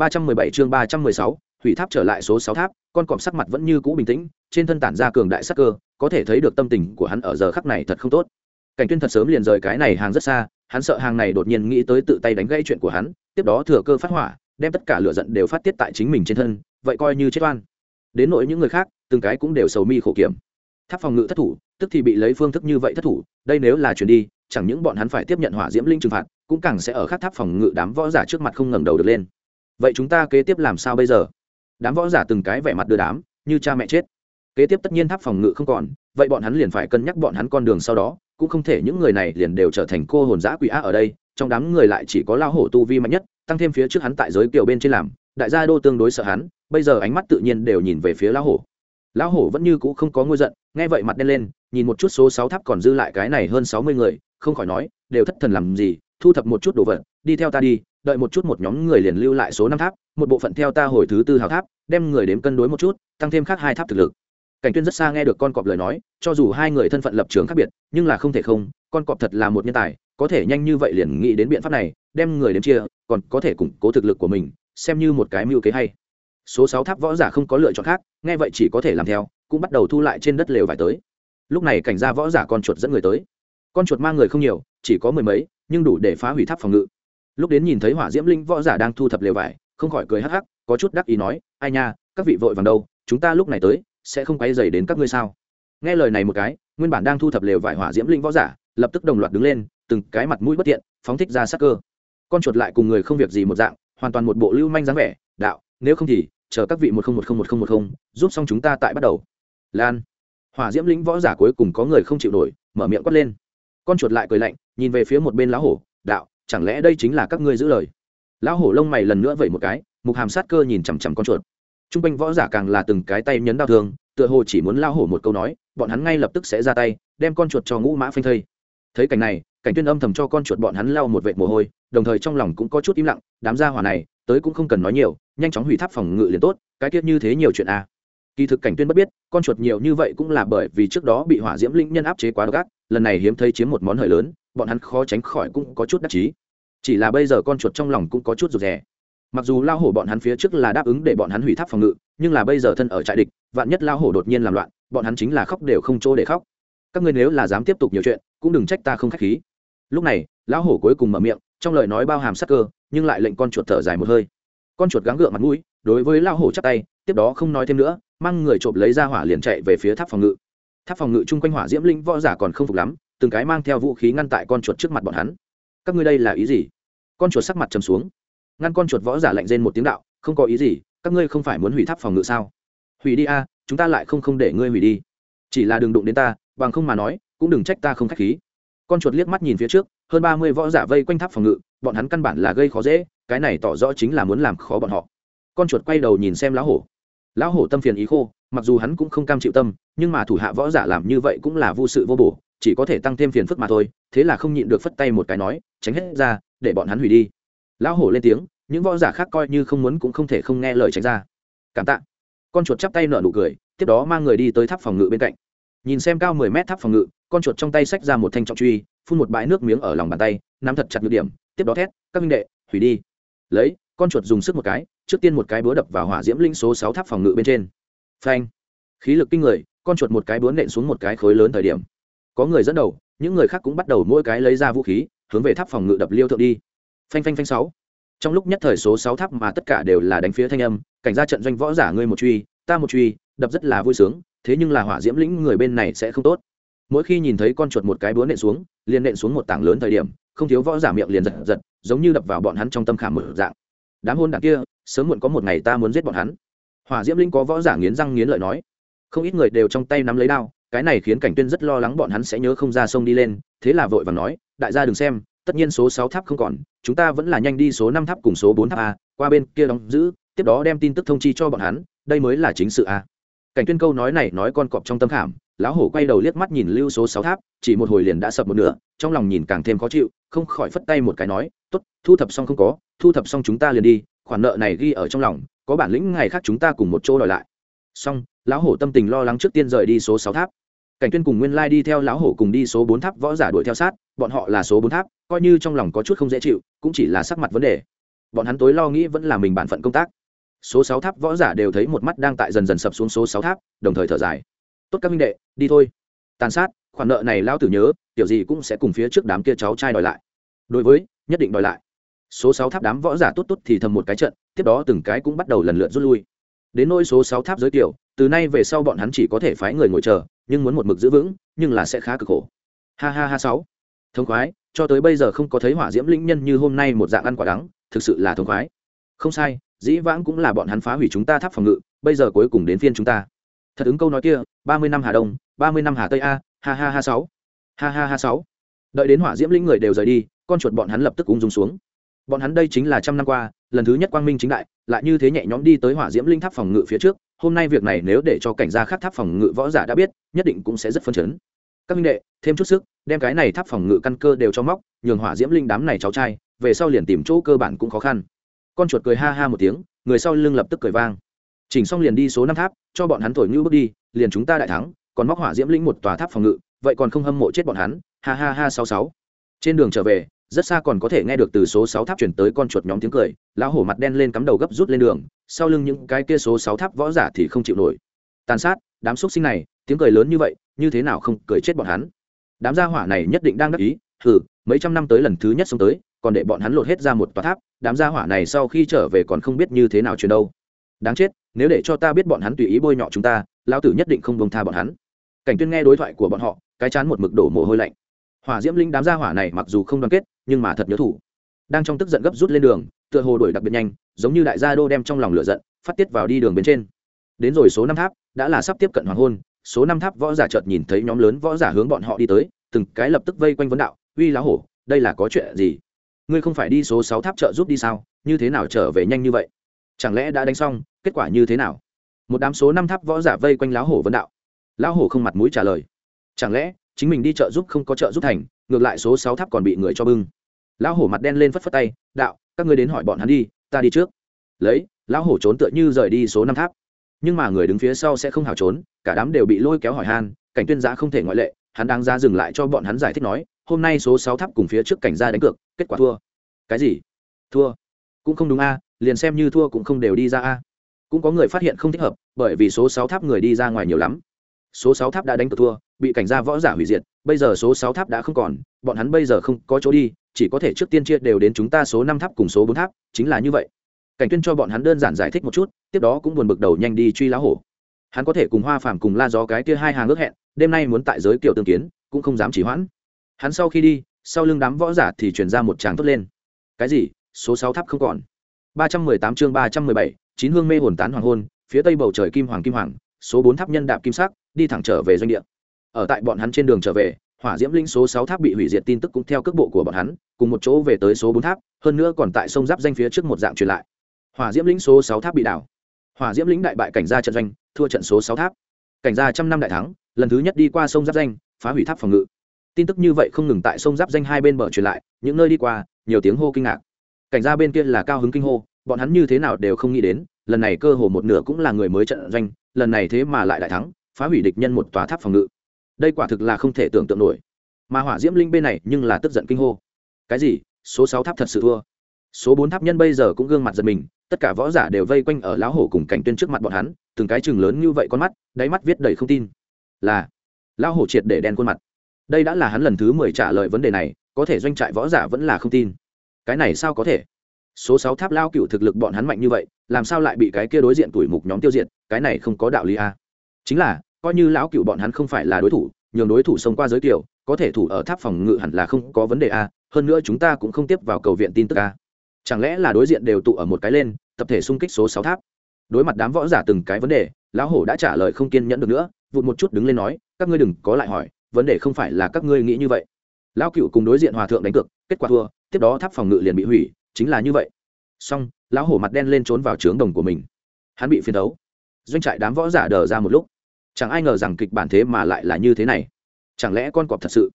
317 chương 316, hủy tháp trở lại số 6 tháp, con cọp sắc mặt vẫn như cũ bình tĩnh, trên thân tản ra cường đại sắc cơ, có thể thấy được tâm tình của hắn ở giờ khắc này thật không tốt. Cảnh Tuyên thật sớm liền rời cái này hàng rất xa, hắn sợ hàng này đột nhiên nghĩ tới tự tay đánh gãy chuyện của hắn, tiếp đó thừa cơ phát hỏa, đem tất cả lửa giận đều phát tiết tại chính mình trên thân, vậy coi như chết oan. Đến nỗi những người khác, từng cái cũng đều sầu mi khổ kiểm. Tháp phòng ngự thất thủ, tức thì bị lấy phương thức như vậy thất thủ, đây nếu là chuyển đi, chẳng những bọn hắn phải tiếp nhận hỏa diễm linh trừng phạt, cũng càng sẽ ở khắc tháp phòng ngự đám võ giả trước mặt không ngẩng đầu được lên vậy chúng ta kế tiếp làm sao bây giờ? Đám võ giả từng cái vẻ mặt đưa đám, như cha mẹ chết. Kế tiếp tất nhiên tháp phòng ngự không còn, vậy bọn hắn liền phải cân nhắc bọn hắn con đường sau đó, cũng không thể những người này liền đều trở thành cô hồn giã quỷ á ở đây, trong đám người lại chỉ có lao hổ tu vi mạnh nhất, tăng thêm phía trước hắn tại giới kiều bên trên làm, đại gia đô tương đối sợ hắn, bây giờ ánh mắt tự nhiên đều nhìn về phía lão hổ. Lão hổ vẫn như cũ không có ngôi giận, nghe vậy mặt đen lên, nhìn một chút số sáu tháp còn dư lại cái này hơn sáu mươi người, không khỏi nói, đều thất thần làm gì, thu thập một chút đồ vật đi theo ta đi, đợi một chút một nhóm người liền lưu lại số năm tháp, một bộ phận theo ta hồi thứ tư hào tháp, đem người đếm cân đối một chút, tăng thêm khác hai tháp thực lực. Cảnh tuyên rất xa nghe được con cọp lời nói, cho dù hai người thân phận lập trường khác biệt, nhưng là không thể không, con cọp thật là một nhân tài, có thể nhanh như vậy liền nghĩ đến biện pháp này, đem người đếm chia, còn có thể củng cố thực lực của mình, xem như một cái mưu kế hay. Số sáu tháp võ giả không có lựa chọn khác, nghe vậy chỉ có thể làm theo, cũng bắt đầu thu lại trên đất lều vải tới. Lúc này cảnh gia võ giả con chuột dẫn người tới. Con chuột mang người không nhiều, chỉ có mười mấy, nhưng đủ để phá hủy tháp phòng ngự lúc đến nhìn thấy hỏa diễm linh võ giả đang thu thập lều vải, không khỏi cười hắc hắc, có chút đắc ý nói, ai nha, các vị vội vàng đâu, chúng ta lúc này tới, sẽ không quay dày đến các ngươi sao? Nghe lời này một cái, nguyên bản đang thu thập lều vải hỏa diễm linh võ giả, lập tức đồng loạt đứng lên, từng cái mặt mũi bất tiện phóng thích ra sắc cơ. Con chuột lại cùng người không việc gì một dạng, hoàn toàn một bộ lưu manh dáng vẻ, đạo, nếu không thì, chờ các vị một không một không một không một không, giúp xong chúng ta tại bắt đầu. Lan. Hỏa diễm linh võ giả cuối cùng có người không chịu nổi, mở miệng quát lên. Con chuột lại cười lạnh, nhìn về phía một bên lá hổ, đạo chẳng lẽ đây chính là các ngươi giữ lời? Lão hổ lông mày lần nữa vậy một cái, mục hàm sát cơ nhìn chằm chằm con chuột. T r u n g quanh võ giả càng là từng cái tay nhấn đau thương, tựa hồ chỉ muốn lao hổ một câu nói, bọn hắn ngay lập tức sẽ ra tay, đem con chuột cho ngũ mã phanh thây. Thấy cảnh này, cảnh tuyên âm thầm cho con chuột bọn hắn lao một vệ mồ hôi, đồng thời trong lòng cũng có chút im lặng, đám gia hỏa này, tới cũng không cần nói nhiều, nhanh chóng hủy tháp phòng ngự liền tốt, cái tiết như thế nhiều chuyện a à. kỳ thực cảnh tuyên bất biết, con chuột nhiều như vậy cũng là bởi vì trước đó bị hỏa diễm linh nhân áp chế quá độc ác, lần này hiếm thấy chiếm một món hời lớn bọn hắn khó tránh khỏi cũng có chút đắc chí. Chỉ là bây giờ con chuột trong lòng cũng có chút rụt rè. Mặc dù lao hổ bọn hắn phía trước là đáp ứng để bọn hắn hủy tháp phòng ngự, nhưng là bây giờ thân ở trại địch, vạn nhất lao hổ đột nhiên làm loạn, bọn hắn chính là khóc đều không chỗ để khóc. Các ngươi nếu là dám tiếp tục nhiều chuyện, cũng đừng trách ta không k h á c h khí. Lúc này lão hổ cuối cùng mở miệng, trong lời nói bao hàm sắc cơ, nhưng lại lệnh con chuột thở dài một hơi. Con chuột gắng gượng mặt mũi, đối với lao hổ chắc tay, tiếp đó không nói thêm nữa, mang người trộm lấy ra hỏa liền chạy về phía tháp phòng ngự. Tháp phòng ngự chung quanh hỏa diễm linh võ giả còn không phục lắm từng cái mang theo vũ khí ngăn tại con chuột trước mặt bọn hắn. Các ngươi đây là ý gì? Con chuột sắc mặt trầm xuống. Ngăn con chuột võ giả lạnh rên một tiếng đạo, không có ý gì, các ngươi không phải muốn hủy tháp phòng ngự sao? Hủy đi a, chúng ta lại không không để ngươi hủy đi. Chỉ là đừng đụng đến ta, bằng không mà nói, cũng đừng trách ta không k h á c h khí. Con chuột liếc mắt nhìn phía trước, hơn ba mươi võ giả vây quanh tháp phòng ngự, bọn hắn căn bản là gây khó dễ, cái này tỏ rõ chính là muốn làm khó bọn họ. Con chuột quay đầu nhìn xem lão hổ. Lão hổ tâm phiền ý khô, mặc dù hắn cũng không cam chịu tâm, nhưng mà thủ hạ võ giả làm như vậy cũng là vô sự vô bổ chỉ có thể tăng thêm phiền phức mà thôi, thế là không nhịn được phất tay một cái nói, tránh hết ra, để bọn hắn hủy đi. Lão hổ lên tiếng, những võ giả khác coi như không muốn cũng không thể không nghe lời tránh ra. Cảm tạ. Con chuột chắp tay nở nụ cười, tiếp đó mang người đi tới tháp phòng ngự bên cạnh. Nhìn xem cao mười mét tháp phòng ngự, con chuột trong tay xách ra một thanh trọng truy, phun một bãi nước miếng ở lòng bàn tay, nắm thật chặt nhược điểm, tiếp đó thét, các minh đệ, hủy đi. Lấy, con chuột dùng sức một cái, trước tiên một cái búa đập vào hỏa diễm linh số sáu tháp phòng ngự bên trên. Phanh. Khí lực kinh người, con chuột một cái búa nện xuống một cái khối lớn thời điểm có người dẫn đầu, những người khác cũng bắt đầu mỗi cái lấy ra vũ khí, hướng về tháp phòng ngự đập liêu thượng đi. Phanh phanh phanh sáu. Trong lúc nhất thời số sáu tháp mà tất cả đều là đánh phía thanh âm, cảnh ra trận doanh võ giả ngươi một truy, ta một truy, đập rất là vui sướng, thế nhưng là hỏa diễm lĩnh người bên này sẽ không tốt. Mỗi khi nhìn thấy con chuột một cái búa nện xuống, liền nện xuống một tảng lớn thời điểm, không thiếu võ giả miệng liền giật giật, giống như đập vào bọn hắn trong tâm khảm mở dạng. Đám hôn đảng kia, sớm muộn có một ngày ta muốn giết bọn hắn. Hỏa diễm linh có võ giả nghiến răng nghiến lợi nói. Không ít người đều trong tay nắm lấy đao cái này khiến cảnh tuyên rất lo lắng bọn hắn sẽ nhớ không ra sông đi lên, thế là vội vàng nói, đại gia đừng xem, tất nhiên số sáu tháp không còn, chúng ta vẫn là nhanh đi số năm tháp cùng số bốn tháp a, qua bên kia đóng giữ, tiếp đó đem tin tức thông chi cho bọn hắn, đây mới là chính sự a. Cảnh tuyên câu nói này nói con cọp trong tâm khảm, lão hổ quay đầu liếc mắt nhìn lưu số sáu tháp, chỉ một hồi liền đã sập một nửa, trong lòng nhìn càng thêm khó chịu, không khỏi phất tay một cái nói, tốt, thu thập xong không có, thu thập xong chúng ta liền đi, khoản nợ này ghi ở trong lòng, có bản lĩnh ngày khác chúng ta cùng một chỗ đòi lại. Xong lão hổ tâm tình lo lắng trước tiên rời đi số sáu tháp. Cảnh tuyên cùng nguyên lai đi theo lão hổ cùng đi số bốn tháp võ giả đuổi theo sát, bọn họ là số bốn tháp, coi như trong lòng có chút không dễ chịu, cũng chỉ là sắc mặt vấn đề. Bọn hắn tối lo nghĩ vẫn là mình bản phận công tác. Số sáu tháp võ giả đều thấy một mắt đang tại dần dần sập xuống số sáu tháp, đồng thời thở dài. Tốt các minh đệ, đi thôi. Tàn sát, khoản nợ này lao tử nhớ kiểu gì cũng sẽ cùng phía trước đám kia cháu trai đòi lại. Đối với, nhất định đòi lại. Số sáu tháp đám võ giả tốt tốt thì thầm một cái trận, tiếp đó từng cái cũng bắt đầu lần lượt rút lui. Đến nỗi số sáu tháp giới tiểu từ nay về sau bọn hắn chỉ có thể phái người ngồi chờ, nhưng muốn một mực giữ vững, nhưng là sẽ khá cực khổ. Ha ha ha sáu. Thông khoái, cho tới bây giờ không có thấy hỏa diễm linh nhân như hôm nay một dạng ăn quả đắng, thực sự là thông khoái. Không sai, dĩ vãng cũng là bọn hắn phá hủy chúng ta tháp phòng ngự, bây giờ cuối cùng đến phiên chúng ta. Thật ứng câu nói kia, ba mươi năm hà đông, ba mươi năm hà tây a, ha ha ha sáu. Ha ha ha sáu. Đợi đến hỏa diễm linh người đều rời đi, con chuột bọn hắn lập tức ung dung xuống. Bọn hắn đây chính là trăm năm qua, lần thứ nhất quang minh chính đại, lại như thế nhẹ nhõm đi tới hỏa diễm linh tháp phòng ngự phía trước hôm nay việc này nếu để cho cảnh gia khác tháp phòng ngự võ giả đã biết, nhất định cũng sẽ rất phân chấn. Các minh đệ, thêm chút sức, đem cái này tháp phòng ngự căn cơ đều cho móc, nhường hỏa diễm linh đám này cháu trai, về sau liền tìm chỗ cơ bản cũng khó khăn. Con chuột cười ha ha một tiếng, người sau lưng lập tức cười vang. Chỉnh xong liền đi số năm tháp, cho bọn hắn thổi ngữ bước đi, liền chúng ta đại thắng, còn móc hỏa diễm linh một tòa tháp phòng ngự, vậy còn không hâm mộ chết bọn hắn, ha ha ha sáu sáu. Trên đường trở về rất xa còn có thể nghe được từ số sáu tháp chuyển tới con chuột nhóm tiếng cười lão hổ mặt đen lên cắm đầu gấp rút lên đường sau lưng những cái kia số sáu tháp võ giả thì không chịu nổi. Tàn sát đám xúc sinh này tiếng cười lớn như vậy như thế nào không cười chết bọn hắn? Đám gia hỏa này nhất định đang đắc ý thử, mấy trăm năm tới lần thứ nhất xuống tới còn để bọn hắn lột hết ra một tòa tháp đám gia hỏa này sau khi trở về còn không biết như thế nào chuyển đâu. Đáng chết nếu để cho ta biết bọn hắn tùy ý bôi nhọ chúng ta lão tử nhất định không bông tha bọn hắn. Cảnh tuyên nghe đối thoại của bọn họ cái chán một mực đổ mồ hôi lạnh hỏa diễm linh đám gia hỏa này mặc dù không đoàn kết, nhưng mà thật nhớ thủ. Đang trong tức giận gấp rút lên đường, tựa hồ đuổi đặc biệt nhanh, giống như đại gia đô đem trong lòng lửa giận, phát tiết vào đi đường bên trên. Đến rồi số năm tháp, đã là sắp tiếp cận hoàng hôn, số năm tháp võ giả chợt nhìn thấy nhóm lớn võ giả hướng bọn họ đi tới, từng cái lập tức vây quanh vấn đạo, uy lá hổ, đây là có chuyện gì? Ngươi không phải đi số sáu tháp trợ giúp đi sao? Như thế nào trở về nhanh như vậy? Chẳng lẽ đã đánh xong, kết quả như thế nào? Một đám số năm tháp võ giả vây quanh lão hổ vấn đạo. Lão hổ không mặt mũi trả lời. Chẳng lẽ chính mình đi trợ giúp không có trợ giúp thành, ngược lại số sáu tháp còn bị người cho bưng. Lão hổ mặt đen lên phất phất tay, đạo, các ngươi đến hỏi bọn hắn đi, ta đi trước. Lấy, lão hổ trốn tựa như rời đi số năm tháp. Nhưng mà người đứng phía sau sẽ không hào trốn, cả đám đều bị lôi kéo hỏi han, cảnh tuyên giá không thể ngoại lệ, hắn đang ra dừng lại cho bọn hắn giải thích nói, hôm nay số sáu tháp cùng phía trước cảnh gia đánh cược, kết quả thua. Cái gì? Thua? Cũng không đúng a, liền xem như thua cũng không đều đi ra a. Cũng có người phát hiện không thích hợp, bởi vì số sáu tháp người đi ra ngoài nhiều lắm. Số sáu tháp đã đánh cược thua bị cảnh gia võ giả hủy diệt, bây giờ số sáu tháp đã không còn, bọn hắn bây giờ không có chỗ đi, chỉ có thể trước tiên chia đều đến chúng ta số năm tháp cùng số bốn tháp, chính là như vậy. Cảnh tuyên cho bọn hắn đơn giản giải thích một chút, tiếp đó cũng buồn bực đầu nhanh đi truy lá hổ. Hắn có thể cùng hoa phàm cùng la gió cái kia hai hàng ước hẹn, đêm nay muốn tại giới kiểu tương kiến, cũng không dám chỉ hoãn. Hắn sau khi đi, sau lưng đám võ giả thì truyền ra một tràng tốt lên. Cái gì? Số sáu tháp không còn. ba trăm mười tám chương ba trăm mười bảy, chín hương mê hồn tán hoàng hôn, phía tây bầu trời kim hoàng kim hoàng, số bốn tháp nhân đạp kim sắc, đi thẳng trở về doanh địa ở tại bọn hắn trên đường trở về, hỏa diễm linh số sáu tháp bị hủy diệt tin tức cũng theo cước bộ của bọn hắn, cùng một chỗ về tới số bốn tháp, hơn nữa còn tại sông giáp danh phía trước một dạng truyền lại. Hỏa diễm lĩnh số sáu tháp bị đảo. Hỏa diễm lĩnh đại bại cảnh gia trận doanh, thua trận số sáu tháp. Cảnh gia trăm năm đại thắng, lần thứ nhất đi qua sông giáp danh, phá hủy tháp phòng ngự. Tin tức như vậy không ngừng tại sông giáp danh hai bên bờ truyền lại, những nơi đi qua, nhiều tiếng hô kinh ngạc. Cảnh gia bên kia là cao hứng kinh hô, bọn hắn như thế nào đều không nghĩ đến, lần này cơ hồ một nửa cũng là người mới trận doanh, lần này thế mà lại đại thắng, phá hủy địch nhân một tòa tháp phòng ngự đây quả thực là không thể tưởng tượng nổi. Mà hỏa diễm linh bên này nhưng là tức giận kinh hô. Cái gì? Số sáu tháp thật sự thua. Số bốn tháp nhân bây giờ cũng gương mặt giật mình, tất cả võ giả đều vây quanh ở lão hổ cùng cảnh tuyên trước mặt bọn hắn, từng cái chừng lớn như vậy con mắt, đáy mắt viết đầy không tin. Là, lão hổ triệt để đen khuôn mặt. Đây đã là hắn lần thứ mười trả lời vấn đề này, có thể doanh trại võ giả vẫn là không tin. Cái này sao có thể? Số sáu tháp lao cựu thực lực bọn hắn mạnh như vậy, làm sao lại bị cái kia đối diện tuổi mục nhóm tiêu diệt? Cái này không có đạo lý a. À? chính là coi như lão cựu bọn hắn không phải là đối thủ, nhường đối thủ xông qua giới kiểu, có thể thủ ở tháp phòng ngự hẳn là không có vấn đề a à. hơn nữa chúng ta cũng không tiếp vào cầu viện tin tức a. Chẳng lẽ là đối diện đều tụ ở một cái lên, tập thể xung kích số sáu tháp? Đối mặt đám võ giả từng cái vấn đề, lão hổ đã trả lời không kiên nhẫn được nữa, vụt một chút đứng lên nói, các ngươi đừng có lại hỏi, vấn đề không phải là các ngươi nghĩ như vậy. Lão cựu cùng đối diện hòa thượng đánh cược, kết quả thua, tiếp đó tháp phòng ngự liền bị hủy, chính là như vậy. Xong, lão hổ mặt đen lên trốn vào trướng đồng của mình. Hắn bị phiến đấu doanh trại đám võ giả đờ ra một lúc chẳng ai ngờ rằng kịch bản thế mà lại là như thế này. Chẳng lẽ con cọp thật sự?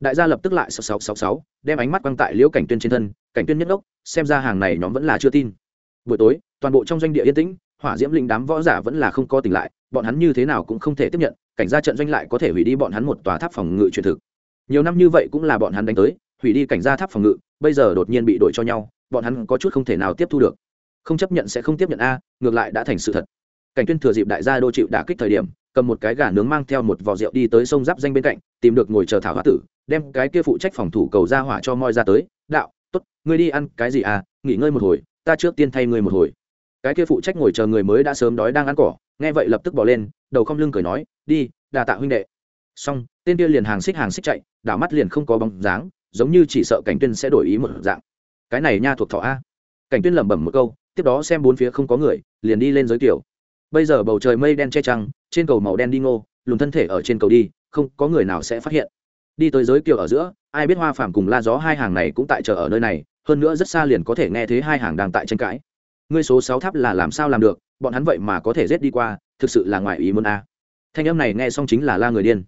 Đại gia lập tức lại sáu sáu sáu sáu, đem ánh mắt quăng tại liễu cảnh tuyên trên thân, cảnh tuyên nhất ốc xem ra hàng này nhóm vẫn là chưa tin. Buổi tối, toàn bộ trong doanh địa yên tĩnh, hỏa diễm linh đám võ giả vẫn là không có tỉnh lại, bọn hắn như thế nào cũng không thể tiếp nhận, cảnh gia trận doanh lại có thể hủy đi bọn hắn một tòa tháp phòng ngự truyền thực. Nhiều năm như vậy cũng là bọn hắn đánh tới, hủy đi cảnh gia tháp phòng ngự, bây giờ đột nhiên bị đổi cho nhau, bọn hắn có chút không thể nào tiếp thu được. Không chấp nhận sẽ không tiếp nhận a, ngược lại đã thành sự thật. Cảnh tuyên thừa dịp đại gia đô chịu đả kích thời điểm cầm một cái gà nướng mang theo một vò rượu đi tới sông giáp danh bên cạnh, tìm được ngồi chờ thảo hoa tử, đem cái kia phụ trách phòng thủ cầu ra hỏa cho moi ra tới, đạo, tốt, ngươi đi ăn cái gì à? Nghỉ ngơi một hồi, ta trước tiên thay ngươi một hồi. Cái kia phụ trách ngồi chờ người mới đã sớm đói đang ăn cỏ, nghe vậy lập tức bỏ lên, đầu không lưng cười nói, đi, đà tạ huynh đệ. Xong, tên kia liền hàng xích hàng xích chạy, đảo mắt liền không có bóng dáng, giống như chỉ sợ cảnh tuyên sẽ đổi ý một dạng. Cái này nha thuộc thọ a. Cảnh tuyên lẩm bẩm một câu, tiếp đó xem bốn phía không có người, liền đi lên giới tiểu bây giờ bầu trời mây đen che trăng, trên cầu màu đen đi ngô, lùn thân thể ở trên cầu đi, không có người nào sẽ phát hiện. Đi tới giới kiều ở giữa, ai biết hoa phàm cùng la gió hai hàng này cũng tại chờ ở nơi này, hơn nữa rất xa liền có thể nghe thấy hai hàng đang tại tranh cãi. Ngươi số sáu tháp là làm sao làm được, bọn hắn vậy mà có thể rết đi qua, thực sự là ngoài ý muốn a. Thanh âm này nghe xong chính là la người điên.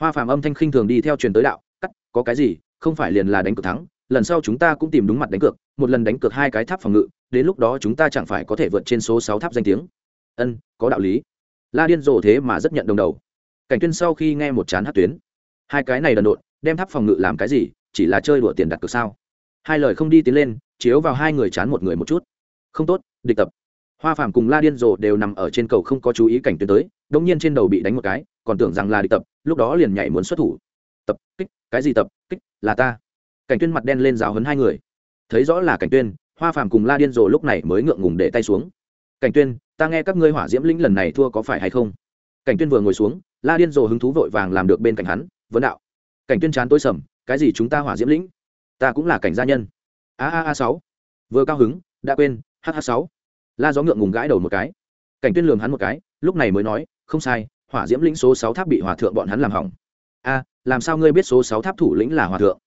Hoa phàm âm thanh khinh thường đi theo truyền tới đạo, cắt, có cái gì? Không phải liền là đánh cược thắng, lần sau chúng ta cũng tìm đúng mặt đánh cược, một lần đánh cược hai cái tháp phòng ngự, đến lúc đó chúng ta chẳng phải có thể vượt trên số sáu tháp danh tiếng ân, có đạo lý. La điên rồ thế mà rất nhận đồng đầu. Cảnh tuyên sau khi nghe một chán hát tuyến, hai cái này đần độn, đem tháp phòng ngự làm cái gì, chỉ là chơi đùa tiền đặt cược sao? Hai lời không đi tiến lên, chiếu vào hai người chán một người một chút. Không tốt, địch tập. Hoa phàm cùng la điên rồ đều nằm ở trên cầu không có chú ý cảnh tuyến tới đông nhiên trên đầu bị đánh một cái, còn tưởng rằng là địch tập, lúc đó liền nhảy muốn xuất thủ. Tập, kích, cái gì tập, kích, là ta. Cảnh tuyên mặt đen lên giáo hấn hai người. Thấy rõ là cảnh tuyên, hoa phàm cùng la điên rồ lúc này mới ngượng ngùng để tay xuống. Cảnh tuyên ta nghe các ngươi hỏa diễm lĩnh lần này thua có phải hay không? Cảnh tuyên vừa ngồi xuống, la điên rồ hứng thú vội vàng làm được bên cạnh hắn, vấn đạo, cảnh tuyên chán tối sầm, cái gì chúng ta hỏa diễm lĩnh? Ta cũng là cảnh gia nhân. A a a, sáu. Vừa cao hứng, đã quên h h sáu. La gió ngượng ngùng gãi đầu một cái. Cảnh tuyên lường hắn một cái, lúc này mới nói, không sai, hỏa diễm lĩnh số sáu tháp bị hòa thượng bọn hắn làm hỏng. A, làm sao ngươi biết số sáu tháp thủ lĩnh là hòa thượng?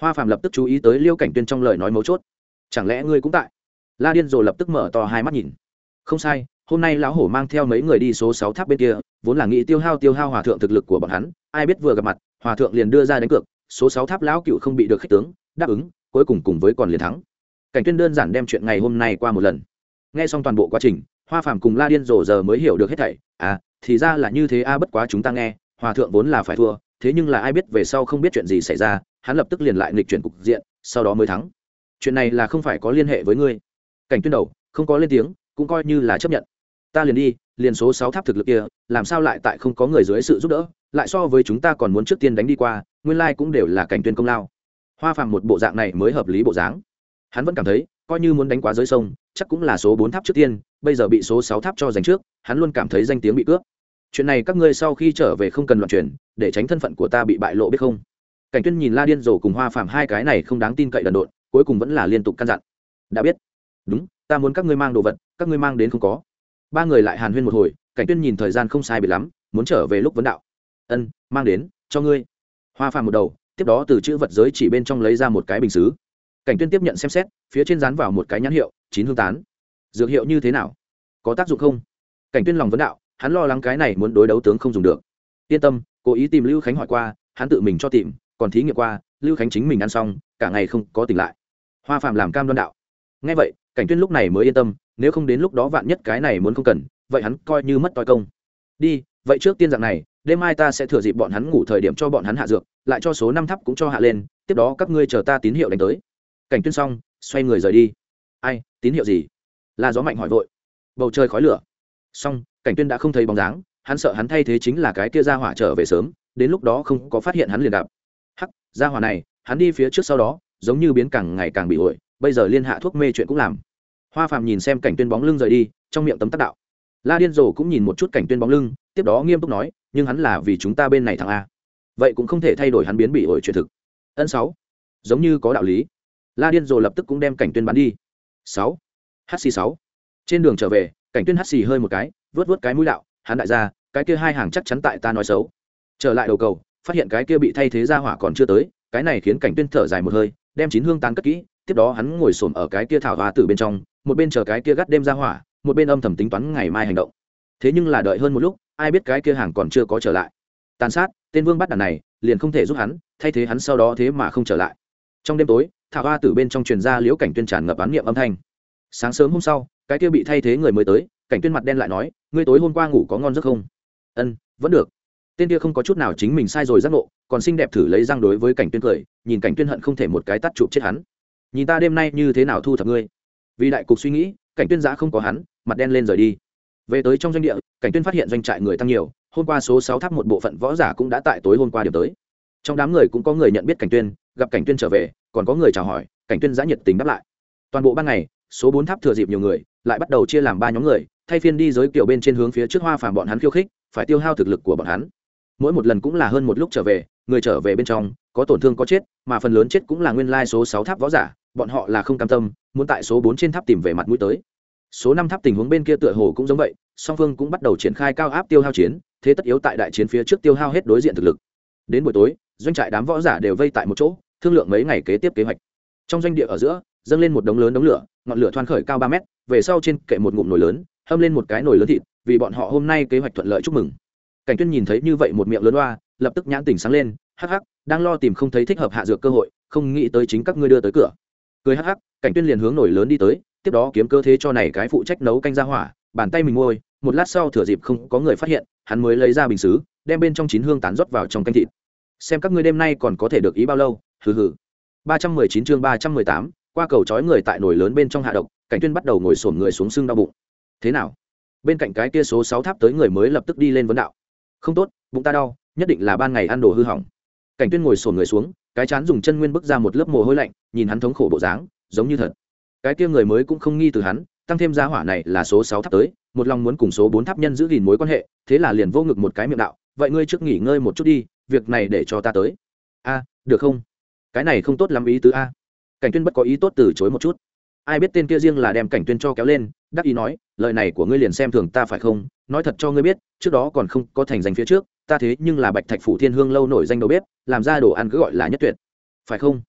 Hoa phàm lập tức chú ý tới liêu cảnh tuyên trong lời nói mấu chốt. Chẳng lẽ ngươi cũng tại? La điên rồ lập tức mở to hai mắt nhìn. Không sai hôm nay lão hổ mang theo mấy người đi số sáu tháp bên kia, vốn là nghĩ tiêu hao tiêu hao hòa thượng thực lực của bọn hắn, ai biết vừa gặp mặt, hòa thượng liền đưa ra đánh cược, số sáu tháp lão cựu không bị được khích tướng, đáp ứng, cuối cùng cùng với còn liền thắng. Cảnh tuyên đơn giản đem chuyện ngày hôm nay qua một lần. Nghe xong toàn bộ quá trình, hoa phàm cùng la điên rồ giờ mới hiểu được hết thảy à thì ra là như thế a, bất quá chúng ta nghe, hòa thượng vốn là phải thua, thế nhưng là ai biết về sau không biết chuyện gì xảy ra, hắn lập tức liền lại nghịch chuyển cục diện, sau đó mới thắng. Chuyện này là không phải có liên hệ với ngươi. Cảnh tuyên đầu, không có lên tiếng, cũng coi như là chấp nhận ta liền đi, liền số sáu tháp thực lực kia, làm sao lại tại không có người dưới sự giúp đỡ, lại so với chúng ta còn muốn trước tiên đánh đi qua, nguyên lai cũng đều là cảnh tuyên công lao. Hoa phàm một bộ dạng này mới hợp lý bộ dáng. Hắn vẫn cảm thấy, coi như muốn đánh quá dưới sông, chắc cũng là số bốn tháp trước tiên, bây giờ bị số sáu tháp cho giành trước, hắn luôn cảm thấy danh tiếng bị cướp. Chuyện này các ngươi sau khi trở về không cần loạn truyền, để tránh thân phận của ta bị bại lộ biết không? Cảnh tuyên nhìn la điên rồ cùng hoa phàm hai cái này không đáng tin cậy đần độn, cuối cùng vẫn là liên tục căn dặn. Đã biết. Đúng, ta muốn các ngươi mang đồ vật, các ngươi mang đến không có ba người lại hàn huyên một hồi, cảnh tuyên nhìn thời gian không sai biệt lắm, muốn trở về lúc vấn đạo. Ân, mang đến, cho ngươi. Hoa phàm một đầu, tiếp đó từ chữ vật giới chỉ bên trong lấy ra một cái bình xứ. Cảnh tuyên tiếp nhận xem xét, phía trên dán vào một cái nhãn hiệu, chín hương tán. Dược hiệu như thế nào? Có tác dụng không? Cảnh tuyên lòng vấn đạo, hắn lo lắng cái này muốn đối đấu tướng không dùng được. Yên tâm, cố ý tìm lưu khánh hỏi qua, hắn tự mình cho tìm, còn thí nghiệm qua, lưu khánh chính mình ăn xong, cả ngày không có tỉnh lại. Hoa phàm làm cam đoan đạo ngay vậy, cảnh tuyên lúc này mới yên tâm, nếu không đến lúc đó vạn nhất cái này muốn không cần, vậy hắn coi như mất toi công. Đi, vậy trước tiên dạng này, đêm mai ta sẽ thừa dịp bọn hắn ngủ thời điểm cho bọn hắn hạ dược, lại cho số năm thấp cũng cho hạ lên, tiếp đó các ngươi chờ ta tín hiệu đánh tới. Cảnh tuyên xong, xoay người rời đi. Ai, tín hiệu gì? Là gió mạnh hỏi vội. Bầu trời khói lửa. Xong, cảnh tuyên đã không thấy bóng dáng, hắn sợ hắn thay thế chính là cái kia ra hỏa trở về sớm, đến lúc đó không có phát hiện hắn liền đạp. Hắc, ra hỏa này, hắn đi phía trước sau đó, giống như biến càng ngày càng bị ổi bây giờ liên hạ thuốc mê chuyện cũng làm. Hoa phàm nhìn xem cảnh tuyên bóng lưng rời đi, trong miệng tấm tắc đạo. La điên rồ cũng nhìn một chút cảnh tuyên bóng lưng, tiếp đó nghiêm túc nói, nhưng hắn là vì chúng ta bên này thằng a. Vậy cũng không thể thay đổi hắn biến bị ổi chuyện thực. Ân sáu. Giống như có đạo lý. La điên rồ lập tức cũng đem cảnh tuyên bắn đi. Sáu. Hc sáu. Trên đường trở về, cảnh tuyên hắt xì hơi một cái, vớt vớt cái mũi đạo, hắn đại gia, cái kia hai hàng chắc chắn tại ta nói xấu. Trở lại đầu cầu, phát hiện cái kia bị thay thế ra hỏa còn chưa tới, cái này khiến cảnh tuyên thở dài một hơi, đem chín hương tán cất kỹ tiếp đó hắn ngồi xổm ở cái kia thảo hoa tử bên trong, một bên chờ cái kia gắt đêm ra hỏa, một bên âm thầm tính toán ngày mai hành động. Thế nhưng là đợi hơn một lúc, ai biết cái kia hàng còn chưa có trở lại. Tàn sát, tên vương bắt đàn này, liền không thể giúp hắn, thay thế hắn sau đó thế mà không trở lại. Trong đêm tối, thảo hoa tử bên trong truyền ra liễu cảnh tuyên tràn ngập án niệm âm thanh. Sáng sớm hôm sau, cái kia bị thay thế người mới tới, cảnh tuyên mặt đen lại nói, ngươi tối hôm qua ngủ có ngon giấc không? Ân, vẫn được. Tên kia không có chút nào chính mình sai rồi giác ngộ, còn xinh đẹp thử lấy răng đối với cảnh tuyên cười, nhìn cảnh tuyên hận không thể một cái tắt chụp chết hắn nhìn ta đêm nay như thế nào thu thập ngươi. Vì đại cục suy nghĩ, cảnh tuyên giã không có hắn, mặt đen lên rời đi. Về tới trong doanh địa, cảnh tuyên phát hiện doanh trại người tăng nhiều, hôm qua số sáu tháp một bộ phận võ giả cũng đã tại tối hôm qua điểm tới. Trong đám người cũng có người nhận biết cảnh tuyên, gặp cảnh tuyên trở về, còn có người chào hỏi, cảnh tuyên giã nhiệt tình đáp lại. Toàn bộ ban ngày, số bốn tháp thừa dịp nhiều người, lại bắt đầu chia làm ba nhóm người, thay phiên đi giới kiểu bên trên hướng phía trước hoa phàm bọn hắn khiêu khích, phải tiêu hao thực lực của bọn hắn. Mỗi một lần cũng là hơn một lúc trở về người trở về bên trong, có tổn thương có chết, mà phần lớn chết cũng là nguyên lai số sáu tháp võ giả, bọn họ là không cam tâm, muốn tại số bốn trên tháp tìm về mặt mũi tới. Số năm tháp tình huống bên kia tựa hồ cũng giống vậy, song phương cũng bắt đầu triển khai cao áp tiêu hao chiến, thế tất yếu tại đại chiến phía trước tiêu hao hết đối diện thực lực. Đến buổi tối, doanh trại đám võ giả đều vây tại một chỗ, thương lượng mấy ngày kế tiếp kế hoạch. Trong doanh địa ở giữa, dâng lên một đống lớn đống lửa, ngọn lửa thoan khởi cao ba mét, về sau trên kệ một ngụm nồi lớn, hâm lên một cái nồi lớn thịt, vì bọn họ hôm nay kế hoạch thuận lợi chúc mừng cảnh tuyên nhìn thấy như vậy một miệng lớn loa lập tức nhãn tỉnh sáng lên, hắc hắc, đang lo tìm không thấy thích hợp hạ dược cơ hội, không nghĩ tới chính các ngươi đưa tới cửa. Cười hắc hắc, cảnh tuyên liền hướng nổi lớn đi tới, tiếp đó kiếm cơ thế cho này cái phụ trách nấu canh ra hỏa, bàn tay mình môi một lát sau thừa dịp không có người phát hiện, hắn mới lấy ra bình xứ, đem bên trong chín hương tán rót vào trong canh thịt. Xem các ngươi đêm nay còn có thể được ý bao lâu, hừ hừ. Ba trăm mười chín chương ba trăm mười tám, qua cầu trói người tại nồi lớn bên trong hạ độc, cảnh tuyên bắt đầu ngồi sổm người xuống xương đau bụng. Thế nào? Bên cạnh cái kia số sáu tháp tới người mới lập tức đi lên vấn đạo không tốt, bụng ta đau, nhất định là ban ngày ăn đồ hư hỏng. Cảnh tuyên ngồi sồn người xuống, cái chán dùng chân nguyên bước ra một lớp mồ hôi lạnh, nhìn hắn thống khổ bộ dáng, giống như thật. Cái kia người mới cũng không nghi từ hắn, tăng thêm giá hỏa này là số sáu tháp tới, một lòng muốn cùng số bốn tháp nhân giữ gìn mối quan hệ, thế là liền vô ngực một cái miệng đạo, vậy ngươi trước nghỉ ngơi một chút đi, việc này để cho ta tới. A, được không? Cái này không tốt lắm ý tứ a. Cảnh tuyên bất có ý tốt từ chối một chút ai biết tên kia riêng là đem cảnh tuyên cho kéo lên, đắc ý nói, lời này của ngươi liền xem thường ta phải không? Nói thật cho ngươi biết, trước đó còn không có thành danh phía trước, ta thế nhưng là bạch thạch phủ thiên hương lâu nổi danh đầu bếp, làm ra đồ ăn cứ gọi là nhất tuyệt. Phải không?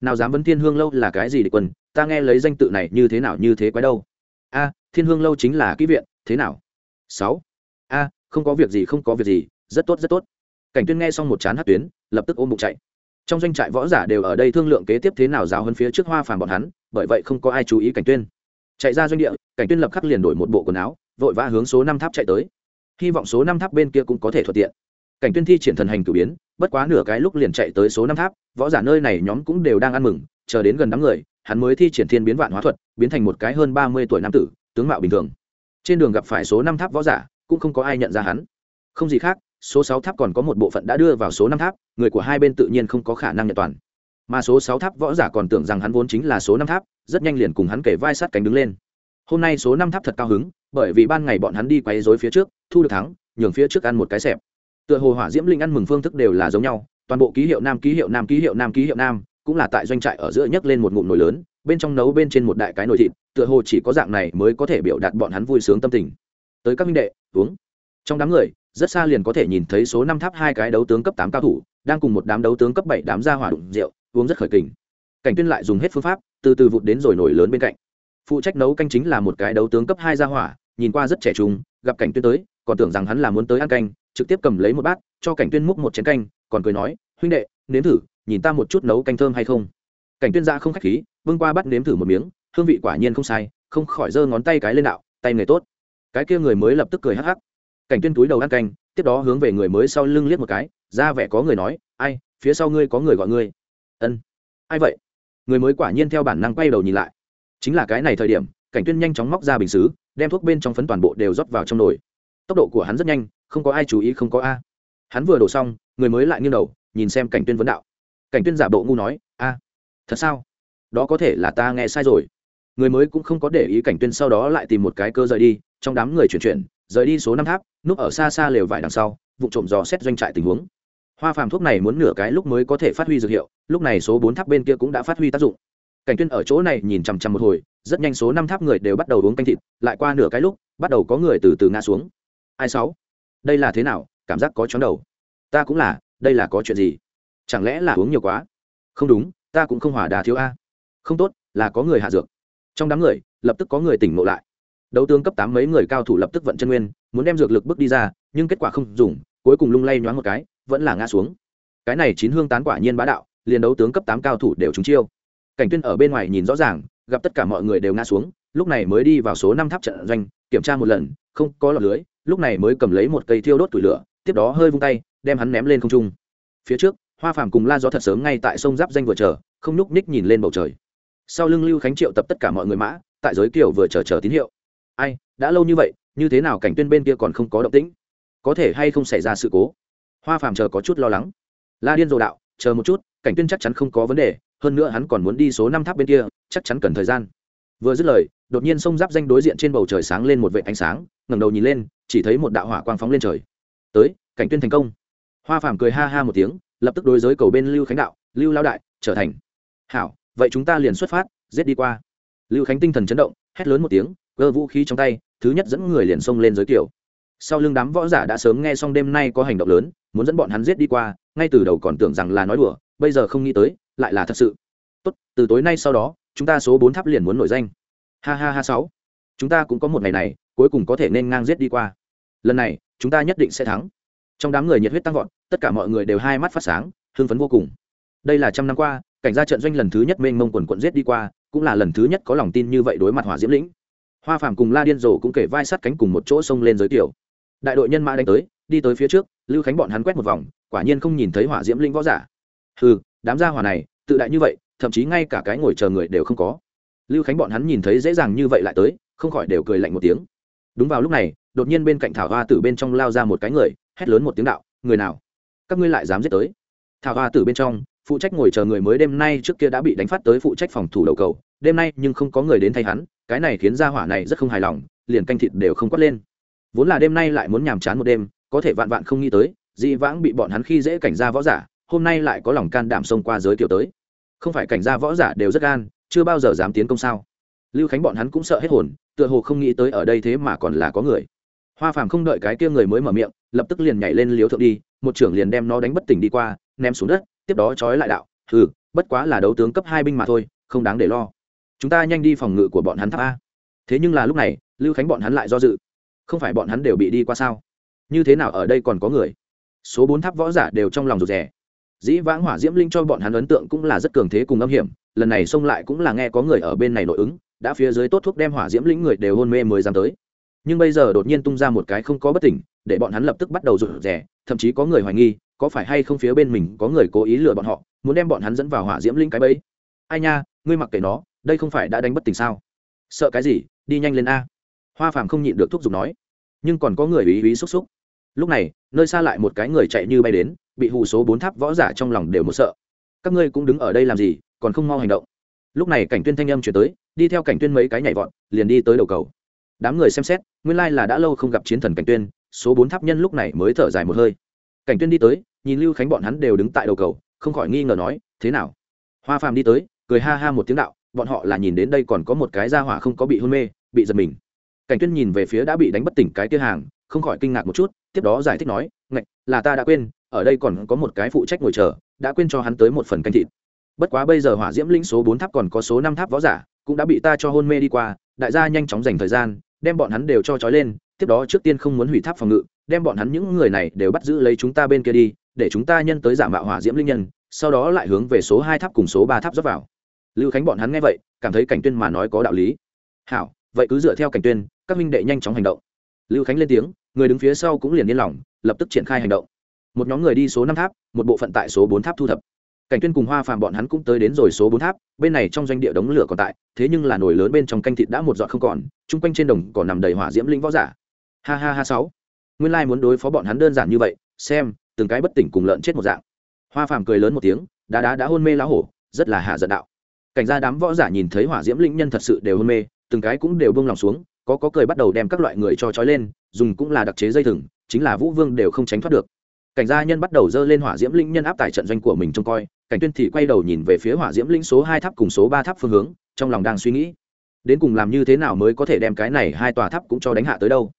Nào dám vấn thiên hương lâu là cái gì để quân ta nghe lấy danh tự này như thế nào như thế quái đâu. A, thiên hương lâu chính là kỹ viện, thế nào? Sáu. A, không có việc gì, không có việc gì, rất tốt rất tốt. Cảnh tuyên nghe xong một chán hát tuyến, lập tức ôm bụng chạy trong doanh trại võ giả đều ở đây thương lượng kế tiếp thế nào giáo hơn phía trước hoa phàm bọn hắn, bởi vậy không có ai chú ý cảnh tuyên. Chạy ra doanh địa, cảnh tuyên lập khắc liền đổi một bộ quần áo, vội vã hướng số năm tháp chạy tới. Hy vọng số năm tháp bên kia cũng có thể thuận tiện. Cảnh tuyên thi triển thần hành cử biến, bất quá nửa cái lúc liền chạy tới số năm tháp, võ giả nơi này nhóm cũng đều đang ăn mừng, chờ đến gần đám người, hắn mới thi triển thiên biến vạn hóa thuật, biến thành một cái hơn ba mươi tuổi nam tử, tướng mạo bình thường. Trên đường gặp phải số năm tháp võ giả, cũng không có ai nhận ra hắn. Không gì khác số sáu tháp còn có một bộ phận đã đưa vào số năm tháp, người của hai bên tự nhiên không có khả năng nhận toàn. Mà số sáu tháp võ giả còn tưởng rằng hắn vốn chính là số năm tháp, rất nhanh liền cùng hắn kể vai sát cánh đứng lên. Hôm nay số năm tháp thật cao hứng, bởi vì ban ngày bọn hắn đi quấy dối phía trước, thu được thắng, nhường phía trước ăn một cái xẹp. Tựa hồ hỏa diễm linh ăn mừng phương thức đều là giống nhau, toàn bộ ký hiệu nam, ký hiệu nam, ký hiệu nam, ký hiệu nam, cũng là tại doanh trại ở giữa nhấc lên một ngụm nồi lớn, bên trong nấu bên trên một đại cái nồi thịt, tựa hồ chỉ có dạng này mới có thể biểu đạt bọn hắn vui sướng tâm tình. Tới các minh đệ, uống. Trong đám người rất xa liền có thể nhìn thấy số năm tháp hai cái đấu tướng cấp tám cao thủ, đang cùng một đám đấu tướng cấp bảy đám ra hỏa đụng rượu, uống rất khởi kình. Cảnh tuyên lại dùng hết phương pháp, từ từ vụt đến rồi nổi lớn bên cạnh. Phụ trách nấu canh chính là một cái đấu tướng cấp hai ra hỏa, nhìn qua rất trẻ trung, gặp cảnh tuyên tới, còn tưởng rằng hắn là muốn tới ăn canh, trực tiếp cầm lấy một bát, cho cảnh tuyên múc một chén canh, còn cười nói, huynh đệ, nếm thử, nhìn ta một chút nấu canh thơm hay không? Cảnh tuyên ra không khách khí vương qua bắt nếm thử một miếng, hương vị quả nhiên không sai, không khỏi giơ ngón tay cái lên đạo, tay người tốt. Cái kia người mới lập tức cười hắc hắc cảnh tuyên túi đầu ăn canh, tiếp đó hướng về người mới sau lưng liếc một cái, ra vẻ có người nói, ai, phía sau ngươi có người gọi ngươi? Ân, ai vậy? Người mới quả nhiên theo bản năng quay đầu nhìn lại. Chính là cái này thời điểm, cảnh tuyên nhanh chóng móc ra bình xứ, đem thuốc bên trong phấn toàn bộ đều rót vào trong nồi. Tốc độ của hắn rất nhanh, không có ai chú ý, không có a. Hắn vừa đổ xong, người mới lại nghiêng đầu, nhìn xem cảnh tuyên vấn đạo. Cảnh tuyên giả bộ ngu nói, a, thật sao? Đó có thể là ta nghe sai rồi. Người mới cũng không có để ý cảnh tuyên sau đó lại tìm một cái cơ rời đi, trong đám người chuyển chuyển, rời đi số năm tháp núp ở xa xa lều vải đằng sau, vụ trộm dò xét doanh trại tình huống. Hoa phàm thuốc này muốn nửa cái lúc mới có thể phát huy dược hiệu, lúc này số bốn tháp bên kia cũng đã phát huy tác dụng. Cảnh tuyên ở chỗ này nhìn chằm chằm một hồi, rất nhanh số năm tháp người đều bắt đầu uống canh thịt, lại qua nửa cái lúc, bắt đầu có người từ từ ngã xuống. Ai sáu? Đây là thế nào? Cảm giác có chóng đầu. Ta cũng là, đây là có chuyện gì? Chẳng lẽ là uống nhiều quá? Không đúng, ta cũng không hòa đà thiếu a. Không tốt, là có người hạ dược. Trong đám người, lập tức có người tỉnh ngộ lại đấu tướng cấp tám mấy người cao thủ lập tức vận chân nguyên, muốn đem dược lực bước đi ra, nhưng kết quả không dùng, cuối cùng lung lay nhoáng một cái, vẫn là ngã xuống. Cái này chín hương tán quả nhiên bá đạo, liền đấu tướng cấp tám cao thủ đều trúng chiêu. Cảnh tuyên ở bên ngoài nhìn rõ ràng, gặp tất cả mọi người đều ngã xuống, lúc này mới đi vào số năm tháp trận doanh, kiểm tra một lần, không có lọt lưới, lúc này mới cầm lấy một cây thiêu đốt tủi lửa, tiếp đó hơi vung tay, đem hắn ném lên không trung. Phía trước, hoa phàm cùng la gió thật sớm ngay tại sông giáp danh vừa chờ, không nhúc ních nhìn lên bầu trời. Sau lưng lưu khánh triệu tập tất cả mọi người mã, tại giới kiều vừa chờ chờ tín hiệu ai, đã lâu như vậy, như thế nào cảnh tuyên bên kia còn không có động tĩnh? Có thể hay không xảy ra sự cố? Hoa phàm chờ có chút lo lắng. La điên rồ đạo, chờ một chút, cảnh tuyên chắc chắn không có vấn đề, hơn nữa hắn còn muốn đi số năm tháp bên kia, chắc chắn cần thời gian. Vừa dứt lời, đột nhiên sông giáp danh đối diện trên bầu trời sáng lên một vệ ánh sáng, ngẩng đầu nhìn lên, chỉ thấy một đạo hỏa quang phóng lên trời. Tới, cảnh tuyên thành công. Hoa phàm cười ha ha một tiếng, lập tức đối giới cầu bên lưu khánh đạo, lưu lao đại, trở thành. Hảo, vậy chúng ta liền xuất phát, giết đi qua. Lưu khánh tinh thần chấn động, hét lớn một tiếng cơ vũ khí trong tay, thứ nhất dẫn người liền xông lên giới kiểu. Sau lưng đám võ giả đã sớm nghe xong đêm nay có hành động lớn, muốn dẫn bọn hắn giết đi qua, ngay từ đầu còn tưởng rằng là nói đùa, bây giờ không nghĩ tới, lại là thật sự. Tốt, từ tối nay sau đó, chúng ta số bốn tháp liền muốn nổi danh. Ha ha ha sáu. Chúng ta cũng có một ngày này, cuối cùng có thể nên ngang giết đi qua. Lần này, chúng ta nhất định sẽ thắng. Trong đám người nhiệt huyết tăng vọt, tất cả mọi người đều hai mắt phát sáng, hưng phấn vô cùng. Đây là trăm năm qua, cảnh gia trận doanh lần thứ nhất mênh mông quần quận giết đi qua, cũng là lần thứ nhất có lòng tin như vậy đối mặt hỏa diễm lĩnh hoa phàm cùng la điên rồ cũng kể vai sát cánh cùng một chỗ xông lên giới tiểu. Đại đội nhân mã đánh tới, đi tới phía trước, lưu khánh bọn hắn quét một vòng, quả nhiên không nhìn thấy hỏa diễm linh võ giả. Ừ đám gia hỏa này, tự đại như vậy, thậm chí ngay cả cái ngồi chờ người đều không có. Lưu khánh bọn hắn nhìn thấy dễ dàng như vậy lại tới, không khỏi đều cười lạnh một tiếng. Đúng vào lúc này, đột nhiên bên cạnh thảo hoa tử bên trong lao ra một cái người, hét lớn một tiếng đạo, người nào? Các ngươi lại dám giết tới? Thảo hoa tử bên trong phụ trách ngồi chờ người mới đêm nay trước kia đã bị đánh phát tới phụ trách phòng thủ đầu cầu, đêm nay nhưng không có người đến thay hắn, cái này khiến gia hỏa này rất không hài lòng, liền canh thịt đều không quất lên. Vốn là đêm nay lại muốn nhàm chán một đêm, có thể vạn vạn không nghĩ tới, dị vãng bị bọn hắn khi dễ cảnh gia võ giả, hôm nay lại có lòng can đảm xông qua giới kiểu tới. Không phải cảnh gia võ giả đều rất gan, chưa bao giờ dám tiến công sao? Lưu khánh bọn hắn cũng sợ hết hồn, tựa hồ không nghĩ tới ở đây thế mà còn là có người. Hoa phàm không đợi cái kia người mới mở miệng lập tức liền nhảy lên liếu thượng đi, một trưởng liền đem nó đánh bất tỉnh đi qua, ném xuống đất, tiếp đó trói lại đạo ừ bất quá là đấu tướng cấp hai binh mà thôi, không đáng để lo. Chúng ta nhanh đi phòng ngự của bọn hắn tháp a. Thế nhưng là lúc này, lưu khánh bọn hắn lại do dự. Không phải bọn hắn đều bị đi qua sao? Như thế nào ở đây còn có người? Số bốn tháp võ giả đều trong lòng rụt rè. Dĩ vãng hỏa diễm linh cho bọn hắn ấn tượng cũng là rất cường thế cùng âm hiểm, lần này xông lại cũng là nghe có người ở bên này nội ứng, đã phía dưới tốt thuốc đem hỏa diễm lĩnh người đều hôn mê mới dám tới nhưng bây giờ đột nhiên tung ra một cái không có bất tỉnh, để bọn hắn lập tức bắt đầu rụt rè, thậm chí có người hoài nghi, có phải hay không phía bên mình có người cố ý lừa bọn họ, muốn đem bọn hắn dẫn vào hỏa diễm linh cái bẫy. Ai nha, ngươi mặc kệ nó, đây không phải đã đánh bất tỉnh sao? Sợ cái gì, đi nhanh lên a. Hoa phàm không nhịn được thúc giục nói. Nhưng còn có người ý ý xúc xúc. Lúc này, nơi xa lại một cái người chạy như bay đến, bị hù số bốn tháp võ giả trong lòng đều một sợ. Các ngươi cũng đứng ở đây làm gì, còn không mau hành động. Lúc này cảnh tuyên thanh âm chuyển tới, đi theo cảnh tuyên mấy cái nhảy vọt, liền đi tới đầu cầu đám người xem xét, nguyên lai là đã lâu không gặp chiến thần cảnh tuyên, số bốn tháp nhân lúc này mới thở dài một hơi. Cảnh tuyên đi tới, nhìn lưu khánh bọn hắn đều đứng tại đầu cầu, không khỏi nghi ngờ nói, thế nào? Hoa phàm đi tới, cười ha ha một tiếng đạo, bọn họ là nhìn đến đây còn có một cái gia hỏa không có bị hôn mê, bị giật mình. Cảnh tuyên nhìn về phía đã bị đánh bất tỉnh cái kia hàng, không khỏi kinh ngạc một chút, tiếp đó giải thích nói, ngạch, là ta đã quên, ở đây còn có một cái phụ trách ngồi chờ, đã quên cho hắn tới một phần canh thịt. Bất quá bây giờ hỏa diễm lĩnh số bốn tháp còn có số năm tháp võ giả, cũng đã bị ta cho hôn mê đi qua, đại gia nhanh chóng dành thời gian đem bọn hắn đều cho trói lên, tiếp đó trước tiên không muốn hủy tháp phòng ngự, đem bọn hắn những người này đều bắt giữ lấy chúng ta bên kia đi, để chúng ta nhân tới giả mạo hỏa diễm linh nhân, sau đó lại hướng về số hai tháp cùng số ba tháp dốc vào. Lưu khánh bọn hắn nghe vậy, cảm thấy cảnh tuyên mà nói có đạo lý. Hảo, vậy cứ dựa theo cảnh tuyên, các minh đệ nhanh chóng hành động. Lưu khánh lên tiếng, người đứng phía sau cũng liền yên lòng, lập tức triển khai hành động. Một nhóm người đi số năm tháp, một bộ phận tại số bốn tháp thu thập cảnh tuyên cùng hoa phàm bọn hắn cũng tới đến rồi số bốn tháp, bên này trong doanh địa đống lửa còn tại, thế nhưng là nồi lớn bên trong canh thịt đã một dọn không còn, chung quanh trên đồng còn nằm đầy hỏa diễm linh võ giả. Ha ha ha sáu. Nguyên lai muốn đối phó bọn hắn đơn giản như vậy, xem, từng cái bất tỉnh cùng lợn chết một dạng. Hoa phàm cười lớn một tiếng, đá đá đã hôn mê lá hổ, rất là hạ giận đạo. Cảnh gia đám võ giả nhìn thấy hỏa diễm linh nhân thật sự đều hôn mê, từng cái cũng đều buông lòng xuống, có có cười bắt đầu đem các loại người cho trói lên, dùng cũng là đặc chế dây thừng, chính là vũ vương đều không tránh thoát được. Cảnh gia nhân bắt đầu dơ lên hỏa diễm linh nhân áp tải trận doanh của mình trông coi cảnh tuyên thì quay đầu nhìn về phía hỏa diễm linh số hai tháp cùng số ba tháp phương hướng trong lòng đang suy nghĩ đến cùng làm như thế nào mới có thể đem cái này hai tòa tháp cũng cho đánh hạ tới đâu.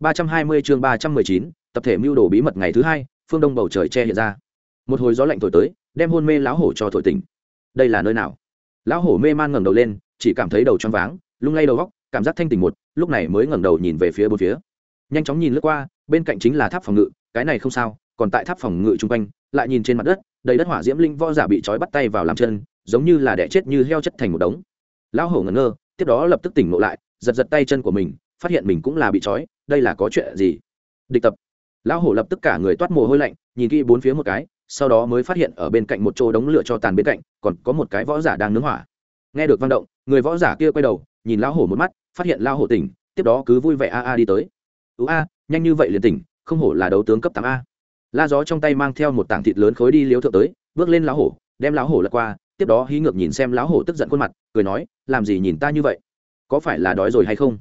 320 chương 319, tập thể mưu đồ bí mật ngày thứ hai phương đông bầu trời che hiện ra. Một hồi gió lạnh thổi tới đem hôn mê lão hổ cho thổi tỉnh. Đây là nơi nào? Lão hổ mê man ngẩng đầu lên chỉ cảm thấy đầu choáng váng lung lay đầu góc cảm giác thanh tỉnh một lúc này mới ngẩng đầu nhìn về phía bốn phía. Nhanh chóng nhìn lướt qua bên cạnh chính là tháp phòng ngự cái này không sao còn tại tháp phòng ngự chung quanh, lại nhìn trên mặt đất, đầy đất hỏa diễm linh võ giả bị trói bắt tay vào làm chân, giống như là đẻ chết như heo chất thành một đống. Lão hổ ngẩn ngơ, tiếp đó lập tức tỉnh ngộ lại, giật giật tay chân của mình, phát hiện mình cũng là bị trói, đây là có chuyện gì? Địch tập. Lão hổ lập tức cả người toát mồ hôi lạnh, nhìn kỹ bốn phía một cái, sau đó mới phát hiện ở bên cạnh một chỗ đống lửa cho tàn bên cạnh, còn có một cái võ giả đang nướng hỏa. Nghe được văn động, người võ giả kia quay đầu, nhìn lão hổ một mắt, phát hiện lão hổ tỉnh, tiếp đó cứ vui vẻ a a đi tới. Ú a, nhanh như vậy liền tỉnh, không hổ là đấu tướng cấp tám a la gió trong tay mang theo một tảng thịt lớn khối đi liếu thượng tới, bước lên lão hổ, đem lão hổ lật qua, tiếp đó hí ngược nhìn xem lão hổ tức giận khuôn mặt, cười nói, làm gì nhìn ta như vậy? Có phải là đói rồi hay không?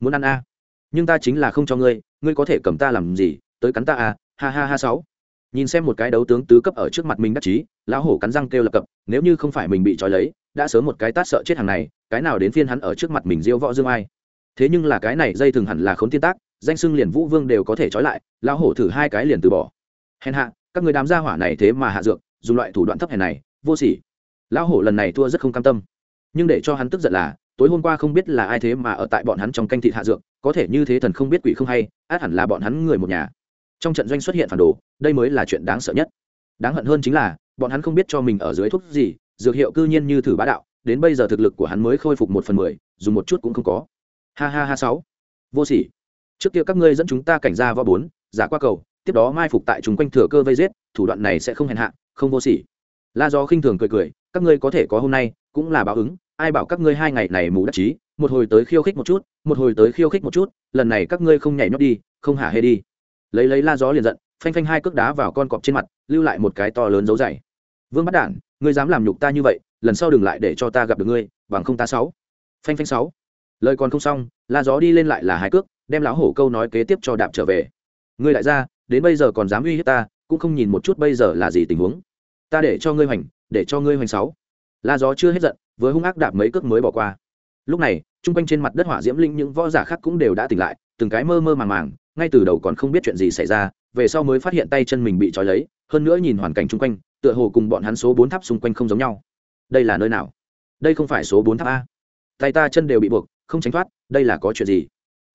Muốn ăn a? Nhưng ta chính là không cho ngươi ngươi có thể cầm ta làm gì? Tới cắn ta à? ha ha ha sáu. Nhìn xem một cái đấu tướng tứ cấp ở trước mặt mình đắc chí, lão hổ cắn răng kêu lập cập, nếu như không phải mình bị trói lấy, đã sớm một cái tát sợ chết hàng này, cái nào đến phiên hắn ở trước mặt mình diêu võ dương ai? Thế nhưng là cái này dây thường hẳn là khốn thiên tác, danh sưng liền vũ vương đều có thể trói lại, lão hổ thử hai cái liền từ bỏ hèn hạ, các người đám gia hỏa này thế mà hạ dược, dùng loại thủ đoạn thấp hèn này, vô sỉ. Lão hổ lần này thua rất không cam tâm. Nhưng để cho hắn tức giận là, tối hôm qua không biết là ai thế mà ở tại bọn hắn trong canh thịt hạ dược, có thể như thế thần không biết quỷ không hay, át hẳn là bọn hắn người một nhà. Trong trận doanh xuất hiện phản đồ, đây mới là chuyện đáng sợ nhất. Đáng hận hơn chính là, bọn hắn không biết cho mình ở dưới thuốc gì, dược hiệu cư nhiên như thử bá đạo, đến bây giờ thực lực của hắn mới khôi phục một phần mười, dùng một chút cũng không có. Ha ha ha sáu. Vô sỉ. Trước kia các ngươi dẫn chúng ta cảnh ra võ bốn, giả qua cầu tiếp đó mai phục tại chúng quanh thừa cơ vây giết, thủ đoạn này sẽ không hèn hạ, không vô sỉ. La do khinh thường cười cười, các ngươi có thể có hôm nay, cũng là báo ứng, ai bảo các ngươi hai ngày này mù đắc chí, một hồi tới khiêu khích một chút, một hồi tới khiêu khích một chút, lần này các ngươi không nhảy nhót đi, không hả hê đi. Lấy lấy la gió liền giận, phanh phanh hai cước đá vào con cọp trên mặt, lưu lại một cái to lớn dấu dày. Vương bắt đản, ngươi dám làm nhục ta như vậy, lần sau đừng lại để cho ta gặp được ngươi, bằng không ta sáu. Phanh phanh sáu. Lời còn không xong, la gió đi lên lại là hai cước, đem lão hổ câu nói kế tiếp cho đạp trở về. Ngươi lại ra đến bây giờ còn dám uy hiếp ta, cũng không nhìn một chút bây giờ là gì tình huống. Ta để cho ngươi hoành, để cho ngươi hoành sáu. La gió chưa hết giận với hung ác đạp mấy cước mới bỏ qua. Lúc này trung quanh trên mặt đất hỏa diễm linh những võ giả khác cũng đều đã tỉnh lại, từng cái mơ mơ màng màng, ngay từ đầu còn không biết chuyện gì xảy ra, về sau mới phát hiện tay chân mình bị trói lấy, hơn nữa nhìn hoàn cảnh chung quanh, tựa hồ cùng bọn hắn số bốn tháp xung quanh không giống nhau. Đây là nơi nào? Đây không phải số bốn tháp a. Tay ta chân đều bị buộc, không tránh thoát, đây là có chuyện gì?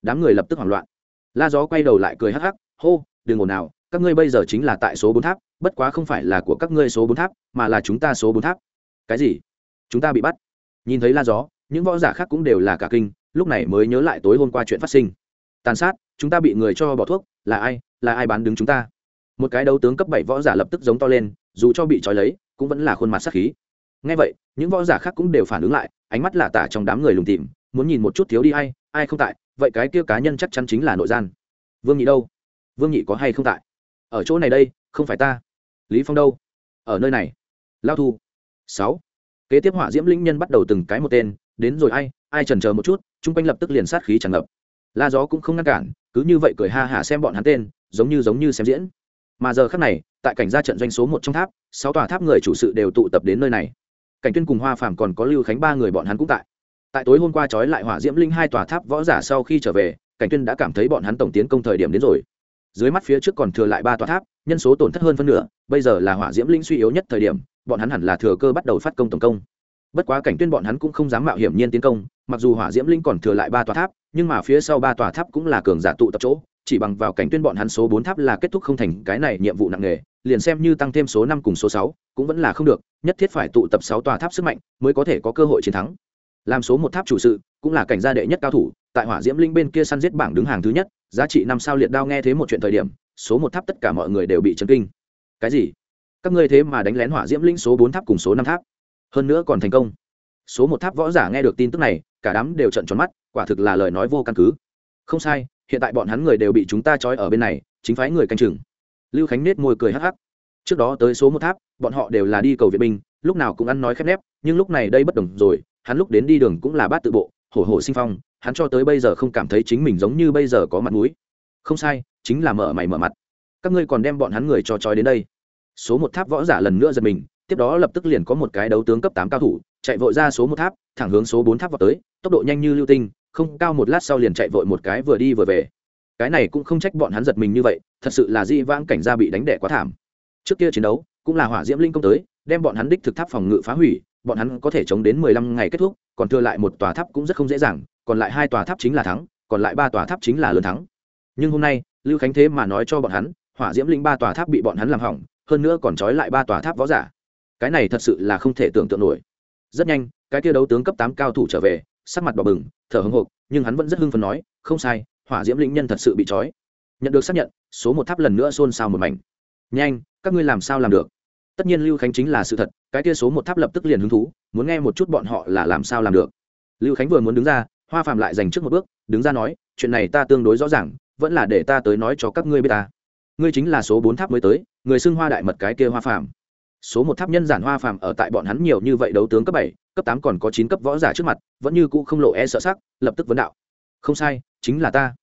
Đám người lập tức hoảng loạn. La gió quay đầu lại cười hắc hắc, hô đừng ồn nào các ngươi bây giờ chính là tại số bốn tháp, bất quá không phải là của các ngươi số bốn tháp, mà là chúng ta số bốn tháp. Cái gì? Chúng ta bị bắt. Nhìn thấy la gió, những võ giả khác cũng đều là cả kinh, lúc này mới nhớ lại tối hôm qua chuyện phát sinh. Tàn sát, chúng ta bị người cho bỏ thuốc, là ai là ai bán đứng chúng ta? Một cái đấu tướng cấp bảy võ giả lập tức giống to lên, dù cho bị trói lấy, cũng vẫn là khuôn mặt sắc khí. Ngay vậy, những võ giả khác cũng đều phản ứng lại, ánh mắt là tả trong đám người lùng tìm muốn nhìn một chút thiếu đi ai ai không tại, vậy cái kia cá nhân chắc chắn chính là nội gian. Vương nhị đâu? Vương nhị có hay không tại? Ở chỗ này đây, không phải ta. Lý phong đâu? Ở nơi này. Lao thu. Sáu. Kế tiếp hỏa diễm linh nhân bắt đầu từng cái một tên, đến rồi ai ai chần chờ một chút, chung quanh lập tức liền sát khí tràn ngập. La gió cũng không ngăn cản, cứ như vậy cười ha hả xem bọn hắn tên, giống như giống như xem diễn. Mà giờ khắc này, tại cảnh gia trận doanh số một trong tháp, sáu tòa tháp người chủ sự đều tụ tập đến nơi này. Cảnh tuyên cùng hoa phàm còn có lưu khánh ba người bọn hắn cũng tại. Tại tối hôm qua trói lại hỏa diễm linh hai tòa tháp võ giả sau khi trở về, cảnh tuyên đã cảm thấy bọn hắn tổng tiến công thời điểm đến rồi dưới mắt phía trước còn thừa lại ba tòa tháp, nhân số tổn thất hơn phân nửa, bây giờ là hỏa diễm linh suy yếu nhất thời điểm, bọn hắn hẳn là thừa cơ bắt đầu phát công tổng công. Bất quá cảnh tuyên bọn hắn cũng không dám mạo hiểm nhiên tiến công, mặc dù hỏa diễm linh còn thừa lại ba tòa tháp, nhưng mà phía sau ba tòa tháp cũng là cường giả tụ tập chỗ, chỉ bằng vào cảnh tuyên bọn hắn số bốn tháp là kết thúc không thành cái này nhiệm vụ nặng nề, liền xem như tăng thêm số năm cùng số sáu, cũng vẫn là không được, nhất thiết phải tụ tập sáu tòa tháp sức mạnh mới có thể có cơ hội chiến thắng. Làm số một tháp chủ sự, cũng là cảnh gia đệ nhất cao thủ tại hỏa diễm linh bên kia săn giết bảng đứng hàng thứ nhất, giá trị năm sao liệt đao nghe thế một chuyện thời điểm, số một tháp tất cả mọi người đều bị chấn kinh. Cái gì? Các ngươi thế mà đánh lén hỏa diễm linh số bốn tháp cùng số năm tháp? Hơn nữa còn thành công. Số một tháp võ giả nghe được tin tức này, cả đám đều trận tròn mắt, quả thực là lời nói vô căn cứ. Không sai, hiện tại bọn hắn người đều bị chúng ta trói ở bên này, chính phái người canh chừng. Lưu khánh nết môi cười hắc hắc. Trước đó tới số một tháp, bọn họ đều là đi cầu viện binh, lúc nào cũng ăn nói khép nép, nhưng lúc này đây bất đồng rồi, hắn lúc đến đi đường cũng là bát tự bộ hổ hổ sinh phong, hắn cho tới bây giờ không cảm thấy chính mình giống như bây giờ có mặt mũi. Không sai, chính là mở mày mở mặt. Các ngươi còn đem bọn hắn người cho trói đến đây. Số một tháp võ giả lần nữa giật mình, tiếp đó lập tức liền có một cái đấu tướng cấp tám cao thủ, chạy vội ra số một tháp, thẳng hướng số bốn tháp vào tới, tốc độ nhanh như lưu tinh, không cao một lát sau liền chạy vội một cái vừa đi vừa về. Cái này cũng không trách bọn hắn giật mình như vậy, thật sự là di vãng cảnh gia bị đánh đẻ quá thảm. Trước kia chiến đấu, cũng là hỏa diễm linh công tới, đem bọn hắn đích thực tháp phòng ngự phá hủy bọn hắn có thể chống đến mười lăm ngày kết thúc, còn thừa lại một tòa tháp cũng rất không dễ dàng, còn lại hai tòa tháp chính là thắng, còn lại ba tòa tháp chính là lớn thắng. Nhưng hôm nay, lưu khánh thế mà nói cho bọn hắn, hỏa diễm linh ba tòa tháp bị bọn hắn làm hỏng, hơn nữa còn trói lại ba tòa tháp võ giả. Cái này thật sự là không thể tưởng tượng nổi. Rất nhanh, cái kia đấu tướng cấp tám cao thủ trở về, sắc mặt đỏ bừng, thở hưng hộp nhưng hắn vẫn rất hưng phấn nói, không sai, hỏa diễm linh nhân thật sự bị trói. Nhận được xác nhận, số một tháp lần nữa xôn xao một mảnh. Nhanh, các ngươi làm sao làm được? Tất nhiên lưu khánh chính là sự thật cái kia số một tháp lập tức liền hứng thú, muốn nghe một chút bọn họ là làm sao làm được. Lưu khánh vừa muốn đứng ra, hoa phàm lại dành trước một bước, đứng ra nói, chuyện này ta tương đối rõ ràng, vẫn là để ta tới nói cho các ngươi biết ta. Ngươi chính là số bốn tháp mới tới, người xưng hoa đại mật cái kia hoa phàm. Số một tháp nhân giản hoa phàm ở tại bọn hắn nhiều như vậy đấu tướng cấp bảy, cấp tám còn có chín cấp võ giả trước mặt, vẫn như cũ không lộ e sợ sắc, lập tức vấn đạo, không sai, chính là ta.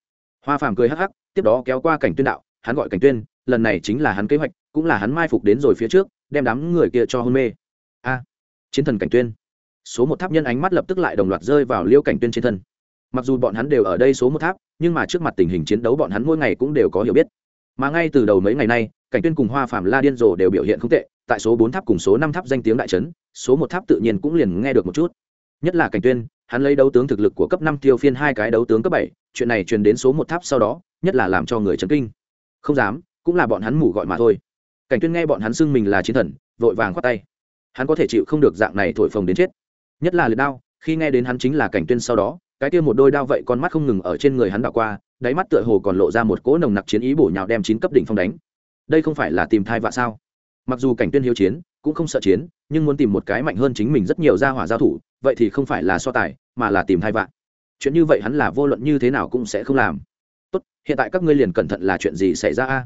Hoa phàm cười hắc hắc, tiếp đó kéo qua cảnh tuyên đạo, hắn gọi cảnh tuyên, lần này chính là hắn kế hoạch, cũng là hắn mai phục đến rồi phía trước đem đám người kia cho hôn mê. A, chiến thần cảnh tuyên. Số một tháp nhân ánh mắt lập tức lại đồng loạt rơi vào liêu cảnh tuyên trên thân. Mặc dù bọn hắn đều ở đây số một tháp, nhưng mà trước mặt tình hình chiến đấu bọn hắn mỗi ngày cũng đều có hiểu biết. Mà ngay từ đầu mấy ngày nay, cảnh tuyên cùng hoa phạm la điên rồ đều biểu hiện không tệ, tại số bốn tháp cùng số năm tháp danh tiếng đại trấn, số một tháp tự nhiên cũng liền nghe được một chút. Nhất là cảnh tuyên, hắn lấy đấu tướng thực lực của cấp năm tiêu phiên hai cái đấu tướng cấp bảy, chuyện này truyền đến số một tháp sau đó, nhất là làm cho người chấn kinh. Không dám, cũng là bọn hắn mù gọi mà thôi cảnh tuyên nghe bọn hắn xưng mình là chiến thần, vội vàng khoát tay. Hắn có thể chịu không được dạng này thổi phồng đến chết. Nhất là liệt đao, khi nghe đến hắn chính là cảnh tuyên sau đó, cái kia một đôi đao vậy con mắt không ngừng ở trên người hắn đảo qua, đáy mắt tựa hồ còn lộ ra một cỗ nồng nặc chiến ý bổ nhào đem chín cấp đỉnh phong đánh. Đây không phải là tìm thai vạ sao? Mặc dù cảnh tuyên hiếu chiến, cũng không sợ chiến, nhưng muốn tìm một cái mạnh hơn chính mình rất nhiều gia hỏa giao thủ, vậy thì không phải là so tài, mà là tìm thai vạ. Chuyện như vậy hắn là vô luận như thế nào cũng sẽ không làm. Tốt, hiện tại các ngươi liền cẩn thận là chuyện gì xảy ra a?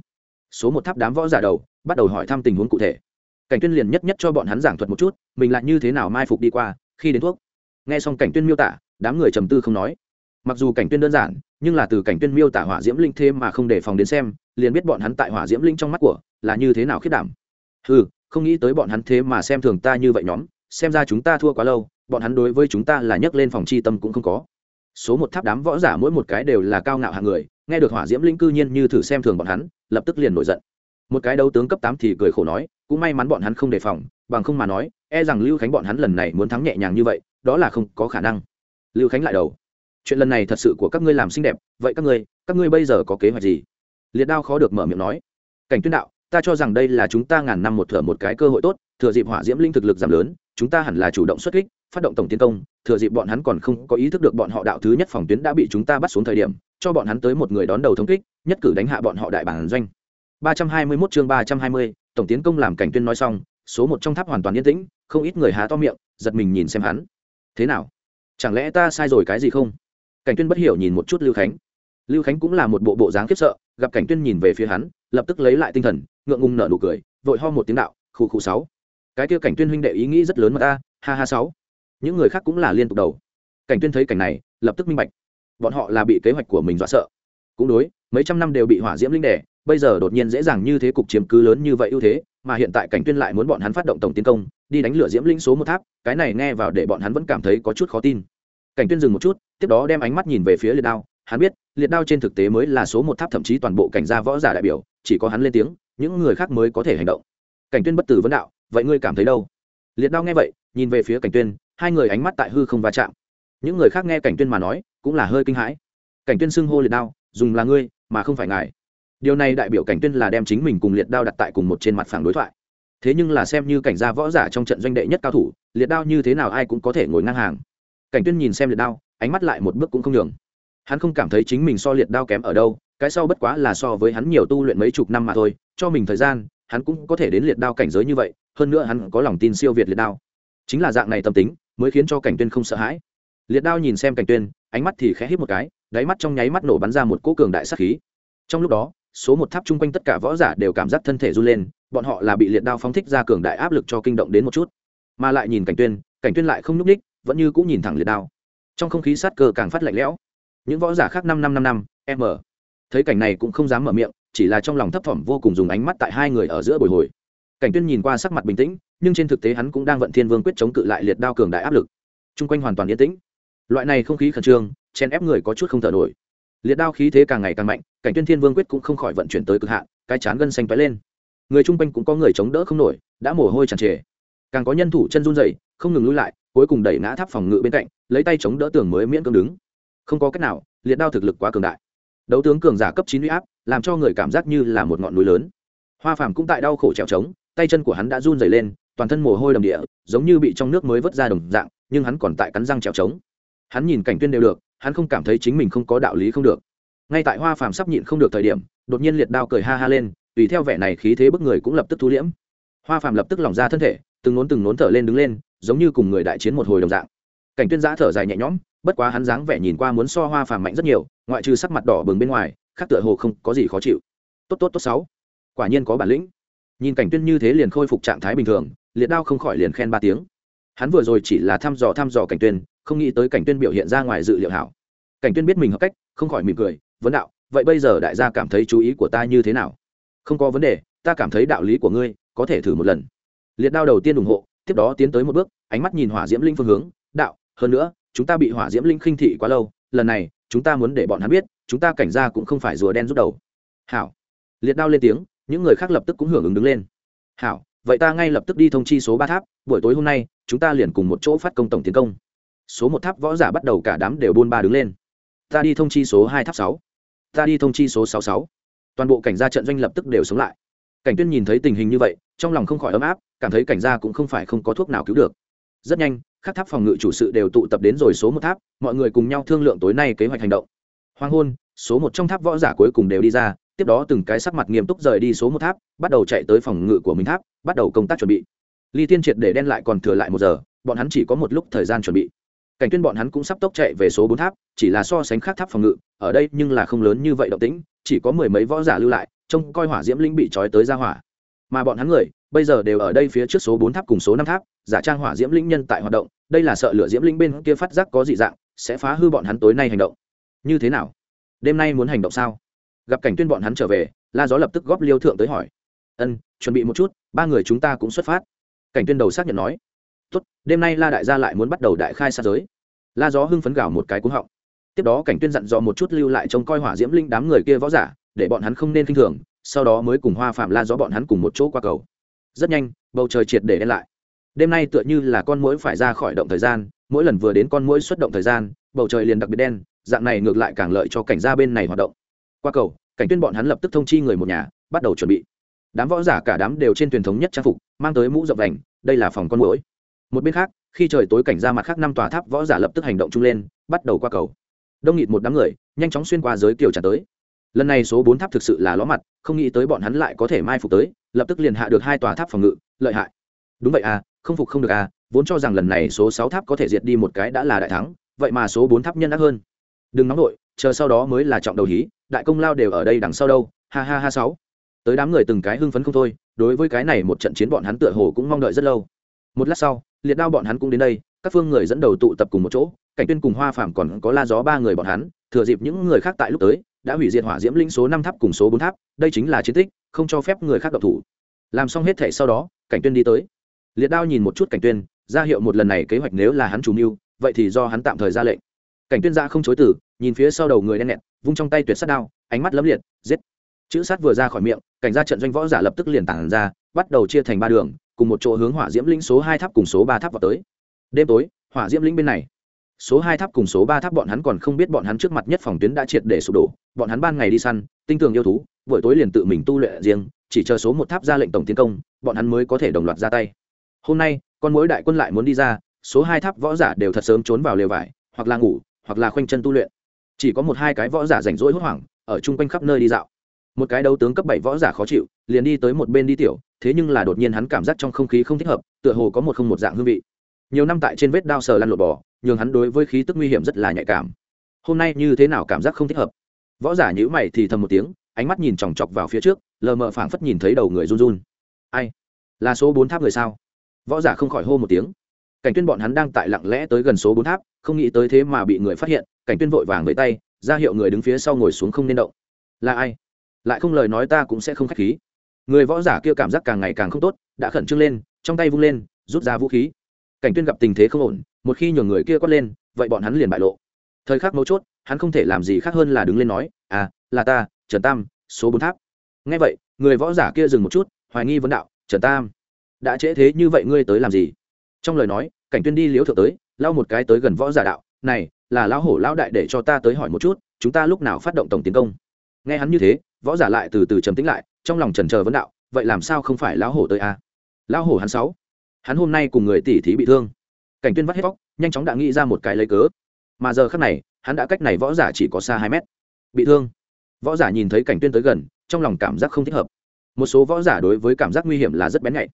Số một tháp đám võ giả đầu, bắt đầu hỏi thăm tình huống cụ thể. Cảnh tuyên liền nhất nhất cho bọn hắn giảng thuật một chút, mình lại như thế nào mai phục đi qua, khi đến thuốc. Nghe xong cảnh tuyên miêu tả, đám người trầm tư không nói. Mặc dù cảnh tuyên đơn giản, nhưng là từ cảnh tuyên miêu tả hỏa diễm linh thêm mà không để phòng đến xem, liền biết bọn hắn tại hỏa diễm linh trong mắt của, là như thế nào khiết đảm. Ừ không nghĩ tới bọn hắn thế mà xem thường ta như vậy nhóm, xem ra chúng ta thua quá lâu, bọn hắn đối với chúng ta là nhấc lên phòng chi tâm cũng không có. Số một tháp đám võ giả mỗi một cái đều là cao ngạo hạng người nghe được hỏa diễm linh cư nhiên như thử xem thường bọn hắn, lập tức liền nổi giận. Một cái đấu tướng cấp tám thì cười khổ nói, cũng may mắn bọn hắn không đề phòng, bằng không mà nói e rằng lưu khánh bọn hắn lần này muốn thắng nhẹ nhàng như vậy, đó là không có khả năng. Lưu khánh lại đầu, chuyện lần này thật sự của các ngươi làm xinh đẹp, vậy các ngươi các ngươi bây giờ có kế hoạch gì? Liệt đao khó được mở miệng nói, cảnh tuyên đạo, ta cho rằng đây là chúng ta ngàn năm một thửa một cái cơ hội tốt, thừa dịp hỏa diễm linh thực lực giảm lớn, chúng ta hẳn là chủ động xuất kích, phát động tổng tiến công, thừa dịp bọn hắn còn không có ý thức được bọn họ đạo thứ nhất phòng tuyến đã bị chúng ta bắt xuống thời điểm cho bọn hắn tới một người đón đầu thống kích nhất cử đánh hạ bọn họ đại bản doanh. 321 chương 320, tổng tiến công làm cảnh tuyên nói xong số một trong tháp hoàn toàn yên tĩnh không ít người há to miệng giật mình nhìn xem hắn. Thế nào? Chẳng lẽ ta sai rồi cái gì không? Cảnh tuyên bất hiểu nhìn một chút lưu khánh. Lưu khánh cũng là một bộ bộ dáng khiếp sợ gặp cảnh tuyên nhìn về phía hắn lập tức lấy lại tinh thần ngượng ngùng nở nụ cười vội ho một tiếng đạo khu khu sáu. Cái kia cảnh tuyên huynh đệ ý nghĩ rất lớn mà ta ha ha sáu. Những người khác cũng là liên tục đầu. Cảnh tuyên thấy cảnh này lập tức minh bạch bọn họ là bị kế hoạch của mình dọa sợ. Cũng đối, mấy trăm năm đều bị hỏa diễm linh đẻ bây giờ đột nhiên dễ dàng như thế cục chiếm cứ lớn như vậy ưu thế, mà hiện tại cảnh tuyên lại muốn bọn hắn phát động tổng tiến công, đi đánh lửa diễm linh số một tháp, cái này nghe vào để bọn hắn vẫn cảm thấy có chút khó tin. Cảnh tuyên dừng một chút, tiếp đó đem ánh mắt nhìn về phía liệt đao, hắn biết, liệt đao trên thực tế mới là số một tháp thậm chí toàn bộ cảnh gia võ giả đại biểu, chỉ có hắn lên tiếng, những người khác mới có thể hành động. Cảnh tuyên bất tử vấn đạo, vậy ngươi cảm thấy đâu? Liệt đao nghe vậy, nhìn về phía cảnh tuyên, hai người ánh mắt tại hư không va chạm. Những người khác nghe cảnh tuyên mà nói cũng là hơi kinh hãi. Cảnh tuyên xưng hô liệt đao, dùng là ngươi, mà không phải ngài. Điều này đại biểu cảnh tuyên là đem chính mình cùng liệt đao đặt tại cùng một trên mặt phẳng đối thoại. Thế nhưng là xem như cảnh gia võ giả trong trận doanh đệ nhất cao thủ, liệt đao như thế nào ai cũng có thể ngồi ngang hàng. Cảnh tuyên nhìn xem liệt đao, ánh mắt lại một bước cũng không nhường. Hắn không cảm thấy chính mình so liệt đao kém ở đâu, cái sau bất quá là so với hắn nhiều tu luyện mấy chục năm mà thôi, cho mình thời gian, hắn cũng có thể đến liệt đao cảnh giới như vậy, hơn nữa hắn có lòng tin siêu việt liệt đao. Chính là dạng này tâm tính, mới khiến cho cảnh tuyên không sợ hãi liệt đao nhìn xem cảnh tuyên, ánh mắt thì khẽ hít một cái, đáy mắt trong nháy mắt nổ bắn ra một cỗ cường đại sát khí. Trong lúc đó, số một tháp chung quanh tất cả võ giả đều cảm giác thân thể run lên, bọn họ là bị liệt đao phóng thích ra cường đại áp lực cho kinh động đến một chút. Mà lại nhìn cảnh tuyên cảnh tuyên lại không nhúc ních vẫn như cũng nhìn thẳng liệt đao. Trong không khí sát cơ càng phát lạnh lẽo. Những võ giả khác năm năm năm năm, m. Thấy cảnh này cũng không dám mở miệng, chỉ là trong lòng thấp thỏm vô cùng dùng ánh mắt tại hai người ở giữa bồi hồi. Cảnh tuyên nhìn qua sắc mặt bình tĩnh, nhưng trên thực tế hắn cũng đang vận thiên vương quyết chống cự lại liệt đao cường đại áp lực. Chung quanh hoàn toàn yên tĩnh loại này không khí khẩn trương chen ép người có chút không thở nổi. Liệt đao khí thế càng ngày càng mạnh, cảnh tuyên thiên vương quyết cũng không khỏi vận chuyển tới cực hạn, cái chán gân xanh toái lên. Người chung quanh cũng có người chống đỡ không nổi, đã mồ hôi tràn trề. Càng có nhân thủ chân run rẩy, không ngừng lui lại, cuối cùng đẩy ngã tháp phòng ngự bên cạnh, lấy tay chống đỡ tường mới miễn cưỡng đứng. Không có cách nào, liệt đao thực lực quá cường đại. Đấu tướng cường giả cấp chín uy áp, làm cho người cảm giác như là một ngọn núi lớn. Hoa phàm cũng tại đau khổ trèo trống, tay chân của hắn đã run rẩy lên, toàn thân mồ hôi đầm địa, giống như bị trong nước mới vớt ra đồng dạng, nhưng hắn còn tại cắn răng trèo trống hắn nhìn cảnh tuyên đều được, hắn không cảm thấy chính mình không có đạo lý không được. Ngay tại hoa phàm sắp nhịn không được thời điểm, đột nhiên liệt đao cười ha ha lên, tùy theo vẻ này khí thế bức người cũng lập tức thu liễm. Hoa phàm lập tức lỏng ra thân thể, từng nốn từng nốn thở lên đứng lên, giống như cùng người đại chiến một hồi đồng dạng. Cảnh tuyên giã thở dài nhẹ nhõm, bất quá hắn dáng vẻ nhìn qua muốn so hoa phàm mạnh rất nhiều, ngoại trừ sắc mặt đỏ bừng bên ngoài, khác tựa hồ không có gì khó chịu. Tốt tốt tốt sáu. Quả nhiên có bản lĩnh. Nhìn cảnh tuyên như thế liền khôi phục trạng thái bình thường, liệt đao không khỏi liền khen ba tiếng. Hắn vừa rồi chỉ là thăm dò thăm dò cảnh tuyên không nghĩ tới cảnh tuyên biểu hiện ra ngoài dự liệu hảo. Cảnh tuyên biết mình hợp cách, không khỏi mỉm cười, vấn đạo, vậy bây giờ đại gia cảm thấy chú ý của ta như thế nào? Không có vấn đề, ta cảm thấy đạo lý của ngươi có thể thử một lần. Liệt đao đầu tiên ủng hộ, tiếp đó tiến tới một bước, ánh mắt nhìn hỏa diễm linh phương hướng, đạo, hơn nữa, chúng ta bị hỏa diễm linh khinh thị quá lâu, lần này, chúng ta muốn để bọn hắn biết, chúng ta cảnh ra cũng không phải rùa đen rút đầu. Hảo. Liệt đao lên tiếng, những người khác lập tức cũng hưởng ứng đứng lên. Hảo, vậy ta ngay lập tức đi thông chi số ba tháp, buổi tối hôm nay, chúng ta liền cùng một chỗ phát công tổng tiến công số một tháp võ giả bắt đầu cả đám đều buôn ba đứng lên. Ta đi thông chi số hai tháp sáu. Ta đi thông chi số sáu sáu. Toàn bộ cảnh gia trận doanh lập tức đều sống lại. Cảnh tuyên nhìn thấy tình hình như vậy, trong lòng không khỏi ấm áp, cảm thấy cảnh gia cũng không phải không có thuốc nào cứu được. Rất nhanh, các tháp phòng ngự chủ sự đều tụ tập đến rồi số một tháp, mọi người cùng nhau thương lượng tối nay kế hoạch hành động. Hoàng hôn, số một trong tháp võ giả cuối cùng đều đi ra, tiếp đó từng cái sắc mặt nghiêm túc rời đi số một tháp, bắt đầu chạy tới phòng ngự của mình tháp, bắt đầu công tác chuẩn bị. Ly tiên triệt để đen lại còn thừa lại một giờ, bọn hắn chỉ có một lúc thời gian chuẩn bị cảnh tuyên bọn hắn cũng sắp tốc chạy về số bốn tháp, chỉ là so sánh khác tháp phòng ngự, ở đây nhưng là không lớn như vậy động tĩnh, chỉ có mười mấy võ giả lưu lại, trông coi hỏa diễm linh bị trói tới ra hỏa. Mà bọn hắn người, bây giờ đều ở đây phía trước số bốn tháp cùng số năm tháp, giả trang hỏa diễm linh nhân tại hoạt động, đây là sợ lửa diễm linh bên kia phát giác có dị dạng, sẽ phá hư bọn hắn tối nay hành động. Như thế nào? Đêm nay muốn hành động sao? Gặp cảnh tuyên bọn hắn trở về, la gió lập tức góp liêu thượng tới hỏi. Ân, chuẩn bị một chút, ba người chúng ta cũng xuất phát. Cảnh tuyên đầu xác nhận nói tốt, đêm nay la đại gia lại muốn bắt đầu đại khai sát giới. La gió hưng phấn gào một cái cúng họng. Tiếp đó cảnh tuyên dặn dò một chút lưu lại trông coi hỏa diễm linh đám người kia võ giả, để bọn hắn không nên kinh thường, sau đó mới cùng hoa phạm la gió bọn hắn cùng một chỗ qua cầu. Rất nhanh, bầu trời triệt để đen lại. Đêm nay tựa như là con mũi phải ra khỏi động thời gian, mỗi lần vừa đến con mũi xuất động thời gian, bầu trời liền đặc biệt đen, dạng này ngược lại càng lợi cho cảnh gia bên này hoạt động. Qua cầu, cảnh tuyên bọn hắn lập tức thông chi người một nhà, bắt đầu chuẩn bị. Đám võ giả cả đám đều trên truyền thống nhất trang phục, mang tới mũ rộng vành, đây là phòng con mũi một bên khác, khi trời tối cảnh ra mặt khác năm tòa tháp võ giả lập tức hành động chung lên, bắt đầu qua cầu. Đông nghịt một đám người, nhanh chóng xuyên qua giới kiều tràn tới. Lần này số bốn tháp thực sự là ló mặt, không nghĩ tới bọn hắn lại có thể mai phục tới, lập tức liền hạ được hai tòa tháp phòng ngự, lợi hại. Đúng vậy à không phục không được à vốn cho rằng lần này số sáu tháp có thể diệt đi một cái đã là đại thắng, vậy mà số bốn tháp nhân ác hơn. Đừng nóng nổi chờ sau đó mới là trọng đầu hí, đại công lao đều ở đây đằng sau đâu, ha ha ha sáu. Tới đám người từng cái hưng phấn không thôi, đối với cái này một trận chiến bọn hắn tựa hồ cũng mong đợi rất lâu. Một lát sau liệt đao bọn hắn cũng đến đây, các phương người dẫn đầu tụ tập cùng một chỗ, cảnh tuyên cùng hoa phàm còn có la gió ba người bọn hắn, thừa dịp những người khác tại lúc tới, đã hủy diệt hỏa diễm linh số năm tháp cùng số bốn tháp, đây chính là chiến tích, không cho phép người khác độc thủ. Làm xong hết thể sau đó, cảnh tuyên đi tới. Liệt đao nhìn một chút cảnh tuyên, ra hiệu một lần này kế hoạch nếu là hắn chủ mưu, vậy thì do hắn tạm thời ra lệnh. Cảnh tuyên ra không chối từ, nhìn phía sau đầu người đen nẹt vung trong tay tuyệt sát đao, ánh mắt lấm liệt, giết. Chữ sát vừa ra khỏi miệng, cảnh ra trận doanh võ giả lập tức liền tản ra, bắt đầu chia thành ba đường cùng một chỗ hướng hỏa diễm linh số hai tháp cùng số ba tháp vào tới. Đêm tối, hỏa diễm linh bên này. Số hai tháp cùng số ba tháp bọn hắn còn không biết bọn hắn trước mặt nhất phòng tuyến đã triệt để sụp đổ. Bọn hắn ban ngày đi săn, tinh tường yêu thú, buổi tối liền tự mình tu luyện riêng, chỉ chờ số một tháp ra lệnh tổng tiến công, bọn hắn mới có thể đồng loạt ra tay. Hôm nay, con mối đại quân lại muốn đi ra, số hai tháp võ giả đều thật sớm trốn vào lều vải, hoặc là ngủ, hoặc là khoanh chân tu luyện. Chỉ có một hai cái võ giả rảnh rỗi hốt hoảng, ở chung quanh khắp nơi đi dạo một cái đấu tướng cấp bảy võ giả khó chịu, liền đi tới một bên đi tiểu, thế nhưng là đột nhiên hắn cảm giác trong không khí không thích hợp, tựa hồ có một không một dạng hương vị. Nhiều năm tại trên vết đao sờ lăn lộn bò, nhường hắn đối với khí tức nguy hiểm rất là nhạy cảm. Hôm nay như thế nào cảm giác không thích hợp? Võ giả nhữ mày thì thầm một tiếng, ánh mắt nhìn chòng chọc vào phía trước, lờ mờ phảng phất nhìn thấy đầu người run run. Ai? Là số bốn tháp người sao? Võ giả không khỏi hô một tiếng. Cảnh tuyên bọn hắn đang tại lặng lẽ tới gần số bốn tháp, không nghĩ tới thế mà bị người phát hiện, cảnh tuyên vội vàng với tay, ra hiệu người đứng phía sau ngồi xuống không nên động. Là ai? Lại không lời nói ta cũng sẽ không khách khí. Người võ giả kia cảm giác càng ngày càng không tốt, đã khẩn trương lên, trong tay vung lên, rút ra vũ khí. Cảnh tuyên gặp tình thế không ổn, một khi nhường người kia quát lên, vậy bọn hắn liền bại lộ. Thời khắc mấu chốt, hắn không thể làm gì khác hơn là đứng lên nói à là ta, trần tam, số bốn tháp. Nghe vậy, người võ giả kia dừng một chút, hoài nghi vấn đạo, trần tam, đã trễ thế như vậy ngươi tới làm gì? Trong lời nói, cảnh tuyên đi liếu thượng tới, lao một cái tới gần võ giả đạo, này, là lão hổ lão đại để cho ta tới hỏi một chút, chúng ta lúc nào phát động tổng tiến công? Nghe hắn như thế võ giả lại từ từ trầm tĩnh lại, trong lòng trần chờ vấn đạo, vậy làm sao không phải lão hổ tới a? À? lão hổ hắn sáu. Hắn hôm nay cùng người tỷ thí bị thương. Cảnh tuyên vắt hết vóc nhanh chóng đã nghĩ ra một cái lấy cớ. Mà giờ khắc này, hắn đã cách này võ giả chỉ có xa hai mét. Bị thương. Võ giả nhìn thấy cảnh tuyên tới gần, trong lòng cảm giác không thích hợp. Một số võ giả đối với cảm giác nguy hiểm là rất bén nhạy.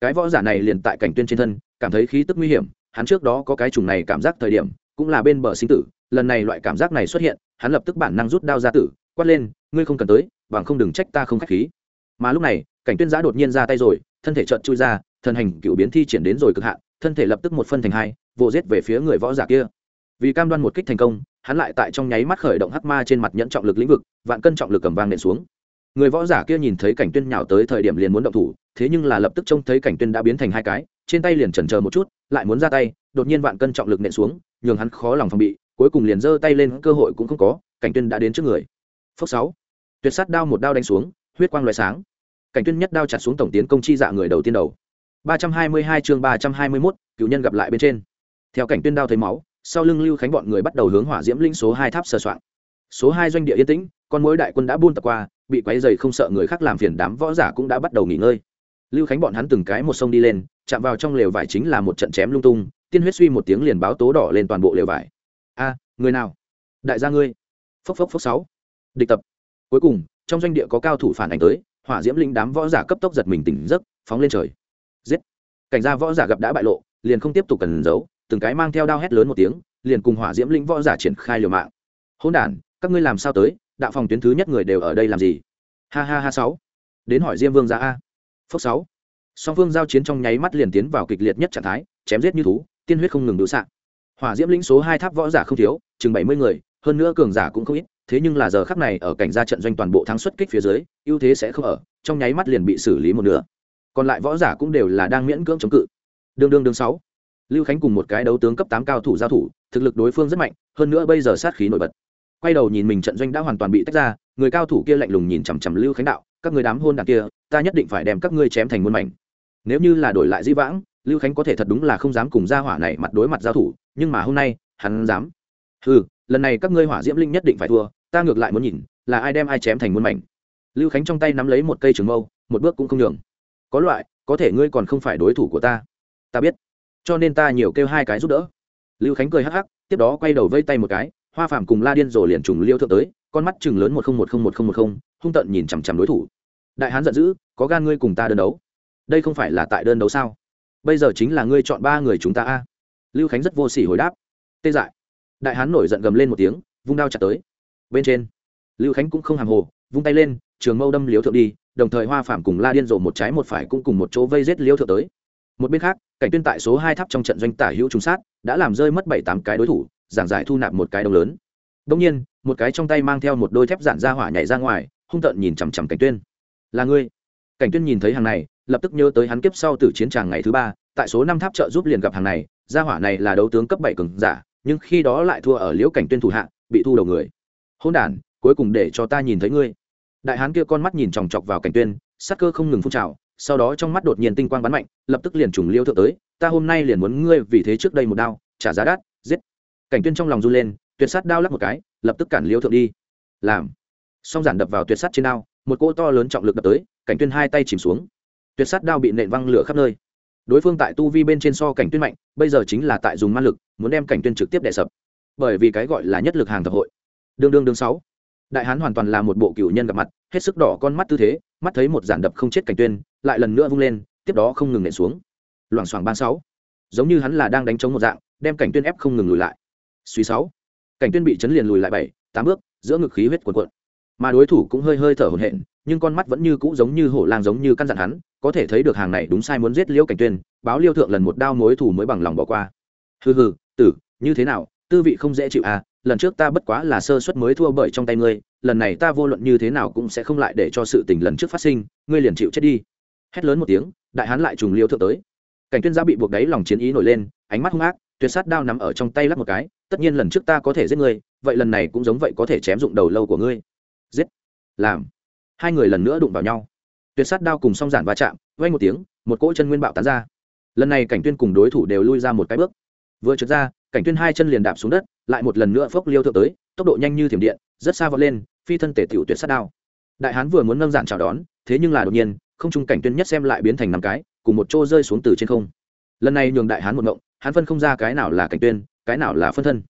Cái võ giả này liền tại cảnh tuyên trên thân, cảm thấy khí tức nguy hiểm, hắn trước đó có cái trùng này cảm giác thời điểm, cũng là bên bờ sinh tử, lần này loại cảm giác này xuất hiện, hắn lập tức bản năng rút đao ra tử, quát lên ngươi không cần tới, bằng không đừng trách ta không khách khí. Mà lúc này, cảnh tuyên giã đột nhiên ra tay rồi, thân thể trợn chui ra thân hành cựu biến thi triển đến rồi cực hạn, thân thể lập tức một phân thành hai, vồ giết về phía người võ giả kia. Vì cam đoan một kích thành công, hắn lại tại trong nháy mắt khởi động hắc ma trên mặt nhẫn trọng lực lĩnh vực, vạn cân trọng lực cầm vang nện xuống. Người võ giả kia nhìn thấy cảnh tuyên nhào tới thời điểm liền muốn động thủ, thế nhưng là lập tức trông thấy cảnh tuyên đã biến thành hai cái, trên tay liền chần chờ một chút, lại muốn ra tay, đột nhiên vạn cân trọng lực nện xuống, nhường hắn khó lòng phòng bị, cuối cùng liền giơ tay lên, cơ hội cũng không có, cảnh tuyên đã đến trước người. Phốc sáu tuyệt sát đao một đao đánh xuống huyết quang loại sáng. Cảnh tuyên nhất đao chặt xuống tổng tiến công chi dạ người đầu tiên đầu. 322 chương 321, cựu nhân gặp lại bên trên. Theo cảnh tuyên đao thấy máu sau lưng lưu khánh bọn người bắt đầu hướng hỏa diễm linh số hai tháp sơ soạn số hai doanh địa yên tĩnh con mối đại quân đã buôn tập qua bị quấy dày không sợ người khác làm phiền đám võ giả cũng đã bắt đầu nghỉ ngơi. Lưu khánh bọn hắn từng cái một sông đi lên chạm vào trong lều vải chính là một trận chém lung tung tiên huyết suy một tiếng liền báo tố đỏ lên toàn bộ lều vải. A người nào? Đại gia ngươi. Phốc phốc phốc sáu. Địch tập cuối cùng, trong doanh địa có cao thủ phản ảnh tới, hỏa diễm linh đám võ giả cấp tốc giật mình tỉnh giấc, phóng lên trời. Giết! Cảnh gia võ giả gặp đã bại lộ, liền không tiếp tục cần giấu, từng cái mang theo đao hét lớn một tiếng, liền cùng hỏa diễm linh võ giả triển khai liều mạng. Hỗn đản, các ngươi làm sao tới? Đạo phòng tuyến thứ nhất người đều ở đây làm gì? Ha ha ha, sáu. Đến hỏi diêm vương gia a. Phước sáu. Song phương giao chiến trong nháy mắt liền tiến vào kịch liệt nhất trạng thái, chém giết như thú, tiên huyết không ngừng đũ sạc. hỏa diễm lĩnh số hai tháp võ giả không thiếu, chừng bảy mươi người, hơn nữa cường giả cũng không ít thế nhưng là giờ khắc này ở cảnh gia trận doanh toàn bộ thắng xuất kích phía dưới, ưu thế sẽ không ở, trong nháy mắt liền bị xử lý một nửa. Còn lại võ giả cũng đều là đang miễn cưỡng chống cự. Đương đương đương sáu. Lưu khánh cùng một cái đấu tướng cấp tám cao thủ giao thủ, thực lực đối phương rất mạnh, hơn nữa bây giờ sát khí nổi bật. Quay đầu nhìn mình trận doanh đã hoàn toàn bị tách ra, người cao thủ kia lạnh lùng nhìn chằm chằm lưu khánh đạo, các người đám hôn đảng kia, ta nhất định phải đem các ngươi chém thành muôn mảnh. Nếu như là đổi lại di vãng, lưu khánh có thể thật đúng là không dám cùng gia hỏa này mặt đối mặt giao thủ, nhưng mà hôm nay, hắn dám. Ừ lần này các ngươi hỏa diễm linh nhất định phải thua ta ngược lại muốn nhìn, là ai đem ai chém thành muôn mảnh. Lưu khánh trong tay nắm lấy một cây trường mâu, một bước cũng không nhường. Có loại, có thể ngươi còn không phải đối thủ của ta. Ta biết. Cho nên ta nhiều kêu hai cái giúp đỡ. Lưu khánh cười hắc hắc, tiếp đó quay đầu vây tay một cái, hoa Phạm cùng la điên rồ liền trùng liêu thượng tới, con mắt chừng lớn một không một không một không một không, hung tận nhìn chằm chằm đối thủ. Đại hán giận dữ, có gan ngươi cùng ta đơn đấu. Đây không phải là tại đơn đấu sao? Bây giờ chính là ngươi chọn ba người chúng ta a. Lưu khánh rất vô s ỉ hồi đáp. Tê dại. Đại hán nổi giận gầm lên một tiếng, vung đao chặt tới bên trên. Lưu khánh cũng không hàng hồ, vung tay lên, trường mâu đâm liếu thượng đi, đồng thời hoa phạm cùng la điên rồ một trái một phải cũng cùng một chỗ vây rết liêu thượng tới. Một bên khác, cảnh tuyên tại số hai tháp trong trận doanh tả hữu trung sát, đã làm rơi mất bảy tám cái đối thủ, giảng giải thu nạp một cái đông lớn. Đông nhiên, một cái trong tay mang theo một đôi thép giản ra hỏa nhảy ra ngoài, hung tợn nhìn chằm chằm cảnh tuyên. Là ngươi? Cảnh tuyên nhìn thấy hàng này, lập tức nhớ tới hắn kiếp sau từ chiến tràng ngày thứ ba, tại số năm tháp trợ giúp liền gặp hàng này, gia hỏa này là đấu tướng cấp bảy cường giả, nhưng khi đó lại thua ở liễu cảnh tuyên thủ hạ, bị thu đầu người hôn đản, cuối cùng để cho ta nhìn thấy ngươi. Đại hán kia con mắt nhìn chòng chọc vào cảnh tuyên, sắc cơ không ngừng phun trào, sau đó trong mắt đột nhiên tinh quang bắn mạnh, lập tức liền trùng liêu thượng tới, ta hôm nay liền muốn ngươi vì thế trước đây một đao, trả giá đắt, giết. Cảnh tuyên trong lòng run lên, tuyệt sát đao lắc một cái, lập tức cản liêu thượng đi. Làm. Song giản đập vào tuyệt sát trên đao, một cỗ to lớn trọng lực đập tới, cảnh tuyên hai tay chìm xuống. Tuyệt sát đao bị nện văng lửa khắp nơi. Đối phương tại tu vi bên trên so cảnh tuyên mạnh, bây giờ chính là tại dùng man lực, muốn đem cảnh tuyên trực tiếp đè sập. Bởi vì cái gọi là nhất lực hàng tập hội đương đương đương sáu. Đại hán hoàn toàn là một bộ cựu nhân gặp mặt, hết sức đỏ con mắt tư thế, mắt thấy một giản đập không chết cảnh tuyên, lại lần nữa vung lên, tiếp đó không ngừng nện xuống. Loảng xoảng ba sáu. Giống như hắn là đang đánh chống một dạng, đem cảnh tuyên ép không ngừng lùi lại. Suy sáu. Cảnh tuyên bị chấn liền lùi lại bảy, tám bước, giữa ngực khí huyết cuộn cuộn. Mà đối thủ cũng hơi hơi thở hổn hển, nhưng con mắt vẫn như cũ giống như hổ lang giống như căn dặn hắn, có thể thấy được hàng này đúng sai muốn giết liễu cảnh tuyên, báo liêu thượng lần một đao mối thủ mới bằng lòng bỏ qua. Hừ hừ, tử, như thế nào tư vị không dễ chịu à lần trước ta bất quá là sơ suất mới thua bởi trong tay ngươi, lần này ta vô luận như thế nào cũng sẽ không lại để cho sự tình lần trước phát sinh, ngươi liền chịu chết đi. Hét lớn một tiếng, đại hán lại trùng liêu thượng tới. Cảnh tuyên gia bị buộc đáy lòng chiến ý nổi lên, ánh mắt hung ác, tuyệt sát đao nằm ở trong tay lắc một cái, tất nhiên lần trước ta có thể giết ngươi, vậy lần này cũng giống vậy có thể chém dụng đầu lâu của ngươi. Giết. Làm. Hai người lần nữa đụng vào nhau. Tuyệt sát đao cùng song giản va chạm vay một tiếng, một cỗ chân nguyên bạo tán ra. Lần này cảnh tuyên cùng đối thủ đều lui ra một cái bước. Vừa trượt ra cảnh tuyên hai chân liền đạp xuống đất, lại một lần nữa phốc liêu thượng tới, tốc độ nhanh như thiểm điện, rất xa vọt lên, phi thân tể tiểu tuyệt sát đao. Đại hán vừa muốn nâng giản chào đón, thế nhưng là đột nhiên, không trung cảnh tuyên nhất xem lại biến thành năm cái, cùng một chỗ rơi xuống từ trên không. Lần này nhường đại hán một ngộng hắn phân không ra cái nào là cảnh tuyên, cái nào là phân thân.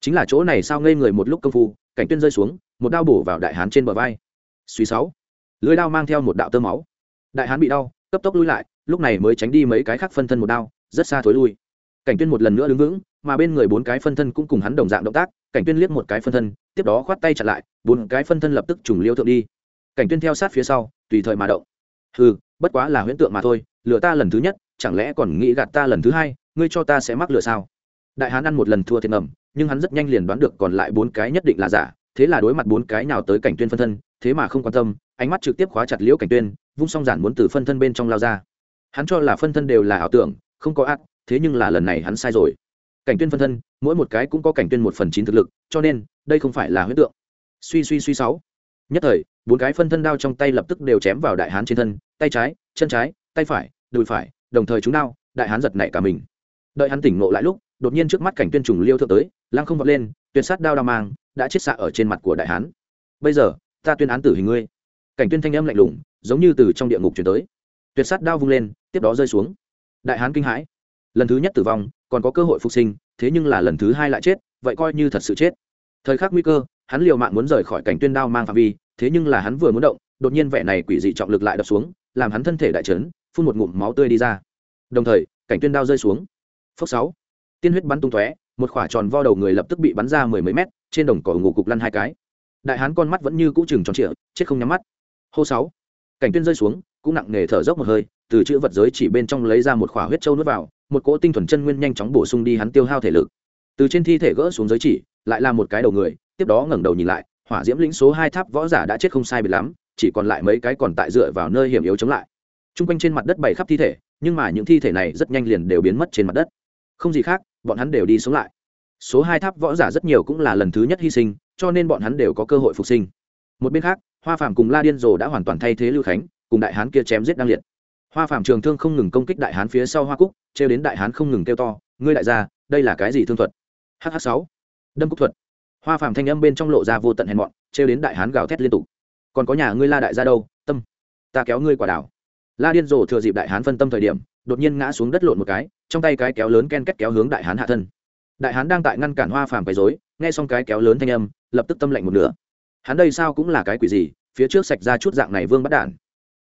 Chính là chỗ này sao ngây người một lúc công phu, cảnh tuyên rơi xuống, một đao bổ vào đại hán trên bờ vai. Suy sáu. Lưỡi đao mang theo một đạo tơ máu. Đại hán bị đau, cấp tốc lui lại, lúc này mới tránh đi mấy cái khác phân thân một đao, rất xa thối lui cảnh tuyên một lần nữa đứng vững mà bên người bốn cái phân thân cũng cùng hắn đồng dạng động tác cảnh tuyên liếc một cái phân thân tiếp đó khoát tay chặn lại bốn cái phân thân lập tức trùng liêu thượng đi. Cảnh tuyên theo sát phía sau tùy thời mà động. Hừ, bất quá là huyễn tượng mà thôi lừa ta lần thứ nhất chẳng lẽ còn nghĩ gạt ta lần thứ hai ngươi cho ta sẽ mắc lừa sao? Đại hán ăn một lần thua thiệt ngầm nhưng hắn rất nhanh liền đoán được còn lại bốn cái nhất định là giả thế là đối mặt bốn cái nào tới cảnh tuyên phân thân thế mà không quan tâm ánh mắt trực tiếp khóa chặt liễu cảnh tuyên vung song giản muốn từ phân thân bên trong lao ra. Hắn cho là phân thân đều là ảo tưởng không có ác thế nhưng là lần này hắn sai rồi. Cảnh tuyên phân thân, mỗi một cái cũng có cảnh tuyên một phần chín thực lực, cho nên, đây không phải là huyết tượng. Suy suy suy sáu. Nhất thời, bốn cái phân thân đao trong tay lập tức đều chém vào đại hán trên thân, tay trái, chân trái, tay phải, đùi phải, đồng thời chúng đao, đại hán giật nảy cả mình. Đợi hắn tỉnh ngộ lại lúc, đột nhiên trước mắt cảnh tuyên trùng liêu thượng tới, lăng không vọt lên, tuyệt sát đao đao mang, đã chết xạ ở trên mặt của đại hán. Bây giờ, ta tuyên án tử hình ngươi. Cảnh tuyên thanh âm lạnh lùng, giống như từ trong địa ngục truyền tới. Tuyệt sát đao vung lên, tiếp đó rơi xuống. Đại hán kinh hãi lần thứ nhất tử vong, còn có cơ hội phục sinh, thế nhưng là lần thứ hai lại chết, vậy coi như thật sự chết. Thời khắc nguy cơ, hắn liều mạng muốn rời khỏi cảnh tuyên đao mang phạm vi, thế nhưng là hắn vừa muốn động, đột nhiên vẻ này quỷ dị trọng lực lại đập xuống, làm hắn thân thể đại chấn phun một ngụm máu tươi đi ra. Đồng thời, cảnh tuyên đao rơi xuống. Phước sáu. Tiên huyết bắn tung tóe, một khỏa tròn vo đầu người lập tức bị bắn ra mười mấy mét, trên đồng cỏ ngủ cục lăn hai cái. Đại hán con mắt vẫn như cũ chừng tròn trịa, chết không nhắm mắt. Hô sáu. Cảnh tuyên rơi xuống, cũng nặng nề thở dốc một hơi, từ chữ vật giới chỉ bên trong lấy ra một khỏa huyết châu nuốt vào một cỗ tinh thuần chân nguyên nhanh chóng bổ sung đi hắn tiêu hao thể lực. Từ trên thi thể gỡ xuống giới chỉ, lại là một cái đầu người, tiếp đó ngẩng đầu nhìn lại, hỏa diễm lĩnh số hai tháp võ giả đã chết không sai bị lắm, chỉ còn lại mấy cái còn tại dựa vào nơi hiểm yếu chống lại. T r u n g quanh trên mặt đất bày khắp thi thể, nhưng mà những thi thể này rất nhanh liền đều biến mất trên mặt đất. Không gì khác, bọn hắn đều đi sống lại. Số hai tháp võ giả rất nhiều cũng là lần thứ nhất hy sinh, cho nên bọn hắn đều có cơ hội phục sinh. Một bên khác, hoa phàm cùng la điên rồ đã hoàn toàn thay thế lưu khánh, cùng đại hán kia chém giết đang liệt hoa Phạm trường thương không ngừng công kích đại hán phía sau hoa cúc, trêu đến đại hán không ngừng kêu to, ngươi đại gia, đây là cái gì thương thuật? Hh sáu, đâm cúc thuật. Hoa Phạm thanh âm bên trong lộ ra vô tận hèn mọn, trêu đến đại hán gào thét liên tục. Còn có nhà ngươi la đại gia đâu? Tâm, ta kéo ngươi quả đảo. La điên rồ thừa dịp đại hán phân tâm thời điểm, đột nhiên ngã xuống đất lộn một cái, trong tay cái kéo lớn ken kết kéo hướng đại hán hạ thân. Đại hán đang tại ngăn cản hoa phàm quấy dối nghe xong cái kéo lớn thanh âm, lập tức tâm lạnh một nửa. Hắn đây sao cũng là cái quỷ gì, phía trước sạch ra chút dạng này vương bắt đản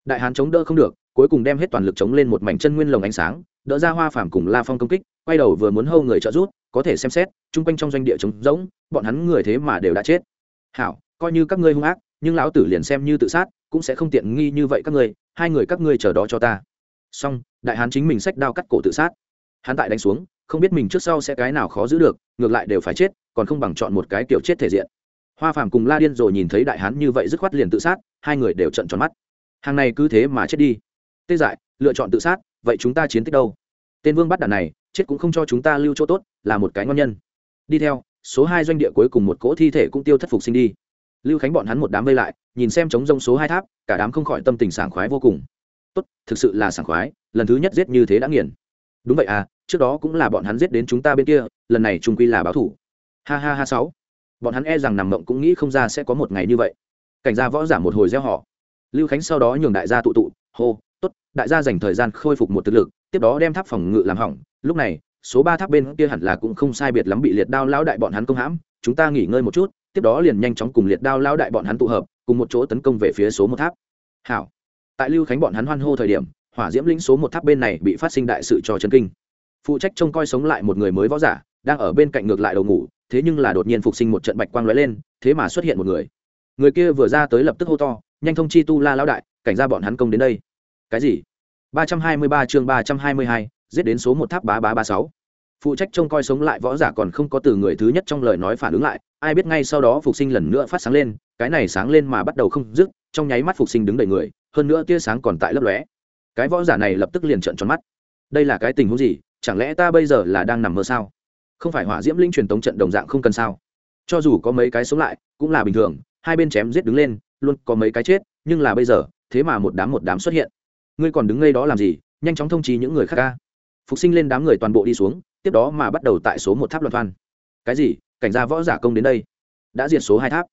đại hán chống đỡ không được cuối cùng đem hết toàn lực chống lên một mảnh chân nguyên lồng ánh sáng, đỡ ra hoa phàm cùng la phong công kích, quay đầu vừa muốn hâu người trợ rút có thể xem xét, chung quanh trong doanh địa trống rỗng, bọn hắn người thế mà đều đã chết. Hảo, coi như các ngươi hung ác, nhưng lão tử liền xem như tự sát, cũng sẽ không tiện nghi như vậy các ngươi, hai người các ngươi chờ đó cho ta. Xong, đại hán chính mình sách đao cắt cổ tự sát. Hắn tại đánh xuống, không biết mình trước sau sẽ cái nào khó giữ được, ngược lại đều phải chết, còn không bằng chọn một cái kiểu chết thể diện. Hoa phàm cùng la điên rồi nhìn thấy đại hán như vậy dứt khoát liền tự sát, hai người đều trận tròn mắt. Hàng này cứ thế mà chết đi tê dại, lựa chọn tự sát, vậy chúng ta chiến tích đâu? Tên vương bắt đàn này, chết cũng không cho chúng ta lưu chỗ tốt, là một cái ngon nhân. Đi theo, số hai doanh địa cuối cùng một cỗ thi thể cũng tiêu thất phục sinh đi. Lưu khánh bọn hắn một đám vây lại, nhìn xem chống rông số hai tháp, cả đám không khỏi tâm tình sảng khoái vô cùng. Tốt, thực sự là sảng khoái, lần thứ nhất giết như thế đã nghiền. Đúng vậy à trước đó cũng là bọn hắn giết đến chúng ta bên kia, lần này trung quy là báo thủ. Ha ha ha sáu. Bọn hắn e rằng nằm mộng cũng nghĩ không ra sẽ có một ngày như vậy. Cảnh gia võ giả một hồi gieo họ. Lưu khánh sau đó nhường đại gia tụ tụ, hô đại gia dành thời gian khôi phục một thực lực, tiếp đó đem tháp phòng ngự làm hỏng. Lúc này, số ba tháp bên kia hẳn là cũng không sai biệt lắm bị liệt đao lão đại bọn hắn công hãm. Chúng ta nghỉ ngơi một chút, tiếp đó liền nhanh chóng cùng liệt đao lão đại bọn hắn tụ hợp, cùng một chỗ tấn công về phía số một tháp. Hảo. Tại lưu khánh bọn hắn hoan hô thời điểm, hỏa diễm lĩnh số một tháp bên này bị phát sinh đại sự cho chân kinh. Phụ trách trông coi sống lại một người mới võ giả, đang ở bên cạnh ngược lại đầu ngủ, thế nhưng là đột nhiên phục sinh một trận bạch quang lóe lên, thế mà xuất hiện một người. Người kia vừa ra tới lập tức hô to, nhanh thông chi tu la lão đại, cảnh ra bọn hắn công đến đây. Cái gì? Ba trăm hai mươi ba chương ba trăm hai mươi hai, giết đến số một tháp bá bá ba sáu. Phụ trách trông coi sống lại võ giả còn không có từ người thứ nhất trong lời nói phản ứng lại, ai biết ngay sau đó phục sinh lần nữa phát sáng lên, cái này sáng lên mà bắt đầu không dứt, trong nháy mắt phục sinh đứng đầy người, hơn nữa tia sáng còn tại lấp lóe. Cái võ giả này lập tức liền trợn tròn mắt. Đây là cái tình huống gì? Chẳng lẽ ta bây giờ là đang nằm mơ sao? Không phải hỏa diễm linh truyền tống trận đồng dạng không cần sao? Cho dù có mấy cái sống lại, cũng là bình thường, hai bên chém giết đứng lên, luôn có mấy cái chết, nhưng là bây giờ, thế mà một đám một đám xuất hiện ngươi còn đứng ngay đó làm gì, nhanh chóng thông trí những người khác ca. Phục sinh lên đám người toàn bộ đi xuống, tiếp đó mà bắt đầu tại số một tháp loạn thoan cái gì? Cảnh gia võ giả công đến đây. Đã diệt số hai tháp.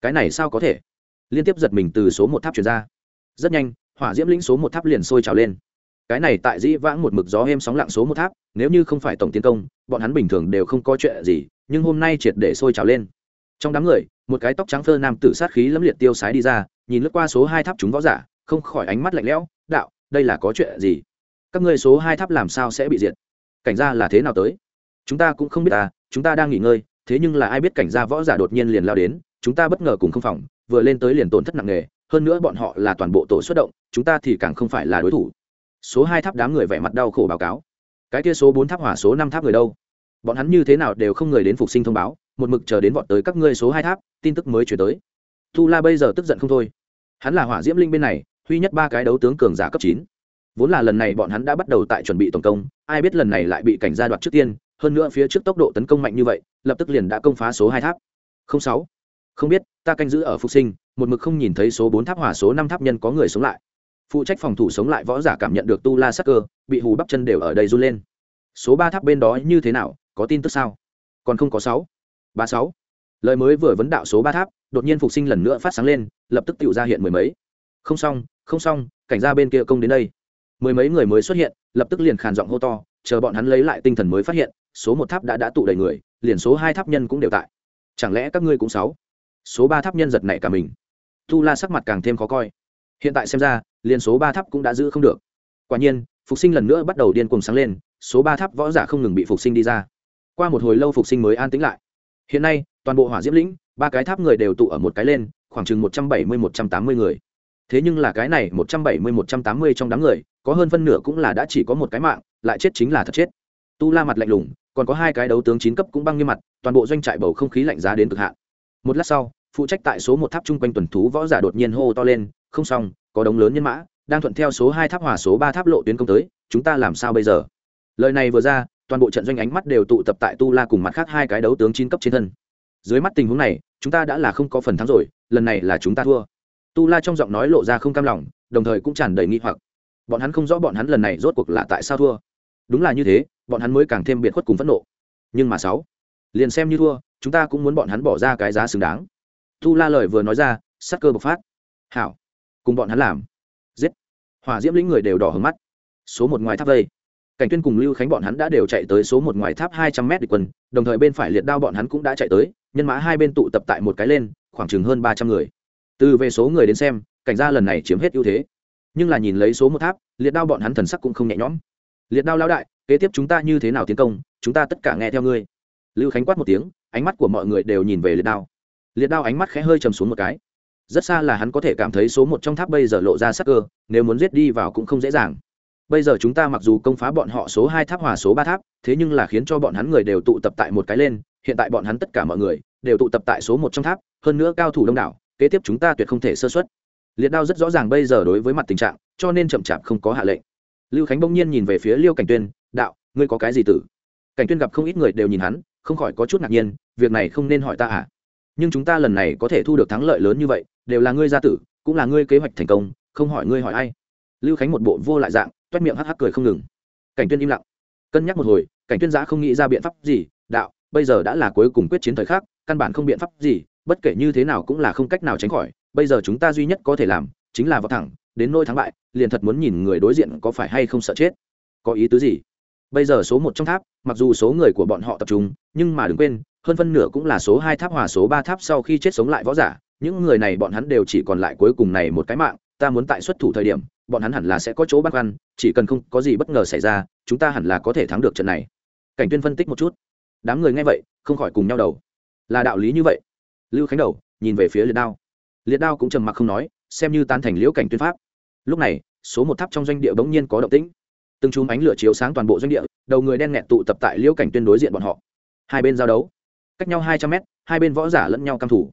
Cái này sao có thể? Liên tiếp giật mình từ số một tháp chuyển ra. Rất nhanh, hỏa diễm lĩnh số một tháp liền sôi trào lên. Cái này tại dĩ vãng một mực gió êm sóng lặng số một tháp, nếu như không phải tổng tiến công, bọn hắn bình thường đều không có chuyện gì, nhưng hôm nay triệt để sôi trào lên. Trong đám người, một cái tóc trắng phơ nam tử sát khí lẫm liệt tiêu sái đi ra, nhìn lướt qua số hai tháp chúng võ giả, không khỏi ánh mắt lạnh lẽo đạo, đây là có chuyện gì? Các ngươi số hai tháp làm sao sẽ bị diệt? Cảnh gia là thế nào tới? Chúng ta cũng không biết à chúng ta đang nghỉ ngơi, thế nhưng là ai biết cảnh gia võ giả đột nhiên liền lao đến, chúng ta bất ngờ cùng không phòng, vừa lên tới liền tổn thất nặng nề, hơn nữa bọn họ là toàn bộ tổ xuất động, chúng ta thì càng không phải là đối thủ. Số hai tháp đám người vẻ mặt đau khổ báo cáo. Cái kia số bốn tháp hỏa, số năm tháp người đâu? Bọn hắn như thế nào đều không người đến phục sinh thông báo, một mực chờ đến bọn tới các ngươi số hai tháp, tin tức mới chuyển tới. Tu la bây giờ tức giận không thôi. Hắn là hỏa diễm linh bên này huy nhất ba cái đấu tướng cường giả cấp chín. Vốn là lần này bọn hắn đã bắt đầu tại chuẩn bị tổng công, ai biết lần này lại bị cảnh gia đoạt trước tiên, hơn nữa phía trước tốc độ tấn công mạnh như vậy, lập tức liền đã công phá số hai tháp. Không sáu. Không biết, ta canh giữ ở phục sinh, một mực không nhìn thấy số bốn tháp hỏa số năm tháp nhân có người sống lại. Phụ trách phòng thủ sống lại võ giả cảm nhận được tu la sắc cơ, bị hù bắp chân đều ở đây run lên. Số ba tháp bên đó như thế nào, có tin tức sao? Còn không có sáu. Ba sáu. Lời mới vừa vấn đạo số ba tháp, đột nhiên phục sinh lần nữa phát sáng lên, lập tức tự ra hiện mười mấy. Không xong không xong, cảnh gia bên kia công đến đây. Mười mấy người mới xuất hiện, lập tức liền khàn giọng hô to, chờ bọn hắn lấy lại tinh thần mới phát hiện, số một tháp đã đã tụ đầy người, liền số hai tháp nhân cũng đều tại. Chẳng lẽ các ngươi cũng sáu? Số ba tháp nhân giật nảy cả mình. Tu la sắc mặt càng thêm khó coi. Hiện tại xem ra, liền số ba tháp cũng đã giữ không được. Quả nhiên, phục sinh lần nữa bắt đầu điên cuồng sáng lên, số ba tháp võ giả không ngừng bị phục sinh đi ra. Qua một hồi lâu phục sinh mới an tĩnh lại. Hiện nay, toàn bộ hỏa diễm lĩnh, ba cái tháp người đều tụ ở một cái lên, khoảng chừng một trăm bảy mươi, một trăm tám mươi người thế nhưng là cái này một trăm bảy mươi, một trăm tám mươi trong đám người, có hơn phân nửa cũng là đã chỉ có một cái mạng, lại chết chính là thật chết. Tu la mặt lạnh lùng, còn có hai cái đấu tướng chín cấp cũng băng như mặt, toàn bộ doanh trại bầu không khí lạnh giá đến cực hạn. Một lát sau, phụ trách tại số một tháp chung quanh tuần thú võ giả đột nhiên hô to lên, không xong, có đống lớn nhân mã, đang thuận theo số hai tháp hòa số ba tháp lộ tuyến công tới, chúng ta làm sao bây giờ? Lời này vừa ra, toàn bộ trận doanh ánh mắt đều tụ tập tại tu la cùng mặt khác hai cái đấu tướng chín cấp trên thân. Dưới mắt tình huống này, chúng ta đã là không có phần thắng rồi, lần này là chúng ta thua tu la trong giọng nói lộ ra không cam lòng, đồng thời cũng tràn đầy nghi hoặc. Bọn hắn không rõ bọn hắn lần này rốt cuộc là tại sao thua. Đúng là như thế, bọn hắn mới càng thêm biệt khuất cùng phẫn nộ. Nhưng mà sáu, liền xem như thua, chúng ta cũng muốn bọn hắn bỏ ra cái giá xứng đáng. Tu la lời vừa nói ra, sắc cơ bộc phát. Hảo, cùng bọn hắn làm. Giết. Hỏa diễm lĩnh người đều đỏ hứng mắt. Số một ngoài tháp vây. Cảnh tuyên cùng lưu khánh bọn hắn đã đều chạy tới số một ngoài tháp hai trăm m địch quân đồng thời bên phải liệt đao bọn hắn cũng đã chạy tới, nhân mã hai bên tụ tập tại một cái lên, khoảng chừng hơn ba trăm người từ về số người đến xem, cảnh gia lần này chiếm hết ưu thế. Nhưng là nhìn lấy số một tháp, liệt đao bọn hắn thần sắc cũng không nhẹ nhõm. Liệt đao lão đại, kế tiếp chúng ta như thế nào tiến công, chúng ta tất cả nghe theo ngươi. Lưu khánh quát một tiếng, ánh mắt của mọi người đều nhìn về liệt đao. Liệt đao ánh mắt khẽ hơi trầm xuống một cái. Rất xa là hắn có thể cảm thấy số một trong tháp bây giờ lộ ra sắc cơ, nếu muốn giết đi vào cũng không dễ dàng. Bây giờ chúng ta mặc dù công phá bọn họ số hai tháp hòa số ba tháp, thế nhưng là khiến cho bọn hắn người đều tụ tập tại một cái lên, hiện tại bọn hắn tất cả mọi người đều tụ tập tại số một trong tháp, hơn nữa cao thủ đông đảo kế tiếp chúng ta tuyệt không thể sơ xuất. Liệt đao rất rõ ràng bây giờ đối với mặt tình trạng, cho nên chậm chạp không có hạ lệnh. Lưu khánh bỗng nhiên nhìn về phía liêu cảnh tuyên, đạo, ngươi có cái gì tử? Cảnh tuyên gặp không ít người đều nhìn hắn, không khỏi có chút ngạc nhiên, việc này không nên hỏi ta à? Nhưng chúng ta lần này có thể thu được thắng lợi lớn như vậy, đều là ngươi gia tử, cũng là ngươi kế hoạch thành công, không hỏi ngươi hỏi ai. Lưu khánh một bộ vô lại dạng, toét miệng hắc hắc cười không ngừng. Cảnh tuyên im lặng. Cân nhắc một hồi, cảnh tuyên giã không nghĩ ra biện pháp gì, đạo, bây giờ đã là cuối cùng quyết chiến thời khắc, căn bản không biện pháp gì bất kể như thế nào cũng là không cách nào tránh khỏi, bây giờ chúng ta duy nhất có thể làm chính là vào thẳng, đến nôi thắng bại, liền thật muốn nhìn người đối diện có phải hay không sợ chết. Có ý tứ gì? Bây giờ số một trong tháp, mặc dù số người của bọn họ tập trung, nhưng mà đừng quên, hơn phân nửa cũng là số hai tháp hòa số ba tháp sau khi chết sống lại võ giả. Những người này bọn hắn đều chỉ còn lại cuối cùng này một cái mạng, ta muốn tại xuất thủ thời điểm, bọn hắn hẳn là sẽ có chỗ bắt ăn chỉ cần không có gì bất ngờ xảy ra, chúng ta hẳn là có thể thắng được trận này. Cảnh tuyên phân tích một chút. Đám người nghe vậy, không khỏi cùng nhau đầu. Là đạo lý như vậy lưu khánh đầu, nhìn về phía liệt đao. Liệt đao cũng trầm mặc không nói, xem như tan thành liễu cảnh tuyên pháp. Lúc này, số một tháp trong doanh địa bỗng nhiên có động tĩnh. Từng chùm ánh lửa chiếu sáng toàn bộ doanh địa, đầu người đen nghẹt tụ tập tại liễu cảnh tuyên đối diện bọn họ. Hai bên giao đấu, cách nhau hai trăm mét, hai bên võ giả lẫn nhau căm thủ.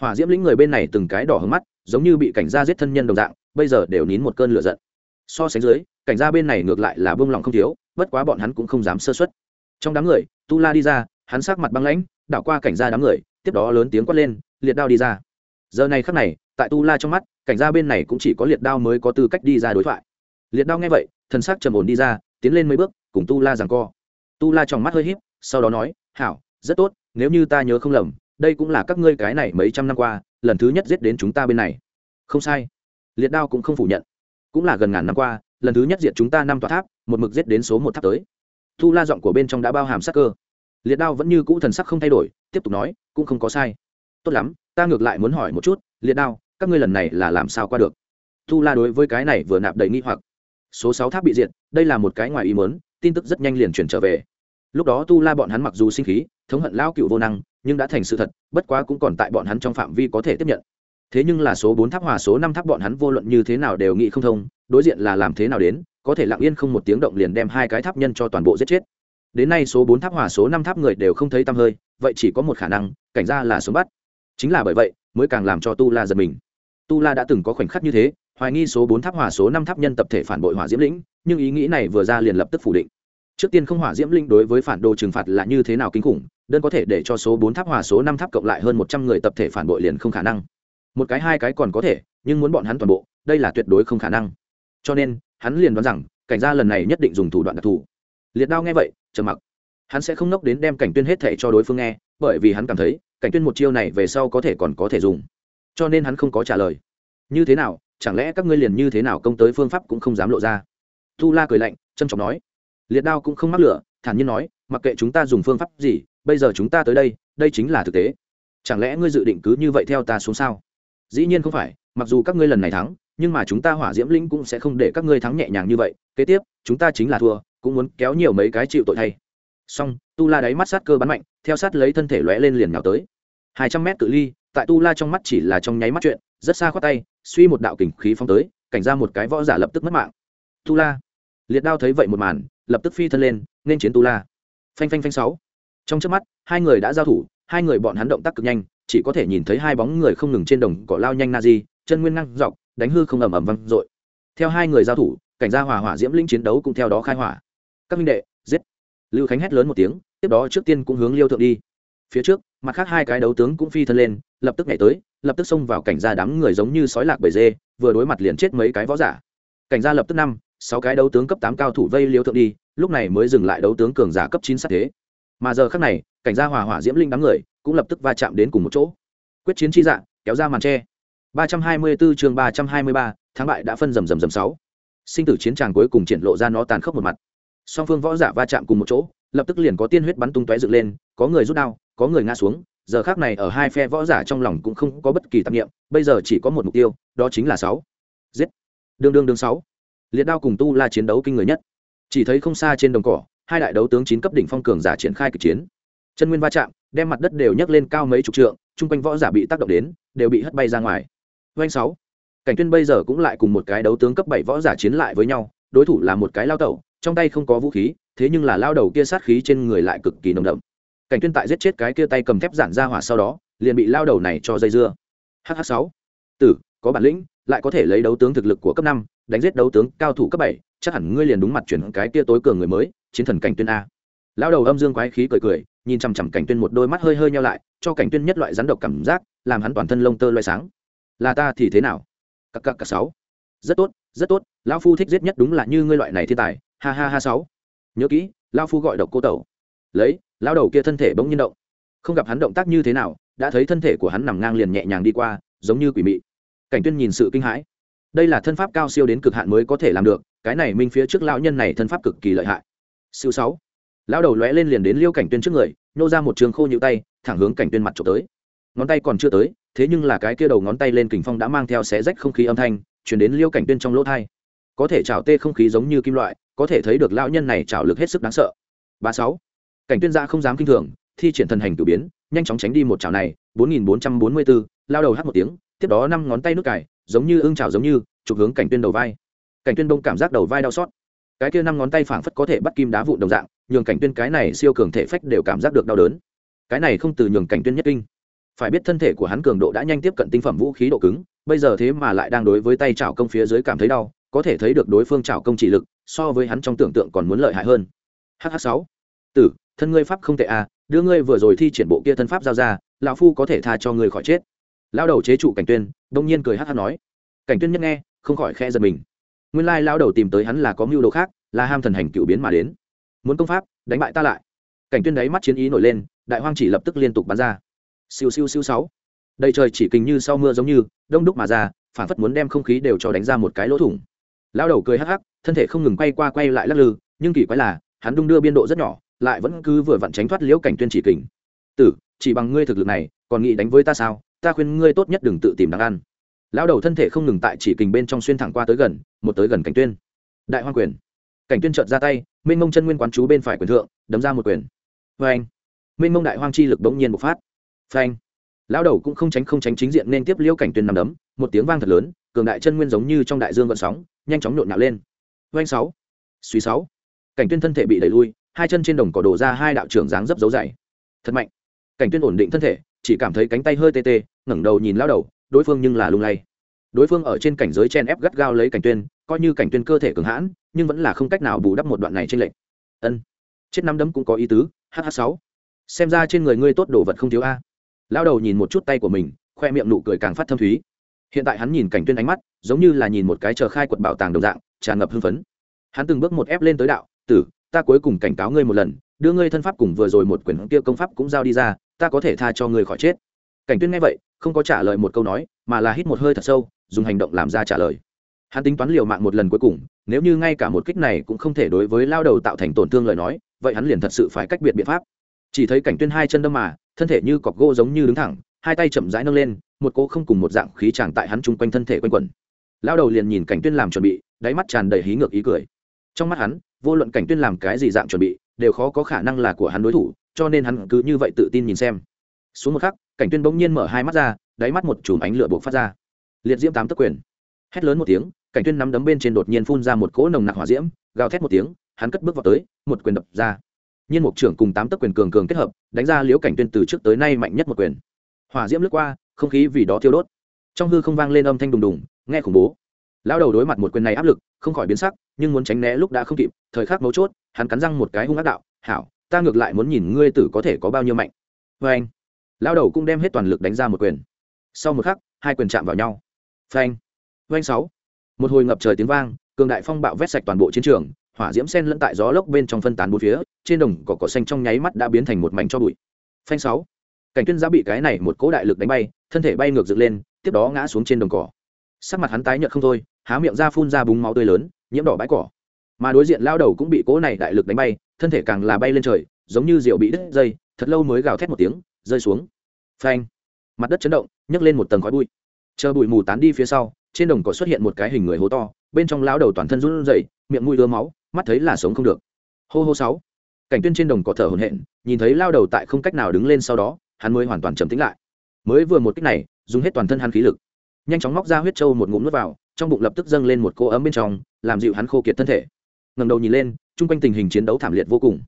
Hỏa diễm lĩnh người bên này từng cái đỏ hứng mắt, giống như bị cảnh gia giết thân nhân đồng dạng, bây giờ đều nín một cơn lửa giận. So sánh dưới, cảnh gia bên này ngược lại là buông lòng không thiếu, bất quá bọn hắn cũng không dám sơ xuất trong đám người, tu la đi ra, hắn sát mặt băng lãnh, đảo qua cảnh gia đám người tiếp đó lớn tiếng quát lên, liệt đao đi ra. Giờ này khắc này, tại tu la trong mắt, cảnh gia bên này cũng chỉ có liệt đao mới có tư cách đi ra đối thoại. Liệt đao nghe vậy, thần sắc trầm ổn đi ra, tiến lên mấy bước, cùng tu la rằng co. Tu la trong mắt hơi híp, sau đó nói, hảo, rất tốt, nếu như ta nhớ không lầm, đây cũng là các ngươi cái này mấy trăm năm qua, lần thứ nhất giết đến chúng ta bên này. Không sai. Liệt đao cũng không phủ nhận. Cũng là gần ngàn năm qua, lần thứ nhất diệt chúng ta năm tòa tháp, một mực giết đến số một tháp tới. Tu la giọng của bên trong đã bao hàm sắc cơ liệt đao vẫn như cũ thần sắc không thay đổi, tiếp tục nói, cũng không có sai. Tốt lắm, ta ngược lại muốn hỏi một chút, liệt đao, các ngươi lần này là làm sao qua được? Tu la đối với cái này vừa nạp đầy nghi hoặc. Số sáu tháp bị diệt, đây là một cái ngoài ý mớn tin tức rất nhanh liền chuyển trở về. Lúc đó tu la bọn hắn mặc dù sinh khí, thống hận lao cựu vô năng, nhưng đã thành sự thật, bất quá cũng còn tại bọn hắn trong phạm vi có thể tiếp nhận. Thế nhưng là số bốn tháp hòa số năm tháp bọn hắn vô luận như thế nào đều nghĩ không thông, đối diện là làm thế nào đến, có thể lặng yên không một tiếng động liền đem hai cái tháp nhân cho toàn bộ giết chết đến nay số bốn tháp hỏa số năm tháp người đều không thấy tăm hơi, vậy chỉ có một khả năng, cảnh ra là sống bắt. Chính là bởi vậy, mới càng làm cho tu la giật mình. Tu la đã từng có khoảnh khắc như thế, hoài nghi số bốn tháp hỏa số năm tháp nhân tập thể phản bội hỏa diễm lĩnh, nhưng ý nghĩ này vừa ra liền lập tức phủ định. Trước tiên không hỏa diễm linh đối với phản đồ trừng phạt là như thế nào kinh khủng, đơn có thể để cho số bốn tháp hòa số năm tháp cộng lại hơn một trăm người tập thể phản bội liền không khả năng. Một cái hai cái còn có thể, nhưng muốn bọn hắn toàn bộ, đây là tuyệt đối không khả năng. Cho nên, hắn liền đoán rằng, cảnh gia lần này nhất định dùng thủ đoạn đặc thù. Liệt đao nghe vậy trầm mặc. Hắn sẽ không nốc đến đem cảnh tuyên hết thệ cho đối phương nghe, bởi vì hắn cảm thấy, cảnh tuyên một chiêu này về sau có thể còn có thể dùng. Cho nên hắn không có trả lời. Như thế nào, chẳng lẽ các ngươi liền như thế nào công tới phương pháp cũng không dám lộ ra? Tu la cười lạnh trân trọng nói. Liệt đao cũng không mắc lửa, thản nhiên nói, mặc kệ chúng ta dùng phương pháp gì, bây giờ chúng ta tới đây đây chính là thực tế. Chẳng lẽ ngươi dự định cứ như vậy theo ta xuống sao? Dĩ nhiên không phải, mặc dù các ngươi lần này thắng, nhưng mà chúng ta hỏa diễm linh cũng sẽ không để các ngươi thắng nhẹ nhàng như vậy. Kế tiếp, chúng ta chính là thua cũng muốn kéo nhiều mấy cái chịu tội thay. Xong tu la đáy mắt sát cơ bắn mạnh theo sát lấy thân thể lóe lên liền nào tới. Hai trăm mét cự ly tại tu la trong mắt chỉ là trong nháy mắt chuyện rất xa khoát tay suy một đạo kình khí phong tới cảnh ra một cái võ giả lập tức mất mạng. Tu la. Liệt đao thấy vậy một màn lập tức phi thân lên nên chiến tu la. Phanh phanh phanh sáu. Trong trước mắt hai người đã giao thủ hai người bọn hắn động tác cực nhanh chỉ có thể nhìn thấy hai bóng người không ngừng trên đồng cỏ lao nhanh na di chân nguyên năng dọc đánh hư không ầm ầm vang, dội. Theo hai người giao thủ cảnh gia hỏa hỏa diễm linh chiến đấu cũng theo đó khai hỏa các minh đệ, giết. Lưu khánh hét lớn một tiếng, tiếp đó trước tiên cũng hướng liêu thượng đi. Phía trước, mặt khác hai cái đấu tướng cũng phi thân lên, lập tức nhảy tới, lập tức xông vào cảnh gia đám người giống như sói lạc bầy dê, vừa đối mặt liền chết mấy cái võ giả. Cảnh gia lập tức năm, sáu cái đấu tướng cấp tám cao thủ vây liêu thượng đi, lúc này mới dừng lại đấu tướng cường giả cấp chín sát thế. Mà giờ khắc này, cảnh gia hòa hỏa diễm linh đám người cũng lập tức va chạm đến cùng một chỗ. Quyết chiến chi dạng, kéo ra màn tre. ba trăm hai mươi 324 chương ba trăm hai mươi ba, thắng bại đã phân rầm rầm rầm sáu. Sinh tử chiến tràng cuối cùng triển lộ ra nó tàn khốc một mặt song phương võ giả va chạm cùng một chỗ, lập tức liền có tiên huyết bắn tung tóe dựng lên, có người rút đao, có người ngã xuống, giờ khác này ở hai phe võ giả trong lòng cũng không có bất kỳ tạp nghiệm bây giờ chỉ có một mục tiêu, đó chính là sáu. Giết. Đương đương đương sáu. Liệt đao cùng tu la chiến đấu kinh người nhất. Chỉ thấy không xa trên đồng cỏ, hai đại đấu tướng chín cấp đỉnh phong cường giả triển khai kịch chiến. Chân nguyên va chạm, đem mặt đất đều nhấc lên cao mấy chục trượng, chung quanh võ giả bị tác động đến, đều bị hất bay ra ngoài. Doanh sáu. Cảnh tuyên bây giờ cũng lại cùng một cái đấu tướng cấp bảy võ giả chiến lại với nhau, đối thủ là một cái lao tẩu trong tay không có vũ khí, thế nhưng là lao đầu kia sát khí trên người lại cực kỳ nồng đậm. Cảnh tuyên tại giết chết cái kia tay cầm thép giản ra hỏa sau đó, liền bị lao đầu này cho dây dưa. Hh sáu. Tử, có bản lĩnh, lại có thể lấy đấu tướng thực lực của cấp năm, đánh giết đấu tướng cao thủ cấp bảy, chắc hẳn ngươi liền đúng mặt chuyển cái kia tối cường người mới, chiến thần cảnh tuyên a. Lao đầu âm dương quái khí cười cười, nhìn chằm chằm cảnh tuyên một đôi mắt hơi hơi nhau lại, cho cảnh tuyên nhất loại rắn độc cảm giác, làm hắn toàn thân lông tơ loay sáng. Là ta thì thế nào? Cặc cặc cặc sáu. Rất tốt rất tốt, lão phu thích giết nhất đúng là như ngươi loại này thiên tài ha ha ha sáu. Nhớ kỹ lão phu gọi độc cô tẩu. Lấy lão đầu kia thân thể bỗng nhiên động. Không gặp hắn động tác như thế nào, đã thấy thân thể của hắn nằm ngang liền nhẹ nhàng đi qua, giống như quỷ mị. Cảnh tuyên nhìn sự kinh hãi. Đây là thân pháp cao siêu đến cực hạn mới có thể làm được, cái này minh phía trước lão nhân này thân pháp cực kỳ lợi hại. Siêu sáu. Lão đầu lóe lên liền đến liêu cảnh tuyên trước người, nô ra một trường khô nhũ tay, thẳng hướng cảnh tuyên mặt trộm tới. Ngón tay còn chưa tới, thế nhưng là cái kia đầu ngón tay lên kình phong đã mang theo xé rách không khí âm thanh chuyển đến liêu cảnh tuyên trong lỗ thai có thể chảo tê không khí giống như kim loại có thể thấy được lão nhân này chảo lực hết sức đáng sợ. Ba sáu. Cảnh tuyên gia không dám kinh thường, thi triển thần hành cử biến, nhanh chóng tránh đi một chảo này, bốn nghìn bốn trăm bốn mươi bốn lao đầu hát một tiếng, tiếp đó năm ngón tay nước cải giống như ưng chảo giống như, chụp hướng cảnh tuyên đầu vai. Cảnh tuyên đông cảm giác đầu vai đau xót. Cái kia năm ngón tay phảng phất có thể bắt kim đá vụn đồng dạng, nhường cảnh tuyên cái này siêu cường thể phách đều cảm giác được đau đớn. Cái này không từ nhường cảnh tuyên nhất kinh. Phải biết thân thể của hắn cường độ đã nhanh tiếp cận tinh phẩm vũ khí độ cứng, bây giờ thế mà lại đang đối với tay chảo công phía dưới cảm thấy đau, có thể thấy được đối phương chảo công chỉ lực so với hắn trong tưởng tượng còn muốn lợi hại hơn. Hh sáu. Tử, thân ngươi pháp không tệ à đưa ngươi vừa rồi thi triển bộ kia thân pháp giao ra, lão phu có thể tha cho ngươi khỏi chết. Lão đầu chế trụ cảnh tuyên, đông nhiên cười hh nói. Cảnh tuyên nhất nghe, không khỏi khe giật mình. Nguyên lai lão đầu tìm tới hắn là có mưu đồ khác, là ham thần hành cựu biến mà đến. Muốn công pháp, đánh bại ta lại. Cảnh tuyên đáy mắt chiến ý nổi lên, đại hoang chỉ lập tức liên tục bắn ra. Siêu siêu siêu sáu. Đầy trời chỉ kình như sau mưa giống như, đông đúc mà ra, phản phất muốn đem không khí đều cho đánh ra một cái lỗ thủng lao đầu cười hắc hắc, thân thể không ngừng quay qua quay lại lắc lư, nhưng kỳ quái là, hắn đung đưa biên độ rất nhỏ, lại vẫn cứ vừa vặn tránh thoát liễu cảnh tuyên chỉ kình. Tử, chỉ bằng ngươi thực lực này, còn nghĩ đánh với ta sao? Ta khuyên ngươi tốt nhất đừng tự tìm đáng ăn. Lao đầu thân thể không ngừng tại chỉ kình bên trong xuyên thẳng qua tới gần, một tới gần cảnh tuyên. Đại hoang quyền. Cảnh tuyên trợt ra tay, minh mông chân nguyên quán chú bên phải quyền thượng, đấm ra một quyền. Vê anh minh mông đại hoang chi lực bỗng nhiên bộc phát. Phanh. Lão đầu cũng không tránh không tránh chính diện nên tiếp liễu cảnh tuyên nằm đấm, một tiếng vang thật lớn cường đại chân nguyên giống như trong đại dương vận sóng, nhanh chóng nhộn nhạo lên. Vanh sáu, suy sáu. Cảnh tuyên thân thể bị đẩy lui, hai chân trên đồng cỏ đổ ra hai đạo trưởng dáng dấp dấu dày. Thật mạnh. Cảnh tuyên ổn định thân thể, chỉ cảm thấy cánh tay hơi tê tê, ngẩng đầu nhìn lão đầu, đối phương nhưng là lung lay. Đối phương ở trên cảnh giới chen ép gắt gao lấy cảnh tuyên, coi như cảnh tuyên cơ thể cường hãn, nhưng vẫn là không cách nào bù đắp một đoạn này trên lệnh ân. Chết năm đấm cũng có ý tứ hh sáu. Xem ra trên người ngươi tốt đồ vật không thiếu a. Lao đầu nhìn một chút tay của mình, khoe miệng nụ cười càng phát thâm thúy hiện tại hắn nhìn cảnh tuyên ánh mắt, giống như là nhìn một cái chờ khai quật bảo tàng đồng dạng, tràn ngập hưng phấn. Hắn từng bước một ép lên tới đạo, tử, ta cuối cùng cảnh cáo ngươi một lần, đưa ngươi thân pháp cùng vừa rồi một quyển kia công pháp cũng giao đi ra, ta có thể tha cho ngươi khỏi chết. Cảnh tuyên nghe vậy, không có trả lời một câu nói, mà là hít một hơi thật sâu, dùng hành động làm ra trả lời. Hắn tính toán liều mạng một lần cuối cùng, nếu như ngay cả một kích này cũng không thể đối với lao đầu tạo thành tổn thương lời nói, vậy hắn liền thật sự phải cách biệt biện pháp. Chỉ thấy cảnh tuyên hai chân đâm mà, thân thể như cọc gỗ giống như đứng thẳng, hai tay chậm rãi nâng lên một cỗ không cùng một dạng khí tràng tại hắn chung quanh thân thể quanh quẩn. Lao đầu liền nhìn cảnh tuyên làm chuẩn bị, đáy mắt tràn đầy hí ngược ý cười. Trong mắt hắn, vô luận cảnh tuyên làm cái gì dạng chuẩn bị, đều khó có khả năng là của hắn đối thủ, cho nên hắn cứ như vậy tự tin nhìn xem. Xuống một khắc, cảnh tuyên bỗng nhiên mở hai mắt ra, đáy mắt một chùm ánh lửa buộc phát ra. Liệt diễm tám tức quyền. Hét lớn một tiếng, cảnh tuyên nắm đấm bên trên đột nhiên phun ra một cỗ nồng nặc hỏa diễm, gào thét một tiếng, hắn cất bước vào tới, một quyền đập ra. Nhiên mục trưởng cùng tám tấc quyền cường cường kết hợp, đánh ra liễu cảnh tuyên từ trước tới nay mạnh nhất một quyền. Hỏa diễm lướt qua không khí vì đó thiêu đốt. Trong hư không vang lên âm thanh đùng đùng, nghe khủng bố. Lão đầu đối mặt một quyền này áp lực, không khỏi biến sắc, nhưng muốn tránh né lúc đã không kịp, thời khắc mấu chốt, hắn cắn răng một cái hung ác đạo, hảo, ta ngược lại muốn nhìn ngươi tử có thể có bao nhiêu mạnh. Vê anh lão đầu cũng đem hết toàn lực đánh ra một quyền. Sau một khắc, hai quyền chạm vào nhau. Phanh. Vê anh sáu. Một hồi ngập trời tiếng vang, cường đại phong bạo vét sạch toàn bộ chiến trường, hỏa diễm sen lẫn tại gió lốc bên trong phân tán bốn phía, trên đồng cỏ cỏ xanh trong nháy mắt đã biến thành một mảnh cho bụi. Phanh sáu cảnh tuyên giã bị cái này một cỗ đại lực đánh bay, thân thể bay ngược dựng lên, tiếp đó ngã xuống trên đồng cỏ. Sắc mặt hắn tái nhợt không thôi, há miệng ra phun ra búng máu tươi lớn, nhiễm đỏ bãi cỏ. Mà đối diện lao đầu cũng bị cỗ này đại lực đánh bay, thân thể càng là bay lên trời, giống như rượu bị đứt dây, thật lâu mới gào thét một tiếng, rơi xuống. Phanh! Mặt đất chấn động, nhấc lên một tầng khói bụi. Chờ bụi mù tán đi phía sau, trên đồng cỏ xuất hiện một cái hình người hố to, bên trong lao đầu toàn thân run rẩy, miệng mũi ứa máu, mắt thấy là sống không được. Hô hô sáu. Cảnh tuyên trên đồng cỏ thở hổn hển, nhìn thấy lao đầu tại không cách nào đứng lên sau đó hắn mới hoàn toàn trầm tĩnh lại. Mới vừa một kích này, dùng hết toàn thân hắn khí lực. Nhanh chóng móc ra huyết trâu một ngụm nuốt vào, trong bụng lập tức dâng lên một cô ấm bên trong, làm dịu hắn khô kiệt thân thể. Ngẩng đầu nhìn lên, chung quanh tình hình chiến đấu thảm liệt vô cùng.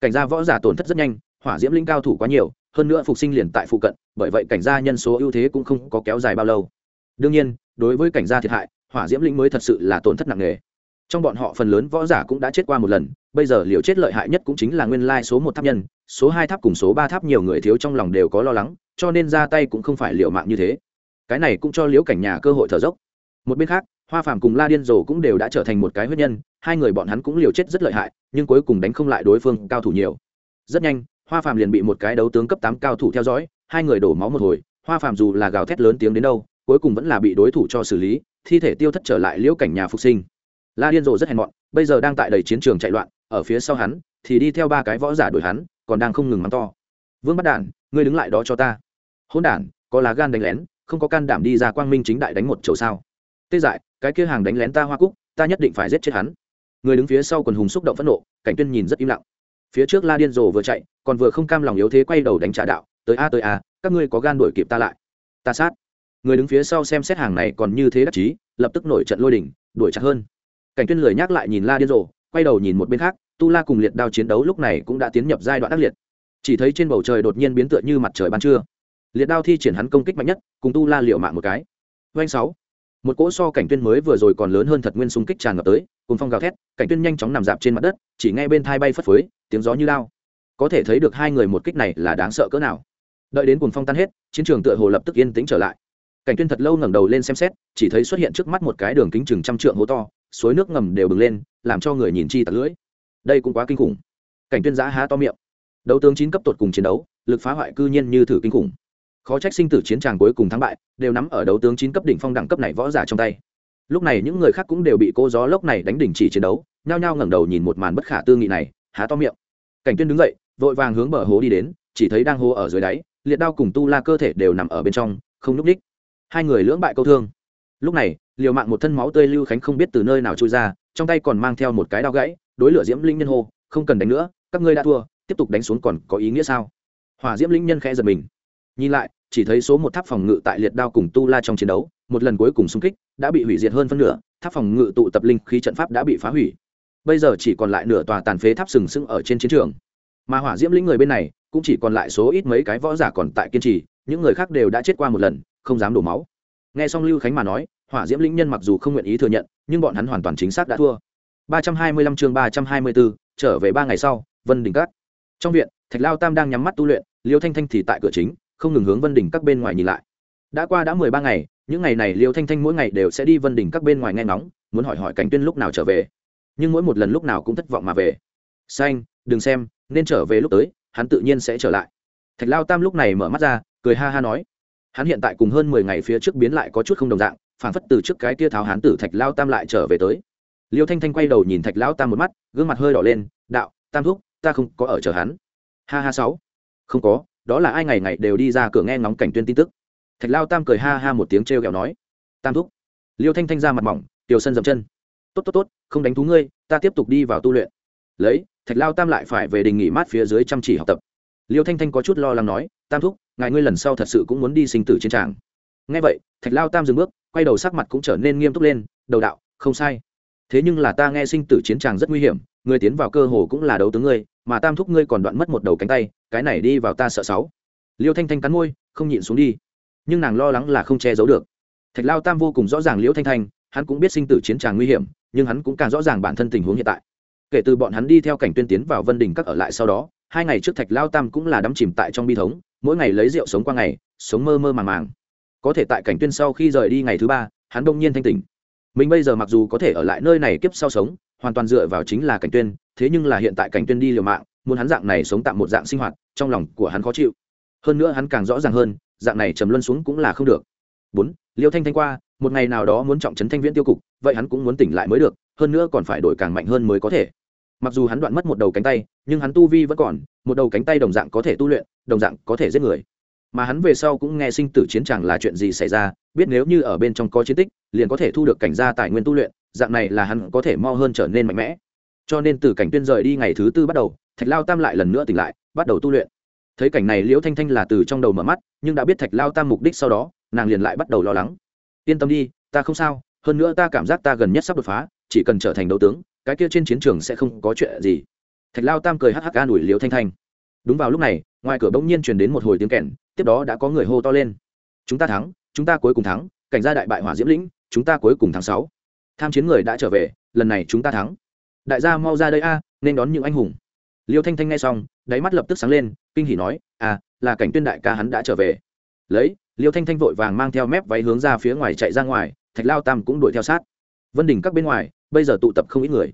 Cảnh gia võ giả tổn thất rất nhanh, hỏa diễm linh cao thủ quá nhiều, hơn nữa phục sinh liền tại phụ cận, bởi vậy cảnh gia nhân số ưu thế cũng không có kéo dài bao lâu. Đương nhiên, đối với cảnh gia thiệt hại, hỏa diễm linh mới thật sự là tổn thất nặng nề trong bọn họ phần lớn võ giả cũng đã chết qua một lần, bây giờ liều chết lợi hại nhất cũng chính là nguyên lai số một tháp nhân, số hai tháp cùng số ba tháp nhiều người thiếu trong lòng đều có lo lắng, cho nên ra tay cũng không phải liều mạng như thế. Cái này cũng cho liễu cảnh nhà cơ hội thở dốc. Một bên khác, hoa phàm cùng la điên rồ cũng đều đã trở thành một cái huyết nhân, hai người bọn hắn cũng liều chết rất lợi hại, nhưng cuối cùng đánh không lại đối phương cao thủ nhiều. Rất nhanh, hoa phàm liền bị một cái đấu tướng cấp tám cao thủ theo dõi, hai người đổ máu một hồi, hoa phàm dù là gào thét lớn tiếng đến đâu, cuối cùng vẫn là bị đối thủ cho xử lý, thi thể tiêu thất trở lại liễu cảnh nhà phục sinh la điên rồ rất hèn mọn, bây giờ đang tại đầy chiến trường chạy loạn, ở phía sau hắn, thì đi theo ba cái võ giả đuổi hắn, còn đang không ngừng mắng to. Vương bắt đản, ngươi đứng lại đó cho ta. Hôn đản, có lá gan đánh lén, không có can đảm đi ra quang minh chính đại đánh một chầu sao. Tê dại, cái kia hàng đánh lén ta hoa cúc, ta nhất định phải giết chết hắn. Người đứng phía sau quần hùng xúc động phẫn nộ, cảnh tuyên nhìn rất im lặng. Phía trước la điên rồ vừa chạy, còn vừa không cam lòng yếu thế quay đầu đánh trả đạo, tới a tới a, các ngươi có gan đuổi kịp ta lại. Ta sát. Người đứng phía sau xem xét hàng này còn như thế đắc chí, lập tức nổi trận lôi đỉnh đuổi chặt hơn cảnh tuyên lười nhắc lại nhìn la điên rồ, quay đầu nhìn một bên khác, tu la cùng liệt đao chiến đấu lúc này cũng đã tiến nhập giai đoạn ác liệt. Chỉ thấy trên bầu trời đột nhiên biến tựa như mặt trời ban trưa. Liệt đao thi triển hắn công kích mạnh nhất, cùng tu la liệu mạng một cái. Doanh sáu. Một cỗ so cảnh tuyên mới vừa rồi còn lớn hơn thật nguyên xung kích tràn ngập tới, cùng phong gào thét, cảnh tuyên nhanh chóng nằm dạp trên mặt đất, chỉ nghe bên thai bay phất phới, tiếng gió như lao. Có thể thấy được hai người một kích này là đáng sợ cỡ nào. Đợi đến cùng phong tan hết, chiến trường tựa hồ lập tức yên tĩnh trở lại. Cảnh tuyên thật lâu ngẩng đầu lên xem xét, chỉ thấy xuất hiện trước mắt một cái đường kính chừng trăm trượng hố to suối nước ngầm đều bừng lên, làm cho người nhìn chi tạt lưỡi. Đây cũng quá kinh khủng. Cảnh tuyên giã há to miệng. Đấu tướng chín cấp tột cùng chiến đấu, lực phá hoại cư nhiên như thử kinh khủng. Khó trách sinh tử chiến tràng cuối cùng thắng bại, đều nắm ở đấu tướng chín cấp đỉnh phong đẳng cấp này võ giả trong tay. Lúc này những người khác cũng đều bị cô gió lốc này đánh đỉnh chỉ chiến đấu, nhao nhao ngẩng đầu nhìn một màn bất khả tư nghị này, há to miệng. Cảnh tuyên đứng dậy, vội vàng hướng bờ hố đi đến, chỉ thấy đang hố ở dưới đáy, liệt đao cùng tu la cơ thể đều nằm ở bên trong, không núp đích hai người lưỡng bại câu thương lúc này, liều mạng một thân máu tươi lưu khánh không biết từ nơi nào trôi ra, trong tay còn mang theo một cái đao gãy, đối lửa diễm linh nhân hô, không cần đánh nữa, các ngươi đã thua, tiếp tục đánh xuống còn có ý nghĩa sao? Hỏa diễm linh nhân khẽ giật mình. Nhìn lại, chỉ thấy số một tháp phòng ngự tại liệt đao cùng tu la trong chiến đấu, một lần cuối cùng xung kích, đã bị hủy diệt hơn phân nửa, tháp phòng ngự tụ tập linh khí trận pháp đã bị phá hủy. Bây giờ chỉ còn lại nửa tòa tàn phế tháp sừng sững ở trên chiến trường. Mà hỏa diễm lĩnh người bên này, cũng chỉ còn lại số ít mấy cái võ giả còn tại kiên trì, những người khác đều đã chết qua một lần, không dám đổ máu. Nghe xong lưu khánh mà nói hỏa diễm lĩnh nhân mặc dù không nguyện ý thừa nhận nhưng bọn hắn hoàn toàn chính xác đã thua. 325 chương 324, trở về ba ngày sau vân đỉnh Các. trong viện thạch lao tam đang nhắm mắt tu luyện liêu thanh thanh thì tại cửa chính không ngừng hướng vân đỉnh các bên ngoài nhìn lại. Đã qua đã mười ba ngày những ngày này liêu thanh thanh mỗi ngày đều sẽ đi vân đỉnh các bên ngoài nghe ngóng muốn hỏi hỏi cảnh tuyên lúc nào trở về. Nhưng mỗi một lần lúc nào cũng thất vọng mà về. Xanh đừng xem nên trở về lúc tới hắn tự nhiên sẽ trở lại. Thạch lao tam lúc này mở mắt ra cười ha ha nói. Hắn hiện tại cùng hơn mười ngày phía trước biến lại có chút không đồng dạng phản phất từ trước cái kia tháo hán tử thạch lao tam lại trở về tới. Liêu thanh thanh quay đầu nhìn thạch lao tam một mắt, gương mặt hơi đỏ lên, đạo, tam thúc, ta không có ở chờ hắn. Ha ha sáu. Không có, đó là ai ngày ngày đều đi ra cửa nghe ngóng cảnh tuyên tin tức. Thạch lao tam cười ha ha một tiếng trêu ghẹo nói, tam thúc. Liêu thanh thanh ra mặt mỏng, tiểu sân dậm chân. Tốt tốt tốt, không đánh thú ngươi, ta tiếp tục đi vào tu luyện. Lấy, thạch lao tam lại phải về đình nghỉ mát phía dưới chăm chỉ học tập. Liêu thanh thanh có chút lo lắng nói, tam thúc, ngài ngươi lần sau thật sự cũng muốn đi sinh tử chiến tràng ngay vậy, thạch lao tam dừng bước, quay đầu sắc mặt cũng trở nên nghiêm túc lên, đầu đạo, không sai. Thế nhưng là ta nghe sinh tử chiến tràng rất nguy hiểm, người tiến vào cơ hồ cũng là đấu tướng ngươi, mà tam thúc ngươi còn đoạn mất một đầu cánh tay, cái này đi vào ta sợ sáu. Liêu thanh thanh cắn môi, không nhịn xuống đi. Nhưng nàng lo lắng là không che giấu được. Thạch lao tam vô cùng rõ ràng liễu thanh thanh, hắn cũng biết sinh tử chiến tràng nguy hiểm, nhưng hắn cũng càng rõ ràng bản thân tình huống hiện tại. Kể từ bọn hắn đi theo cảnh tuyên tiến vào vân đình các ở lại sau đó, hai ngày trước thạch lao tam cũng là đắm chìm tại trong bi thống, mỗi ngày lấy rượu sống qua ngày, sống mơ mơ màng màng có thể tại cảnh tuyên sau khi rời đi ngày thứ ba, hắn đông nhiên thanh tỉnh. Mình bây giờ mặc dù có thể ở lại nơi này kiếp sau sống, hoàn toàn dựa vào chính là cảnh tuyên, thế nhưng là hiện tại cảnh tuyên đi liều mạng, muốn hắn dạng này sống tạm một dạng sinh hoạt, trong lòng của hắn khó chịu. Hơn nữa hắn càng rõ ràng hơn, dạng này trầm luân xuống cũng là không được. Bốn, liêu thanh thanh qua, một ngày nào đó muốn trọng trấn thanh viễn tiêu cục, vậy hắn cũng muốn tỉnh lại mới được, hơn nữa còn phải đổi càng mạnh hơn mới có thể. Mặc dù hắn đoạn mất một đầu cánh tay, nhưng hắn tu vi vẫn còn, một đầu cánh tay đồng dạng có thể tu luyện, đồng dạng có thể giết người mà hắn về sau cũng nghe sinh tử chiến tràng là chuyện gì xảy ra, biết nếu như ở bên trong có chiến tích, liền có thể thu được cảnh gia tài nguyên tu luyện, dạng này là hắn có thể mau hơn trở nên mạnh mẽ. Cho nên từ cảnh tuyên rời đi ngày thứ tư bắt đầu, thạch lao tam lại lần nữa tỉnh lại, bắt đầu tu luyện. Thấy cảnh này liễu thanh thanh là từ trong đầu mở mắt, nhưng đã biết thạch lao tam mục đích sau đó, nàng liền lại bắt đầu lo lắng. Yên tâm đi, ta không sao, hơn nữa ta cảm giác ta gần nhất sắp đột phá, chỉ cần trở thành đấu tướng, cái kia trên chiến trường sẽ không có chuyện gì. Thạch lao tam cười hắc hắc an ủi liễu thanh thanh. Đúng vào lúc này, ngoài cửa bỗng nhiên truyền đến một hồi tiếng kèn tiếp đó đã có người hô to lên. Chúng ta thắng, chúng ta cuối cùng thắng, cảnh gia đại bại hỏa diễm lĩnh, chúng ta cuối cùng tháng sáu. Tham chiến người đã trở về, lần này chúng ta thắng. Đại gia mau ra đây a, nên đón những anh hùng. Liêu thanh thanh nghe xong, đáy mắt lập tức sáng lên, kinh hỉ nói à là cảnh tuyên đại ca hắn đã trở về. Lấy, liêu thanh thanh vội vàng mang theo mép váy hướng ra phía ngoài chạy ra ngoài, thạch lao tam cũng đuổi theo sát. Vân đỉnh các bên ngoài, bây giờ tụ tập không ít người.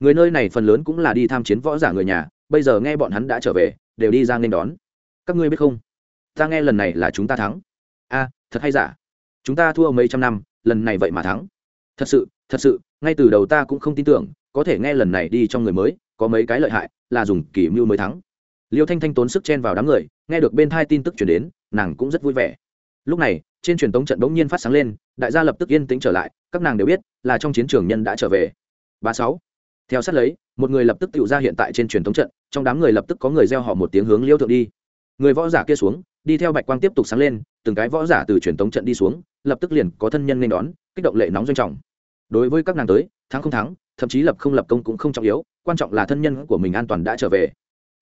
Người nơi này phần lớn cũng là đi tham chiến võ giả người nhà, bây giờ nghe bọn hắn đã trở về, đều đi ra nên đón. Các ngươi biết không? Ta nghe lần này là chúng ta thắng. A, thật hay giả? Chúng ta thua mấy trăm năm, lần này vậy mà thắng. Thật sự thật sự, ngay từ đầu ta cũng không tin tưởng, có thể nghe lần này đi trong người mới, có mấy cái lợi hại, là dùng kỷ mưu mới thắng. Liêu thanh thanh tốn sức chen vào đám người, nghe được bên thai tin tức chuyển đến, nàng cũng rất vui vẻ. Lúc này, trên truyền tống trận bỗng nhiên phát sáng lên, đại gia lập tức yên tĩnh trở lại, các nàng đều biết là trong chiến trường nhân đã trở về. Ba sáu. Theo sát lấy, một người lập tức tự ra hiện tại trên truyền tống trận, trong đám người lập tức có người gieo họ một tiếng hướng liêu thượng đi người võ giả kia xuống, đi theo bạch quang tiếp tục sáng lên, từng cái võ giả từ truyền tống trận đi xuống, lập tức liền có thân nhân nên đón, kích động lệ nóng doanh trọng. Đối với các nàng tới, thắng không thắng, thậm chí lập không lập công cũng không trọng yếu, quan trọng là thân nhân của mình an toàn đã trở về.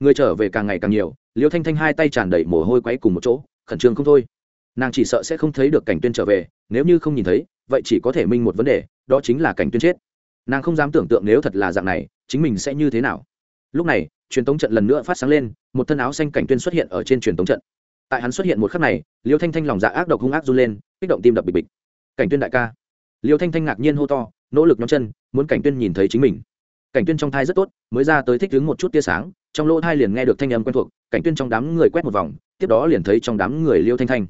Người trở về càng ngày càng nhiều, liêu thanh thanh hai tay tràn đầy mồ hôi quấy cùng một chỗ, khẩn trương không thôi. Nàng chỉ sợ sẽ không thấy được cảnh tuyên trở về, nếu như không nhìn thấy, vậy chỉ có thể minh một vấn đề, đó chính là cảnh tuyên chết. Nàng không dám tưởng tượng nếu thật là dạng này, chính mình sẽ như thế nào. Lúc này truyền tống trận lần nữa phát sáng lên, một thân áo xanh cảnh tuyên xuất hiện ở trên truyền tống trận. Tại hắn xuất hiện một khắc này, liêu thanh thanh lòng dạ ác độc hung ác run lên, kích động tim đập bịch bịch. Cảnh tuyên đại ca. Liêu thanh thanh ngạc nhiên hô to, nỗ lực nhóm chân, muốn cảnh tuyên nhìn thấy chính mình. Cảnh tuyên trong thai rất tốt, mới ra tới thích đứng một chút tia sáng, trong lỗ thai liền nghe được thanh âm quen thuộc, cảnh tuyên trong đám người quét một vòng, tiếp đó liền thấy trong đám người liêu thanh thanh.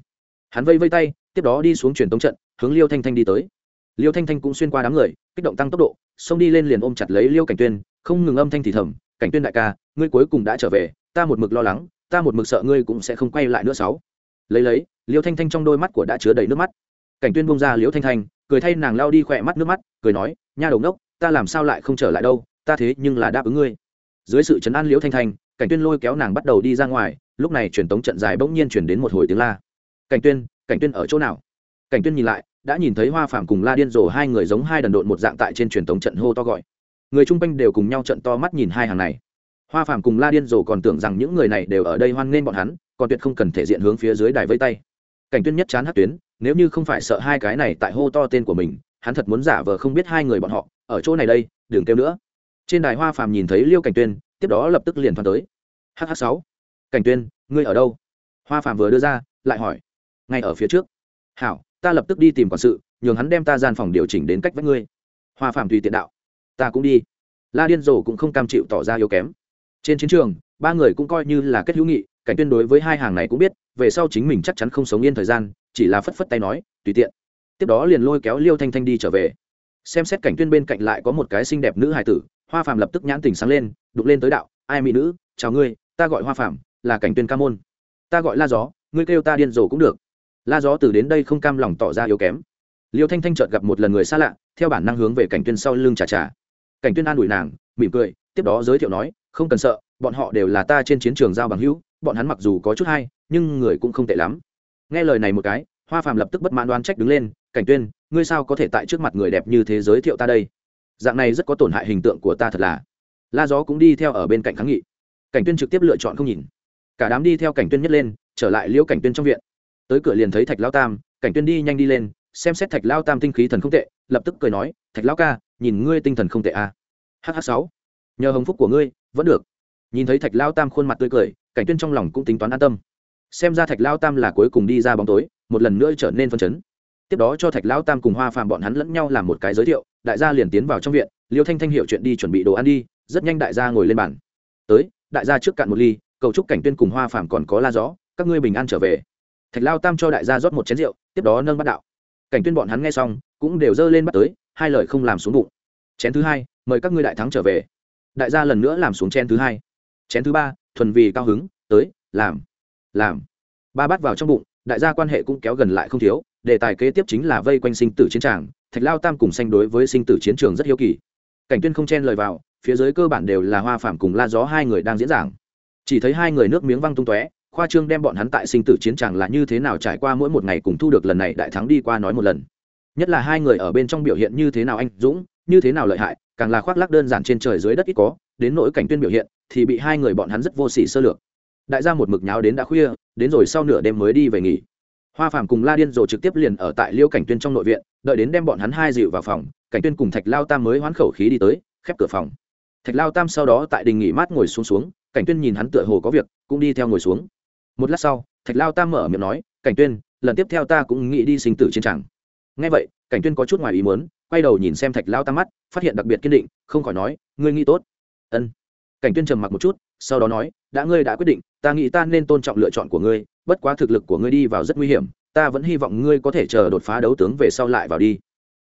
Hắn vây vây tay, tiếp đó đi xuống truyền tống trận, hướng liêu thanh thanh đi tới. Liêu thanh thanh cũng xuyên qua đám người, kích động tăng tốc độ, xông đi lên liền ôm chặt lấy liêu cảnh tuyên, không ngừng âm thanh thì thầm cảnh tuyên đại ca, ngươi cuối cùng đã trở về, ta một mực lo lắng, ta một mực sợ ngươi cũng sẽ không quay lại nữa sáu. Lấy lấy, liêu thanh thanh trong đôi mắt của đã chứa đầy nước mắt. Cảnh tuyên bông ra liêu thanh thanh, cười thay nàng lao đi khỏe mắt nước mắt, cười nói, nha đầu ngốc, ta làm sao lại không trở lại đâu, ta thế nhưng là đáp ứng ngươi. Dưới sự chấn an liễu thanh thanh, cảnh tuyên lôi kéo nàng bắt đầu đi ra ngoài, lúc này truyền tống trận dài bỗng nhiên chuyển đến một hồi tiếng la. Cảnh tuyên cảnh tuyên ở chỗ nào? Cảnh tuyên nhìn lại, đã nhìn thấy hoa phàm cùng la điên rồ hai người giống hai đần độn một dạng tại trên truyền tống trận hô to gọi người chung quanh đều cùng nhau trận to mắt nhìn hai hàng này. Hoa phàm cùng la điên rồ còn tưởng rằng những người này đều ở đây hoan nghênh bọn hắn, còn tuyệt không cần thể diện hướng phía dưới đài vây tay. Cảnh tuyên nhất chán hát tuyến, nếu như không phải sợ hai cái này tại hô to tên của mình, hắn thật muốn giả vờ không biết hai người bọn họ, ở chỗ này đây, đừng kêu nữa. Trên đài hoa phàm nhìn thấy liêu cảnh tuyên, tiếp đó lập tức liền thoáng tới. Hh sáu. Cảnh tuyên, ngươi ở đâu? Hoa phàm vừa đưa ra, lại hỏi. Ngay ở phía trước. Hảo, ta lập tức đi tìm quản sự, nhường hắn đem ta gian phòng điều chỉnh đến cách với ngươi. Hoa phàm tùy tiện đạo ta cũng đi. La điên rồ cũng không cam chịu tỏ ra yếu kém. Trên chiến trường, ba người cũng coi như là kết hữu nghị, cảnh tuyên đối với hai hàng này cũng biết, về sau chính mình chắc chắn không sống yên thời gian, chỉ là phất phất tay nói, tùy tiện. Tiếp đó liền lôi kéo liêu thanh thanh đi trở về. Xem xét cảnh tuyên bên cạnh lại có một cái xinh đẹp nữ hài tử, hoa phàm lập tức nhãn tình sáng lên đục lên tới đạo, ai mỹ nữ, chào ngươi, ta gọi hoa phàm, là cảnh tuyên ca môn. Ta gọi la gió, ngươi kêu ta điên rồ cũng được. La gió từ đến đây không cam lòng tỏ ra yếu kém. Liêu thanh thanh chợt gặp một lần người xa lạ, theo bản năng hướng về cảnh tuyên sau lưng chà chà cảnh tuyên an ủi nàng, mỉm cười, tiếp đó giới thiệu nói, không cần sợ, bọn họ đều là ta trên chiến trường giao bằng hữu, bọn hắn mặc dù có chút hay, nhưng người cũng không tệ lắm. Nghe lời này một cái, hoa phàm lập tức bất mãn đoan trách đứng lên, cảnh tuyên, ngươi sao có thể tại trước mặt người đẹp như thế giới thiệu ta đây? Dạng này rất có tổn hại hình tượng của ta thật là. La gió cũng đi theo ở bên cạnh kháng nghị. Cảnh tuyên trực tiếp lựa chọn không nhìn. Cả đám đi theo cảnh tuyên nhất lên, trở lại liễu cảnh tuyên trong viện. Tới cửa liền thấy thạch lao tam, cảnh tuyên đi nhanh đi lên, xem xét thạch lao tam tinh khí thần không tệ, lập tức cười nói thạch Lão ca, nhìn ngươi tinh thần không tệ à. hh sáu. Nhờ hồng phúc của ngươi, vẫn được. Nhìn thấy thạch lao tam khuôn mặt tươi cười, cảnh tuyên trong lòng cũng tính toán an tâm. Xem ra thạch lao tam là cuối cùng đi ra bóng tối, một lần nữa trở nên phân chấn. Tiếp đó cho thạch lao tam cùng hoa phàm bọn hắn lẫn nhau làm một cái giới thiệu, đại gia liền tiến vào trong viện, liêu thanh thanh hiểu chuyện đi chuẩn bị đồ ăn đi, rất nhanh đại gia ngồi lên bàn. Tới, đại gia trước cạn một ly, cầu chúc cảnh tuyên cùng hoa phàm còn có la gió, các ngươi bình an trở về. Thạch lao tam cho đại gia rót một chén rượu, tiếp đó nâng bắt đạo. Cảnh tuyên bọn hắn nghe xong, cũng đều dơ lên bắt tới hai lời không làm xuống bụng. Chén thứ hai, mời các ngươi đại thắng trở về. Đại gia lần nữa làm xuống chén thứ hai. Chén thứ ba, thuần vì cao hứng, tới, làm làm. Ba bát vào trong bụng, đại gia quan hệ cũng kéo gần lại không thiếu. Đề tài kế tiếp chính là vây quanh sinh tử chiến tràng. Thạch lao tam cùng xanh đối với sinh tử chiến trường rất hiếu kỳ. Cảnh tuyên không chen lời vào, phía dưới cơ bản đều là hoa phạm cùng la gió hai người đang diễn giảng. Chỉ thấy hai người nước miếng văng tung tóe, khoa trương đem bọn hắn tại sinh tử chiến tràng là như thế nào trải qua mỗi một ngày cùng thu được lần này đại thắng đi qua nói một lần nhất là hai người ở bên trong biểu hiện như thế nào anh dũng, như thế nào lợi hại, càng là khoác lác đơn giản trên trời dưới đất ít có, đến nỗi cảnh tuyên biểu hiện, thì bị hai người bọn hắn rất vô sỉ sơ lược. Đại gia một mực nháo đến đã khuya, đến rồi sau nửa đêm mới đi về nghỉ. Hoa phàm cùng la điên rồ trực tiếp liền ở tại liêu cảnh tuyên trong nội viện, đợi đến đem bọn hắn hai dịu vào phòng, cảnh tuyên cùng thạch lao tam mới hoán khẩu khí đi tới, khép cửa phòng. Thạch lao tam sau đó tại đình nghỉ mát ngồi xuống xuống, cảnh tuyên nhìn hắn tựa hồ có việc, cũng đi theo ngồi xuống. Một lát sau, thạch lao tam mở miệng nói, cảnh tuyên, lần tiếp theo ta cũng nghĩ đi sinh tử chiến tràng ngay vậy, cảnh tuyên có chút ngoài ý muốn, quay đầu nhìn xem thạch lao tam mắt, phát hiện đặc biệt kiên định, không khỏi nói, ngươi nghĩ tốt. Ân. Cảnh tuyên trầm mặc một chút, sau đó nói, đã ngươi đã quyết định, ta nghĩ ta nên tôn trọng lựa chọn của ngươi, bất quá thực lực của ngươi đi vào rất nguy hiểm, ta vẫn hy vọng ngươi có thể chờ đột phá đấu tướng về sau lại vào đi.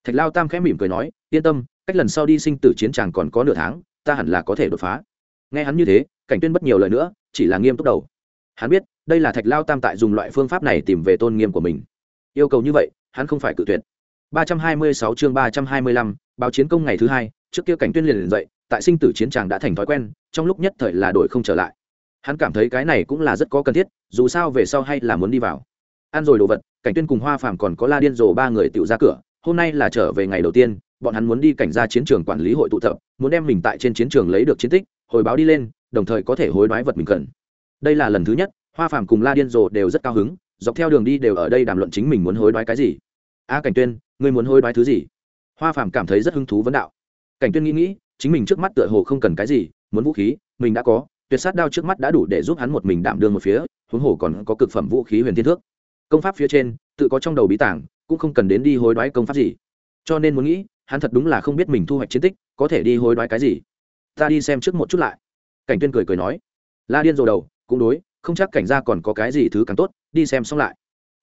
Thạch lao tam khẽ mỉm cười nói, yên tâm, cách lần sau đi sinh tử chiến tràng còn có nửa tháng, ta hẳn là có thể đột phá. Nghe hắn như thế, cảnh tuyên bất nhiều lời nữa, chỉ là nghiêm túc đầu. Hắn biết, đây là thạch lao tam tại dùng loại phương pháp này tìm về tôn nghiêm của mình. Yêu cầu như vậy hắn không phải cự tuyệt. 326 chương 325, báo chiến công ngày thứ hai trước kia cảnh tuyên liền dậy tại sinh tử chiến tràng đã thành thói quen trong lúc nhất thời là đổi không trở lại. Hắn cảm thấy cái này cũng là rất có cần thiết dù sao về sau hay là muốn đi vào. Ăn rồi đồ vật cảnh tuyên cùng hoa phàm còn có la điên rồ ba người tự ra cửa hôm nay là trở về ngày đầu tiên bọn hắn muốn đi cảnh ra chiến trường quản lý hội tụ tập muốn đem mình tại trên chiến trường lấy được chiến tích hồi báo đi lên đồng thời có thể hối đoái vật mình cần. Đây là lần thứ nhất hoa phàm cùng la điên rồ đều rất cao hứng dọc theo đường đi đều ở đây đàm luận chính mình muốn hối đoái cái gì a cảnh tuyên, ngươi muốn hối đoái thứ gì? Hoa phàm cảm thấy rất hứng thú vấn đạo. Cảnh tuyên nghĩ nghĩ, chính mình trước mắt tựa hồ không cần cái gì, muốn vũ khí, mình đã có, tuyệt sát đao trước mắt đã đủ để giúp hắn một mình đảm đương một phía, huống hồ còn có cực phẩm vũ khí huyền thiên thước. Công pháp phía trên, tự có trong đầu bí tảng, cũng không cần đến đi hối đoái công pháp gì. Cho nên muốn nghĩ, hắn thật đúng là không biết mình thu hoạch chiến tích, có thể đi hối đoái cái gì. Ta đi xem trước một chút lại. Cảnh tuyên cười cười nói. La điên rồ đầu, cũng đối, không chắc cảnh gia còn có cái gì thứ càng tốt, đi xem xong lại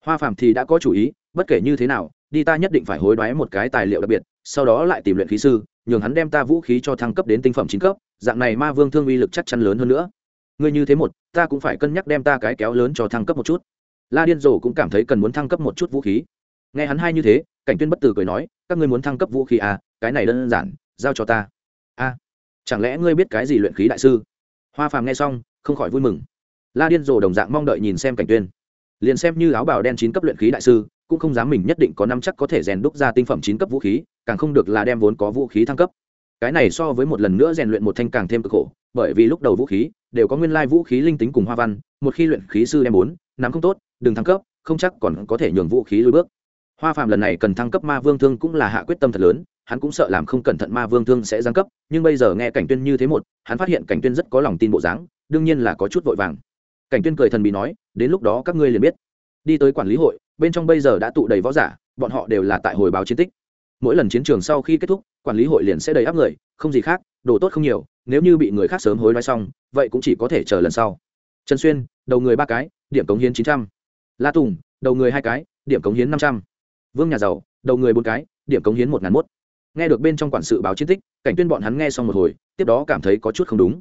hoa phàm thì đã có chủ ý, bất kể như thế nào, đi ta nhất định phải hối đoái một cái tài liệu đặc biệt, sau đó lại tìm luyện khí sư, nhường hắn đem ta vũ khí cho thăng cấp đến tinh phẩm chín cấp, dạng này ma vương thương uy lực chắc chắn lớn hơn nữa. Ngươi như thế một, ta cũng phải cân nhắc đem ta cái kéo lớn cho thăng cấp một chút. La điên rồ cũng cảm thấy cần muốn thăng cấp một chút vũ khí. Nghe hắn hai như thế, cảnh tuyên bất tử cười nói, các ngươi muốn thăng cấp vũ khí à cái này đơn giản, giao cho ta. A, chẳng lẽ ngươi biết cái gì luyện khí đại sư? Hoa phàm nghe xong, không khỏi vui mừng. La điên rồ đồng dạng mong đợi nhìn xem cảnh tuyên liền xem như áo bào đen chín cấp luyện khí đại sư, cũng không dám mình nhất định có năm chắc có thể rèn đúc ra tinh phẩm chín cấp vũ khí, càng không được là đem vốn có vũ khí thăng cấp. Cái này so với một lần nữa rèn luyện một thanh càng thêm cực khổ, bởi vì lúc đầu vũ khí đều có nguyên lai vũ khí linh tính cùng hoa văn, một khi luyện khí sư đem bốn nắm không tốt, đừng thăng cấp, không chắc còn có thể nhường vũ khí lùi bước. Hoa Phạm lần này cần thăng cấp ma vương thương cũng là hạ quyết tâm thật lớn, hắn cũng sợ làm không cẩn thận ma vương thương sẽ giáng cấp, nhưng bây giờ nghe cảnh tuyên như thế một, hắn phát hiện cảnh tuyên rất có lòng tin bộ dáng, đương nhiên là có chút vội vàng cảnh tuyên cười thần bí nói, đến lúc đó các ngươi liền biết. Đi tới quản lý hội, bên trong bây giờ đã tụ đầy võ giả, bọn họ đều là tại hồi báo chiến tích. Mỗi lần chiến trường sau khi kết thúc, quản lý hội liền sẽ đầy áp người, không gì khác, đồ tốt không nhiều, nếu như bị người khác sớm hối nói xong, vậy cũng chỉ có thể chờ lần sau. Trần xuyên, đầu người ba cái, điểm cống hiến chín trăm. La tùng, đầu người hai cái, điểm cống hiến năm trăm. Vương nhà giàu, đầu người bốn cái, điểm cống hiến một ngàn mốt. Nghe được bên trong quản sự báo chiến tích, cảnh tuyên bọn hắn nghe xong một hồi, tiếp đó cảm thấy có chút không đúng.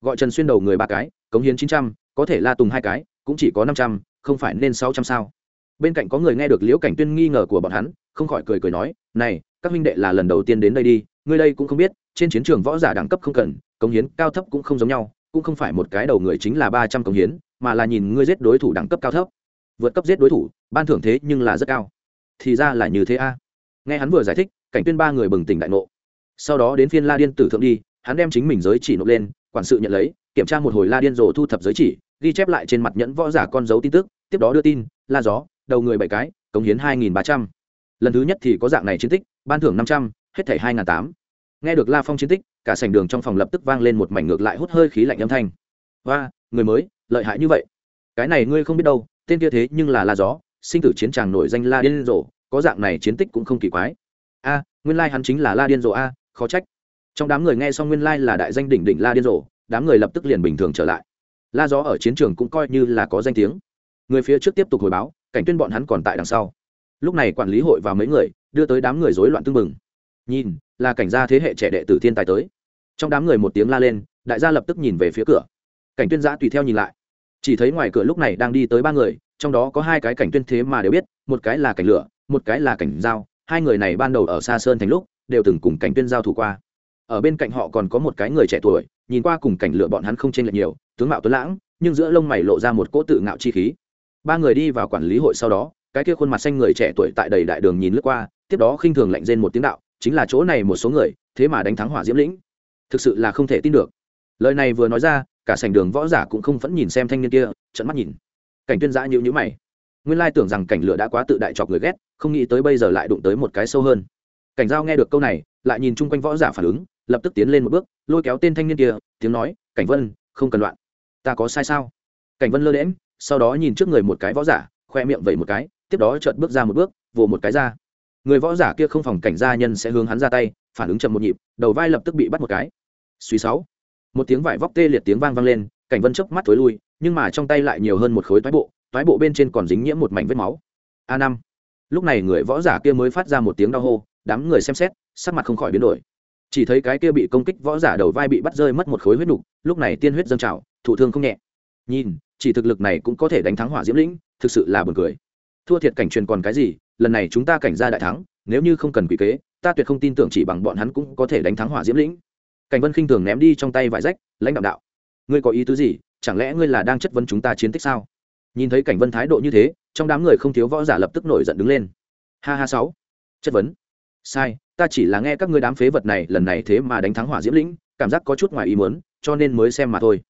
Gọi trần xuyên đầu người ba cái, cống hiến chín trăm có thể la tùng hai cái, cũng chỉ có năm trăm, không phải nên sáu trăm sao? Bên cạnh có người nghe được liễu cảnh tuyên nghi ngờ của bọn hắn, không khỏi cười cười nói, này, các huynh đệ là lần đầu tiên đến đây đi, ngươi đây cũng không biết, trên chiến trường võ giả đẳng cấp không cần, cống hiến cao thấp cũng không giống nhau, cũng không phải một cái đầu người chính là ba trăm cống hiến, mà là nhìn ngươi giết đối thủ đẳng cấp cao thấp. Vượt cấp giết đối thủ, ban thưởng thế nhưng là rất cao. Thì ra là như thế a. Nghe hắn vừa giải thích, cảnh tuyên ba người bừng tỉnh đại ngộ. Sau đó đến phiên la điên tử thượng đi, hắn đem chính mình giới chỉ nộp lên, quản sự nhận lấy kiểm tra một hồi la điên rồ thu thập giới chỉ, ghi chép lại trên mặt nhẫn võ giả con dấu tin tức, tiếp đó đưa tin, la gió, đầu người bảy cái, cống hiến hai nghìn ba trăm. Lần thứ nhất thì có dạng này chiến tích, ban thưởng năm trăm, hết thảy hai n tám. Nghe được la phong chiến tích, cả sảnh đường trong phòng lập tức vang lên một mảnh ngược lại hút hơi khí lạnh âm thanh. Và người mới, lợi hại như vậy. Cái này ngươi không biết đâu, tên kia thế nhưng là la gió, sinh tử chiến tràng nổi danh la điên rồ, có dạng này chiến tích cũng không kỳ quái. A, nguyên lai hắn chính là la điên rồ a, khó trách. Trong đám người nghe xong nguyên lai là đại danh đỉnh đỉnh la điên rồ đám người lập tức liền bình thường trở lại. La gió ở chiến trường cũng coi như là có danh tiếng. Người phía trước tiếp tục hồi báo, cảnh tuyên bọn hắn còn tại đằng sau. Lúc này quản lý hội và mấy người đưa tới đám người rối loạn tưng bừng. Nhìn, là cảnh gia thế hệ trẻ đệ tử thiên tài tới. Trong đám người một tiếng la lên, đại gia lập tức nhìn về phía cửa. Cảnh tuyên giã tùy theo nhìn lại. Chỉ thấy ngoài cửa lúc này đang đi tới ba người, trong đó có hai cái cảnh tuyên thế mà đều biết, một cái là cảnh lửa, một cái là cảnh giao. Hai người này ban đầu ở xa sơn thành lúc, đều từng cùng cảnh tuyên giao thủ qua. Ở bên cạnh họ còn có một cái người trẻ tuổi nhìn qua cùng cảnh lựa bọn hắn không chênh lệch nhiều, tướng mạo tuấn lãng, nhưng giữa lông mày lộ ra một cỗ tự ngạo chi khí. Ba người đi vào quản lý hội sau đó, cái kia khuôn mặt xanh người trẻ tuổi tại đầy đại đường nhìn lướt qua, tiếp đó khinh thường lạnh rên một tiếng đạo, chính là chỗ này một số người, thế mà đánh thắng hỏa diễm lĩnh. Thực sự là không thể tin được. Lời này vừa nói ra, cả sảnh đường võ giả cũng không vẫn nhìn xem thanh niên kia trận mắt nhìn. Cảnh tuyên giã nhịu nhữ mày. Nguyên lai tưởng rằng cảnh lửa đã quá tự đại chọc người ghét, không nghĩ tới bây giờ lại đụng tới một cái sâu hơn. Cảnh giao nghe được câu này, lại nhìn chung quanh võ giả phản ứng lập tức tiến lên một bước, lôi kéo tên thanh niên kia, tiếng nói, cảnh vân, không cần loạn. Ta có sai sao? Cảnh vân lơ đễm sau đó nhìn trước người một cái võ giả, khoe miệng vẩy một cái, tiếp đó chợt bước ra một bước, vồ một cái ra. Người võ giả kia không phòng cảnh gia nhân sẽ hướng hắn ra tay, phản ứng chậm một nhịp, đầu vai lập tức bị bắt một cái. Suy sáu. Một tiếng vải vóc tê liệt tiếng vang vang lên, cảnh vân chớp mắt thối lui, nhưng mà trong tay lại nhiều hơn một khối toái bộ toái bộ bên trên còn dính nhiễm một mảnh vết máu. A năm. Lúc này người võ giả kia mới phát ra một tiếng đau hô, đám người xem xét, sắc mặt không khỏi biến đổi chỉ thấy cái kia bị công kích võ giả đầu vai bị bắt rơi mất một khối huyết nục, lúc này tiên huyết dâng trào, thụ thương không nhẹ. Nhìn, chỉ thực lực này cũng có thể đánh thắng hỏa diễm lĩnh, thực sự là buồn cười. Thua thiệt cảnh truyền còn cái gì, lần này chúng ta cảnh ra đại thắng, nếu như không cần quỷ kế, ta tuyệt không tin tưởng chỉ bằng bọn hắn cũng có thể đánh thắng hỏa diễm lĩnh. Cảnh vân khinh thường ném đi trong tay vải rách, lãnh đạo đạo. Ngươi có ý tứ gì, chẳng lẽ ngươi là đang chất vấn chúng ta chiến tích sao? Nhìn thấy cảnh vân thái độ như thế, trong đám người không thiếu võ giả lập tức nổi giận đứng lên. Ha ha sáu. Chất vấn. Sai ta chỉ là nghe các ngươi đám phế vật này lần này thế mà đánh thắng hỏa diễm lĩnh, cảm giác có chút ngoài ý muốn, cho nên mới xem mà thôi.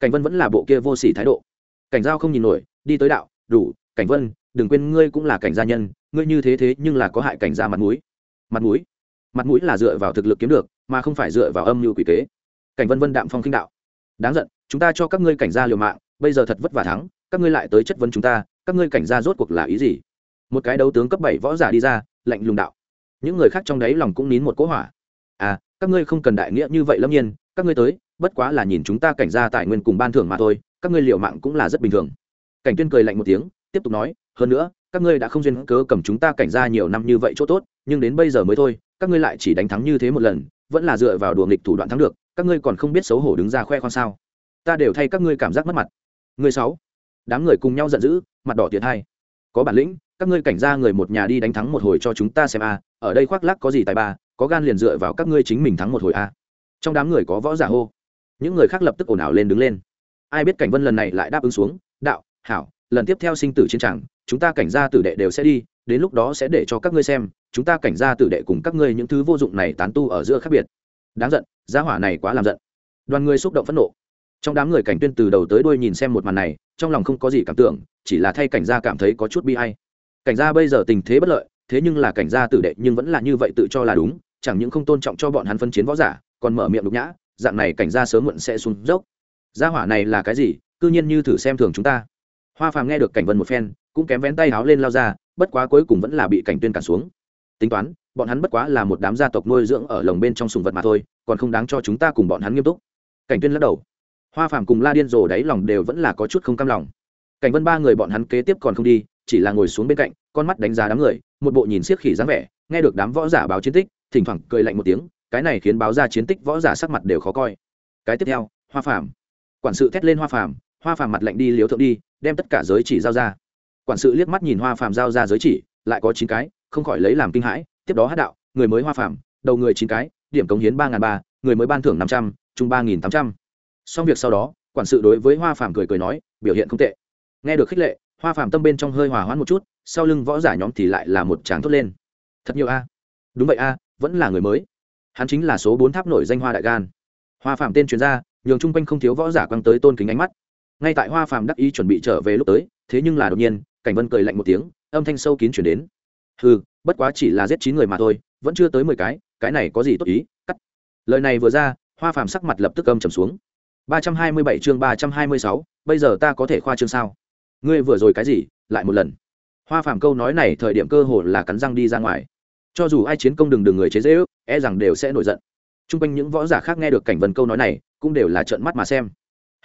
Cảnh vân vẫn là bộ kia vô sỉ thái độ. Cảnh giao không nhìn nổi, đi tới đạo, đủ, cảnh vân, đừng quên ngươi cũng là cảnh gia nhân, ngươi như thế thế nhưng là có hại cảnh gia mặt mũi. Mặt mũi? Mặt mũi là dựa vào thực lực kiếm được, mà không phải dựa vào âm mưu quỷ kế. Cảnh vân vân đạm phong kinh đạo. Đáng giận, chúng ta cho các ngươi cảnh gia liều mạng, bây giờ thật vất vả thắng, các ngươi lại tới chất vấn chúng ta, các ngươi cảnh gia rốt cuộc là ý gì? Một cái đấu tướng cấp bảy võ giả đi ra, lạnh lùng đạo những người khác trong đấy lòng cũng nín một cỗ hỏa. À các ngươi không cần đại nghĩa như vậy lâm nhiên, các ngươi tới, bất quá là nhìn chúng ta cảnh gia tài nguyên cùng ban thưởng mà thôi, các ngươi liệu mạng cũng là rất bình thường. Cảnh tuyên cười lạnh một tiếng, tiếp tục nói, hơn nữa, các ngươi đã không duyên cớ cầm chúng ta cảnh gia nhiều năm như vậy chỗ tốt, nhưng đến bây giờ mới thôi, các ngươi lại chỉ đánh thắng như thế một lần, vẫn là dựa vào đùa nghịch thủ đoạn thắng được, các ngươi còn không biết xấu hổ đứng ra khoe khoang sao? Ta đều thay các ngươi cảm giác mất mặt. Người sáu, đám người cùng nhau giận dữ, mặt đỏ tiệt hai. Có bản lĩnh các ngươi cảnh gia người một nhà đi đánh thắng một hồi cho chúng ta xem a, ở đây khoác lác có gì tài ba, có gan liền dựa vào các ngươi chính mình thắng một hồi a. Trong đám người có võ giả hô. Những người khác lập tức ồn ào lên đứng lên. Ai biết cảnh vân lần này lại đáp ứng xuống, đạo, hảo, lần tiếp theo sinh tử chiến tràng, chúng ta cảnh gia tử đệ đều sẽ đi, đến lúc đó sẽ để cho các ngươi xem, chúng ta cảnh gia tử đệ cùng các ngươi những thứ vô dụng này tán tu ở giữa khác biệt. Đáng giận, gia hỏa này quá làm giận. Đoàn người xúc động phẫn nộ. Trong đám người cảnh tuyên từ đầu tới đuôi nhìn xem một màn này, trong lòng không có gì cảm tưởng, chỉ là thay cảnh gia cảm thấy có chút bi hay cảnh gia bây giờ tình thế bất lợi, thế nhưng là cảnh gia tử đệ nhưng vẫn là như vậy tự cho là đúng, chẳng những không tôn trọng cho bọn hắn phân chiến võ giả, còn mở miệng đục nhã, dạng này cảnh gia sớm muộn sẽ xuống dốc. Gia hỏa này là cái gì? Cư nhiên như thử xem thường chúng ta. Hoa phàm nghe được cảnh vân một phen, cũng kém vén tay háo lên lao ra, bất quá cuối cùng vẫn là bị cảnh tuyên cản xuống. Tính toán, bọn hắn bất quá là một đám gia tộc nuôi dưỡng ở lồng bên trong sùng vật mà thôi, còn không đáng cho chúng ta cùng bọn hắn nghiêm túc. Cảnh tuyên lắc đầu. Hoa phàm cùng la điên rồ đáy lòng đều vẫn là có chút không cam lòng. Cảnh vân ba người bọn hắn kế tiếp còn không đi chỉ là ngồi xuống bên cạnh, con mắt đánh giá đám người, một bộ nhìn siết khỉ dáng vẻ, nghe được đám võ giả báo chiến tích, thỉnh thoảng cười lạnh một tiếng, cái này khiến báo ra chiến tích võ giả sắc mặt đều khó coi. Cái tiếp theo, hoa phàm. Quản sự thét lên hoa phàm hoa phàm mặt lạnh đi liếu thượng đi, đem tất cả giới chỉ giao ra. Quản sự liếc mắt nhìn hoa phàm giao ra giới chỉ, lại có chín cái, không khỏi lấy làm kinh hãi, tiếp đó hát đạo, người mới hoa phàm, đầu người chín cái, điểm cống hiến ba n g h n ba, người mới ban thưởng năm trăm chung ba nghìn tám trăm. Xong việc sau đó, quản sự đối với hoa phàm cười cười nói, biểu hiện không tệ. Nghe được khích lệ hoa phàm tâm bên trong hơi hòa hoãn một chút, sau lưng võ giả nhóm thì lại là một tràng thốt lên. Thật nhiều a. Đúng vậy a, vẫn là người mới. Hắn chính là số bốn tháp nổi danh hoa đại gan. Hoa phàm tên chuyên gia, nhường chung quanh không thiếu võ giả quăng tới tôn kính ánh mắt. Ngay tại hoa phàm đắc ý chuẩn bị trở về lúc tới, thế nhưng là đột nhiên, cảnh vân cười lạnh một tiếng, âm thanh sâu kín chuyển đến. Ừ bất quá chỉ là giết chín người mà thôi, vẫn chưa tới mười cái cái này có gì tốt ý, cắt. Lời này vừa ra, hoa phàm sắc mặt lập tức âm trầm xuống. Ba trăm hai mươi bảy chương ba trăm hai mươi sáu, bây giờ ta có thể khoa chương sao? Ngươi vừa rồi cái gì, lại một lần. Hoa phàm câu nói này thời điểm cơ hồ là cắn răng đi ra ngoài. Cho dù ai chiến công đừng đừng người chế dễ ước e rằng đều sẽ nổi giận. T r u n g quanh những võ giả khác nghe được cảnh vân câu nói này, cũng đều là trợn mắt mà xem.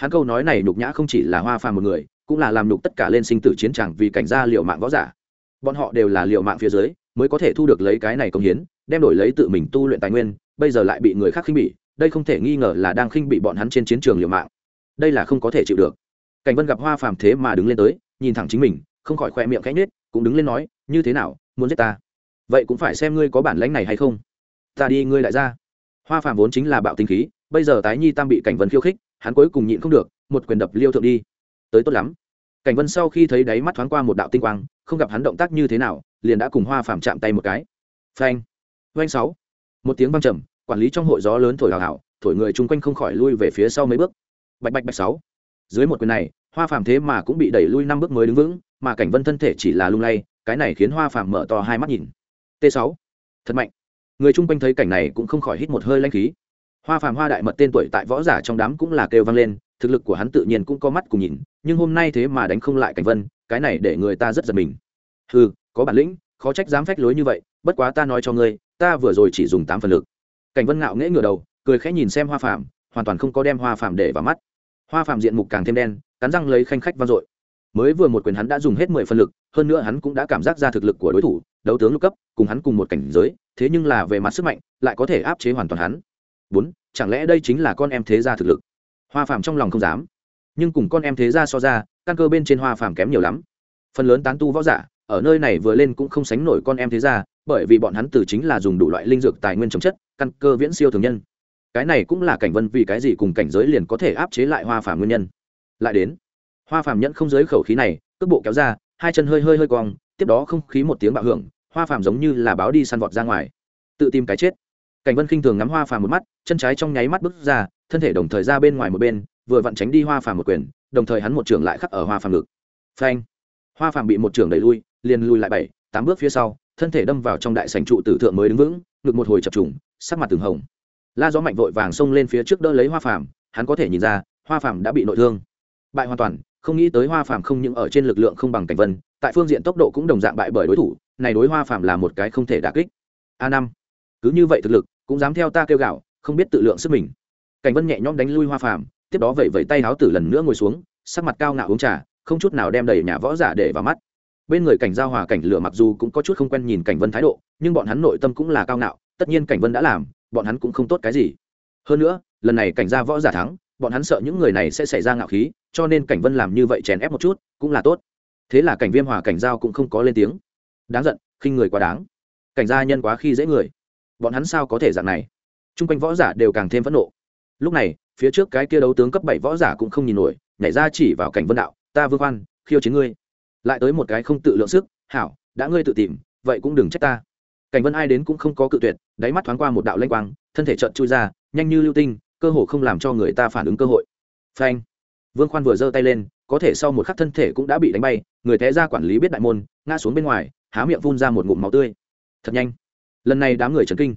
Hắn câu nói này nhục nhã không chỉ là hoa phàm một người, cũng là làm nhục tất cả lên sinh tử chiến tràng vì cảnh gia liệu mạng võ giả. Bọn họ đều là liệu mạng phía dưới, mới có thể thu được lấy cái này công hiến, đem đổi lấy tự mình tu luyện tài nguyên, bây giờ lại bị người khác khinh bỉ, đây không thể nghi ngờ là đang khinh bị bọn hắn trên chiến trường liệu mạng. Đây là không có thể chịu được cảnh vân gặp hoa phàm thế mà đứng lên tới, nhìn thẳng chính mình, không khỏi khoe miệng khẽ nhết cũng đứng lên nói, như thế nào, muốn giết ta? Vậy cũng phải xem ngươi có bản lãnh này hay không. Ta đi, ngươi lại ra. Hoa phàm vốn chính là bạo tinh khí, bây giờ tái nhi tam bị cảnh vân khiêu khích, hắn cuối cùng nhịn không được, một quyền đập liêu thượng đi. Tới tốt lắm. Cảnh vân sau khi thấy đáy mắt thoáng qua một đạo tinh quang, không gặp hắn động tác như thế nào, liền đã cùng hoa phàm chạm tay một cái. Phanh. Phanh sáu. Một tiếng văng trầm, quản lý trong hội gió lớn thổi hào hào, thổi người chung quanh không khỏi lui về phía sau mấy bước. Bạch bạch bạch sáu dưới một quyền này, hoa phàm thế mà cũng bị đẩy lui năm bước mới đứng vững, mà cảnh vân thân thể chỉ là lung lay, cái này khiến hoa phàm mở to hai mắt nhìn. T6 thật mạnh. Người chung quanh thấy cảnh này cũng không khỏi hít một hơi lanh khí. Hoa phàm hoa đại mật tên tuổi tại võ giả trong đám cũng là kêu vang lên, thực lực của hắn tự nhiên cũng có mắt cùng nhìn, nhưng hôm nay thế mà đánh không lại cảnh vân, cái này để người ta rất giật mình. Ừ có bản lĩnh, khó trách dám phách lối như vậy, bất quá ta nói cho ngươi, ta vừa rồi chỉ dùng tám phần lực. Cảnh vân ngạo nghễ ngửa đầu, cười khẽ nhìn xem hoa phàm, hoàn toàn không có đem hoa phàm để vào mắt hoa Phạm diện mục càng thêm đen, cắn răng lấy khanh khách vang dội. Mới vừa một quyền hắn đã dùng hết mười phân lực, hơn nữa hắn cũng đã cảm giác ra thực lực của đối thủ, đấu tướng lục cấp, cùng hắn cùng một cảnh giới, thế nhưng là về mặt sức mạnh, lại có thể áp chế hoàn toàn hắn. Bốn, chẳng lẽ đây chính là con em thế gia thực lực? Hoa Phạm trong lòng không dám. Nhưng cùng con em thế gia so ra, căn cơ bên trên hoa Phạm kém nhiều lắm. Phần lớn tán tu võ giả, ở nơi này vừa lên cũng không sánh nổi con em thế gia, bởi vì bọn hắn từ chính là dùng đủ loại linh dược tài nguyên chống chất, căn cơ viễn siêu thường nhân cái này cũng là cảnh vân vì cái gì cùng cảnh giới liền có thể áp chế lại hoa phàm nguyên nhân. Lại đến, hoa phàm nhẫn không giới khẩu khí này, cước bộ kéo ra, hai chân hơi hơi hơi cong, tiếp đó không khí một tiếng bạo hưởng, hoa phàm giống như là báo đi săn vọt ra ngoài. Tự tìm cái chết. Cảnh vân khinh thường ngắm hoa phàm một mắt, chân trái trong nháy mắt bước ra, thân thể đồng thời ra bên ngoài một bên, vừa vặn tránh đi hoa phàm một quyền, đồng thời hắn một trưởng lại khắc ở hoa phàm ngực. Phanh. Hoa phàm bị một trưởng đẩy lui, liền lui lại bảy, tám bước phía sau, thân thể đâm vào trong đại sành trụ tử thượng mới đứng vững, ngực một hồi chập trùng, sắc mặt từng hồng la gió mạnh vội vàng xông lên phía trước đỡ lấy hoa phàm, hắn có thể nhìn ra, hoa phàm đã bị nội thương. Bại hoàn toàn, không nghĩ tới hoa phàm không những ở trên lực lượng không bằng cảnh vân, tại phương diện tốc độ cũng đồng dạng bại bởi đối thủ, này đối hoa phàm là một cái không thể đả kích. A năm, cứ như vậy thực lực, cũng dám theo ta kêu gạo, không biết tự lượng sức mình. Cảnh vân nhẹ nhõm đánh lui hoa phàm, tiếp đó vẩy vẩy tay háo tử lần nữa ngồi xuống, sắc mặt cao ngạo uống trà, không chút nào đem đầy nhà võ giả để vào mắt. Bên người cảnh giao hòa cảnh lửa mặc dù cũng có chút không quen nhìn cảnh vân thái độ, nhưng bọn hắn nội tâm cũng là cao ngạo, tất nhiên cảnh vân đã làm bọn hắn cũng không tốt cái gì. Hơn nữa, lần này cảnh gia võ giả thắng, bọn hắn sợ những người này sẽ xảy ra ngạo khí, cho nên cảnh vân làm như vậy chèn ép một chút, cũng là tốt. Thế là cảnh viêm hòa cảnh giao cũng không có lên tiếng. Đáng giận, khinh người quá đáng. Cảnh gia nhân quá khi dễ người. Bọn hắn sao có thể dạng này? T r u n g quanh võ giả đều càng thêm phẫn nộ. Lúc này, phía trước cái kia đấu tướng cấp bảy võ giả cũng không nhìn nổi, nhảy ra chỉ vào cảnh vân đạo, ta vương khoan, khiêu chiến ngươi. Lại tới một cái không tự lượng sức, hảo, đã ngươi tự tìm, vậy cũng đừng trách ta cảnh vân ai đến cũng không có cự tuyệt, đáy mắt thoáng qua một đạo lanh quang, thân thể trợn chui ra, nhanh như lưu tinh, cơ hồ không làm cho người ta phản ứng cơ hội. Phanh! Vương khoan vừa giơ tay lên, có thể sau một khắc thân thể cũng đã bị đánh bay, người té ra quản lý biết đại môn, ngã xuống bên ngoài, há miệng phun ra một ngụm máu tươi. Thật nhanh! Lần này đám người trấn kinh.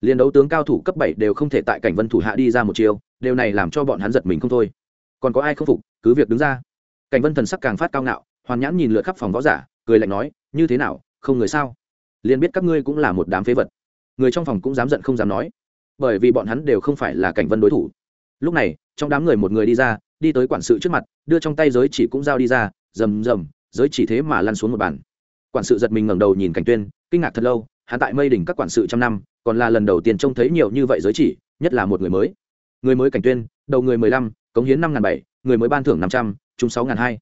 Liền đấu tướng cao thủ cấp bảy đều không thể tại cảnh vân thủ hạ đi ra một chiều điều này làm cho bọn hắn giật mình không thôi. Còn có ai không phục, cứ việc đứng ra. Cảnh vân thần sắc càng phát cao ngạo, hoàn nhãn nhìn lượt khắp phòng võ giả, cười lạnh nói, như thế nào, không người sao? Liền biết các ngươi cũng là một đám phế vật. Người trong phòng cũng dám giận không dám nói, bởi vì bọn hắn đều không phải là cảnh vân đối thủ. Lúc này, trong đám người một người đi ra, đi tới quản sự trước mặt, đưa trong tay giới chỉ cũng giao đi ra, rầm rầm, giới chỉ thế mà lăn xuống một bàn. Quản sự giật mình ngẩng đầu nhìn cảnh tuyên, kinh ngạc thật lâu, hắn tại mây đỉnh các quản sự trăm năm, còn là lần đầu tiên trông thấy nhiều như vậy giới chỉ, nhất là một người mới. Người mới cảnh tuyên, đầu người mười lăm, cống hiến năm ngàn bảy, người mới ban thưởng năm trăm, chúng sáu ngàn hai.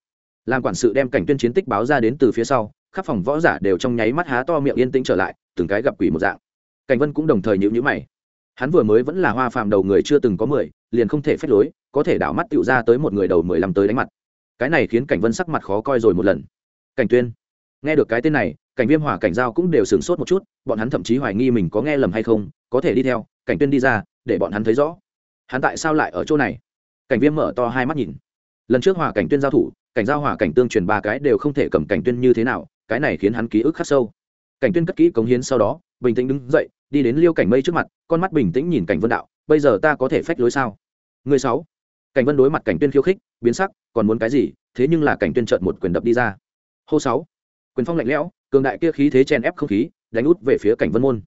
Làm quản sự đem cảnh tuyên chiến tích báo ra đến từ phía sau khắp phòng võ giả đều trong nháy mắt há to miệng yên tĩnh trở lại, từng cái gặp quỷ một dạng. Cảnh vân cũng đồng thời nhíu nhíu mày. Hắn vừa mới vẫn là hoa phàm đầu người chưa từng có mười, liền không thể phép lối, có thể đảo mắt tựu ra tới một người đầu mười lăm tới đánh mặt. Cái này khiến cảnh vân sắc mặt khó coi rồi một lần. Cảnh tuyên, nghe được cái tên này, cảnh viêm hỏa cảnh giao cũng đều sửng sốt một chút, bọn hắn thậm chí hoài nghi mình có nghe lầm hay không, có thể đi theo, cảnh tuyên đi ra, để bọn hắn thấy rõ. Hắn tại sao lại ở chỗ này? Cảnh viêm mở to hai mắt nhìn. Lần trước hỏa cảnh tuyên giao thủ, cảnh giao hỏa cảnh tương truyền ba cái đều không thể cầm cảnh tuyên như thế nào cái này khiến hắn ký ức khắc sâu. Cảnh tuyên cất kỹ cống hiến sau đó, bình tĩnh đứng dậy, đi đến liêu cảnh mây trước mặt, con mắt bình tĩnh nhìn cảnh vân đạo, bây giờ ta có thể phách lối sao? Người sáu. Cảnh vân đối mặt cảnh tuyên khiêu khích, biến sắc, còn muốn cái gì? Thế nhưng là cảnh tuyên trợn một quyền đập đi ra. Hô sáu. Quyền phong lạnh lẽo, cường đại kia khí thế chen ép không khí, đánh út về phía cảnh vân môn.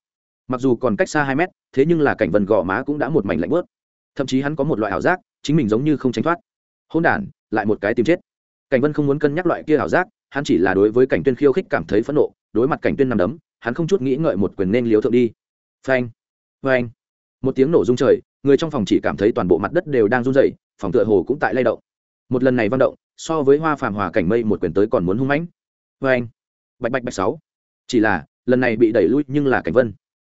Mặc dù còn cách xa hai mét, thế nhưng là cảnh vân gò má cũng đã một mảnh lạnh bớt thậm chí hắn có một loại ảo giác, chính mình giống như không tránh thoát. Hôn đản, lại một cái tìm chết. Cảnh vân không muốn cân nhắc loại kia ảo giác hắn chỉ là đối với cảnh tuyên khiêu khích cảm thấy phẫn nộ, đối mặt cảnh tuyên nằm đấm, hắn không chút nghĩ ngợi một quyền nên liếu thượng đi. Phanh phanh. Một tiếng nổ rung trời, người trong phòng chỉ cảm thấy toàn bộ mặt đất đều đang run rẩy, phòng tựa hồ cũng tại lay động. Một lần này vang động, so với hoa phàm hòa cảnh mây một quyền tới còn muốn hung mãnh. Phanh, bạch bạch bạch sáu. Chỉ là, lần này bị đẩy lui nhưng là cảnh vân.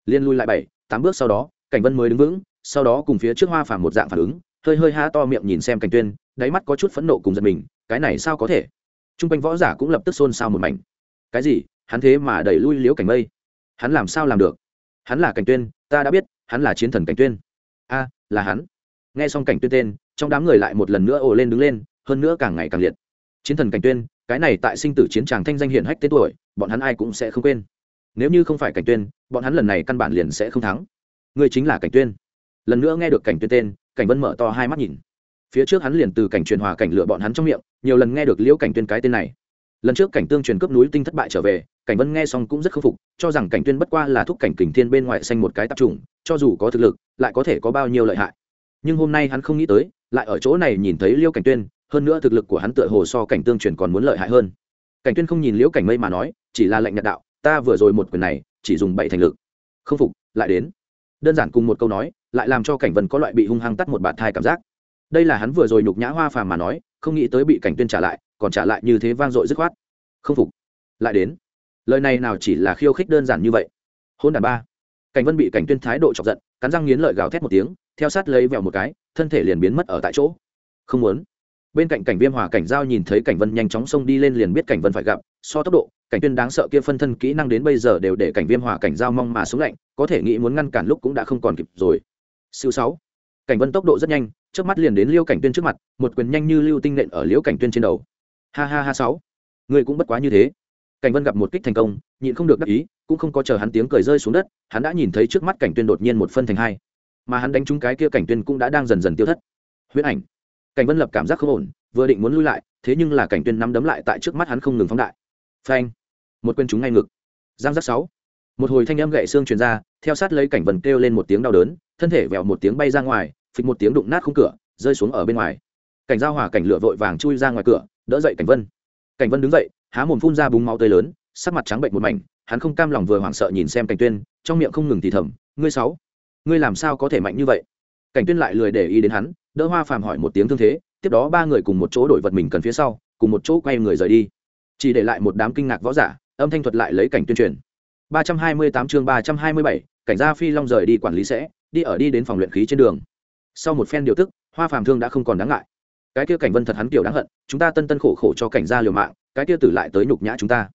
Liên lui lại bảy, tám bước sau đó, cảnh vân mới đứng vững, sau đó cùng phía trước hoa phàm một dạng phản ứng, hơi hơi há to miệng nhìn xem cảnh tuyên, đáy mắt có chút phẫn nộ cùng giật mình, cái này sao có thể? T r u n g quanh võ giả cũng lập tức xôn xao một mảnh. Cái gì? Hắn thế mà đẩy lui liễu cảnh mây? Hắn làm sao làm được? Hắn là cảnh tuyên, ta đã biết, hắn là chiến thần cảnh tuyên. A, là hắn. Nghe xong cảnh tuyên tên, trong đám người lại một lần nữa ồ lên đứng lên, hơn nữa càng ngày càng liệt. Chiến thần cảnh tuyên, cái này tại sinh tử chiến tràng thanh danh hiển hách tên tuổi, bọn hắn ai cũng sẽ không quên. Nếu như không phải cảnh tuyên, bọn hắn lần này căn bản liền sẽ không thắng. Ngươi chính là cảnh tuyên. Lần nữa nghe được cảnh tuyên tên, cảnh vân mở to hai mắt nhìn phía trước hắn liền từ cảnh truyền hòa cảnh lựa bọn hắn trong miệng, nhiều lần nghe được liễu cảnh tuyên cái tên này. Lần trước cảnh tương truyền cướp núi tinh thất bại trở về, cảnh vân nghe xong cũng rất khâm phục, cho rằng cảnh tuyên bất qua là thúc cảnh kình thiên bên ngoài xanh một cái tạp trùng cho dù có thực lực, lại có thể có bao nhiêu lợi hại. Nhưng hôm nay hắn không nghĩ tới, lại ở chỗ này nhìn thấy liễu cảnh tuyên, hơn nữa thực lực của hắn tựa hồ so cảnh tương truyền còn muốn lợi hại hơn. Cảnh tuyên không nhìn liễu cảnh mây mà nói, chỉ là lệnh nhật đạo, ta vừa rồi một quyền này, chỉ dùng bảy thành lực. Không phục, lại đến. Đơn giản cùng một câu nói, lại làm cho cảnh vân có loại bị hung hăng tắt một bạt thai cảm giác đây là hắn vừa rồi nhục nhã hoa phàm mà nói, không nghĩ tới bị cảnh tuyên trả lại, còn trả lại như thế vang dội dứt khoát. Không phục. Lại đến. Lời này nào chỉ là khiêu khích đơn giản như vậy. Hôn đàn ba. Cảnh vân bị cảnh tuyên thái độ chọc giận, cắn răng nghiến lợi gào thét một tiếng, theo sát lấy vẹo một cái, thân thể liền biến mất ở tại chỗ. Không muốn. Bên cạnh cảnh viêm hòa cảnh giao nhìn thấy cảnh vân nhanh chóng xông đi lên liền biết cảnh vân phải gặp, so tốc độ, cảnh tuyên đáng sợ kia phân thân kỹ năng đến bây giờ đều để cảnh viêm hòa cảnh giao mong mà xuống lạnh, có thể nghĩ muốn ngăn cản lúc cũng đã không còn kịp rồi. Siêu sáu cảnh vân tốc độ rất nhanh trước mắt liền đến liêu cảnh tuyên trước mặt, một quyền nhanh như lưu tinh nện ở liễu cảnh tuyên trên đầu. Ha ha ha sáu. Người cũng bất quá như thế. Cảnh vân gặp một kích thành công, nhịn không được đắc ý, cũng không có chờ hắn tiếng cười rơi xuống đất, hắn đã nhìn thấy trước mắt cảnh tuyên đột nhiên một phân thành hai. Mà hắn đánh trúng cái kia cảnh tuyên cũng đã đang dần dần tiêu thất. Huyễn ảnh. Cảnh vân lập cảm giác không ổn, vừa định muốn lui lại, thế nhưng là cảnh tuyên nắm đấm lại tại trước mắt hắn không ngừng phóng đại. Phanh. Một quên trúng ngay ngực. Giang giác sáu. Một hồi thanh âm gậy xương truyền ra theo sát lấy cảnh vân kêu lên một tiếng đau đớn thân thể vẹo một tiếng bay ra ngoài phịch một tiếng đụng nát khung cửa rơi xuống ở bên ngoài. Cảnh giao hỏa cảnh lửa vội vàng chui ra ngoài cửa đỡ dậy cảnh vân. Cảnh vân đứng dậy há mồm phun ra búng máu tươi lớn sắc mặt trắng bệnh một mảnh hắn không cam lòng vừa hoảng sợ nhìn xem cảnh tuyên trong miệng không ngừng thì thầm ngươi sáu ngươi làm sao có thể mạnh như vậy? Cảnh tuyên lại lười để ý đến hắn đỡ hoa phàm hỏi một tiếng thương thế tiếp đó ba người cùng một chỗ đổi vật mình cần phía sau cùng một chỗ quay người rời đi. Chỉ để lại một đám kinh ngạc võ giả âm thanh thuật lại lấy cảnh tuyên truyền. 328 chương 327, cảnh gia phi long rời đi quản lý sẽ, đi ở đi đến phòng luyện khí trên đường. Sau một phen điều tức, hoa phàm thương đã không còn đáng ngại. Cái kia cảnh vân thật hắn kiểu đáng hận, chúng ta tân tân khổ khổ cho cảnh gia liều mạng, cái kia tử lại tới nhục nhã chúng ta.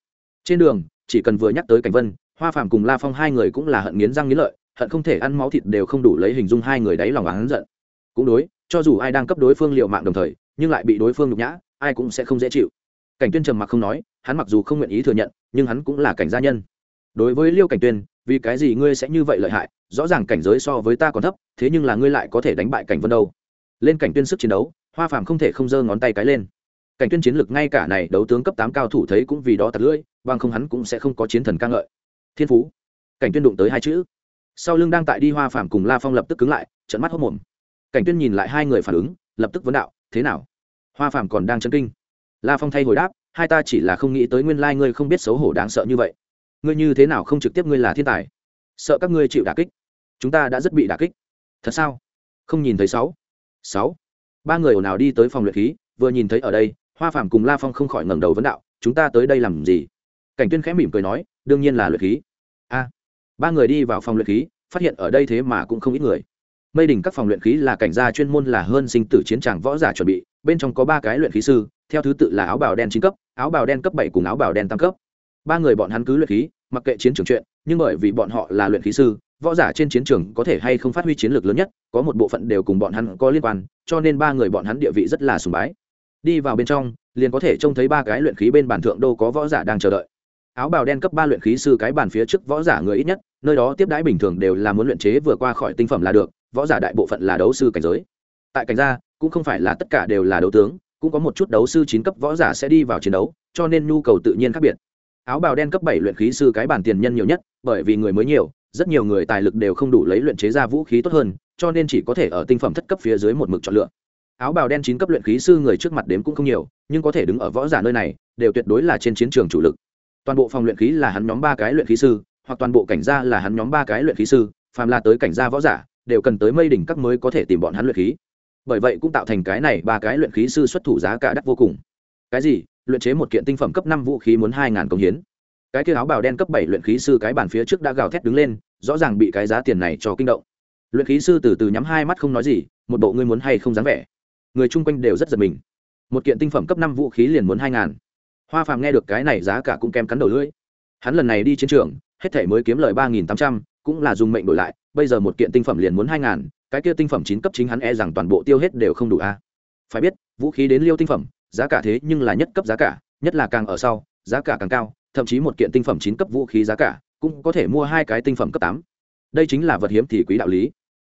Trên đường, chỉ cần vừa nhắc tới cảnh vân, hoa phàm cùng la phong hai người cũng là hận nghiến răng nghiến lợi, hận không thể ăn máu thịt đều không đủ lấy hình dung hai người đáy lòng hắn giận. Cũng đối, cho dù ai đang cấp đối phương liều mạng đồng thời, nhưng lại bị đối phương nhục nhã, ai cũng sẽ không dễ chịu. Cảnh tuyên trầm mặc không nói, hắn mặc dù không nguyện ý thừa nhận, nhưng hắn cũng là cảnh gia nhân. Đối với liêu cảnh tuyên vì cái gì ngươi sẽ như vậy lợi hại? Rõ ràng cảnh giới so với ta còn thấp, thế nhưng là ngươi lại có thể đánh bại cảnh vân đâu. Lên cảnh tuyên sức chiến đấu, hoa phàm không thể không giơ ngón tay cái lên. Cảnh tuyên chiến lực ngay cả này đấu tướng cấp tám cao thủ thấy cũng vì đó tạt lưỡi, bằng không hắn cũng sẽ không có chiến thần ca ngợi. Thiên phú. Cảnh tuyên đụng tới hai chữ. Sau lưng đang tại đi, hoa phàm cùng la phong lập tức cứng lại trận mắt hốc mồm. Cảnh tuyên nhìn lại hai người phản ứng, lập tức vấn đạo, thế nào? Hoa phàm còn đang chấn kinh. La phong thay hồi đáp, hai ta chỉ là không nghĩ tới nguyên lai ngươi không biết xấu hổ đáng sợ như vậy ngươi như thế nào không trực tiếp ngươi là thiên tài? Sợ các ngươi chịu đả kích. Chúng ta đã rất bị đả kích. Thật sao? Không nhìn thấy sáu. Sáu. Ba người ồn ào đi tới phòng luyện khí, vừa nhìn thấy ở đây, hoa phàm cùng la phong không khỏi ngẩng đầu vấn đạo, chúng ta tới đây làm gì? Cảnh tuyên khẽ mỉm cười nói, đương nhiên là luyện khí. A. Ba người đi vào phòng luyện khí, phát hiện ở đây thế mà cũng không ít người. Mây đỉnh các phòng luyện khí là cảnh gia chuyên môn là hơn sinh tử chiến tràng võ giả chuẩn bị, bên trong có ba cái luyện khí sư, theo thứ tự là áo bào đen chín cấp, áo bào đen cấp bảy cùng áo bào đen tam cấp. Ba người bọn hắn cứ luyện khí mặc kệ chiến trường chuyện, nhưng bởi vì bọn họ là luyện khí sư, võ giả trên chiến trường có thể hay không phát huy chiến lược lớn nhất, có một bộ phận đều cùng bọn hắn có liên quan, cho nên ba người bọn hắn địa vị rất là sùng bái. Đi vào bên trong, liền có thể trông thấy ba cái luyện khí bên bàn thượng đô có võ giả đang chờ đợi. Áo bào đen cấp ba luyện khí sư cái bàn phía trước võ giả người ít nhất, nơi đó tiếp đãi bình thường đều là muốn luyện chế vừa qua khỏi tinh phẩm là được, võ giả đại bộ phận là đấu sư cảnh giới. Tại cảnh gia, cũng không phải là tất cả đều là đấu tướng, cũng có một chút đấu sư chín cấp võ giả sẽ đi vào chiến đấu, cho nên nhu cầu tự nhiên khác biệt áo bào đen cấp bảy luyện khí sư cái bản tiền nhân nhiều nhất, bởi vì người mới nhiều, rất nhiều người tài lực đều không đủ lấy luyện chế ra vũ khí tốt hơn, cho nên chỉ có thể ở tinh phẩm thất cấp phía dưới một mực chọn lựa. Áo bào đen chín cấp luyện khí sư người trước mặt đếm cũng không nhiều, nhưng có thể đứng ở võ giả nơi này, đều tuyệt đối là trên chiến trường chủ lực. Toàn bộ phòng luyện khí là hắn nhóm ba cái luyện khí sư, hoặc toàn bộ cảnh gia là hắn nhóm ba cái luyện khí sư, phàm là tới cảnh gia võ giả, đều cần tới mây đỉnh các mới có thể tìm bọn hắn luyện khí. Bởi vậy cũng tạo thành cái này ba cái luyện khí sư xuất thủ giá cả đắt vô cùng. Cái gì? Luyện chế một kiện tinh phẩm cấp năm vũ khí muốn hai ngàn công hiến. Cái kia áo bào đen cấp bảy luyện khí sư cái bàn phía trước đã gào thét đứng lên, rõ ràng bị cái giá tiền này cho kinh động. Luyện khí sư từ từ nhắm hai mắt không nói gì, một bộ ngươi muốn hay không dám vẻ. Người chung quanh đều rất giật mình. Một kiện tinh phẩm cấp năm vũ khí liền muốn hai ngàn. Hoa phàm nghe được cái này giá cả cũng kém cắn đầu lưỡi. Hắn lần này đi chiến trường, hết thể mới kiếm lời ba nghìn tám trăm, cũng là dùng mệnh đổi lại, bây giờ một kiện tinh phẩm liền muốn hai ngàn, cái kia tinh phẩm chín cấp chính hắn e rằng toàn bộ tiêu hết đều không đủ a. Phải biết, vũ khí đến liêu tinh phẩm giá cả thế nhưng là nhất cấp giá cả, nhất là càng ở sau, giá cả càng cao, thậm chí một kiện tinh phẩm chín cấp vũ khí giá cả cũng có thể mua hai cái tinh phẩm cấp tám. Đây chính là vật hiếm thì quý đạo lý.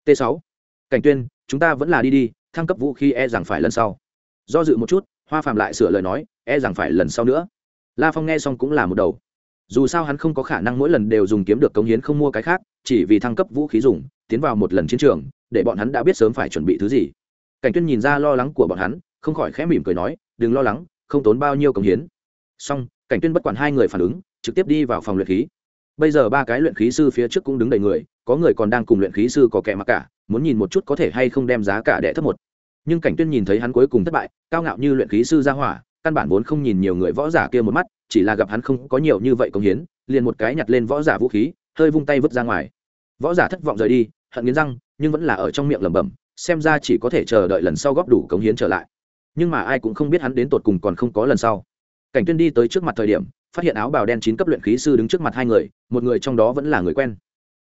T sáu. Cảnh tuyên, chúng ta vẫn là đi đi, thăng cấp vũ khí e rằng phải lần sau. Do dự một chút, hoa phàm lại sửa lời nói e rằng phải lần sau nữa. La phong nghe xong cũng là một đầu. Dù sao hắn không có khả năng mỗi lần đều dùng kiếm được cống hiến không mua cái khác, chỉ vì thăng cấp vũ khí dùng, tiến vào một lần chiến trường, để bọn hắn đã biết sớm phải chuẩn bị thứ gì. Cảnh tuyên nhìn ra lo lắng của bọn hắn không khỏi khẽ mỉm cười nói, đừng lo lắng, không tốn bao nhiêu cống hiến. Xong, cảnh tuyên bất quản hai người phản ứng, trực tiếp đi vào phòng luyện khí. Bây giờ ba cái luyện khí sư phía trước cũng đứng đầy người, có người còn đang cùng luyện khí sư có kẻ mặc cả, muốn nhìn một chút có thể hay không đem giá cả đẻ thấp một. Nhưng cảnh tuyên nhìn thấy hắn cuối cùng thất bại, cao ngạo như luyện khí sư ra hỏa, căn bản vốn không nhìn nhiều người võ giả kia một mắt, chỉ là gặp hắn không có nhiều như vậy công hiến, liền một cái nhặt lên võ giả vũ khí, hơi vung tay vứt ra ngoài. Võ giả thất vọng rời đi, hận nghiến răng, nhưng vẫn là ở trong miệng lẩm bẩm, xem ra chỉ có thể chờ đợi lần sau góp đủ cống hiến trở lại nhưng mà ai cũng không biết hắn đến tột cùng còn không có lần sau. Cảnh tuyên đi tới trước mặt thời điểm, phát hiện áo bào đen chín cấp luyện khí sư đứng trước mặt hai người, một người trong đó vẫn là người quen.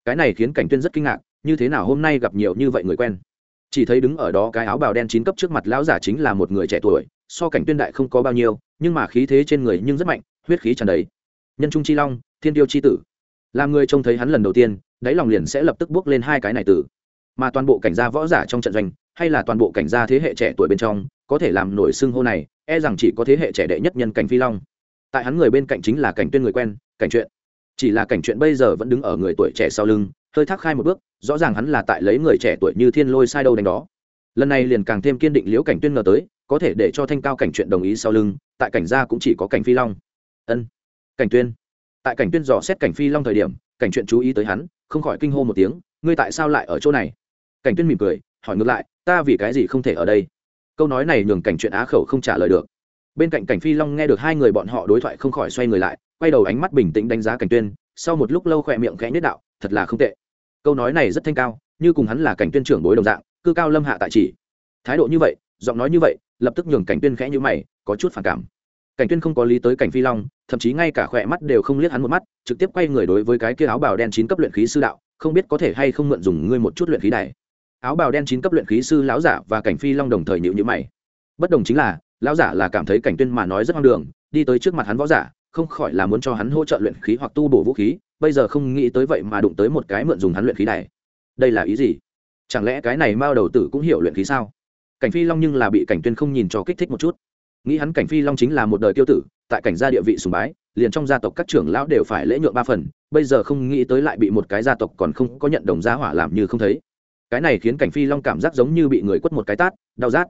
Cái này khiến cảnh tuyên rất kinh ngạc, như thế nào hôm nay gặp nhiều như vậy người quen? Chỉ thấy đứng ở đó cái áo bào đen chín cấp trước mặt lão giả chính là một người trẻ tuổi, so cảnh tuyên đại không có bao nhiêu, nhưng mà khí thế trên người nhưng rất mạnh, huyết khí tràn đầy. Nhân trung chi long, thiên tiêu chi tử. Làm người trông thấy hắn lần đầu tiên, đáy lòng liền sẽ lập tức bước lên hai cái này tử. Mà toàn bộ cảnh gia võ giả trong trận doanh, hay là toàn bộ cảnh gia thế hệ trẻ tuổi bên trong có thể làm nổi xưng hô này e rằng chỉ có thế hệ trẻ đệ nhất nhân cảnh phi long. Tại hắn người bên cạnh chính là cảnh tuyên người quen, cảnh chuyện. Chỉ là cảnh chuyện bây giờ vẫn đứng ở người tuổi trẻ sau lưng, hơi thắc khai một bước, rõ ràng hắn là tại lấy người trẻ tuổi như thiên lôi sai đâu đánh đó. Lần này liền càng thêm kiên định liễu cảnh tuyên ngờ tới, có thể để cho thanh cao cảnh chuyện đồng ý sau lưng, tại cảnh gia cũng chỉ có cảnh phi long. Ân. Cảnh tuyên. Tại cảnh tuyên dò xét cảnh phi long thời điểm, cảnh chuyện chú ý tới hắn, không khỏi kinh hô một tiếng, ngươi tại sao lại ở chỗ này? Cảnh tuyên mỉm cười, hỏi ngược lại, ta vì cái gì không thể ở đây? Câu nói này nhường cảnh chuyện á khẩu không trả lời được. Bên cạnh cảnh phi long nghe được hai người bọn họ đối thoại không khỏi xoay người lại, quay đầu ánh mắt bình tĩnh đánh giá cảnh tuyên, sau một lúc lâu khỏe miệng khẽ nhất đạo, thật là không tệ. Câu nói này rất thanh cao, như cùng hắn là cảnh tuyên trưởng bối đồng dạng, cư cao lâm hạ tại chỉ. Thái độ như vậy, giọng nói như vậy, lập tức nhường cảnh tuyên khẽ như mày, có chút phản cảm. Cảnh tuyên không có lý tới cảnh phi long, thậm chí ngay cả khỏe mắt đều không liếc hắn một mắt, trực tiếp quay người đối với cái kia áo bào đen chín cấp luyện khí sư đạo, không biết có thể hay không mượn dùng ngươi một chút luyện khí này áo bào đen chín cấp luyện khí sư lão giả và cảnh phi long đồng thời nhịu nhữ mày. Bất đồng chính là, lão giả là cảm thấy cảnh tuyên mà nói rất hoang đường, đi tới trước mặt hắn võ giả, không khỏi là muốn cho hắn hỗ trợ luyện khí hoặc tu bổ vũ khí, bây giờ không nghĩ tới vậy mà đụng tới một cái mượn dùng hắn luyện khí này. Đây là ý gì? Chẳng lẽ cái này mao đầu tử cũng hiểu luyện khí sao? Cảnh phi long nhưng là bị cảnh tuyên không nhìn cho kích thích một chút. Nghĩ hắn cảnh phi long chính là một đời tiêu tử, tại cảnh gia địa vị sùng bái, liền trong gia tộc các trưởng lão đều phải lễ nhượng ba phần, bây giờ không nghĩ tới lại bị một cái gia tộc còn không có nhận đồng gia hỏa làm như không thấy cái này khiến cảnh phi long cảm giác giống như bị người quất một cái tát, đau rát.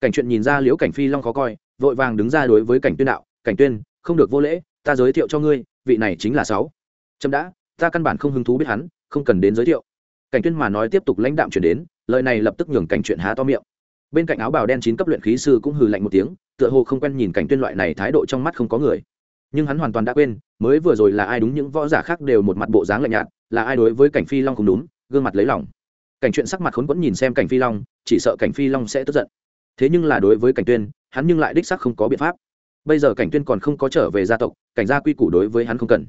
Cảnh chuyện nhìn ra liễu cảnh phi long khó coi, vội vàng đứng ra đối với cảnh tuyên đạo, cảnh tuyên, không được vô lễ, ta giới thiệu cho ngươi, vị này chính là sáu. Trâm đã, ta căn bản không hứng thú biết hắn, không cần đến giới thiệu. Cảnh tuyên mà nói tiếp tục lãnh đạm chuyển đến, lời này lập tức nhường cảnh chuyện há to miệng. Bên cạnh áo bào đen chín cấp luyện khí sư cũng hừ lạnh một tiếng, tựa hồ không quen nhìn cảnh tuyên loại này thái độ trong mắt không có người. Nhưng hắn hoàn toàn đã quên, mới vừa rồi là ai đúng những võ giả khác đều một mặt bộ dáng lạnh nhạt, là ai đối với cảnh phi long không đúng, gương mặt lấy lòng cảnh chuyện sắc mặt khốn quẫn nhìn xem cảnh phi long, chỉ sợ cảnh phi long sẽ tức giận. Thế nhưng là đối với cảnh tuyên, hắn nhưng lại đích xác không có biện pháp. Bây giờ cảnh tuyên còn không có trở về gia tộc, cảnh gia quy củ đối với hắn không cần.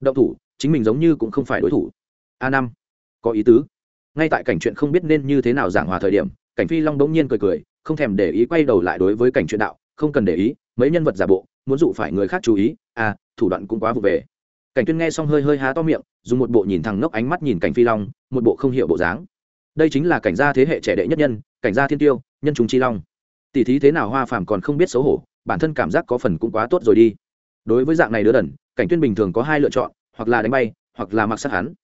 Động thủ, chính mình giống như cũng không phải đối thủ. A năm, có ý tứ. Ngay tại cảnh chuyện không biết nên như thế nào giảng hòa thời điểm, cảnh phi long đống nhiên cười cười, không thèm để ý quay đầu lại đối với cảnh chuyện đạo, không cần để ý, mấy nhân vật giả bộ, muốn dụ phải người khác chú ý à thủ đoạn cũng quá vụ về. Cảnh tuyên nghe xong hơi hơi há to miệng, dùng một bộ nhìn thẳng ngốc ánh mắt nhìn cảnh phi long, một bộ không hiểu bộ dáng đây chính là cảnh gia thế hệ trẻ đệ nhất nhân, cảnh gia thiên tiêu, nhân chúng chi long. Tỷ thí thế nào hoa phàm còn không biết xấu hổ, bản thân cảm giác có phần cũng quá tốt rồi đi. Đối với dạng này đứa đần, cảnh tuyên bình thường có hai lựa chọn, hoặc là đánh bay, hoặc là mặc sát hắn.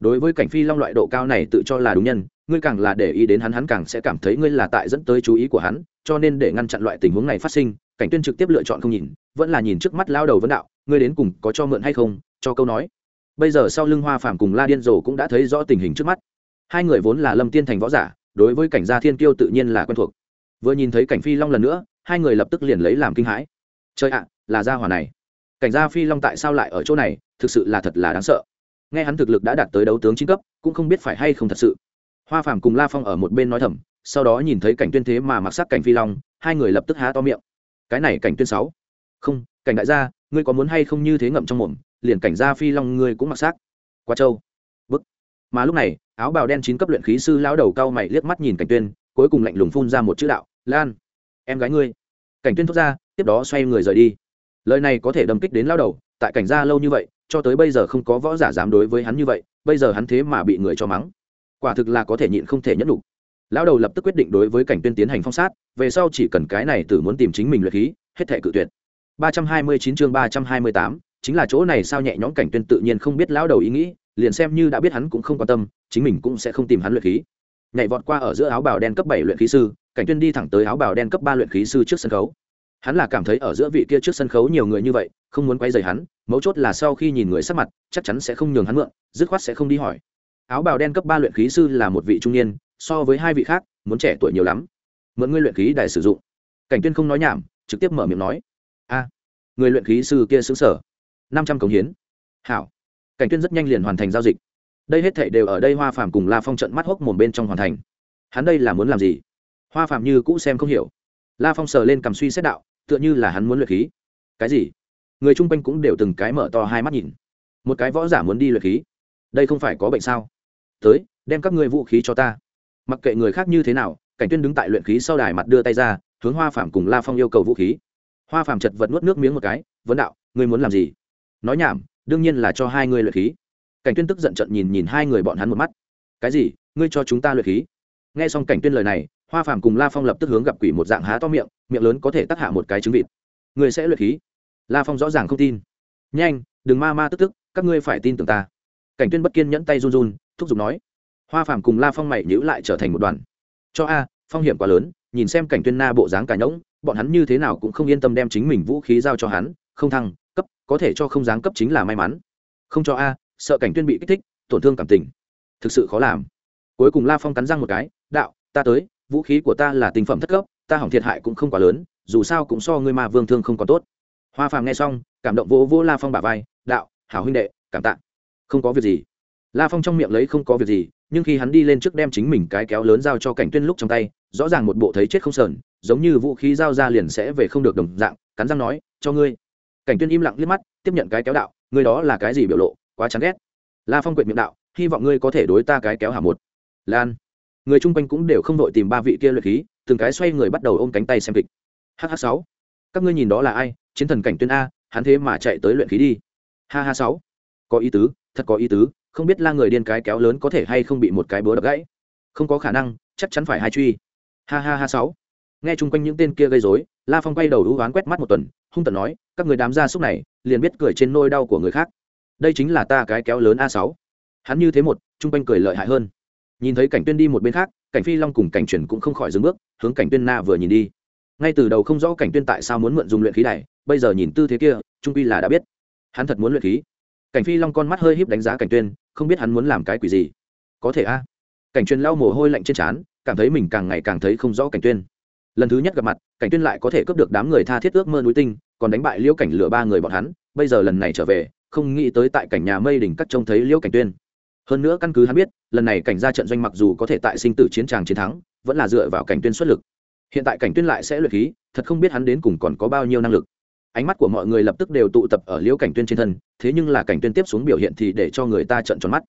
Đối với cảnh phi long loại độ cao này tự cho là đúng nhân, ngươi càng là để ý đến hắn hắn càng sẽ cảm thấy ngươi là tại dẫn tới chú ý của hắn, cho nên để ngăn chặn loại tình huống này phát sinh, cảnh tuyên trực tiếp lựa chọn không nhìn, vẫn là nhìn trước mắt lao đầu vấn đạo, ngươi đến cùng có cho mượn hay không, cho câu nói. Bây giờ sau lưng hoa phàm cùng la điên rồ cũng đã thấy rõ tình hình trước mắt hai người vốn là lâm tiên thành võ giả, đối với cảnh gia thiên kiêu tự nhiên là quen thuộc. Vừa nhìn thấy cảnh phi long lần nữa, hai người lập tức liền lấy làm kinh hãi. Chơi ạ, là gia hỏa này. Cảnh gia phi long tại sao lại ở chỗ này, thực sự là thật là đáng sợ. Nghe hắn thực lực đã đạt tới đấu tướng chính cấp, cũng không biết phải hay không thật sự. Hoa phàm cùng la phong ở một bên nói thầm, sau đó nhìn thấy cảnh tuyên thế mà mặc sắc cảnh phi long, hai người lập tức há to miệng. Cái này cảnh tuyên sáu. Không, cảnh đại gia, ngươi có muốn hay không như thế ngậm trong mồm, liền cảnh gia phi long ngươi cũng mặc sắc. Qua châu mà lúc này áo bào đen chín cấp luyện khí sư lão đầu cao mày liếc mắt nhìn cảnh tuyên cuối cùng lạnh lùng phun ra một chữ đạo lan em gái ngươi. Cảnh tuyên thốt ra tiếp đó xoay người rời đi. Lời này có thể đâm kích đến lão đầu tại cảnh gia lâu như vậy cho tới bây giờ không có võ giả dám đối với hắn như vậy bây giờ hắn thế mà bị người cho mắng. Quả thực là có thể nhịn không thể nhẫn đủ lão đầu lập tức quyết định đối với cảnh tuyên tiến hành phong sát về sau chỉ cần cái này tử muốn tìm chính mình luyện khí hết thể cự tuyệt. 329 chương 328, chính là chỗ này sao nhẹ nhõm cảnh tuyên tự nhiên không biết lão đầu ý nghĩ liền xem như đã biết hắn cũng không quan tâm, chính mình cũng sẽ không tìm hắn luyện khí. Nhảy vọt qua ở giữa áo bào đen cấp bảy luyện khí sư, cảnh tuyên đi thẳng tới áo bào đen cấp ba luyện khí sư trước sân khấu. Hắn là cảm thấy ở giữa vị kia trước sân khấu nhiều người như vậy, không muốn quay rời hắn, mấu chốt là sau khi nhìn người sắc mặt, chắc chắn sẽ không nhường hắn mượn, dứt khoát sẽ không đi hỏi. Áo bào đen cấp ba luyện khí sư là một vị trung niên, so với hai vị khác, muốn trẻ tuổi nhiều lắm. Mượn ngươi luyện khí đài sử dụng. Cảnh tuyên không nói nhảm, trực tiếp mở miệng nói. A, người luyện khí sư kia xứng sở. Năm trăm cống hiến. Hảo cảnh tuyên rất nhanh liền hoàn thành giao dịch. Đây hết thảy đều ở đây hoa phàm cùng la phong trận mắt hốc mồm bên trong hoàn thành. Hắn đây là muốn làm gì? Hoa phàm như cũ xem không hiểu. La phong sờ lên cầm suy xét đạo, tựa như là hắn muốn luyện khí. Cái gì? Người chung quanh cũng đều từng cái mở to hai mắt nhìn. Một cái võ giả muốn đi luyện khí. Đây không phải có bệnh sao? Tới, đem các ngươi vũ khí cho ta. Mặc kệ người khác như thế nào, cảnh tuyên đứng tại luyện khí sau đài mặt đưa tay ra, hướng hoa phàm cùng la phong yêu cầu vũ khí. Hoa phàm chật vật nuốt nước miếng một cái, vấn đạo, ngươi muốn làm gì? Nói nhảm đương nhiên là cho hai người luyện khí. Cảnh tuyên tức giận trận nhìn nhìn hai người bọn hắn một mắt. Cái gì? Ngươi cho chúng ta luyện khí? Nghe xong cảnh tuyên lời này, hoa phàm cùng la phong lập tức hướng gặp quỷ một dạng há to miệng miệng lớn có thể tắc hạ một cái trứng vịt. Ngươi sẽ luyện khí? La phong rõ ràng không tin. Nhanh, đừng ma ma tức tức, các ngươi phải tin tưởng ta. Cảnh tuyên bất kiên nhẫn tay run run, thúc giục nói. Hoa phàm cùng la phong mày nhữ lại trở thành một đoàn. Cho a, phong hiểm quá lớn, nhìn xem cảnh tuyên na bộ dáng cả nhỗng bọn hắn như thế nào cũng không yên tâm đem chính mình vũ khí giao cho hắn, không thăng có thể cho không giáng cấp chính là may mắn. Không cho a, sợ cảnh tuyên bị kích thích, tổn thương cảm tình. Thực sự khó làm. Cuối cùng la phong cắn răng một cái, đạo, ta tới, vũ khí của ta là tình phẩm thất cấp, ta hỏng thiệt hại cũng không quá lớn, dù sao cũng so ngươi ma vương thương không còn tốt. Hoa phàm nghe xong, cảm động vỗ vỗ la phong bả vai, đạo, hảo huynh đệ, cảm tạ. Không có việc gì. La phong trong miệng lấy không có việc gì nhưng khi hắn đi lên trước đem chính mình cái kéo lớn giao cho cảnh tuyên lúc trong tay, rõ ràng một bộ thấy chết không sờn, giống như vũ khí giao ra liền sẽ về không được đồng dạng, cắn răng nói, cho ngươi cảnh tuyên im lặng liếc mắt, tiếp nhận cái kéo đạo người đó là cái gì biểu lộ? Quá chán ghét. La phong quyệt miệng đạo, hy vọng ngươi có thể đối ta cái kéo hả một. Lan, người chung quanh cũng đều không đội tìm ba vị kia luyện khí, từng cái xoay người bắt đầu ôm cánh tay xem kịch. Hh sáu. Các ngươi nhìn đó là ai? Chiến thần cảnh tuyên a, hắn thế mà chạy tới luyện khí đi. Ha ha sáu. Có ý tứ, thật có ý tứ, không biết la người điên cái kéo lớn có thể hay không bị một cái búa đập gãy. Không có khả năng, chắc chắn phải hai truy. Ha ha ha sáu. Nghe chung quanh những tên kia gây rối la phong quay đầu đũ oán quét mắt một tuần, hung tận nói, các người đám gia súc này, liền biết cười trên nôi đau của người khác. Đây chính là ta cái kéo lớn a sáu. Hắn như thế một, chung quanh cười lợi hại hơn. Nhìn thấy cảnh tuyên đi một bên khác, cảnh phi long cùng cảnh Truyền cũng không khỏi dừng bước, hướng cảnh tuyên na vừa nhìn đi. Ngay từ đầu không rõ cảnh tuyên tại sao muốn mượn dùng luyện khí này, bây giờ nhìn tư thế kia trung quy là đã biết. Hắn thật muốn luyện khí. Cảnh phi long con mắt hơi híp đánh giá cảnh tuyên, không biết hắn muốn làm cái quỷ gì. Có thể a. Cảnh truyền lau mồ hôi lạnh trên trán, cảm thấy mình càng ngày càng thấy không rõ cảnh tuyên lần thứ nhất gặp mặt, cảnh tuyên lại có thể cướp được đám người tha thiết ước mơ núi tinh, còn đánh bại liễu cảnh lửa ba người bọn hắn, bây giờ lần này trở về, không nghĩ tới tại cảnh nhà mây đỉnh cắt trông thấy liễu cảnh tuyên. Hơn nữa căn cứ hắn biết, lần này cảnh ra trận doanh mặc dù có thể tại sinh tử chiến tràng chiến thắng, vẫn là dựa vào cảnh tuyên xuất lực. Hiện tại cảnh tuyên lại sẽ luyện khí, thật không biết hắn đến cùng còn có bao nhiêu năng lực. Ánh mắt của mọi người lập tức đều tụ tập ở liễu cảnh tuyên trên thân, thế nhưng là cảnh tuyên tiếp xuống biểu hiện thì để cho người ta trợn tròn mắt.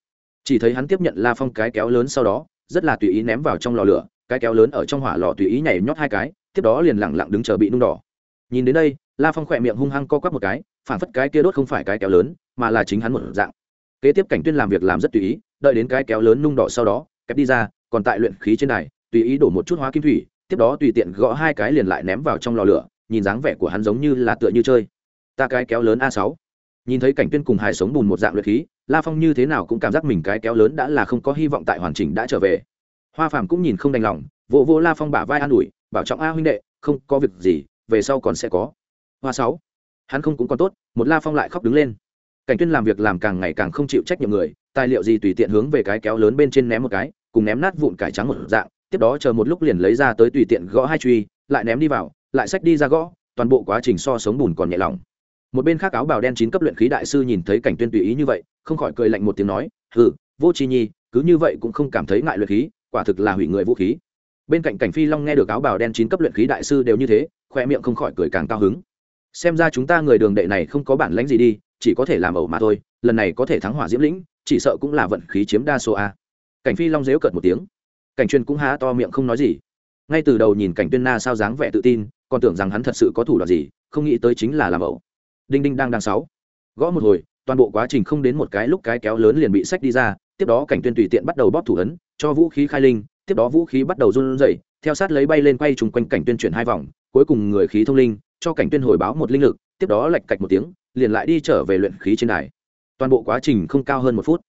Chỉ thấy hắn tiếp nhận la phong cái kéo lớn sau đó, rất là tùy ý ném vào trong lò lửa cái kéo lớn ở trong hỏa lò tùy ý nhảy nhót hai cái, tiếp đó liền lẳng lặng đứng chờ bị nung đỏ. Nhìn đến đây, la phong khỏe miệng hung hăng co quắp một cái, phản phất cái kia đốt không phải cái kéo lớn, mà là chính hắn một dạng. Kế tiếp cảnh tuyên làm việc làm rất tùy ý, đợi đến cái kéo lớn nung đỏ sau đó, kẹp đi ra, còn tại luyện khí trên này tùy ý đổ một chút hóa kim thủy, tiếp đó tùy tiện gõ hai cái liền lại ném vào trong lò lửa, nhìn dáng vẻ của hắn giống như là tựa như chơi. Ta cái kéo lớn a sáu. Nhìn thấy cảnh tuyên cùng hài sống bùn một dạng luyện khí, la phong như thế nào cũng cảm giác mình cái kéo lớn đã là không có hy vọng tại hoàn chỉnh đã trở về hoa phàm cũng nhìn không đành lòng, vỗ vỗ la phong bả vai an ủi, bảo trọng a huynh đệ, không có việc gì, về sau còn sẽ có. Hoa sáu, hắn không cũng còn tốt, một la phong lại khóc đứng lên. Cảnh tuyên làm việc làm càng ngày càng không chịu trách nhiệm người, tài liệu gì tùy tiện hướng về cái kéo lớn bên trên ném một cái, cùng ném nát vụn cải trắng một dạng, tiếp đó chờ một lúc liền lấy ra tới tùy tiện gõ hai truy, lại ném đi vào, lại xách đi ra gõ, toàn bộ quá trình so sống bùn còn nhẹ lòng. Một bên khác áo bào đen chín cấp luyện khí đại sư nhìn thấy cảnh tuyên tùy ý như vậy, không khỏi cười lạnh một tiếng nói, hừ, vô chi nhi, cứ như vậy cũng không cảm thấy ngại luyện khí quả thực là hủy người vũ khí. Bên cạnh cảnh phi long nghe được áo bào đen chín cấp luyện khí đại sư đều như thế khoe miệng không khỏi cười càng cao hứng. Xem ra chúng ta người đường đệ này không có bản lãnh gì đi, chỉ có thể làm ẩu mà thôi, lần này có thể thắng hỏa diễm lĩnh, chỉ sợ cũng là vận khí chiếm đa số a. Cảnh phi long dếu cợt một tiếng. Cảnh chuyên cũng há to miệng không nói gì. Ngay từ đầu nhìn cảnh tuyên na sao dáng vẻ tự tin, còn tưởng rằng hắn thật sự có thủ đoạn gì, không nghĩ tới chính là làm ẩu. Đinh đinh đang đang sáu. Gõ một hồi, toàn bộ quá trình không đến một cái lúc cái kéo lớn liền bị sách đi ra, tiếp đó cảnh tuyên tùy tiện bắt đầu bóp thủ ấn cho vũ khí khai linh, tiếp đó vũ khí bắt đầu run rẩy, theo sát lấy bay lên quay trùng quanh cảnh tuyên chuyển hai vòng, cuối cùng người khí thông linh, cho cảnh tuyên hồi báo một linh lực, tiếp đó lạch cạch một tiếng, liền lại đi trở về luyện khí trên đài. Toàn bộ quá trình không cao hơn một phút.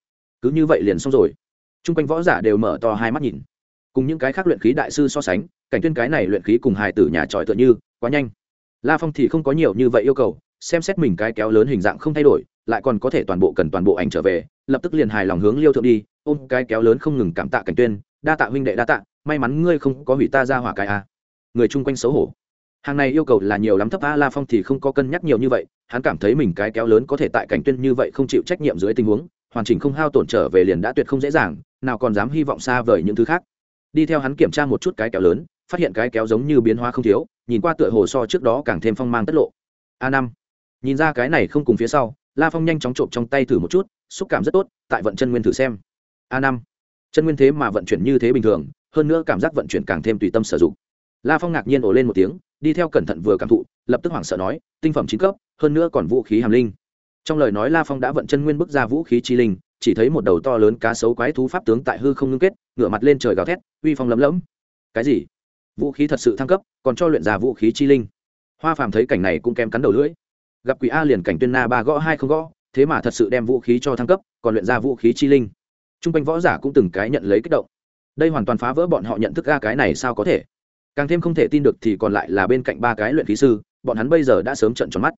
Cứ như vậy liền xong rồi. Chung quanh võ giả đều mở to hai mắt nhìn. Cùng những cái khác luyện khí đại sư so sánh, cảnh tuyên cái này luyện khí cùng hài tử nhà tròi tựa như, quá nhanh. La phong thì không có nhiều như vậy yêu cầu, xem xét mình cái kéo lớn hình dạng không thay đổi, lại còn có thể toàn bộ cần toàn bộ ảnh trở về, lập tức liền hài lòng hướng liêu thượng đi ôm cái kéo lớn không ngừng cảm tạ cảnh tuyên, đa tạ huynh đệ, đa tạ, may mắn ngươi không có hủy ta ra hỏa cái a. Người chung quanh xấu hổ. Hàng này yêu cầu là nhiều lắm thấp, a la phong thì không có cân nhắc nhiều như vậy, hắn cảm thấy mình cái kéo lớn có thể tại cảnh tuyên như vậy không chịu trách nhiệm dưới tình huống, hoàn chỉnh không hao tổn trở về liền đã tuyệt không dễ dàng, nào còn dám hy vọng xa vời những thứ khác. Đi theo hắn kiểm tra một chút cái kéo lớn, phát hiện cái kéo giống như biến hóa không thiếu, nhìn qua tựa hồ so trước đó càng thêm phong mang tất lộ. A năm. Nhìn ra cái này không cùng phía sau, la phong nhanh chóng trộm trong tay thử một chút, xúc cảm rất tốt, tại vận chân nguyên thử xem a năm. Chân nguyên thế mà vận chuyển như thế bình thường, hơn nữa cảm giác vận chuyển càng thêm tùy tâm sử dụng. La phong ngạc nhiên ồ lên một tiếng, đi theo cẩn thận vừa cảm thụ, lập tức hoảng sợ nói, tinh phẩm chín cấp, hơn nữa còn vũ khí hàm linh. Trong lời nói la phong đã vận chân nguyên bức ra vũ khí chi linh, chỉ thấy một đầu to lớn cá sấu quái thú pháp tướng tại hư không ngưng kết, ngửa mặt lên trời gào thét, uy phong lấm lẫm cái gì? Vũ khí thật sự thăng cấp, còn cho luyện ra vũ khí chi linh? Hoa phàm thấy cảnh này cũng kém cắn đầu lưỡi. Gặp quỷ a liền cảnh tuyên na ba gõ hai không gõ, thế mà thật sự đem vũ khí cho thăng cấp, còn luyện ra vũ khí chi linh t r u n g quanh võ giả cũng từng cái nhận lấy kích động. Đây hoàn toàn phá vỡ bọn họ nhận thức ra cái này sao có thể. Càng thêm không thể tin được thì còn lại là bên cạnh ba cái luyện khí sư, bọn hắn bây giờ đã sớm trận tròn mắt.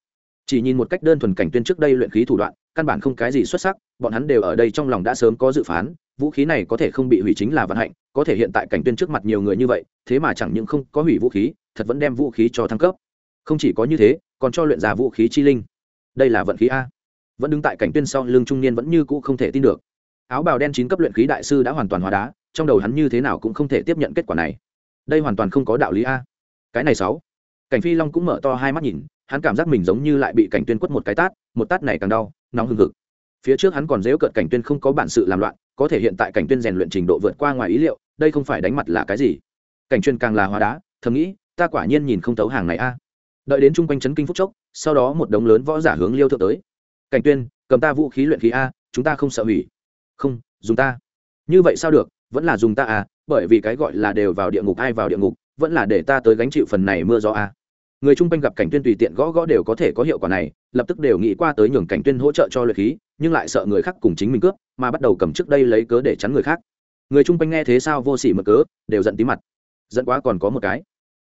Chỉ nhìn một cách đơn thuần cảnh tuyên trước đây luyện khí thủ đoạn, căn bản không cái gì xuất sắc, bọn hắn đều ở đây trong lòng đã sớm có dự phán, vũ khí này có thể không bị hủy chính là vận hạnh, có thể hiện tại cảnh tuyên trước mặt nhiều người như vậy, thế mà chẳng những không có hủy vũ khí, thật vẫn đem vũ khí cho thăng cấp. Không chỉ có như thế, còn cho luyện ra vũ khí chi linh. Đây là vận khí a. Vẫn đứng tại cảnh tuyên sau lưng trung niên vẫn như cũ không thể tin được áo bào đen chín cấp luyện khí đại sư đã hoàn toàn hóa đá, trong đầu hắn như thế nào cũng không thể tiếp nhận kết quả này. Đây hoàn toàn không có đạo lý a. Cái này sáu. Cảnh phi long cũng mở to hai mắt nhìn, hắn cảm giác mình giống như lại bị cảnh tuyên quất một cái tát, một tát này càng đau, nóng hừng hực. Phía trước hắn còn dếu cợt cảnh tuyên không có bản sự làm loạn, có thể hiện tại cảnh tuyên rèn luyện trình độ vượt qua ngoài ý liệu, đây không phải đánh mặt là cái gì? Cảnh tuyên càng là hóa đá, thầm nghĩ, ta quả nhiên nhìn không thấu hàng này a. Đợi đến chung quanh chấn kinh phúc chốc, sau đó một đống lớn võ giả hướng liêu thượng tới. Cảnh tuyên, cầm ta vũ khí luyện khí a, chúng ta không sợ hủy không, dùng ta. Như vậy sao được? Vẫn là dùng ta à? Bởi vì cái gọi là đều vào địa ngục, ai vào địa ngục, vẫn là để ta tới gánh chịu phần này mưa gió à. người chung quanh gặp cảnh tuyên tùy tiện gõ gõ đều có thể có hiệu quả này, lập tức đều nghĩ qua tới nhường cảnh tuyên hỗ trợ cho luyện khí, nhưng lại sợ người khác cùng chính mình cướp, mà bắt đầu cầm trước đây lấy cớ để chắn người khác. Người chung quanh nghe thế sao vô sỉ mở cớ, đều giận tí mặt. Giận quá còn có một cái.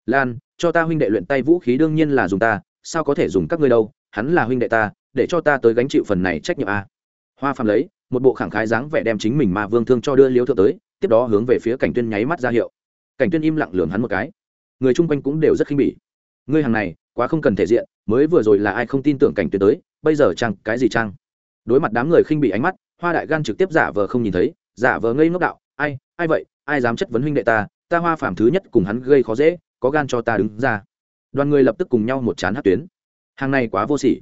Lan, cho ta huynh đệ luyện tay vũ khí đương nhiên là dùng ta, sao có thể dùng các ngươi đâu? Hắn là huynh đệ ta, để cho ta tới gánh chịu phần này trách nhiệm a à. hoa phàm lấy một bộ khẳng khái dáng vẻ đem chính mình mà vương thương cho đưa liếu thượng tới tiếp đó hướng về phía cảnh tuyên nháy mắt ra hiệu. Cảnh tuyên im lặng lườm hắn một cái. Người chung quanh cũng đều rất khinh bỉ. Ngươi hàng này quá không cần thể diện mới vừa rồi là ai không tin tưởng cảnh tuyên tới bây giờ chăng cái gì chăng? Đối mặt đám người khinh bỉ ánh mắt hoa đại gan trực tiếp giả vờ không nhìn thấy giả vờ ngây ngốc đạo ai ai vậy? Ai dám chất vấn huynh đệ ta? Ta hoa phàm thứ nhất cùng hắn gây khó dễ có gan cho ta đứng ra. Đoàn người lập tức cùng nhau một chán hát tuyến. Hàng này quá vô sỉ.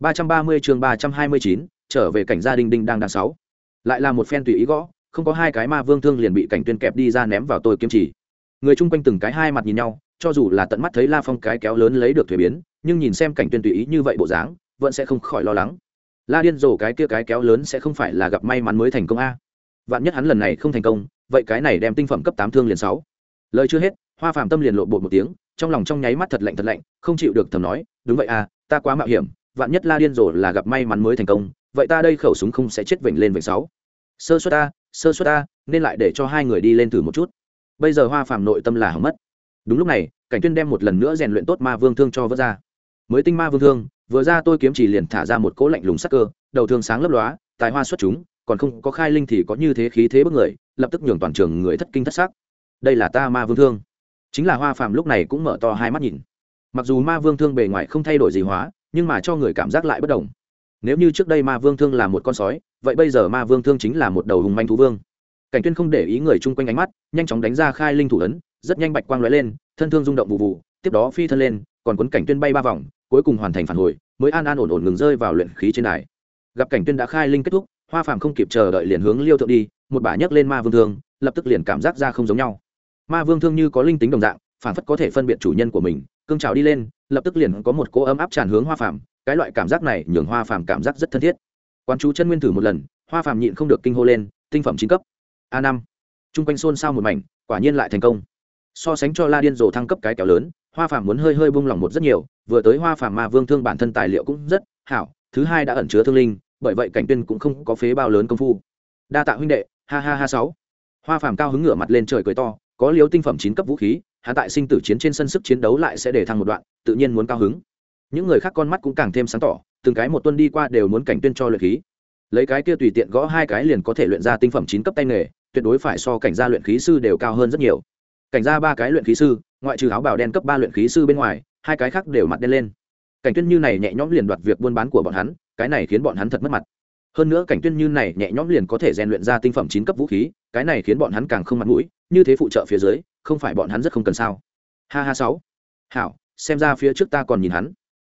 330 chương 329, trở về cảnh gia đình đinh đang đang sáu. Lại là một phen tùy ý gõ, không có hai cái ma vương thương liền bị cảnh tuyên kẹp đi ra ném vào tôi kiếm chỉ. Người chung quanh từng cái hai mặt nhìn nhau, cho dù là tận mắt thấy la phong cái kéo lớn lấy được thuế biến, nhưng nhìn xem cảnh tuyên tùy ý như vậy bộ dáng, vẫn sẽ không khỏi lo lắng. La điên rồ cái kia cái kéo lớn sẽ không phải là gặp may mắn mới thành công a. Vạn nhất hắn lần này không thành công, vậy cái này đem tinh phẩm cấp tám thương liền sáu. Lời chưa hết, hoa phàm tâm liền lộ bột một tiếng, trong lòng trong nháy mắt thật lạnh thật lạnh, không chịu được thầm nói, đúng vậy à ta quá mạo hiểm, vạn nhất la điên rồ là gặp may mắn mới thành công vậy ta đây khẩu súng không sẽ chết vểnh lên vểnh sáu. Sơ suất ta sơ suất ta nên lại để cho hai người đi lên thử một chút. Bây giờ hoa phàm nội tâm là hỏng mất. Đúng lúc này, cảnh tuyên đem một lần nữa rèn luyện tốt ma vương thương cho vỡ ra. Mới tinh ma vương thương, vừa ra tôi kiếm chỉ liền thả ra một cỗ lạnh lùng sắc cơ, đầu thương sáng lấp lóa, tài hoa xuất chúng, còn không có khai linh thì có như thế khí thế bức người, lập tức nhường toàn trường người thất kinh thất sắc. Đây là ta ma vương thương. Chính là hoa phàm lúc này cũng mở to hai mắt nhìn. Mặc dù ma vương thương bề ngoài không thay đổi gì hóa, nhưng mà cho người cảm giác lại bất đồng nếu như trước đây ma vương thương là một con sói, vậy bây giờ ma vương thương chính là một đầu hùng manh thú vương. Cảnh tuyên không để ý người chung quanh ánh mắt, nhanh chóng đánh ra khai linh thủ ấn, rất nhanh bạch quang lóe lên, thân thương rung động vụ vụ, tiếp đó phi thân lên, còn cuốn cảnh tuyên bay ba vòng, cuối cùng hoàn thành phản hồi, mới an an ổn ổn ngừng rơi vào luyện khí trên đài. Gặp cảnh tuyên đã khai linh kết thúc, hoa phàm không kịp chờ đợi liền hướng liêu thượng đi, một bả nhấc lên ma vương thương, lập tức liền cảm giác ra không giống nhau. Ma vương thương như có linh tính đồng dạng, phản phất có thể phân biệt chủ nhân của mình, cương trào đi lên, lập tức liền có một cỗ ấm áp tràn hướng hoa phàm cái loại cảm giác này nhường hoa phàm cảm giác rất thân thiết. Quan chú chân nguyên thử một lần, hoa phàm nhịn không được kinh hô lên, tinh phẩm chín cấp. A năm. Chung quanh xôn xao một mảnh, quả nhiên lại thành công. So sánh cho la điên rồ thăng cấp cái kéo lớn, hoa phàm muốn hơi hơi bung lỏng một rất nhiều, vừa tới hoa phàm ma vương thương bản thân tài liệu cũng rất hảo, thứ hai đã ẩn chứa thương linh, bởi vậy cảnh tuyên cũng không có phế bao lớn công phu. Đa tạ huynh đệ, ha ha ha sáu. Hoa phàm cao hứng ngửa mặt lên trời cười to, có liếu tinh phẩm chín cấp vũ khí hạ tại sinh tử chiến trên sân sức chiến đấu lại sẽ để thăng một đoạn, tự nhiên muốn cao hứng những người khác con mắt cũng càng thêm sáng tỏ, từng cái một tuần đi qua đều muốn cảnh tuyên cho luyện khí. Lấy cái kia tùy tiện gõ hai cái liền có thể luyện ra tinh phẩm chín cấp tay nghề, tuyệt đối phải so cảnh gia luyện khí sư đều cao hơn rất nhiều. Cảnh gia ba cái luyện khí sư, ngoại trừ áo bào đen cấp ba luyện khí sư bên ngoài, hai cái khác đều mặt đen lên. Cảnh tuyên như này nhẹ nhõm liền đoạt việc buôn bán của bọn hắn, cái này khiến bọn hắn thật mất mặt. Hơn nữa cảnh tuyên như này nhẹ nhõm liền có thể rèn luyện ra tinh phẩm chín cấp vũ khí, cái này khiến bọn hắn càng không mặt mũi, như thế phụ trợ phía dưới, không phải bọn hắn rất không cần sao. Ha ha sáu. Hảo, xem ra phía trước ta còn nhìn hắn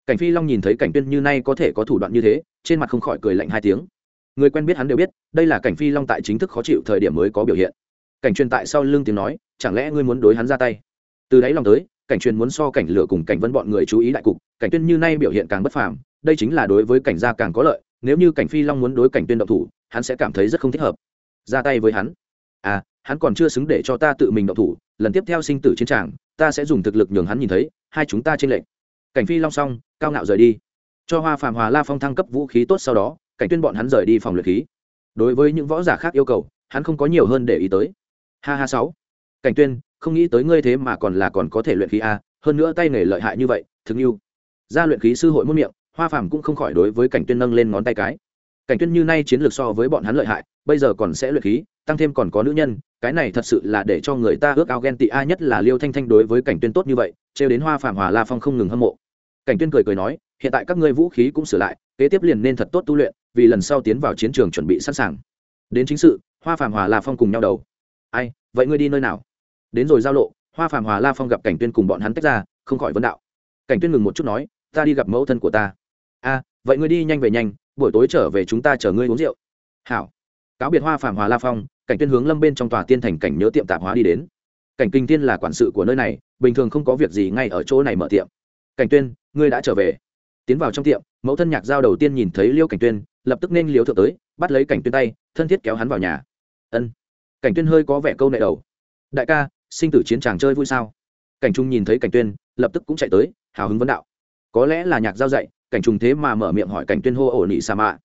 cảnh phi long nhìn thấy cảnh tuyên như nay có thể có thủ đoạn như thế, trên mặt không khỏi cười lạnh hai tiếng. Người quen biết hắn đều biết, đây là cảnh phi long tại chính thức khó chịu thời điểm mới có biểu hiện. Cảnh truyền tại sau lưng tiếng nói, chẳng lẽ ngươi muốn đối hắn ra tay? Từ đấy lòng tới, cảnh truyền muốn so cảnh lửa cùng cảnh vân bọn người chú ý đại cục, cảnh tuyên như nay biểu hiện càng bất phàm, đây chính là đối với cảnh gia càng có lợi, nếu như cảnh phi long muốn đối cảnh tuyên động thủ, hắn sẽ cảm thấy rất không thích hợp. Ra tay với hắn? À hắn còn chưa xứng để cho ta tự mình động thủ, lần tiếp theo sinh tử chiến tràng, ta sẽ dùng thực lực nhường hắn nhìn thấy, hai chúng ta trên lệnh cảnh phi long xong, cao ngạo rời đi. Cho hoa phàm hòa la phong thăng cấp vũ khí tốt sau đó, cảnh tuyên bọn hắn rời đi phòng luyện khí. Đối với những võ giả khác yêu cầu, hắn không có nhiều hơn để ý tới. Ha ha sáu. Cảnh tuyên, không nghĩ tới ngươi thế mà còn là còn có thể luyện khí a, hơn nữa tay nghề lợi hại như vậy, thực yêu ra luyện khí sư hội muôn miệng, hoa phàm cũng không khỏi đối với cảnh tuyên nâng lên ngón tay cái cảnh tuyên như nay chiến lược so với bọn hắn lợi hại, bây giờ còn sẽ luyện khí, tăng thêm còn có nữ nhân, cái này thật sự là để cho người ta ước ao ghen tị a nhất là liêu thanh thanh đối với cảnh tuyên tốt như vậy, trêu đến hoa phàm hòa la phong không ngừng hâm mộ. Cảnh tuyên cười cười nói, hiện tại các ngươi vũ khí cũng sửa lại, kế tiếp liền nên thật tốt tu luyện, vì lần sau tiến vào chiến trường chuẩn bị sẵn sàng. Đến chính sự, hoa phàm hòa la phong cùng nhau đầu. Ai, vậy ngươi đi nơi nào? Đến rồi giao lộ, hoa phàm hòa la phong gặp cảnh tuyên cùng bọn hắn tách ra, không khỏi vấn đạo. Cảnh tuyên ngừng một chút nói, ta đi gặp mẫu thân của ta. A, vậy ngươi đi nhanh về nhanh buổi tối trở về chúng ta chở ngươi uống rượu. Hảo. Cáo biệt hoa phàm hòa la phong, cảnh tuyên hướng lâm bên trong tòa tiên thành cảnh nhớ tiệm tạp hóa đi đến. Cảnh kinh tiên là quản sự của nơi này, bình thường không có việc gì ngay ở chỗ này mở tiệm. Cảnh tuyên, ngươi đã trở về. Tiến vào trong tiệm, mẫu thân nhạc giao đầu tiên nhìn thấy liêu cảnh tuyên, lập tức nên liêu thượng tới, bắt lấy cảnh tuyên tay, thân thiết kéo hắn vào nhà. Ân. Cảnh tuyên hơi có vẻ câu nệ đầu. Đại ca, sinh tử chiến tràng chơi vui sao? Cảnh trung nhìn thấy cảnh tuyên, lập tức cũng chạy tới, hào hứng vấn đạo. Có lẽ là nhạc giao dạy cảnh trùng thế mà mở miệng hỏi cảnh tuyên hô ổn nị sa mạ.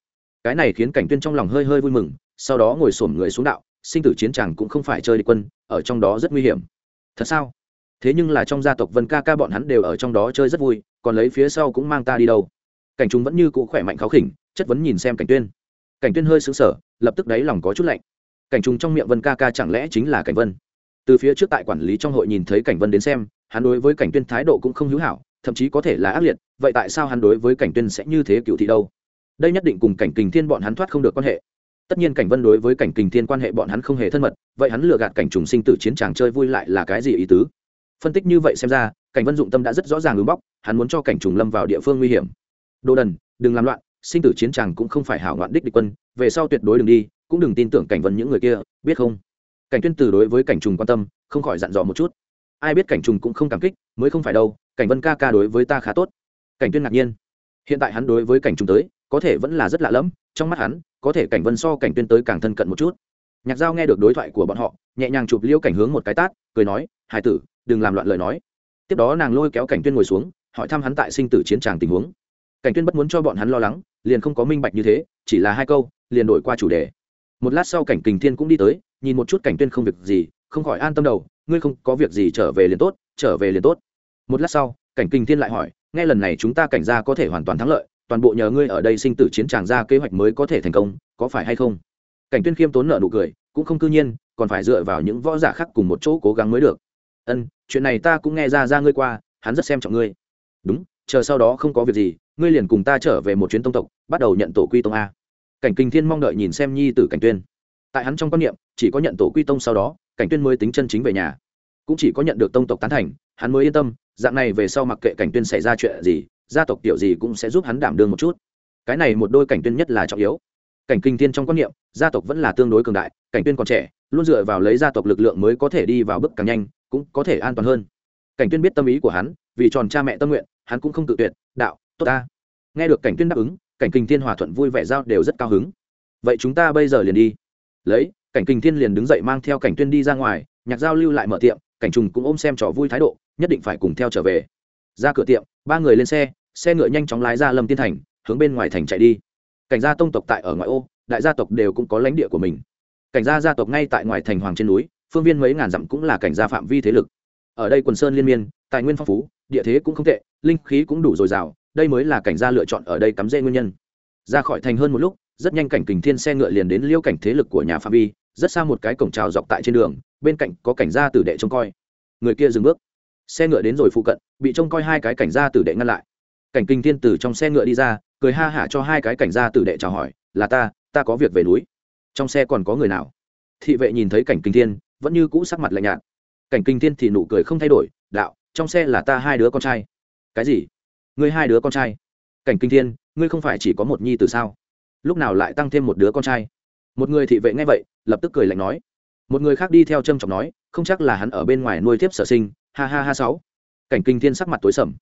Cái này khiến cảnh tuyên trong lòng hơi hơi vui mừng, sau đó ngồi xổm người xuống đạo, sinh tử chiến tràng cũng không phải chơi địch quân, ở trong đó rất nguy hiểm. Thật sao? Thế nhưng là trong gia tộc vân ca ca bọn hắn đều ở trong đó chơi rất vui, còn lấy phía sau cũng mang ta đi đâu? Cảnh chúng vẫn như cũ khỏe mạnh kháo khỉnh, chất vấn nhìn xem cảnh tuyên. Cảnh tuyên hơi sững sờ, lập tức đáy lòng có chút lạnh. Cảnh trùng trong miệng vân ca ca chẳng lẽ chính là cảnh vân? Từ phía trước tại quản lý trong hội nhìn thấy cảnh vân đến xem, hắn đối với cảnh tuyên thái độ cũng không hữu hảo thậm chí có thể là ác liệt, vậy tại sao hắn đối với cảnh tuyên sẽ như thế cựu thị đâu? Đây nhất định cùng cảnh kình thiên bọn hắn thoát không được quan hệ. Tất nhiên cảnh vân đối với cảnh kình thiên quan hệ bọn hắn không hề thân mật, vậy hắn lừa gạt cảnh trùng sinh tử chiến tràng chơi vui lại là cái gì ý tứ? Phân tích như vậy xem ra, cảnh vân dụng tâm đã rất rõ ràng ứng bóc, hắn muốn cho cảnh trùng lâm vào địa phương nguy hiểm. Đồ đần, đừng làm loạn, sinh tử chiến tràng cũng không phải hảo ngoạn đích địch quân, về sau tuyệt đối đừng đi, cũng đừng tin tưởng cảnh vân những người kia, biết không? Cảnh tuyên từ đối với cảnh trùng quan tâm, không khỏi dặn dò một chút. Ai biết cảnh trùng cũng không cảm kích, mới không phải đâu cảnh vân ca ca đối với ta khá tốt. Cảnh tuyên ngạc nhiên. Hiện tại hắn đối với cảnh Trung tới, có thể vẫn là rất lạ lẫm, trong mắt hắn, có thể cảnh vân so cảnh tuyên tới càng thân cận một chút. Nhạc giao nghe được đối thoại của bọn họ, nhẹ nhàng chụp liêu cảnh hướng một cái tát, cười nói, hải tử, đừng làm loạn lời nói. Tiếp đó nàng lôi kéo cảnh tuyên ngồi xuống, hỏi thăm hắn tại sinh tử chiến tràng tình huống. Cảnh tuyên bất muốn cho bọn hắn lo lắng, liền không có minh bạch như thế, chỉ là hai câu, liền đổi qua chủ đề. Một lát sau cảnh kình thiên cũng đi tới, nhìn một chút cảnh tuyên không việc gì, không khỏi an tâm đầu, ngươi không có việc gì trở về liền tốt, trở về liền tốt một lát sau, cảnh Kinh thiên lại hỏi, nghe lần này chúng ta cảnh gia có thể hoàn toàn thắng lợi, toàn bộ nhờ ngươi ở đây sinh tử chiến tràng ra kế hoạch mới có thể thành công, có phải hay không? Cảnh tuyên khiêm tốn nợ nụ cười, cũng không cư nhiên, còn phải dựa vào những võ giả khác cùng một chỗ cố gắng mới được. Ân, chuyện này ta cũng nghe ra ra ngươi qua, hắn rất xem trọng ngươi. Đúng, chờ sau đó không có việc gì, ngươi liền cùng ta trở về một chuyến tông tộc, bắt đầu nhận tổ quy tông a. Cảnh kinh thiên mong đợi nhìn xem nhi tử cảnh tuyên. Tại hắn trong quan niệm, chỉ có nhận tổ quy tông sau đó, cảnh tuyên mới tính chân chính về nhà. Cũng chỉ có nhận được tông tộc tán thành, hắn mới yên tâm dạng này về sau mặc kệ cảnh tuyên xảy ra chuyện gì, gia tộc tiểu gì cũng sẽ giúp hắn đảm đương một chút. Cái này một đôi cảnh tuyên nhất là trọng yếu. Cảnh kinh thiên trong quan niệm, gia tộc vẫn là tương đối cường đại, cảnh tuyên còn trẻ, luôn dựa vào lấy gia tộc lực lượng mới có thể đi vào bước càng nhanh, cũng có thể an toàn hơn. Cảnh tuyên biết tâm ý của hắn, vì tròn cha mẹ tâm nguyện, hắn cũng không tự tuyệt, đạo, tốt ta. Nghe được cảnh tuyên đáp ứng, cảnh kinh thiên hòa thuận vui vẻ giao đều rất cao hứng. Vậy chúng ta bây giờ liền đi. Lấy, cảnh kinh thiên liền đứng dậy mang theo cảnh tuyên đi ra ngoài, nhạc giao lưu lại mở tiệm, cảnh trùng cũng ôm xem trò vui thái độ nhất định phải cùng theo trở về. Ra cửa tiệm, ba người lên xe xe ngựa nhanh chóng lái ra lâm tiên thành, hướng bên ngoài thành chạy đi. Cảnh gia tông tộc tại ở ngoại ô, đại gia tộc đều cũng có lãnh địa của mình. Cảnh gia gia tộc ngay tại ngoài thành hoàng trên núi, phương viên mấy ngàn dặm cũng là cảnh gia phạm vi thế lực. Ở đây quần sơn liên miên, tài nguyên phong phú, địa thế cũng không tệ, linh khí cũng đủ dồi dào, đây mới là cảnh gia lựa chọn ở đây cắm rễ nguyên nhân. Ra khỏi thành hơn một lúc, rất nhanh cảnh kình thiên xe ngựa liền đến liêu cảnh thế lực của nhà phạm vi, rất xa một cái cổng trào dọc tại trên đường, bên cạnh có cảnh gia tử đệ trông coi. Người kia dừng bước xe ngựa đến rồi phụ cận, bị trông coi hai cái cảnh gia tử đệ ngăn lại. Cảnh kinh thiên từ trong xe ngựa đi ra, cười ha hả cho hai cái cảnh gia tử đệ chào hỏi, là ta ta có việc về núi. Trong xe còn có người nào? Thị vệ nhìn thấy cảnh kinh thiên, vẫn như cũ sắc mặt lạnh nhạt. Cảnh kinh thiên thì nụ cười không thay đổi, đạo, trong xe là ta hai đứa con trai. Cái gì? Ngươi hai đứa con trai? Cảnh kinh thiên, ngươi không phải chỉ có một nhi từ sao? Lúc nào lại tăng thêm một đứa con trai? Một người thị vệ nghe vậy, lập tức cười lạnh nói. Một người khác đi theo trâm trọng nói, không chắc là hắn ở bên ngoài nuôi tiếp sở sinh ha ha ha sáu. Cảnh kinh thiên sắc mặt tối sầm.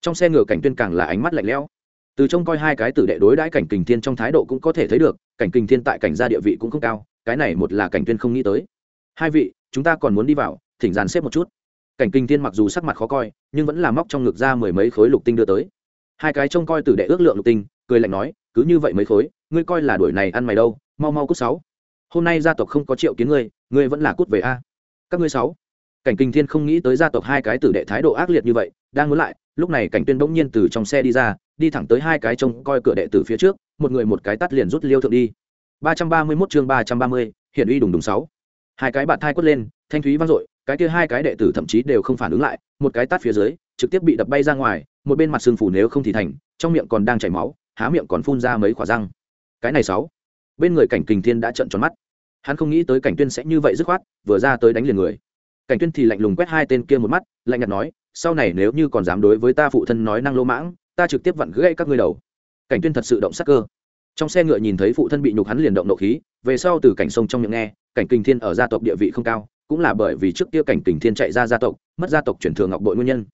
Trong xe ngựa cảnh tuyên càng là ánh mắt lạnh lẽo. Từ trông coi hai cái tử đệ đối đãi cảnh kinh thiên trong thái độ cũng có thể thấy được, cảnh kinh thiên tại cảnh gia địa vị cũng không cao, cái này một là cảnh tuyên không nghĩ tới. Hai vị, chúng ta còn muốn đi vào, thỉnh dàn xếp một chút. Cảnh kinh thiên mặc dù sắc mặt khó coi, nhưng vẫn là móc trong ngực ra mười mấy khối lục tinh đưa tới. Hai cái trông coi tử đệ ước lượng lục tinh, cười lạnh nói, cứ như vậy mấy khối, ngươi coi là đuổi này ăn mày đâu, mau mau cút sáu. Hôm nay gia tộc không có triệu kiến ngươi ngươi vẫn là cút về a. Các ngươi sáu cảnh kinh thiên không nghĩ tới gia tộc hai cái tử đệ thái độ ác liệt như vậy, đang muốn lại, lúc này cảnh tuyên bỗng nhiên từ trong xe đi ra, đi thẳng tới hai cái trông coi cửa đệ tử phía trước, một người một cái tắt liền rút liêu thượng đi. ba trăm ba mươi 331 chương ba trăm ba mươi hiện uy đùng đùng sáu. Hai cái bạn thai quất lên, thanh thúy vang dội, cái kia hai cái đệ tử thậm chí đều không phản ứng lại, một cái tát phía dưới, trực tiếp bị đập bay ra ngoài, một bên mặt xương phủ nếu không thì thành, trong miệng còn đang chảy máu, há miệng còn phun ra mấy quả răng. Cái này sáu. Bên người cảnh kình thiên đã trợn tròn mắt. Hắn không nghĩ tới cảnh tuyên sẽ như vậy dứt khoát, vừa ra tới đánh liền người cảnh tuyên thì lạnh lùng quét hai tên kia một mắt, lạnh nhạt nói, sau này nếu như còn dám đối với ta phụ thân nói năng lô mãng, ta trực tiếp vặn gãy các ngươi đầu. Cảnh tuyên thật sự động sắc cơ. Trong xe ngựa nhìn thấy phụ thân bị nhục hắn liền động nộ khí, về sau từ cảnh sông trong miệng nghe, cảnh kình thiên ở gia tộc địa vị không cao, cũng là bởi vì trước kia cảnh kình thiên chạy ra gia tộc, mất gia tộc chuyển thừa ngọc bội nguyên nhân.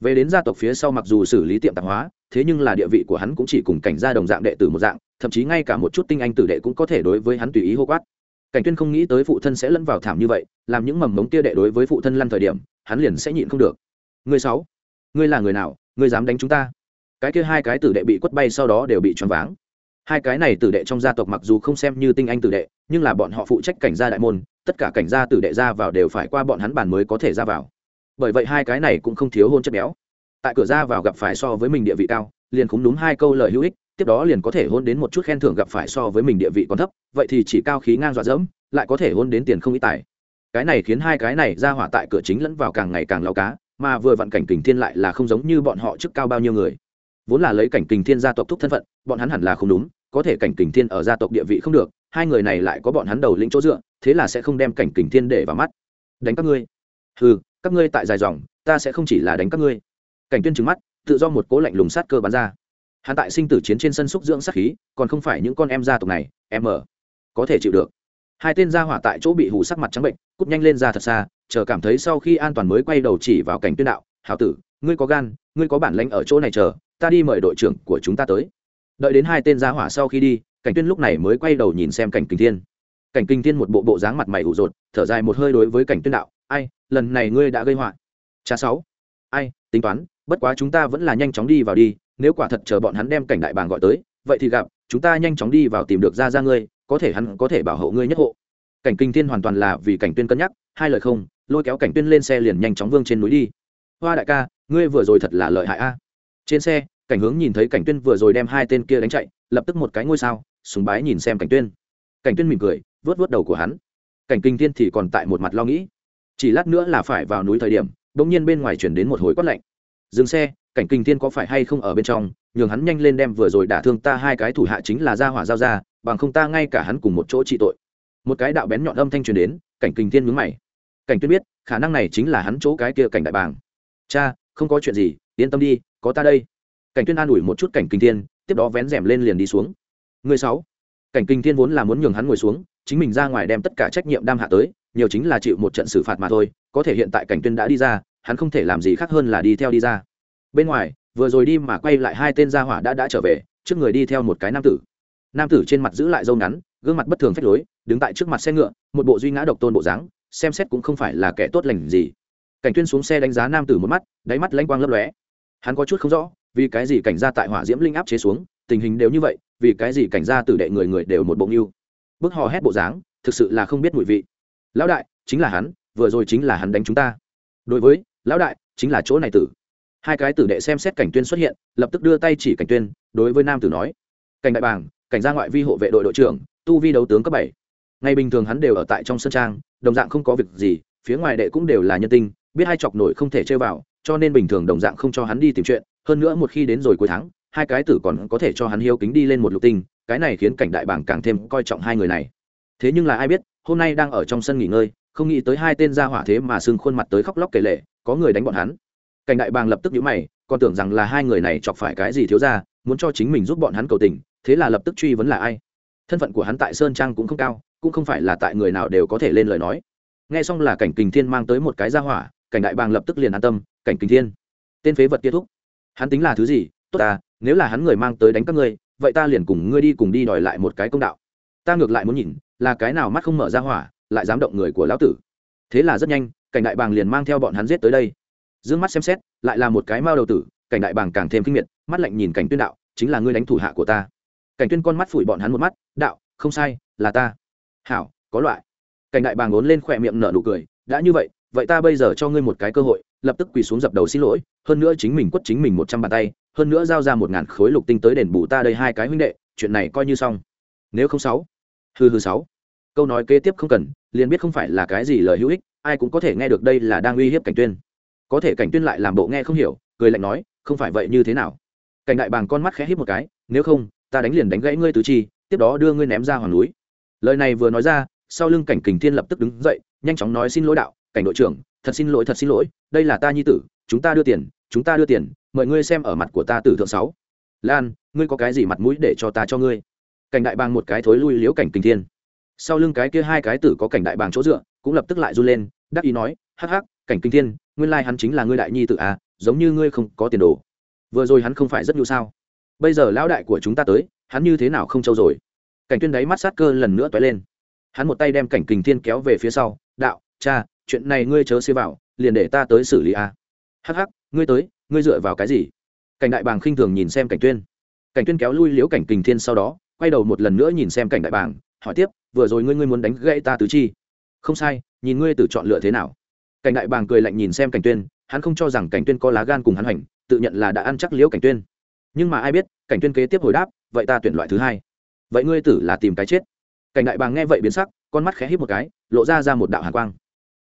Về đến gia tộc phía sau mặc dù xử lý tiệm tạp hóa, thế nhưng là địa vị của hắn cũng chỉ cùng cảnh gia đồng dạng đệ tử một dạng, thậm chí ngay cả một chút tinh anh tử đệ cũng có thể đối với hắn tùy ý hô quát cảnh tuyên không nghĩ tới phụ thân sẽ lẫn vào thảm như vậy, làm những mầm mống tia đệ đối với phụ thân lăn thời điểm, hắn liền sẽ nhịn không được. Người sáu, ngươi là người nào, ngươi dám đánh chúng ta? Cái kia hai cái tử đệ bị quất bay sau đó đều bị choáng váng. Hai cái này tử đệ trong gia tộc mặc dù không xem như tinh anh tử đệ, nhưng là bọn họ phụ trách cảnh gia đại môn, tất cả cảnh gia tử đệ ra vào đều phải qua bọn hắn bàn mới có thể ra vào. Bởi vậy hai cái này cũng không thiếu hôn chất béo. Tại cửa ra vào gặp phải so với mình địa vị cao, liền cũng đúng hai câu lời hữu ích tiếp đó liền có thể hôn đến một chút khen thưởng gặp phải so với mình địa vị còn thấp, vậy thì chỉ cao khí ngang dọa dẫm, lại có thể hôn đến tiền không ít tài. Cái này khiến hai cái này ra hỏa tại cửa chính lẫn vào càng ngày càng lao cá, mà vừa vặn cảnh kình thiên lại là không giống như bọn họ trước cao bao nhiêu người. Vốn là lấy cảnh kình thiên gia tộc thúc thân phận, bọn hắn hẳn là không đúng, có thể cảnh kình thiên ở gia tộc địa vị không được, hai người này lại có bọn hắn đầu lĩnh chỗ dựa, thế là sẽ không đem cảnh kình thiên để vào mắt. Đánh các ngươi. Ừ các ngươi tại dài dòng, ta sẽ không chỉ là đánh các ngươi. Cảnh tuyên trừng mắt, tự do một cố lạnh lùng sát cơ bắn ra hắn tại sinh tử chiến trên sân xúc dưỡng sát khí, còn không phải những con em gia tộc này, em ở. Có thể chịu được. Hai tên gia hỏa tại chỗ bị hù sắc mặt trắng bệnh, cút nhanh lên ra thật xa, chờ cảm thấy sau khi an toàn mới quay đầu chỉ vào cảnh tuyên đạo, hảo tử, ngươi có gan, ngươi có bản lãnh ở chỗ này chờ, ta đi mời đội trưởng của chúng ta tới. Đợi đến hai tên gia hỏa sau khi đi, cảnh tuyên lúc này mới quay đầu nhìn xem cảnh kinh thiên. Cảnh kinh thiên một bộ bộ dáng mặt mày ủ rột, thở dài một hơi đối với cảnh tuyên đạo, ai, lần này ngươi đã gây họa. Cha sáu. Ai, tính toán, bất quá chúng ta vẫn là nhanh chóng đi vào đi nếu quả thật chờ bọn hắn đem cảnh đại bàng gọi tới, vậy thì gặp, chúng ta nhanh chóng đi vào tìm được ra ra ngươi, có thể hắn có thể bảo hộ ngươi nhất hộ. Cảnh kinh thiên hoàn toàn là vì cảnh tuyên cân nhắc, hai lời không, lôi kéo cảnh tuyên lên xe liền nhanh chóng vương trên núi đi. Hoa đại ca, ngươi vừa rồi thật là lợi hại a. Trên xe, cảnh hướng nhìn thấy cảnh tuyên vừa rồi đem hai tên kia đánh chạy, lập tức một cái ngôi sao súng bái nhìn xem cảnh tuyên. Cảnh tuyên mỉm cười vớt vớt đầu của hắn. Cảnh kinh thiên thì còn tại một mặt lo nghĩ. Chỉ lát nữa là phải vào núi thời điểm, bỗng nhiên bên ngoài chuyển đến một hồi quát lạnh. Dừng xe cảnh kinh thiên có phải hay không ở bên trong, nhường hắn nhanh lên đem vừa rồi đả thương ta hai cái thủ hạ chính là gia hỏa giao ra, bằng không ta ngay cả hắn cùng một chỗ trị tội. Một cái đạo bén nhọn âm thanh truyền đến, cảnh kinh thiên mướn mày. Cảnh tuyên biết, khả năng này chính là hắn chỗ cái kia cảnh đại bàng. Cha, không có chuyện gì, yên tâm đi, có ta đây. Cảnh tuyên an ủi một chút cảnh kinh thiên, tiếp đó vén rèm lên liền đi xuống. Người sáu. Cảnh kinh thiên vốn là muốn nhường hắn ngồi xuống, chính mình ra ngoài đem tất cả trách nhiệm đam hạ tới, nhiều chính là chịu một trận xử phạt mà thôi, có thể hiện tại cảnh tuyên đã đi ra, hắn không thể làm gì khác hơn là đi theo đi ra bên ngoài, vừa rồi đi mà quay lại hai tên gia hỏa đã đã trở về, trước người đi theo một cái nam tử. Nam tử trên mặt giữ lại râu ngắn, gương mặt bất thường phách lối, đứng tại trước mặt xe ngựa, một bộ duy ngã độc tôn bộ dáng, xem xét cũng không phải là kẻ tốt lành gì. Cảnh tuyên xuống xe đánh giá nam tử một mắt, đáy mắt lanh quang lấp lóe. Hắn có chút không rõ, vì cái gì cảnh gia tại hỏa diễm linh áp chế xuống, tình hình đều như vậy, vì cái gì cảnh gia tử đệ người người đều một bộ yêu bức hò hét bộ dáng, thực sự là không biết mùi vị. Lão đại, chính là hắn, vừa rồi chính là hắn đánh chúng ta. Đối với, lão đại, chính là chỗ này tử hai cái tử đệ xem xét cảnh tuyên xuất hiện, lập tức đưa tay chỉ cảnh tuyên, đối với nam tử nói, cảnh đại bàng, cảnh gia ngoại vi hộ vệ đội đội trưởng, tu vi đấu tướng cấp bảy. Ngày bình thường hắn đều ở tại trong sân trang, đồng dạng không có việc gì, phía ngoài đệ cũng đều là nhân tinh, biết hai chọc nổi không thể chơi vào, cho nên bình thường đồng dạng không cho hắn đi tìm chuyện. Hơn nữa một khi đến rồi cuối tháng, hai cái tử còn có thể cho hắn hiếu kính đi lên một lục tinh, cái này khiến cảnh đại bảng càng thêm coi trọng hai người này. Thế nhưng là ai biết, hôm nay đang ở trong sân nghỉ ngơi, không nghĩ tới hai tên gia hỏa thế mà sưng khuôn mặt tới khóc lóc kể lệ có người đánh bọn hắn cảnh đại bàng lập tức nhíu mày, còn tưởng rằng là hai người này chọc phải cái gì thiếu ra muốn cho chính mình giúp bọn hắn cầu tình, thế là lập tức truy vấn là ai. Thân phận của hắn tại sơn trang cũng không cao, cũng không phải là tại người nào đều có thể lên lời nói. Nghe xong là cảnh kình thiên mang tới một cái ra hỏa, cảnh đại bàng lập tức liền an tâm, cảnh kình thiên, tên phế vật kết thúc, hắn tính là thứ gì? Tốt ta, nếu là hắn người mang tới đánh các ngươi, vậy ta liền cùng ngươi đi cùng đi đòi lại một cái công đạo. Ta ngược lại muốn nhìn, là cái nào mắt không mở ra hỏa, lại dám động người của lão tử. Thế là rất nhanh, cảnh đại bàng liền mang theo bọn hắn giết tới đây dương mắt xem xét, lại là một cái mao đầu tử, cảnh đại bàng càng thêm kinh miệt, mắt lạnh nhìn cảnh tuyên đạo, chính là ngươi đánh thủ hạ của ta. Cảnh tuyên con mắt phủi bọn hắn một mắt, đạo, không sai, là ta. Hảo, có loại. Cảnh đại bàng ngốn lên khỏe miệng nở nụ cười, đã như vậy vậy ta bây giờ cho ngươi một cái cơ hội, lập tức quỳ xuống dập đầu xin lỗi, hơn nữa chính mình quất chính mình một trăm bàn tay, hơn nữa giao ra một ngàn khối lục tinh tới đền bù ta đây hai cái huynh đệ, chuyện này coi như xong. Nếu không sáu hư hư sáu. Câu nói kế tiếp không cần, liền biết không phải là cái gì lời hữu ích, ai cũng có thể nghe được đây là đang uy hiếp cảnh tuyên có thể cảnh tuyên lại làm bộ nghe không hiểu, cười lạnh nói, không phải vậy như thế nào? Cảnh đại bàng con mắt khẽ hít một cái, nếu không, ta đánh liền đánh gãy ngươi tứ chi, tiếp đó đưa ngươi ném ra hoàng núi. Lời này vừa nói ra, sau lưng cảnh kình thiên lập tức đứng dậy, nhanh chóng nói, xin lỗi đạo, cảnh đội trưởng, thật xin lỗi, thật xin lỗi, đây là ta nhi tử, chúng ta đưa tiền, chúng ta đưa tiền, mời ngươi xem ở mặt của ta tử thượng sáu. Lan, ngươi có cái gì mặt mũi để cho ta cho ngươi? Cảnh đại bàng một cái thối lui liếu cảnh kình thiên. Sau lưng cái kia hai cái tử có cảnh đại bàng chỗ dựa, cũng lập tức lại run lên, đắc ý nói, hắc hắc, cảnh kinh thiên nguyên lai hắn chính là ngươi đại nhi tử à giống như ngươi không có tiền đồ. Vừa rồi hắn không phải rất nhu sao? Bây giờ lão đại của chúng ta tới, hắn như thế nào không trâu rồi? Cảnh tuyên đáy mắt sát cơ lần nữa toái lên. Hắn một tay đem cảnh kình thiên kéo về phía sau, đạo, cha, chuyện này ngươi chớ xê vào, liền để ta tới xử lý a à. hắc hắc, ngươi tới, ngươi dựa vào cái gì? Cảnh đại bàng khinh thường nhìn xem cảnh tuyên. Cảnh tuyên kéo lui liễu cảnh kình thiên sau đó, quay đầu một lần nữa nhìn xem cảnh đại bàng, hỏi tiếp, vừa rồi ngươi ngươi muốn đánh gãy ta tứ chi? Không sai, nhìn ngươi tự chọn lựa thế nào cảnh đại bàng cười lạnh nhìn xem cảnh tuyên, hắn không cho rằng cảnh tuyên có lá gan cùng hắn hành, tự nhận là đã ăn chắc liễu cảnh tuyên. Nhưng mà ai biết, cảnh tuyên kế tiếp hồi đáp, vậy ta tuyển loại thứ hai. Vậy ngươi tử là tìm cái chết. Cảnh đại bàng nghe vậy biến sắc, con mắt khẽ híp một cái, lộ ra ra một đạo hàn quang.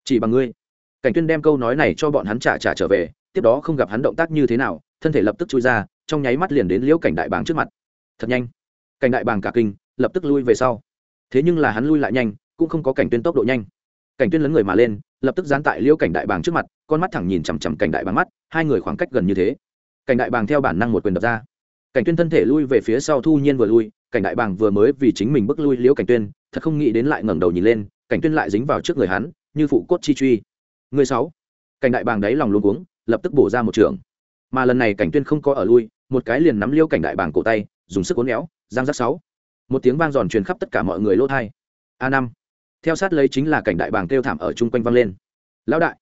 Chỉ bằng ngươi. Cảnh tuyên đem câu nói này cho bọn hắn trả trả trở về, tiếp đó không gặp hắn động tác như thế nào, thân thể lập tức chui ra, trong nháy mắt liền đến liễu cảnh đại bàng trước mặt. Thật nhanh. Cảnh đại bàng cả kinh, lập tức lui về sau. Thế nhưng là hắn lui lại nhanh, cũng không có cảnh tuyên tốc độ nhanh. Cảnh tuyên lấn người mà lên lập tức dán tại liễu cảnh đại bàng trước mặt, con mắt thẳng nhìn chằm chằm cảnh đại bàng mắt, hai người khoảng cách gần như thế. Cảnh đại bàng theo bản năng một quyền đập ra. Cảnh tuyên thân thể lui về phía sau thu nhiên vừa lui, cảnh đại bàng vừa mới vì chính mình bước lui liễu cảnh tuyên, thật không nghĩ đến lại ngẩng đầu nhìn lên, cảnh tuyên lại dính vào trước người hắn, như phụ cốt chi truy. Người sáu. Cảnh đại bàng đáy lòng luống cuống, lập tức bổ ra một trường. Mà lần này cảnh tuyên không có ở lui, một cái liền nắm liêu cảnh đại bàng cổ tay, dùng sức cuốn éo, giang giác sáu. Một tiếng vang giòn truyền khắp tất cả mọi người lỗ thai a năm theo sát lấy chính là cảnh đại bàng kêu thảm ở chung quanh vang lên. Lão đại!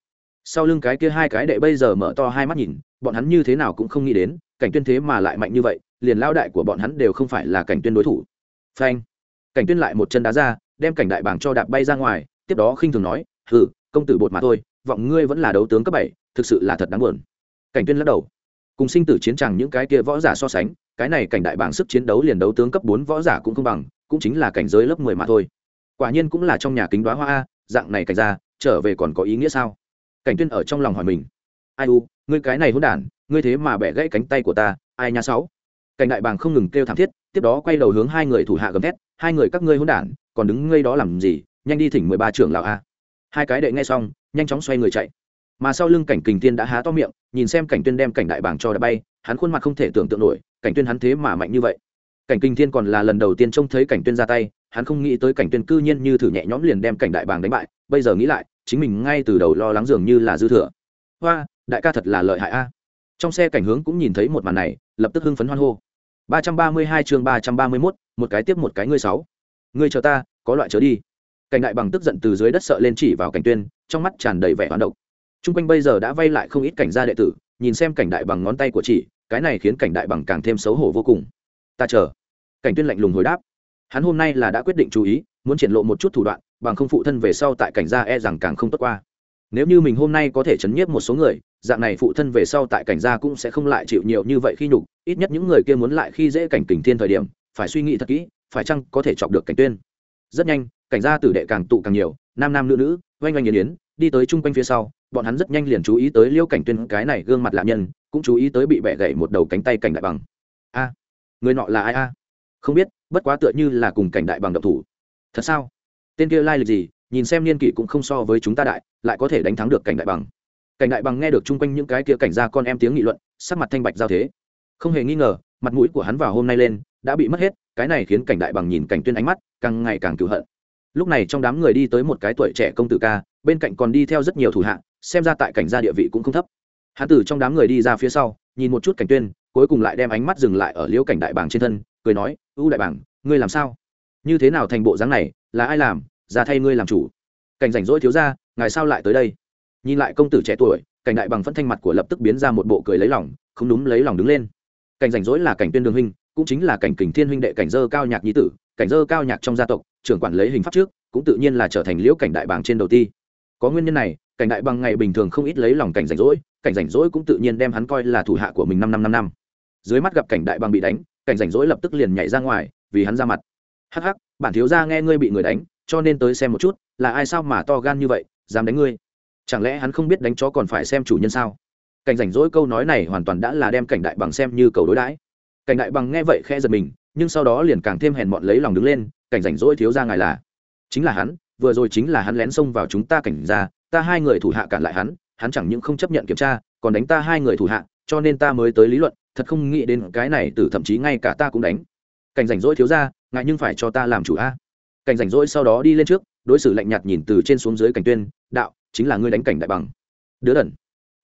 Sau lưng cái kia hai cái đệ bây giờ mở to hai mắt nhìn, bọn hắn như thế nào cũng không nghĩ đến, cảnh tuyên thế mà lại mạnh như vậy, liền lão đại của bọn hắn đều không phải là cảnh tuyên đối thủ. Phanh! Cảnh tuyên lại một chân đá ra, đem cảnh đại bàng cho đạp bay ra ngoài, tiếp đó khinh thường nói, hừ, công tử bột mà thôi, vọng ngươi vẫn là đấu tướng cấp bảy, thực sự là thật đáng buồn. Cảnh tuyên lắc đầu. Cùng sinh tử chiến chẳng những cái kia võ giả so sánh, cái này cảnh đại bảng sức chiến đấu liền đấu tướng cấp bốn võ giả cũng không bằng, cũng chính là cảnh giới lớp mười mà thôi quả nhiên cũng là trong nhà kính đoá hoa a, dạng này cảnh ra, trở về còn có ý nghĩa sao? Cảnh tuyên ở trong lòng hỏi mình. Ai u, ngươi cái này hỗn đản, ngươi thế mà bẻ gãy cánh tay của ta, ai nha sáu? Cảnh đại bàng không ngừng kêu thảm thiết, tiếp đó quay đầu hướng hai người thủ hạ gầm thét, hai người các ngươi hỗn đản, còn đứng ngây đó làm gì? Nhanh đi thỉnh mười ba trưởng lão a. Hai cái đệ nghe xong, nhanh chóng xoay người chạy. Mà sau lưng cảnh kình tiên đã há to miệng, nhìn xem cảnh tuyên đem cảnh đại bàng cho đã bay, hắn khuôn mặt không thể tưởng tượng nổi, cảnh tuyên hắn thế mà mạnh như vậy. Cảnh Kình thiên còn là lần đầu tiên trông thấy cảnh tuyên ra tay hắn không nghĩ tới cảnh tuyên cư nhiên như thử nhẹ nhõm liền đem cảnh đại bàng đánh bại, bây giờ nghĩ lại, chính mình ngay từ đầu lo lắng dường như là dư thừa. Hoa, đại ca thật là lợi hại a. Trong xe cảnh hướng cũng nhìn thấy một màn này, lập tức hưng phấn hoan hô. ba trăm ba mươi hai chương ba trăm ba mươi mốt, một cái tiếp một cái ngươi sáu. Ngươi chờ ta, có loại chớ đi. Cảnh đại bằng tức giận từ dưới đất sợ lên chỉ vào cảnh tuyên, trong mắt tràn đầy vẻ hoán độc. Trung quanh bây giờ đã vay lại không ít cảnh gia đệ tử, nhìn xem cảnh đại bằng ngón tay của chị cái này khiến cảnh đại bằng càng thêm xấu hổ vô cùng. Ta chờ. Cảnh tuyên lạnh lùng hồi đáp hắn hôm nay là đã quyết định chú ý, muốn triển lộ một chút thủ đoạn, bằng không phụ thân về sau tại cảnh gia e rằng càng không tốt qua. Nếu như mình hôm nay có thể chấn nhiếp một số người, dạng này phụ thân về sau tại cảnh gia cũng sẽ không lại chịu nhiều như vậy khi nhục, ít nhất những người kia muốn lại khi dễ cảnh kình thiên thời điểm, phải suy nghĩ thật kỹ, phải chăng có thể chọc được cảnh tuyên. Rất nhanh, cảnh gia tử đệ càng tụ càng nhiều, nam nam nữ nữ, oanh oanh yến yến, đi tới chung quanh phía sau, bọn hắn rất nhanh liền chú ý tới liêu cảnh tuyên, cái này gương mặt lạ nhân, cũng chú ý tới bị bẻ gãy một đầu cánh tay cảnh đại bằng. A, người nọ là ai a? Không biết bất quá tựa như là cùng cảnh đại bằng độc thủ. Thật sao? Tên kia lai lịch gì, nhìn xem niên kỷ cũng không so với chúng ta đại, lại có thể đánh thắng được cảnh đại bằng. Cảnh đại bằng nghe được chung quanh những cái kia cảnh gia con em tiếng nghị luận, sắc mặt thanh bạch giao thế. Không hề nghi ngờ, mặt mũi của hắn vào hôm nay lên, đã bị mất hết, cái này khiến cảnh đại bằng nhìn cảnh tuyên ánh mắt, càng ngày càng cựu hận. Lúc này trong đám người đi tới một cái tuổi trẻ công tử ca, bên cạnh còn đi theo rất nhiều thủ hạ, xem ra tại cảnh gia địa vị cũng không thấp. Hắn tử trong đám người đi ra phía sau, nhìn một chút cảnh tuyên, cuối cùng lại đem ánh mắt dừng lại ở liễu cảnh đại bàng trên thân cười nói, u đại bảng, ngươi làm sao? Như thế nào thành bộ dáng này? Là ai làm? Ra thay ngươi làm chủ. Cảnh rảnh rỗi thiếu ra, ngài sao lại tới đây? Nhìn lại công tử trẻ tuổi, cảnh đại bằng phân thanh mặt của lập tức biến ra một bộ cười lấy lòng, không đúng, lấy lòng đứng lên. Cảnh rảnh rỗi là cảnh tuyên đường huynh, cũng chính là cảnh kình thiên huynh đệ cảnh dơ cao nhạc nhi tử, cảnh dơ cao nhạc trong gia tộc, trưởng quản lấy hình pháp trước, cũng tự nhiên là trở thành liễu cảnh đại bàng trên đầu ti. Có nguyên nhân này, cảnh đại bằng ngày bình thường không ít lấy lòng cảnh rảnh rỗi, cảnh rảnh rỗi cũng tự nhiên đem hắn coi là thủ hạ của mình năm năm năm năm. Dưới mắt gặp cảnh đại bằng bị đánh cảnh rảnh rỗi lập tức liền nhảy ra ngoài, vì hắn ra mặt. Hắc hắc, bản thiếu gia nghe ngươi bị người đánh, cho nên tới xem một chút, là ai sao mà to gan như vậy, dám đánh ngươi? Chẳng lẽ hắn không biết đánh chó còn phải xem chủ nhân sao? Cảnh rảnh rỗi câu nói này hoàn toàn đã là đem cảnh đại bằng xem như cầu đối đãi. Cảnh đại bằng nghe vậy khẽ giật mình, nhưng sau đó liền càng thêm hèn mọn lấy lòng đứng lên, cảnh rảnh rỗi thiếu ra ngài là. Chính là hắn, vừa rồi chính là hắn lén xông vào chúng ta cảnh ra ta hai người thủ hạ cản lại hắn hắn chẳng những không chấp nhận kiểm tra, còn đánh ta hai người thủ hạ, cho nên ta mới tới lý luận thật không nghĩ đến cái này từ thậm chí ngay cả ta cũng đánh. Cảnh rảnh rỗi thiếu ra ngại nhưng phải cho ta làm chủ a. Cảnh rảnh rỗi sau đó đi lên trước, đối xử lạnh nhạt nhìn từ trên xuống dưới cảnh tuyên, đạo, chính là ngươi đánh cảnh đại bằng. Đứa đần.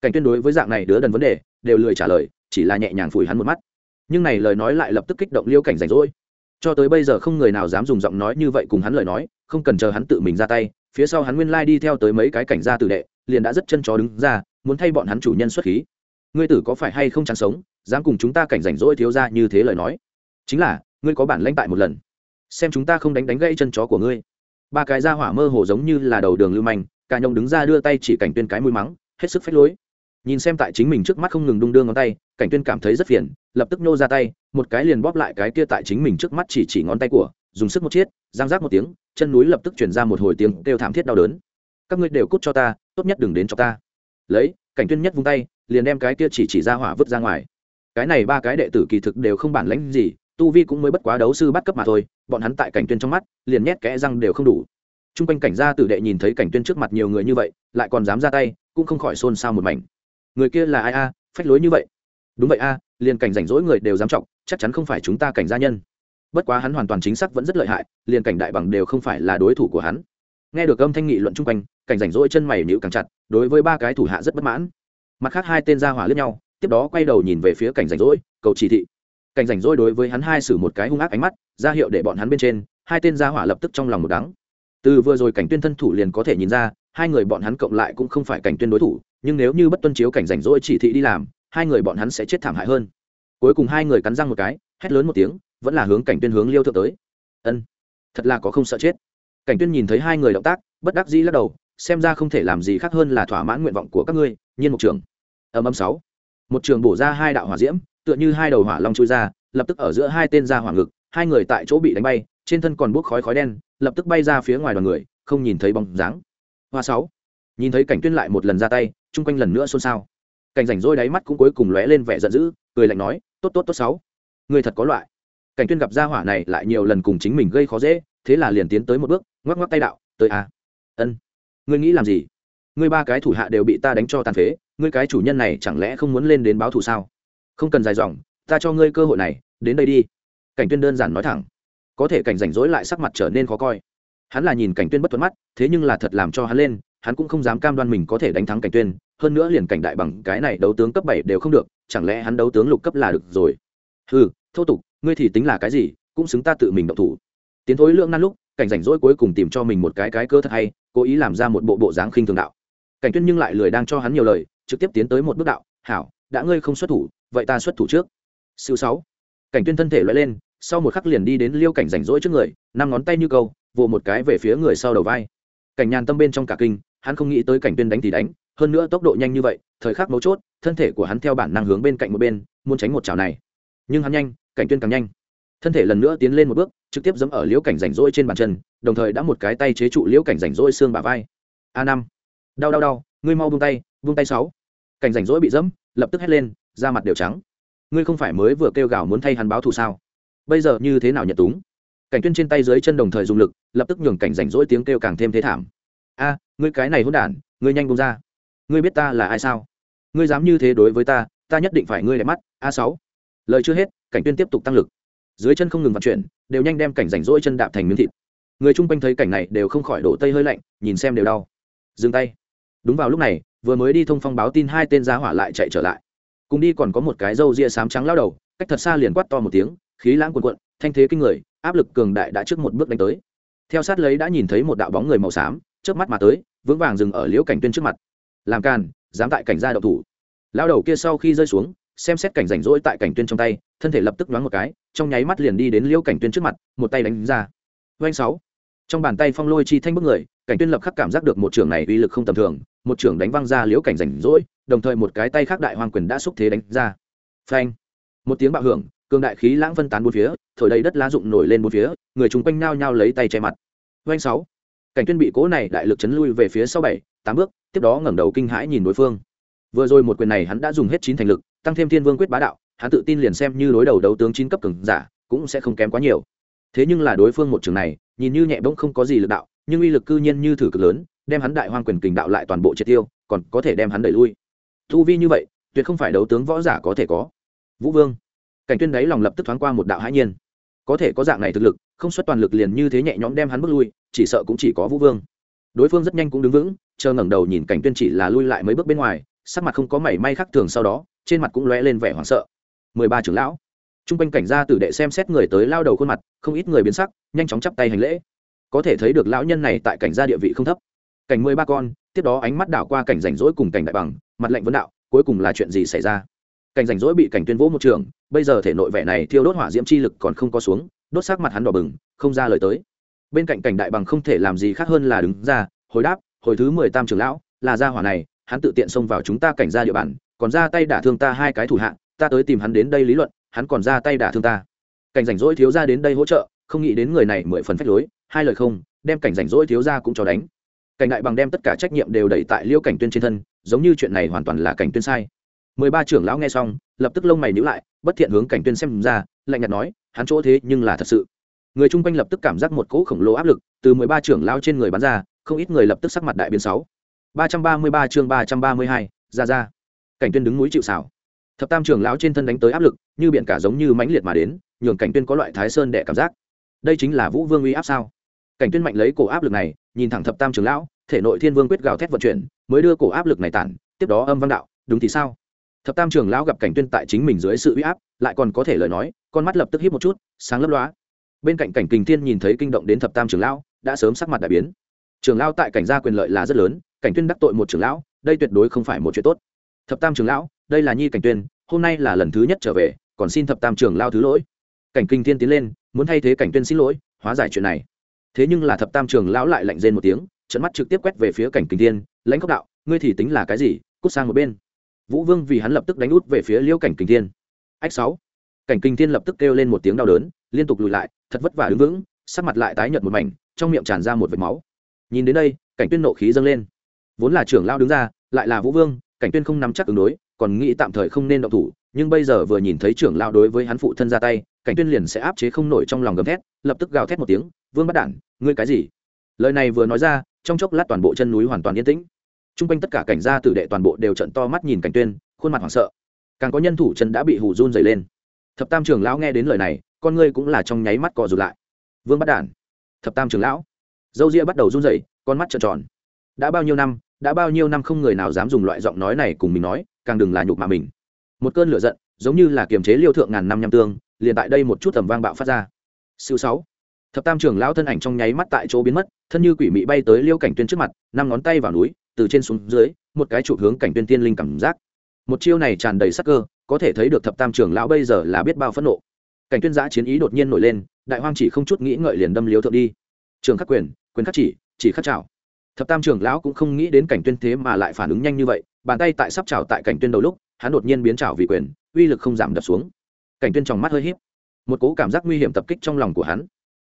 Cảnh tuyên đối với dạng này đứa đần vấn đề, đều lười trả lời, chỉ là nhẹ nhàng phủi hắn một mắt. Nhưng này lời nói lại lập tức kích động liêu cảnh rảnh rỗi. Cho tới bây giờ không người nào dám dùng giọng nói như vậy cùng hắn lời nói, không cần chờ hắn tự mình ra tay, phía sau hắn nguyên lai đi theo tới mấy cái cảnh gia tử đệ, liền đã rất chân chó đứng ra, muốn thay bọn hắn chủ nhân xuất khí. Ngươi tử có phải hay không chán sống dám cùng chúng ta cảnh rảnh rỗi thiếu ra như thế lời nói. Chính là, ngươi có bản lãnh tại một lần. Xem chúng ta không đánh đánh gãy chân chó của ngươi. Ba cái ra hỏa mơ hồ giống như là đầu đường lưu manh, cả nhông đứng ra đưa tay chỉ cảnh tuyên cái mũi mắng, hết sức phách lối. Nhìn xem tại chính mình trước mắt không ngừng đung đưa ngón tay, cảnh tuyên cảm thấy rất phiền, lập tức nô ra tay, một cái liền bóp lại cái kia tại chính mình trước mắt chỉ chỉ ngón tay của, dùng sức một chiết, giang rác một tiếng, chân núi lập tức chuyển ra một hồi tiếng kêu thảm thiết đau đớn. Các ngươi đều cút cho ta, tốt nhất đừng đến cho ta. Lấy, cảnh tuyên nhất vung tay, liền đem cái kia chỉ chỉ ra hỏa vứt ra ngoài cái này ba cái đệ tử kỳ thực đều không bản lãnh gì, tu vi cũng mới bất quá đấu sư bắt cấp mà thôi, bọn hắn tại cảnh tuyên trong mắt, liền nhét kẽ răng đều không đủ. T r u n g quanh cảnh gia tử đệ nhìn thấy cảnh tuyên trước mặt nhiều người như vậy, lại còn dám ra tay, cũng không khỏi xôn xao một mảnh. Người kia là ai a? Phách lối như vậy. Đúng vậy a, liền cảnh rảnh rỗi người đều dám trọng chắc chắn không phải chúng ta cảnh gia nhân. Bất quá hắn hoàn toàn chính xác vẫn rất lợi hại, liền cảnh đại bằng đều không phải là đối thủ của hắn. Nghe được âm thanh nghị luận chung quanh, cảnh rảnh rỗi chân mày nhịu càng chặt, đối với ba cái thủ hạ rất bất mãn. Mặt khác hai tên gia hỏa lướt nhau tiếp đó quay đầu nhìn về phía cảnh rảnh rỗi, cầu chỉ thị. Cảnh rảnh rỗi đối với hắn hai xử một cái hung ác ánh mắt, ra hiệu để bọn hắn bên trên, hai tên gia hỏa lập tức trong lòng một đắng. Từ vừa rồi cảnh tuyên thân thủ liền có thể nhìn ra, hai người bọn hắn cộng lại cũng không phải cảnh tuyên đối thủ, nhưng nếu như bất tuân chiếu cảnh rảnh rỗi chỉ thị đi làm, hai người bọn hắn sẽ chết thảm hại hơn. Cuối cùng hai người cắn răng một cái, hét lớn một tiếng, vẫn là hướng cảnh tuyên hướng liêu thượng tới. Ân, thật là có không sợ chết. Cảnh tuyên nhìn thấy hai người động tác, bất đắc dĩ lắc đầu, xem ra không thể làm gì khác hơn là thỏa mãn nguyện vọng của các ngươi, nhiên một trưởng. Âm âm sáu một trường bổ ra hai đạo hỏa diễm, tựa như hai đầu hỏa long chui ra, lập tức ở giữa hai tên ra hỏa ngực, hai người tại chỗ bị đánh bay, trên thân còn bốc khói khói đen, lập tức bay ra phía ngoài đoàn người, không nhìn thấy bóng dáng. Hoa sáu, nhìn thấy cảnh tuyên lại một lần ra tay, chung quanh lần nữa xôn xao. Cảnh rảnh rỗi đáy mắt cũng cuối cùng lóe lên vẻ giận dữ, cười lạnh nói, tốt tốt tốt sáu, người thật có loại. Cảnh tuyên gặp gia hỏa này lại nhiều lần cùng chính mình gây khó dễ, thế là liền tiến tới một bước, ngoắc ngoắc tay đạo, tới à ân, ngươi nghĩ làm gì? Ngươi ba cái thủ hạ đều bị ta đánh cho tàn phế ngươi cái chủ nhân này chẳng lẽ không muốn lên đến báo thù sao? Không cần dài dòng, ta cho ngươi cơ hội này, đến đây đi. Cảnh tuyên đơn giản nói thẳng. Có thể cảnh rảnh rỗi lại sắc mặt trở nên khó coi. Hắn là nhìn cảnh tuyên bất thuận mắt, thế nhưng là thật làm cho hắn lên, hắn cũng không dám cam đoan mình có thể đánh thắng cảnh tuyên, hơn nữa liền cảnh đại bằng cái này đấu tướng cấp bảy đều không được, chẳng lẽ hắn đấu tướng lục cấp là được rồi? Ừ thô tục, ngươi thì tính là cái gì, cũng xứng ta tự mình động thủ. Tiến thối lượng nan lúc, cảnh rảnh rỗi cuối cùng tìm cho mình một cái cái cơ thật hay, cố ý làm ra một bộ bộ dáng khinh thường đạo. Cảnh tuyên nhưng lại lười đang cho hắn nhiều lời trực tiếp tiến tới một bước đạo, hảo, đã ngươi không xuất thủ, vậy ta xuất thủ trước. Siêu sáu. Cảnh tuyên thân thể loại lên, sau một khắc liền đi đến liêu cảnh rảnh rỗi trước người, năm ngón tay như câu, vồ một cái về phía người sau đầu vai. Cảnh nhàn tâm bên trong cả kinh, hắn không nghĩ tới cảnh tuyên đánh thì đánh, hơn nữa tốc độ nhanh như vậy, thời khắc mấu chốt, thân thể của hắn theo bản năng hướng bên cạnh một bên, muốn tránh một chảo này. Nhưng hắn nhanh, cảnh tuyên càng nhanh. Thân thể lần nữa tiến lên một bước, trực tiếp giẫm ở liễu cảnh rảnh rỗi trên bàn chân, đồng thời đã một cái tay chế trụ liễu cảnh rảnh rỗi xương bả vai. A năm. Đau đau đau, ngươi mau buông tay vung tay sáu. Cảnh rảnh rỗi bị dẫm, lập tức hét lên, da mặt đều trắng. Ngươi không phải mới vừa kêu gào muốn thay hắn báo thù sao? Bây giờ như thế nào nhận túng? Cảnh tuyên trên tay dưới chân đồng thời dùng lực, lập tức nhường cảnh rảnh rỗi tiếng kêu càng thêm thế thảm. A, ngươi cái này hỗn đản, ngươi nhanh buông ra. Ngươi biết ta là ai sao? Ngươi dám như thế đối với ta ta nhất định phải ngươi đẹp mắt. A sáu. Lời chưa hết, cảnh tuyên tiếp tục tăng lực. Dưới chân không ngừng vận chuyển, đều nhanh đem cảnh rảnh rỗi chân đạp thành miếng thịt. Người chung quanh thấy cảnh này đều không khỏi đổ tây hơi lạnh, nhìn xem đều đau. Dừng tay. Đúng vào lúc này vừa mới đi thông phong báo tin hai tên giá hỏa lại chạy trở lại. Cùng đi còn có một cái râu ria sám trắng lao đầu, cách thật xa liền quát to một tiếng, khí lãng cuồn cuộn, thanh thế kinh người, áp lực cường đại đã trước một bước đánh tới. Theo sát lấy đã nhìn thấy một đạo bóng người màu xám trước mắt mà tới, vững vàng dừng ở liễu cảnh tuyên trước mặt. Làm càn, dám tại cảnh gia đậu thủ. Lao đầu kia sau khi rơi xuống, xem xét cảnh rảnh rỗi tại cảnh tuyên trong tay, thân thể lập tức đoán một cái, trong nháy mắt liền đi đến liễu cảnh tuyên trước mặt, một tay đánh ra. Doanh sáu. Trong bàn tay phong lôi chi thanh bức người cảnh tuyên lập khắc cảm giác được một trường này uy lực không tầm thường, một trường đánh văng ra liễu cảnh rảnh rỗi, đồng thời một cái tay khác đại hoàng quyền đã xúc thế đánh ra. Phanh! Một tiếng bạo hưởng, cường đại khí lãng phân tán bốn phía, thổi đầy đất lá rụng nổi lên bốn phía, người chúng quanh nao nhao lấy tay che mặt. Doanh sáu! Cảnh tuyên bị cố này đại lực chấn lui về phía sau bảy, tám bước, tiếp đó ngẩng đầu kinh hãi nhìn đối phương. Vừa rồi một quyền này hắn đã dùng hết chín thành lực, tăng thêm thiên vương quyết bá đạo, hắn tự tin liền xem như đối đầu đấu tướng chín cấp cường giả, cũng sẽ không kém quá nhiều. Thế nhưng là đối phương một trường này, nhìn như nhẹ bỗng không có gì lực đạo nhưng uy lực cư nhiên như thử cực lớn, đem hắn đại hoang quyền kình đạo lại toàn bộ triệt tiêu, còn có thể đem hắn đẩy lui. Thu vi như vậy, tuyệt không phải đấu tướng võ giả có thể có. Vũ vương, cảnh tuyên đấy lòng lập tức thoáng qua một đạo hãi nhiên. Có thể có dạng này thực lực, không xuất toàn lực liền như thế nhẹ nhõm đem hắn bước lui, chỉ sợ cũng chỉ có vũ vương. Đối phương rất nhanh cũng đứng vững, chờ ngẩng đầu nhìn cảnh tuyên chỉ là lui lại mấy bước bên ngoài, sắc mặt không có mảy may khác thường sau đó, trên mặt cũng lóe lên vẻ hoảng sợ. Mười ba trưởng lão. Trung quanh cảnh gia tử đệ xem xét người tới lao đầu khuôn mặt, không ít người biến sắc, nhanh chóng chắp tay hành lễ có thể thấy được lão nhân này tại cảnh gia địa vị không thấp. Cảnh mười ba con, tiếp đó ánh mắt đảo qua cảnh rảnh rỗi cùng cảnh đại bằng, mặt lệnh vấn đạo, cuối cùng là chuyện gì xảy ra? Cảnh rảnh rỗi bị cảnh tuyên vỗ một trường, bây giờ thể nội vẻ này thiêu đốt hỏa diễm chi lực còn không có xuống, đốt sắc mặt hắn đỏ bừng, không ra lời tới. Bên cạnh cảnh đại bằng không thể làm gì khác hơn là đứng ra, hồi đáp, hồi thứ mười tam trưởng lão, là gia hỏa này, hắn tự tiện xông vào chúng ta cảnh gia địa bàn, còn ra tay đả thương ta hai cái thủ hạ, ta tới tìm hắn đến đây lý luận, hắn còn ra tay đả thương ta. Cảnh rảnh rỗi thiếu ra đến đây hỗ trợ, không nghĩ đến người này mười phần phách lối hai lời không, đem cảnh rảnh rỗi thiếu ra cũng cho đánh. Cảnh đại bằng đem tất cả trách nhiệm đều đẩy tại liêu cảnh tuyên trên thân, giống như chuyện này hoàn toàn là cảnh tuyên sai. Mười ba trưởng lão nghe xong, lập tức lông mày nhữ lại, bất thiện hướng cảnh tuyên xem ra, lạnh nhạt nói, hắn chỗ thế nhưng là thật sự. Người chung quanh lập tức cảm giác một cỗ khổng lồ áp lực từ mười ba trưởng lão trên người bắn ra, không ít người lập tức sắc mặt đại biến sáu. Ba trăm ba mươi ba chương ba trăm ba mươi hai, ra ra. Cảnh tuyên đứng núi chịu xảo thập tam trưởng lão trên thân đánh tới áp lực, như biển cả giống như mãnh liệt mà đến, nhường cảnh tuyên có loại thái sơn đệ cảm giác. Đây chính là vũ vương uy áp sao? Cảnh tuyên mạnh lấy cổ áp lực này, nhìn thẳng thập tam trưởng lão, thể nội thiên vương quyết gào thét vận chuyển, mới đưa cổ áp lực này tản, tiếp đó âm văn đạo, đúng thì sao? Thập tam trưởng lão gặp cảnh tuyên tại chính mình dưới sự uy áp, lại còn có thể lời nói, con mắt lập tức híp một chút, sáng lấp lóa. Bên cạnh cảnh kình thiên nhìn thấy kinh động đến thập tam trưởng lão, đã sớm sắc mặt đại biến. Trưởng lão tại cảnh gia quyền lợi là rất lớn, cảnh tuyên đắc tội một trưởng lão, đây tuyệt đối không phải một chuyện tốt. Thập tam trưởng lão, đây là nhi cảnh tuyên, hôm nay là lần thứ nhất trở về, còn xin thập tam trưởng lão thứ lỗi. Cảnh kinh thiên tiến lên, muốn thay thế cảnh tuyên xin lỗi, hóa giải chuyện này thế nhưng là thập tam trưởng lão lại lạnh rên một tiếng trận mắt trực tiếp quét về phía cảnh kinh thiên, lãnh cốc đạo, ngươi thì tính là cái gì? Cút sang một bên. Vũ vương vì hắn lập tức đánh út về phía liễu cảnh kinh thiên. Ách sáu. Cảnh kinh thiên lập tức kêu lên một tiếng đau đớn, liên tục lùi lại, thật vất vả đứng vững, sắc mặt lại tái nhợt một mảnh, trong miệng tràn ra một vệt máu. Nhìn đến đây, cảnh tuyên nộ khí dâng lên. Vốn là trưởng lão đứng ra, lại là vũ vương, cảnh tuyên không nắm chắc ứng đối, còn nghĩ tạm thời không nên động thủ, nhưng bây giờ vừa nhìn thấy trưởng lão đối với hắn phụ thân ra tay cảnh tuyên liền sẽ áp chế không nổi trong lòng gầm thét, lập tức gào thét một tiếng, vương bắt đản, ngươi cái gì? Lời này vừa nói ra, trong chốc lát toàn bộ chân núi hoàn toàn yên tĩnh. Trung quanh tất cả cảnh gia tử đệ toàn bộ đều trận to mắt nhìn cảnh tuyên, khuôn mặt hoảng sợ. Càng có nhân thủ chân đã bị hù run dày lên. Thập tam trưởng lão nghe đến lời này, con ngươi cũng là trong nháy mắt cò rụt lại. Vương bắt đản, thập tam trưởng lão. Dâu ria bắt đầu run rẩy, con mắt trợn tròn. Đã bao nhiêu năm, đã bao nhiêu năm không người nào dám dùng loại giọng nói này cùng mình nói, càng đừng là nhục mà mình. Một cơn lửa giận giống như là kiềm chế liêu thượng ngàn năm nham tương, liền tại đây một chút tầm vang bạo phát ra. Siêu sáu, thập tam trưởng lão thân ảnh trong nháy mắt tại chỗ biến mất, thân như quỷ mị bay tới liêu cảnh tuyên trước mặt, năm ngón tay vào núi, từ trên xuống dưới, một cái chụp hướng cảnh tuyên tiên linh cảm giác. Một chiêu này tràn đầy sắc cơ, có thể thấy được thập tam trưởng lão bây giờ là biết bao phẫn nộ. Cảnh tuyên giã chiến ý đột nhiên nổi lên, đại hoang chỉ không chút nghĩ ngợi liền đâm liếu thượng đi. Trường khắc quyền quyền khắc chỉ chỉ khắc chảo thập tam trưởng lão cũng không nghĩ đến cảnh tuyên thế mà lại phản ứng nhanh như vậy bàn tay tại sắp chảo tại cảnh tuyên đầu lúc, hắn đột nhiên biến chảo vì quyền, uy lực không giảm đập xuống. Cảnh tuyên trong mắt hơi híp, một cố cảm giác nguy hiểm tập kích trong lòng của hắn.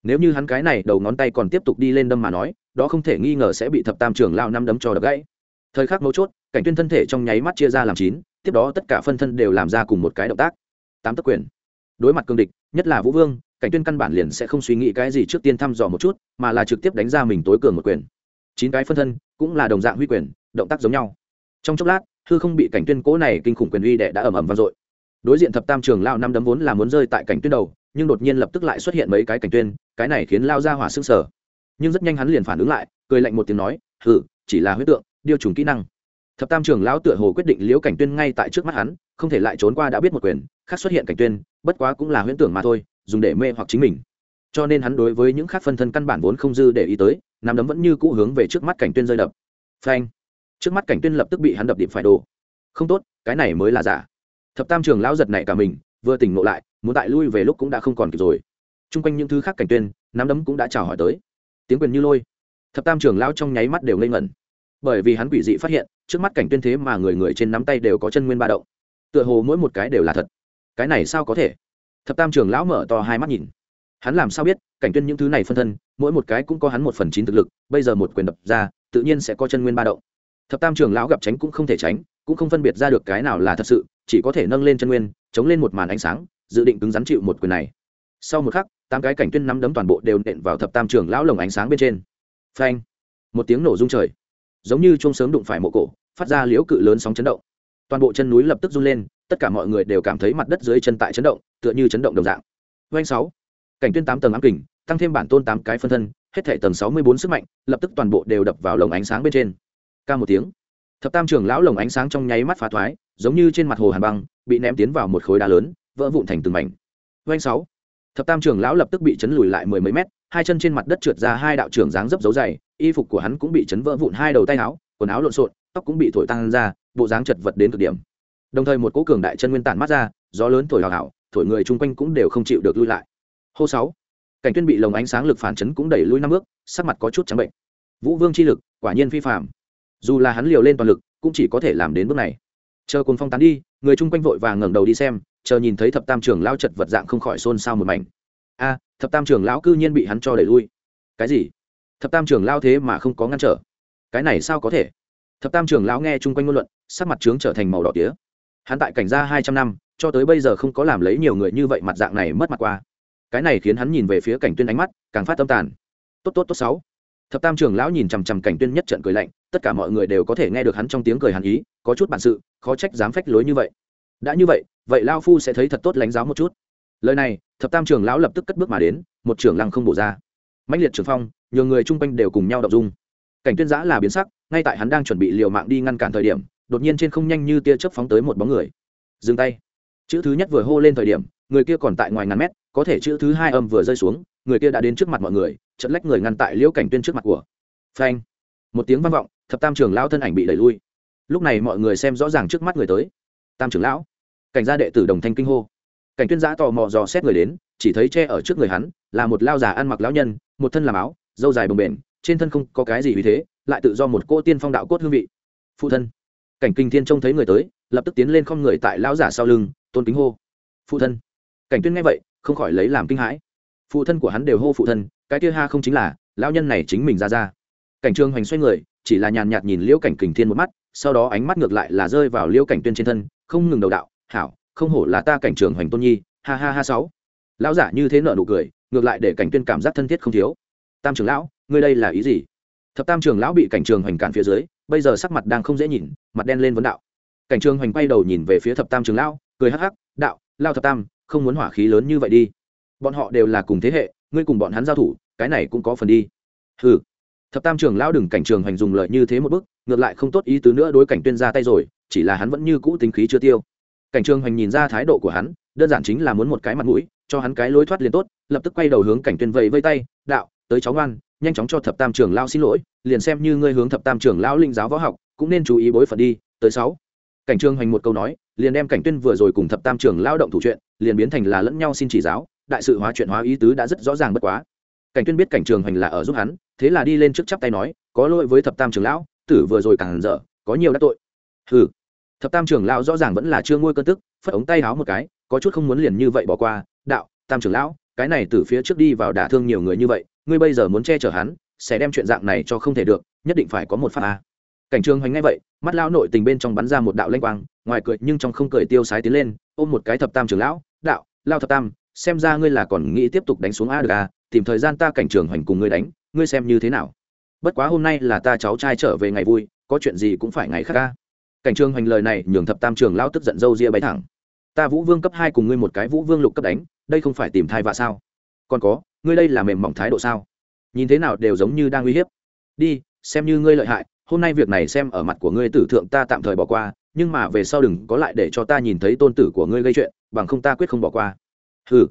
Nếu như hắn cái này đầu ngón tay còn tiếp tục đi lên đâm mà nói, đó không thể nghi ngờ sẽ bị thập tam trưởng lao năm đấm cho đập gãy. Thời khắc mấu chốt, cảnh tuyên thân thể trong nháy mắt chia ra làm chín, tiếp đó tất cả phân thân đều làm ra cùng một cái động tác. Tám tấc quyền. Đối mặt cương địch, nhất là vũ vương, cảnh tuyên căn bản liền sẽ không suy nghĩ cái gì trước tiên thăm dò một chút, mà là trực tiếp đánh ra mình tối cường một quyền. Chín cái phân thân cũng là đồng dạng huy quyền, động tác giống nhau trong chốc lát, hư không bị cảnh tuyên cố này kinh khủng quyền uy đệ đã ầm ầm vang dội. Đối diện thập tam trường lao năm đấm vốn là muốn rơi tại cảnh tuyên đầu, nhưng đột nhiên lập tức lại xuất hiện mấy cái cảnh tuyên, cái này khiến lao ra hỏa sưng sở nhưng rất nhanh hắn liền phản ứng lại, cười lạnh một tiếng nói, hừ, chỉ là huyết tượng điều trùng kỹ năng. Thập tam trường lão tựa hồ quyết định liễu cảnh tuyên ngay tại trước mắt hắn, không thể lại trốn qua đã biết một quyền, khác xuất hiện cảnh tuyên, bất quá cũng là huyễn tưởng mà thôi, dùng để mê hoặc chính mình. Cho nên hắn đối với những khác phân thân căn bản vốn không dư để ý tới nắm đấm vẫn như cũ hướng về trước mắt cảnh tuyên rơi đập. Phanh trước mắt cảnh tuyên lập tức bị hắn đập điểm phải đồ. Không tốt, cái này mới là giả. Thập tam trường lão giật này cả mình, vừa tỉnh ngộ lại, muốn tại lui về lúc cũng đã không còn kịp rồi. Chung quanh những thứ khác cảnh tuyên, nắm đấm cũng đã chào hỏi tới. Tiếng quyền như lôi. Thập tam trường lão trong nháy mắt đều ngây ngẩn. Bởi vì hắn quỷ dị phát hiện, trước mắt cảnh tuyên thế mà người người trên nắm tay đều có chân nguyên ba động. Tựa hồ mỗi một cái đều là thật. Cái này sao có thể? Thập tam trường lão mở to hai mắt nhìn. Hắn làm sao biết, cảnh tuyên những thứ này phân thân, mỗi một cái cũng có hắn một phần chín thực lực, bây giờ một quyền đập ra, tự nhiên sẽ có chân nguyên ba động thập tam trường lão gặp tránh cũng không thể tránh, cũng không phân biệt ra được cái nào là thật sự, chỉ có thể nâng lên chân nguyên, chống lên một màn ánh sáng, dự định cứng rắn chịu một quyền này. Sau một khắc, tám cái cảnh tuyên nắm đấm toàn bộ đều nện vào thập tam trường lão lồng ánh sáng bên trên. Phanh! Một tiếng nổ rung trời. Giống như trông sớm đụng phải mộ cổ, phát ra liễu cự lớn sóng chấn động. Toàn bộ chân núi lập tức run lên, tất cả mọi người đều cảm thấy mặt đất dưới chân tại chấn động, tựa như chấn động đồng dạng. Doanh sáu! Cảnh tuyên tám tầng ám kình, tăng thêm bản tôn tám cái phân thân, hết thể tầng sáu mươi bốn sức mạnh, lập tức toàn bộ đều đập vào lồng ánh sáng bên trên ca một tiếng. Thập tam trưởng lão lồng ánh sáng trong nháy mắt phá thoái, giống như trên mặt hồ hàn băng, bị ném tiến vào một khối đá lớn, vỡ vụn thành từng mảnh. Doanh sáu. Thập tam trưởng lão lập tức bị chấn lùi lại mười mấy mét, hai chân trên mặt đất trượt ra hai đạo trưởng dáng dấp dấu dày, y phục của hắn cũng bị chấn vỡ vụn hai đầu tay áo, quần áo lộn xộn, tóc cũng bị thổi tăng ra, bộ dáng chật vật đến cực điểm. Đồng thời một cỗ cường đại chân nguyên tản mát ra, gió lớn thổi hào hào, thổi người chung quanh cũng đều không chịu được lui lại. Hô sáu. Cảnh tuyên bị lồng ánh sáng lực phản chấn cũng đẩy lui năm bước, sắc mặt có chút trắng bệnh. Vũ vương chi lực, quả nhiên phi phạm dù là hắn liều lên toàn lực, cũng chỉ có thể làm đến bước này. Chờ cồn phong tán đi, người chung quanh vội vàng ngẩng đầu đi xem, chờ nhìn thấy thập tam trưởng lao chật vật dạng không khỏi xôn xao một mảnh. A, thập tam trưởng lão cư nhiên bị hắn cho đẩy lui. Cái gì? Thập tam trưởng lao thế mà không có ngăn trở? Cái này sao có thể? Thập tam trưởng lão nghe chung quanh ngôn luận, sắc mặt trướng trở thành màu đỏ tía. Hắn tại cảnh gia hai trăm năm, cho tới bây giờ không có làm lấy nhiều người như vậy mặt dạng này mất mặt qua. Cái này khiến hắn nhìn về phía cảnh tuyên ánh mắt, càng phát tâm tàn. Tốt tốt tốt, sáu. Thập tam trưởng lão nhìn chằm chằm cảnh tuyên nhất trận cười lạnh tất cả mọi người đều có thể nghe được hắn trong tiếng cười hàn ý, có chút bản sự, khó trách dám phách lối như vậy. Đã như vậy vậy lao phu sẽ thấy thật tốt lãnh giáo một chút. Lời này, thập tam trưởng lão lập tức cất bước mà đến, một trưởng lăng không bổ ra. Mãnh liệt trưởng phong nhiều người chung quanh đều cùng nhau đọc dung. Cảnh tuyên giã là biến sắc, ngay tại hắn đang chuẩn bị liều mạng đi ngăn cản thời điểm, đột nhiên trên không nhanh như tia chớp phóng tới một bóng người. Dừng tay. Chữ thứ nhất vừa hô lên thời điểm, người kia còn tại ngoài ngàn mét, có thể chữ thứ hai âm vừa rơi xuống, người kia đã đến trước mặt mọi người trận lách người ngăn tại liễu cảnh tuyên trước mặt của. Phanh một tiếng vang vọng, thập tam trưởng lão thân ảnh bị đẩy lui. Lúc này mọi người xem rõ ràng trước mắt người tới. Tam trưởng lão, cảnh gia đệ tử đồng thanh kinh hô. Cảnh tuyên giã tò mò dò xét người đến, chỉ thấy che ở trước người hắn là một lao già ăn mặc lão nhân, một thân làm áo dâu dài bồng bềnh, trên thân không có cái gì vì thế, lại tự do một cô tiên phong đạo cốt hương vị. Phụ thân, cảnh kinh thiên trông thấy người tới, lập tức tiến lên không người tại lão giả sau lưng, tôn kính hô. Phụ thân, cảnh tuyên nghe vậy, không khỏi lấy làm kinh hãi. Phụ thân của hắn đều hô phụ thân, cái kia ha không chính là, lão nhân này chính mình ra ra cảnh trương hoành xoay người, chỉ là nhàn nhạt nhìn liễu cảnh kình thiên một mắt, sau đó ánh mắt ngược lại là rơi vào liễu cảnh tuyên trên thân, không ngừng đầu đạo, hảo, không hổ là ta cảnh trường hoành tôn nhi, ha ha ha sáu. Lão giả như thế nợ nụ cười, ngược lại để cảnh tuyên cảm giác thân thiết không thiếu. Tam trưởng lão, ngươi đây là ý gì? Thập tam trưởng lão bị cảnh trường hoành cản phía dưới, bây giờ sắc mặt đang không dễ nhìn, mặt đen lên vấn đạo. Cảnh trường hoành quay đầu nhìn về phía thập tam trưởng lão, cười hắc hắc, đạo lao thập tam, không muốn hỏa khí lớn như vậy đi. Bọn họ đều là cùng thế hệ, ngươi cùng bọn hắn giao thủ, cái này cũng có phần đi. Hừ thập tam trưởng lão đừng cảnh trường hành dùng lợi như thế một bước ngược lại không tốt ý tứ nữa đối cảnh tuyên ra tay rồi, chỉ là hắn vẫn như cũ tính khí chưa tiêu. Cảnh trường hành nhìn ra thái độ của hắn, đơn giản chính là muốn một cái mặt mũi, cho hắn cái lối thoát liền tốt, lập tức quay đầu hướng cảnh tuyên vẫy vây tay, đạo, tới cháu ngoan, nhanh chóng cho thập tam trưởng lao xin lỗi, liền xem như ngươi hướng thập tam trưởng lão linh giáo võ học, cũng nên chú ý bối phận đi, tới sáu. Cảnh trường hành một câu nói, liền đem cảnh tuyên vừa rồi cùng thập tam trưởng lao động thủ chuyện, liền biến thành là lẫn nhau xin chỉ giáo, đại sự hóa chuyện hóa ý tứ đã rất rõ ràng bất quá cảnh tuyên biết cảnh trường hoành là ở giúp hắn, thế là đi lên trước chắp tay nói, có lỗi với thập tam trưởng lão, tử vừa rồi càng dở, có nhiều đã tội. Hừ. Thập tam trưởng lão rõ ràng vẫn là chưa nguôi cơn tức, phất ống tay háo một cái, có chút không muốn liền như vậy bỏ qua, đạo, tam trưởng lão, cái này từ phía trước đi vào đả thương nhiều người như vậy, ngươi bây giờ muốn che chở hắn, sẽ đem chuyện dạng này cho không thể được, nhất định phải có một pháp a. Cảnh trường hoành ngay vậy, mắt lão nội tình bên trong bắn ra một đạo lanh quang, ngoài cười nhưng trong không cười tiêu sái tiến lên, ôm một cái thập tam trưởng lão, đạo, lao thập tam, xem ra ngươi là còn nghĩ tiếp tục đánh xuống a được a tìm thời gian ta cảnh trường hoành cùng ngươi đánh, ngươi xem như thế nào. Bất quá hôm nay là ta cháu trai trở về ngày vui, có chuyện gì cũng phải ngày khác ca. Cảnh trường hoành lời này nhường thập tam trường lao tức giận dâu ria bay thẳng. Ta vũ vương cấp hai cùng ngươi một cái vũ vương lục cấp đánh, đây không phải tìm thai vạ sao? Còn có, ngươi đây là mềm mỏng thái độ sao? Nhìn thế nào đều giống như đang uy hiếp. Đi, xem như ngươi lợi hại, hôm nay việc này xem ở mặt của ngươi tử thượng ta tạm thời bỏ qua, nhưng mà về sau đừng có lại để cho ta nhìn thấy tôn tử của ngươi gây chuyện, bằng không ta quyết không bỏ qua. Ừ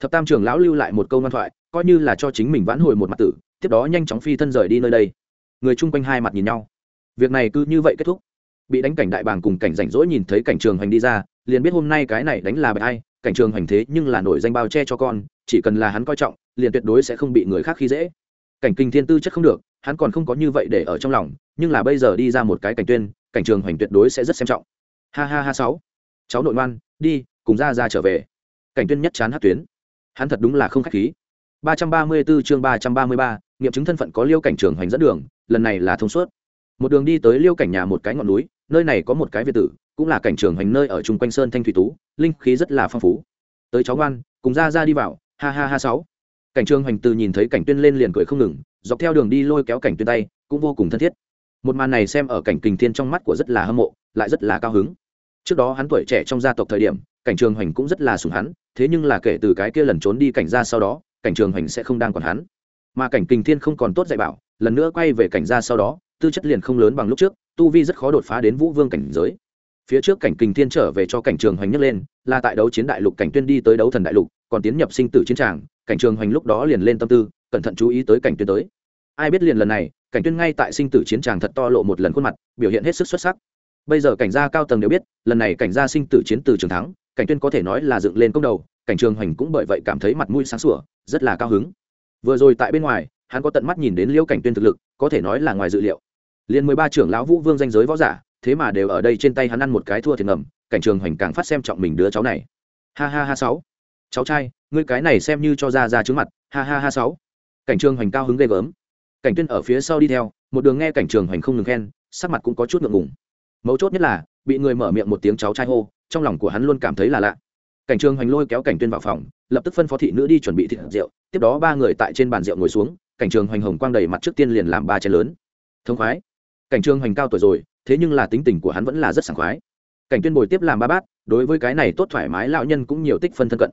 thập tam trưởng lão lưu lại một câu ngoan thoại, coi như là cho chính mình vãn hồi một mặt tử, tiếp đó nhanh chóng phi thân rời đi nơi đây. Người chung quanh hai mặt nhìn nhau. Việc này cứ như vậy kết thúc. Bị đánh cảnh đại bàng cùng cảnh rảnh rỗi nhìn thấy cảnh trường hoành đi ra, liền biết hôm nay cái này đánh là bại ai, cảnh trường hoành thế nhưng là nổi danh bao che cho con, chỉ cần là hắn coi trọng, liền tuyệt đối sẽ không bị người khác khi dễ. Cảnh kinh thiên tư chất không được, hắn còn không có như vậy để ở trong lòng, nhưng là bây giờ đi ra một cái cảnh tuyên, cảnh trường hoành tuyệt đối sẽ rất xem trọng. Ha ha ha sáu. Cháu nội ngoan, đi, cùng ra ra trở về. Cảnh tuyên nhất chán hát tuyến hắn thật đúng là không khách khí. 334 chương 333, nghiệm chứng thân phận có liêu cảnh trường hoành dẫn đường lần này là thông suốt. Một đường đi tới liêu cảnh nhà một cái ngọn núi nơi này có một cái việt tử cũng là cảnh trường hoành nơi ở chung quanh sơn thanh thủy tú linh khí rất là phong phú. Tới cháu ngoan cùng ra ra đi vào ha ha ha sáu. Cảnh trường hoành từ nhìn thấy cảnh tuyên lên liền cười không ngừng dọc theo đường đi lôi kéo cảnh tuyên tay cũng vô cùng thân thiết. Một màn này xem ở cảnh kình thiên trong mắt của rất là hâm mộ lại rất là cao hứng. Trước đó hắn tuổi trẻ trong gia tộc thời điểm cảnh trường hoành cũng rất là sủng hắn thế nhưng là kể từ cái kia lần trốn đi cảnh gia sau đó, cảnh trường hoành sẽ không đang còn hắn. Mà cảnh kình thiên không còn tốt dạy bảo, lần nữa quay về cảnh gia sau đó, tư chất liền không lớn bằng lúc trước, tu vi rất khó đột phá đến vũ vương cảnh giới. Phía trước cảnh kình thiên trở về cho cảnh trường hoành nhấc lên, là tại đấu chiến đại lục cảnh tuyên đi tới đấu thần đại lục, còn tiến nhập sinh tử chiến tràng, cảnh trường hoành lúc đó liền lên tâm tư, cẩn thận chú ý tới cảnh tuyên tới. Ai biết liền lần này, cảnh tuyên ngay tại sinh tử chiến tràng thật to lộ một lần khuôn mặt, biểu hiện hết sức xuất sắc. Bây giờ cảnh gia cao tầng đều biết, lần này cảnh gia sinh tử chiến từ trường thắng cảnh tuyên có thể nói là dựng lên công đầu, cảnh trường hoành cũng bởi vậy cảm thấy mặt mũi sáng sủa, rất là cao hứng. Vừa rồi tại bên ngoài, hắn có tận mắt nhìn đến liễu cảnh tuyên thực lực, có thể nói là ngoài dự liệu. Liền mười ba trưởng lão vũ vương danh giới võ giả, thế mà đều ở đây trên tay hắn ăn một cái thua thiệt ngầm, cảnh trường hoành càng phát xem trọng mình đứa cháu này. Ha ha ha sáu. Cháu trai, ngươi cái này xem như cho ra ra trước mặt, ha ha ha sáu. Cảnh trường hoành cao hứng ghê gớm. Cảnh tuyên ở phía sau đi theo, một đường nghe cảnh trường hoành không ngừng khen, sắc mặt cũng có chút ngượng ngùng. Mấu chốt nhất là, bị người mở miệng một tiếng cháu trai hô trong lòng của hắn luôn cảm thấy là lạ. Cảnh trường hoành lôi kéo cảnh tuyên vào phòng, lập tức phân phó thị nữ đi chuẩn bị thịt rượu. Tiếp đó ba người tại trên bàn rượu ngồi xuống, cảnh trường hoành hồng quang đầy mặt trước tiên liền làm ba chén lớn. Thông khoái. Cảnh trường hoành cao tuổi rồi, thế nhưng là tính tình của hắn vẫn là rất sảng khoái. Cảnh tuyên bồi tiếp làm ba bát, đối với cái này tốt thoải mái lão nhân cũng nhiều tích phân thân cận.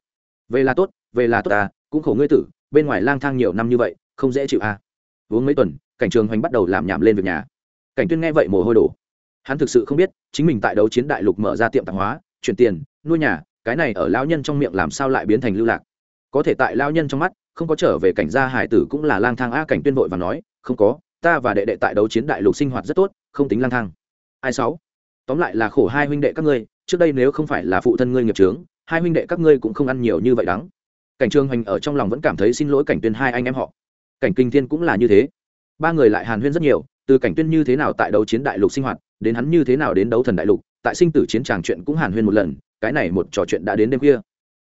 Về là tốt, về là tốt à cũng khổ ngươi tử, bên ngoài lang thang nhiều năm như vậy, không dễ chịu à. Uống mấy tuần, cảnh trường hoành bắt đầu làm nhảm lên việc nhà. Cảnh tuyên nghe vậy mồ hôi đổ. Hắn thực sự không biết, chính mình tại đấu chiến đại lục mở ra tiệm tạp hóa chuyển tiền, nuôi nhà, cái này ở lão nhân trong miệng làm sao lại biến thành lưu lạc? Có thể tại lão nhân trong mắt, không có trở về cảnh gia hải tử cũng là lang thang a cảnh tuyên vội và nói, không có, ta và đệ đệ tại đấu chiến đại lục sinh hoạt rất tốt, không tính lang thang. Ai sáu? Tóm lại là khổ hai huynh đệ các ngươi, trước đây nếu không phải là phụ thân ngươi nghiệp trướng hai huynh đệ các ngươi cũng không ăn nhiều như vậy đắng. Cảnh trương hoành ở trong lòng vẫn cảm thấy xin lỗi cảnh tuyên hai anh em họ. Cảnh kinh thiên cũng là như thế. Ba người lại hàn huyên rất nhiều, từ cảnh tuyên như thế nào tại đấu chiến đại lục sinh hoạt, đến hắn như thế nào đến đấu thần đại lục tại sinh tử chiến tràng chuyện cũng hàn huyên một lần, cái này một trò chuyện đã đến đêm khuya.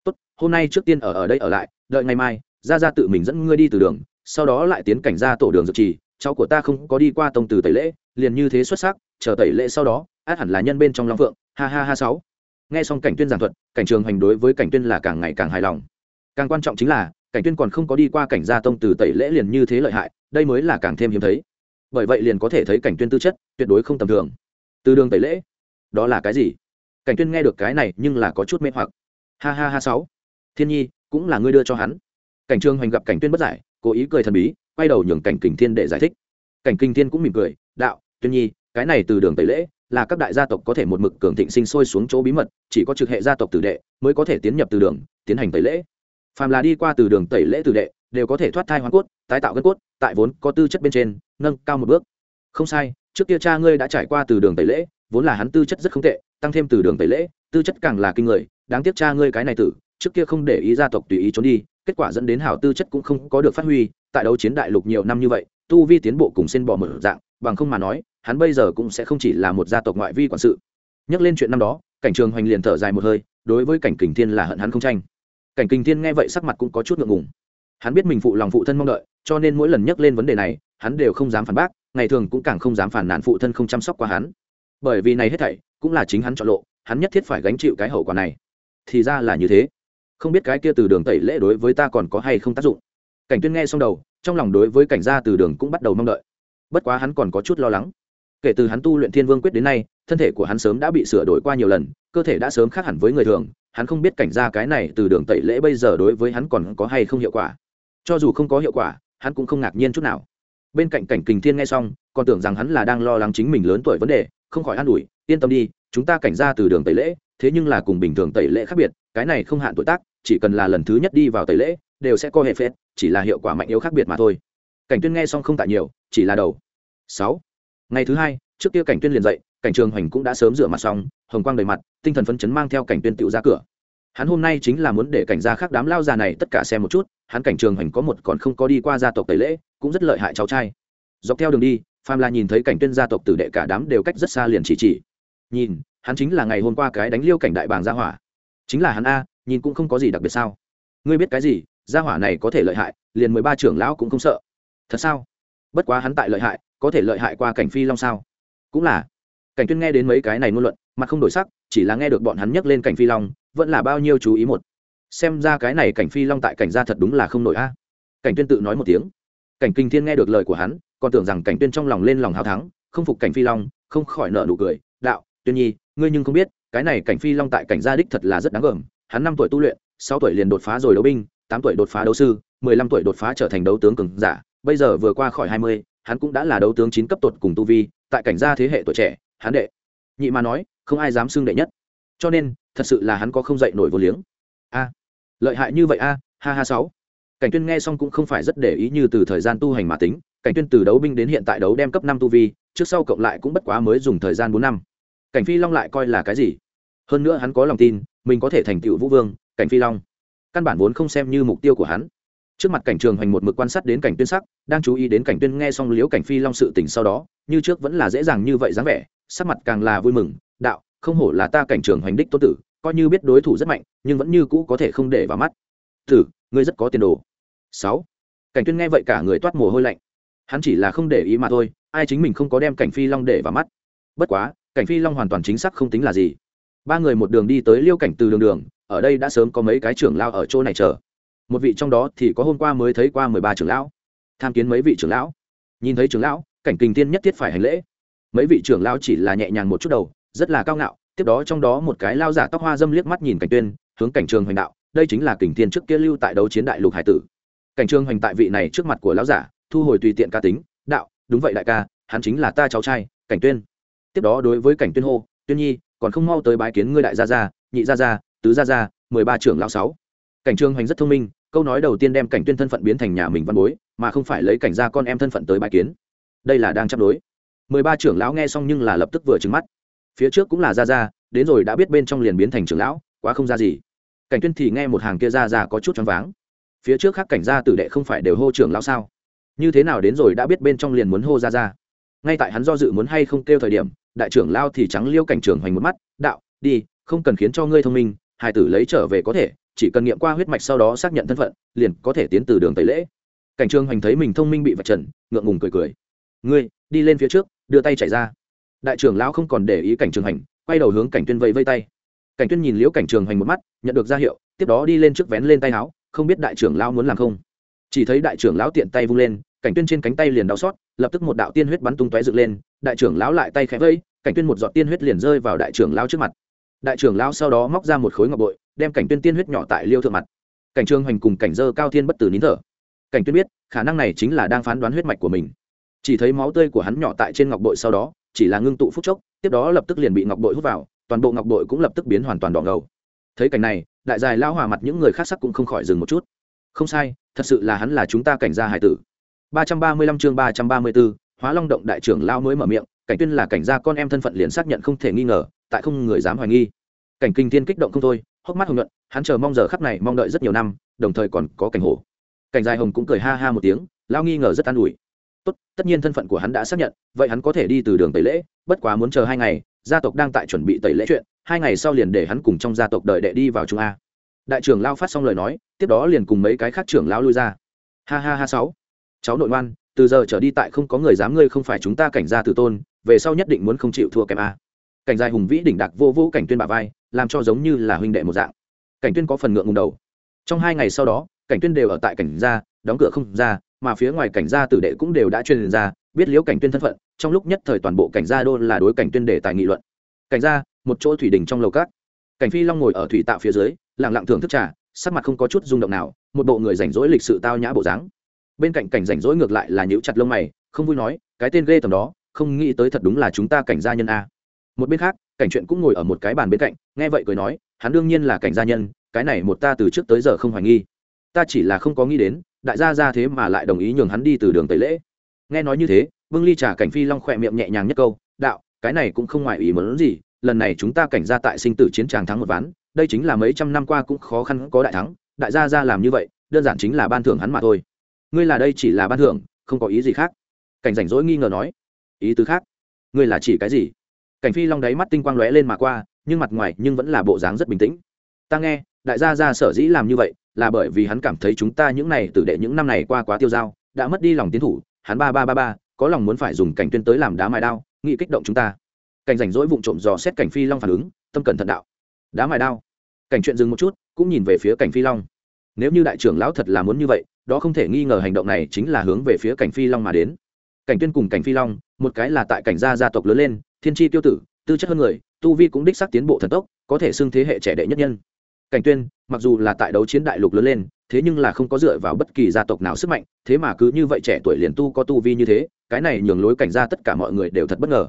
Tốt, hôm nay trước tiên ở ở đây ở lại, đợi ngày mai ra ra tự mình dẫn ngươi đi từ đường, sau đó lại tiến cảnh ra tổ đường dược trì, cháu của ta không có đi qua tông từ tẩy lễ, liền như thế xuất sắc, chờ tẩy lễ sau đó, át hẳn là nhân bên trong long phượng, ha ha ha sáu. Nghe xong cảnh tuyên giảng thuật, cảnh trường hành đối với cảnh tuyên là càng ngày càng hài lòng. Càng quan trọng chính là, cảnh tuyên còn không có đi qua cảnh gia tông từ tẩy lễ liền như thế lợi hại, đây mới là càng thêm hiếm thấy. Bởi vậy liền có thể thấy cảnh tuyên tư chất, tuyệt đối không tầm thường. Từ đường tẩy lễ đó là cái gì? Cảnh tuyên nghe được cái này nhưng là có chút mê hoặc. Ha ha ha sáu. Thiên nhi, cũng là ngươi đưa cho hắn. Cảnh trương hoành gặp cảnh tuyên bất giải, cố ý cười thần bí, quay đầu nhường cảnh kình thiên để giải thích. Cảnh kình thiên cũng mỉm cười, đạo, tuyên nhi, cái này từ đường tẩy lễ, là các đại gia tộc có thể một mực cường thịnh sinh sôi xuống chỗ bí mật, chỉ có trực hệ gia tộc tử đệ mới có thể tiến nhập từ đường, tiến hành tẩy lễ. Phàm là đi qua từ đường tẩy lễ tử đệ, đều có thể thoát thai hoa cốt, tái tạo gân cốt, tại vốn có tư chất bên trên, nâng cao một bước. Không sai, trước kia cha ngươi đã trải qua từ đường tẩy lễ vốn là hắn tư chất rất không tệ, tăng thêm từ đường tẩy lễ, tư chất càng là kinh người, đáng tiếc cha ngươi cái này tử, trước kia không để ý gia tộc tùy ý trốn đi, kết quả dẫn đến hảo tư chất cũng không có được phát huy, tại đấu chiến đại lục nhiều năm như vậy, tu vi tiến bộ cùng xin bỏ mở dạng, bằng không mà nói, hắn bây giờ cũng sẽ không chỉ là một gia tộc ngoại vi quản sự. Nhắc lên chuyện năm đó, cảnh trường hoành liền thở dài một hơi, đối với cảnh kình thiên là hận hắn không tranh. Cảnh kình thiên nghe vậy sắc mặt cũng có chút ngượng ngùng. Hắn biết mình phụ lòng phụ thân mong đợi, cho nên mỗi lần nhắc lên vấn đề này, hắn đều không dám phản bác, ngày thường cũng càng không dám phản nản phụ thân không chăm sóc qua hắn bởi vì này hết thảy cũng là chính hắn chọn lộ, hắn nhất thiết phải gánh chịu cái hậu quả này. Thì ra là như thế. Không biết cái kia từ đường tẩy lễ đối với ta còn có hay không tác dụng. Cảnh tuyên nghe xong đầu, trong lòng đối với cảnh gia từ đường cũng bắt đầu mong đợi. Bất quá hắn còn có chút lo lắng. Kể từ hắn tu luyện thiên vương quyết đến nay, thân thể của hắn sớm đã bị sửa đổi qua nhiều lần, cơ thể đã sớm khác hẳn với người thường, hắn không biết cảnh gia cái này từ đường tẩy lễ bây giờ đối với hắn còn có hay không hiệu quả. Cho dù không có hiệu quả, hắn cũng không ngạc nhiên chút nào. Bên cạnh cảnh kình thiên nghe xong, còn tưởng rằng hắn là đang lo lắng chính mình lớn tuổi vấn đề không khỏi an ủi, yên tâm đi, chúng ta cảnh ra từ đường tẩy lễ, thế nhưng là cùng bình thường tẩy lễ khác biệt, cái này không hạn tuổi tác, chỉ cần là lần thứ nhất đi vào tẩy lễ, đều sẽ có hệ phết, chỉ là hiệu quả mạnh yếu khác biệt mà thôi. Cảnh tuyên nghe xong không tại nhiều, chỉ là đầu. Sáu. Ngày thứ hai, trước kia cảnh tuyên liền dậy, cảnh trường hoành cũng đã sớm rửa mặt xong, hồng quang đầy mặt, tinh thần phấn chấn mang theo cảnh tuyên tựu ra cửa. Hắn hôm nay chính là muốn để cảnh gia khác đám lao già này tất cả xem một chút, hắn cảnh trường hoành có một còn không có đi qua gia tộc tẩy lễ, cũng rất lợi hại cháu trai. Dọc theo đường đi phàm là nhìn thấy cảnh tuyên gia tộc tử đệ cả đám đều cách rất xa liền chỉ chỉ. Nhìn, hắn chính là ngày hôm qua cái đánh liêu cảnh đại bàng gia hỏa. Chính là hắn a, nhìn cũng không có gì đặc biệt sao. Ngươi biết cái gì, gia hỏa này có thể lợi hại, liền mười ba trưởng lão cũng không sợ. Thật sao? Bất quá hắn tại lợi hại, có thể lợi hại qua cảnh phi long sao? Cũng là. Cảnh tuyên nghe đến mấy cái này ngôn luận, mặt không đổi sắc, chỉ là nghe được bọn hắn nhắc lên cảnh phi long, vẫn là bao nhiêu chú ý một. Xem ra cái này cảnh phi long tại cảnh gia thật đúng là không nổi a. Cảnh tuyên tự nói một tiếng. Cảnh kinh thiên nghe được lời của hắn còn tưởng rằng cảnh tuyên trong lòng lên lòng hào thắng, không phục cảnh phi long, không khỏi nợ nụ cười, đạo, tuyên nhi, ngươi nhưng không biết, cái này cảnh phi long tại cảnh gia đích thật là rất đáng gờm. Hắn năm tuổi tu luyện, sáu tuổi liền đột phá rồi đấu binh, tám tuổi đột phá đấu sư, mười lăm tuổi đột phá trở thành đấu tướng cường giả. Bây giờ vừa qua khỏi hai mươi, hắn cũng đã là đấu tướng chín cấp tột cùng tu vi, tại cảnh gia thế hệ tuổi trẻ, hắn đệ. Nhị mà nói, không ai dám xưng đệ nhất. Cho nên, thật sự là hắn có không dậy nổi vô liếng. A, lợi hại như vậy a, ha ha sáu cảnh tuyên nghe xong cũng không phải rất để ý như từ thời gian tu hành mà tính, cảnh tuyên từ đấu binh đến hiện tại đấu đem cấp năm tu vi, trước sau cộng lại cũng bất quá mới dùng thời gian bốn năm. Cảnh phi long lại coi là cái gì? Hơn nữa hắn có lòng tin, mình có thể thành tựu vũ vương, cảnh phi long. Căn bản vốn không xem như mục tiêu của hắn. Trước mặt cảnh trường hành một mực quan sát đến cảnh tuyên sắc, đang chú ý đến cảnh tuyên nghe xong liếu cảnh phi long sự tình sau đó, như trước vẫn là dễ dàng như vậy dáng vẻ, sắc mặt càng là vui mừng, đạo, không hổ là ta cảnh trường hành đích tốt tử, coi như biết đối thủ rất mạnh, nhưng vẫn như cũ có thể không để vào mắt. Tử, ngươi rất có tiền đồ sáu. Cảnh tuyên nghe vậy cả người toát mồ hôi lạnh. Hắn chỉ là không để ý mà thôi, ai chính mình không có đem cảnh phi long để vào mắt. Bất quá, cảnh phi long hoàn toàn chính xác không tính là gì. Ba người một đường đi tới liêu cảnh từ đường đường, ở đây đã sớm có mấy cái trưởng lao ở chỗ này chờ. Một vị trong đó thì có hôm qua mới thấy qua mười ba trưởng lão. Tham kiến mấy vị trưởng lão. Nhìn thấy trưởng lão, cảnh kình tiên nhất thiết phải hành lễ. Mấy vị trưởng lão chỉ là nhẹ nhàng một chút đầu, rất là cao ngạo, tiếp đó trong đó một cái lao giả tóc hoa dâm liếc mắt nhìn cảnh tuyên, hướng cảnh trường hoành đạo, đây chính là kình tiên trước kia lưu tại đấu chiến đại lục hải tử cảnh Trương hoành tại vị này trước mặt của lão giả, thu hồi tùy tiện ca tính, đạo, đúng vậy đại ca, hắn chính là ta cháu trai, cảnh tuyên. Tiếp đó đối với cảnh tuyên hô, tuyên nhi, còn không mau tới bái kiến ngươi đại gia gia, nhị gia gia, tứ gia gia, mười ba trưởng lão sáu. Cảnh Trương hoành rất thông minh, câu nói đầu tiên đem cảnh tuyên thân phận biến thành nhà mình văn bối, mà không phải lấy cảnh gia con em thân phận tới bái kiến. Đây là đang chấp đối. Mười ba trưởng lão nghe xong nhưng là lập tức vừa trừng mắt. Phía trước cũng là gia gia, đến rồi đã biết bên trong liền biến thành trưởng lão, quá không ra gì. Cảnh tuyên thì nghe một hàng kia gia gia có chút choáng váng phía trước khác cảnh gia tử đệ không phải đều hô trưởng lão sao? Như thế nào đến rồi đã biết bên trong liền muốn hô ra ra? Ngay tại hắn do dự muốn hay không kêu thời điểm, đại trưởng lao thì trắng liêu cảnh trưởng hoành một mắt, đạo, đi, không cần khiến cho ngươi thông minh hải tử lấy trở về có thể, chỉ cần nghiệm qua huyết mạch sau đó xác nhận thân phận, liền có thể tiến từ đường tẩy lễ. Cảnh trường hoành thấy mình thông minh bị vạch trần, ngượng ngùng cười cười. Ngươi, đi lên phía trước, đưa tay chạy ra. Đại trưởng lão không còn để ý cảnh trường hành quay đầu hướng cảnh tuyên vây vây tay. Cảnh tuyên nhìn liễu cảnh trường hành một mắt, nhận được ra hiệu, tiếp đó đi lên trước vén lên tay áo không biết đại trưởng lão muốn làm không. Chỉ thấy đại trưởng lão tiện tay vung lên, cảnh tuyên trên cánh tay liền đau xót, lập tức một đạo tiên huyết bắn tung tóe dựng lên, đại trưởng lão lại tay khẽ vẫy cảnh tuyên một giọt tiên huyết liền rơi vào đại trưởng lão trước mặt. Đại trưởng lão sau đó móc ra một khối ngọc bội, đem cảnh tuyên tiên huyết nhỏ tại liêu thượng mặt. Cảnh trương hoành cùng cảnh dơ cao thiên bất tử nín thở. Cảnh tuyên biết, khả năng này chính là đang phán đoán huyết mạch của mình. Chỉ thấy máu tươi của hắn nhỏ tại trên ngọc bội sau đó, chỉ là ngưng tụ phúc chốc, tiếp đó lập tức liền bị ngọc bội hút vào, toàn bộ ngọc bội cũng lập tức biến hoàn toàn đỏ ngầu. Thấy cảnh này đại dài lao hòa mặt những người khác sắc cũng không khỏi dừng một chút. Không sai thật sự là hắn là chúng ta cảnh gia hải tử. ba trăm ba mươi lăm chương ba trăm ba mươi 334, hóa long động đại trưởng lao mới mở miệng cảnh tuyên là cảnh gia con em thân phận liền xác nhận không thể nghi ngờ tại không người dám hoài nghi. Cảnh kinh thiên kích động không thôi hốc mắt hồng nhuận hắn chờ mong giờ khắp này mong đợi rất nhiều năm đồng thời còn có cảnh hổ. Cảnh dài hồng cũng cười ha ha một tiếng lao nghi ngờ rất an ủi. Tốt tất nhiên thân phận của hắn đã xác nhận vậy hắn có thể đi từ đường tẩy lễ bất quá muốn chờ hai ngày gia tộc đang tại chuẩn bị tẩy lễ chuyện hai ngày sau liền để hắn cùng trong gia tộc đợi đệ đi vào trung a. Đại trưởng lao phát xong lời nói, tiếp đó liền cùng mấy cái khác trưởng lao lui ra. Ha ha ha sáu. Cháu nội ngoan, từ giờ trở đi tại không có người dám ngươi không phải chúng ta cảnh gia tử tôn, về sau nhất định muốn không chịu thua kèm a. Cảnh dài hùng vĩ đỉnh đặc vô vũ cảnh tuyên bà vai, làm cho giống như là huynh đệ một dạng. Cảnh tuyên có phần ngượng ngùng đầu. Trong hai ngày sau đó, cảnh tuyên đều ở tại cảnh gia, đóng cửa không ra, mà phía ngoài cảnh gia tử đệ cũng đều đã truyền ra, biết liễu cảnh tuyên thân phận, trong lúc nhất thời toàn bộ cảnh gia đô là đối cảnh tuyên để tài nghị luận. Cảnh gia một chỗ thủy đình trong lầu cát. Cảnh phi long ngồi ở thủy tạo phía dưới, lặng lặng thưởng thức trà, sắc mặt không có chút rung động nào, một bộ người rảnh rỗi lịch sự tao nhã bộ dáng. Bên cạnh cảnh rảnh rỗi ngược lại là nhíu chặt lông mày, không vui nói, cái tên ghê tầm đó, không nghĩ tới thật đúng là chúng ta cảnh gia nhân a. Một bên khác, cảnh chuyện cũng ngồi ở một cái bàn bên cạnh, nghe vậy cười nói, hắn đương nhiên là cảnh gia nhân, cái này một ta từ trước tới giờ không hoài nghi. Ta chỉ là không có nghĩ đến, đại gia ra thế mà lại đồng ý nhường hắn đi từ đường tẩy lễ. Nghe nói như thế, vương ly trà cảnh phi long khỏe miệng nhẹ nhàng nhất câu, đạo, cái này cũng không ngoài ý muốn gì lần này chúng ta cảnh gia tại sinh tử chiến tràng thắng một ván, đây chính là mấy trăm năm qua cũng khó khăn có đại thắng, đại gia ra làm như vậy, đơn giản chính là ban thưởng hắn mà thôi. Ngươi là đây chỉ là ban thưởng, không có ý gì khác. Cảnh rảnh rỗi nghi ngờ nói. Ý tứ khác? Ngươi là chỉ cái gì? Cảnh phi long đáy mắt tinh quang lóe lên mà qua, nhưng mặt ngoài nhưng vẫn là bộ dáng rất bình tĩnh. Ta nghe, đại gia gia sở dĩ làm như vậy là bởi vì hắn cảm thấy chúng ta những này tử đệ những năm này qua quá tiêu dao, đã mất đi lòng tiến thủ, hắn ba ba ba ba, có lòng muốn phải dùng cảnh tuyên tới làm đá mài đao, nghị kích động chúng ta cảnh rảnh rỗi vụng trộm dò xét cảnh phi long phản ứng, tâm cẩn thận đạo. Đá mài đao. Cảnh chuyện dừng một chút, cũng nhìn về phía cảnh phi long. Nếu như đại trưởng lão thật là muốn như vậy, đó không thể nghi ngờ hành động này chính là hướng về phía cảnh phi long mà đến. Cảnh tuyên cùng cảnh phi long, một cái là tại cảnh gia gia tộc lớn lên, thiên tri tiêu tử, tư chất hơn người, tu vi cũng đích xác tiến bộ thần tốc, có thể xưng thế hệ trẻ đệ nhất nhân. Cảnh tuyên, mặc dù là tại đấu chiến đại lục lớn lên, thế nhưng là không có dựa vào bất kỳ gia tộc nào sức mạnh, thế mà cứ như vậy trẻ tuổi liền tu có tu vi như thế, cái này nhường lối cảnh gia tất cả mọi người đều thật bất ngờ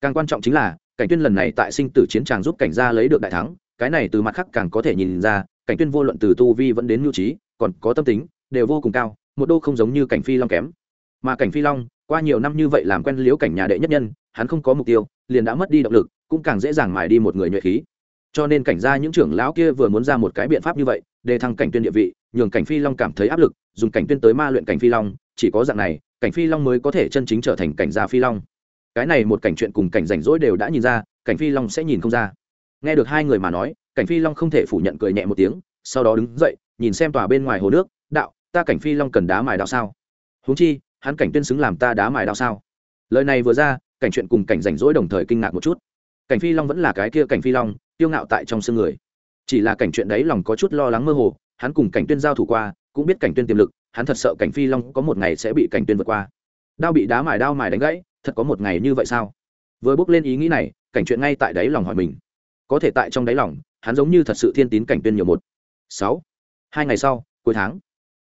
càng quan trọng chính là, cảnh tuyên lần này tại sinh tử chiến tràng giúp cảnh gia lấy được đại thắng, cái này từ mặt khác càng có thể nhìn ra, cảnh tuyên vô luận từ tu vi vẫn đến nhu trí, còn có tâm tính, đều vô cùng cao, một đô không giống như cảnh phi long kém. Mà cảnh phi long, qua nhiều năm như vậy làm quen liếu cảnh nhà đệ nhất nhân, hắn không có mục tiêu, liền đã mất đi động lực, cũng càng dễ dàng mài đi một người nhuệ khí. Cho nên cảnh gia những trưởng lão kia vừa muốn ra một cái biện pháp như vậy, để thăng cảnh tuyên địa vị, nhường cảnh phi long cảm thấy áp lực, dùng cảnh tuyên tới ma luyện cảnh phi long, chỉ có dạng này, cảnh phi long mới có thể chân chính trở thành cảnh gia phi long cái này một cảnh chuyện cùng cảnh rảnh rỗi đều đã nhìn ra, cảnh phi long sẽ nhìn không ra. Nghe được hai người mà nói, cảnh phi long không thể phủ nhận cười nhẹ một tiếng, sau đó đứng dậy, nhìn xem tòa bên ngoài hồ nước, đạo, ta cảnh phi long cần đá mài đạo sao? Huống chi, hắn cảnh tuyên xứng làm ta đá mài đạo sao? Lời này vừa ra, cảnh chuyện cùng cảnh rảnh rỗi đồng thời kinh ngạc một chút. Cảnh phi long vẫn là cái kia cảnh phi long tiêu ngạo tại trong xương người. Chỉ là cảnh chuyện đấy lòng có chút lo lắng mơ hồ, hắn cùng cảnh tuyên giao thủ qua, cũng biết cảnh tuyên tiềm lực, hắn thật sợ cảnh phi long có một ngày sẽ bị cảnh tuyên vượt qua. Đao bị đá mài đao mài đánh gãy thật có một ngày như vậy sao? Vừa bước lên ý nghĩ này, cảnh chuyện ngay tại đáy lòng hỏi mình. Có thể tại trong đáy lòng, hắn giống như thật sự thiên tín cảnh tuyên nhiều một. Sáu. Hai ngày sau, cuối tháng.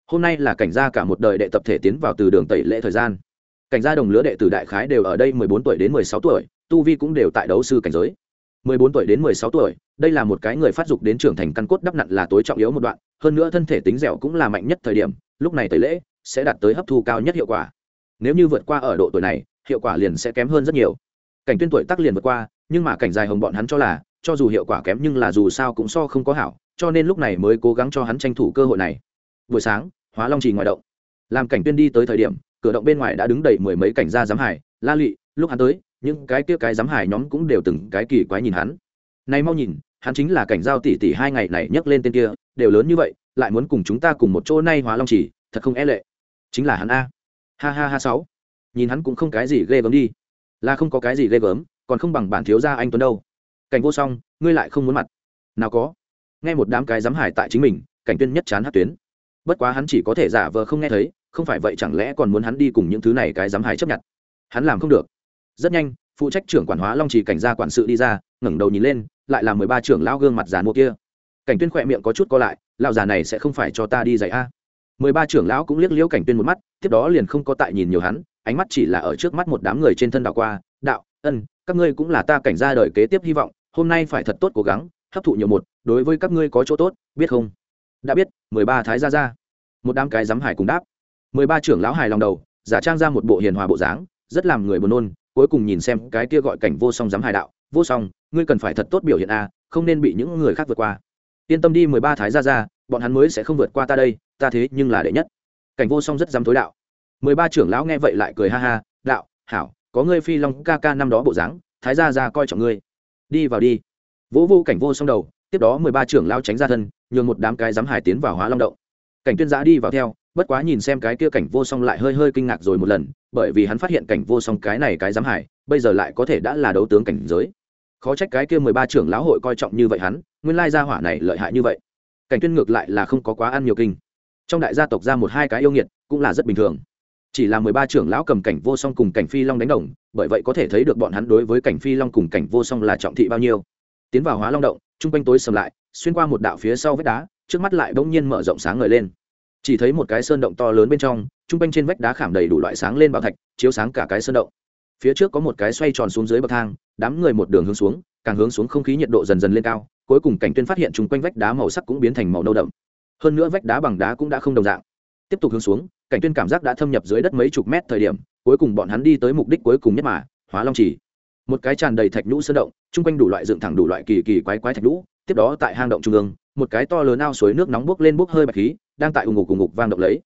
Hôm nay là cảnh gia cả một đời đệ tập thể tiến vào từ đường tẩy lễ thời gian. Cảnh gia đồng lứa đệ tử đại khái đều ở đây mười bốn tuổi đến mười sáu tuổi, tu vi cũng đều tại đấu sư cảnh giới. Mười bốn tuổi đến mười sáu tuổi, đây là một cái người phát dục đến trưởng thành căn cốt đắp nặn là tối trọng yếu một đoạn, hơn nữa thân thể tính dẻo cũng là mạnh nhất thời điểm, lúc này tẩy lễ sẽ đạt tới hấp thu cao nhất hiệu quả. Nếu như vượt qua ở độ tuổi này hiệu quả liền sẽ kém hơn rất nhiều. Cảnh tuyên tuổi tác liền vượt qua, nhưng mà cảnh dài hồng bọn hắn cho là, cho dù hiệu quả kém nhưng là dù sao cũng so không có hảo, cho nên lúc này mới cố gắng cho hắn tranh thủ cơ hội này. Buổi sáng, hóa long trì ngoài động. Làm cảnh tuyên đi tới thời điểm, cửa động bên ngoài đã đứng đầy mười mấy cảnh gia giám hải, la lụy, lúc hắn tới, những cái kia cái giám hải nhóm cũng đều từng cái kỳ quái nhìn hắn. Nay mau nhìn, hắn chính là cảnh giao tỷ tỷ hai ngày này nhấc lên tên kia, đều lớn như vậy, lại muốn cùng chúng ta cùng một chỗ nay hóa long trì, thật không e lệ. Chính là hắn a. Ha ha ha sáu nhìn hắn cũng không cái gì ghê gớm đi. Là không có cái gì ghê gớm, còn không bằng bản thiếu gia anh tuấn đâu. Cảnh vô song, ngươi lại không muốn mặt. Nào có. Nghe một đám cái dám hải tại chính mình, cảnh tuyên nhất chán hát tuyến. Bất quá hắn chỉ có thể giả vờ không nghe thấy, không phải vậy chẳng lẽ còn muốn hắn đi cùng những thứ này cái dám hải chấp nhận? Hắn làm không được. Rất nhanh, phụ trách trưởng quản hóa long trì cảnh gia quản sự đi ra, ngẩng đầu nhìn lên, lại là mười ba trưởng lão gương mặt già mua kia. Cảnh tuyên khỏe miệng có chút co lại, lão già này sẽ không phải cho ta đi dạy a. Mười ba trưởng lão cũng liếc liễu cảnh tuyên một mắt, tiếp đó liền không có tại nhìn nhiều hắn ánh mắt chỉ là ở trước mắt một đám người trên thân đảo qua, đạo, ân, các ngươi cũng là ta cảnh gia đời kế tiếp hy vọng, hôm nay phải thật tốt cố gắng, hấp thụ nhiều một, đối với các ngươi có chỗ tốt, biết không? Đã biết, mười ba thái gia ra một đám cái dám hải cùng đáp. Mười ba trưởng lão hài lòng đầu, giả trang ra một bộ hiền hòa bộ dáng, rất làm người buồn nôn, cuối cùng nhìn xem cái kia gọi cảnh vô song dám hài đạo, vô song, ngươi cần phải thật tốt biểu hiện a, không nên bị những người khác vượt qua. Yên tâm đi mười ba thái gia ra bọn hắn mới sẽ không vượt qua ta đây, ta thế nhưng là đệ nhất. Cảnh vô song rất dám tối đạo mười ba trưởng lão nghe vậy lại cười ha ha, đạo, hảo, có ngươi phi long ca ca năm đó bộ dáng, thái gia ra coi trọng ngươi. Đi vào đi. Vỗ vô cảnh vô song đầu, tiếp đó mười ba trưởng lão tránh ra thân, nhường một đám cái dám hải tiến vào hóa long động. Cảnh tuyên giã đi vào theo, bất quá nhìn xem cái kia cảnh vô song lại hơi hơi kinh ngạc rồi một lần, bởi vì hắn phát hiện cảnh vô song cái này cái dám hải, bây giờ lại có thể đã là đấu tướng cảnh giới. Khó trách cái kia mười ba trưởng lão hội coi trọng như vậy hắn, nguyên lai gia hỏa này lợi hại như vậy. Cảnh tuyên ngược lại là không có quá ăn nhiều kinh. Trong đại gia tộc ra một hai cái yêu nghiệt, cũng là rất bình thường chỉ là mười ba trưởng lão cầm cảnh vô song cùng cảnh phi long đánh đồng, bởi vậy có thể thấy được bọn hắn đối với cảnh phi long cùng cảnh vô song là trọng thị bao nhiêu. Tiến vào hóa long động, trung quanh tối sầm lại, xuyên qua một đạo phía sau vách đá, trước mắt lại bỗng nhiên mở rộng sáng ngời lên. Chỉ thấy một cái sơn động to lớn bên trong, trung quanh trên vách đá khảm đầy đủ loại sáng lên bảo thạch, chiếu sáng cả cái sơn động. Phía trước có một cái xoay tròn xuống dưới bậc thang, đám người một đường hướng xuống, càng hướng xuống không khí nhiệt độ dần dần lên cao, cuối cùng cảnh tuyên phát hiện chung quanh vách đá màu sắc cũng biến thành màu nâu đậm. Hơn nữa vách đá bằng đá cũng đã không đồng dạng. Tiếp tục hướng xuống cảnh tuyên cảm giác đã thâm nhập dưới đất mấy chục mét thời điểm, cuối cùng bọn hắn đi tới mục đích cuối cùng nhất mà, hóa long chỉ một cái tràn đầy thạch nhũ sơn động, chung quanh đủ loại dựng thẳng đủ loại kỳ kỳ quái quái thạch nhũ, tiếp đó tại hang động trung ương, một cái to lớn ao suối nước nóng bốc lên bốc hơi bạch khí, đang tại ù ngục ủng ngục vang động lấy.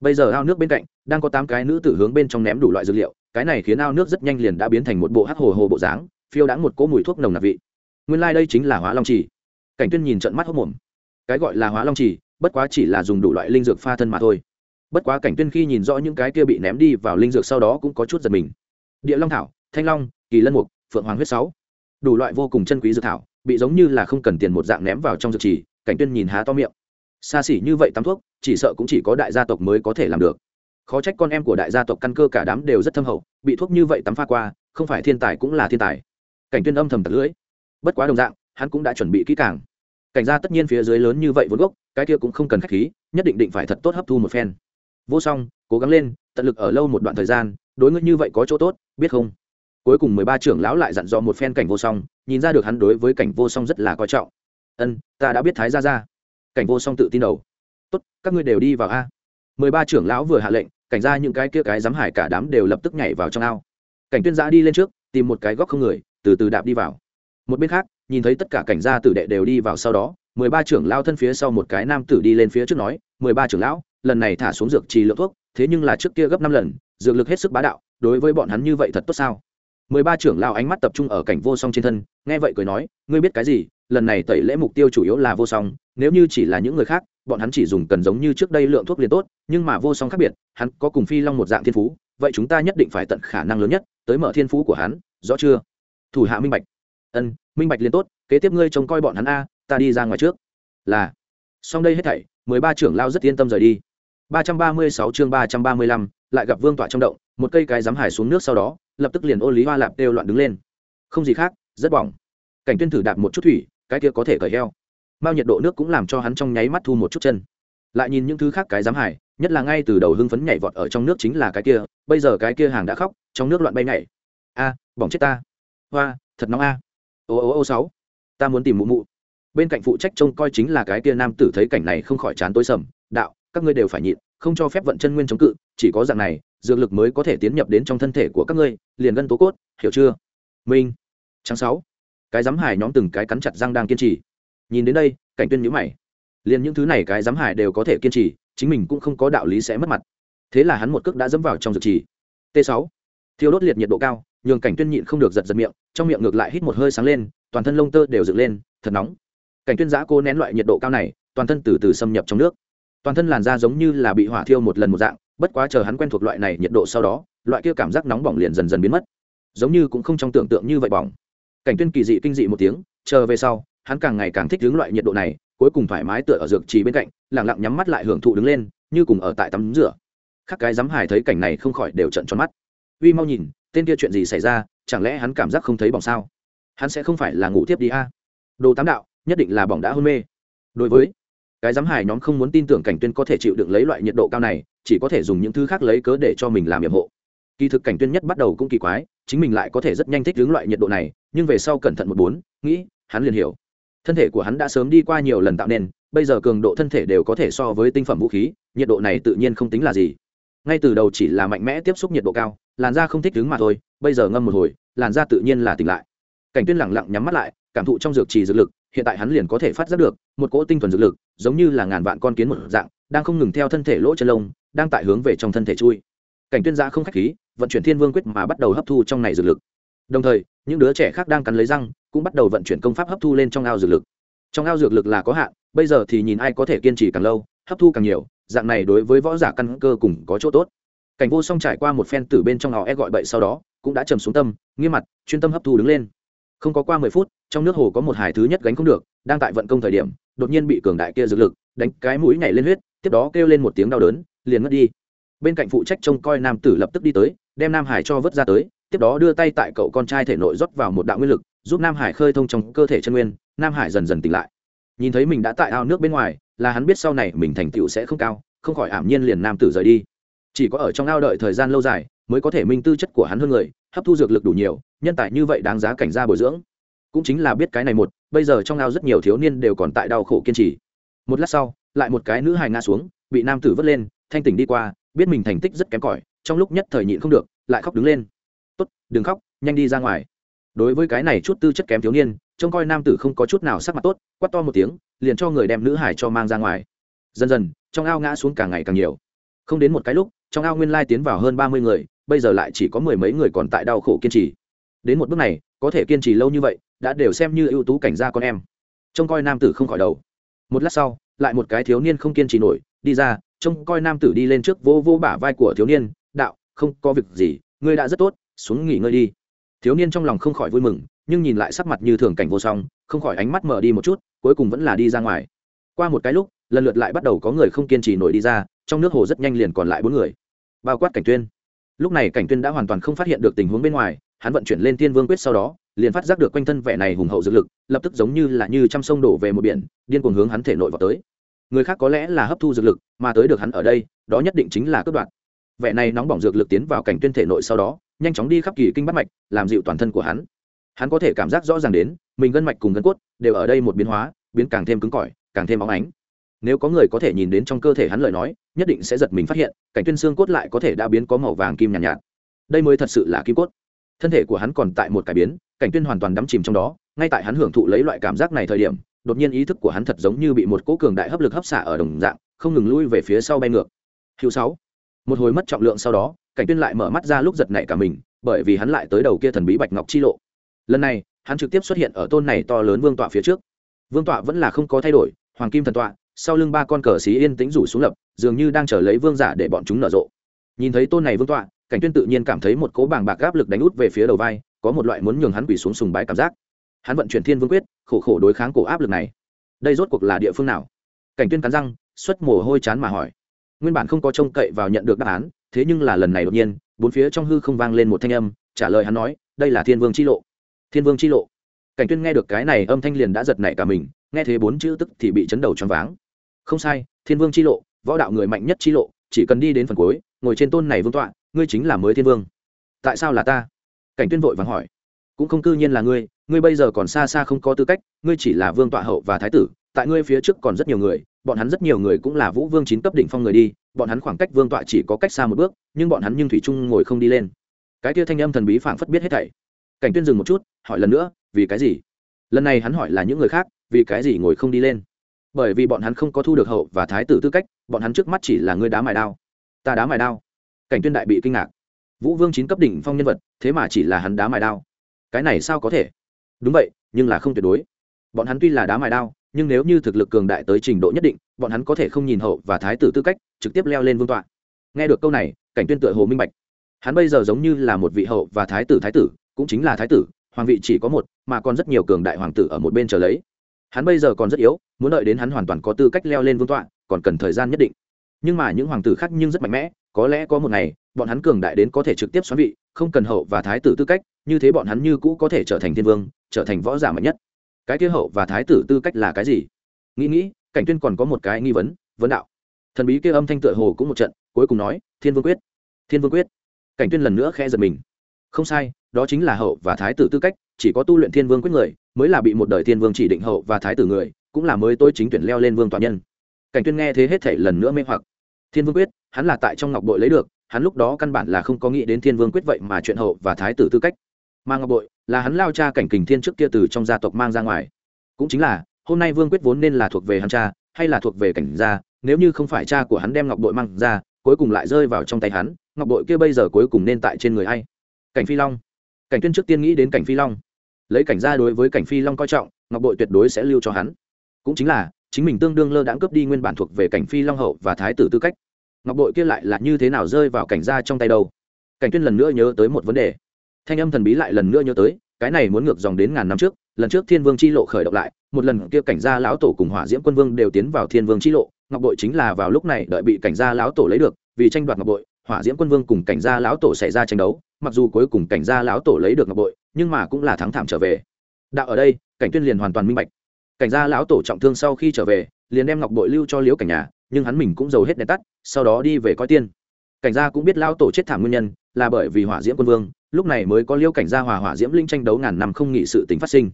Bây giờ ao nước bên cạnh, đang có tám cái nữ tử hướng bên trong ném đủ loại dược liệu, cái này khiến ao nước rất nhanh liền đã biến thành một bộ hắc hồ hồ bộ dáng, phiêu đãng một cỗ mùi thuốc nồng nặc vị. Nguyên lai、like、đây chính là hóa long trì. Cảnh tuyên nhìn trận mắt hốc mồm. Cái gọi là hóa long trì, bất quá chỉ là dùng đủ loại linh dược pha thân mà thôi bất quá cảnh tuyên khi nhìn rõ những cái kia bị ném đi vào linh dược sau đó cũng có chút giật mình. Địa long thảo, thanh long, kỳ lân mục, phượng hoàng huyết sáu. Đủ loại vô cùng chân quý dược thảo, bị giống như là không cần tiền một dạng ném vào trong dược trì, cảnh tuyên nhìn há to miệng. Xa xỉ như vậy tắm thuốc, chỉ sợ cũng chỉ có đại gia tộc mới có thể làm được. Khó trách con em của đại gia tộc căn cơ cả đám đều rất thâm hậu, bị thuốc như vậy tắm pha qua, không phải thiên tài cũng là thiên tài. Cảnh tuyên âm thầm tật lưỡi. Bất quá đồng dạng, hắn cũng đã chuẩn bị kỹ càng. Cảnh gia tất nhiên phía dưới lớn như vậy vốn gốc, cái kia cũng không cần khách khí, nhất định định phải thật tốt hấp thu một phen vô song, cố gắng lên, tận lực ở lâu một đoạn thời gian, đối ngươi như vậy có chỗ tốt, biết không? Cuối cùng mười ba trưởng lão lại dặn dò một phen cảnh vô song, nhìn ra được hắn đối với cảnh vô song rất là coi trọng. Ân, ta đã biết thái ra ra cảnh vô song tự tin đầu. Tốt, các ngươi đều đi vào a. Mười ba trưởng lão vừa hạ lệnh, cảnh ra những cái kia cái dám hải cả đám đều lập tức nhảy vào trong ao. Cảnh tuyên giã đi lên trước, tìm một cái góc không người, từ từ đạp đi vào. Một bên khác, nhìn thấy tất cả cảnh gia tử đệ đều đi vào sau đó mười ba trưởng lao thân phía sau một cái nam tử đi lên phía trước nói, mười ba trưởng lão, lần này thả xuống dược trì lượng thuốc, thế nhưng là trước kia gấp năm lần, dược lực hết sức bá đạo, đối với bọn hắn như vậy thật tốt sao? Mười ba trưởng lao ánh mắt tập trung ở cảnh vô song trên thân, nghe vậy cười nói, ngươi biết cái gì, lần này tẩy lễ mục tiêu chủ yếu là vô song, nếu như chỉ là những người khác, bọn hắn chỉ dùng cần giống như trước đây lượng thuốc liền tốt, nhưng mà vô song khác biệt, hắn có cùng phi long một dạng thiên phú, vậy chúng ta nhất định phải tận khả năng lớn nhất, tới mở thiên phú của hắn, rõ chưa? Thủ hạ minh bạch, ân, minh bạch liền tốt, kế tiếp ngươi trông coi bọn hắn a ta đi ra ngoài trước. Là. Xong đây hết thảy, mười ba trưởng lao rất yên tâm rời đi. Ba trăm ba mươi sáu chương ba trăm ba mươi lăm, lại gặp vương tọa trong động, một cây cái dám hải xuống nước sau đó, lập tức liền ô lý hoa lạp đều loạn đứng lên. Không gì khác, rất bỏng. Cảnh tuyên thử đạp một chút thủy, cái kia có thể cởi heo. Mao nhiệt độ nước cũng làm cho hắn trong nháy mắt thu một chút chân. Lại nhìn những thứ khác cái dám hải, nhất là ngay từ đầu hưng phấn nhảy vọt ở trong nước chính là cái kia, bây giờ cái kia hàng đã khóc, trong nước loạn bay nhảy. A, bỏng chết ta. Hoa, thật nóng a. Ô ô ô sáu, ta muốn tìm mụ mụ bên cạnh phụ trách trông coi chính là cái kia nam tử thấy cảnh này không khỏi chán tối sầm, đạo, các ngươi đều phải nhịn, không cho phép vận chân nguyên chống cự, chỉ có dạng này, dược lực mới có thể tiến nhập đến trong thân thể của các ngươi, liền gân tố cốt, hiểu chưa? Minh, tháng sáu, cái giám hải nhóm từng cái cắn chặt răng đang kiên trì. Nhìn đến đây, cảnh tuyên nhíu mày. Liền những thứ này cái giám hải đều có thể kiên trì, chính mình cũng không có đạo lý sẽ mất mặt. Thế là hắn một cước đã dẫm vào trong dược trì. T 6 thiêu đốt liệt nhiệt độ cao, nhường cảnh tuyên nhịn không được giật giật miệng, trong miệng ngược lại hít một hơi sáng lên, toàn thân lông tơ đều dựng lên, thật nóng cảnh tuyên giã cô nén loại nhiệt độ cao này, toàn thân từ từ xâm nhập trong nước. Toàn thân làn da giống như là bị hỏa thiêu một lần một dạng, bất quá chờ hắn quen thuộc loại này nhiệt độ sau đó, loại kia cảm giác nóng bỏng liền dần dần biến mất. Giống như cũng không trong tưởng tượng như vậy bỏng. Cảnh tuyên kỳ dị kinh dị một tiếng, chờ về sau, hắn càng ngày càng thích hướng loại nhiệt độ này, cuối cùng thoải mái tựa ở dược trì bên cạnh, lặng lặng nhắm mắt lại hưởng thụ đứng lên, như cùng ở tại tắm rửa. Khắc cái dám hài thấy cảnh này không khỏi đều trận tròn mắt. Uy mau nhìn, tên kia chuyện gì xảy ra, chẳng lẽ hắn cảm giác không thấy bỏng sao? Hắn sẽ không phải là ngủ tiếp đi a? Đồ tám đạo nhất định là bỏng đã hôn mê. Đối với cái giám hải nhóm không muốn tin tưởng cảnh tuyên có thể chịu đựng lấy loại nhiệt độ cao này, chỉ có thể dùng những thứ khác lấy cớ để cho mình làm nhiệm hộ. Kỳ thực cảnh tuyên nhất bắt đầu cũng kỳ quái, chính mình lại có thể rất nhanh thích ứng loại nhiệt độ này, nhưng về sau cẩn thận một bốn, nghĩ, hắn liền hiểu. Thân thể của hắn đã sớm đi qua nhiều lần tạo nên, bây giờ cường độ thân thể đều có thể so với tinh phẩm vũ khí, nhiệt độ này tự nhiên không tính là gì. Ngay từ đầu chỉ là mạnh mẽ tiếp xúc nhiệt độ cao, làn da không thích ứng mà thôi, bây giờ ngâm một hồi, làn da tự nhiên là tỉnh lại. Cảnh tuyên lẳng lặng nhắm mắt lại, cảm thụ trong dược trì dược lực hiện tại hắn liền có thể phát giác được, một cỗ tinh thuần dược lực, giống như là ngàn vạn con kiến một dạng, đang không ngừng theo thân thể lỗ chân lông, đang tại hướng về trong thân thể chui. Cảnh tuyên giã không khách khí, vận chuyển thiên vương quyết mà bắt đầu hấp thu trong này dược lực. Đồng thời, những đứa trẻ khác đang cắn lấy răng, cũng bắt đầu vận chuyển công pháp hấp thu lên trong ao dược lực. Trong ao dược lực là có hạn, bây giờ thì nhìn ai có thể kiên trì càng lâu, hấp thu càng nhiều, dạng này đối với võ giả căn cơ cùng có chỗ tốt. Cảnh vô song trải qua một phen từ bên trong ao e gọi bậy sau đó, cũng đã trầm xuống tâm, nghiêm mặt, chuyên tâm hấp thu đứng lên. Không có qua mười phút trong nước hồ có một hải thứ nhất gánh không được, đang tại vận công thời điểm, đột nhiên bị cường đại kia dược lực, đánh cái mũi nhảy lên huyết, tiếp đó kêu lên một tiếng đau đớn, liền ngất đi. Bên cạnh phụ trách trông coi nam tử lập tức đi tới, đem nam hải cho vớt ra tới, tiếp đó đưa tay tại cậu con trai thể nội rót vào một đạo nguyên lực, giúp nam hải khơi thông trong cơ thể chân nguyên, nam hải dần dần tỉnh lại. Nhìn thấy mình đã tại ao nước bên ngoài, là hắn biết sau này mình thành tựu sẽ không cao, không khỏi ảm nhiên liền nam tử rời đi. Chỉ có ở trong ao đợi thời gian lâu dài, mới có thể minh tư chất của hắn hơn người, hấp thu dược lực đủ nhiều, nhân tài như vậy đáng giá cảnh gia bồi dưỡng cũng chính là biết cái này một, bây giờ trong ao rất nhiều thiếu niên đều còn tại đau khổ kiên trì. Một lát sau, lại một cái nữ hài ngã xuống, bị nam tử vớt lên, thanh tỉnh đi qua, biết mình thành tích rất kém cỏi, trong lúc nhất thời nhịn không được, lại khóc đứng lên. Tốt, đừng khóc, nhanh đi ra ngoài. Đối với cái này chút tư chất kém thiếu niên, trông coi nam tử không có chút nào sắc mặt tốt quắt to một tiếng, liền cho người đem nữ hải cho mang ra ngoài. Dần dần, trong ao ngã xuống càng ngày càng nhiều. Không đến một cái lúc, trong ao nguyên lai tiến vào hơn ba mươi người, bây giờ lại chỉ có mười mấy người còn tại đau khổ kiên trì. Đến một bước này, có thể kiên trì lâu như vậy đã đều xem như ưu tú cảnh gia con em. Trông coi nam tử không khỏi đầu. Một lát sau, lại một cái thiếu niên không kiên trì nổi, đi ra, trông coi nam tử đi lên trước vô vô bả vai của thiếu niên, đạo, không có việc gì, ngươi đã rất tốt, xuống nghỉ ngơi đi. Thiếu niên trong lòng không khỏi vui mừng, nhưng nhìn lại sắc mặt như thường cảnh vô song, không khỏi ánh mắt mở đi một chút, cuối cùng vẫn là đi ra ngoài. Qua một cái lúc, lần lượt lại bắt đầu có người không kiên trì nổi đi ra, trong nước hồ rất nhanh liền còn lại bốn người. Bao quát cảnh tuyên. Lúc này cảnh tuyên đã hoàn toàn không phát hiện được tình huống bên ngoài, hắn vận chuyển lên thiên vương quyết sau đó liền phát giác được quanh thân vẻ này hùng hậu dược lực lập tức giống như là như trăm sông đổ về một biển điên cuồng hướng hắn thể nội vào tới. Người khác có lẽ là hấp thu dược lực mà tới được hắn ở đây đó nhất định chính là cướp đoạt. Vẻ này nóng bỏng dược lực tiến vào cảnh tuyên thể nội sau đó nhanh chóng đi khắp kỳ kinh bắt mạch làm dịu toàn thân của hắn. Hắn có thể cảm giác rõ ràng đến mình gân mạch cùng gân cốt đều ở đây một biến hóa biến càng thêm cứng cỏi càng thêm óng ánh. Nếu có người có thể nhìn đến trong cơ thể hắn lời nói nhất định sẽ giật mình phát hiện cảnh tuyên xương cốt lại có thể đã biến có màu vàng kim nhàn nhạt, nhạt. Đây mới thật sự là kim cốt thân thể của hắn còn tại một cải biến, cảnh tuyên hoàn toàn đắm chìm trong đó, ngay tại hắn hưởng thụ lấy loại cảm giác này thời điểm, đột nhiên ý thức của hắn thật giống như bị một cỗ cường đại hấp lực hấp xả ở đồng dạng, không ngừng lui về phía sau bay ngược. Hữu sáu. Một hồi mất trọng lượng sau đó, cảnh tuyên lại mở mắt ra lúc giật nảy cả mình, bởi vì hắn lại tới đầu kia thần bí bạch ngọc chi lộ. Lần này, hắn trực tiếp xuất hiện ở tôn này to lớn vương tọa phía trước. Vương tọa vẫn là không có thay đổi, hoàng kim thần tọa, sau lưng ba con cờ xí yên tĩnh rủ xuống lập, dường như đang chờ lấy vương giả để bọn chúng nở rộ. Nhìn thấy tôn này vương tọa cảnh tuyên tự nhiên cảm thấy một cỗ bàng bạc áp lực đánh út về phía đầu vai, có một loại muốn nhường hắn quỳ xuống sùng bái cảm giác. Hắn vận chuyển thiên vương quyết, khổ khổ đối kháng cổ áp lực này. Đây rốt cuộc là địa phương nào? Cảnh tuyên cắn răng, xuất mồ hôi chán mà hỏi. Nguyên bản không có trông cậy vào nhận được đáp án, thế nhưng là lần này đột nhiên, bốn phía trong hư không vang lên một thanh âm, trả lời hắn nói, đây là thiên vương chi lộ. Thiên vương chi lộ. Cảnh tuyên nghe được cái này âm thanh liền đã giật nảy cả mình, nghe thế bốn chữ tức thì bị chấn đầu choáng váng. Không sai, thiên vương chi lộ, võ đạo người mạnh nhất chi lộ, chỉ cần đi đến phần cuối, ngồi trên tôn này vương tọa ngươi chính là mới thiên vương. Tại sao là ta? Cảnh tuyên vội vàng hỏi. Cũng không cư nhiên là ngươi ngươi bây giờ còn xa xa không có tư cách, ngươi chỉ là vương tọa hậu và thái tử, tại ngươi phía trước còn rất nhiều người, bọn hắn rất nhiều người cũng là vũ vương chín cấp đỉnh phong người đi, bọn hắn khoảng cách vương tọa chỉ có cách xa một bước, nhưng bọn hắn nhưng thủy trung ngồi không đi lên. Cái kia thanh âm thần bí phảng phất biết hết thảy. Cảnh tuyên dừng một chút, hỏi lần nữa, vì cái gì? Lần này hắn hỏi là những người khác, vì cái gì ngồi không đi lên? Bởi vì bọn hắn không có thu được hậu và thái tử tư cách, bọn hắn trước mắt chỉ là ngươi đá mài đao. Ta đá mài đao cảnh tuyên đại bị kinh ngạc. Vũ vương chín cấp đỉnh phong nhân vật, thế mà chỉ là hắn đá mài đao. Cái này sao có thể? Đúng vậy, nhưng là không tuyệt đối. Bọn hắn tuy là đá mài đao, nhưng nếu như thực lực cường đại tới trình độ nhất định, bọn hắn có thể không nhìn hậu và thái tử tư cách, trực tiếp leo lên vương tọa. Nghe được câu này, cảnh tuyên tựa hồ minh bạch. Hắn bây giờ giống như là một vị hậu và thái tử thái tử, cũng chính là thái tử, hoàng vị chỉ có một, mà còn rất nhiều cường đại hoàng tử ở một bên chờ lấy. Hắn bây giờ còn rất yếu, muốn đợi đến hắn hoàn toàn có tư cách leo lên vương tọa, còn cần thời gian nhất định. Nhưng mà những hoàng tử khác nhưng rất mạnh mẽ có lẽ có một ngày, bọn hắn cường đại đến có thể trực tiếp xoắn vị, không cần hậu và thái tử tư cách, như thế bọn hắn như cũ có thể trở thành thiên vương, trở thành võ giả mạnh nhất. Cái kia hậu và thái tử tư cách là cái gì? Nghĩ nghĩ, cảnh tuyên còn có một cái nghi vấn vấn đạo. Thần bí kia âm thanh tựa hồ cũng một trận, cuối cùng nói, thiên vương quyết, thiên vương quyết. Cảnh tuyên lần nữa khẽ giật mình. Không sai, đó chính là hậu và thái tử tư cách, chỉ có tu luyện thiên vương quyết người, mới là bị một đời thiên vương chỉ định hậu và thái tử người, cũng là mới tôi chính tuyển leo lên vương toàn nhân. Cảnh tuyên nghe thế hết thảy lần nữa mê hoặc thiên vương quyết, hắn là tại trong ngọc bội lấy được, hắn lúc đó căn bản là không có nghĩ đến thiên vương quyết vậy mà chuyện hậu và thái tử tư cách. Mà ngọc bội là hắn lao cha cảnh kình thiên trước kia từ trong gia tộc mang ra ngoài. Cũng chính là, hôm nay vương quyết vốn nên là thuộc về hắn cha, hay là thuộc về cảnh gia, nếu như không phải cha của hắn đem ngọc bội mang ra, cuối cùng lại rơi vào trong tay hắn, ngọc bội kia bây giờ cuối cùng nên tại trên người ai? Cảnh phi long. Cảnh tuyên trước tiên nghĩ đến cảnh phi long. Lấy cảnh gia đối với cảnh phi long coi trọng, ngọc bội tuyệt đối sẽ lưu cho hắn. Cũng chính là chính mình tương đương lơ đãng cướp đi nguyên bản thuộc về cảnh phi long hậu và thái tử tư cách. Ngọc bội kia lại là như thế nào rơi vào cảnh gia trong tay đâu? Cảnh tuyên lần nữa nhớ tới một vấn đề. Thanh âm thần bí lại lần nữa nhớ tới, cái này muốn ngược dòng đến ngàn năm trước, lần trước thiên vương chi lộ khởi động lại, một lần kia cảnh gia lão tổ cùng hỏa diễm quân vương đều tiến vào thiên vương chi lộ, ngọc bội chính là vào lúc này đợi bị cảnh gia lão tổ lấy được, vì tranh đoạt ngọc bội, hỏa diễm quân vương cùng cảnh gia lão tổ xảy ra tranh đấu, mặc dù cuối cùng cảnh gia lão tổ lấy được ngọc bội, nhưng mà cũng là thắng thảm trở về. Đạo ở đây, cảnh tuyên liền hoàn toàn minh bạch cảnh gia lão tổ trọng thương sau khi trở về liền đem ngọc bội lưu cho liễu cảnh nhà nhưng hắn mình cũng giàu hết đèn tắt sau đó đi về coi tiên. Cảnh gia cũng biết lão tổ chết thảm nguyên nhân là bởi vì hỏa diễm quân vương lúc này mới có liễu cảnh gia hòa hỏa diễm linh tranh đấu ngàn năm không nghị sự tính phát sinh.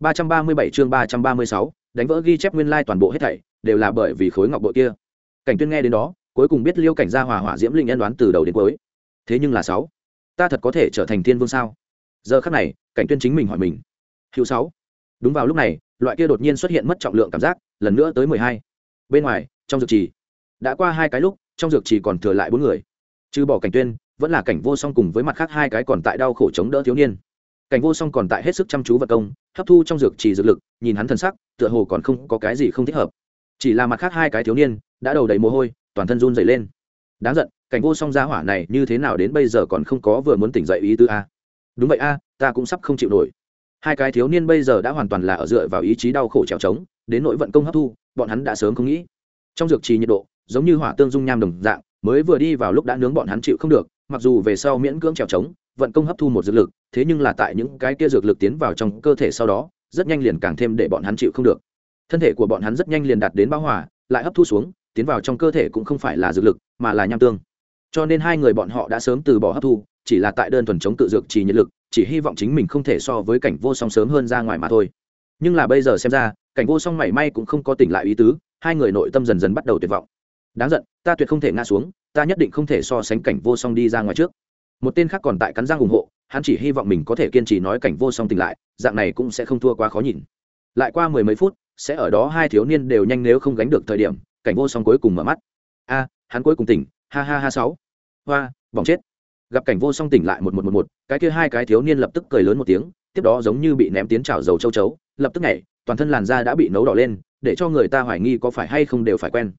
337 chương 336, đánh vỡ ghi chép nguyên lai toàn bộ hết thảy đều là bởi vì khối ngọc bội kia. Cảnh tuyên nghe đến đó cuối cùng biết liễu cảnh gia hòa hỏa diễm linh nhân đoán từ đầu đến cuối. Thế nhưng là sáu ta thật có thể trở thành thiên vương sao? Giờ khắc này cảnh tuyên chính mình hỏi mình. Hữu sáu đúng vào lúc này loại kia đột nhiên xuất hiện mất trọng lượng cảm giác, lần nữa tới mười hai. Bên ngoài, trong dược trì, đã qua hai cái lúc, trong dược trì còn thừa lại bốn người. Trừ bỏ cảnh tuyên, vẫn là cảnh vô song cùng với mặt khác hai cái còn tại đau khổ chống đỡ thiếu niên. Cảnh vô song còn tại hết sức chăm chú vật công, hấp thu trong dược trì dược lực, nhìn hắn thân sắc, tựa hồ còn không có cái gì không thích hợp. Chỉ là mặt khác hai cái thiếu niên, đã đầu đầy mồ hôi, toàn thân run dày lên. Đáng giận, cảnh vô song gia hỏa này như thế nào đến bây giờ còn không có vừa muốn tỉnh dậy ý tứ a? Đúng vậy a, ta cũng sắp không chịu nổi hai cái thiếu niên bây giờ đã hoàn toàn là ở dựa vào ý chí đau khổ trèo trống, đến nỗi vận công hấp thu, bọn hắn đã sớm không nghĩ. Trong dược trì nhiệt độ, giống như hỏa tương dung nham đồng dạng, mới vừa đi vào lúc đã nướng bọn hắn chịu không được, mặc dù về sau miễn cưỡng trèo trống, vận công hấp thu một dược lực, thế nhưng là tại những cái kia dược lực tiến vào trong cơ thể sau đó, rất nhanh liền càng thêm để bọn hắn chịu không được. Thân thể của bọn hắn rất nhanh liền đạt đến bão hòa, lại hấp thu xuống, tiến vào trong cơ thể cũng không phải là dược lực, mà là nham tương. Cho nên hai người bọn họ đã sớm từ bỏ hấp thu, chỉ là tại đơn thuần chống tự dược trì nhiệt lực chỉ hy vọng chính mình không thể so với cảnh vô song sớm hơn ra ngoài mà thôi. Nhưng là bây giờ xem ra, cảnh vô song mảy may cũng không có tỉnh lại ý tứ, hai người nội tâm dần dần bắt đầu tuyệt vọng. Đáng giận, ta tuyệt không thể ngã xuống, ta nhất định không thể so sánh cảnh vô song đi ra ngoài trước. Một tên khác còn tại cắn răng ủng hộ, hắn chỉ hy vọng mình có thể kiên trì nói cảnh vô song tỉnh lại, dạng này cũng sẽ không thua quá khó nhìn. Lại qua mười mấy phút, sẽ ở đó hai thiếu niên đều nhanh nếu không gánh được thời điểm, cảnh vô song cuối cùng mở mắt. A, hắn cuối cùng tỉnh, ha ha ha sáu. Hoa, bỏng chết gặp cảnh vô song tỉnh lại một một một một, cái kia hai cái thiếu niên lập tức cười lớn một tiếng, tiếp đó giống như bị ném tiến trào dầu châu chấu, lập tức nhảy, toàn thân làn da đã bị nấu đỏ lên, để cho người ta hoài nghi có phải hay không đều phải quen.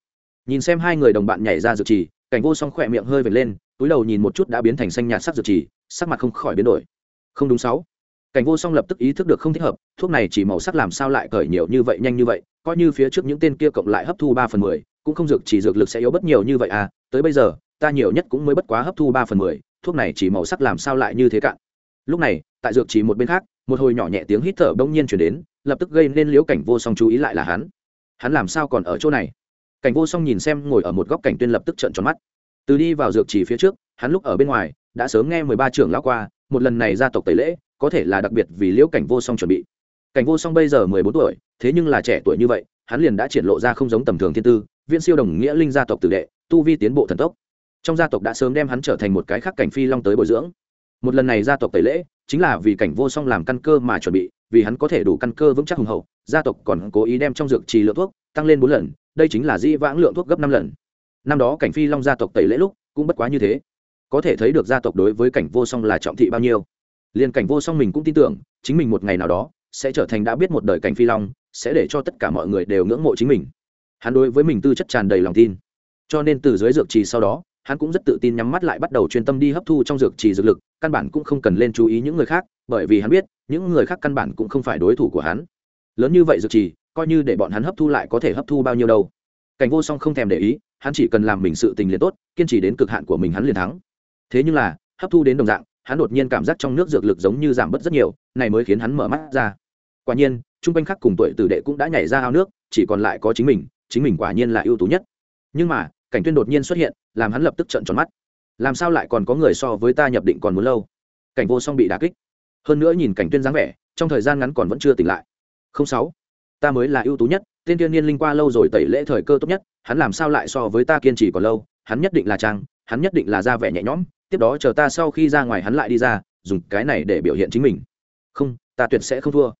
Nhìn xem hai người đồng bạn nhảy ra dược trì, cảnh vô song khỏe miệng hơi vệt lên, túi đầu nhìn một chút đã biến thành xanh nhạt sắc dược trì, sắc mặt không khỏi biến đổi. Không đúng sáu. Cảnh vô song lập tức ý thức được không thích hợp, thuốc này chỉ màu sắc làm sao lại cởi nhiều như vậy, nhanh như vậy, coi như phía trước những tên kia cộng lại hấp thu ba phần mười, cũng không dược chỉ dược lực sẽ yếu bất nhiều như vậy à tới bây giờ, ta nhiều nhất cũng mới bất quá hấp thu ba phần mười thuốc này chỉ màu sắc làm sao lại như thế cạn lúc này, tại dược chỉ một bên khác, một hồi nhỏ nhẹ tiếng hít thở bỗng nhiên chuyển đến, lập tức gây nên liễu cảnh vô song chú ý lại là hắn. Hắn làm sao còn ở chỗ này? Cảnh vô song nhìn xem ngồi ở một góc cảnh tuyên lập tức trợn tròn mắt. Từ đi vào dược chỉ phía trước, hắn lúc ở bên ngoài, đã sớm nghe mười ba trưởng lão qua, một lần này gia tộc tẩy lễ, có thể là đặc biệt vì liễu cảnh vô song chuẩn bị. Cảnh vô song bây giờ mười bốn tuổi, thế nhưng là trẻ tuổi như vậy, hắn liền đã triển lộ ra không giống tầm thường thiên tư viên siêu đồng nghĩa linh gia tộc tử đệ, tu vi tiến bộ thần tốc trong gia tộc đã sớm đem hắn trở thành một cái khác cảnh phi long tới bồi dưỡng. Một lần này gia tộc tẩy lễ, chính là vì cảnh vô song làm căn cơ mà chuẩn bị, vì hắn có thể đủ căn cơ vững chắc hùng hậu, gia tộc còn cố ý đem trong dược trì lượng thuốc tăng lên bốn lần, đây chính là di vãng lượng thuốc gấp năm lần. Năm đó cảnh phi long gia tộc tẩy lễ lúc cũng bất quá như thế. Có thể thấy được gia tộc đối với cảnh vô song là trọng thị bao nhiêu. Liền cảnh vô song mình cũng tin tưởng, chính mình một ngày nào đó sẽ trở thành đã biết một đời cảnh phi long, sẽ để cho tất cả mọi người đều ngưỡng mộ chính mình. Hắn đối với mình tư chất tràn đầy lòng tin. Cho nên từ dưới dược trì sau đó hắn cũng rất tự tin nhắm mắt lại bắt đầu chuyên tâm đi hấp thu trong dược trì dược lực, căn bản cũng không cần lên chú ý những người khác, bởi vì hắn biết, những người khác căn bản cũng không phải đối thủ của hắn. Lớn như vậy dược trì, coi như để bọn hắn hấp thu lại có thể hấp thu bao nhiêu đâu. Cảnh vô song không thèm để ý, hắn chỉ cần làm mình sự tình liền tốt, kiên trì đến cực hạn của mình hắn liền thắng. Thế nhưng là, hấp thu đến đồng dạng, hắn đột nhiên cảm giác trong nước dược lực giống như giảm bớt rất nhiều, này mới khiến hắn mở mắt ra. Quả nhiên, trung quanh khác cùng tuổi tử đệ cũng đã nhảy ra ao nước, chỉ còn lại có chính mình chính mình quả nhiên là ưu tú nhất. Nhưng mà cảnh tuyên đột nhiên xuất hiện, làm hắn lập tức trợn tròn mắt. Làm sao lại còn có người so với ta nhập định còn muốn lâu? Cảnh vô song bị đả kích. Hơn nữa nhìn cảnh tuyên dáng vẻ, trong thời gian ngắn còn vẫn chưa tỉnh lại. Không sáu, ta mới là ưu tú nhất, tên tiên niên linh qua lâu rồi tẩy lễ thời cơ tốt nhất, hắn làm sao lại so với ta kiên trì còn lâu? Hắn nhất định là trang hắn nhất định là ra vẻ nhẹ nhõm, tiếp đó chờ ta sau khi ra ngoài hắn lại đi ra, dùng cái này để biểu hiện chính mình. Không, ta tuyệt sẽ không thua.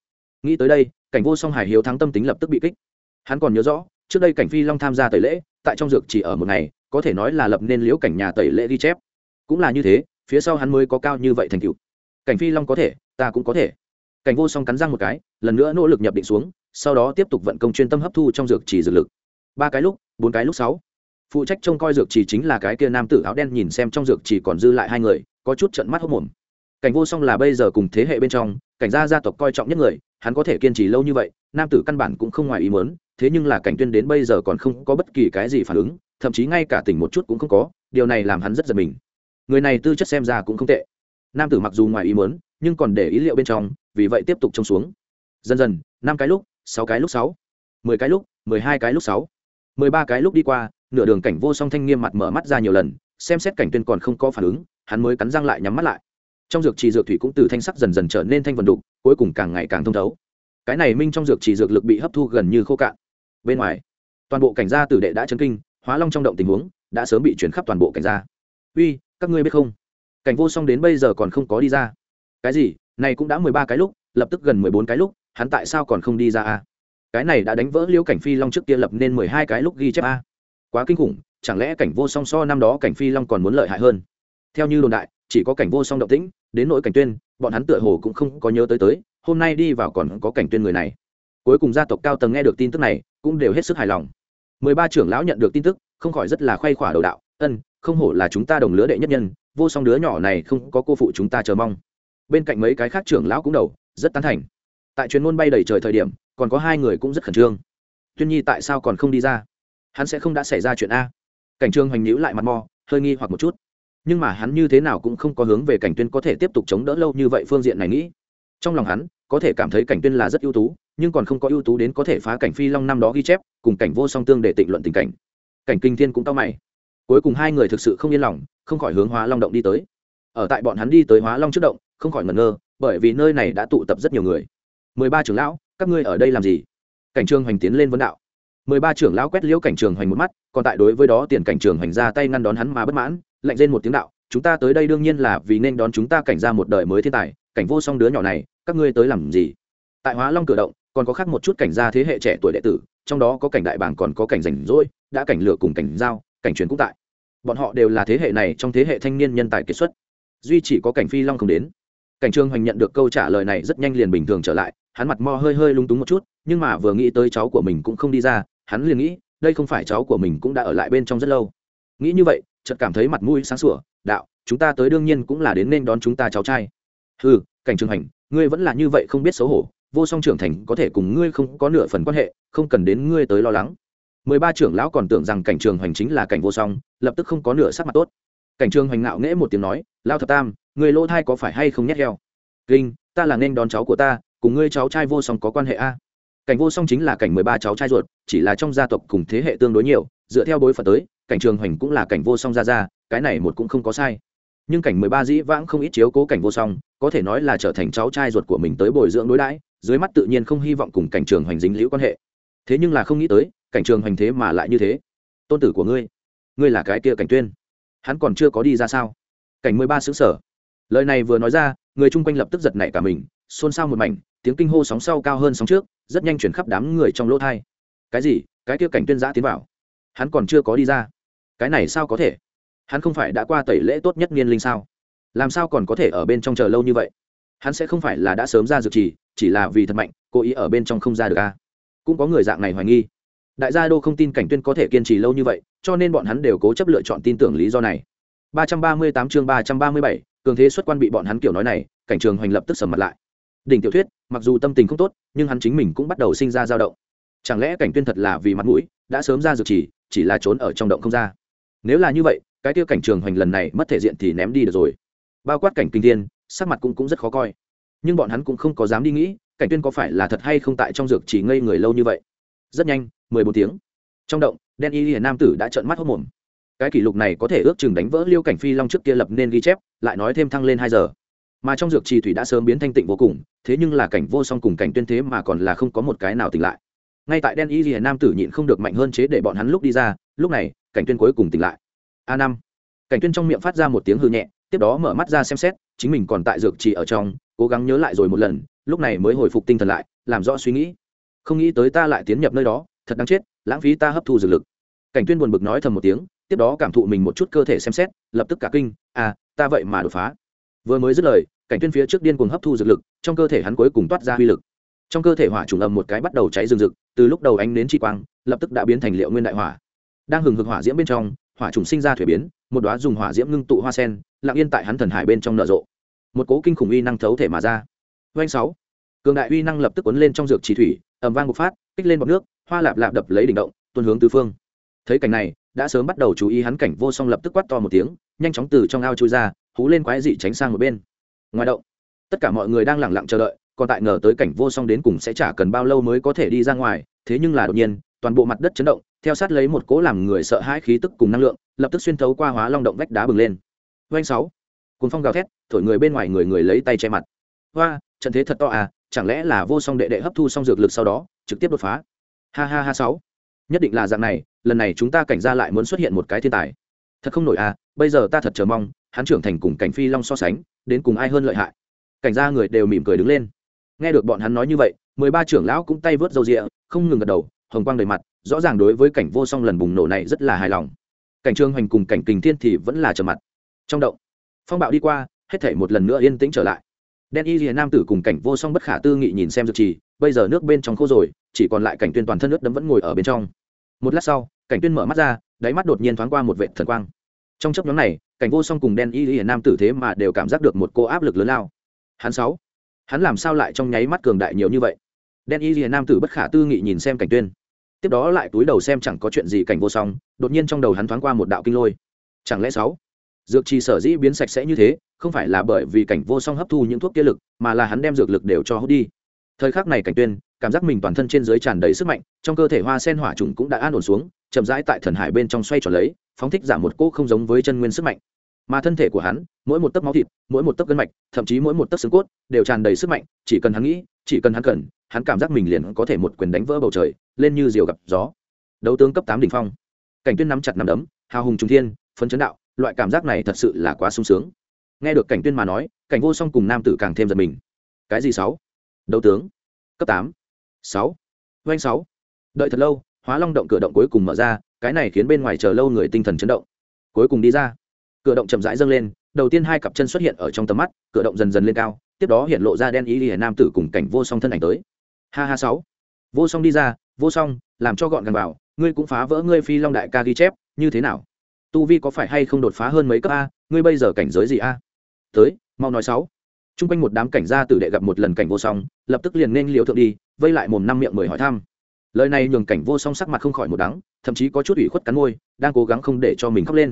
Nghĩ tới đây, cảnh vô song hải hiếu thắng tâm tính lập tức bị kích. Hắn còn nhớ rõ, trước đây cảnh phi long tham gia tẩy lễ tại trong dược chỉ ở một ngày, có thể nói là lập nên liễu cảnh nhà tẩy lễ ghi chép. Cũng là như thế, phía sau hắn mới có cao như vậy thành cựu cảnh phi long có thể, ta cũng có thể. Cảnh vô song cắn răng một cái, lần nữa nỗ lực nhập định xuống, sau đó tiếp tục vận công chuyên tâm hấp thu trong dược chỉ dược lực. Ba cái lúc, bốn cái lúc sáu. Phụ trách trông coi dược chỉ chính là cái kia nam tử áo đen nhìn xem trong dược chỉ còn dư lại hai người, có chút trận mắt hốc mồm. Cảnh vô song là bây giờ cùng thế hệ bên trong, cảnh gia gia tộc coi trọng nhất người hắn có thể kiên trì lâu như vậy, nam tử căn bản cũng không ngoài ý mớn thế nhưng là cảnh tuyên đến bây giờ còn không có bất kỳ cái gì phản ứng, thậm chí ngay cả tỉnh một chút cũng không có, điều này làm hắn rất giật mình. Người này tư chất xem ra cũng không tệ. Nam tử mặc dù ngoài ý mớn nhưng còn để ý liệu bên trong, vì vậy tiếp tục trông xuống. Dần dần, năm cái lúc, sáu cái lúc sáu, mười cái lúc, mười hai cái lúc sáu, mười ba cái lúc đi qua, nửa đường cảnh vô song thanh nghiêm mặt mở mắt ra nhiều lần, xem xét cảnh tuyên còn không có phản ứng, hắn mới cắn răng lại nhắm mắt lại trong dược trì dược thủy cũng từ thanh sắc dần dần trở nên thanh vần đục, cuối cùng càng ngày càng thông thấu. Cái này minh trong dược trì dược lực bị hấp thu gần như khô cạn. Bên ngoài, toàn bộ cảnh gia tử đệ đã chấn kinh, hóa long trong động tình huống đã sớm bị chuyển khắp toàn bộ cảnh gia. Uy, các ngươi biết không? Cảnh vô song đến bây giờ còn không có đi ra. Cái gì? Này cũng đã mười ba cái lúc, lập tức gần mười bốn cái lúc, hắn tại sao còn không đi ra a? Cái này đã đánh vỡ liễu cảnh phi long trước kia lập nên mười hai cái lúc ghi chép a. Quá kinh khủng, chẳng lẽ cảnh vô song so năm đó cảnh phi long còn muốn lợi hại hơn? Theo như đồn đại chỉ có cảnh vô song động tĩnh, đến nỗi cảnh tuyên, bọn hắn tựa hồ cũng không có nhớ tới tới, hôm nay đi vào còn có cảnh tuyên người này. Cuối cùng gia tộc cao tầng nghe được tin tức này, cũng đều hết sức hài lòng. Mười ba trưởng lão nhận được tin tức, không khỏi rất là khoay khỏa đầu đạo, ân, không hổ là chúng ta đồng lứa đệ nhất nhân, vô song đứa nhỏ này không có cô phụ chúng ta chờ mong. Bên cạnh mấy cái khác trưởng lão cũng đầu, rất tán thành. Tại chuyến môn bay đầy trời thời điểm, còn có hai người cũng rất khẩn trương. Tuyên nhi tại sao còn không đi ra? Hắn sẽ không đã xảy ra chuyện a. Cảnh trương hoành nhíu lại mặt mò, hơi nghi hoặc một chút nhưng mà hắn như thế nào cũng không có hướng về cảnh tuyên có thể tiếp tục chống đỡ lâu như vậy phương diện này nghĩ. Trong lòng hắn, có thể cảm thấy cảnh tuyên là rất ưu tú, nhưng còn không có ưu tú đến có thể phá cảnh phi long năm đó ghi chép, cùng cảnh vô song tương để tịnh luận tình cảnh. Cảnh kinh thiên cũng tao mày. Cuối cùng hai người thực sự không yên lòng, không khỏi hướng hóa long động đi tới. Ở tại bọn hắn đi tới hóa long trước động, không khỏi ngẩn ngơ, bởi vì nơi này đã tụ tập rất nhiều người. Mười ba trưởng lão, các ngươi ở đây làm gì? Cảnh trường hoành tiến lên vấn đạo. Mười ba trưởng lão quét liễu cảnh trường hoành một mắt, còn tại đối với đó tiền cảnh trường hoành ra tay ngăn đón hắn mà bất mãn lạnh rên một tiếng đạo, chúng ta tới đây đương nhiên là vì nên đón chúng ta cảnh ra một đời mới thiên tài, cảnh vô song đứa nhỏ này, các ngươi tới làm gì? Tại hóa long cửa động, còn có khác một chút cảnh gia thế hệ trẻ tuổi đệ tử, trong đó có cảnh đại bảng còn có cảnh rảnh rỗi, đã cảnh lửa cùng cảnh giao, cảnh truyền cũng tại. Bọn họ đều là thế hệ này trong thế hệ thanh niên nhân tài kiệt xuất. Duy chỉ có cảnh phi long không đến. Cảnh trương hoành nhận được câu trả lời này rất nhanh liền bình thường trở lại, hắn mặt mo hơi hơi lung túng một chút, nhưng mà vừa nghĩ tới cháu của mình cũng không đi ra, hắn liền nghĩ, đây không phải cháu của mình cũng đã ở lại bên trong rất lâu. Nghĩ như vậy chợt cảm thấy mặt mũi sáng sủa, đạo, chúng ta tới đương nhiên cũng là đến nên đón chúng ta cháu trai. Ừ cảnh trường hành, ngươi vẫn là như vậy không biết xấu hổ, vô song trưởng thành có thể cùng ngươi không có nửa phần quan hệ, không cần đến ngươi tới lo lắng. Mười ba trưởng lão còn tưởng rằng cảnh trường hoành chính là cảnh vô song, lập tức không có nửa sắc mặt tốt. Cảnh trường hoành ngạo nghễ một tiếng nói, lao thập tam người lỗ thai có phải hay không nhét heo? Kinh, ta là nên đón cháu của ta, cùng ngươi cháu trai vô song có quan hệ a. Cảnh vô song chính là cảnh mười ba cháu trai ruột, chỉ là trong gia tộc cùng thế hệ tương đối nhiều, dựa theo bối phận tới cảnh trường hoành cũng là cảnh vô song ra ra, cái này một cũng không có sai. Nhưng cảnh mười ba dĩ vãng không ít chiếu cố cảnh vô song có thể nói là trở thành cháu trai ruột của mình tới bồi dưỡng đối đãi dưới mắt tự nhiên không hy vọng cùng cảnh trường hoành dính liễu quan hệ. Thế nhưng là không nghĩ tới cảnh trường hoành thế mà lại như thế. Tôn tử của ngươi ngươi là cái kia cảnh tuyên. Hắn còn chưa có đi ra sao? Cảnh mười ba xứ sở. Lời này vừa nói ra người chung quanh lập tức giật nảy cả mình xôn xao một mảnh tiếng kinh hô sóng sau cao hơn sóng trước rất nhanh chuyển khắp đám người trong lỗ thai. Cái gì? Cái kia cảnh tuyên giã tiến vào. Hắn còn chưa có đi ra cái này sao có thể? Hắn không phải đã qua tẩy lễ tốt nhất niên linh sao? Làm sao còn có thể ở bên trong chờ lâu như vậy? Hắn sẽ không phải là đã sớm ra dược trì chỉ là vì thật mạnh cố ý ở bên trong không ra được a cũng có người dạng này hoài nghi. Đại gia đô không tin cảnh tuyên có thể kiên trì lâu như vậy cho nên bọn hắn đều cố chấp lựa chọn tin tưởng lý do này. 338 chương 337, cường thế xuất quan bị bọn hắn kiểu nói này cảnh trường hoành lập tức sầm mặt lại. Đỉnh tiểu thuyết mặc dù tâm tình không tốt nhưng hắn chính mình cũng bắt đầu sinh ra dao động. Chẳng lẽ cảnh tuyên thật là vì mặt mũi đã sớm ra dược chỉ chỉ là trốn ở trong động không ra? Nếu là như vậy, cái tiêu cảnh trường hoành lần này mất thể diện thì ném đi được rồi. Bao quát cảnh kinh thiên, sắc mặt cũng cũng rất khó coi. Nhưng bọn hắn cũng không có dám đi nghĩ, cảnh tuyên có phải là thật hay không tại trong dược chỉ ngây người lâu như vậy. Rất nhanh, mười bốn tiếng. Trong động, đen y hiền nam tử đã trợn mắt hốc mồm. Cái kỷ lục này có thể ước chừng đánh vỡ liêu cảnh phi long trước kia lập nên ghi chép, lại nói thêm thăng lên hai giờ. Mà trong dược trì thủy đã sớm biến thanh tịnh vô cùng, thế nhưng là cảnh vô song cùng cảnh tuyên thế mà còn là không có một cái nào tỉnh lại. Ngay tại đen y hiền nam tử nhịn không được mạnh hơn chế để bọn hắn lúc đi ra lúc này, cảnh tuyên cuối cùng tỉnh lại. A năm. Cảnh tuyên trong miệng phát ra một tiếng hư nhẹ, tiếp đó mở mắt ra xem xét, chính mình còn tại dược trì ở trong, cố gắng nhớ lại rồi một lần, lúc này mới hồi phục tinh thần lại, làm rõ suy nghĩ. Không nghĩ tới ta lại tiến nhập nơi đó, thật đáng chết, lãng phí ta hấp thu dược lực. Cảnh tuyên buồn bực nói thầm một tiếng, tiếp đó cảm thụ mình một chút cơ thể xem xét, lập tức cả kinh à ta vậy mà đột phá. Vừa mới dứt lời, cảnh tuyên phía trước điên cuồng hấp thu dược lực, trong cơ thể hắn cuối cùng toát ra uy lực. Trong cơ thể hỏa trùng ầm một cái bắt đầu cháy rừng rực, từ lúc đầu ánh đến chi quang, lập tức đã biến thành liệu nguyên đại hỏa đang hừng hực hỏa diễm bên trong, hỏa trùng sinh ra thuế biến, một đóa dùng hỏa diễm ngưng tụ hoa sen, lặng yên tại hắn thần hải bên trong nở rộ. Một cố kinh khủng uy năng thấu thể mà ra. Doanh sáu. Cường đại uy năng lập tức cuốn lên trong dược chỉ thủy, ầm vang một phát, kích lên bọt nước, hoa lạp lạp đập lấy đỉnh động, tuôn hướng tứ phương. Thấy cảnh này, đã sớm bắt đầu chú ý hắn cảnh vô song lập tức quát to một tiếng, nhanh chóng từ trong ao chui ra, hú lên quái dị tránh sang một bên. Ngoài động, tất cả mọi người đang lẳng lặng chờ đợi, còn tại ngờ tới cảnh vô song đến cùng sẽ chả cần bao lâu mới có thể đi ra ngoài, thế nhưng là đột nhiên, toàn bộ mặt đất chấn động theo sát lấy một cố làm người sợ hãi khí tức cùng năng lượng, lập tức xuyên thấu qua hóa long động vách đá bừng lên. Doanh sáu cùng phong gào thét, thổi người bên ngoài người người lấy tay che mặt. Hoa, trận thế thật to à chẳng lẽ là vô song đệ đệ hấp thu xong dược lực sau đó, trực tiếp đột phá? Ha ha ha sáu. Nhất định là dạng này, lần này chúng ta cảnh ra lại muốn xuất hiện một cái thiên tài. Thật không nổi à bây giờ ta thật chờ mong, hắn trưởng thành cùng cảnh phi long so sánh, đến cùng ai hơn lợi hại? Cảnh ra người đều mỉm cười đứng lên. Nghe được bọn hắn nói như vậy, mười ba trưởng lão cũng tay vớt râu rịa, không ngừng gật đầu, hồng quang đầy mặt rõ ràng đối với cảnh vô song lần bùng nổ này rất là hài lòng. Cảnh trương hoành cùng cảnh kình thiên thì vẫn là trầm mặt. Trong động, phong bạo đi qua, hết thể một lần nữa yên tĩnh trở lại. Đen y rìa nam tử cùng cảnh vô song bất khả tư nghị nhìn xem dược trì, bây giờ nước bên trong khô rồi, chỉ còn lại cảnh tuyên toàn thân nước đấm vẫn ngồi ở bên trong. Một lát sau, cảnh tuyên mở mắt ra, đáy mắt đột nhiên thoáng qua một vệ thần quang. Trong chấp nhóm này, cảnh vô song cùng đen y rìa nam tử thế mà đều cảm giác được một cô áp lực lớn lao. Hắn sáu, hắn làm sao lại trong nháy mắt cường đại nhiều như vậy? Đen y rìa nam tử bất khả tư nghị nhìn xem cảnh tuyên tiếp đó lại túi đầu xem chẳng có chuyện gì cảnh vô song, đột nhiên trong đầu hắn thoáng qua một đạo kinh lôi. Chẳng lẽ sáu? Dược trì sở dĩ biến sạch sẽ như thế, không phải là bởi vì cảnh vô song hấp thu những thuốc kia lực, mà là hắn đem dược lực đều cho hút đi. Thời khắc này cảnh tuyên, cảm giác mình toàn thân trên dưới tràn đầy sức mạnh, trong cơ thể hoa sen hỏa trùng cũng đã an ổn xuống, chậm rãi tại thần hải bên trong xoay tròn lấy, phóng thích giảm một cỗ không giống với chân nguyên sức mạnh. Mà thân thể của hắn, mỗi một tấc máu thịt, mỗi một tấc gân mạch, thậm chí mỗi một tấc xương cốt, đều tràn đầy sức mạnh, chỉ cần hắn nghĩ, chỉ cần hắn cần hắn cảm giác mình liền có thể một quyền đánh vỡ bầu trời, lên như diều gặp gió. Đấu tướng cấp tám đỉnh phong. Cảnh tuyên nắm chặt nắm đấm, hào hùng trung thiên, phấn chấn đạo, loại cảm giác này thật sự là quá sung sướng. Nghe được cảnh tuyên mà nói, cảnh vô song cùng nam tử càng thêm giật mình. Cái gì sáu? Đấu tướng, cấp tám. Sáu. Doanh sáu. Đợi thật lâu, hóa long động cửa động cuối cùng mở ra, cái này khiến bên ngoài chờ lâu người tinh thần chấn động. Cuối cùng đi ra. Cửa động chậm rãi dâng lên, đầu tiên hai cặp chân xuất hiện ở trong tầm mắt, cửa động dần dần lên cao, tiếp đó hiện lộ ra đen ý hiển nam tử cùng cảnh vô song thân ảnh tới ha ha sáu. Vô song đi ra, vô song, làm cho gọn gàng vào, ngươi cũng phá vỡ ngươi phi long đại ca ghi chép, như thế nào? Tu vi có phải hay không đột phá hơn mấy cấp a? Ngươi bây giờ cảnh giới gì a? Tới, mau nói sáu. T r u n g quanh một đám cảnh gia tử đệ gặp một lần cảnh vô song, lập tức liền nên liều thượng đi, vây lại mồm năm miệng mười hỏi thăm. Lời này nhường cảnh vô song sắc mặt không khỏi một đắng, thậm chí có chút ủy khuất cắn môi, đang cố gắng không để cho mình khóc lên.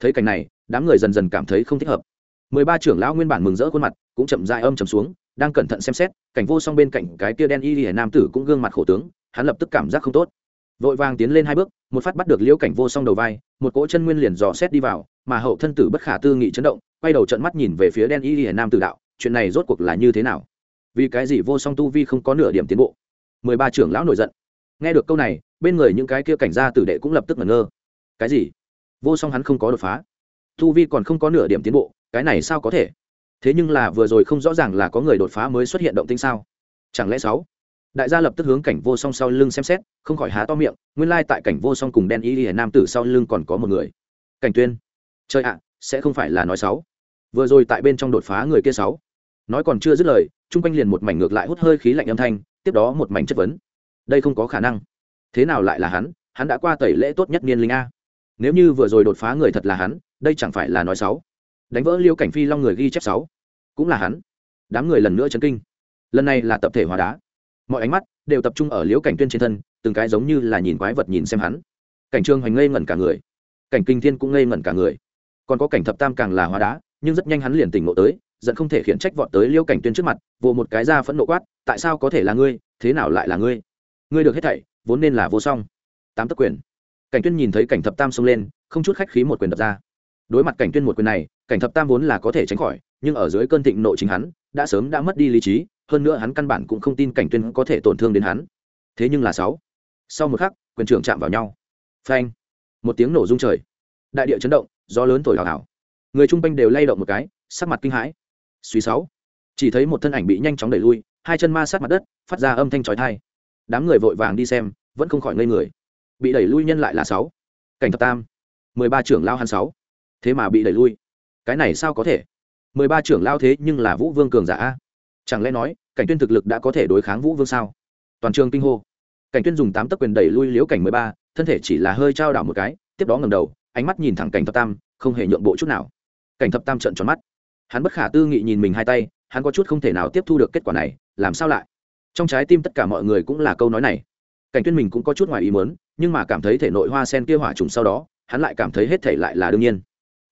Thấy cảnh này, đám người dần dần cảm thấy không thích hợp. Mười ba trưởng lão nguyên bản mừng rỡ khuôn mặt, cũng chậm dại âm chầm xuống đang cẩn thận xem xét, cảnh vô song bên cạnh cái kia đen y lìa nam tử cũng gương mặt khổ tướng, hắn lập tức cảm giác không tốt. Vội vàng tiến lên hai bước, một phát bắt được liễu cảnh vô song đầu vai, một cỗ chân nguyên liền dò xét đi vào, mà hậu thân tử bất khả tư nghị chấn động, quay đầu trận mắt nhìn về phía đen y lìa nam tử đạo, chuyện này rốt cuộc là như thế nào? Vì cái gì vô song tu vi không có nửa điểm tiến bộ? Mười ba trưởng lão nổi giận. Nghe được câu này, bên người những cái kia cảnh gia tử đệ cũng lập tức ngẩn ngơ. Cái gì? Vô song hắn không có đột phá. Tu vi còn không có nửa điểm tiến bộ, cái này sao có thể? Thế nhưng là vừa rồi không rõ ràng là có người đột phá mới xuất hiện động tinh sao? Chẳng lẽ sáu? Đại gia lập tức hướng cảnh vô song sau lưng xem xét, không khỏi há to miệng, nguyên lai tại cảnh vô song cùng đen y lìa nam tử sau lưng còn có một người. Cảnh tuyên. Trời ạ, sẽ không phải là nói sáu. Vừa rồi tại bên trong đột phá người kia sáu. Nói còn chưa dứt lời, chung quanh liền một mảnh ngược lại hút hơi khí lạnh âm thanh, tiếp đó một mảnh chất vấn. Đây không có khả năng. Thế nào lại là hắn? Hắn đã qua tẩy lễ tốt nhất niên linh a. Nếu như vừa rồi đột phá người thật là hắn, đây chẳng phải là nói sáu đánh vỡ liêu cảnh phi long người ghi chép sáu cũng là hắn đám người lần nữa chấn kinh lần này là tập thể hóa đá mọi ánh mắt đều tập trung ở liễu cảnh tuyên trên thân từng cái giống như là nhìn quái vật nhìn xem hắn cảnh trương hoành ngây ngẩn cả người cảnh kinh thiên cũng ngây ngẩn cả người còn có cảnh thập tam càng là hóa đá nhưng rất nhanh hắn liền tỉnh ngộ tới giận không thể khiển trách vọt tới liễu cảnh tuyên trước mặt vồ một cái ra phẫn nộ quát tại sao có thể là ngươi thế nào lại là ngươi ngươi được hết thảy vốn nên là vô song tám tấc quyền cảnh tuyên nhìn thấy cảnh thập tam xông lên không chút khách khí một quyền đập ra đối mặt cảnh tuyên một quyền này, cảnh thập tam vốn là có thể tránh khỏi, nhưng ở dưới cơn thịnh nộ chính hắn, đã sớm đã mất đi lý trí, hơn nữa hắn căn bản cũng không tin cảnh tuyên có thể tổn thương đến hắn. Thế nhưng là sáu. Sau một khắc, quyền trưởng chạm vào nhau. Phanh. Một tiếng nổ rung trời. Đại địa chấn động, gió lớn thổi hào hào. Người trung quanh đều lay động một cái, sắc mặt kinh hãi. Suy sáu. Chỉ thấy một thân ảnh bị nhanh chóng đẩy lui, hai chân ma sát mặt đất, phát ra âm thanh chói tai. Đám người vội vàng đi xem, vẫn không khỏi ngây người. Bị đẩy lui nhân lại là sáu. Cảnh thập tam. Mười ba trưởng lao hắn sáu thế mà bị đẩy lui. Cái này sao có thể? Mười ba trưởng lao thế nhưng là vũ vương cường giả chẳng lẽ nói, cảnh tuyên thực lực đã có thể đối kháng vũ vương sao? Toàn trường kinh hô. Cảnh tuyên dùng tám tấc quyền đẩy lui liễu cảnh mười ba, thân thể chỉ là hơi trao đảo một cái, tiếp đó ngầm đầu, ánh mắt nhìn thẳng cảnh thập tam, không hề nhượng bộ chút nào. Cảnh thập tam trận tròn mắt. Hắn bất khả tư nghị nhìn mình hai tay, hắn có chút không thể nào tiếp thu được kết quả này, làm sao lại? Trong trái tim tất cả mọi người cũng là câu nói này. Cảnh tuyên mình cũng có chút ngoài ý muốn, nhưng mà cảm thấy thể nội hoa sen kia hỏa trùng sau đó, hắn lại cảm thấy hết thể lại là đương nhiên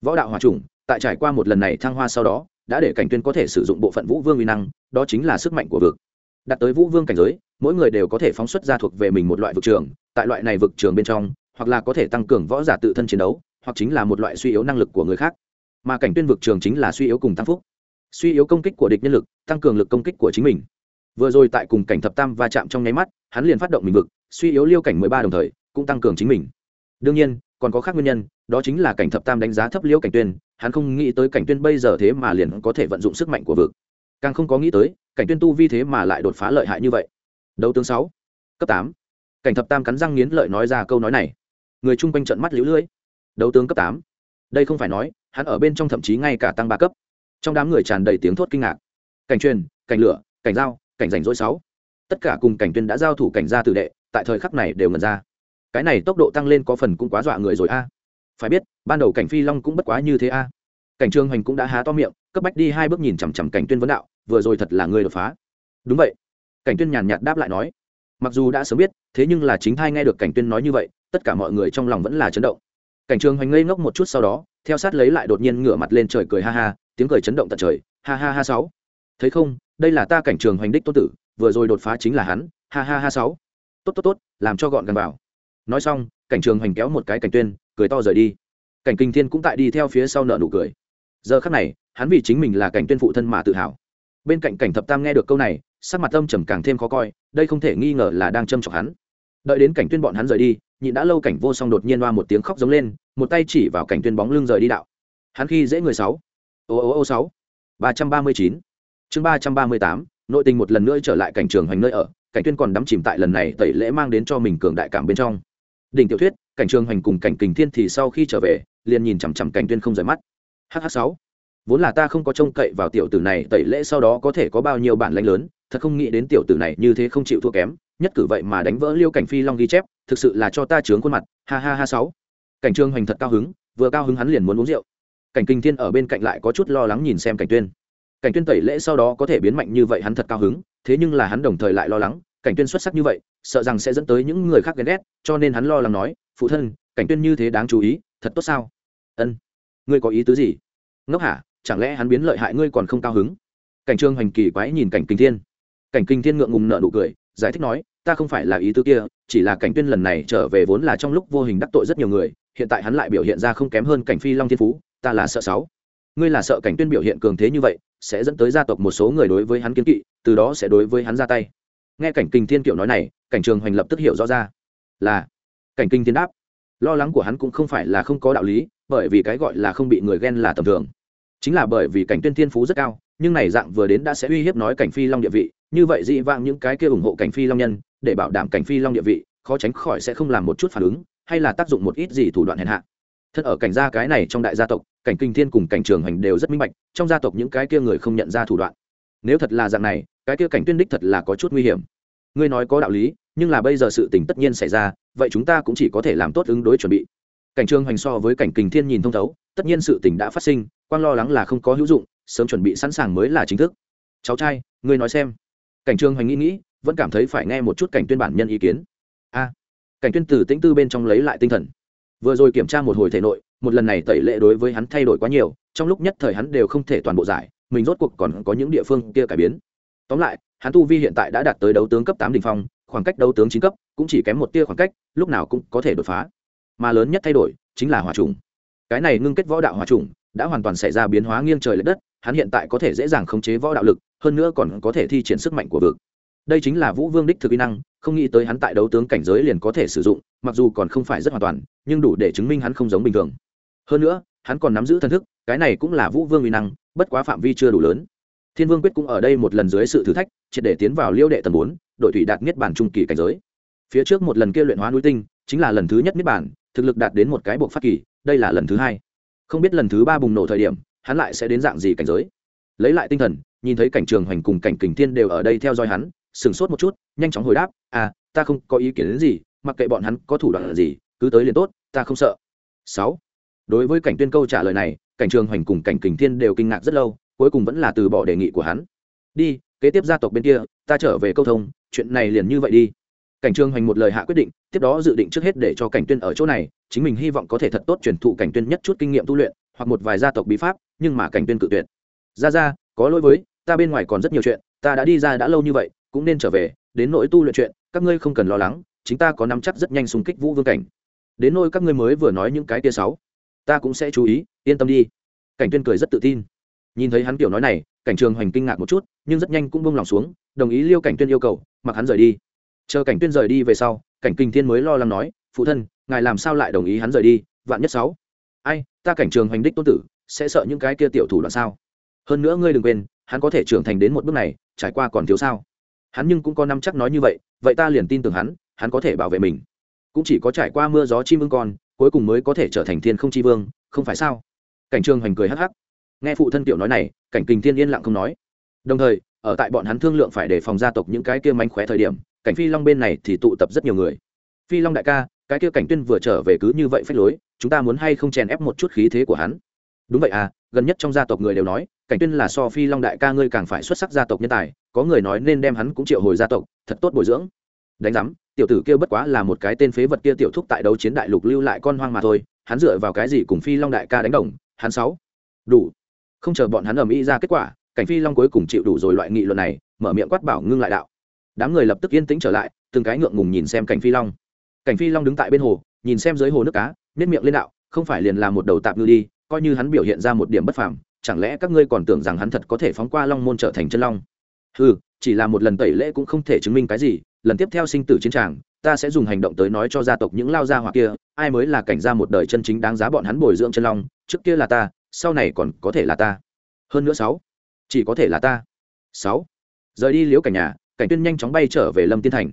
võ đạo hòa trùng tại trải qua một lần này thăng hoa sau đó, đã để cảnh tuyên có thể sử dụng bộ phận vũ vương uy năng, đó chính là sức mạnh của vực. Đặt tới vũ vương cảnh giới, mỗi người đều có thể phóng xuất ra thuộc về mình một loại vực trường, tại loại này vực trường bên trong, hoặc là có thể tăng cường võ giả tự thân chiến đấu, hoặc chính là một loại suy yếu năng lực của người khác. Mà cảnh tuyên vực trường chính là suy yếu cùng tăng phúc. Suy yếu công kích của địch nhân lực, tăng cường lực công kích của chính mình. Vừa rồi tại cùng cảnh thập tam va chạm trong nháy mắt, hắn liền phát động mình vực, suy yếu liêu cảnh mười ba đồng thời, cũng tăng cường chính mình. Đương nhiên còn có khác nguyên nhân, đó chính là cảnh thập tam đánh giá thấp liễu cảnh tuyên, hắn không nghĩ tới cảnh tuyên bây giờ thế mà liền có thể vận dụng sức mạnh của vực. Càng không có nghĩ tới, cảnh tuyên tu vi thế mà lại đột phá lợi hại như vậy. Đấu tướng sáu, cấp tám. Cảnh thập tam cắn răng nghiến lợi nói ra câu nói này. Người chung quanh trận mắt liễu lưỡi. Đấu tướng cấp tám. Đây không phải nói, hắn ở bên trong thậm chí ngay cả tăng ba cấp. Trong đám người tràn đầy tiếng thốt kinh ngạc. Cảnh truyền, cảnh lửa, cảnh giao, cảnh rảnh rỗi sáu. Tất cả cùng cảnh tuyên đã giao thủ cảnh gia tử đệ, tại thời khắc này đều ngần ra cái này tốc độ tăng lên có phần cũng quá dọa người rồi a. Phải biết, ban đầu cảnh phi long cũng bất quá như thế a. Cảnh trương hoành cũng đã há to miệng, cấp bách đi hai bước nhìn chằm chằm cảnh tuyên vấn đạo, vừa rồi thật là người đột phá. Đúng vậy. Cảnh tuyên nhàn nhạt đáp lại nói. Mặc dù đã sớm biết, thế nhưng là chính thai nghe được cảnh tuyên nói như vậy, tất cả mọi người trong lòng vẫn là chấn động. Cảnh trường hoành ngây ngốc một chút sau đó, theo sát lấy lại đột nhiên ngửa mặt lên trời cười ha ha, tiếng cười chấn động tận trời, ha ha ha sáu. Thấy không, đây là ta cảnh trường hoành đích tôn tử, vừa rồi đột phá chính là hắn, ha ha ha sáu. Tốt tốt tốt, làm cho gọn gàng vào nói xong, cảnh trường hoành kéo một cái cảnh tuyên, cười to rời đi. Cảnh kinh thiên cũng tại đi theo phía sau nợ nụ cười. Giờ khắc này, hắn vì chính mình là cảnh tuyên phụ thân mà tự hào. Bên cạnh cảnh thập tam nghe được câu này, sắc mặt âm trầm càng thêm khó coi, đây không thể nghi ngờ là đang châm chọc hắn. Đợi đến cảnh tuyên bọn hắn rời đi nhị đã lâu cảnh vô song đột nhiên hoa một tiếng khóc giống lên, một tay chỉ vào cảnh tuyên bóng lưng rời đi đạo. Hắn khi dễ người sáu. Ô ô ô sáu. Ba trăm ba mươi chín. Chương ba trăm ba mươi tám, nội tình một lần nữa trở lại cảnh trường hoành nơi ở, cảnh tuyên còn đắm chìm tại lần này tẩy lễ mang đến cho mình cường đại cảm bên trong đỉnh tiểu thuyết, cảnh trường hoành cùng cảnh kình thiên thì sau khi trở về, liền nhìn chằm chằm cảnh tuyên không rời mắt. Hh sáu. Vốn là ta không có trông cậy vào tiểu tử này, tẩy lễ sau đó có thể có bao nhiêu bản lãnh lớn, thật không nghĩ đến tiểu tử này như thế không chịu thua kém, nhất cử vậy mà đánh vỡ liêu cảnh phi long ghi chép, thực sự là cho ta trướng khuôn mặt. Ha ha ha sáu. Cảnh trương hoành thật cao hứng, vừa cao hứng hắn liền muốn uống rượu. Cảnh kinh thiên ở bên cạnh lại có chút lo lắng nhìn xem cảnh tuyên. Cảnh tuyên tẩy lễ sau đó có thể biến mạnh như vậy hắn thật cao hứng, thế nhưng là hắn đồng thời lại lo lắng, cảnh tuyên xuất sắc như vậy sợ rằng sẽ dẫn tới những người khác ghen ghét, cho nên hắn lo lắng nói, phụ thân, cảnh tuyên như thế đáng chú ý, thật tốt sao? Ân, ngươi có ý tứ gì? Ngốc hả? Chẳng lẽ hắn biến lợi hại ngươi còn không cao hứng? Cảnh trương hoành kỳ quái nhìn cảnh kinh thiên. Cảnh kinh thiên ngượng ngùng nợ nụ cười, giải thích nói, ta không phải là ý tứ kia, chỉ là cảnh tuyên lần này trở về vốn là trong lúc vô hình đắc tội rất nhiều người, hiện tại hắn lại biểu hiện ra không kém hơn cảnh phi long thiên phú, ta là sợ sáu. Ngươi là sợ cảnh tuyên biểu hiện cường thế như vậy, sẽ dẫn tới gia tộc một số người đối với hắn kiến kỵ, từ đó sẽ đối với hắn ra tay nghe cảnh kinh thiên kiểu nói này, cảnh trường hoành lập tức hiểu rõ ra. Là, cảnh kinh thiên đáp, lo lắng của hắn cũng không phải là không có đạo lý, bởi vì cái gọi là không bị người ghen là tầm thường. Chính là bởi vì cảnh tuyên thiên phú rất cao, nhưng này dạng vừa đến đã sẽ uy hiếp nói cảnh phi long địa vị, như vậy dị vãng những cái kia ủng hộ cảnh phi long nhân, để bảo đảm cảnh phi long địa vị, khó tránh khỏi sẽ không làm một chút phản ứng, hay là tác dụng một ít gì thủ đoạn hèn hạ. Thân ở cảnh gia cái này trong đại gia tộc, cảnh kinh thiên cùng cảnh trường hành đều rất minh bạch, trong gia tộc những cái kia người không nhận ra thủ đoạn nếu thật là dạng này, cái kia cảnh tuyên đích thật là có chút nguy hiểm. Ngươi nói có đạo lý, nhưng là bây giờ sự tình tất nhiên xảy ra, vậy chúng ta cũng chỉ có thể làm tốt ứng đối chuẩn bị. Cảnh trương hoành so với cảnh kình thiên nhìn thông thấu, tất nhiên sự tình đã phát sinh, quan lo lắng là không có hữu dụng, sớm chuẩn bị sẵn sàng mới là chính thức. Cháu trai, ngươi nói xem. Cảnh trương hoành nghĩ nghĩ, vẫn cảm thấy phải nghe một chút cảnh tuyên bản nhân ý kiến. A. Cảnh tuyên từ tĩnh tư bên trong lấy lại tinh thần. Vừa rồi kiểm tra một hồi thể nội, một lần này tẩy lệ đối với hắn thay đổi quá nhiều, trong lúc nhất thời hắn đều không thể toàn bộ giải mình rốt cuộc còn có những địa phương kia cải biến. Tóm lại, hắn tu vi hiện tại đã đạt tới đấu tướng cấp tám đ ỉ n h phong, khoảng cách đấu tướng chín cấp cũng chỉ kém một tia khoảng cách, lúc nào cũng có thể đột phá. Mà lớn nhất thay đổi chính là hòa trùng. Cái này ngưng kết võ đạo hòa trùng đã hoàn toàn xảy ra biến hóa nghiêng trời l ệ đất, hắn hiện tại có thể dễ dàng khống chế võ đạo lực, hơn nữa còn có thể thi triển sức mạnh của vực. Đây chính là vũ vương đích thực kỹ năng, không nghĩ tới hắn tại đấu tướng cảnh giới liền có thể sử dụng, mặc dù còn không phải rất hoàn toàn, nhưng đủ để chứng minh hắn không giống bình thường. Hơn nữa, hắn còn nắm giữ thân thức, cái này cũng là vũ vương uy năng bất quá phạm vi chưa đủ lớn. Thiên vương quyết cũng ở đây một lần dưới sự thử thách, triệt để tiến vào liêu đệ tầng bốn, đội thủy đạt niết bản trung kỳ cảnh giới. Phía trước một lần kia luyện hóa núi tinh, chính là lần thứ nhất niết bản thực lực đạt đến một cái buộc phát kỳ, đây là lần thứ hai. Không biết lần thứ ba bùng nổ thời điểm, hắn lại sẽ đến dạng gì cảnh giới. Lấy lại tinh thần, nhìn thấy cảnh trường hoành cùng cảnh kình thiên đều ở đây theo dõi hắn, sửng sốt một chút, nhanh chóng hồi đáp à ta không có ý kiến đến gì, mặc kệ bọn hắn có thủ đoạn gì, cứ tới liền tốt, ta không sợ. Sáu. Đối với cảnh tuyên câu trả lời này cảnh trường hoành cùng cảnh kình thiên đều kinh ngạc rất lâu, cuối cùng vẫn là từ bỏ đề nghị của hắn. Đi, kế tiếp gia tộc bên kia, ta trở về câu thông, chuyện này liền như vậy đi. Cảnh trường hoành một lời hạ quyết định, tiếp đó dự định trước hết để cho cảnh tuyên ở chỗ này, chính mình hy vọng có thể thật tốt truyền thụ cảnh tuyên nhất chút kinh nghiệm tu luyện, hoặc một vài gia tộc bí pháp, nhưng mà cảnh tuyên cự tuyệt. Ra ra, có lỗi với, ta bên ngoài còn rất nhiều chuyện, ta đã đi ra đã lâu như vậy, cũng nên trở về, đến nỗi tu luyện chuyện, các ngươi không cần lo lắng, chính ta có nắm chắc rất nhanh xung kích vũ vương cảnh. Đến nỗi các ngươi mới vừa nói những cái tia sáu ta cũng sẽ chú ý, yên tâm đi. Cảnh tuyên cười rất tự tin. Nhìn thấy hắn kiểu nói này, cảnh trường hoành kinh ngạc một chút, nhưng rất nhanh cũng buông lòng xuống, đồng ý liêu cảnh tuyên yêu cầu, mặc hắn rời đi. Chờ cảnh tuyên rời đi về sau, cảnh kinh thiên mới lo lắng nói, phụ thân, ngài làm sao lại đồng ý hắn rời đi? Vạn nhất sáu. Ai, ta cảnh trường hoành đích tôn tử, sẽ sợ những cái kia tiểu thủ đoạn sao? Hơn nữa ngươi đừng quên, hắn có thể trưởng thành đến một bước này, trải qua còn thiếu sao? Hắn nhưng cũng có năm chắc nói như vậy vậy ta liền tin tưởng hắn hắn có thể bảo vệ mình. Cũng chỉ có trải qua mưa gió chim ưng con cuối cùng mới có thể trở thành thiên không chi vương, không phải sao? Cảnh Trương hoành cười hắc hắc. Nghe phụ thân tiểu nói này, cảnh kình thiên yên lặng không nói. Đồng thời, ở tại bọn hắn thương lượng phải đề phòng gia tộc những cái kia mánh khóe thời điểm, cảnh phi long bên này thì tụ tập rất nhiều người. Phi long đại ca, cái kia cảnh tuyên vừa trở về cứ như vậy phách lối, chúng ta muốn hay không chèn ép một chút khí thế của hắn? Đúng vậy à gần nhất trong gia tộc người đều nói, cảnh tuyên là so phi long đại ca ngươi càng phải xuất sắc gia tộc nhân tài, có người nói nên đem hắn cũng triệu hồi gia tộc, thật tốt bồi dưỡng. Đánh giám tiểu tử kia bất quá là một cái tên phế vật kia tiểu thúc tại đấu chiến đại lục lưu lại con hoang mà thôi, hắn dựa vào cái gì cùng phi long đại ca đánh đồng, hắn sáu. Đủ. Không chờ bọn hắn ầm ĩ ra kết quả, cảnh phi long cuối cùng chịu đủ rồi loại nghị luận này, mở miệng quát bảo ngưng lại đạo. Đám người lập tức yên tĩnh trở lại, từng cái ngượng ngùng nhìn xem cảnh phi long. Cảnh phi long đứng tại bên hồ, nhìn xem dưới hồ nước cá nếp miệng lên đạo, không phải liền là một đầu tạp ngư đi, coi như hắn biểu hiện ra một điểm bất phàm, chẳng lẽ các ngươi còn tưởng rằng hắn thật có thể phóng qua long môn trở thành chân long? Ừ chỉ là một lần tẩy lễ cũng không thể chứng minh cái gì lần tiếp theo sinh tử chiến tràng, ta sẽ dùng hành động tới nói cho gia tộc những lao gia hỏa kia, ai mới là cảnh gia một đời chân chính đáng giá bọn hắn bồi dưỡng chân long, trước kia là ta, sau này còn có thể là ta. Hơn nữa sáu, chỉ có thể là ta. Sáu, rời đi liễu cảnh nhà, cảnh tuyên nhanh chóng bay trở về lâm tiên thành.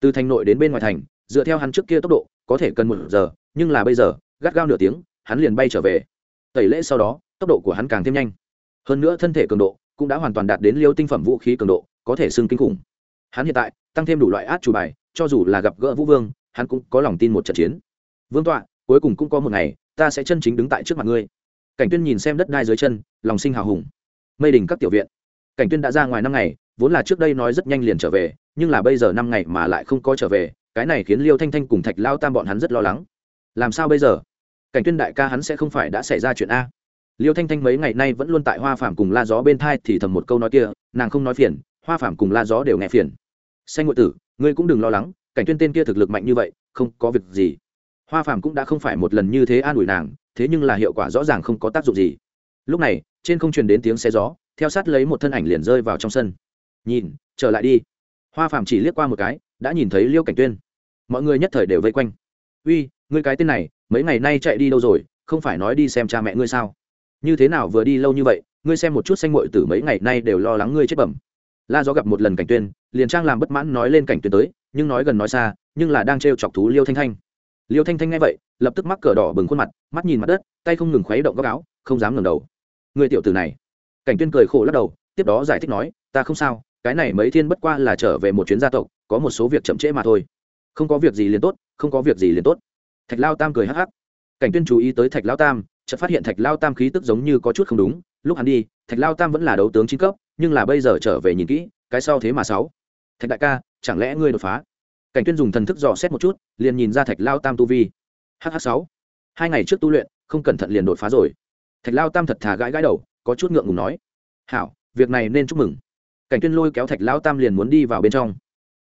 Từ thành nội đến bên ngoài thành, dựa theo hắn trước kia tốc độ, có thể cần một giờ, nhưng là bây giờ, gắt gao nửa tiếng, hắn liền bay trở về. Tẩy lễ sau đó, tốc độ của hắn càng thêm nhanh. Hơn nữa thân thể cường độ cũng đã hoàn toàn đạt đến liêu tinh phẩm vũ khí cường độ, có thể xưng kinh khủng hắn hiện tại tăng thêm đủ loại át chủ bài, cho dù là gặp gỡ vũ vương, hắn cũng có lòng tin một trận chiến. Vương tọa, cuối cùng cũng có một ngày, ta sẽ chân chính đứng tại trước mặt ngươi. Cảnh tuyên nhìn xem đất đai dưới chân, lòng sinh hào hùng. Mây đình các tiểu viện. Cảnh tuyên đã ra ngoài năm ngày, vốn là trước đây nói rất nhanh liền trở về, nhưng là bây giờ năm ngày mà lại không có trở về, cái này khiến liêu thanh thanh cùng thạch lao tam bọn hắn rất lo lắng. Làm sao bây giờ? Cảnh tuyên đại ca hắn sẽ không phải đã xảy ra chuyện a. Liêu thanh thanh mấy ngày nay vẫn luôn tại hoa phàm cùng la gió bên thai thì thầm một câu nói kia, nàng không nói phiền hoa phàm cùng la gió đều nghe phiền. Xanh ngụy tử, ngươi cũng đừng lo lắng, cảnh tuyên tên kia thực lực mạnh như vậy, không có việc gì. Hoa phàm cũng đã không phải một lần như thế an ủi nàng, thế nhưng là hiệu quả rõ ràng không có tác dụng gì. Lúc này, trên không truyền đến tiếng xe gió, theo sát lấy một thân ảnh liền rơi vào trong sân. Nhìn, trở lại đi. Hoa phàm chỉ liếc qua một cái, đã nhìn thấy liêu cảnh tuyên. Mọi người nhất thời đều vây quanh. Uy, ngươi cái tên này, mấy ngày nay chạy đi đâu rồi, không phải nói đi xem cha mẹ ngươi sao? Như thế nào vừa đi lâu như vậy, ngươi xem một chút xanh mội từ mấy ngày nay đều lo lắng ngươi chết bẩm la gió gặp một lần cảnh tuyên, liền trang làm bất mãn nói lên cảnh tuyên tới, nhưng nói gần nói xa, nhưng là đang treo chọc thú liêu thanh thanh. Liêu thanh thanh nghe vậy, lập tức mắc cờ đỏ bừng khuôn mặt, mắt nhìn mặt đất, tay không ngừng khuấy động góc áo, không dám ngẩng đầu. Người tiểu tử này. Cảnh tuyên cười khổ lắc đầu, tiếp đó giải thích nói, ta không sao, cái này mấy thiên bất qua là trở về một chuyến gia tộc, có một số việc chậm trễ mà thôi. Không có việc gì liền tốt, không có việc gì liền tốt. Thạch lao tam cười hắc hắc. Cảnh tuyên chú ý tới thạch lao tam chợt phát hiện thạch lao tam khí tức giống như có chút không đúng, lúc hắn đi, thạch lao tam vẫn là đấu tướng chín cấp, nhưng là bây giờ trở về nhìn kỹ, cái sau thế mà sáu. Thạch đại ca, chẳng lẽ ngươi đột phá? Cảnh tuyên dùng thần thức dò xét một chút, liền nhìn ra thạch lao tam tu vi. Hh sáu. Hai ngày trước tu luyện, không cẩn thận liền đột phá rồi. Thạch lao tam thật thà gãi gãi đầu, có chút ngượng ngùng nói. Hảo, việc này nên chúc mừng. Cảnh tuyên lôi kéo thạch lao tam liền muốn đi vào bên trong.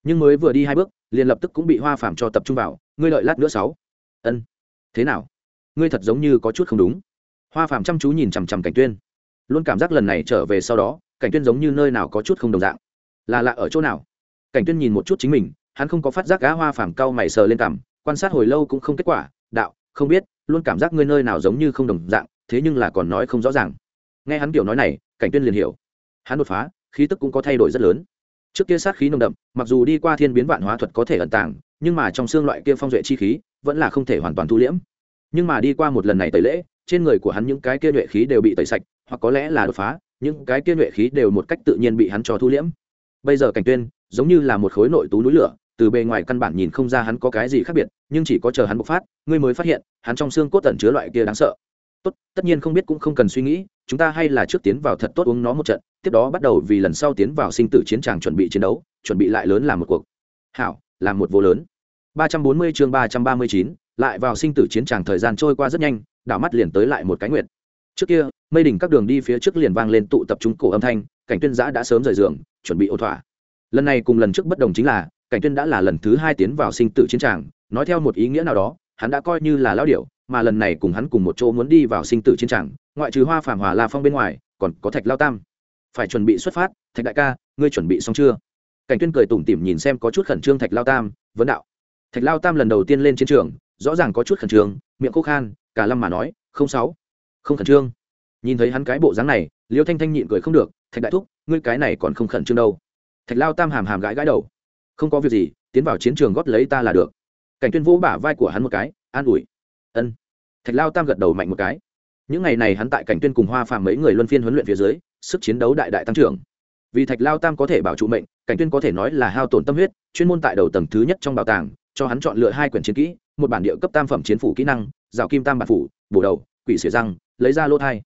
Nhưng mới vừa đi hai bước, liền lập tức cũng bị hoa phàm cho tập trung vào. Ngươi lợi lát nữa sáu. Ân. Thế nào? Ngươi thật giống như có chút không đúng. Hoa phàm chăm chú nhìn chằm chằm cảnh tuyên. Luôn cảm giác lần này trở về sau đó, cảnh tuyên giống như nơi nào có chút không đồng dạng. Là lạ ở chỗ nào? Cảnh tuyên nhìn một chút chính mình, hắn không có phát giác gã hoa phàm cao mày sờ lên cằm, quan sát hồi lâu cũng không kết quả, đạo, không biết, luôn cảm giác ngươi nơi nào giống như không đồng dạng, thế nhưng là còn nói không rõ ràng. Nghe hắn kiểu nói này, cảnh tuyên liền hiểu. Hắn đột phá, khí tức cũng có thay đổi rất lớn. Trước kia sát khí nồng đậm, mặc dù đi qua thiên biến vạn hóa thuật có thể ẩn tàng, nhưng mà trong xương loại kia phong duệ chi khí, vẫn là không thể hoàn toàn thu liễm nhưng mà đi qua một lần này tẩy lễ trên người của hắn những cái kia nhuệ khí đều bị tẩy sạch hoặc có lẽ là đột phá những cái kia nhuệ khí đều một cách tự nhiên bị hắn cho thu liễm. Bây giờ cảnh tuyên giống như là một khối nội tú núi lửa từ bề ngoài căn bản nhìn không ra hắn có cái gì khác biệt nhưng chỉ có chờ hắn bộc phát ngươi mới phát hiện hắn trong xương cốt tẩn chứa loại kia đáng sợ. Tốt tất nhiên không biết cũng không cần suy nghĩ chúng ta hay là trước tiến vào thật tốt uống nó một trận tiếp đó bắt đầu vì lần sau tiến vào sinh tử chiến tràng chuẩn bị chiến đấu chuẩn bị lại lớn làm một cuộc. Hảo làm một vô lớn. 340 chương 339, lại vào sinh tử chiến tràng thời gian trôi qua rất nhanh, đảo mắt liền tới lại một cái nguyệt. Trước kia, mây đỉnh các đường đi phía trước liền vang lên tụ tập trung cổ âm thanh, cảnh tuyên giã đã sớm rời giường, chuẩn bị ô thỏa. Lần này cùng lần trước bất đồng chính là, cảnh tuyên đã là lần thứ hai tiến vào sinh tử chiến tràng, nói theo một ý nghĩa nào đó, hắn đã coi như là lão điểu, mà lần này cùng hắn cùng một chỗ muốn đi vào sinh tử chiến tràng, ngoại trừ hoa phàm hòa la phong bên ngoài, còn có thạch lao tam. Phải chuẩn bị xuất phát, thạch đại ca, ngươi chuẩn bị xong chưa? Cảnh tuyên cười tủm tỉm nhìn xem có chút khẩn trương thạch lao tam, vấn đạo. Thạch lao tam lần đầu tiên lên chiến trường rõ ràng có chút khẩn trương, miệng khô khan, cả lâm mà nói, không sáu, không khẩn trương. Nhìn thấy hắn cái bộ dáng này, liêu thanh thanh nhịn cười không được, thạch đại thúc, ngươi cái này còn không khẩn trương đâu. Thạch lao tam hàm hàm gãi gãi đầu, không có việc gì, tiến vào chiến trường góp lấy ta là được. Cảnh tuyên vũ bả vai của hắn một cái, an ủi, ân. Thạch lao tam gật đầu mạnh một cái, những ngày này hắn tại cảnh tuyên cùng hoa phàm mấy người luân phiên huấn luyện phía dưới, sức chiến đấu đại đại tăng trưởng. Vì thạch lao tam có thể bảo trụ mệnh, cảnh tuyên có thể nói là hao tổn tâm huyết, chuyên môn tại đầu tầng thứ nhất trong bảo tàng cho hắn chọn lựa hai quyển chiến kỹ, một bản địa cấp tam phẩm chiến phủ kỹ năng, rào kim tam bản phủ, bổ đầu, quỷ xỉa răng, lấy ra lô thai.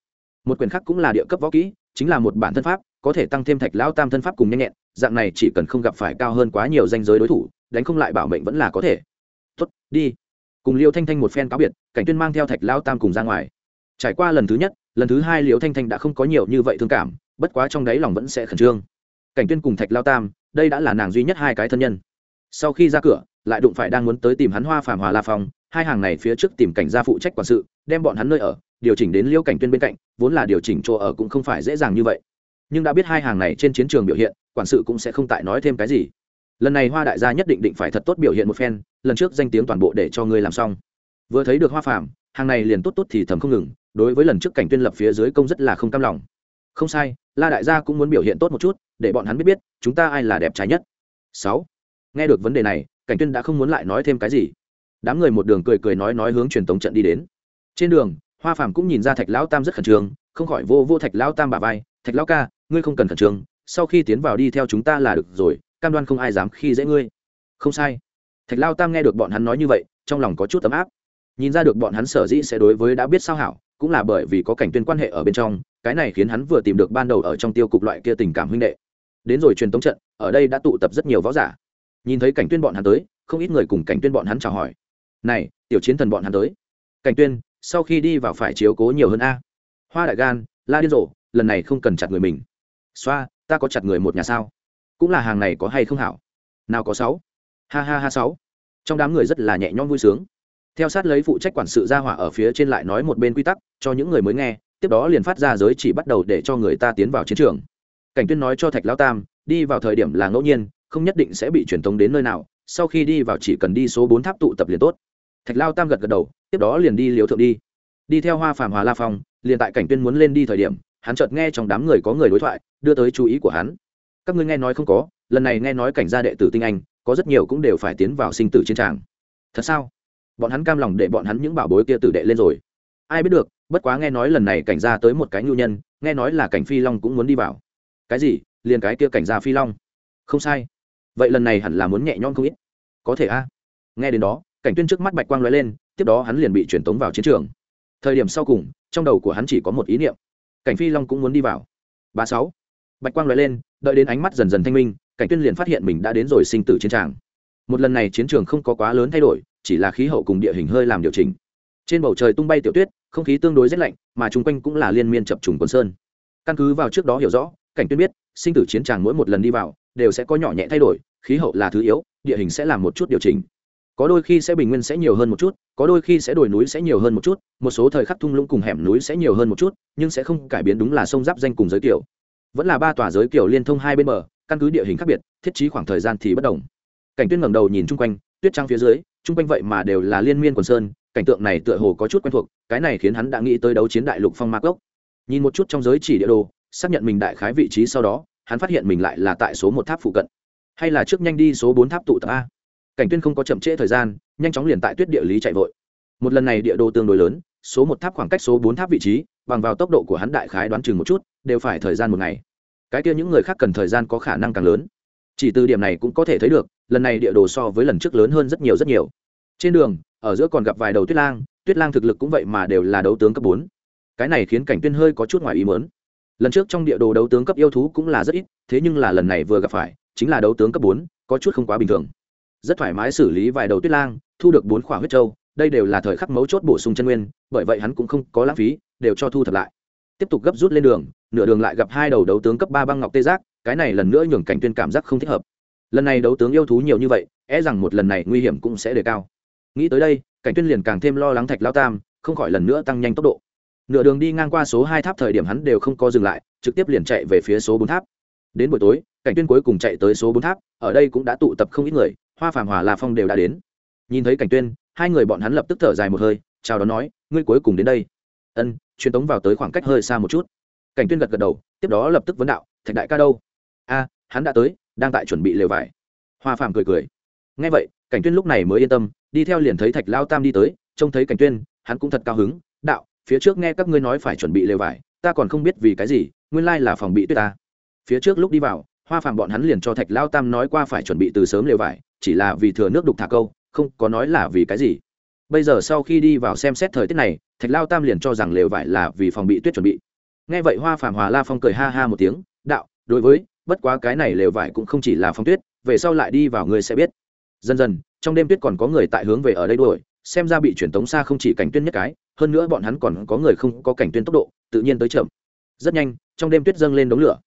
Một quyển khác cũng là địa cấp võ kỹ, chính là một bản thân pháp, có thể tăng thêm thạch lão tam thân pháp cùng nhanh nhẹn, dạng này chỉ cần không gặp phải cao hơn quá nhiều danh giới đối thủ, đánh không lại bảo mệnh vẫn là có thể. Tuất đi. Cùng liêu thanh thanh một phen cáo biệt, cảnh tuyên mang theo thạch lão tam cùng ra ngoài. Trải qua lần thứ nhất, lần thứ hai liêu thanh thanh đã không có nhiều như vậy thương cảm, bất quá trong đáy lòng vẫn sẽ khẩn trương. Cảnh tuyên cùng thạch lao tam, đây đã là nàng duy nhất hai cái thân nhân. Sau khi ra cửa lại đụng phải đang muốn tới tìm hắn hoa phàm hòa la phong, hai hàng này phía trước tìm cảnh gia phụ trách quản sự, đem bọn hắn nơi ở, điều chỉnh đến liễu cảnh tuyên bên cạnh, vốn là điều chỉnh chỗ ở cũng không phải dễ dàng như vậy. Nhưng đã biết hai hàng này trên chiến trường biểu hiện, quản sự cũng sẽ không tại nói thêm cái gì. Lần này hoa đại gia nhất định định phải thật tốt biểu hiện một phen, lần trước danh tiếng toàn bộ để cho ngươi làm xong. Vừa thấy được hoa phàm, hàng này liền tốt tốt thì thầm không ngừng, đối với lần trước cảnh tuyên lập phía dưới công rất là không cam lòng. Không sai, la đại gia cũng muốn biểu hiện tốt một chút, để bọn hắn biết biết, chúng ta ai là đẹp trai nhất. Sáu nghe được vấn đề này, cảnh tuyên đã không muốn lại nói thêm cái gì. Đám người một đường cười cười nói nói hướng truyền tống trận đi đến. Trên đường, hoa phàm cũng nhìn ra thạch lão tam rất khẩn trương, không khỏi vô vô thạch lão tam bà vai, thạch lão ca, ngươi không cần khẩn trương, sau khi tiến vào đi theo chúng ta là được rồi, cam đoan không ai dám khi dễ ngươi. Không sai. Thạch lao tam nghe được bọn hắn nói như vậy, trong lòng có chút ấm áp. Nhìn ra được bọn hắn sở dĩ sẽ đối với đã biết sao hảo, cũng là bởi vì có cảnh tuyên quan hệ ở bên trong, cái này khiến hắn vừa tìm được ban đầu ở trong tiêu cục loại kia tình cảm huynh đệ. Đến rồi truyền tống trận, ở đây đã tụ tập rất nhiều võ giả nhìn thấy cảnh tuyên bọn hắn tới, không ít người cùng cảnh tuyên bọn hắn chào hỏi. Này, tiểu chiến thần bọn hắn tới. Cảnh tuyên, sau khi đi vào phải chiếu cố nhiều hơn a. Hoa đại gan, la điên rồ, lần này không cần chặt người mình. Xoa, ta có chặt người một nhà sao? Cũng là hàng này có hay không hảo? Nào có sáu. Ha ha ha, sáu. Trong đám người rất là nhẹ nhõm vui sướng. Theo sát lấy phụ trách quản sự gia hỏa ở phía trên lại nói một bên quy tắc, cho những người mới nghe, tiếp đó liền phát ra giới chỉ bắt đầu để cho người ta tiến vào chiến trường. Cảnh tuyên nói cho thạch lão tam, đi vào thời điểm là ngẫu nhiên không nhất định sẽ bị truyền tống đến nơi nào, sau khi đi vào chỉ cần đi số bốn tháp tụ tập liền tốt. Thạch lao tam gật gật đầu, tiếp đó liền đi liều thượng đi. Đi theo hoa phàm, hòa la phong, liền tại cảnh tuyên muốn lên đi thời điểm, hắn chợt nghe trong đám người có người đối thoại, đưa tới chú ý của hắn. Các ngươi nghe nói không có, lần này nghe nói cảnh gia đệ tử tinh anh, có rất nhiều cũng đều phải tiến vào sinh tử chiến tràng. Thật sao? Bọn hắn cam lòng để bọn hắn những bảo bối kia tử đệ lên rồi. Ai biết được, bất quá nghe nói lần này cảnh gia tới một cái nhu nhân, nghe nói là cảnh phi long cũng muốn đi vào. Cái gì? Liền cái kia cảnh gia phi long. Không sai vậy lần này hẳn là muốn nhẹ nhõm không ít. Có thể a. Nghe đến đó, cảnh tuyên trước mắt bạch quang lóe lên, tiếp đó hắn liền bị truyền tống vào chiến trường. Thời điểm sau cùng, trong đầu của hắn chỉ có một ý niệm. Cảnh phi long cũng muốn đi vào. Ba sáu. Bạch quang lóe lên, đợi đến ánh mắt dần dần thanh minh, cảnh tuyên liền phát hiện mình đã đến rồi sinh tử chiến trường. Một lần này chiến trường không có quá lớn thay đổi, chỉ là khí hậu cùng địa hình hơi làm điều chỉnh. Trên bầu trời tung bay tiểu tuyết, không khí tương đối rét lạnh, mà chung quanh cũng là liên miên chập trùng quần sơn. Căn cứ vào trước đó hiểu rõ, cảnh tuyên biết, sinh tử chiến tràng mỗi một lần đi vào đều sẽ có nhỏ nhẹ thay đổi, khí hậu là thứ yếu, địa hình sẽ làm một chút điều chỉnh. Có đôi khi sẽ bình nguyên sẽ nhiều hơn một chút, có đôi khi sẽ đồi núi sẽ nhiều hơn một chút, một số thời khắc thung lũng cùng hẻm núi sẽ nhiều hơn một chút, nhưng sẽ không cải biến đúng là sông giáp danh cùng giới kiểu. Vẫn là ba tòa giới kiểu liên thông hai bên bờ, căn cứ địa hình khác biệt, thiết trí khoảng thời gian thì bất đồng. Cảnh tuyết ngẩng đầu nhìn chung quanh, tuyết trăng phía dưới, chung quanh vậy mà đều là liên miên quần sơn, cảnh tượng này tựa hồ có chút quen thuộc, cái này khiến hắn đã nghĩ tới đấu chiến đại lục phong mạc gốc nhìn một chút trong giới chỉ địa đồ, xác nhận mình đại khái vị trí sau đó hắn phát hiện mình lại là tại số một tháp phụ cận. Hay là trước nhanh đi số bốn tháp tụ tập a. Cảnh tuyên không có chậm trễ thời gian, nhanh chóng liền tại tuyết địa lý chạy vội. Một lần này địa đồ tương đối lớn, số một tháp khoảng cách số bốn tháp vị trí, bằng vào tốc độ của hắn đại khái đoán chừng một chút, đều phải thời gian một ngày. Cái kia những người khác cần thời gian có khả năng càng lớn. Chỉ từ điểm này cũng có thể thấy được, lần này địa đồ so với lần trước lớn hơn rất nhiều rất nhiều. Trên đường, ở giữa còn gặp vài đầu tuyết lang tuyết lang thực lực cũng vậy mà đều là đấu tướng cấp bốn. Cái này khiến cảnh tuyên hơi có chút ngoài ý mớn lần trước trong địa đồ đấu tướng cấp yêu thú cũng là rất ít, thế nhưng là lần này vừa gặp phải, chính là đấu tướng cấp bốn, có chút không quá bình thường. Rất thoải mái xử lý vài đầu tuyết lang, thu được bốn khỏa huyết trâu đây đều là thời khắc mấu chốt bổ sung chân nguyên, bởi vậy hắn cũng không có lãng phí, đều cho thu thập lại. Tiếp tục gấp rút lên đường, nửa đường lại gặp hai đầu đấu tướng cấp ba băng ngọc tê giác, cái này lần nữa nhường cảnh tuyên cảm giác không thích hợp. Lần này đấu tướng yêu thú nhiều như vậy é rằng một lần này nguy hiểm cũng sẽ đề cao. Nghĩ tới đây, cảnh tuyên liền càng thêm lo lắng thạch lao tam, không khỏi lần nữa tăng nhanh tốc độ nửa đường đi ngang qua số hai tháp thời điểm hắn đều không có dừng lại, trực tiếp liền chạy về phía số bốn tháp. Đến buổi tối, cảnh tuyên cuối cùng chạy tới số bốn tháp, ở đây cũng đã tụ tập không ít người, hoa phàm, hòa la phong đều đã đến. Nhìn thấy cảnh tuyên, hai người bọn hắn lập tức thở dài một hơi, chào đón nói, ngươi cuối cùng đến đây. Ân, truyền tống vào tới khoảng cách hơi xa một chút. Cảnh tuyên gật gật đầu, tiếp đó lập tức vấn đạo, thạch đại ca đâu? A, hắn đã tới, đang tại chuẩn bị lều vải. Hoa phàm cười cười. Nghe vậy, cảnh tuyên lúc này mới yên tâm, đi theo liền thấy thạch lao tam đi tới, trông thấy cảnh tuyên, hắn cũng thật cao hứng, đạo phía trước nghe các ngươi nói phải chuẩn bị lều vải, ta còn không biết vì cái gì, nguyên lai là phòng bị tuyết ta. Phía trước lúc đi vào, hoa phàm bọn hắn liền cho thạch lao tam nói qua phải chuẩn bị từ sớm lều vải, chỉ là vì thừa nước đục thả câu, không có nói là vì cái gì. Bây giờ sau khi đi vào xem xét thời tiết này, thạch lao tam liền cho rằng lều vải là vì phòng bị tuyết chuẩn bị. Nghe vậy hoa phàm hòa la phong cười ha ha một tiếng, đạo, đối với, bất quá cái này lều vải cũng không chỉ là phong tuyết, về sau lại đi vào người sẽ biết. Dần dần, trong đêm tuyết còn có người tại hướng về ở đây đuổi xem ra bị truyền tống xa không chỉ cảnh tuyên nhất cái, hơn nữa bọn hắn còn có người không có cảnh tuyên tốc độ, tự nhiên tới chậm. Rất nhanh, trong đêm tuyết dâng lên đống lửa.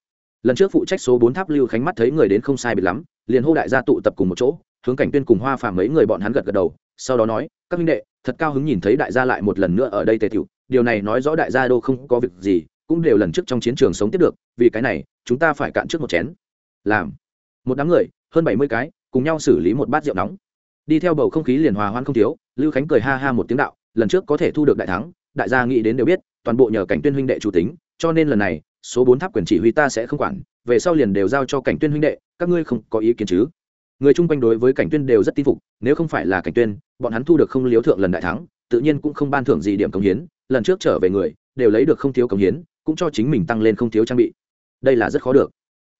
Lần trước phụ trách số bốn tháp lưu khánh mắt thấy người đến không sai biệt lắm, liền hô đại gia tụ tập cùng một chỗ, hướng cảnh tuyên cùng hoa phàm mấy người bọn hắn gật gật đầu, sau đó nói, các minh đệ, thật cao hứng nhìn thấy đại gia lại một lần nữa ở đây tề tiểu, điều này nói rõ đại gia đô không có việc gì, cũng đều lần trước trong chiến trường sống tiếp được, vì cái này, chúng ta phải cạn trước một chén. Làm. Một đám người, hơn bảy mươi cái, cùng nhau xử lý một bát rượu nóng. Đi theo bầu không khí liền hòa hoan không thiếu lưu khánh cười ha ha một tiếng đạo, lần trước có thể thu được đại thắng, đại gia nghĩ đến đều biết, toàn bộ nhờ cảnh tuyên huynh đệ chủ tính, cho nên lần này, số bốn tháp quyền chỉ huy ta sẽ không quản, về sau liền đều giao cho cảnh tuyên huynh đệ, các ngươi không có ý kiến chứ? Người chung quanh đối với cảnh tuyên đều rất tin phục, nếu không phải là cảnh tuyên, bọn hắn thu được không liếu thượng lần đại thắng, tự nhiên cũng không ban thưởng gì điểm công hiến, lần trước trở về người, đều lấy được không thiếu công hiến, cũng cho chính mình tăng lên không thiếu trang bị. Đây là rất khó được.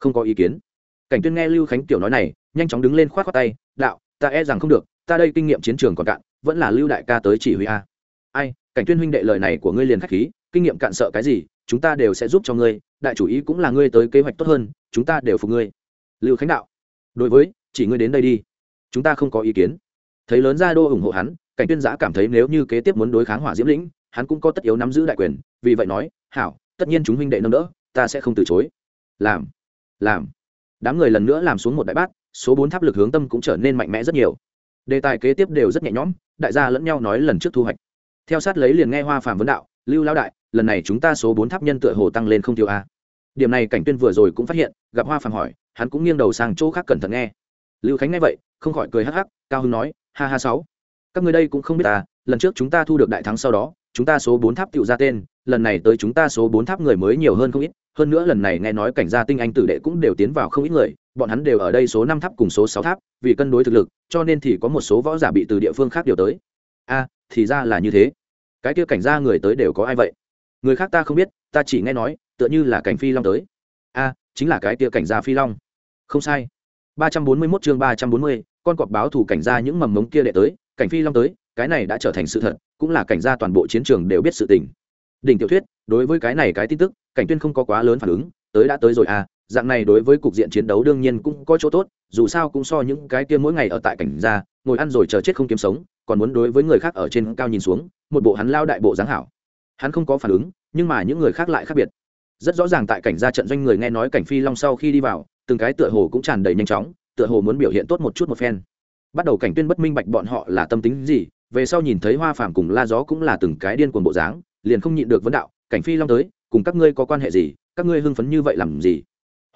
Không có ý kiến. Cảnh tuyên nghe lưu khánh tiểu nói này, nhanh chóng đứng lên khoát khoát tay, đạo, ta e rằng không được, ta đây kinh nghiệm chiến trường còn cạn vẫn là lưu đại ca tới chỉ huy a. Ai, cảnh tuyên huynh đệ lời này của ngươi liền khách khí, kinh nghiệm cạn sợ cái gì, chúng ta đều sẽ giúp cho ngươi, đại chủ ý cũng là ngươi tới kế hoạch tốt hơn, chúng ta đều phục ngươi. Lưu khánh đạo, đối với, chỉ ngươi đến đây đi. Chúng ta không có ý kiến. Thấy lớn gia đô ủng hộ hắn, cảnh tuyên giã cảm thấy nếu như kế tiếp muốn đối kháng hỏa diễm lĩnh, hắn cũng có tất yếu nắm giữ đại quyền, vì vậy nói, hảo, tất nhiên chúng huynh đệ nâng đỡ, ta sẽ không từ chối. Làm làm. Đám người lần nữa làm xuống một đại bát, số bốn tháp lực hướng tâm cũng trở nên mạnh mẽ rất nhiều đề tài kế tiếp đều rất nhẹ nhõm, đại gia lẫn nhau nói lần trước thu hoạch. Theo sát lấy liền nghe hoa phàm vấn đạo, lưu lao đại, lần này chúng ta số bốn tháp nhân tựa hồ tăng lên không thiếu a. Điểm này cảnh tuyên vừa rồi cũng phát hiện, gặp hoa phàm hỏi, hắn cũng nghiêng đầu sang chỗ khác cẩn thận nghe. Lưu khánh nghe vậy, không khỏi cười hắc hắc, cao hưng nói, ha ha sáu, các người đây cũng không biết ta, lần trước chúng ta thu được đại thắng sau đó chúng ta số bốn tháp tựu ra tên, lần này tới chúng ta số bốn tháp người mới nhiều hơn không ít, hơn nữa lần này nghe nói cảnh gia tinh anh tử đệ cũng đều tiến vào không ít người, bọn hắn đều ở đây số năm tháp cùng số sáu tháp, vì cân đối thực lực, cho nên thì có một số võ giả bị từ địa phương khác điều tới. A, thì ra là như thế. Cái kia cảnh gia người tới đều có ai vậy? Người khác ta không biết, ta chỉ nghe nói, tựa như là cảnh phi long tới. A, chính là cái kia cảnh gia phi long. Không sai. Ba trăm bốn mươi 341 chương ba trăm bốn mươi, con cọp báo thủ cảnh gia những mầm mống kia đệ tới, cảnh phi long tới cái này đã trở thành sự thật, cũng là cảnh gia toàn bộ chiến trường đều biết sự tình. Đỉnh tiểu thuyết, đối với cái này cái tin tức, cảnh tuyên không có quá lớn phản ứng, tới đã tới rồi à dạng này đối với cục diện chiến đấu đương nhiên cũng có chỗ tốt, dù sao cũng so những cái kia mỗi ngày ở tại cảnh gia, ngồi ăn rồi chờ chết không kiếm sống, còn muốn đối với người khác ở trên cao nhìn xuống, một bộ hắn lao đại bộ dáng hảo. Hắn không có phản ứng, nhưng mà những người khác lại khác biệt. Rất rõ ràng tại cảnh gia trận doanh người nghe nói cảnh phi long sau khi đi vào, từng cái tựa hồ cũng tràn đầy nhanh chóng, tựa hồ muốn biểu hiện tốt một chút một phen. Bắt đầu cảnh tuyên bất minh bạch bọn họ là tâm tính gì về sau nhìn thấy hoa phàm cùng la gió cũng là từng cái điên cuồng bộ dáng, liền không nhịn được vấn đạo, cảnh phi long tới, cùng các ngươi có quan hệ gì? Các ngươi hưng phấn như vậy làm gì?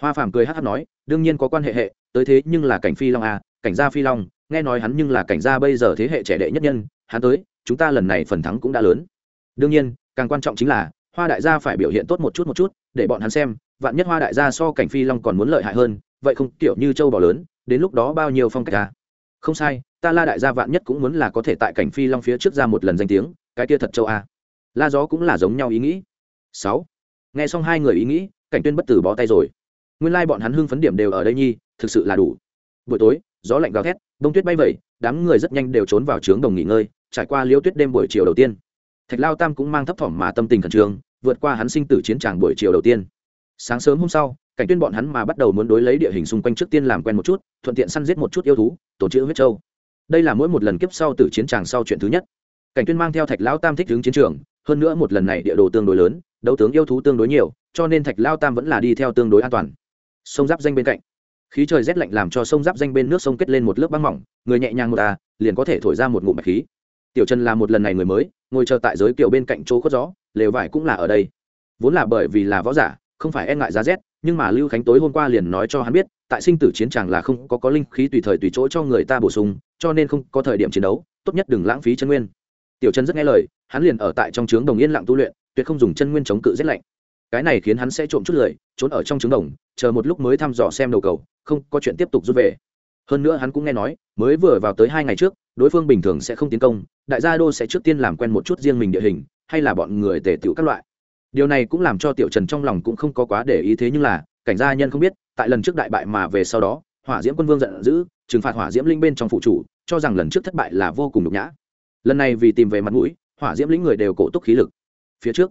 Hoa phàm cười hát hát nói, đương nhiên có quan hệ hệ, tới thế nhưng là cảnh phi long à cảnh gia phi long, nghe nói hắn nhưng là cảnh gia bây giờ thế hệ trẻ đệ nhất nhân, hắn tới, chúng ta lần này phần thắng cũng đã lớn. Đương nhiên, càng quan trọng chính là, hoa đại gia phải biểu hiện tốt một chút một chút, để bọn hắn xem, vạn nhất hoa đại gia so cảnh phi long còn muốn lợi hại hơn, vậy không, kiểu như châu bò lớn, đến lúc đó bao nhiêu phong cách à? Không sai, ta la đại gia vạn nhất cũng muốn là có thể tại cảnh phi long phía trước ra một lần danh tiếng, cái kia thật châu a. La gió cũng là giống nhau ý nghĩ. Sáu. Nghe xong hai người ý nghĩ, cảnh tuyên bất tử bó tay rồi. Nguyên lai bọn hắn hưng phấn điểm đều ở đây nhi, thực sự là đủ. Buổi tối, gió lạnh gào thét, bông tuyết bay vẩy, đám người rất nhanh đều trốn vào trướng đồng nghỉ ngơi, trải qua liễu tuyết đêm buổi chiều đầu tiên. Thạch lao tam cũng mang thấp thỏm mà tâm tình khẩn trương, vượt qua hắn sinh tử chiến tràng buổi chiều đầu tiên. Sáng sớm hôm sau cảnh tuyên bọn hắn mà bắt đầu muốn đối lấy địa hình xung quanh trước tiên làm quen một chút, thuận tiện săn giết một chút yêu thú, tổ chữ huyết châu. Đây là mỗi một lần kiếp sau tử chiến tràng sau chuyện thứ nhất. Cảnh tuyên mang theo thạch lão tam thích hướng chiến trường, hơn nữa một lần này địa đồ tương đối lớn, đấu tướng yêu thú tương đối nhiều, cho nên thạch lao tam vẫn là đi theo tương đối an toàn. Sông giáp danh bên cạnh. Khí trời rét lạnh làm cho sông giáp danh bên nước sông kết lên một lớp băng mỏng, người nhẹ nhàng một à liền có thể thổi ra một ngụm bạch khí. Tiểu trần là một lần này người mới, ngồi chờ tại giới kiệu bên cạnh chỗ có gió, lều vải cũng là ở đây. Vốn là bởi vì là võ giả, không phải e ngại giá rét nhưng mà lưu khánh tối hôm qua liền nói cho hắn biết, tại sinh tử chiến tràng là không có có linh khí tùy thời tùy chỗ cho người ta bổ sung, cho nên không có thời điểm chiến đấu, tốt nhất đừng lãng phí chân nguyên. Tiểu trần rất nghe lời, hắn liền ở tại trong trướng đồng yên lặng tu luyện, tuyệt không dùng chân nguyên chống cự rét lạnh. Cái này khiến hắn sẽ trộm chút lời trốn ở trong trướng đồng, chờ một lúc mới thăm dò xem đầu cầu, không có chuyện tiếp tục rút về. Hơn nữa hắn cũng nghe nói, mới vừa vào tới hai ngày trước, đối phương bình thường sẽ không tiến công, đại gia đô sẽ trước tiên làm quen một chút riêng mình địa hình, hay là bọn người tề tựu các loại điều này cũng làm cho tiểu trần trong lòng cũng không có quá để ý thế nhưng là, cảnh gia nhân không biết, tại lần trước đại bại mà về sau đó, hỏa diễm quân vương giận dữ, trừng phạt hỏa diễm linh bên trong phụ chủ, cho rằng lần trước thất bại là vô cùng nhục nhã. Lần này vì tìm về mặt mũi, hỏa diễm lĩnh người đều cổ túc khí lực. Phía trước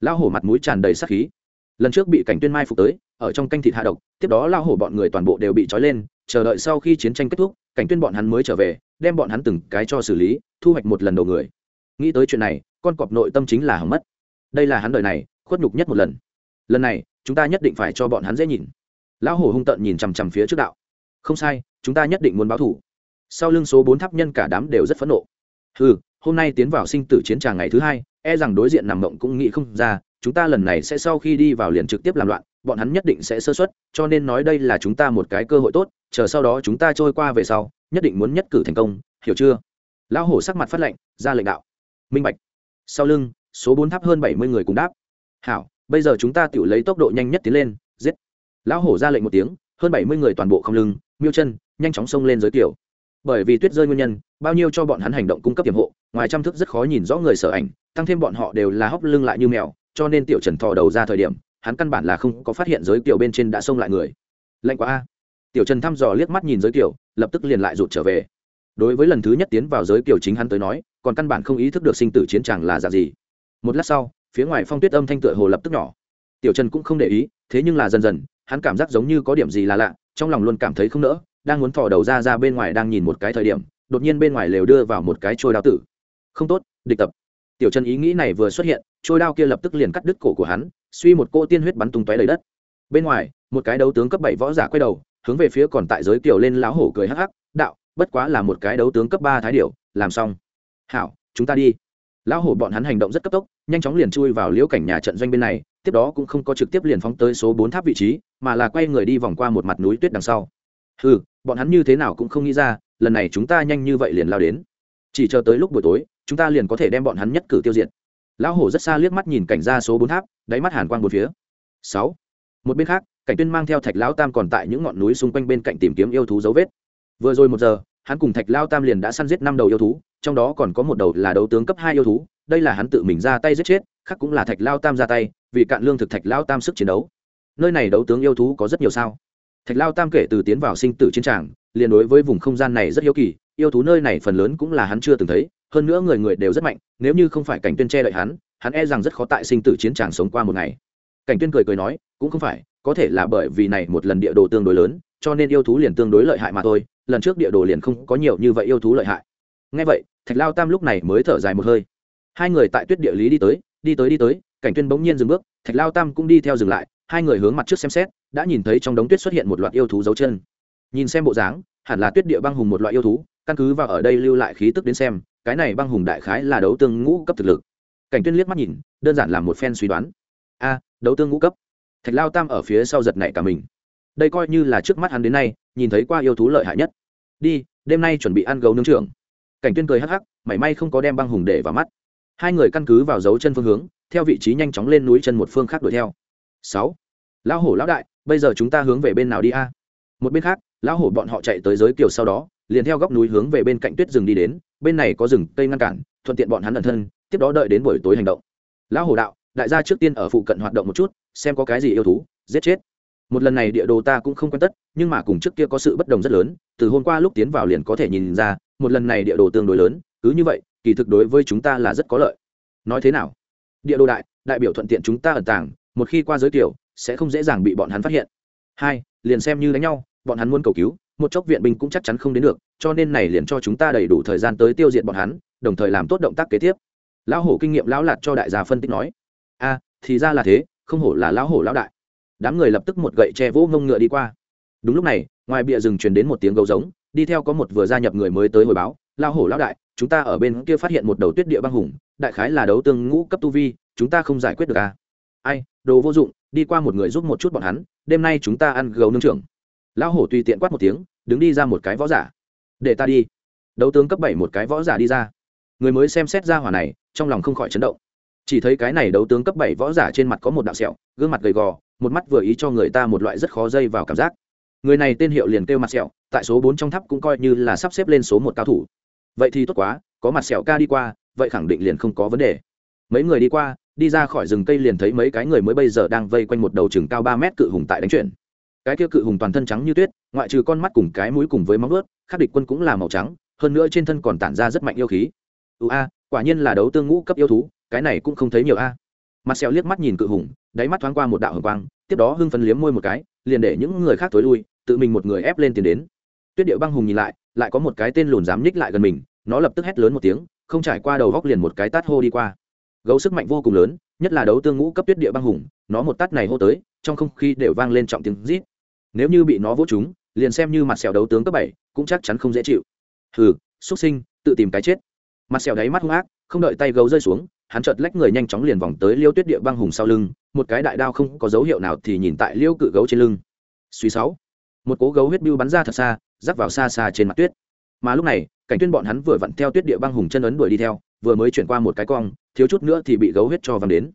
lao hổ mặt mũi tràn đầy sắc khí. Lần trước bị cảnh tuyên mai phục tới, ở trong canh thịt hạ độc, tiếp đó lao hổ bọn người toàn bộ đều bị trói lên, chờ đợi sau khi chiến tranh kết thúc, cảnh tuyên bọn hắn mới trở về, đem bọn hắn từng cái cho xử lý, thu hoạch một lần đầu người. Nghĩ tới chuyện này, con cọp nội tâm chính là hỏng mất đây là hắn đời này, khuất nhục nhất một lần. Lần này, chúng ta nhất định phải cho bọn hắn dễ nhìn. Lão hổ hung tợn nhìn chằm chằm phía trước đạo. Không sai, chúng ta nhất định muốn báo thủ. Sau lưng số bốn tháp nhân cả đám đều rất phẫn nộ. Ừ hôm nay tiến vào sinh tử chiến tràng ngày thứ hai e rằng đối diện nằm mộng cũng nghĩ không ra, chúng ta lần này sẽ sau khi đi vào liền trực tiếp làm loạn, bọn hắn nhất định sẽ sơ xuất cho nên nói đây là chúng ta một cái cơ hội tốt, chờ sau đó chúng ta trôi qua về sau, nhất định muốn nhất cử thành công, hiểu chưa? Lão hổ sắc mặt phát lệnh, ra lệnh đạo. Minh bạch. Sau lưng số bốn tháp hơn bảy mươi người cùng đáp. Hảo bây giờ chúng ta tự lấy tốc độ nhanh nhất tiến lên giết. Lão hổ ra lệnh một tiếng hơn bảy mươi người toàn bộ không lưng miêu chân nhanh chóng xông lên giới tiểu. bởi vì tuyết rơi nguyên nhân bao nhiêu cho bọn hắn hành động cung cấp tiềm hộ ngoài trăm thức rất khó nhìn rõ người sở ảnh tăng thêm bọn họ đều là hóc lưng lại như mèo cho nên tiểu trần thò đầu ra thời điểm hắn căn bản là không có phát hiện giới tiểu bên trên đã xông lại người. Lạnh quá a. Tiểu trần thăm dò liếc mắt nhìn giới tiểu, lập tức liền lại rụt trở về. Đối với lần thứ nhất tiến vào giới tiểu chính hắn tới nói còn căn bản không ý thức được sinh tử chiến tràng là dạng gì một lát sau, phía ngoài phong tuyết âm thanh tựa hồ lập tức nhỏ. Tiểu trần cũng không để ý, thế nhưng là dần dần, hắn cảm giác giống như có điểm gì là lạ, trong lòng luôn cảm thấy không nỡ, đang muốn thò đầu ra ra bên ngoài đang nhìn một cái thời điểm, đột nhiên bên ngoài lều đưa vào một cái trôi đao tử. Không tốt, địch tập. Tiểu trần ý nghĩ này vừa xuất hiện, trôi đao kia lập tức liền cắt đứt cổ của hắn, suy một cô tiên huyết bắn tung tóe đầy đất. Bên ngoài, một cái đấu tướng cấp bảy võ giả quay đầu, hướng về phía còn tại giới tiểu lên lão hổ cười hắc hắc, đạo, bất quá là một cái đấu tướng cấp ba thái điệu làm xong. Hảo, chúng ta đi lão hổ bọn hắn hành động rất cấp tốc, nhanh chóng liền chui vào liễu cảnh nhà trận doanh bên này, tiếp đó cũng không có trực tiếp liền phóng tới số bốn tháp vị trí, mà là quay người đi vòng qua một mặt núi tuyết đằng sau. Ừ bọn hắn như thế nào cũng không nghĩ ra, lần này chúng ta nhanh như vậy liền lao đến. Chỉ chờ tới lúc buổi tối, chúng ta liền có thể đem bọn hắn nhất cử tiêu diệt. Lão hổ rất xa liếc mắt nhìn cảnh ra số bốn tháp, đáy mắt hàn quang một phía. Sáu. Một bên khác, cảnh tuyên mang theo thạch lão tam còn tại những ngọn núi xung quanh bên cạnh tìm kiếm yêu thú dấu vết. Vừa rồi một giờ, hắn cùng thạch lao tam liền đã săn giết năm đầu yêu thú trong đó còn có một đầu là đấu tướng cấp hai yêu thú, đây là hắn tự mình ra tay giết chết, khác cũng là thạch lao tam ra tay, vì cạn lương thực thạch lao tam sức chiến đấu. Nơi này đấu tướng yêu thú có rất nhiều sao? Thạch lao tam kể từ tiến vào sinh tử chiến tràng, liền đối với vùng không gian này rất hiếu kỳ, yêu thú nơi này phần lớn cũng là hắn chưa từng thấy, hơn nữa người người đều rất mạnh, nếu như không phải cảnh tuyên che đợi hắn hắn e rằng rất khó tại sinh tử chiến tràng sống qua một ngày. Cảnh tuyên cười cười nói, cũng không phải, có thể là bởi vì này một lần địa đồ tương đối lớn, cho nên yêu thú liền tương đối lợi hại mà thôi, lần trước địa đồ liền không có nhiều như vậy yêu thú lợi hại ngay vậy, thạch lao tam lúc này mới thở dài một hơi. Hai người tại tuyết địa lý đi tới đi tới đi tới, cảnh tuyên bỗng nhiên dừng bước, thạch lao tam cũng đi theo dừng lại, hai người hướng mặt trước xem xét, đã nhìn thấy trong đống tuyết xuất hiện một loạt yêu thú dấu chân. Nhìn xem bộ dáng, hẳn là tuyết địa băng hùng một loại yêu thú, căn cứ vào ở đây lưu lại khí tức đến xem, cái này băng hùng đại khái là đấu tương ngũ cấp thực lực. Cảnh tuyên liếc mắt nhìn, đơn giản là một phen suy đoán. A, đấu tương ngũ cấp. Thạch lao tam ở phía sau giật nảy cả mình. Đây coi như là trước mắt hắn đến nay, nhìn thấy qua yêu thú lợi hại nhất. Đi, đêm nay chuẩn bị ăn gấu nướng trưởng cảnh tuyên cười hắc hắc, mảy may không có đem băng hùng để vào mắt. Hai người căn cứ vào dấu chân phương hướng, theo vị trí nhanh chóng lên núi chân một phương khác đuổi theo. Sáu, lão hổ lão đại, bây giờ chúng ta hướng về bên nào đi a? Một bên khác, lão hổ bọn họ chạy tới giới kiều sau đó, liền theo góc núi hướng về bên cạnh tuyết rừng đi đến, bên này có rừng, cây ngăn cản, thuận tiện bọn hắn ẩn thân, tiếp đó đợi đến buổi tối hành động. Lão hổ đạo, đại gia trước tiên ở phụ cận hoạt động một chút, xem có cái gì yêu thú, giết chết. Một lần này địa đồ ta cũng không quen tất, nhưng mà cùng trước kia có sự bất đồng rất lớn, từ hôm qua lúc tiến vào liền có thể nhìn ra một lần này địa đồ tương đối lớn, cứ như vậy, kỳ thực đối với chúng ta là rất có lợi. Nói thế nào? Địa đồ đại đại biểu thuận tiện chúng ta ẩn tàng, một khi qua giới tiểu, sẽ không dễ dàng bị bọn hắn phát hiện. Hai, liền xem như đánh nhau, bọn hắn muốn cầu cứu, một chốc viện binh cũng chắc chắn không đến được, cho nên này liền cho chúng ta đầy đủ thời gian tới tiêu diệt bọn hắn, đồng thời làm tốt động tác kế tiếp. Lão hổ kinh nghiệm lão lạt cho đại gia phân tích nói. A, thì ra là thế, không hổ là lão hổ lão đại. Đám người lập tức một gậy che vỗ ngông ngựa đi qua. Đúng lúc này, ngoài bìa rừng truyền đến một tiếng gấu giống đi theo có một vừa gia nhập người mới tới hồi báo lao hổ lão đại, chúng ta ở bên kia phát hiện một đầu tuyết địa băng hùng, đại khái là đấu tương ngũ cấp tu vi, chúng ta không giải quyết được à? Ai, đồ vô dụng, đi qua một người giúp một chút bọn hắn, đêm nay chúng ta ăn gấu nương trưởng. Lão hổ tùy tiện quát một tiếng, đứng đi ra một cái võ giả. Để ta đi. Đấu tướng cấp bảy một cái võ giả đi ra. Người mới xem xét ra hỏa này, trong lòng không khỏi chấn động. Chỉ thấy cái này đấu tướng cấp bảy võ giả trên mặt có một đạo sẹo, gương mặt gầy gò, một mắt vừa ý cho người ta một loại rất khó dây vào cảm giác người này tên hiệu liền kêu mặt sẹo, tại số bốn trong tháp cũng coi như là sắp xếp lên số một cao thủ. Vậy thì tốt quá, có mặt sẹo ca đi qua, vậy khẳng định liền không có vấn đề. Mấy người đi qua, đi ra khỏi rừng cây liền thấy mấy cái người mới bây giờ đang vây quanh một đầu chừng cao ba mét cự hùng tại đánh chuyển cái kia cự hùng toàn thân trắng như tuyết, ngoại trừ con mắt cùng cái mũi cùng với móng ướt khắc địch quân cũng là màu trắng, hơn nữa trên thân còn tản ra rất mạnh yêu khí. Ưu a, quả nhiên là đấu tương ngũ cấp yêu thú, cái này cũng không thấy nhiều a. Mặt sẹo liếc mắt nhìn cự hùng, đáy mắt thoáng qua một đạo hồng quang tiếp đó hưng phấn liếm môi một cái, liền để những người khác tối lui, tự mình một người ép lên tiền đến. Tuyết điệu băng hùng nhìn lại lại có một cái tên lùn dám nhích lại gần mình, nó lập tức hét lớn một tiếng, không trải qua đầu góc liền một cái tát hô đi qua. Gấu sức mạnh vô cùng lớn, nhất là đấu tương ngũ cấp tuyết địa băng hùng, nó một tát này hô tới, trong không khí đều vang lên trọng tiếng rít. Nếu như bị nó vỗ trúng, liền xem như mặt sẹo đấu tướng cấp bảy, cũng chắc chắn không dễ chịu. Hừ, xuất sinh, tự tìm cái chết. Mặt sẹo đáy mắt hung ác, không đợi tay gấu rơi xuống, hắn chợt lách người nhanh chóng liền vòng tới liêu tuyết địa băng hùng sau lưng một cái đại đao không có dấu hiệu nào thì nhìn tại liêu cự gấu trên lưng. Suy sáu. Một cố gấu huyết bưu bắn ra thật xa rắc vào xa xa trên mặt tuyết. Mà lúc này cảnh tuyên bọn hắn vừa vặn theo tuyết địa băng hùng chân ấn đuổi đi theo vừa mới chuyển qua một cái cong thiếu chút nữa thì bị gấu huyết cho văng đến.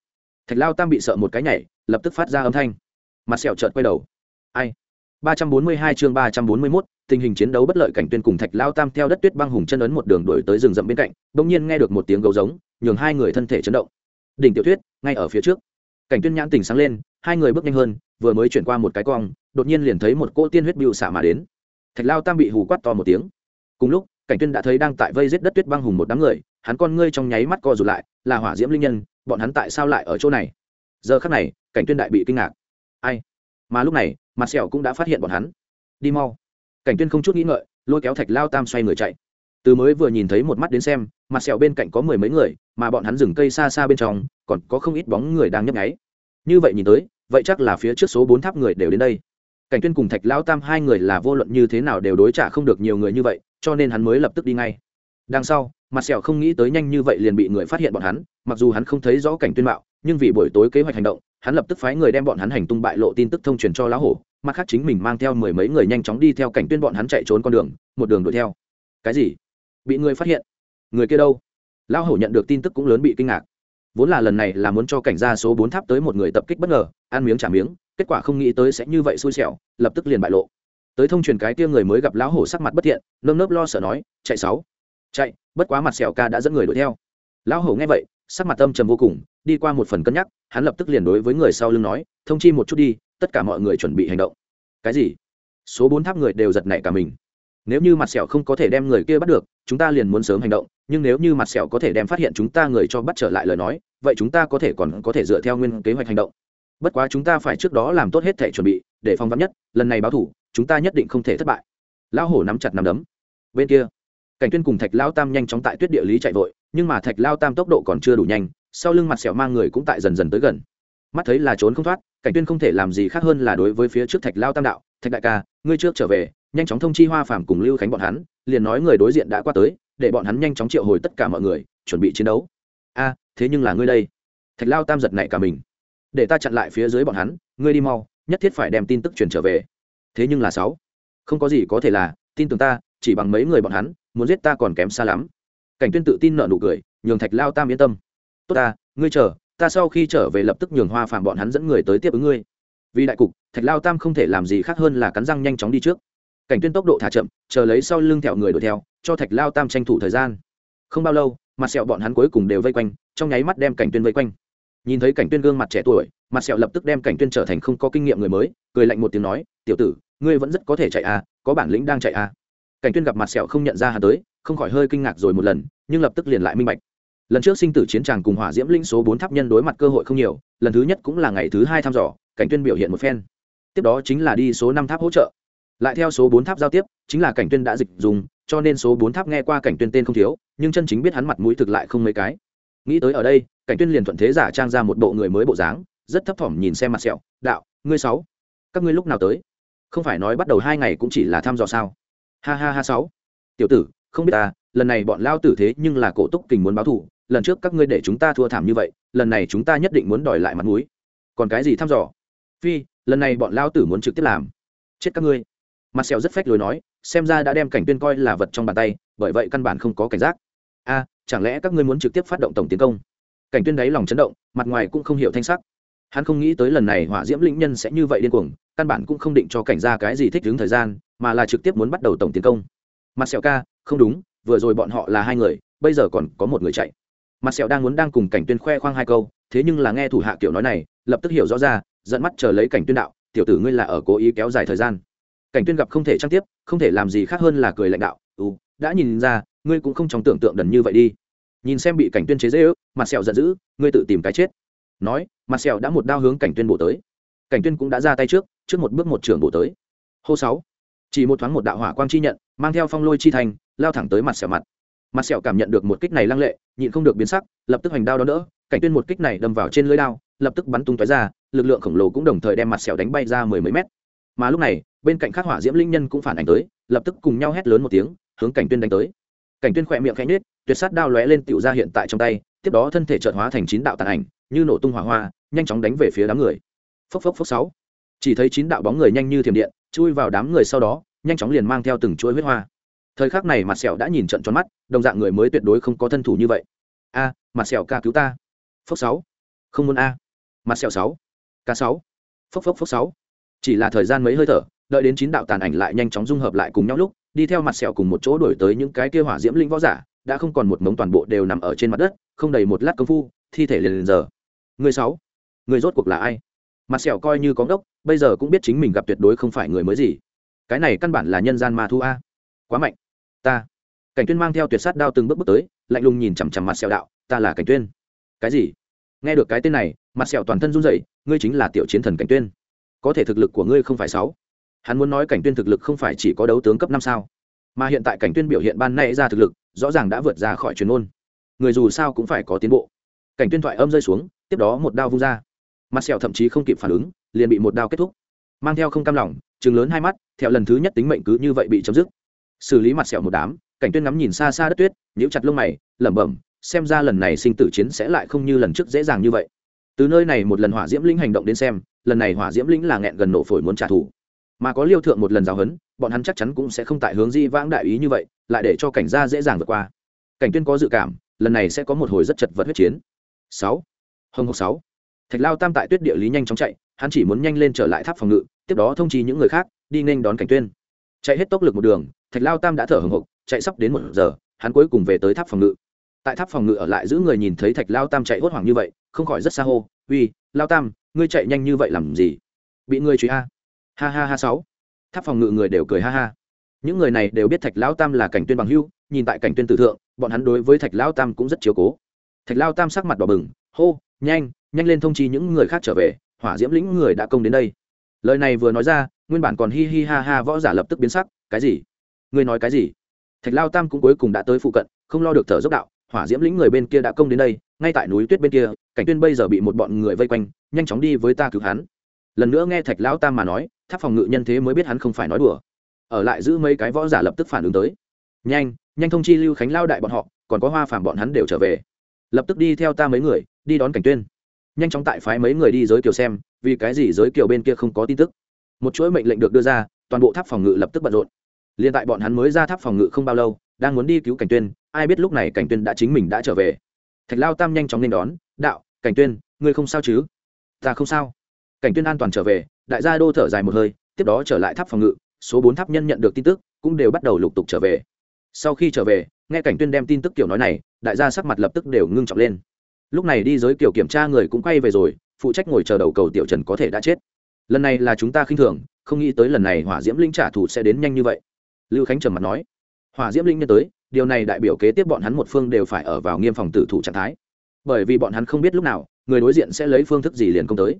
Thạch lao tam bị sợ một cái nhảy lập tức phát ra âm thanh. Mặt sẹo chợt quay đầu. Ai? 342 chương 341, tình hình chiến đấu bất lợi cảnh tuyên cùng thạch lao tam theo đất tuyết băng hùng chân ấn một đường đuổi tới rừng rậm bên cạnh đột nhiên nghe được một tiếng gấu giống nhường hai người thân thể chấn động. Đỉnh tiểu tuyết ngay ở phía trước cảnh tuyên nhãn tỉnh sáng lên, hai người bước nhanh hơn, vừa mới chuyển qua một cái cong, đột nhiên liền thấy một cỗ tiên huyết bưu xả mà đến. Thạch lao tam bị hù quát to một tiếng. Cùng lúc, cảnh tuyên đã thấy đang tại vây giết đất tuyết băng hùng một đám người, hắn con ngươi trong nháy mắt co rụt lại, là hỏa diễm linh nhân, bọn hắn tại sao lại ở chỗ này? Giờ khắc này, cảnh tuyên đại bị kinh ngạc. Ai? Mà lúc này, mặt sẹo cũng đã phát hiện bọn hắn. Đi mau. Cảnh tuyên không chút nghĩ ngợi, lôi kéo thạch lao tam xoay người chạy. Từ mới vừa nhìn thấy một mắt đến xem, mặt sẹo bên cạnh có mười mấy người mà bọn hắn dừng cây xa xa bên trong, còn có không ít bóng người đang nhấp nháy. Như vậy nhìn tới, vậy chắc là phía trước số bốn tháp người đều đến đây. Cảnh tuyên cùng thạch lao tam hai người là vô luận như thế nào đều đối trả không được nhiều người như vậy, cho nên hắn mới lập tức đi ngay. Đằng sau mặt sẹo không nghĩ tới nhanh như vậy liền bị người phát hiện bọn hắn, mặc dù hắn không thấy rõ cảnh tuyên mạo, nhưng vì buổi tối kế hoạch hành động, hắn lập tức phái người đem bọn hắn hành tung bại lộ tin tức thông truyền cho lão hổ, mặt khác chính mình mang theo mười mấy người nhanh chóng đi theo cảnh tuyên bọn hắn chạy trốn con đường, một đường đuổi theo. Cái gì? Bị người phát hiện? Người kia đâu? Lão hổ nhận được tin tức cũng lớn bị kinh ngạc. Vốn là lần này là muốn cho cảnh gia số bốn tháp tới một người tập kích bất ngờ, ăn miếng trả miếng, kết quả không nghĩ tới sẽ như vậy xui xẻo, lập tức liền bại lộ. Tới thông truyền cái kia người mới gặp lão hổ sắc mặt bất thiện, nơm nớp lo sợ nói, chạy sáu, chạy, bất quá mặt sẹo ca đã dẫn người đuổi theo. Lão hổ nghe vậy, sắc mặt âm trầm vô cùng, đi qua một phần cân nhắc, hắn lập tức liền đối với người sau lưng nói, thông chi một chút đi, tất cả mọi người chuẩn bị hành động. Cái gì? Số bốn tháp người đều giật nảy cả mình. Nếu như mặt sẹo không có thể đem người kia bắt được chúng ta liền muốn sớm hành động, nhưng nếu như mặt sẹo có thể đem phát hiện chúng ta người cho bắt trở lại lời nói, vậy chúng ta có thể còn có thể dựa theo nguyên kế hoạch hành động. Bất quá chúng ta phải trước đó làm tốt hết thể chuẩn bị, để phong vắn nhất, lần này báo thủ, chúng ta nhất định không thể thất bại. Lão hổ nắm chặt nắm đấm. Bên kia, cảnh tuyên cùng thạch lao tam nhanh chóng tại tuyết địa lý chạy vội, nhưng mà thạch lao tam tốc độ còn chưa đủ nhanh, sau lưng mặt sẹo mang người cũng tại dần dần tới gần. Mắt thấy là trốn không thoát, cảnh tuyên không thể làm gì khác hơn là đối với phía trước thạch lao tam đạo, thạch đại ca, ngươi trước trở về, nhanh chóng thông chi hoa phàm cùng lưu khánh bọn hắn liền nói người đối diện đã qua tới, để bọn hắn nhanh chóng triệu hồi tất cả mọi người, chuẩn bị chiến đấu. A, thế nhưng là ngươi đây. Thạch lao tam giật nảy cả mình. Để ta chặn lại phía dưới bọn hắn, ngươi đi mau, nhất thiết phải đem tin tức truyền trở về. Thế nhưng là sáu. Không có gì có thể là, tin tưởng ta, chỉ bằng mấy người bọn hắn, muốn giết ta còn kém xa lắm. Cảnh tuyên tự tin nợ nụ cười, nhường thạch lao tam yên tâm. Tốt ta, ngươi chờ, ta sau khi trở về lập tức nhường hoa phàm bọn hắn dẫn người tới tiếp ứng ngươi. Vì đại cục, thạch lao tam không thể làm gì khác hơn là cắn răng nhanh chóng đi trước cảnh tuyên tốc độ thả chậm, chờ lấy sau lưng thẹo người đuổi theo, cho thạch lao tam tranh thủ thời gian. Không bao lâu, mặt sẹo bọn hắn cuối cùng đều vây quanh, trong nháy mắt đem cảnh tuyên vây quanh. Nhìn thấy cảnh tuyên gương mặt trẻ tuổi, mặt sẹo lập tức đem cảnh tuyên trở thành không có kinh nghiệm người mới, cười lạnh một tiếng nói, tiểu tử, ngươi vẫn rất có thể chạy à có bản lĩnh đang chạy à. Cảnh tuyên gặp mặt sẹo không nhận ra hắn tới, không khỏi hơi kinh ngạc rồi một lần, nhưng lập tức liền lại minh bạch. Lần trước sinh tử chiến tràng cùng hỏa diễm linh số bốn tháp nhân đối mặt cơ hội không nhiều, lần thứ nhất cũng là ngày thứ hai thăm dò, cảnh tuyên biểu hiện một phen. Tiếp đó chính là đi số năm tháp hỗ trợ lại theo số bốn tháp giao tiếp, chính là cảnh tuyên đã dịch dùng, cho nên số bốn tháp nghe qua cảnh tuyên tên không thiếu, nhưng chân chính biết hắn mặt mũi thực lại không mấy cái. Nghĩ tới ở đây, cảnh tuyên liền thuận thế giả trang ra một bộ người mới bộ dáng, rất thấp thỏm nhìn xem mặt sẹo, đạo, ngươi sáu, các ngươi lúc nào tới? Không phải nói bắt đầu hai ngày cũng chỉ là thăm dò sao? Ha ha ha sáu. Tiểu tử, không biết ta, lần này bọn lao tử thế nhưng là cổ túc kình muốn báo thù, lần trước các ngươi để chúng ta thua thảm như vậy, lần này chúng ta nhất định muốn đòi lại mặt mũi. Còn cái gì thăm dò? Phi, lần này bọn lao tử muốn trực tiếp làm. Chết các ngươi mặt sẹo rất phách lối nói, xem ra đã đem cảnh tuyên coi là vật trong bàn tay, bởi vậy căn bản không có cảnh giác. A, chẳng lẽ các ngươi muốn trực tiếp phát động tổng tiến công? Cảnh tuyên đáy lòng chấn động, mặt ngoài cũng không hiểu thanh sắc. Hắn không nghĩ tới lần này hỏa diễm lĩnh nhân sẽ như vậy điên cuồng, căn bản cũng không định cho cảnh ra cái gì thích đứng thời gian, mà là trực tiếp muốn bắt đầu tổng tiến công. Mặt sẹo ca, không đúng, vừa rồi bọn họ là hai người, bây giờ còn có một người chạy. Mặt sẹo đang muốn đang cùng cảnh tuyên khoe khoang hai câu, thế nhưng là nghe thủ hạ kiểu nói này, lập tức hiểu rõ ra, giận mắt chờ lấy cảnh tuyên đạo, tiểu tử ngươi là ở cố ý kéo dài thời gian cảnh tuyên gặp không thể trang tiếp, không thể làm gì khác hơn là cười lãnh đạo ừ đã nhìn ra, ngươi cũng không trong tưởng tượng đần như vậy đi. Nhìn xem bị cảnh tuyên chế dễ ước mặt sẹo giận dữ, ngươi tự tìm cái chết. Nói, mặt sẹo đã một đao hướng cảnh tuyên bổ tới. Cảnh tuyên cũng đã ra tay trước trước một bước một trường bổ tới. Hô sáu, chỉ một thoáng một đạo hỏa quang chi nhận, mang theo phong lôi chi thành, lao thẳng tới mặt sẹo mặt. Mặt sẹo cảm nhận được một kích này lăng lệ, nhịn không được biến sắc, lập tức hành đao đó đỡ. Cảnh tuyên một kích này đâm vào trên lưỡi đao, lập tức bắn tung tóe ra, lực lượng khổng lồ cũng đồng thời đem mặt sẹo đánh bay ra mười mấy mét. Mà lúc này bên cạnh khắc hỏa diễm linh nhân cũng phản ảnh tới, lập tức cùng nhau hét lớn một tiếng, hướng cảnh tuyên đánh tới. Cảnh tuyên khỏe miệng khẽ nhếch, tuyệt sát đao lóe lên tiểu ra hiện tại trong tay, tiếp đó thân thể chợt hóa thành chín đạo tàn ảnh, như nổ tung hỏa hoa, nhanh chóng đánh về phía đám người. Phốc phốc phốc sáu. Chỉ thấy chín đạo bóng người nhanh như thiểm điện, chui vào đám người sau đó, nhanh chóng liền mang theo từng chuỗi huyết hoa. Thời khắc này mặt sẹo đã nhìn trận tròn mắt, đồng dạng người mới tuyệt đối không có thân thủ như vậy. A, mặt sẹo ca cứu ta. Phốc sáu. Không muốn a. Mặt sẹo sáu. Ca sáu. Phốc phốc phốc sáu. Chỉ là thời gian mấy hơi thở đợi đến chín đạo tàn ảnh lại nhanh chóng dung hợp lại cùng nhau lúc, đi theo mặt sẹo cùng một chỗ đổi tới những cái kia hỏa diễm linh võ giả, đã không còn một mống toàn bộ đều nằm ở trên mặt đất, không đầy một lát công phu, thi thể liền liền giờ. Người sáu, người rốt cuộc là ai? Mặt sẹo coi như có ngốc, bây giờ cũng biết chính mình gặp tuyệt đối không phải người mới gì. Cái này căn bản là nhân gian ma thu a. Quá mạnh. Ta. Cảnh tuyên mang theo tuyệt sát đao từng bước bước tới, lạnh lùng nhìn chằm chằm mặt sẹo đạo, ta là cảnh tuyên. Cái gì? Nghe được cái tên này, mặt sẹo toàn thân run rẩy, ngươi chính là tiểu chiến thần cảnh tuyên. Có thể thực lực của ngươi không phải sáu hắn muốn nói cảnh tuyên thực lực không phải chỉ có đấu tướng cấp năm sao, mà hiện tại cảnh tuyên biểu hiện ban nay ra thực lực, rõ ràng đã vượt ra khỏi truyền ôn người dù sao cũng phải có tiến bộ. Cảnh tuyên thoại âm rơi xuống, tiếp đó một đao vung ra. Mặt sẹo thậm chí không kịp phản ứng, liền bị một đao kết thúc. Mang theo không cam lòng chừng lớn hai mắt, theo lần thứ nhất tính mệnh cứ như vậy bị chấm dứt. Xử lý mặt sẹo một đám, cảnh tuyên ngắm nhìn xa xa đất tuyết, nhíu chặt lông mày, lẩm bẩm, xem ra lần này sinh tử chiến sẽ lại không như lần trước dễ dàng như vậy. Từ nơi này một lần hỏa diễm linh hành động đến xem, lần này hỏa diễm linh là nghẹn gần nổ phổi muốn trả thù mà có liêu thượng một lần giáo hấn, bọn hắn chắc chắn cũng sẽ không tại hướng di vãng đại ý như vậy, lại để cho cảnh gia dễ dàng vượt qua. Cảnh tuyên có dự cảm, lần này sẽ có một hồi rất chật vật huyết chiến. Sáu. Hồng hộc sáu. Thạch lao tam tại tuyết địa lý nhanh chóng chạy, hắn chỉ muốn nhanh lên trở lại tháp phòng ngự, tiếp đó thông trì những người khác, đi nên đón cảnh tuyên. Chạy hết tốc lực một đường, thạch lao tam đã thở hồng hộc chạy sắp đến một giờ, hắn cuối cùng về tới tháp phòng ngự. Tại tháp phòng ngự ở lại giữ người nhìn thấy thạch lao tam chạy hốt hoảng như vậy, không khỏi rất xa hô, uy, lao tam, ngươi chạy nhanh như vậy làm gì? Bị ngươi truy a ha ha ha sáu. Tháp phòng ngự người đều cười ha ha. Những người này đều biết thạch lão tam là cảnh tuyên bằng hưu nhìn tại cảnh tuyên tử thượng, bọn hắn đối với thạch lão tam cũng rất chiếu cố. Thạch lao tam sắc mặt đỏ bừng, hô, nhanh nhanh lên thông chi những người khác trở về, hỏa diễm lĩnh người đã công đến đây. Lời này vừa nói ra, nguyên bản còn hi hi ha ha võ giả lập tức biến sắc, cái gì? Ngươi nói cái gì? Thạch lao tam cũng cuối cùng đã tới phụ cận, không lo được thở dốc đạo, hỏa diễm lĩnh người bên kia đã công đến đây, ngay tại núi tuyết bên kia, cảnh tuyên bây giờ bị một bọn người vây quanh, nhanh chóng đi với ta cứu hắn. Lần nữa nghe thạch lão tam mà nói tháp phòng ngự nhân thế mới biết hắn không phải nói đùa. Ở lại giữ mấy cái võ giả lập tức phản ứng tới. Nhanh nhanh thông chi lưu khánh lao đại bọn họ, còn có hoa phàm bọn hắn đều trở về. Lập tức đi theo ta mấy người, đi đón cảnh tuyên. Nhanh chóng tại phái mấy người đi giới kiều xem, vì cái gì giới kiều bên kia không có tin tức. Một chuỗi mệnh lệnh được đưa ra, toàn bộ tháp phòng ngự lập tức bận rộn. Liền tại bọn hắn mới ra tháp phòng ngự không bao lâu, đang muốn đi cứu cảnh tuyên, ai biết lúc này cảnh tuyên đã chính mình đã trở về. Thạch lao tam nhanh chóng nên đón, đạo, cảnh tuyên, ngươi không sao chứ? Ta không sao. Cảnh tuyên an toàn trở về đại gia đô thở dài một hơi, tiếp đó trở lại tháp phòng ngự, số bốn tháp nhân nhận được tin tức, cũng đều bắt đầu lục tục trở về. Sau khi trở về, nghe cảnh tuyên đem tin tức kiểu nói này, đại gia sắc mặt lập tức đều ngưng trọng lên. Lúc này đi giới kiểu kiểm tra người cũng quay về rồi, phụ trách ngồi chờ đầu cầu tiểu trần có thể đã chết. Lần này là chúng ta khinh thường, không nghĩ tới lần này hỏa diễm linh trả thù sẽ đến nhanh như vậy. Lưu khánh trầm mặt nói. Hỏa diễm linh nhân tới, điều này đại biểu kế tiếp bọn hắn một phương đều phải ở vào nghiêm phòng tử thủ trạng thái. Bởi vì bọn hắn không biết lúc nào, người đối diện sẽ lấy phương thức gì liền công tới.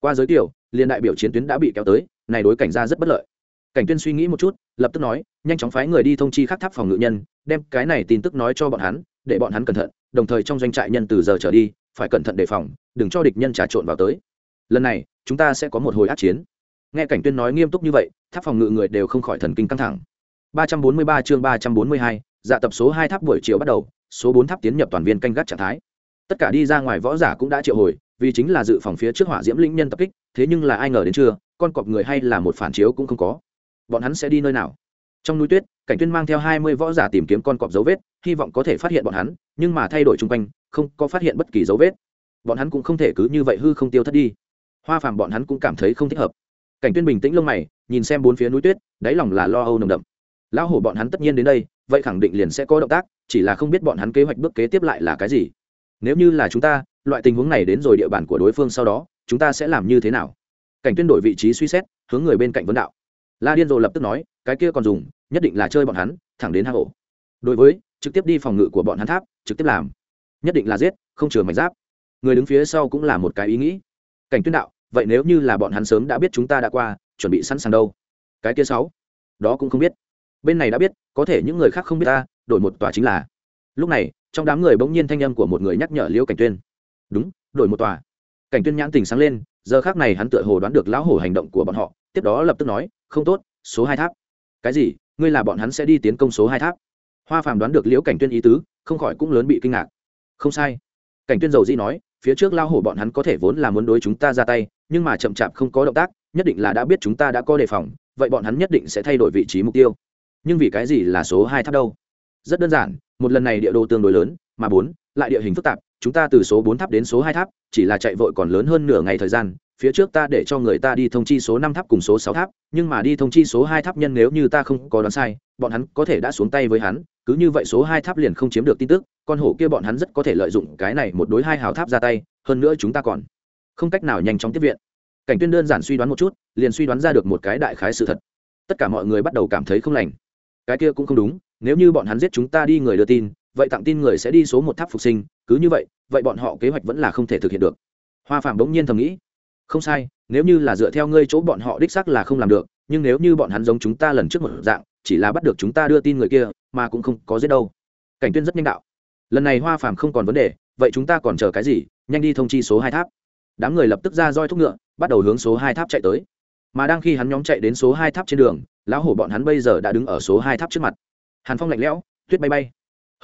Qua giới tiểu liên đại biểu chiến tuyến đã bị kéo tới này đối cảnh ra rất bất lợi. Cảnh tuyên suy nghĩ một chút lập tức nói nhanh chóng phái người đi thông chi khắc tháp phòng ngự nhân đem cái này tin tức nói cho bọn hắn để bọn hắn cẩn thận đồng thời trong doanh trại nhân từ giờ trở đi phải cẩn thận đề phòng đừng cho địch nhân trà trộn vào tới. Lần này chúng ta sẽ có một hồi át chiến. Nghe cảnh tuyên nói nghiêm túc như vậy tháp phòng ngự người đều không khỏi thần kinh căng thẳng. 343 chương 342, dạ tập số 2 tháp buổi chiều bắt đầu số 4 tháp tiến nhập toàn viên canh gác trạng thái. Tất cả đi ra ngoài võ giả cũng đã triệu hồi vì chính là dự phòng phía trước hỏa diễm linh nhân tập kích, thế nhưng là ai ngờ đến chưa con cọp người hay là một phản chiếu cũng không có. Bọn hắn sẽ đi nơi nào? Trong núi tuyết, cảnh tuyên mang theo hai mươi võ giả tìm kiếm con cọp dấu vết, hy vọng có thể phát hiện bọn hắn, nhưng mà thay đổi chung quanh, không có phát hiện bất kỳ dấu vết. Bọn hắn cũng không thể cứ như vậy hư không tiêu thất đi. Hoa phàm bọn hắn cũng cảm thấy không thích hợp. Cảnh tuyên bình tĩnh lông mày, nhìn xem bốn phía núi tuyết, đáy lòng là lo âu nồng đậm. Lão hổ bọn hắn tất nhiên đến đây, vậy khẳng định liền sẽ có động tác, chỉ là không biết bọn hắn kế hoạch bước kế tiếp lại là cái gì. Nếu như là chúng ta loại tình huống này đến rồi địa bàn của đối phương sau đó, chúng ta sẽ làm như thế nào? Cảnh tuyên đổi vị trí suy xét, hướng người bên cạnh vấn đạo. La điên rồ lập tức nói, cái kia còn dùng, nhất định là chơi bọn hắn, thẳng đến hang ổ. Đối với, trực tiếp đi phòng ngự của bọn hắn tháp, trực tiếp làm. Nhất định là giết, không chừa mảnh giáp. Người đứng phía sau cũng là một cái ý nghĩ. Cảnh tuyên đạo, vậy nếu như là bọn hắn sớm đã biết chúng ta đã qua, chuẩn bị sẵn sàng đâu? Cái kia sáu, đó cũng không biết. Bên này đã biết, có thể những người khác không biết ta, đổi một tòa chính là. Lúc này, trong đám người bỗng nhiên thanh âm của một người nhắc nhở liễu cảnh tuyên đúng, đổi một tòa. Cảnh tuyên nhãn tình sáng lên, giờ khác này hắn tựa hồ đoán được lão hổ hành động của bọn họ, tiếp đó lập tức nói, không tốt, số hai tháp. Cái gì? Ngươi là bọn hắn sẽ đi tiến công số hai tháp? Hoa phàm đoán được liễu cảnh tuyên ý tứ, không khỏi cũng lớn bị kinh ngạc. Không sai. Cảnh tuyên dầu dĩ nói, phía trước lao hổ bọn hắn có thể vốn là muốn đối chúng ta ra tay, nhưng mà chậm chạp không có động tác, nhất định là đã biết chúng ta đã có đề phòng, vậy bọn hắn nhất định sẽ thay đổi vị trí mục tiêu. Nhưng vì cái gì là số hai tháp đâu? Rất đơn giản, một lần này địa đồ tương đối lớn, mà bốn lại địa hình phức tạp, chúng ta từ số bốn tháp đến số hai tháp, chỉ là chạy vội còn lớn hơn nửa ngày thời gian, phía trước ta để cho người ta đi thông chi số năm tháp cùng số sáu tháp, nhưng mà đi thông chi số hai tháp nhân nếu như ta không có đoán sai, bọn hắn có thể đã xuống tay với hắn, cứ như vậy số hai tháp liền không chiếm được tin tức, con hổ kia bọn hắn rất có thể lợi dụng cái này một đối hai hào tháp ra tay, hơn nữa chúng ta còn không cách nào nhanh chóng tiếp viện. Cảnh tuyên đơn giản suy đoán một chút, liền suy đoán ra được một cái đại khái sự thật. Tất cả mọi người bắt đầu cảm thấy không lành. Cái kia cũng không đúng, nếu như bọn hắn giết chúng ta đi, người đưa tin vậy tặng tin người sẽ đi số một tháp phục sinh, cứ như vậy vậy bọn họ kế hoạch vẫn là không thể thực hiện được. Hoa phạm bỗng nhiên thầm nghĩ, không sai, nếu như là dựa theo ngươi chỗ bọn họ đích xác là không làm được, nhưng nếu như bọn hắn giống chúng ta lần trước một dạng, chỉ là bắt được chúng ta đưa tin người kia, mà cũng không có giết đâu. Cảnh tuyên rất nhanh đạo, lần này hoa phàm không còn vấn đề, vậy chúng ta còn chờ cái gì, nhanh đi thông chi số hai tháp. Đám người lập tức ra roi thúc ngựa, bắt đầu hướng số hai tháp chạy tới. Mà đang khi hắn nhóm chạy đến số hai tháp trên đường, lão hổ bọn hắn bây giờ đã đứng ở số hai tháp trước mặt. Hàn phong lạnh lẽo, tuyết bay bay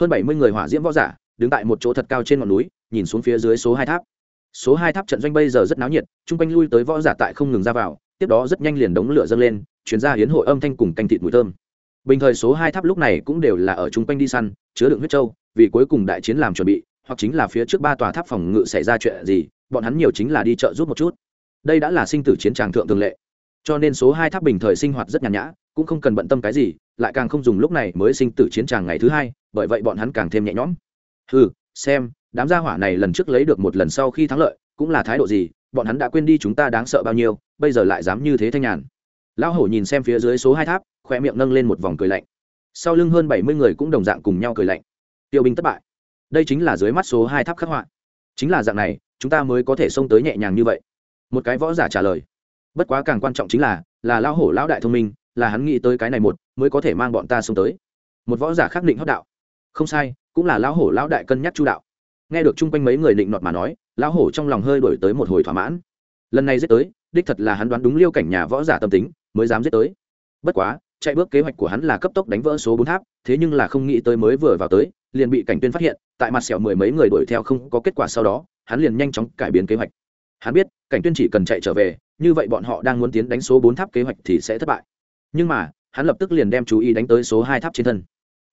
hơn bảy mươi người hỏa diễm võ giả đứng tại một chỗ thật cao trên ngọn núi, nhìn xuống phía dưới số hai tháp. Số hai tháp trận doanh bây giờ rất náo nhiệt, chung quanh lui tới võ giả tại không ngừng ra vào, tiếp đó rất nhanh liền đống lửa dâng lên chuyển ra hiến hội âm thanh cùng canh thịt mùi thơm. Bình thời số hai tháp lúc này cũng đều là ở chung quanh đi săn, chứa đựng huyết trâu, vì cuối cùng đại chiến làm chuẩn bị, hoặc chính là phía trước ba tòa tháp phòng ngự xảy ra chuyện gì, bọn hắn nhiều chính là đi chợ giúp một chút. Đây đã là sinh tử chiến tràng thượng thường lệ. Cho nên số hai tháp bình thời sinh hoạt rất nhàn nhã, cũng không cần bận tâm cái gì, lại càng không dùng lúc này mới sinh tử chiến tràng ngày thứ hai bởi vậy bọn hắn càng thêm nhẹ nhõm. Ừ xem, đám gia hỏa này lần trước lấy được một lần sau khi thắng lợi, cũng là thái độ gì, bọn hắn đã quên đi chúng ta đáng sợ bao nhiêu, bây giờ lại dám như thế thanh nhàn. Lão hổ nhìn xem phía dưới số hai tháp khoe miệng nâng lên một vòng cười lạnh. Sau lưng hơn bảy mươi người cũng đồng dạng cùng nhau cười lạnh. Tiêu binh thất bại. Đây chính là dưới mắt số hai tháp khắc họa. Chính là dạng này, chúng ta mới có thể xông tới nhẹ nhàng như vậy. Một cái võ giả trả lời. Bất quá càng quan trọng chính là là lão hổ lão đại thông minh, là hắn nghĩ tới cái này một, mới có thể mang bọn ta xông tới. Một võ giả khắc định hấp đạo không sai, cũng là lão hổ lão đại cân nhắc chu đạo. Nghe được chung quanh mấy người định nọt mà nói, lão hổ trong lòng hơi đổi tới một hồi thỏa mãn. Lần này giết tới, đích thật là hắn đoán đúng liêu cảnh nhà võ giả tâm tính, mới dám giết tới. Bất quá, chạy bước kế hoạch của hắn là cấp tốc đánh vỡ số bốn tháp, thế nhưng là không nghĩ tới mới vừa vào tới, liền bị cảnh tuyên phát hiện, tại mặt sẹo mười mấy người đuổi theo không có kết quả sau đó, hắn liền nhanh chóng cải biến kế hoạch. Hắn biết, cảnh tuyên chỉ cần chạy trở về, như vậy bọn họ đang muốn tiến đánh số bốn tháp kế hoạch thì sẽ thất bại. Nhưng mà, hắn lập tức liền đem chú ý đánh tới số hai tháp trên thân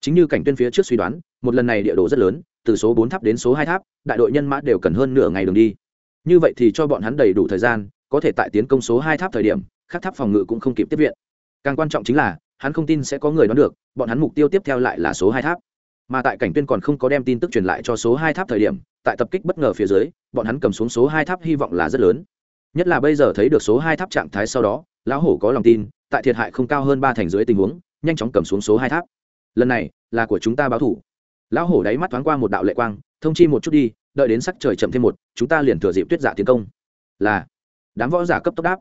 chính như cảnh tuyên phía trước suy đoán, một lần này địa đồ rất lớn, từ số bốn tháp đến số hai tháp, đại đội nhân mã đều cần hơn nửa ngày đường đi. Như vậy thì cho bọn hắn đầy đủ thời gian, có thể tại tiến công số hai tháp thời điểm, các tháp phòng ngự cũng không kịp tiếp viện. Càng quan trọng chính là, hắn không tin sẽ có người đoán được, bọn hắn mục tiêu tiếp theo lại là số hai tháp. Mà tại cảnh tuyên còn không có đem tin tức truyền lại cho số hai tháp thời điểm, tại tập kích bất ngờ phía dưới, bọn hắn cầm xuống số hai tháp hy vọng là rất lớn. Nhất là bây giờ thấy được số hai tháp trạng thái sau đó, lão hổ có lòng tin, tại thiệt hại không cao hơn ba thành dưới tình huống, nhanh chóng cầm xuống số hai tháp lần này là của chúng ta báo thủ. Lão hổ đáy mắt thoáng qua một đạo lệ quang, thông chi một chút đi, đợi đến sắc trời chậm thêm một, chúng ta liền thừa dịp tuyết giả tiến công. Là, đám võ giả cấp tốc đáp.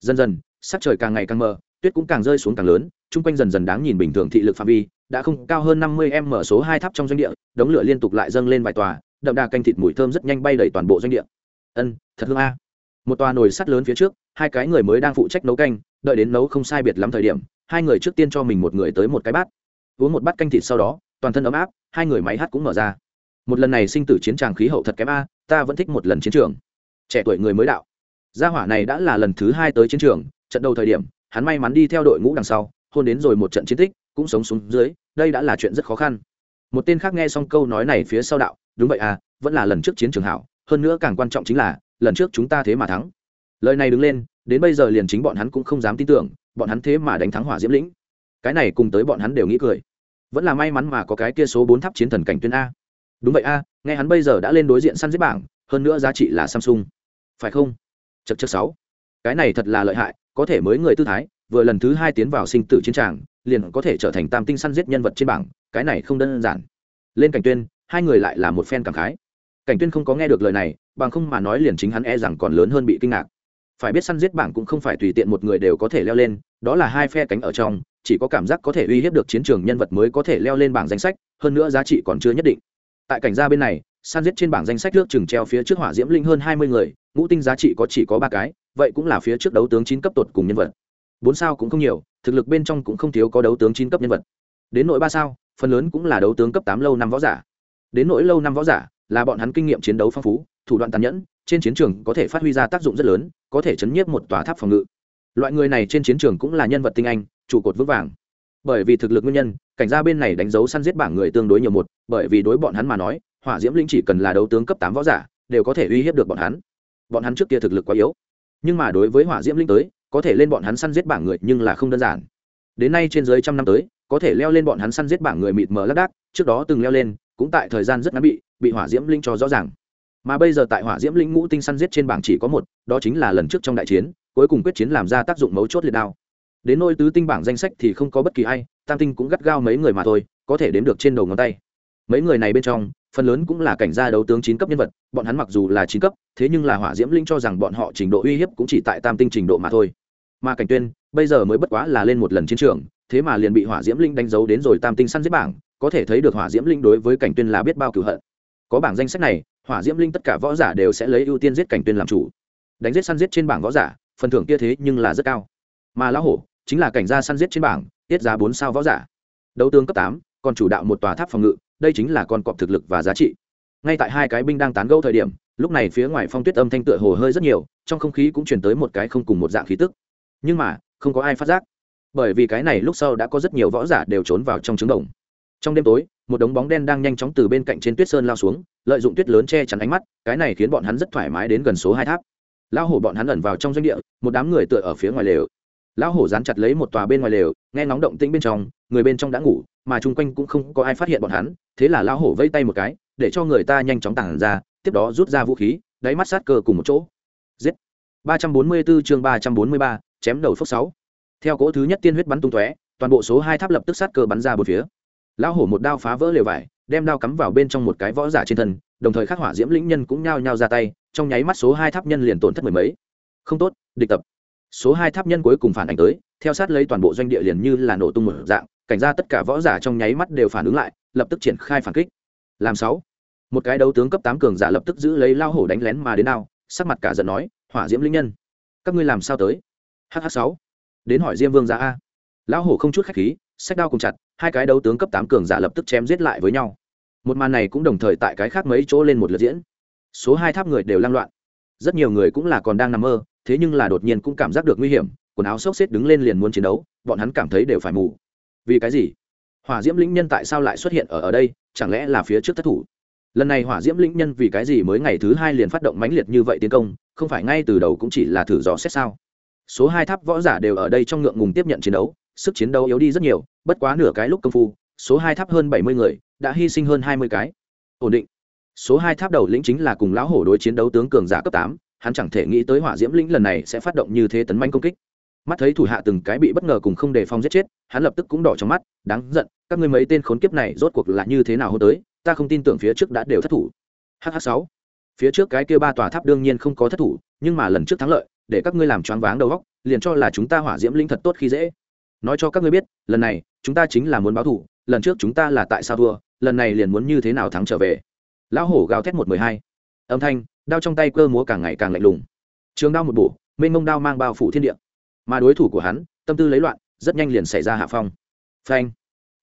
Dần dần, sắc trời càng ngày càng mờ, tuyết cũng càng rơi xuống càng lớn, chung quanh dần dần đáng nhìn bình thường thị lực phạm vi, đã không cao hơn năm mươi m số hai tháp trong doanh địa, đống lửa liên tục lại dâng lên vài tòa, đậm đà canh thịt mùi thơm rất nhanh bay đầy toàn bộ doanh địa. Ân, thật hương a. Một tòa nồi sắt lớn phía trước, hai cái người mới đang phụ trách nấu canh, đợi đến nấu không sai biệt lắm thời điểm, hai người trước tiên cho mình một người tới một cái bát uống một bát canh thịt sau đó, toàn thân ấm áp, hai người máy hát cũng mở ra. Một lần này sinh tử chiến tràng khí hậu thật kém a, ta vẫn thích một lần chiến trường. Trẻ tuổi người mới đạo. Gia hỏa này đã là lần thứ hai tới chiến trường, trận đầu thời điểm, hắn may mắn đi theo đội ngũ đằng sau, hôn đến rồi một trận chiến tích, cũng sống xuống dưới, đây đã là chuyện rất khó khăn. Một tên khác nghe xong câu nói này phía sau đạo, đúng vậy à vẫn là lần trước chiến trường hảo, hơn nữa càng quan trọng chính là, lần trước chúng ta thế mà thắng. Lời này đứng lên, đến bây giờ liền chính bọn hắn cũng không dám tin tưởng, bọn hắn thế mà đánh thắng hỏa diễm lĩnh. Cái này cùng tới bọn hắn đều nghĩ cười vẫn là may mắn mà có cái kia số bốn tháp chiến thần cảnh tuyên a. Đúng vậy a, nghe hắn bây giờ đã lên đối diện săn giết bảng, hơn nữa giá trị là samsung. Phải không? Chật chật sáu. Cái này thật là lợi hại, có thể mới người tư thái, vừa lần thứ hai tiến vào sinh tử chiến tràng, liền có thể trở thành tam tinh săn giết nhân vật trên bảng, cái này không đơn giản. Lên cảnh tuyên, hai người lại là một phen cảm khái. Cảnh tuyên không có nghe được lời này, bằng không mà nói liền chính hắn e rằng còn lớn hơn bị kinh ngạc. Phải biết săn giết bảng cũng không phải tùy tiện một người đều có thể leo lên, đó là hai phe cánh ở trong chỉ có cảm giác có thể uy hiếp được chiến trường nhân vật mới có thể leo lên bảng danh sách, hơn nữa giá trị còn chưa nhất định. Tại cảnh gia bên này, san giết trên bảng danh sách nước chừng treo phía trước hỏa diễm linh hơn hai mươi người, ngũ tinh giá trị có chỉ có ba cái, vậy cũng là phía trước đấu tướng chín cấp tột cùng nhân vật. Bốn sao cũng không nhiều, thực lực bên trong cũng không thiếu có đấu tướng chín cấp nhân vật. Đến nội ba sao, phần lớn cũng là đấu tướng cấp tám lâu năm võ giả. Đến nỗi lâu năm võ giả, là bọn hắn kinh nghiệm chiến đấu phong phú, thủ đoạn tàn nhẫn, trên chiến trường có thể phát huy ra tác dụng rất lớn, có thể chấn nhiếp một tòa tháp phòng ngự. Loại người này trên chiến trường cũng là nhân vật tinh anh trụ cột vững vàng. Bởi vì thực lực nguyên nhân, cảnh gia bên này đánh dấu săn giết bảng người tương đối nhiều một, bởi vì đối bọn hắn mà nói, hỏa diễm linh chỉ cần là đấu tướng cấp tám võ giả, đều có thể uy hiếp được bọn hắn. Bọn hắn trước kia thực lực quá yếu, nhưng mà đối với hỏa diễm linh tới, có thể lên bọn hắn săn giết bảng người nhưng là không đơn giản. Đến nay trên dưới trăm năm tới, có thể leo lên bọn hắn săn giết bảng người mịt mờ lác đác, trước đó từng leo lên, cũng tại thời gian rất ngắn bị bị hỏa diễm linh cho rõ ràng. Mà bây giờ tại hỏa diễm linh ngũ tinh săn giết trên bảng chỉ có một, đó chính là lần trước trong đại chiến, cuối cùng quyết chiến làm ra tác dụng mấu chốt liệt đao đến nôi tứ tinh bảng danh sách thì không có bất kỳ ai, tam tinh cũng gắt gao mấy người mà thôi, có thể đếm được trên đầu ngón tay. Mấy người này bên trong, phần lớn cũng là cảnh gia đấu tướng chín cấp nhân vật, bọn hắn mặc dù là chín cấp, thế nhưng là hỏa diễm linh cho rằng bọn họ trình độ uy hiếp cũng chỉ tại tam tinh trình độ mà thôi. Mà cảnh tuyên, bây giờ mới bất quá là lên một lần chiến trường, thế mà liền bị hỏa diễm linh đánh dấu đến rồi tam tinh săn giết bảng, có thể thấy được hỏa diễm linh đối với cảnh tuyên là biết bao cửu hận. Có bảng danh sách này, hỏa diễm linh tất cả võ giả đều sẽ lấy ưu tiên giết cảnh tuyên làm chủ. Đánh giết săn giết trên bảng võ giả, phần thưởng kia thế nhưng là rất cao. Mà lão hổ chính là cảnh gia săn giết trên bảng, tiết giá bốn sao võ giả. Đấu tướng cấp tám, còn chủ đạo một tòa tháp phòng ngự, đây chính là con cọp thực lực và giá trị. Ngay tại hai cái binh đang tán gẫu thời điểm, lúc này phía ngoài phong tuyết âm thanh tựa hồ hơi rất nhiều, trong không khí cũng chuyển tới một cái không cùng một dạng khí tức. Nhưng mà, không có ai phát giác. Bởi vì cái này lúc sau đã có rất nhiều võ giả đều trốn vào trong trứng đồng. Trong đêm tối, một đống bóng đen đang nhanh chóng từ bên cạnh trên tuyết sơn lao xuống, lợi dụng tuyết lớn che chắn ánh mắt, cái này khiến bọn hắn rất thoải mái đến gần số hai tháp. Lão hổ bọn hắn ẩn vào trong doanh địa, một đám người tựa ở phía ngoài lều lão hổ dán chặt lấy một tòa bên ngoài lều, nghe ngóng động tĩnh bên trong, người bên trong đã ngủ, mà chung quanh cũng không có ai phát hiện bọn hắn, thế là lão hổ vây tay một cái, để cho người ta nhanh chóng tản ra, tiếp đó rút ra vũ khí, đáy mắt sát cơ cùng một chỗ. Giết. ba trăm bốn mươi 344 chương ba trăm bốn mươi ba, chém đầu phốc sáu. Theo cỗ thứ nhất tiên huyết bắn tung tóe, toàn bộ số hai tháp lập tức sát cơ bắn ra bốn phía. Lão hổ một đao phá vỡ lều vải, đem đao cắm vào bên trong một cái võ giả trên thân, đồng thời khắc hỏa diễm lĩnh nhân cũng nhao nhao ra tay, trong nháy mắt số hai tháp nhân liền tổn thất mười mấy. Không tốt, địch tập số hai tháp nhân cuối cùng phản ảnh tới, theo sát lấy toàn bộ doanh địa liền như là nổ tung một dạng, cảnh ra tất cả võ giả trong nháy mắt đều phản ứng lại, lập tức triển khai phản kích. Làm sáu. Một cái đấu tướng cấp tám cường giả lập tức giữ lấy lao hổ đánh lén mà đến nào, sắc mặt cả giận nói, hỏa diễm linh nhân, các ngươi làm sao tới? Hh sáu. Đến hỏi diêm vương gia a. Lão hổ không chút khách khí, sách đao cùng chặt, hai cái đấu tướng cấp tám cường giả lập tức chém giết lại với nhau. Một màn này cũng đồng thời tại cái khác mấy chỗ lên một lượt diễn. Số hai tháp người đều lang loạn. Rất nhiều người cũng là còn đang nằm mơ thế nhưng là đột nhiên cũng cảm giác được nguy hiểm, quần áo xốc xếp đứng lên liền muốn chiến đấu, bọn hắn cảm thấy đều phải mù. Vì cái gì? Hỏa diễm lĩnh nhân tại sao lại xuất hiện ở ở đây? Chẳng lẽ là phía trước thất thủ? Lần này hỏa diễm lĩnh nhân vì cái gì mới ngày thứ hai liền phát động mãnh liệt như vậy tiến công, không phải ngay từ đầu cũng chỉ là thử dò xét sao? Số hai tháp võ giả đều ở đây trong ngượng ngùng tiếp nhận chiến đấu, sức chiến đấu yếu đi rất nhiều, bất quá nửa cái lúc công phu, số hai tháp hơn bảy mươi người, đã hy sinh hơn hai mươi cái. Ổn định. Số hai tháp đầu lĩnh chính là cùng lão hổ đối chiến đấu tướng cường giả cấp tám hắn chẳng thể nghĩ tới hỏa diễm lĩnh lần này sẽ phát động như thế tấn manh công kích. Mắt thấy thủ hạ từng cái bị bất ngờ cùng không đề phòng giết chết, hắn lập tức cũng đỏ trong mắt, đáng giận, các ngươi mấy tên khốn kiếp này rốt cuộc là như thế nào hôm tới, ta không tin tưởng phía trước đã đều thất thủ. Hh sáu. Phía trước cái kia ba tòa tháp đương nhiên không có thất thủ, nhưng mà lần trước thắng lợi, để các ngươi làm choáng váng đầu góc liền cho là chúng ta hỏa diễm linh thật tốt khi dễ. Nói cho các ngươi biết, lần này, chúng ta chính là muốn báo thủ lần trước chúng ta là tại sao thua, lần này liền muốn như thế nào thắng trở về. Lão hổ gào thét một mười hai. Âm thanh đao trong tay cơ múa càng ngày càng lạnh lùng. Trường đao một bổ, mênh mông đao mang bao phủ thiên địa. Mà đối thủ của hắn, tâm tư lấy loạn, rất nhanh liền xảy ra hạ phong. Phanh.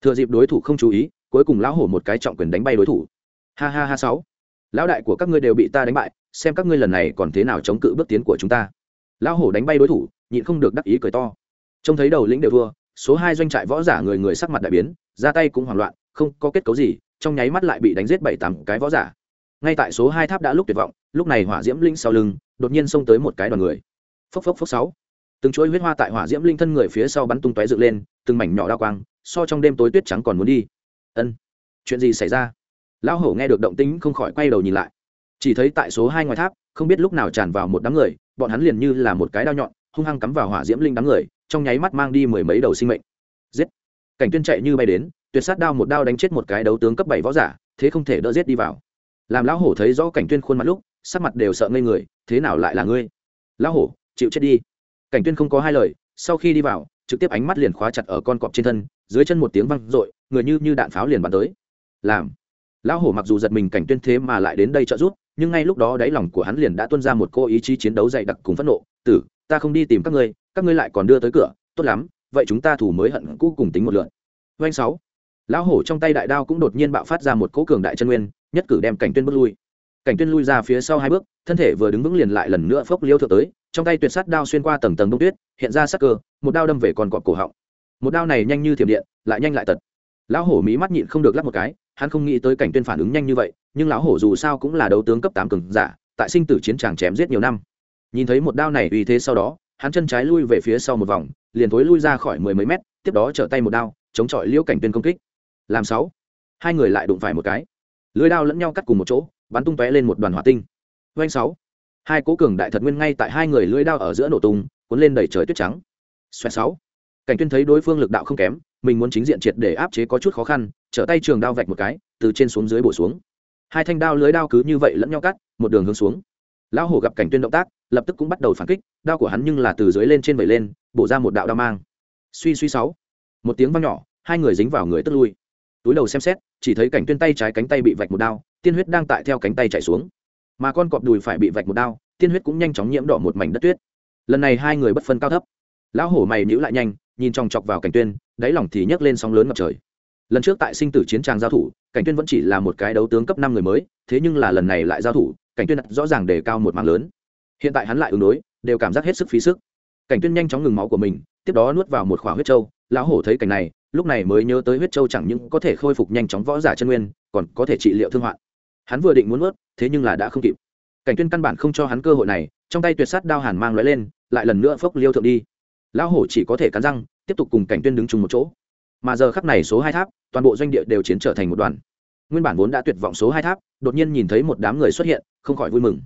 Thừa dịp đối thủ không chú ý, cuối cùng lão hổ một cái trọng quyền đánh bay đối thủ. Ha ha ha sáu. Lão đại của các ngươi đều bị ta đánh bại, xem các ngươi lần này còn thế nào chống cự bước tiến của chúng ta. Lão hổ đánh bay đối thủ, nhịn không được đắc ý cười to. Trông thấy đầu lĩnh đều thua, số hai doanh trại võ giả người người sắc mặt đại biến, ra tay cũng hoảng loạn, không có kết cấu gì, trong nháy mắt lại bị đánh giết bảy tám cái võ giả ngay tại số hai tháp đã lúc tuyệt vọng, lúc này hỏa diễm linh sau lưng, đột nhiên xông tới một cái đoàn người. Phốc phốc phốc sáu. Từng chuỗi huyết hoa tại hỏa diễm linh thân người phía sau bắn tung tóe dựng lên, từng mảnh nhỏ đa quang, so trong đêm tối tuyết trắng còn muốn đi. Ân, chuyện gì xảy ra? Lão hổ nghe được động tĩnh không khỏi quay đầu nhìn lại. Chỉ thấy tại số hai ngoài tháp, không biết lúc nào tràn vào một đám người, bọn hắn liền như là một cái đao nhọn, hung hăng cắm vào hỏa diễm linh đám người, trong nháy mắt mang đi mười mấy đầu sinh mệnh. Giết! Cảnh tuyên chạy như bay đến, tuyệt sát đao một đao đánh chết một cái đấu tướng cấp bảy võ giả, thế không thể đỡ giết đi vào làm lão hổ thấy rõ cảnh tuyên khuôn mặt lúc, sắc mặt đều sợ ngây người, thế nào lại là ngươi? Lão hổ, chịu chết đi. Cảnh tuyên không có hai lời, sau khi đi vào, trực tiếp ánh mắt liền khóa chặt ở con cọp trên thân, dưới chân một tiếng văng r ộ i người như như đạn pháo liền bắn tới. Làm. Lão hổ mặc dù giật mình cảnh tuyên thế mà lại đến đây trợ giúp, nhưng ngay lúc đó đáy lòng của hắn liền đã tuân ra một cô ý chí chiến đấu dày đặc cùng phẫn nộ, tử, ta không đi tìm các ngươi các ngươi lại còn đưa tới cửa, tốt lắm, vậy chúng ta thủ mới hận cũ cùng tính một lượn. Doanh sáu. Lão hổ trong tay đại đao cũng đột nhiên bạo phát ra một cỗ cường đại chân nguyên nhất cử đem cảnh tuyên bước lui. Cảnh tuyên lui ra phía sau hai bước, thân thể vừa đứng vững liền lại lần nữa phốc liêu thượng tới, trong tay tuyệt sắt đao xuyên qua tầng tầng đông tuyết, hiện ra sắc cơ, một đao đâm về còn cọp cổ họng. Một đao này nhanh như thiểm điện, lại nhanh lại tật. Lão hổ mí mắt nhịn không được lắp một cái, hắn không nghĩ tới cảnh tuyên phản ứng nhanh như vậy, nhưng lão hổ dù sao cũng là đấu tướng cấp tám cường giả, tại sinh tử chiến tràng chém giết nhiều năm. Nhìn thấy một đao này uy thế sau đó, hắn chân trái lui về phía sau một vòng, liền thối lui ra khỏi mười mấy mét, tiếp đó trở tay một đao, chống chọi liễu cảnh tuyên công kích. Làm sáu. Hai người lại đụng phải một cái lưới đao lẫn nhau cắt cùng một chỗ, bắn tung tóe lên một đoàn hỏa tinh. Doanh sáu. Hai cố cường đại thật nguyên ngay tại hai người lưới đao ở giữa nổ tung, cuốn lên đầy trời tuyết trắng. Xoẹt sáu. Cảnh tuyên thấy đối phương lực đạo không kém, mình muốn chính diện triệt để áp chế có chút khó khăn, trở tay trường đao vạch một cái, từ trên xuống dưới bổ xuống. Hai thanh đao lưới đao cứ như vậy lẫn nhau cắt, một đường hướng xuống. Lão hổ gặp cảnh tuyên động tác, lập tức cũng bắt đầu phản kích, đao của hắn nhưng là từ dưới lên trên vẩy lên, bổ ra một đạo đao mang. Suy suy sáu. Một tiếng vang nhỏ, hai người dính vào người tức lui túi đầu xem xét, chỉ thấy cảnh tuyên tay trái cánh tay bị vạch một đao, tiên huyết đang tại theo cánh tay chạy xuống. Mà con cọp đùi phải bị vạch một đao, tiên huyết cũng nhanh chóng nhiễm đỏ một mảnh đất tuyết. Lần này hai người bất phân cao thấp. Lão hổ mày nhíu lại nhanh, nhìn chòng chọc vào cảnh tuyên, đáy lòng thì nhấc lên sóng lớn ngập trời. Lần trước tại sinh tử chiến tràng giao thủ, cảnh tuyên vẫn chỉ là một cái đấu tướng cấp năm người mới, thế nhưng là lần này lại giao thủ, cảnh tuyên rõ ràng đề cao một mảng lớn. Hiện tại hắn lại ứng đối, đều cảm giác hết sức phí sức. Cảnh tuyên nhanh chóng ngừng máu của mình, tiếp đó nuốt vào một khỏa huyết châu, lão hổ thấy cảnh này lúc này mới nhớ tới huyết châu chẳng những có thể khôi phục nhanh chóng võ giả chân nguyên, còn có thể trị liệu thương hoạn. Hắn vừa định muốn ướt thế nhưng là đã không kịp. Cảnh tuyên căn bản không cho hắn cơ hội này, trong tay tuyệt sát đao hàn mang lóe lên, lại lần nữa phốc liêu thượng đi. Lão hổ chỉ có thể cắn răng, tiếp tục cùng cảnh tuyên đứng chung một chỗ. Mà giờ khắc này số hai tháp, toàn bộ doanh địa đều chiến trở thành một đoàn. Nguyên bản vốn đã tuyệt vọng số hai tháp, đột nhiên nhìn thấy một đám người xuất hiện, không khỏi vui mừng.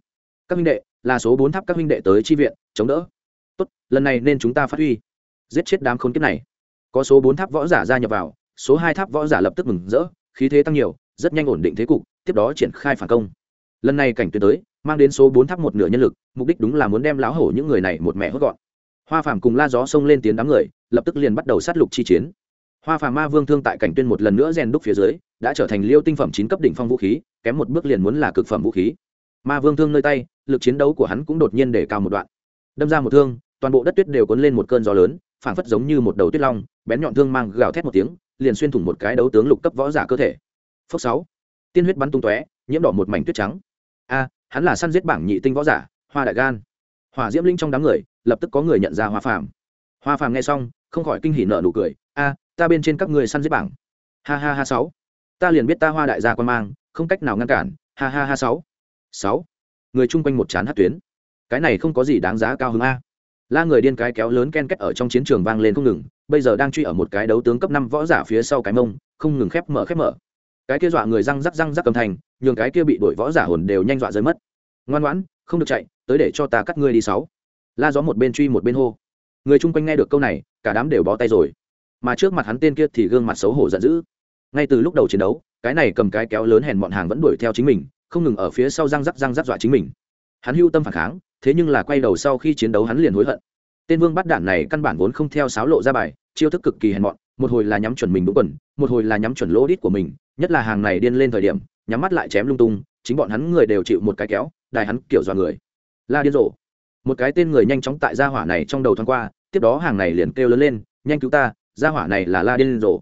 Các huynh đệ, là số bốn tháp các huynh đệ tới chi viện, chống đỡ. Tốt, lần này nên chúng ta phát huy. Giết chết đám khốn kiếp này có số bốn tháp võ giả gia nhập vào, số hai tháp võ giả lập tức mừng rỡ, khí thế tăng nhiều, rất nhanh ổn định thế cục, tiếp đó triển khai phản công. Lần này cảnh tuyến tới, mang đến số bốn tháp một nửa nhân lực, mục đích đúng là muốn đem láo hổ những người này một mẹ hốt gọn. Hoa phàm cùng la gió xông lên tiến đám người, lập tức liền bắt đầu sát lục chi chiến. Hoa phàm ma vương thương tại cảnh tuyên một lần nữa rèn đúc phía dưới, đã trở thành liêu tinh phẩm chín cấp đỉnh phong vũ khí, kém một bước liền muốn là cực phẩm vũ khí. Ma vương thương nơi tay, lực chiến đấu của hắn cũng đột nhiên để cao một đoạn. Đâm ra một thương, toàn bộ đất tuyết đều cuốn lên một cơn gió lớn phảng phất giống như một đầu tuyết long, bén nhọn thương mang gào thét một tiếng, liền xuyên thủng một cái đấu tướng lục cấp võ giả cơ thể. Phốc sáu, tiên huyết bắn tung tóe, nhiễm đỏ một mảnh tuyết trắng. A, hắn là săn giết bảng nhị tinh võ giả, hoa đại gan. Hỏa diễm linh trong đám người, lập tức có người nhận ra hoa phàm. Hoa phàm nghe xong, không khỏi kinh hỉ nợ nụ cười. A, ta bên trên các người săn giết bảng. Ha ha ha sáu. Ta liền biết ta hoa đại gia quan mang, không cách nào ngăn cản. Ha ha ha sáu. Sáu. Người chung quanh một chán hát tuyến. Cái này không có gì đáng giá cao hơn a la người điên cái kéo lớn ken kết ở trong chiến trường vang lên không ngừng, bây giờ đang truy ở một cái đấu tướng cấp năm võ giả phía sau cái mông, không ngừng khép mở khép mở. Cái kia dọa người răng rắc răng rắc cầm thành nhường cái kia bị đuổi võ giả hồn đều nhanh dọa rơi mất. Ngoan ngoãn, không được chạy, tới để cho ta cắt ngươi đi sáu. La gió một bên truy một bên hô. Người chung quanh nghe được câu này, cả đám đều bó tay rồi. Mà trước mặt hắn tên kia thì gương mặt xấu hổ giận dữ. Ngay từ lúc đầu chiến đấu, cái này cầm cái kéo lớn hèn bọn hàng vẫn đuổi theo chính mình, không ngừng ở phía sau răng rắc răng rắc dọa chính mình. Hắn hưu tâm phản kháng thế nhưng là quay đầu sau khi chiến đấu hắn liền hối hận. Tên vương bắt đản này căn bản vốn không theo sáo lộ ra bài, chiêu thức cực kỳ hèn mọn, một hồi là nhắm chuẩn mình đúng quần, một hồi là nhắm chuẩn lỗ đít của mình, nhất là hàng này điên lên thời điểm, nhắm mắt lại chém lung tung, chính bọn hắn người đều chịu một cái kéo, đài hắn kiểu dọa người. La điên rồ. Một cái tên người nhanh chóng tại gia hỏa này trong đầu thoáng qua, tiếp đó hàng này liền kêu lớn lên, nhanh cứu ta, gia hỏa này là la điên rồ.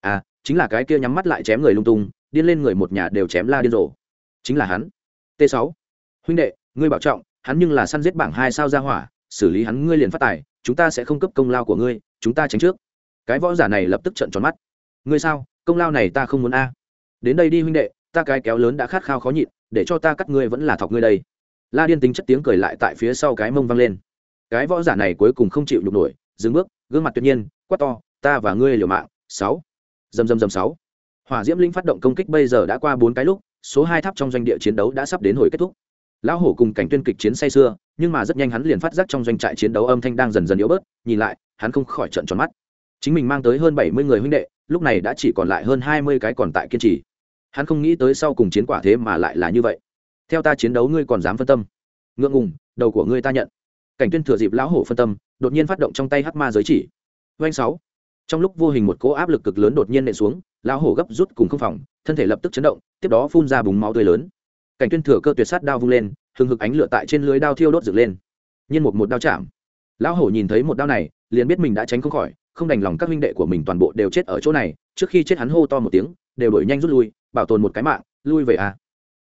À chính là cái kia nhắm mắt lại chém người lung tung, điên lên người một nhà đều chém la điên rồ. Chính là hắn. T 6 huynh đệ, ngươi bảo trọng hắn nhưng là săn giết bảng hai sao gia hỏa, xử lý hắn ngươi liền phát tài, chúng ta sẽ không cấp công lao của ngươi, chúng ta tránh trước. Cái võ giả này lập tức trận tròn mắt. Ngươi sao? Công lao này ta không muốn a. Đến đây đi huynh đệ, ta cái kéo lớn đã khát khao khó nhịn, để cho ta cắt ngươi vẫn là thọc ngươi đây. La điên tính chất tiếng cười lại tại phía sau cái mông văng lên. Cái võ giả này cuối cùng không chịu nhục nổi, dừng bước, gương mặt tuyệt nhiên, quát to, ta và ngươi liều mạng, sáu. Dầm dầm dầm sáu. Hỏa diễm linh phát động công kích bây giờ đã qua bốn cái lúc, số hai tháp trong doanh địa chiến đấu đã sắp đến hồi kết thúc lão hổ cùng cảnh tuyên kịch chiến say xưa nhưng mà rất nhanh hắn liền phát giác trong doanh trại chiến đấu âm thanh đang dần dần yếu bớt, nhìn lại, hắn không khỏi trận tròn mắt. Chính mình mang tới hơn bảy mươi người huynh đệ, lúc này đã chỉ còn lại hơn hai mươi cái còn tại kiên trì. Hắn không nghĩ tới sau cùng chiến quả thế mà lại là như vậy. Theo ta chiến đấu ngươi còn dám phân tâm. Ngượng ngùng, đầu của ngươi ta nhận. Cảnh tuyên thừa dịp lão hổ phân tâm, đột nhiên phát động trong tay hắc ma giới chỉ. Doanh sáu. Trong lúc vô hình một cỗ áp lực cực lớn đột nhiên nện xuống, lão hổ gấp rút cùng không phòng, thân thể lập tức chấn động, tiếp đó phun ra bùng máu tươi lớn cảnh tuyên thừa cơ tuyệt sát đao vung lên hừng hực ánh lửa tại trên lưới đao thiêu đốt dựng lên. Nhiên một một đao chạm. Lão hổ nhìn thấy một đao này liền biết mình đã tránh không khỏi không đành lòng các huynh đệ của mình toàn bộ đều chết ở chỗ này trước khi chết hắn hô to một tiếng đều đổi nhanh rút lui bảo tồn một cái mạng lui về à.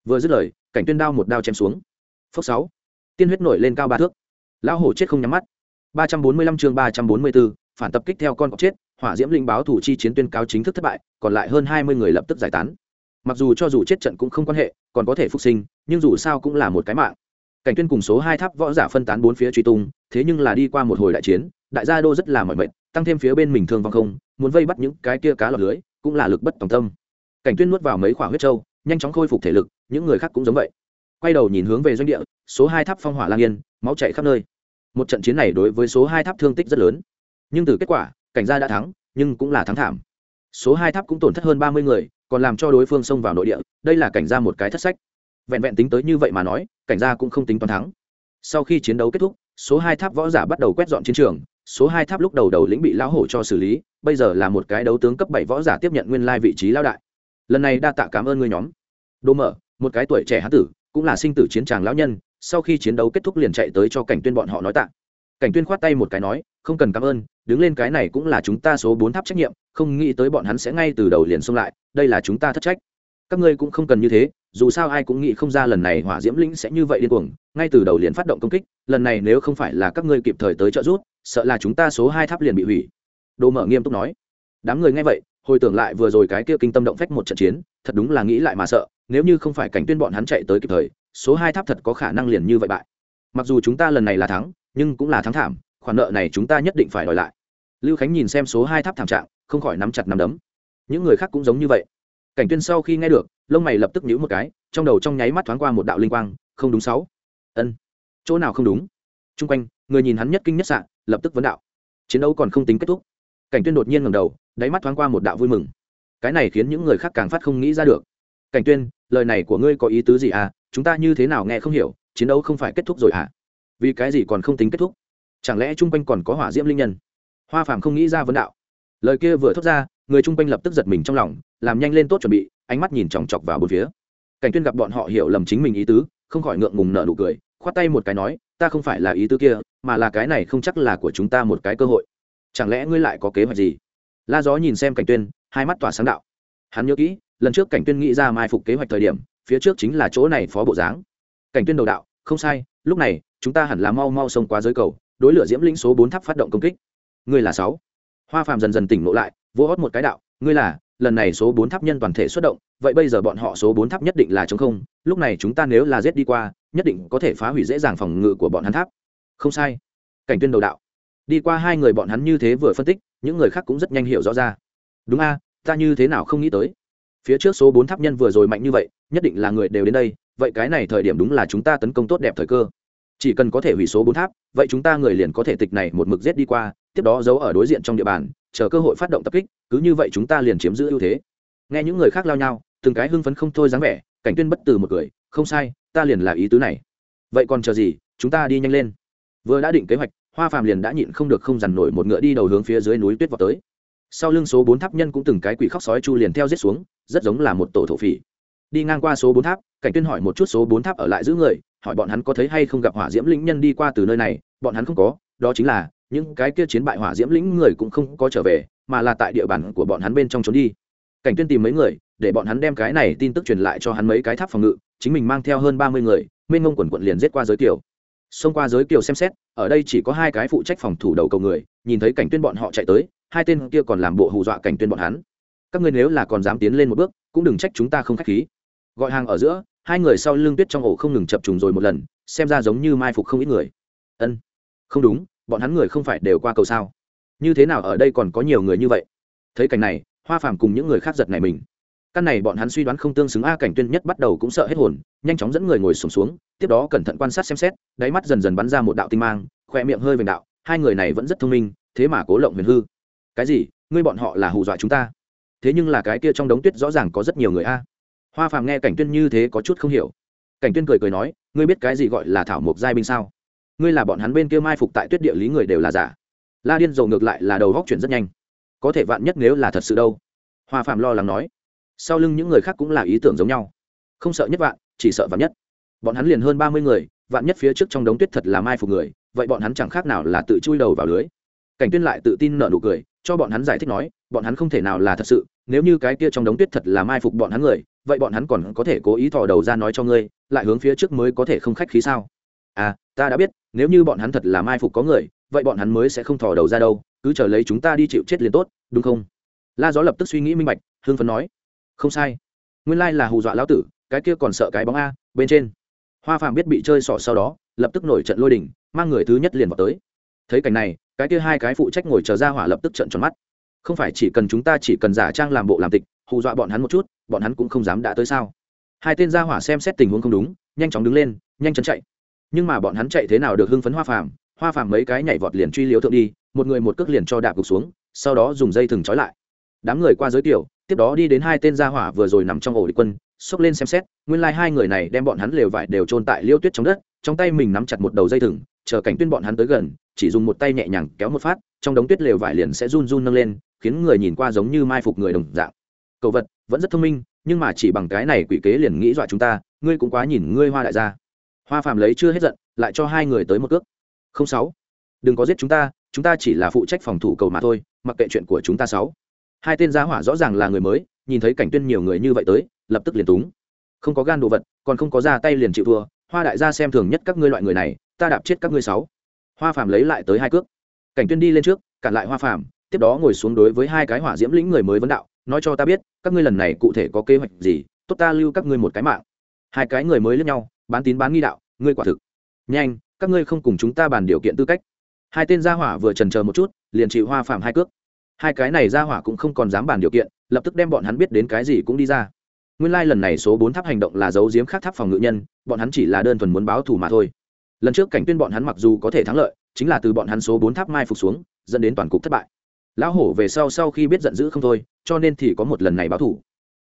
Vừa dứt lời cảnh tuyên đao một đao chém xuống. Phốc sáu. Tiên huyết nổi lên cao ba thước. Lão hổ chết không nhắm mắt. Ba trăm bốn mươi lăm chương ba trăm bốn mươi 344, phản tập kích theo con cọp chết hỏa diễm linh báo thủ chi chiến tuyên cáo chính thức thất bại còn lại hơn hai mươi người lập tức giải tán mặc dù cho dù chết trận cũng không quan hệ, còn có thể phục sinh, nhưng dù sao cũng là một cái mạng. Cảnh tuyên cùng số hai tháp võ giả phân tán bốn phía truy tung, thế nhưng là đi qua một hồi đại chiến, đại gia đô rất là mỏi mệt, tăng thêm phía bên mình thương vong không, muốn vây bắt những cái kia cá lọt lưới, cũng là lực bất tòng tâm. Cảnh tuyên nuốt vào mấy khỏa huyết trâu, nhanh chóng khôi phục thể lực, những người khác cũng giống vậy. Quay đầu nhìn hướng về doanh địa, số hai tháp phong hỏa lang yên, máu chảy khắp nơi. Một trận chiến này đối với số hai tháp thương tích rất lớn. Nhưng từ kết quả, cảnh gia đã thắng, nhưng cũng là thắng thảm. Số hai tháp cũng tổn thất hơn ba mươi người còn làm cho đối phương xông vào nội địa, đây là cảnh gia một cái thất sách. Vẹn vẹn tính tới như vậy mà nói, cảnh gia cũng không tính toán thắng. Sau khi chiến đấu kết thúc, số hai tháp võ giả bắt đầu quét dọn chiến trường, số hai tháp lúc đầu đầu lĩnh bị lão hổ cho xử lý, bây giờ là một cái đấu tướng cấp bảy võ giả tiếp nhận nguyên lai vị trí lao đại. Lần này đa tạ cảm ơn ngươi nhóm. Đô mở một cái tuổi trẻ hán tử, cũng là sinh tử chiến tràng lão nhân, sau khi chiến đấu kết thúc liền chạy tới cho cảnh tuyên bọn họ nói tạ cảnh tuyên khoát tay một cái nói, không cần cảm ơn, đứng lên cái này cũng là chúng ta số bốn tháp trách nhiệm, không nghĩ tới bọn hắn sẽ ngay từ đầu liền xông lại, đây là chúng ta thất trách. Các ngươi cũng không cần như thế, dù sao ai cũng nghĩ không ra lần này hỏa diễm lĩnh sẽ như vậy điên cuồng, ngay từ đầu liền phát động công kích, lần này nếu không phải là các ngươi kịp thời tới trợ giúp, sợ là chúng ta số hai tháp liền bị hủy. Đồ mở nghiêm túc nói. Đám người nghe vậy, hồi tưởng lại vừa rồi cái kia kinh tâm động phách một trận chiến, thật đúng là nghĩ lại mà sợ, nếu như không phải cảnh tuyên bọn hắn chạy tới kịp thời, số hai tháp thật có khả năng liền như vậy bại. Mặc dù chúng ta lần này là thắng nhưng cũng là thắng thảm, khoản nợ này chúng ta nhất định phải đòi lại. Lưu khánh nhìn xem số hai tháp thảm trạng, không khỏi nắm chặt nắm đấm. Những người khác cũng giống như vậy. Cảnh tuyên sau khi nghe được, lông mày lập tức nhíu một cái, trong đầu trong nháy mắt thoáng qua một đạo linh quang, không đúng sáu. Ân. Chỗ nào không đúng? Trung quanh, người nhìn hắn nhất kinh nhất sạn lập tức vấn đạo. Chiến đấu còn không tính kết thúc. Cảnh tuyên đột nhiên ngẩng đầu, đáy mắt thoáng qua một đạo vui mừng. Cái này khiến những người khác càng phát không nghĩ ra được. Cảnh tuyên, lời này của ngươi có ý tứ gì à? Chúng ta như thế nào nghe không hiểu, chiến đấu không phải kết thúc rồi à vì cái gì còn không tính kết thúc? Chẳng lẽ Trung quanh còn có hỏa diễm linh nhân? Hoa phàm không nghĩ ra vấn đạo. Lời kia vừa thốt ra, người Trung quanh lập tức giật mình trong lòng, làm nhanh lên tốt chuẩn bị, ánh mắt nhìn chòng chọc vào bốn phía. Cảnh tuyên gặp bọn họ hiểu lầm chính mình ý tứ, không khỏi ngượng ngùng nở nụ cười, khoát tay một cái nói, ta không phải là ý tứ kia, mà là cái này không chắc là của chúng ta một cái cơ hội. Chẳng lẽ ngươi lại có kế hoạch gì? La gió nhìn xem cảnh tuyên, hai mắt tỏa sáng đạo. Hắn nhớ kỹ, lần trước cảnh tuyên nghĩ ra mai phục kế hoạch thời điểm, phía trước chính là chỗ này phó bộ dáng. Cảnh tuyên đầu đạo, không sai, lúc này chúng ta hẳn là mau mau xông qua giới cầu, đối lửa diễm linh số bốn tháp phát động công kích. Ngươi là sáu. Hoa phàm dần dần tỉnh ngộ lại vô hót một cái đạo, ngươi là, lần này số bốn tháp nhân toàn thể xuất động, vậy bây giờ bọn họ số bốn tháp nhất định là chống không, lúc này chúng ta nếu là giết đi qua, nhất định có thể phá hủy dễ dàng phòng ngự của bọn hắn tháp. Không sai. Cảnh tuyên đầu đạo. Đi qua hai người bọn hắn như thế vừa phân tích, những người khác cũng rất nhanh hiểu rõ ra. Đúng a, ta như thế nào không nghĩ tới. Phía trước số bốn tháp nhân vừa rồi mạnh như vậy, nhất định là người đều đến đây, vậy cái này thời điểm đúng là chúng ta tấn công tốt đẹp thời cơ chỉ cần có thể hủy số bốn tháp, vậy chúng ta người liền có thể tịch này một mực giết đi qua, tiếp đó giấu ở đối diện trong địa bàn, chờ cơ hội phát động tập kích, cứ như vậy chúng ta liền chiếm giữ ưu thế. Nghe những người khác lao nhau, từng cái hưng phấn không thôi dáng vẻ, cảnh tuyên bất từ một cười không sai, ta liền là ý tứ này. Vậy còn chờ gì, chúng ta đi nhanh lên. Vừa đã định kế hoạch, hoa phàm liền đã nhịn không được không dằn nổi một ngựa đi đầu hướng phía dưới núi tuyết vào tới. Sau lưng số bốn tháp nhân cũng từng cái quỷ khóc sói chu liền theo giết xuống, rất giống là một tổ thổ phỉ. Đi ngang qua số bốn tháp, cảnh tuyên hỏi một chút số bốn tháp ở lại giữ người hỏi bọn hắn có thấy hay không gặp hỏa diễm lĩnh nhân đi qua từ nơi này, bọn hắn không có, đó chính là, những cái kia chiến bại hỏa diễm lĩnh người cũng không có trở về, mà là tại địa bàn của bọn hắn bên trong trốn đi. Cảnh tuyên tìm mấy người, để bọn hắn đem cái này tin tức truyền lại cho hắn mấy cái tháp phòng ngự, chính mình mang theo hơn ba mươi người, mênh ngông quần quận liền giết qua giới kiều. Xông qua giới kiều xem xét, ở đây chỉ có hai cái phụ trách phòng thủ đầu cầu người, nhìn thấy cảnh tuyên bọn họ chạy tới, hai tên kia còn làm bộ hù dọa cảnh tuyên bọn hắn. Các ngươi nếu là còn dám tiến lên một bước, cũng đừng trách chúng ta không khách khí. Gọi hàng ở giữa hai người sau lưng tuyết trong ổ không ngừng chập trùng rồi một lần xem ra giống như mai phục không ít người. Ân không đúng bọn hắn người không phải đều qua cầu sao? Như thế nào ở đây còn có nhiều người như vậy? Thấy cảnh này hoa phàm cùng những người khác giật này mình. Căn này bọn hắn suy đoán không tương xứng a cảnh tuyên nhất bắt đầu cũng sợ hết hồn nhanh chóng dẫn người ngồi sùng xuống, xuống tiếp đó cẩn thận quan sát xem xét đáy mắt dần dần bắn ra một đạo tinh mang khoe miệng hơi vành đạo hai người này vẫn rất thông minh thế mà cố lộng huyền hư. Cái gì? Ngươi bọn họ là hù dọa chúng ta. Thế nhưng là cái kia trong đống tuyết rõ ràng có rất nhiều người a hoa phàm nghe cảnh tuyên như thế có chút không hiểu. Cảnh tuyên cười cười nói, ngươi biết cái gì gọi là thảo mộc giai binh sao? Ngươi là bọn hắn bên kia mai phục tại tuyết địa lý người đều là giả. La điên dầu ngược lại là đầu góc chuyển rất nhanh. Có thể vạn nhất nếu là thật sự đâu? Hoa phạm lo lắng nói. Sau lưng những người khác cũng là ý tưởng giống nhau. Không sợ nhất vạn, chỉ sợ vạn nhất. Bọn hắn liền hơn ba mươi người, vạn nhất phía trước trong đống tuyết thật là mai phục người, vậy bọn hắn chẳng khác nào là tự chui đầu vào lưới. Cảnh tuyên lại tự tin nở nụ cười, cho bọn hắn giải thích nói, bọn hắn không thể nào là thật sự, nếu như cái kia trong đống tuyết thật là mai phục bọn hắn người vậy bọn hắn còn có thể cố ý thò đầu ra nói cho ngươi lại hướng phía trước mới có thể không khách khí sao? À ta đã biết nếu như bọn hắn thật là mai phục có người vậy bọn hắn mới sẽ không thò đầu ra đâu cứ chờ lấy chúng ta đi chịu chết liền tốt đúng không? La gió lập tức suy nghĩ minh bạch hương phấn nói. Không sai. Nguyên lai là hù dọa lão tử cái kia còn sợ cái bóng a bên trên. Hoa phàm biết bị chơi sỏ sau đó lập tức nổi trận lôi đình, mang người thứ nhất liền vào tới. Thấy cảnh này cái kia hai cái phụ trách ngồi chờ ra hỏa lập tức trận tròn mắt. Không phải chỉ cần chúng ta chỉ cần giả trang làm bộ làm tịch hù dọa bọn hắn một chút, bọn hắn cũng không dám đã tới sao? Hai tên gia hỏa xem xét tình huống không đúng, nhanh chóng đứng lên, nhanh chân chạy. Nhưng mà bọn hắn chạy thế nào được hưng phấn hoa phàm hoa phàm mấy cái nhảy vọt liền truy liếu thượng đi, một người một cước liền cho đạp gục xuống, sau đó dùng dây thừng trói lại. Đám người qua giới tiểu, tiếp đó đi đến hai tên gia hỏa vừa rồi nằm trong ổ địch quân, xốc lên xem xét, nguyên lai、like、hai người này đem bọn hắn lều vải đều trôn tại liêu tuyết trong đất, trong tay mình nắm chặt một đầu dây thừng, chờ cảnh tuyên bọn hắn tới gần, chỉ dùng một tay nhẹ nhàng kéo một phát, trong đống tuyết lều vải liền sẽ run run nâng lên, khiến người nhìn qua giống như mai phục người đồng dạng cậu vật, vẫn rất thông minh, nhưng mà chỉ bằng cái này quỷ kế liền nghĩ dọa chúng ta, ngươi cũng quá nhìn ngươi hoa đại gia. Hoa phàm lấy chưa hết giận, lại cho hai người tới một cước. Không sáu. Đừng có giết chúng ta chúng ta chỉ là phụ trách phòng thủ cầu mà thôi, mặc kệ chuyện của chúng ta sáu. Hai tên giá hỏa rõ ràng là người mới, nhìn thấy cảnh tuyên nhiều người như vậy tới, lập tức liền túng. Không có gan đồ vật, còn không có ra tay liền chịu thua, hoa đại gia xem thường nhất các ngươi loại người này, ta đạp chết các ngươi sáu. Hoa phàm lấy lại tới hai cước. Cảnh tuyên đi lên trước, cản lại hoa phàm, tiếp đó ngồi xuống đối với hai cái hỏa diễm lĩnh người mới vấn đạo nói cho ta biết, các ngươi lần này cụ thể có kế hoạch gì, tốt ta lưu các ngươi một cái mạng. Hai cái người mới lẫn nhau, bán tín bán nghi đạo, ngươi quả thực. Nhanh, các ngươi không cùng chúng ta bàn điều kiện tư cách. Hai tên gia hỏa vừa trần chờ một chút, liền chị hoa phàm hai cước. Hai cái này gia hỏa cũng không còn dám bàn điều kiện, lập tức đem bọn hắn biết đến cái gì cũng đi ra. Nguyên lai、like、lần này số bốn tháp hành động là giấu giếm khác tháp phòng ngự nhân, bọn hắn chỉ là đơn thuần muốn báo thù mà thôi. Lần trước cảnh tuyên bọn hắn mặc dù có thể thắng lợi, chính là từ bọn hắn số bốn tháp mai phục xuống, dẫn đến toàn cục thất bại lão hổ về sau sau khi biết giận dữ không thôi, cho nên thì có một lần này báo thủ.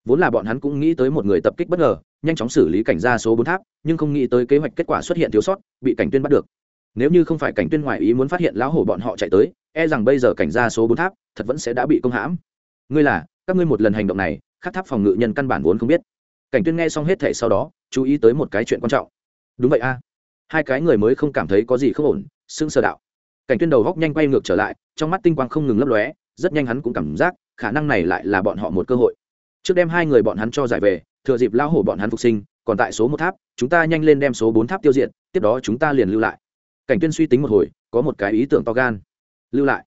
Vốn là bọn hắn cũng nghĩ tới một người tập kích bất ngờ, nhanh chóng xử lý cảnh gia số bốn tháp, nhưng không nghĩ tới kế hoạch kết quả xuất hiện thiếu sót, bị cảnh tuyên bắt được. Nếu như không phải cảnh tuyên ngoại ý muốn phát hiện lão hổ bọn họ chạy tới e rằng bây giờ cảnh gia số bốn tháp, thật vẫn sẽ đã bị công hãm. Ngươi là, các ngươi một lần hành động này khắc tháp phòng ngự nhân căn bản vốn không biết. Cảnh tuyên nghe xong hết thể sau đó, chú ý tới một cái chuyện quan trọng. Đúng vậy a. Hai cái người mới không cảm thấy có gì không ổn sưng sờ đạo cảnh tuyên đầu góc nhanh quay ngược trở lại, trong mắt tinh quang không ngừng lấp lóe, rất nhanh hắn cũng cảm giác, khả năng này lại là bọn họ một cơ hội. Trước đem hai người bọn hắn cho giải về, thừa dịp lao hổ bọn hắn phục sinh, còn tại số một tháp, chúng ta nhanh lên đem số bốn tháp tiêu diệt, tiếp đó chúng ta liền lưu lại. Cảnh tuyên suy tính một hồi, có một cái ý tưởng to gan. Lưu lại.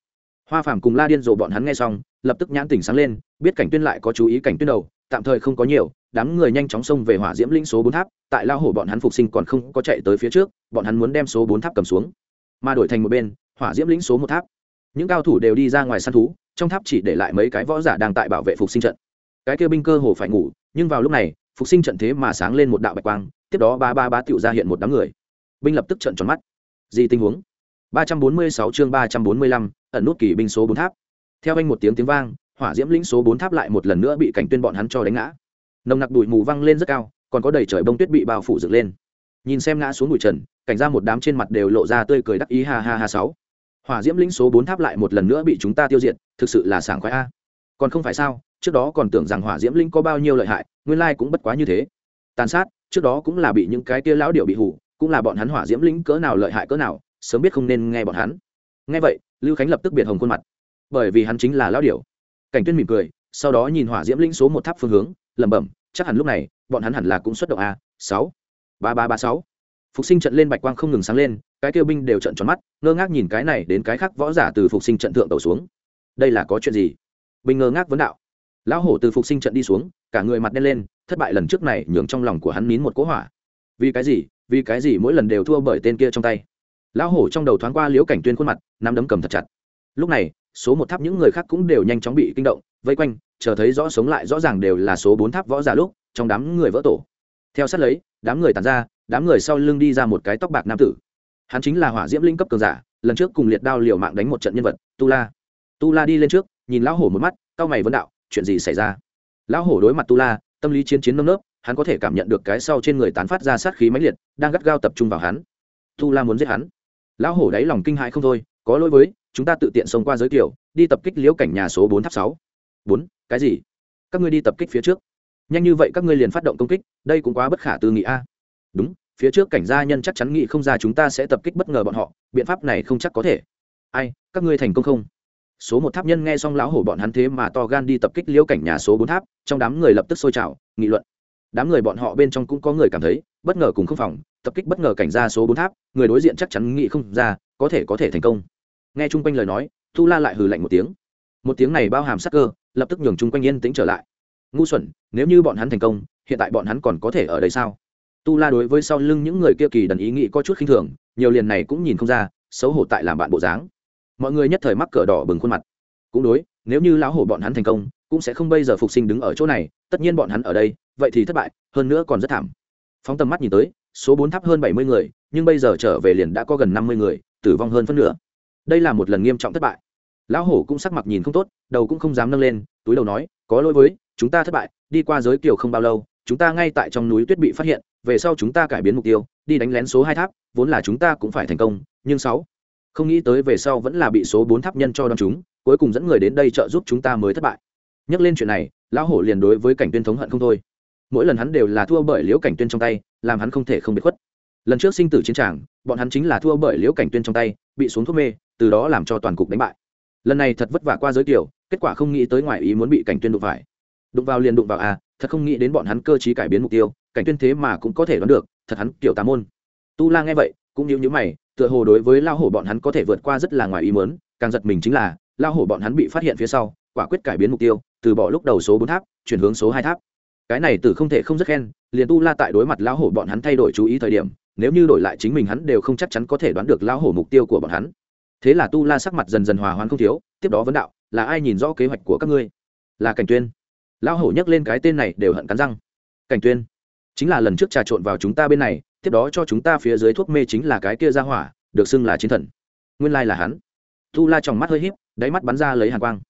Hoa phàm cùng la điên rồ bọn hắn nghe xong, lập tức nhãn tỉnh sáng lên, biết cảnh tuyên lại có chú ý cảnh tuyên đầu, tạm thời không có nhiều, đám người nhanh chóng xông về hỏa diễm linh số bốn tháp, tại lao hổ bọn hắn phục sinh còn không có chạy tới phía trước, bọn hắn muốn đem số bốn tháp cầm xuống. Mà đổi thành một bên hỏa diễm lĩnh số một tháp. Những cao thủ đều đi ra ngoài săn thú, trong tháp chỉ để lại mấy cái võ giả đang tại bảo vệ phục sinh trận. Cái kia binh cơ hồ phải ngủ, nhưng vào lúc này, phục sinh trận thế mà sáng lên một đạo bạch quang, tiếp đó ba ba ba tựu ra hiện một đám người. Binh lập tức trận tròn mắt. Gì tình huống? Ba trăm bốn mươi sáu chương ba trăm bốn mươi lăm, ẩn nút kỳ binh số bốn tháp. Theo anh một tiếng tiếng vang, hỏa diễm lĩnh số bốn tháp lại một lần nữa bị cảnh tuyên bọn hắn cho đánh ngã. Nồng nặc bụi mù văng lên rất cao, còn có đầy trời bông tuyết bị bao phủ dựng lên. Nhìn xem ngã xuống bụi trần, cảnh ra một đám trên mặt đều lộ ra tươi cười đắc ý ha ha ha sáu hỏa diễm lĩnh số bốn tháp lại một lần nữa bị chúng ta tiêu diệt, thực sự là sảng khoái a. Còn không phải sao, trước đó còn tưởng rằng hỏa diễm linh có bao nhiêu lợi hại, nguyên lai cũng bất quá như thế. Tàn sát, trước đó cũng là bị những cái kia lão điệu bị hủ, cũng là bọn hắn hỏa diễm linh cỡ nào lợi hại cỡ nào, sớm biết không nên nghe bọn hắn. Nghe vậy, lưu khánh lập tức biệt hồng khuôn mặt. Bởi vì hắn chính là lão điệu cảnh tuyên mỉm cười, sau đó nhìn hỏa diễm linh số một tháp phương hướng, lẩm bẩm, chắc hẳn lúc này, bọn hắn hẳn là cũng xuất động a. Sáu. Ba ba ba sáu phục sinh trận lên bạch quang không ngừng sáng lên, cái kêu binh đều trận tròn mắt, ngơ ngác nhìn cái này đến cái khác võ giả từ phục sinh trận thượng tàu xuống. Đây là có chuyện gì? Binh ngơ ngác vấn đạo. Lão hổ từ phục sinh trận đi xuống, cả người mặt đen lên, thất bại lần trước này nhường trong lòng của hắn nín một cỗ hỏa. Vì cái gì? Vì cái gì mỗi lần đều thua bởi tên kia trong tay? Lão hổ trong đầu thoáng qua liễu cảnh tuyên khuôn mặt, nắm đấm cầm thật chặt. Lúc này, số một tháp những người khác cũng đều nhanh chóng bị kinh động, vây quanh, chờ thấy rõ sống lại rõ ràng đều là số bốn tháp võ giả lúc, trong đám người vỡ tổ. Theo sát lấy, đám người tàn ra đám người sau lưng đi ra một cái tóc bạc nam tử. Hắn chính là hỏa diễm linh cấp cường giả, lần trước cùng liệt đao liều mạng đánh một trận nhân vật, tu la. Tu la đi lên trước, nhìn lão hổ một mắt, cao mày vấn đạo, chuyện gì xảy ra? Lão hổ đối mặt tu la, tâm lý chiến chiến nâm nớp, hắn có thể cảm nhận được cái sau trên người tán phát ra sát khí mãnh liệt, đang gắt gao tập trung vào hắn. Tu la muốn giết hắn. Lão hổ đáy lòng kinh hãi không thôi, có lỗi với, chúng ta tự tiện xông qua giới kiểu, đi tập kích liễu cảnh nhà số bốn tháp sáu. Bốn? Cái gì? Các ngươi đi tập kích phía trước. Nhanh như vậy các ngươi liền phát động công kích, đây cũng quá bất khả tư nghị a đúng, phía trước cảnh gia nhân chắc chắn nghĩ không ra chúng ta sẽ tập kích bất ngờ bọn họ, biện pháp này không chắc có thể. Ai, các ngươi thành công không? Số một tháp nhân nghe xong lão hổ bọn hắn thế mà to gan đi tập kích liễu cảnh nhà số bốn tháp, trong đám người lập tức sôi trào, nghị luận. Đám người bọn họ bên trong cũng có người cảm thấy, bất ngờ cùng không phòng, tập kích bất ngờ cảnh gia số bốn tháp, người đối diện chắc chắn nghĩ không ra, có thể có thể thành công. Nghe chung quanh lời nói tu la lại hừ lạnh một tiếng. Một tiếng này bao hàm sắc cơ, lập tức nhường chung quanh yên tĩnh trở lại. Ngu xuẩn, nếu như bọn hắn thành công, hiện tại bọn hắn còn có thể ở đây sao? Tu la đối với sau lưng những người kia kỳ đần ý nghĩ có chút khinh thường, nhiều liền này cũng nhìn không ra, xấu hổ tại làm bạn bộ dáng. Mọi người nhất thời mắc cờ đỏ bừng khuôn mặt. Cũng đối, nếu như lão hổ bọn hắn thành công, cũng sẽ không bây giờ phục sinh đứng ở chỗ này, tất nhiên bọn hắn ở đây, vậy thì thất bại, hơn nữa còn rất thảm. Phóng tầm mắt nhìn tới, số bốn tháp hơn bảy mươi người, nhưng bây giờ trở về liền đã có gần năm mươi người, tử vong hơn phân nửa. Đây là một lần nghiêm trọng thất bại. Lão hổ cũng sắc mặt nhìn không tốt, đầu cũng không dám nâng lên, túi đầu nói, có lỗi với, chúng ta thất bại, đi qua giới kiều không bao lâu, chúng ta ngay tại trong núi tuyết bị phát hiện về sau chúng ta cải biến mục tiêu, đi đánh lén số hai tháp, vốn là chúng ta cũng phải thành công, nhưng sáu, không nghĩ tới về sau vẫn là bị số bốn tháp nhân cho đón chúng, cuối cùng dẫn người đến đây trợ giúp chúng ta mới thất bại. Nhắc lên chuyện này, lão hổ liền đối với cảnh tuyên thống hận không thôi. Mỗi lần hắn đều là thua bởi liễu cảnh tuyên trong tay, làm hắn không thể không bị khuất. Lần trước sinh tử chiến tràng, bọn hắn chính là thua bởi liễu cảnh tuyên trong tay, bị xuống thuốc mê, từ đó làm cho toàn cục đánh bại. Lần này thật vất vả qua giới kiểu kết quả không nghĩ tới ngoài ý muốn bị cảnh tuyên đụng phải đụng vào liền đụng vào à thật không nghĩ đến bọn hắn cơ chí cải biến mục tiêu, cảnh tuyên thế mà cũng có thể đoán được, thật hắn kiểu tà môn. Tu la nghe vậy, cũng như như mày, tựa hồ đối với lao hổ bọn hắn có thể vượt qua rất là ngoài ý muốn, càng giật mình chính là lao hổ bọn hắn bị phát hiện phía sau, quả quyết cải biến mục tiêu, từ bỏ lúc đầu số bốn tháp, chuyển hướng số hai tháp. Cái này từ không thể không rất khen, liền tu la tại đối mặt lão hổ bọn hắn thay đổi chú ý thời điểm, nếu như đổi lại chính mình hắn đều không chắc chắn có thể đoán được lão hổ mục tiêu của bọn hắn. Thế là tu la sắc mặt dần dần hòa hoãn không thiếu, tiếp đó vấn đạo, là ai nhìn rõ kế hoạch của các ngươi? Là cảnh tuyên lão hổ nhắc lên cái tên này đều hận cắn răng. Cảnh tuyên, chính là lần trước trà trộn vào chúng ta bên này, tiếp đó cho chúng ta phía dưới thuốc mê chính là cái kia ra hỏa, được xưng là chiến thần. Nguyên lai là hắn. Tu la trong mắt hơi híp, đáy mắt bắn ra lấy hàn quang.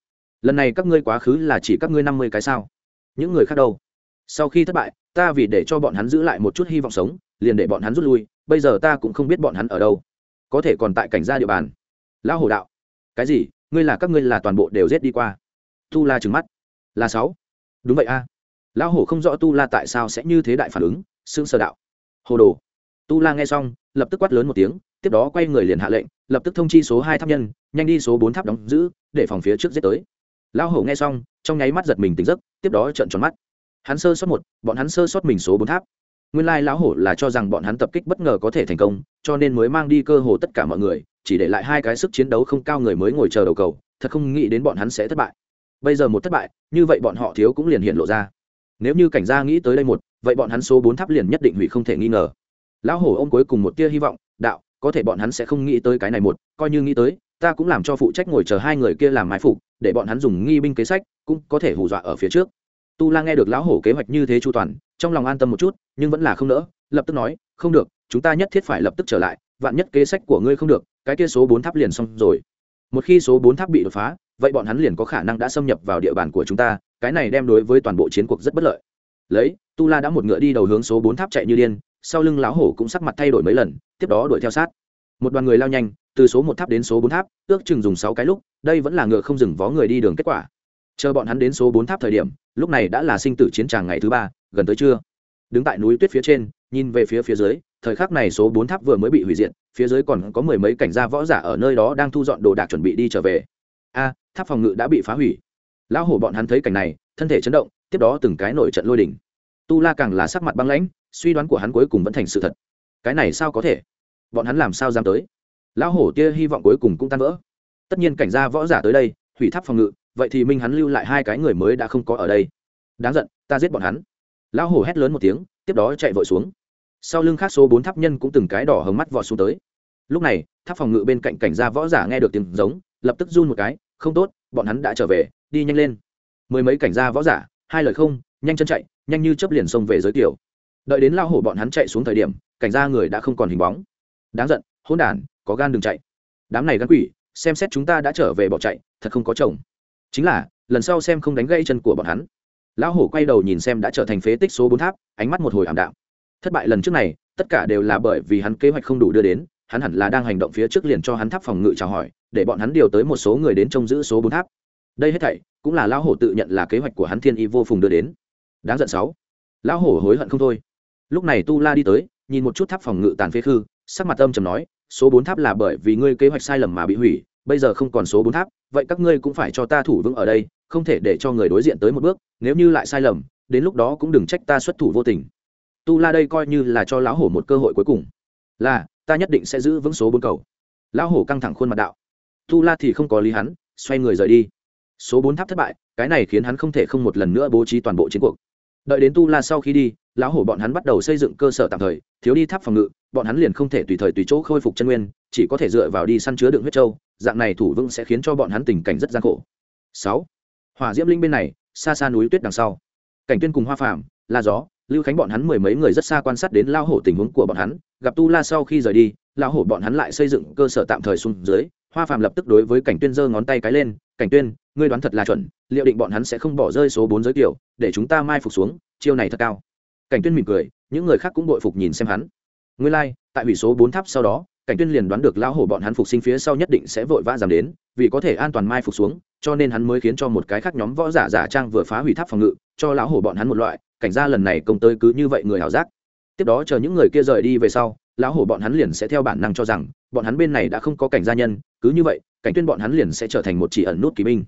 Lần này các ngươi quá khứ là chỉ các ngươi năm mươi cái sao? Những người khác đâu? Sau khi thất bại, ta vì để cho bọn hắn giữ lại một chút hy vọng sống, liền để bọn hắn rút lui, bây giờ ta cũng không biết bọn hắn ở đâu. Có thể còn tại cảnh gia địa bàn. Lão hổ đạo, cái gì? Ngươi là các ngươi là toàn bộ đều giết đi qua. Tu la trừng mắt, là sáu đúng vậy a. Lão hổ không rõ tu la tại sao sẽ như thế đại phản ứng xương sơ đạo. Hồ đồ. Tu la nghe xong, lập tức quát lớn một tiếng, tiếp đó quay người liền hạ lệnh, lập tức thông chi số hai tháp nhân, nhanh đi số bốn tháp đóng giữ, để phòng phía trước giết tới. Lão hổ nghe xong, trong nháy mắt giật mình tỉnh giấc, tiếp đó trợn tròn mắt. Hắn sơ sót một, bọn hắn sơ sót mình số bốn tháp. Nguyên lai lão hổ là cho rằng bọn hắn tập kích bất ngờ có thể thành công, cho nên mới mang đi cơ hồ tất cả mọi người, chỉ để lại hai cái sức chiến đấu không cao người mới ngồi chờ đầu cầu, thật không nghĩ đến bọn hắn sẽ thất bại. Bây giờ một thất bại như vậy bọn họ thiếu cũng liền hiện lộ ra. Nếu như cảnh gia nghĩ tới đây một, vậy bọn hắn số bốn tháp liền nhất định hủy không thể nghi ngờ. Lão hổ ôm cuối cùng một tia hy vọng, đạo, có thể bọn hắn sẽ không nghĩ tới cái này một, coi như nghĩ tới, ta cũng làm cho phụ trách ngồi chờ hai người kia làm mái phục, để bọn hắn dùng nghi binh kế sách, cũng có thể hù dọa ở phía trước. Tu la nghe được lão hổ kế hoạch như thế chu toàn, trong lòng an tâm một chút, nhưng vẫn là không nỡ, lập tức nói, không được, chúng ta nhất thiết phải lập tức trở lại, vạn nhất kế sách của ngươi không được, cái kia số bốn tháp liền xong rồi một khi số bốn tháp bị đột phá, vậy bọn hắn liền có khả năng đã xâm nhập vào địa bàn của chúng ta, cái này đem đối với toàn bộ chiến cuộc rất bất lợi. Lấy, tu la đã một ngựa đi đầu hướng số bốn tháp chạy như điên, sau lưng lão hổ cũng sắc mặt thay đổi mấy lần, tiếp đó đuổi theo sát. Một đoàn người lao nhanh, từ số một tháp đến số bốn tháp, ước chừng dùng sáu cái lúc, đây vẫn là ngựa không dừng vó người đi đường kết quả. Chờ bọn hắn đến số bốn tháp thời điểm, lúc này đã là sinh tử chiến tràng ngày thứ ba, gần tới trưa. Đứng tại núi tuyết phía trên, nhìn về phía phía dưới thời khắc này số bốn tháp vừa mới bị hủy diệt, phía dưới còn có mười mấy cảnh gia võ giả ở nơi đó đang thu dọn đồ đạc chuẩn bị đi trở về. A, tháp phòng ngự đã bị phá hủy. Lão hổ bọn hắn thấy cảnh này, thân thể chấn động, tiếp đó từng cái nổi trận lôi đỉnh tu la càng là sắc mặt băng lãnh, suy đoán của hắn cuối cùng vẫn thành sự thật. Cái này sao có thể? Bọn hắn làm sao dám tới? Lão hổ tia hy vọng cuối cùng cũng tan vỡ. Tất nhiên cảnh gia võ giả tới đây, hủy tháp phòng ngự, vậy thì minh hắn lưu lại hai cái người mới đã không có ở đây. Đáng giận, ta giết bọn hắn. Lão hổ hét lớn một tiếng, tiếp đó chạy vội xuống sau lưng khác số bốn tháp nhân cũng từng cái đỏ hồng mắt vọt xuống tới. Lúc này, tháp phòng ngự bên cạnh cảnh gia võ giả nghe được tiếng giống, lập tức run một cái, không tốt, bọn hắn đã trở về, đi nhanh lên. Mười mấy cảnh gia võ giả, hai lời không, nhanh chân chạy, nhanh như chấp liền xông về giới tiểu. Đợi đến lao hổ bọn hắn chạy xuống thời điểm, cảnh gia người đã không còn hình bóng. Đáng giận, hỗn đản, có gan đừng chạy. Đám này gắn quỷ, xem xét chúng ta đã trở về bỏ chạy, thật không có chồng. Chính là, lần sau xem không đánh gãy chân của bọn hắn. Lão hổ quay đầu nhìn xem đã trở thành phế tích số bốn tháp, ánh mắt một hồi ảm đạm thất bại lần trước này, tất cả đều là bởi vì hắn kế hoạch không đủ đưa đến, hắn hẳn là đang hành động phía trước liền cho hắn tháp phòng ngự chào hỏi, để bọn hắn điều tới một số người đến trông giữ số bốn tháp. Đây hết thảy, cũng là lão hổ tự nhận là kế hoạch của hắn thiên y vô phùng đưa đến. Đáng giận sáu. Lão hổ hối hận không thôi. Lúc này tu la đi tới, nhìn một chút tháp phòng ngự tàn phế khư, sắc mặt âm trầm nói, số bốn tháp là bởi vì ngươi kế hoạch sai lầm mà bị hủy, bây giờ không còn số bốn tháp, vậy các ngươi cũng phải cho ta thủ vững ở đây, không thể để cho người đối diện tới một bước, nếu như lại sai lầm, đến lúc đó cũng đừng trách ta xuất thủ vô tình tu la đây coi như là cho lão hổ một cơ hội cuối cùng. Là, ta nhất định sẽ giữ vững số bốn cầu. Lão hổ căng thẳng khuôn mặt đạo. Tu la thì không có lý hắn, xoay người rời đi. Số bốn tháp thất bại, cái này khiến hắn không thể không một lần nữa bố trí toàn bộ chiến cuộc. Đợi đến tu la sau khi đi, lão hổ bọn hắn bắt đầu xây dựng cơ sở tạm thời, thiếu đi tháp phòng ngự, bọn hắn liền không thể tùy thời tùy chỗ khôi phục chân nguyên, chỉ có thể dựa vào đi săn chứa đựng huyết trâu dạng này thủ vững sẽ khiến cho bọn hắn tình cảnh rất gian khổ. Sáu, hỏa diễm linh bên này, xa xa núi tuyết đằng sau. Cảnh tuyên cùng hoa phàm, la gió lưu khánh bọn hắn mười mấy người rất xa quan sát đến lao hổ tình huống của bọn hắn gặp tu la sau khi rời đi lao hổ bọn hắn lại xây dựng cơ sở tạm thời xuống dưới hoa phàm lập tức đối với cảnh tuyên giơ ngón tay cái lên cảnh tuyên ngươi đoán thật là chuẩn liệu định bọn hắn sẽ không bỏ rơi số bốn giới tiểu để chúng ta mai phục xuống chiêu này thật cao. Cảnh tuyên mỉm cười những người khác cũng bội phục nhìn xem hắn. Ngươi lai like, tại hủy số bốn tháp sau đó cảnh tuyên liền đoán được lao hổ bọn hắn phục sinh phía sau nhất định sẽ vội vã giảm đến vì có thể an toàn mai phục xuống cho nên hắn mới khiến cho một cái khác nhóm võ giả giả trang vừa phá hủy tháp phòng ngự cho lão hổ bọn hắn một loại cảnh gia lần này công tới cứ như vậy người hảo giác. Tiếp đó chờ những người kia rời đi về sau lão hổ bọn hắn liền sẽ theo bản năng cho rằng bọn hắn bên này đã không có cảnh gia nhân cứ như vậy cảnh tuyên bọn hắn liền sẽ trở thành một chỉ ẩn nút kỳ binh.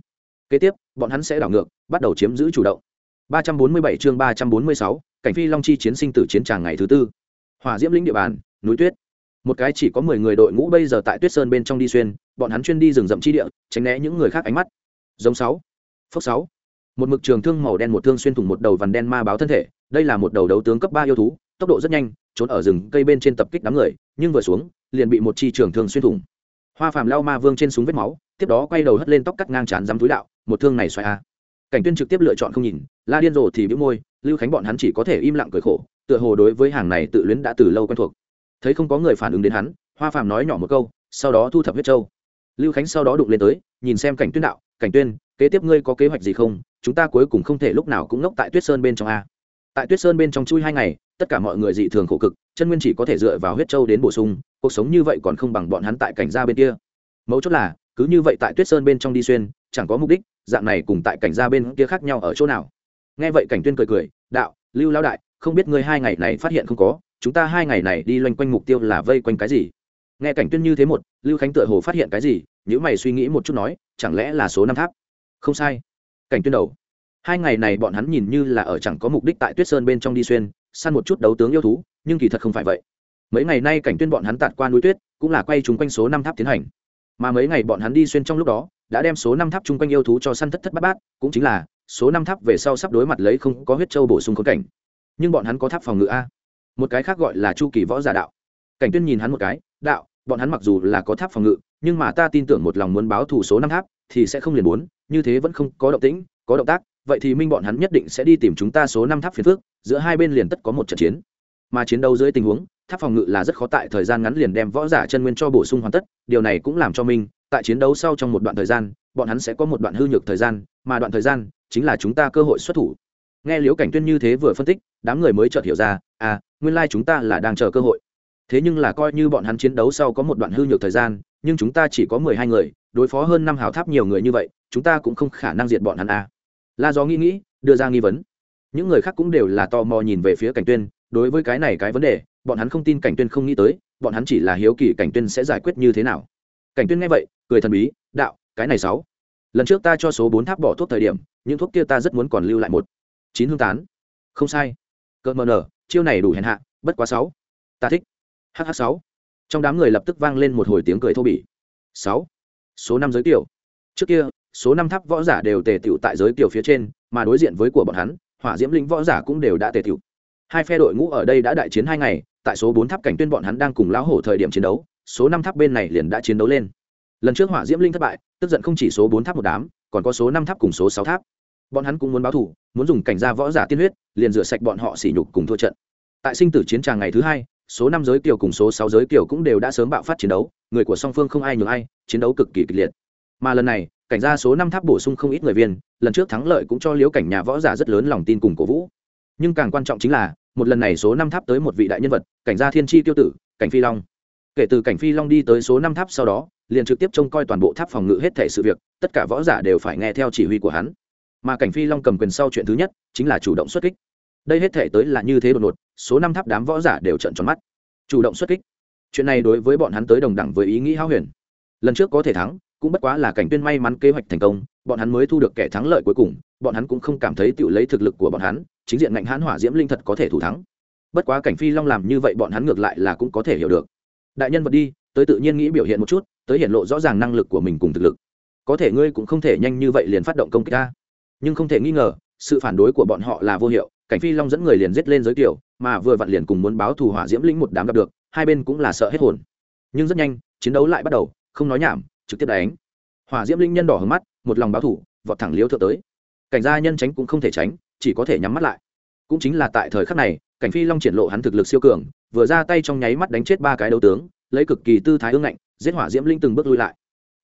Kế tiếp bọn hắn sẽ đảo ngược bắt đầu chiếm giữ chủ động. 347 chương 346, cảnh phi long chi chiến sinh tử chiến tràng ngày thứ tư. Hỏa diễm lĩnh địa bàn núi tuyết. Một cái chỉ có mười người đội ngũ bây giờ tại tuyết sơn bên trong đi xuyên bọn hắn chuyên đi rừng rậm chi địa tránh né những người khác ánh mắt. Giống sáu. Phốc sáu một mực trường thương màu đen một thương xuyên thủng một đầu vằn đen ma báo thân thể, đây là một đầu đấu tướng cấp ba yêu thú, tốc độ rất nhanh, trốn ở rừng cây bên trên tập kích đám người, nhưng vừa xuống, liền bị một chi trường thương xuyên thủng. Hoa phàm lao ma vương trên súng vết máu, tiếp đó quay đầu hất lên tóc cắt ngang trán dám túi đạo, một thương này xoay a. Cảnh tuyên trực tiếp lựa chọn không nhìn, la điên rồ thì bĩu môi, lưu khánh bọn hắn chỉ có thể im lặng cười khổ, tựa hồ đối với hàng này tự luyến đã từ lâu quen thuộc. Thấy không có người phản ứng đến hắn, hoa phàm nói nhỏ một câu, sau đó thu thập huyết châu. Lưu khánh sau đó đụng lên tới, nhìn xem cảnh tuyên đạo, cảnh tuyên, kế tiếp ngươi có kế hoạch gì không? Chúng ta cuối cùng không thể lúc nào cũng ngốc tại tuyết sơn bên trong a. Tại tuyết sơn bên trong chui hai ngày, tất cả mọi người dị thường khổ cực, chân nguyên chỉ có thể dựa vào huyết châu đến bổ sung, cuộc sống như vậy còn không bằng bọn hắn tại cảnh gia bên kia. Mấu chốt là, cứ như vậy tại tuyết sơn bên trong đi xuyên, chẳng có mục đích, dạng này cùng tại cảnh gia bên kia khác nhau ở chỗ nào. Nghe vậy cảnh tuyên cười cười, đạo, lưu lao đại, không biết ngươi hai ngày này phát hiện không có, chúng ta hai ngày này đi loanh quanh mục tiêu là vây quanh cái gì? Nghe cảnh tuyên như thế một, lưu khánh tựa hồ phát hiện cái gì nếu mày suy nghĩ một chút nói, chẳng lẽ là số năm tháp? Không sai cảnh tuyên đầu. Hai ngày này bọn hắn nhìn như là ở chẳng có mục đích tại tuyết sơn bên trong đi xuyên, săn một chút đấu tướng yêu thú, nhưng kỳ thật không phải vậy. Mấy ngày nay cảnh tuyên bọn hắn tạt qua núi tuyết, cũng là quay chúng quanh số năm tháp tiến hành. Mà mấy ngày bọn hắn đi xuyên trong lúc đó, đã đem số năm tháp chung quanh yêu thú cho săn thất thất bát bát, cũng chính là, số năm tháp về sau sắp đối mặt lấy không có huyết châu bổ sung khốn cảnh. Nhưng bọn hắn có tháp phòng ngự a. Một cái khác gọi là chu kỳ võ giả đạo. Cảnh tuyên nhìn hắn một cái, đạo, bọn hắn mặc dù là có tháp phòng ngự, nhưng mà ta tin tưởng một lòng muốn báo thù số năm tháp thì sẽ không liền muốn, như thế vẫn không có động tĩnh, có động tác, vậy thì minh bọn hắn nhất định sẽ đi tìm chúng ta số năm tháp phiền phước, giữa hai bên liền tất có một trận chiến. Mà chiến đấu dưới tình huống, tháp phòng ngự là rất khó tại thời gian ngắn liền đem võ giả chân nguyên cho bổ sung hoàn tất, điều này cũng làm cho minh, tại chiến đấu sau trong một đoạn thời gian, bọn hắn sẽ có một đoạn hư nhược thời gian, mà đoạn thời gian chính là chúng ta cơ hội xuất thủ. Nghe liễu cảnh tuyên như thế vừa phân tích, đám người mới chợt hiểu ra à nguyên lai chúng ta là đang chờ cơ hội. Thế nhưng là coi như bọn hắn chiến đấu sau có một đoạn hư nhược thời gian, nhưng chúng ta chỉ có mười hai người đối phó hơn năm hào tháp nhiều người như vậy, chúng ta cũng không khả năng diệt bọn hắn à. la gió nghĩ nghĩ, đưa ra nghi vấn. Những người khác cũng đều là tò mò nhìn về phía cảnh tuyên, đối với cái này cái vấn đề, bọn hắn không tin cảnh tuyên không nghĩ tới, bọn hắn chỉ là hiếu kỳ cảnh tuyên sẽ giải quyết như thế nào. Cảnh tuyên nghe vậy, cười thần bí, đạo, cái này sáu. Lần trước ta cho số bốn tháp bỏ thuốc thời điểm, những thuốc kia ta rất muốn còn lưu lại một. Chín hương tán. Không sai. Cợt mờ nở, chiêu này đủ hèn hạ, bất quá sáu. Ta thích. Hh sáu. Trong đám người lập tức vang lên một hồi tiếng cười thô bỉ. Sáu số năm giới tiểu. Trước kia, số năm tháp võ giả đều tề tiểu tại giới tiểu phía trên, mà đối diện với của bọn hắn, hỏa diễm linh võ giả cũng đều đã tề tiểu. Hai phe đội ngũ ở đây đã đại chiến hai ngày, tại số bốn tháp cảnh tuyên bọn hắn đang cùng lão hổ thời điểm chiến đấu, số năm tháp bên này liền đã chiến đấu lên. Lần trước hỏa diễm linh thất bại, tức giận không chỉ số bốn tháp một đám, còn có số năm tháp cùng số sáu tháp. Bọn hắn cũng muốn báo thủ muốn dùng cảnh gia võ giả tiên huyết, liền rửa sạch bọn họ sỉ nhục cùng thua trận. Tại sinh tử chiến tràng ngày thứ hai số năm giới kiều cùng số sáu giới kiều cũng đều đã sớm bạo phát chiến đấu, người của song phương không ai nhường ai, chiến đấu cực kỳ kịch liệt. Mà lần này, cảnh gia số năm tháp bổ sung không ít người viên, lần trước thắng lợi cũng cho liếu cảnh nhà võ giả rất lớn lòng tin cùng cổ vũ. Nhưng càng quan trọng chính là, một lần này số năm tháp tới một vị đại nhân vật, cảnh gia thiên tri tiêu tử, cảnh phi long. Kể từ cảnh phi long đi tới số năm tháp sau đó, liền trực tiếp trông coi toàn bộ tháp phòng ngự hết thể sự việc, tất cả võ giả đều phải nghe theo chỉ huy của hắn. Mà cảnh phi long cầm quyền sau chuyện thứ nhất, chính là chủ động xuất kích. Đây hết thể tới là như thế đột ngột số năm tháp đám võ giả đều trận tròn mắt. Chủ động xuất kích. Chuyện này đối với bọn hắn tới đồng đẳng với ý nghĩ hao huyền. Lần trước có thể thắng, cũng bất quá là cảnh tuyên may mắn kế hoạch thành công, bọn hắn mới thu được kẻ thắng lợi cuối cùng, bọn hắn cũng không cảm thấy tự lấy thực lực của bọn hắn, chính diện ngạnh hãn hỏa diễm linh thật có thể thủ thắng. Bất quá cảnh phi long làm như vậy bọn hắn ngược lại là cũng có thể hiểu được. Đại nhân vật đi, tới tự nhiên nghĩ biểu hiện một chút, tới hiện lộ rõ ràng năng lực của mình cùng thực lực. Có thể ngươi cũng không thể nhanh như vậy liền phát động công kích ta. Nhưng không thể nghi ngờ, sự phản đối của bọn họ là vô hiệu, cảnh phi long dẫn người liền giết lên giới tiểu mà vừa vặn liền cùng muốn báo thù hỏa diễm lĩnh một đám gặp được, hai bên cũng là sợ hết hồn. Nhưng rất nhanh, chiến đấu lại bắt đầu, không nói nhảm, trực tiếp đánh. Hỏa diễm linh nhân đỏ hướng mắt, một lòng báo thủ vọt thẳng liếu thượng tới. Cảnh gia nhân tránh cũng không thể tránh, chỉ có thể nhắm mắt lại. Cũng chính là tại thời khắc này, cảnh phi long triển lộ hắn thực lực siêu cường, vừa ra tay trong nháy mắt đánh chết ba cái đấu tướng, lấy cực kỳ tư thái ương ngạnh, giết hỏa diễm linh từng bước lui lại.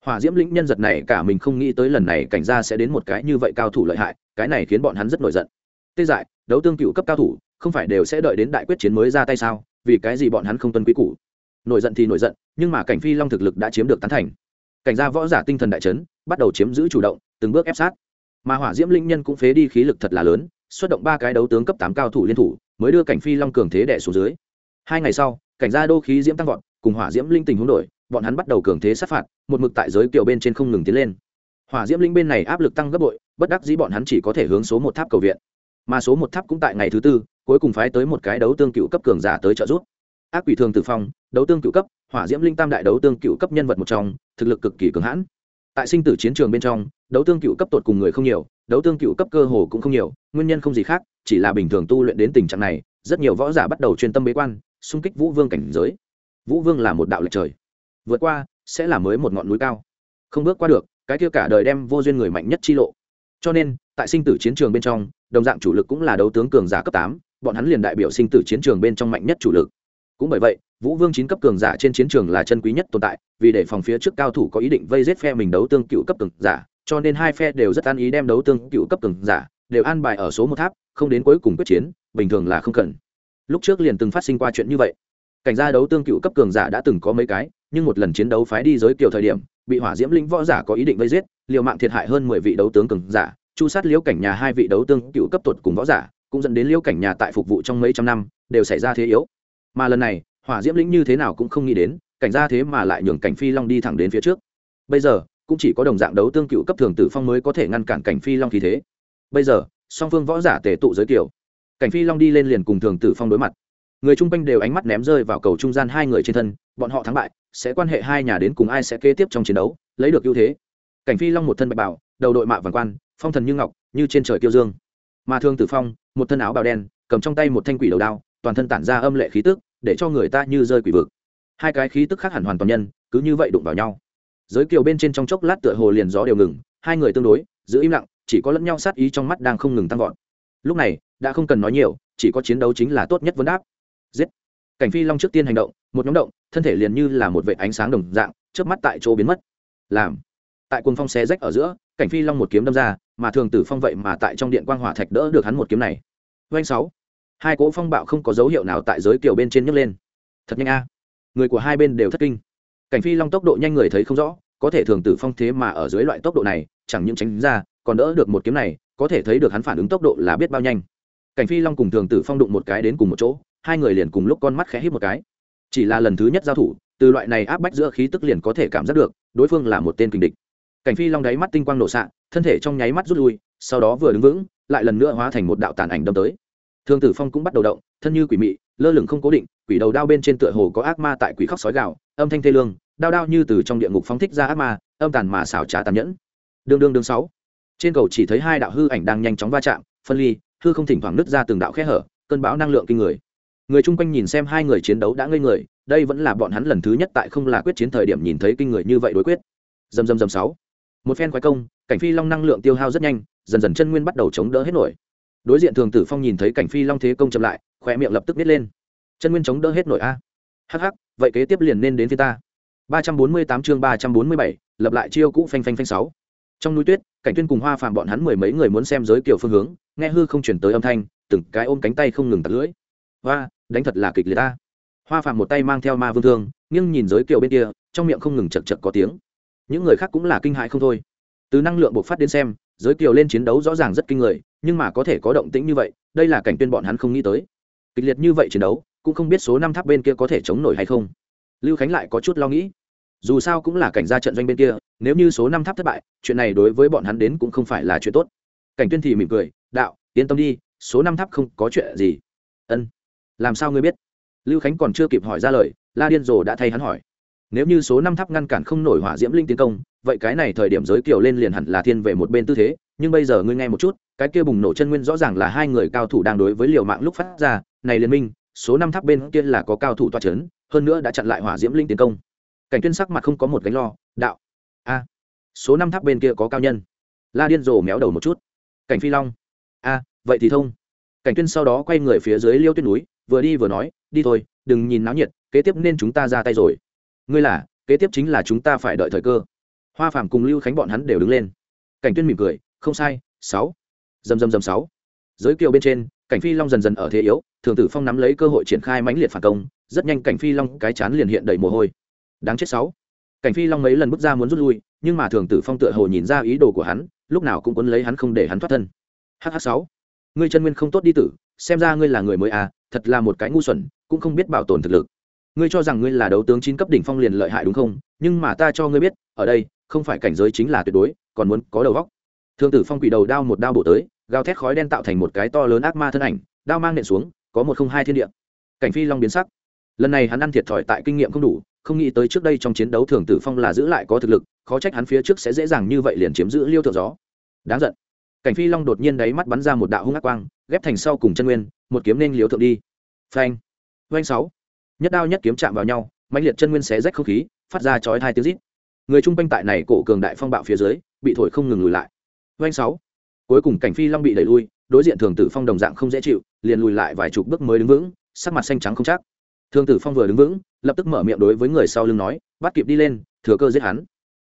Hỏa diễm linh nhân giật này cả mình không nghĩ tới lần này cảnh gia sẽ đến một cái như vậy cao thủ lợi hại, cái này khiến bọn hắn rất nổi giận. Tê dại, đấu tương cựu cấp cao thủ không phải đều sẽ đợi đến đại quyết chiến mới ra tay sao? Vì cái gì bọn hắn không tuân quý cũ nổi giận thì nổi giận, nhưng mà cảnh phi long thực lực đã chiếm được tán thành. Cảnh gia võ giả tinh thần đại trấn bắt đầu chiếm giữ chủ động, từng bước ép sát. Mà hỏa diễm linh nhân cũng phế đi khí lực thật là lớn, xuất động ba cái đấu tướng cấp tám cao thủ liên thủ, mới đưa cảnh phi long cường thế đẻ xuống dưới. Hai ngày sau, cảnh gia đô khí diễm tăng vọt, cùng hỏa diễm linh tình huống đổi, bọn hắn bắt đầu cường thế sát phạt, một mực tại giới kiều bên trên không ngừng tiến lên. Hỏa diễm linh bên này áp lực tăng gấp bội, bất đắc dĩ bọn hắn chỉ có thể hướng số một tháp cầu viện mà số một tháp cũng tại ngày thứ tư, cuối cùng phái tới một cái đấu tương cựu cấp cường giả tới trợ giúp. Ác quỷ thường tử phong, đấu tương cựu cấp, hỏa diễm linh tam đại đấu tương cựu cấp nhân vật một trong, thực lực cực kỳ cường hãn. Tại sinh tử chiến trường bên trong, đấu tương cựu cấp tột cùng người không nhiều, đấu tương cựu cấp cơ hồ cũng không nhiều, nguyên nhân không gì khác, chỉ là bình thường tu luyện đến tình trạng này, rất nhiều võ giả bắt đầu chuyên tâm bế quan, xung kích vũ vương cảnh giới. Vũ vương là một đạo lệch trời. Vượt qua, sẽ là mới một ngọn núi cao. Không bước qua được, cái kia cả đời đem vô duyên người mạnh nhất chi lộ. Cho nên tại sinh tử chiến trường bên trong, đồng dạng chủ lực cũng là đấu tướng cường giả cấp tám, bọn hắn liền đại biểu sinh tử chiến trường bên trong mạnh nhất chủ lực. Cũng bởi vậy, vũ vương chín cấp cường giả trên chiến trường là chân quý nhất tồn tại, vì để phòng phía trước cao thủ có ý định vây giết phe mình đấu tương cựu cấp cường giả, cho nên hai phe đều rất an ý đem đấu tương cựu cấp cường giả, đều an bài ở số một tháp, không đến cuối cùng quyết chiến, bình thường là không cần. Lúc trước liền từng phát sinh qua chuyện như vậy. Cảnh gia đấu tương cựu cấp cường giả đã từng có mấy cái, nhưng một lần chiến đấu phái đi giới kiểu thời điểm, bị hỏa diễm linh võ giả có ý định vây giết, liều mạng thiệt hại hơn mười vị đấu tướng cường giả chu sát liễu cảnh nhà hai vị đấu tương cựu cấp tuột cùng võ giả, cũng dẫn đến liễu cảnh nhà tại phục vụ trong mấy trăm năm, đều xảy ra thế yếu. Mà lần này, hỏa diễm lĩnh như thế nào cũng không nghĩ đến, cảnh ra thế mà lại nhường cảnh phi long đi thẳng đến phía trước. Bây giờ, cũng chỉ có đồng dạng đấu tương cựu cấp thường tử phong mới có thể ngăn cản cảnh phi long khí thế. Bây giờ, song phương võ giả tề tụ giới kiểu. Cảnh phi long đi lên liền cùng thường tử phong đối mặt. Người chung quanh đều ánh mắt ném rơi vào cầu trung gian hai người trên thân, bọn họ thắng bại, sẽ quan hệ hai nhà đến cùng ai sẽ kế tiếp trong chiến đấu, lấy được ưu thế. Cảnh phi long một thân bạch bảo, đầu đội mạ vàng quan phong thần như ngọc, như trên trời kiêu dương. Mà thương tử phong, một thân áo bào đen, cầm trong tay một thanh quỷ đầu đao, toàn thân tản ra âm lệ khí tức, để cho người ta như rơi quỷ vực. Hai cái khí tức khác hẳn hoàn toàn nhân, cứ như vậy đụng vào nhau. Giới kiều bên trên trong chốc lát tựa hồ liền gió đều ngừng, hai người tương đối, giữ im lặng, chỉ có lẫn nhau sát ý trong mắt đang không ngừng tăng vọt. Lúc này, đã không cần nói nhiều, chỉ có chiến đấu chính là tốt nhất vấn đáp. Giết. Cảnh phi long trước tiên hành động, một nhóm động, thân thể liền như là một vệ ánh sáng đồng dạng trước mắt tại chỗ biến mất. Làm. Tại cuồng phong xé rách ở giữa cảnh phi long một kiếm đâm ra, mà thường tử phong vậy mà tại trong điện quang hỏa thạch đỡ được hắn một kiếm này. Doanh sáu. Hai cỗ phong bạo không có dấu hiệu nào tại giới kiểu bên trên nhấc lên. Thật nhanh a. Người của hai bên đều thất kinh. Cảnh phi long tốc độ nhanh người thấy không rõ, có thể thường tử phong thế mà ở dưới loại tốc độ này, chẳng những tránh ra, còn đỡ được một kiếm này, có thể thấy được hắn phản ứng tốc độ là biết bao nhanh. Cảnh phi long cùng thường tử phong đụng một cái đến cùng một chỗ, hai người liền cùng lúc con mắt khẽ hít một cái. Chỉ là lần thứ nhất giao thủ, từ loại này áp bách giữa khí tức liền có thể cảm giác được, đối phương là một tên kình địch cảnh phi long đáy mắt tinh quang nổ xạ, thân thể trong nháy mắt rút lui, sau đó vừa đứng vững, lại lần nữa hóa thành một đạo tàn ảnh đâm tới. Thương tử phong cũng bắt đầu động, thân như quỷ mị, lơ lửng không cố định, quỷ đầu đao bên trên tựa hồ có ác ma tại quỷ khóc sói gạo âm thanh thê lương, đao đao như từ trong địa ngục phóng thích ra ác ma, âm tàn mà xảo trá tàn nhẫn. Đương đương đương sáu. Trên cầu chỉ thấy hai đạo hư ảnh đang nhanh chóng va chạm, phân ly, hư không thỉnh thoảng nứt ra từng đạo khe hở, cơn bão năng lượng kinh người. Người chung quanh nhìn xem hai người chiến đấu đã ngây người, đây vẫn là bọn hắn lần thứ nhất tại không là quyết chiến thời điểm nhìn thấy kinh người như vậy đối quyết. Dầm dầm dầm sáu một phen quái công, cảnh phi long năng lượng tiêu hao rất nhanh, dần dần chân nguyên bắt đầu chống đỡ hết nổi. Đối diện thường tử phong nhìn thấy cảnh phi long thế công chậm lại khỏe miệng lập tức nít lên. Chân nguyên chống đỡ hết nổi a. Hh vậy kế tiếp liền nên đến phía ta. Ba trăm bốn mươi tám chương ba trăm bốn mươi bảy, lập lại chiêu cũ phanh phanh phanh sáu. Trong núi tuyết, cảnh tuyên cùng hoa phạm bọn hắn mười mấy người muốn xem giới kiểu phương hướng, nghe hư không chuyển tới âm thanh, từng cái ôm cánh tay không ngừng tạt lưỡi. Hoa, đánh thật là kịch liệt ta. Hoa phạm một tay mang theo ma vương thương, nghiêng nhìn giới kiều bên kia, trong miệng không ngừng chật chật có tiếng những người khác cũng là kinh hại không thôi. Từ năng lượng bộc phát đến xem, giới kiều lên chiến đấu rõ ràng rất kinh người, nhưng mà có thể có động tĩnh như vậy, đây là cảnh tuyên bọn hắn không nghĩ tới. Kịch liệt như vậy chiến đấu, cũng không biết số năm tháp bên kia có thể chống nổi hay không. Lưu khánh lại có chút lo nghĩ. Dù sao cũng là cảnh gia trận doanh bên kia, nếu như số năm tháp thất bại, chuyện này đối với bọn hắn đến cũng không phải là chuyện tốt. Cảnh tuyên thì mỉm cười, đạo, yên tâm đi, số năm tháp không có chuyện gì. Ân, làm sao ngươi biết? Lưu khánh còn chưa kịp hỏi ra lời, la điên rồ đã thay hắn hỏi nếu như số năm tháp ngăn cản không nổi hỏa diễm linh tiến công, vậy cái này thời điểm giới kiều lên liền hẳn là thiên về một bên tư thế. Nhưng bây giờ ngươi nghe một chút, cái kia bùng nổ chân nguyên rõ ràng là hai người cao thủ đang đối với liều mạng lúc phát ra. Này liên minh, số năm tháp bên kia là có cao thủ toa c h ấ n hơn nữa đã chặn lại hỏa diễm linh tiến công. Cảnh tuyên sắc mặt không có một gánh lo, đạo. A, số năm tháp bên kia có cao nhân. La điên rồ méo đầu một chút. Cảnh phi long. A, vậy thì thông. Cảnh tuyên sau đó quay người phía dưới liêu tuyết núi, vừa đi vừa nói, đi thôi, đừng nhìn náo nhiệt, kế tiếp nên chúng ta ra tay rồi ngươi là, kế tiếp chính là chúng ta phải đợi thời cơ. Hoa phàm cùng lưu khánh bọn hắn đều đứng lên. Cảnh tuyên mỉm cười, không sai, sáu. Dầm dầm dầm sáu. Giới kiều bên trên, cảnh phi long dần dần ở thế yếu, thường tử phong nắm lấy cơ hội triển khai mãnh liệt phản công, rất nhanh cảnh phi long cái chán liền hiện đầy mồ hôi. Đáng chết sáu. Cảnh phi long mấy lần bước ra muốn rút lui, nhưng mà thường tử phong tựa hồ nhìn ra ý đồ của hắn, lúc nào cũng quấn lấy hắn không để hắn thoát thân. Hh sáu. Ngươi chân nguyên không tốt đi tử, xem ra ngươi là người mới à thật là một cái ngu xuẩn, cũng không biết bảo tồn thực lực ngươi cho rằng ngươi là đấu tướng chín cấp đỉnh phong liền lợi hại đúng không? Nhưng mà ta cho ngươi biết, ở đây, không phải cảnh giới chính là tuyệt đối, còn muốn có đầu góc. Thương tử phong quỷ đầu đao một đao bổ tới, gào thét khói đen tạo thành một cái to lớn ác ma thân ảnh, đao mang nện xuống, có một không hai thiên địa. Cảnh phi long biến sắc. Lần này hắn ăn thiệt thòi tại kinh nghiệm không đủ, không nghĩ tới trước đây trong chiến đấu thường tử phong là giữ lại có thực lực, khó trách hắn phía trước sẽ dễ dàng như vậy liền chiếm giữ liêu thượng gió. Đáng giận. Cảnh phi long đột nhiên đáy mắt bắn ra một đạo hung ác quang, ghép thành sau cùng chân nguyên, một kiếm nên liếu thượng đi. Phanh. Doanh sáu nhất đao nhất kiếm chạm vào nhau mạnh liệt chân nguyên xé rách không khí, phát ra chói hai tiếng rít. Người trung quanh tại này cổ cường đại phong bạo phía dưới, bị thổi không ngừng lùi lại. Doanh sáu. Cuối cùng cảnh phi long bị đẩy lui, đối diện thường tử phong đồng dạng không dễ chịu, liền lùi lại vài chục bước mới đứng vững, sắc mặt xanh trắng không chắc. Thường tử phong vừa đứng vững, lập tức mở miệng đối với người sau lưng nói, bắt kịp đi lên, thừa cơ giết hắn.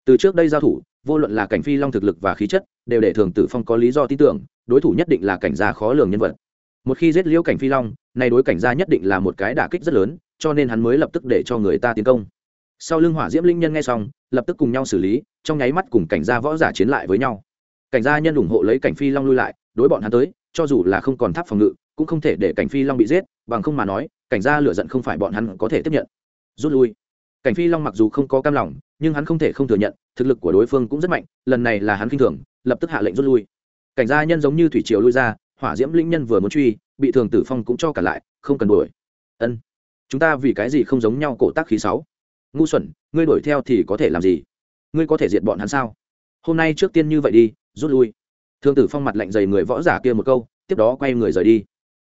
Từ trước đây giao thủ, vô luận là cảnh phi long thực lực và khí chất, đều để thường tử phong có lý do tin tưởng, đối thủ nhất định là cảnh gia khó lường nhân vật. Một khi giết liễu cảnh phi long, nay đối cảnh gia nhất định là một cái đả kích rất lớn cho nên hắn mới lập tức để cho người ta tiến công. Sau lưng hỏa diễm linh nhân nghe xong, lập tức cùng nhau xử lý, trong nháy mắt cùng cảnh gia võ giả chiến lại với nhau. Cảnh gia nhân ủng hộ lấy cảnh phi long lui lại, đối bọn hắn tới, cho dù là không còn tháp phòng ngự, cũng không thể để cảnh phi long bị giết, bằng không mà nói, cảnh gia lựa giận không phải bọn hắn có thể tiếp nhận. Rút lui. Cảnh phi long mặc dù không có cam lòng, nhưng hắn không thể không thừa nhận, thực lực của đối phương cũng rất mạnh, lần này là hắn k i n h thường, lập tức hạ lệnh rút lui. Cảnh gia nhân giống như thủy triều lui ra, hỏa diễm linh nhân vừa muốn truy, bị thường tử phong cũng cho cả lại, không cần đuổi. Ân chúng ta vì cái gì không giống nhau cổ tác khí sáu? Ngu xuẩn, ngươi đuổi theo thì có thể làm gì? Ngươi có thể diệt bọn hắn sao? Hôm nay trước tiên như vậy đi, rút lui. Thương tử phong mặt lạnh dày người võ giả kia một câu, tiếp đó quay người rời đi.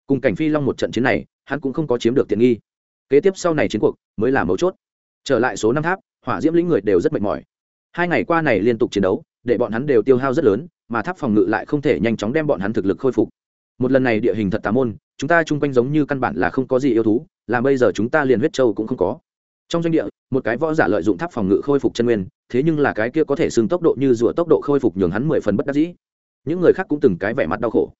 Cùng cảnh phi long một trận chiến này, hắn cũng không có chiếm được tiện nghi. Kế tiếp sau này chiến cuộc, mới là mấu chốt. Trở lại số năm tháp, hỏa diễm lĩnh người đều rất mệt mỏi. Hai ngày qua này liên tục chiến đấu, để bọn hắn đều tiêu hao rất lớn, mà tháp phòng ngự lại không thể nhanh chóng đem bọn hắn thực lực khôi phục một lần này địa hình thật tà môn, chúng ta chung quanh giống như căn bản là không có gì yêu thú làm bây giờ chúng ta liền huyết châu cũng không có. Trong doanh địa, một cái võ giả lợi dụng tháp phòng ngự khôi phục chân nguyên, thế nhưng là cái kia có thể xưng tốc độ như rùa tốc độ khôi phục nhường hắn mười phần bất đắc dĩ. Những người khác cũng từng cái vẻ mặt đau khổ.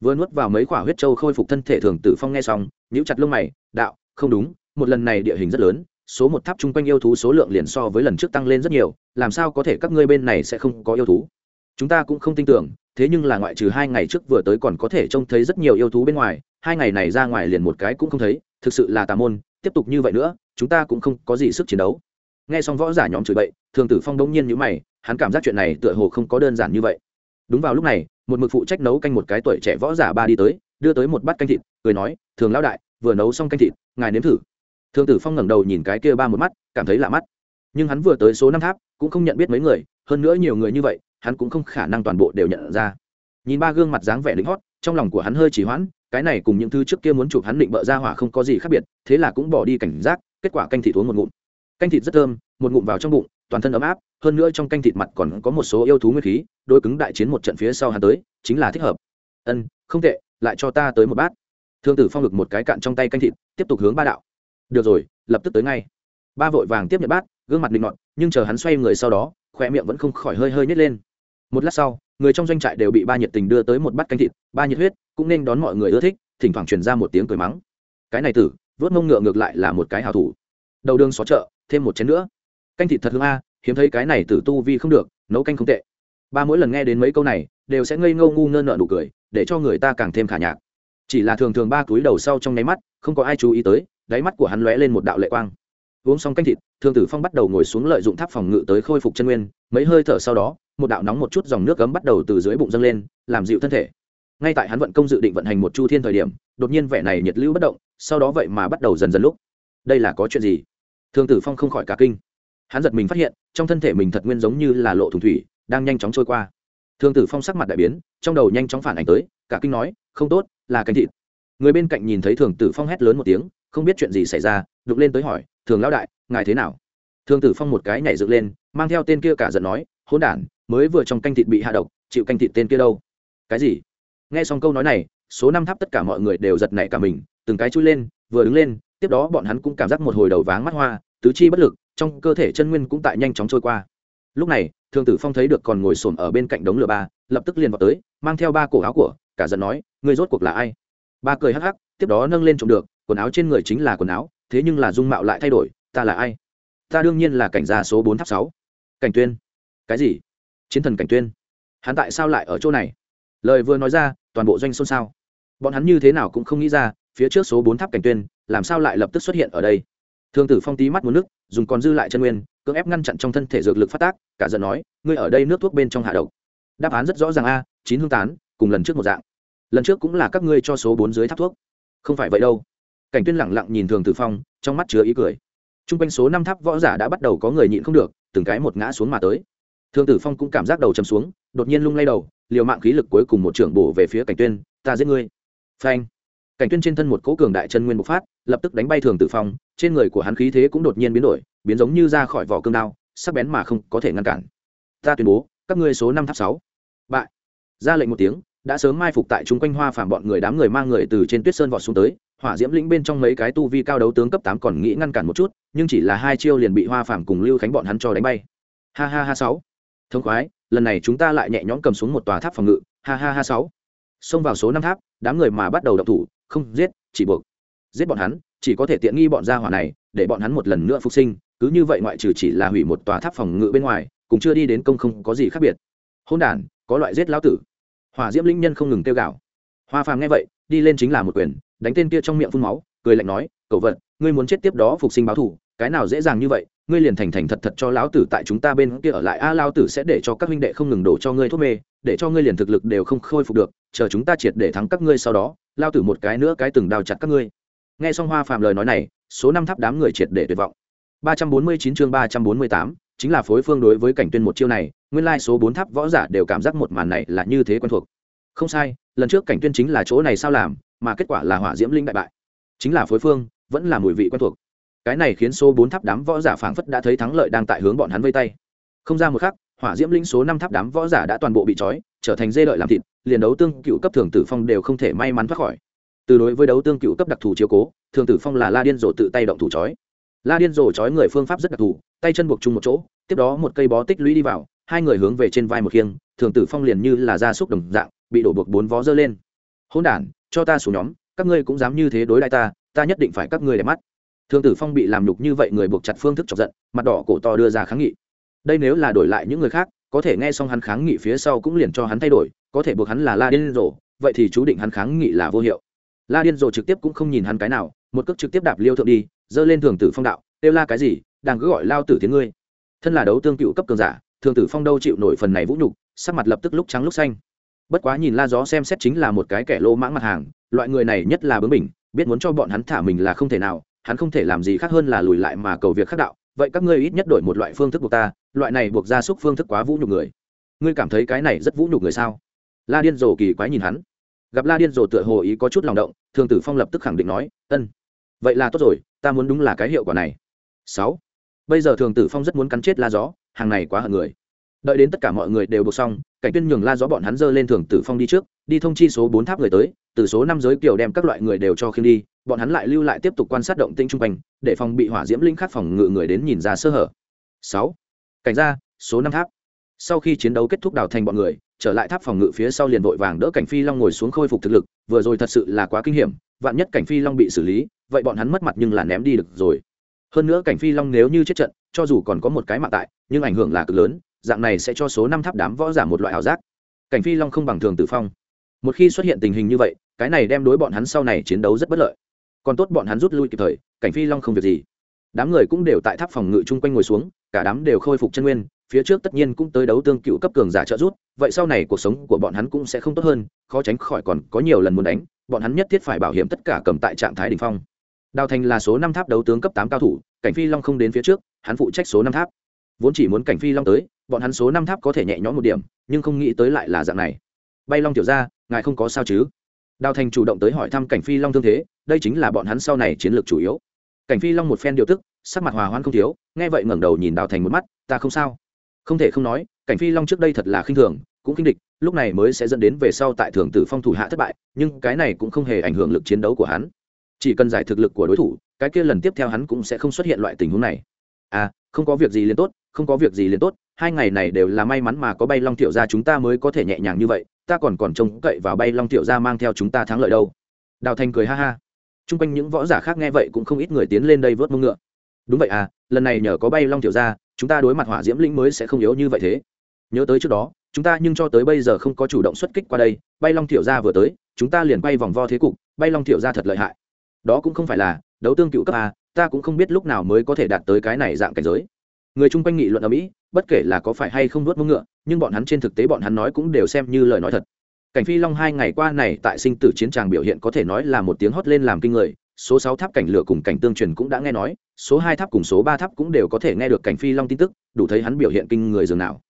Vừa nuốt vào mấy quả huyết châu khôi phục thân thể thường tử phong nghe xong, nhíu chặt lông mày, đạo, không đúng, một lần này địa hình rất lớn, số một tháp chung quanh yêu thú số lượng liền so với lần trước tăng lên rất nhiều, làm sao có thể các ngươi bên này sẽ không có yêu thú? Chúng ta cũng không tin tưởng thế nhưng là ngoại trừ hai ngày trước vừa tới còn có thể trông thấy rất nhiều yêu thú bên ngoài, hai ngày này ra ngoài liền một cái cũng không thấy, thực sự là tà môn, tiếp tục như vậy nữa, chúng ta cũng không có gì sức chiến đấu. Nghe xong võ giả nhóm chửi bậy, thường tử phong đông nhiên nhữ mày, hắn cảm giác chuyện này tựa hồ không có đơn giản như vậy. Đúng vào lúc này, một mực phụ trách nấu canh một cái tuổi trẻ võ giả ba đi tới, đưa tới một bát canh thịt, cười nói, thường lão đại, vừa nấu xong canh thịt, ngài nếm thử. Thường tử phong ngẩng đầu nhìn cái kia ba một mắt, cảm thấy lạ mắt. Nhưng hắn vừa tới số năm tháp, cũng không nhận biết mấy người, hơn nữa nhiều người như vậy hắn cũng không khả năng toàn bộ đều nhận ra. Nhìn ba gương mặt dáng vẻ lính hót, trong lòng của hắn hơi chỉ hoãn, cái này cùng những thứ trước kia muốn chụp hắn định bợ ra hỏa không có gì khác biệt, thế là cũng bỏ đi cảnh giác, kết quả canh thịt uống một ngụm. Canh thịt rất thơm, một ngụm vào trong bụng, toàn thân ấm áp, hơn nữa trong canh thịt mặt còn có một số yêu thú nguyên khí đôi cứng đại chiến một trận phía sau hắn tới, chính là thích hợp. Ân, không tệ, lại cho ta tới một bát. Thương tử phong lực một cái cạn trong tay canh thịt, tiếp tục hướng ba đạo. Được rồi, lập tức tới ngay. Ba vội vàng tiếp nhận bát, gương mặt định nọt, nhưng chờ hắn xoay người sau đó khoe miệng vẫn không khỏi hơi hơi nhét lên một lát sau, người trong doanh trại đều bị ba nhiệt tình đưa tới một bát canh thịt, ba nhiệt huyết cũng nên đón mọi người ưa thích, thỉnh thoảng truyền ra một tiếng cười mắng. Cái này tử, vớt mông ngựa ngược lại là một cái hào thủ. Đầu đường xó chợ, thêm một chén nữa. Canh thịt thật hương a, hiếm thấy cái này tử tu vi không được, nấu canh không tệ. Ba mỗi lần nghe đến mấy câu này, đều sẽ ngây ngâu ngu ngơ nợ nụ cười, để cho người ta càng thêm khả nhạc. Chỉ là thường thường ba túi đầu sau trong nháy mắt, không có ai chú ý tới, đáy mắt của hắn lóe lên một đạo lệ quang uống xong canh thịt, thương tử phong bắt đầu ngồi xuống lợi dụng tháp phòng ngự tới khôi phục chân nguyên, mấy hơi thở sau đó, một đạo nóng một chút dòng nước cấm bắt đầu từ dưới bụng dâng lên, làm dịu thân thể. Ngay tại hắn vận công dự định vận hành một chu thiên thời điểm, đột nhiên vẻ này nhiệt lưu bất động, sau đó vậy mà bắt đầu dần dần lúc. Đây là có chuyện gì? Thương tử phong không khỏi cả kinh. Hắn giật mình phát hiện, trong thân thể mình thật nguyên giống như là lộ thùng thủy, đang nhanh chóng trôi qua. Thương tử phong sắc mặt đại biến, trong đầu nhanh chóng phản ảnh tới, cả kinh nói, không tốt, là canh thịt. Người bên cạnh nhìn thấy thường tử phong hét lớn một tiếng, không biết chuyện gì xảy ra đục lên tới hỏi thường lão đại, ngài thế nào? Thường tử phong một cái nhảy dựng lên, mang theo tên kia cả giận nói hôn đản, mới vừa trong canh thịt bị hạ độc, chịu canh thịt tên kia đâu? Cái gì? Nghe xong câu nói này, số năm tháp tất cả mọi người đều giật nảy cả mình, từng cái chui lên, vừa đứng lên, tiếp đó bọn hắn cũng cảm giác một hồi đầu váng mắt hoa, tứ chi bất lực, trong cơ thể chân nguyên cũng tại nhanh chóng trôi qua. Lúc này thường tử phong thấy được còn ngồi xổm ở bên cạnh đống lửa ba, lập tức liền vào tới, mang theo ba cổ áo của, cả giận nói người rốt cuộc là ai? Ba cười hắc hắc, tiếp đó nâng lên trộm được, quần áo trên người chính là quần áo thế nhưng là dung mạo lại thay đổi, ta là ai? Ta đương nhiên là cảnh gia số bốn tháp sáu. Cảnh tuyên. Cái gì? Chiến thần cảnh tuyên. Hắn tại sao lại ở chỗ này? Lời vừa nói ra, toàn bộ doanh xôn xao. Bọn hắn như thế nào cũng không nghĩ ra, phía trước số bốn tháp cảnh tuyên, làm sao lại lập tức xuất hiện ở đây? Thương tử phong tí mắt muốn nước, dùng còn dư lại chân nguyên, cưỡng ép ngăn chặn trong thân thể dược lực phát tác, cả giận nói, ngươi ở đây nước thuốc bên trong hạ độc. Đáp án rất rõ ràng a, chín hương tán, cùng lần trước một dạng. Lần trước cũng là các ngươi cho số bốn dưới tháp thuốc. Không phải vậy đâu cảnh tuyên lẳng lặng nhìn thường tử phong, trong mắt chứa ý cười. T r u n g quanh số năm tháp võ giả đã bắt đầu có người nhịn không được, từng cái một ngã xuống mà tới. Thường tử phong cũng cảm giác đầu chầm xuống, đột nhiên lung lay đầu, liều mạng khí lực cuối cùng một trưởng bổ về phía cảnh tuyên, ta giết ngươi. Phanh. Cảnh tuyên trên thân một cỗ cường đại chân nguyên bộc phát, lập tức đánh bay thường tử phong, trên người của hắn khí thế cũng đột nhiên biến đổi, biến giống như ra khỏi vỏ cương đao, sắc bén mà không có thể ngăn cản. Ta tuyên bố, các ngươi số năm tháp sáu. Bại. Ra lệnh một tiếng, đã sớm mai phục tại chúng quanh hoa phàm bọn người đám người mang người từ trên tuyết sơn vọt xuống tới hỏa diễm lĩnh bên trong mấy cái tu vi cao đấu tướng cấp tám còn nghĩ ngăn cản một chút, nhưng chỉ là hai chiêu liền bị hoa phàm cùng lưu khánh bọn hắn cho đánh bay. Ha ha ha sáu. Thông khoái, lần này chúng ta lại nhẹ nhõm cầm xuống một tòa tháp phòng ngự. Ha ha ha sáu. Xông vào số năm tháp, đám người mà bắt đầu đập thủ, không giết, chỉ buộc. Giết bọn hắn, chỉ có thể tiện nghi bọn gia hỏa này, để bọn hắn một lần nữa phục sinh, cứ như vậy ngoại trừ chỉ là hủy một tòa tháp phòng ngự bên ngoài cũng chưa đi đến công không có gì khác biệt. Hôn đản, có loại giết lão tử. Hỏa diễm linh nhân không ngừng kêu gào. Hoa phàm nghe vậy, đi lên chính là một quyền đánh tên kia trong miệng phun máu cười lạnh nói cậu vật ngươi muốn chết tiếp đó phục sinh báo thù cái nào dễ dàng như vậy ngươi liền thành thành thật thật cho lão tử tại chúng ta bên kia ở lại a à, lão tử sẽ để cho các huynh đệ không ngừng đổ cho ngươi thuốc mê để cho ngươi liền thực lực đều không khôi phục được chờ chúng ta triệt để thắng các ngươi sau đó lao tử một cái nữa cái từng đào chặt các ngươi. Nghe xong hoa phàm lời nói này số năm tháp đám người triệt để tuyệt vọng. Ba trăm bốn mươi chín chương ba trăm bốn mươi tám chính là phối phương đối với cảnh tuyên một chiêu này nguyên lai số bốn tháp võ giả đều cảm giác một màn này là như thế quen thuộc. Không sai lần trước cảnh tuyên chính là chỗ này sao làm mà kết quả là hỏa diễm linh đại bại. Chính là phối phương, vẫn là mùi vị quen thuộc. Cái này khiến số bốn tháp đám võ giả phảng phất đã thấy thắng lợi đang tại hướng bọn hắn vây tay. Không ra một khắc, hỏa diễm linh số năm tháp đám võ giả đã toàn bộ bị trói, trở thành dê lợi làm thịt, liền đấu tương cựu cấp thường tử phong đều không thể may mắn thoát khỏi. Từ đối với đấu tương cựu cấp đặc thù chiếu cố, thường tử phong là la điên rồ tự tay động thủ trói. La điên rồ trói người phương pháp rất đặc thù, tay chân buộc chung một chỗ, tiếp đó một cây bó tích lũy đi vào, hai người hướng về trên vai một khiêng, thường tử phong liền như là gia súc đồng dạng, bị đổ buộc bốn vó dơ lên. Hôn đản cho ta xuống nhóm, các ngươi cũng dám như thế đối đại ta ta nhất định phải các ngươi đẹp mắt. Thương tử phong bị làm nhục như vậy người buộc chặt phương thức chọc giận, mặt đỏ cổ to đưa ra kháng nghị. Đây nếu là đổi lại những người khác, có thể nghe xong hắn kháng nghị phía sau cũng liền cho hắn thay đổi, có thể buộc hắn là la điên rồ, vậy thì chú định hắn kháng nghị là vô hiệu. La điên rồ trực tiếp cũng không nhìn hắn cái nào, một cước trực tiếp đạp liêu thượng đi dơ lên thường tử phong đạo, kêu la cái gì đang cứ gọi lao tử tiếng ngươi. Thân là đấu tương cựu cấp cường giả thường tử phong đâu chịu nổi phần này vũ nhục, sắc mặt lập tức lúc trắng lúc xanh bất quá nhìn la gió xem xét chính là một cái kẻ lô mãng mặt hàng, loại người này nhất là bướng mình biết muốn cho bọn hắn thả mình là không thể nào, hắn không thể làm gì khác hơn là lùi lại mà cầu việc khác đạo. Vậy các ngươi ít nhất đổi một loại phương thức buộc ta, loại này buộc ra súc phương thức quá vũ nhục người. Ngươi cảm thấy cái này rất vũ nhục người sao? La điên rồ kỳ quái nhìn hắn. Gặp la điên rồ tựa hồ ý có chút lòng động thường tử phong lập tức khẳng định nói, ân, vậy là tốt rồi, ta muốn đúng là cái hiệu quả này. Sáu, bây giờ thường tử phong rất muốn cắn chết la gió, hàng này quá hận người. Đợi đến tất cả mọi người đều buộc xong cảnh tuyên nhường la gió bọn hắn dơ lên thường tử phong đi trước, đi thông chi số bốn tháp người tới, từ số năm giới kiều đem các loại người đều cho khiêng đi, bọn hắn lại lưu lại tiếp tục quan sát động tĩnh trung quanh, để phòng bị hỏa diễm linh khắc phòng ngự người đến nhìn ra sơ hở. Sáu. Cảnh ra, số năm tháp. Sau khi chiến đấu kết thúc đào thành bọn người, trở lại tháp phòng ngự phía sau liền vội vàng đỡ cảnh phi long ngồi xuống khôi phục thực lực, vừa rồi thật sự là quá kinh hiểm, vạn nhất cảnh phi long bị xử lý, vậy bọn hắn mất mặt nhưng là ném đi được rồi. Hơn nữa cảnh phi long nếu như chết trận, cho dù còn có một cái mạng tại, nhưng ảnh hưởng là cực lớn dạng này sẽ cho số năm tháp đám võ giả một loại ảo giác. Cảnh phi long không bằng thường tử phong. Một khi xuất hiện tình hình như vậy, cái này đem đối bọn hắn sau này chiến đấu rất bất lợi. Còn tốt bọn hắn rút lui kịp thời, cảnh phi long không việc gì. Đám người cũng đều tại tháp phòng ngự chung quanh ngồi xuống, cả đám đều khôi phục chân nguyên, phía trước tất nhiên cũng tới đấu tương cựu cấp cường giả trợ rút vậy sau này cuộc sống của bọn hắn cũng sẽ không tốt hơn, khó tránh khỏi còn có nhiều lần muốn đánh, bọn hắn nhất thiết phải bảo hiểm tất cả cầm tại trạng thái đ ỉ n h phong. Đào thành là số năm tháp đấu tướng cấp tám cao thủ, cảnh phi long không đến phía trước, hắn phụ trách số năm tháp vốn chỉ muốn cảnh phi long tới, bọn hắn số năm tháp có thể nhẹ nhõm một điểm, nhưng không nghĩ tới lại là dạng này. Bay long tiểu ra ngài không có sao chứ? Đào thành chủ động tới hỏi thăm cảnh phi long thương thế, đây chính là bọn hắn sau này chiến lược chủ yếu. Cảnh phi long một phen điều tức, sắc mặt hòa hoan không thiếu, nghe vậy ngẩng đầu nhìn đào thành một mắt, ta không sao. Không thể không nói, cảnh phi long trước đây thật là khinh thường, cũng khinh địch, lúc này mới sẽ dẫn đến về sau tại thường tử phong thủ hạ thất bại, nhưng cái này cũng không hề ảnh hưởng lực chiến đấu của hắn. Chỉ cần giải thực lực của đối thủ, cái kia lần tiếp theo hắn cũng sẽ không xuất hiện loại tình huống này à không có việc gì liền tốt, không có việc gì liền tốt, hai ngày này đều là may mắn mà có bay long tiểu ra chúng ta mới có thể nhẹ nhàng như vậy, ta còn còn trông cậy vào bay long tiểu ra mang theo chúng ta thắng lợi đâu. Đào thành cười ha ha. T r u n g quanh những võ giả khác nghe vậy cũng không ít người tiến lên đây vớt mông ngựa. Đúng vậy à lần này nhờ có bay long tiểu ra chúng ta đối mặt hỏa diễm lĩnh mới sẽ không yếu như vậy thế. Nhớ tới trước đó, chúng ta nhưng cho tới bây giờ không có chủ động xuất kích qua đây, bay long thiểu gia vừa tới, chúng ta liền bay vòng vo thế cục, bay long thiểu gia thật lợi hại. Đó cũng không phải là, đấu tương cựu cấp a ta cũng không biết lúc nào mới có thể đạt tới cái này dạng cảnh giới. Người chung quanh nghị luận ở mỹ, bất kể là có phải hay không nuốt mông ngựa, nhưng bọn hắn trên thực tế bọn hắn nói cũng đều xem như lời nói thật. Cảnh phi long hai ngày qua này tại sinh tử chiến tràng biểu hiện có thể nói là một tiếng hót lên làm kinh người, số sáu tháp cảnh lửa cùng cảnh tương truyền cũng đã nghe nói, số hai tháp cùng số ba tháp cũng đều có thể nghe được cảnh phi long tin tức, đủ thấy hắn biểu hiện kinh người dường nào.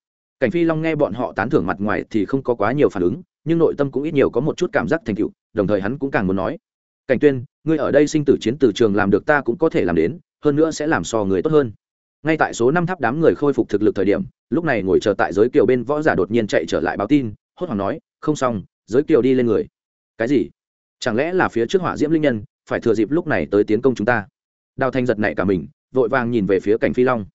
Cảnh phi long nghe bọn họ tán thưởng mặt ngoài thì không có quá nhiều phản ứng, nhưng nội tâm cũng ít nhiều có một chút cảm giác thành tựu, đồng thời hắn cũng càng muốn nói. Cảnh tuyên ngươi ở đây sinh tử chiến từ trường làm được ta cũng có thể làm đến, hơn nữa sẽ làm so người tốt hơn. Ngay tại số năm tháp đám người khôi phục thực lực thời điểm, lúc này ngồi chờ tại giới kiều bên võ giả đột nhiên chạy trở lại báo tin, hốt hoảng nói, không xong, giới kiều đi lên người. Cái gì? Chẳng lẽ là phía trước hỏa diễm linh nhân, phải thừa dịp lúc này tới tiến công chúng ta? Đào thanh giật nảy cả mình, vội vàng nhìn về phía cảnh phi long.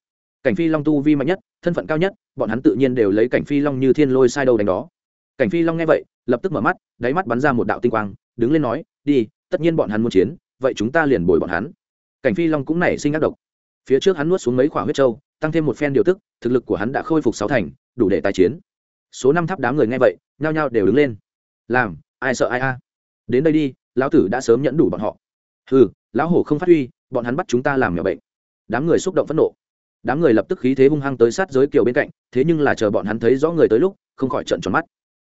Cảnh phi long tu vi mạnh nhất, thân phận cao nhất, bọn hắn tự nhiên đều lấy cảnh phi long như thiên lôi sai đầu đánh đó. Cảnh phi long nghe vậy, lập tức mở mắt, đáy mắt bắn ra một đạo tinh quang, đứng lên nói, đi tất nhiên bọn hắn muốn chiến, vậy chúng ta liền bồi bọn hắn. Cảnh phi long cũng nảy sinh ác độc. Phía trước hắn nuốt xuống mấy quả huyết trâu tăng thêm một phen điều tức, thực lực của hắn đã khôi phục sáu thành, đủ để tái chiến. Số năm tháp đám người nghe vậy, nhao nhao đều đứng lên. Làm, ai sợ ai a? Đến đây đi, lão tử đã sớm nhẫn đủ bọn họ. Ừ lão hổ không phát huy, bọn hắn bắt chúng ta làm nhỏ bệnh. Đám người xúc động phẫn nộ. Đám người lập tức khí thế hung hăng tới sát giới kiều bên cạnh, thế nhưng là chờ bọn hắn thấy rõ người tới lúc, không khỏi trận tròn mắt.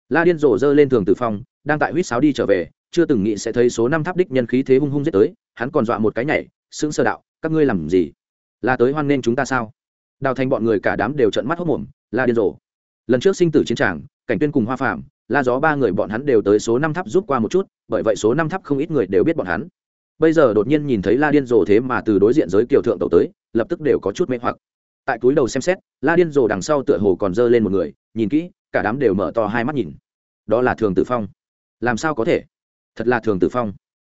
La điên rồ dơ lên thường tử phong, đang tại huýt sáo đi trở về chưa từng nghĩ sẽ thấy số năm tháp đích nhân khí thế hung hung giết tới, hắn còn dọa một cái nhảy sững sơ đạo, các ngươi làm gì? Là tới hoan nghênh chúng ta sao? Đào thành bọn người cả đám đều trận mắt hốc mồm la điên rồ. Lần trước sinh tử chiến tràng, cảnh tuyên cùng hoa phạm la gió ba người bọn hắn đều tới số năm tháp giúp qua một chút, bởi vậy số năm tháp không ít người đều biết bọn hắn. Bây giờ đột nhiên nhìn thấy la điên rồ thế mà từ đối diện giới kiều thượng tẩu tới, lập tức đều có chút mê hoặc. Tại túi đầu xem xét, la điên rồ đằng sau tựa hồ còn dơ lên một người, nhìn kỹ, cả đám đều mở to hai mắt nhìn. Đó là thường tử phong. Làm sao có thể? Thật là thường tử phong.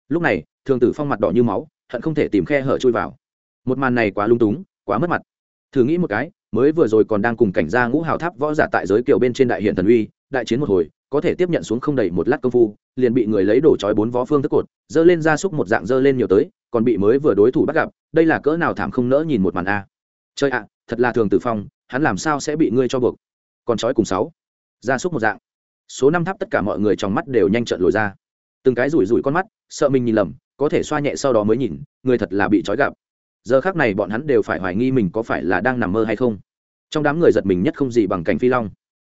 Lúc này, thường tử phong mặt đỏ như máu, hận không thể tìm khe hở chui vào. Một màn này quá lung túng, quá mất mặt. Thử nghĩ một cái, mới vừa rồi còn đang cùng cảnh gia ngũ hào tháp võ giả tại giới kiều bên trên đại hiện thần uy, đại chiến một hồi, có thể tiếp nhận xuống không đầy một lát công phu, liền bị người lấy đổ trói bốn võ phương thức cột dơ lên ra xúc một dạng dơ lên nhiều tới, còn bị mới vừa đối thủ bắt gặp, đây là cỡ nào thảm không nỡ nhìn một màn a. Chơi ạ, thật là thường tử phong, hắn làm sao sẽ bị ngươi cho buộc? Còn trói cùng sáu. Gia súc một dạng. Số năm tháp tất cả mọi người trong mắt đều nhanh trợn lồi ra từng cái rủi rủi con mắt, sợ mình nhìn lầm, có thể xoa nhẹ sau đó mới nhìn, người thật là bị trói gặp. Giờ khác này bọn hắn đều phải hoài nghi mình có phải là đang nằm mơ hay không. Trong đám người giật mình nhất không gì bằng cảnh phi long.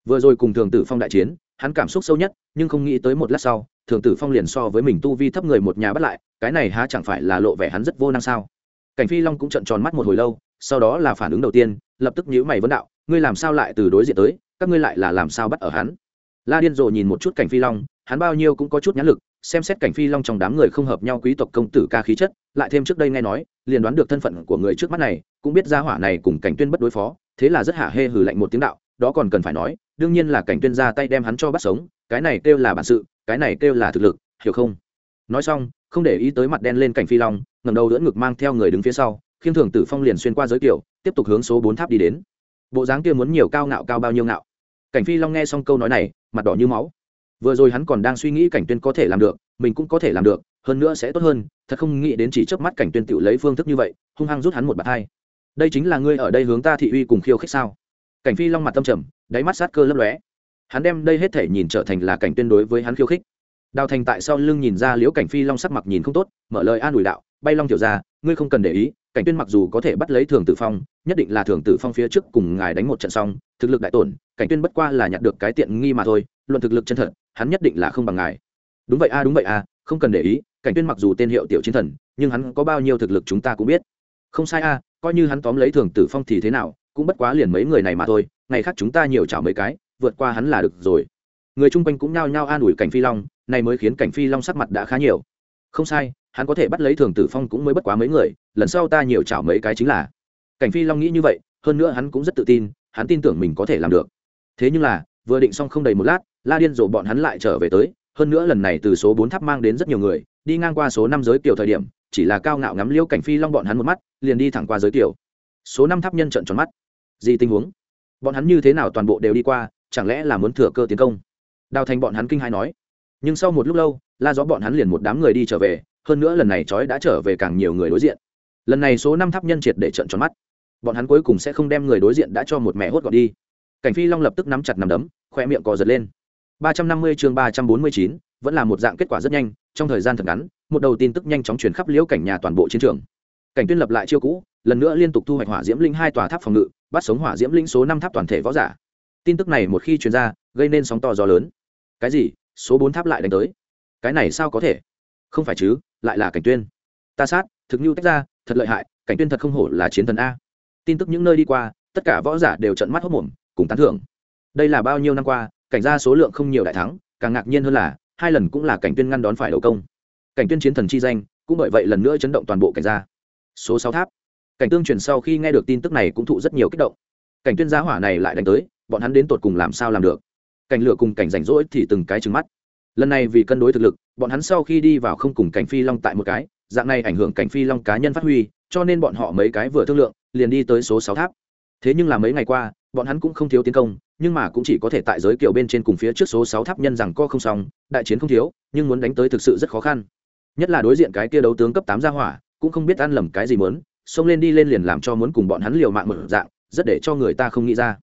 Vừa rồi cùng thường tử phong đại chiến, hắn cảm xúc sâu nhất, nhưng không nghĩ tới một lát sau, thường tử phong liền so với mình tu vi thấp người một nhà bắt lại, cái này há chẳng phải là lộ vẻ hắn rất vô năng sao? Cảnh phi long cũng trận tròn mắt một hồi lâu, sau đó là phản ứng đầu tiên, lập tức nhíu mày vấn đạo, ngươi làm sao lại từ đối diện tới, các ngươi lại là làm sao bắt ở hắn? La điên rồ nhìn một chút cảnh phi long, hắn bao nhiêu cũng có chút nhãn lực xem xét cảnh phi long trong đám người không hợp nhau quý tộc công tử ca khí chất, lại thêm trước đây nghe nói, liền đoán được thân phận của người trước mắt này, cũng biết gia hỏa này cùng cảnh tuyên bất đối phó, thế là rất hạ hê hừ lạnh một tiếng đạo, đó còn cần phải nói, đương nhiên là cảnh tuyên ra tay đem hắn cho bắt sống, cái này kêu là bản sự, cái này kêu là thực lực, hiểu không? Nói xong, không để ý tới mặt đen lên cảnh phi long ngầm đầu đỡ ngực mang theo người đứng phía sau, khiêm thường tử phong liền xuyên qua giới kiểu, tiếp tục hướng số bốn tháp đi đến. Bộ dáng kia muốn nhiều cao ngạo cao bao nhiêu ngạo. Cảnh phi long nghe xong câu nói này, mặt đỏ như máu vừa rồi hắn còn đang suy nghĩ cảnh tuyên có thể làm được, mình cũng có thể làm được, hơn nữa sẽ tốt hơn, thật không nghĩ đến chỉ trước mắt cảnh tuyên tự lấy phương thức như vậy, hung hăng rút hắn một bạt hai đây chính là ngươi ở đây hướng ta thị uy cùng khiêu khích sao? Cảnh phi long mặt tâm trầm, đáy mắt sát cơ lấp lóe. Hắn đem đây hết thể nhìn trở thành là cảnh tuyên đối với hắn khiêu khích. Đào thành tại sau lưng nhìn ra liễu cảnh phi long sắc mặt nhìn không tốt, mở lời an ủi đạo, bay long tiểu ra ngươi không cần để ý cảnh tuyên mặc dù có thể bắt lấy thường tử phong, nhất định là thường tử phong phía trước cùng ngài đánh một trận xong, thực lực đại tổn, cảnh tuyên bất qua là nhặt được cái tiện nghi mà thôi, luận thực lực chân thật, hắn nhất định là không bằng ngài. Đúng vậy a, đúng vậy a, không cần để ý, cảnh tuyên mặc dù tên hiệu tiểu chiến thần, nhưng hắn có bao nhiêu thực lực chúng ta cũng biết. Không sai a, coi như hắn tóm lấy thường tử phong thì thế nào, cũng bất quá liền mấy người này mà thôi, ngày khác chúng ta nhiều chảo mấy cái, vượt qua hắn là được rồi. Người chung quanh cũng nhao nhao an ủi cảnh phi long, này mới khiến cảnh phi long sắc mặt đã khá nhiều không sai, hắn có thể bắt lấy thường tử phong cũng mới bất quá mấy người, lần sau ta nhiều chảo mấy cái chính là. Cảnh phi long nghĩ như vậy, hơn nữa hắn cũng rất tự tin, hắn tin tưởng mình có thể làm được. Thế nhưng là, vừa định xong không đầy một lát, la điên rộ bọn hắn lại trở về tới, hơn nữa lần này từ số bốn tháp mang đến rất nhiều người, đi ngang qua số năm giới tiểu thời điểm, chỉ là cao ngạo ngắm liêu cảnh phi long bọn hắn một mắt, liền đi thẳng qua giới tiểu. Số năm tháp nhân trận tròn mắt. Gì tình huống? Bọn hắn như thế nào toàn bộ đều đi qua, chẳng lẽ là muốn thừa cơ tiến công? Đào thành bọn hắn kinh hai nói. Nhưng sau một lúc lâu la gió bọn hắn liền một đám người đi trở về, hơn nữa lần này trói đã trở về càng nhiều người đối diện. Lần này số năm tháp nhân triệt để trận tròn mắt. Bọn hắn cuối cùng sẽ không đem người đối diện đã cho một mẹ hốt gọn đi. Cảnh phi long lập tức nắm chặt nằm đấm, khoe miệng cò giật lên. ba trăm năm mươi chương ba trăm bốn mươi chín, vẫn là một dạng kết quả rất nhanh, trong thời gian thật ngắn, một đầu tin tức nhanh chóng chuyển khắp liễu cảnh nhà toàn bộ chiến trường. Cảnh tuyên lập lại chiêu cũ, lần nữa liên tục thu hoạch hỏa diễm linh hai tòa tháp phòng ngự, bắt sống hỏa diễm linh số năm tháp toàn thể võ giả. Tin tức này một khi truyền ra, gây nên sóng to gió lớn. Cái gì? Số bốn tháp lại đánh tới cái này sao có thể? Không phải chứ, lại là cảnh tuyên. Ta sát, thực như tách ra, thật lợi hại, cảnh tuyên thật không hổ là chiến thần a. Tin tức những nơi đi qua, tất cả võ giả đều trận mắt hốt mồm, cùng tán thưởng. Đây là bao nhiêu năm qua, cảnh Gia số lượng không nhiều đại thắng, càng ngạc nhiên hơn là, hai lần cũng là cảnh tuyên ngăn đón phải đầu công. Cảnh tuyên chiến thần chi danh, cũng bởi vậy lần nữa chấn động toàn bộ cảnh gia. Số sáu tháp. Cảnh tương truyền sau khi nghe được tin tức này cũng thụ rất nhiều kích động. Cảnh tuyên gia hỏa này lại đánh tới, bọn hắn đến tột cùng làm sao làm được? Cảnh lửa cùng cảnh rảnh rỗi thì từng cái trừng mắt lần này vì cân đối thực lực, bọn hắn sau khi đi vào không cùng cảnh phi long tại một cái, dạng này ảnh hưởng cảnh phi long cá nhân phát huy, cho nên bọn họ mấy cái vừa thương lượng, liền đi tới số sáu tháp. Thế nhưng là mấy ngày qua, bọn hắn cũng không thiếu tiến công, nhưng mà cũng chỉ có thể tại giới kiểu bên trên cùng phía trước số sáu tháp nhân rằng co không xong, đại chiến không thiếu, nhưng muốn đánh tới thực sự rất khó khăn. Nhất là đối diện cái kia đấu tướng cấp tám gia hỏa, cũng không biết ăn lầm cái gì muốn, xông lên đi lên liền làm cho muốn cùng bọn hắn liều mạng một dạng, rất để cho người ta không nghĩ ra.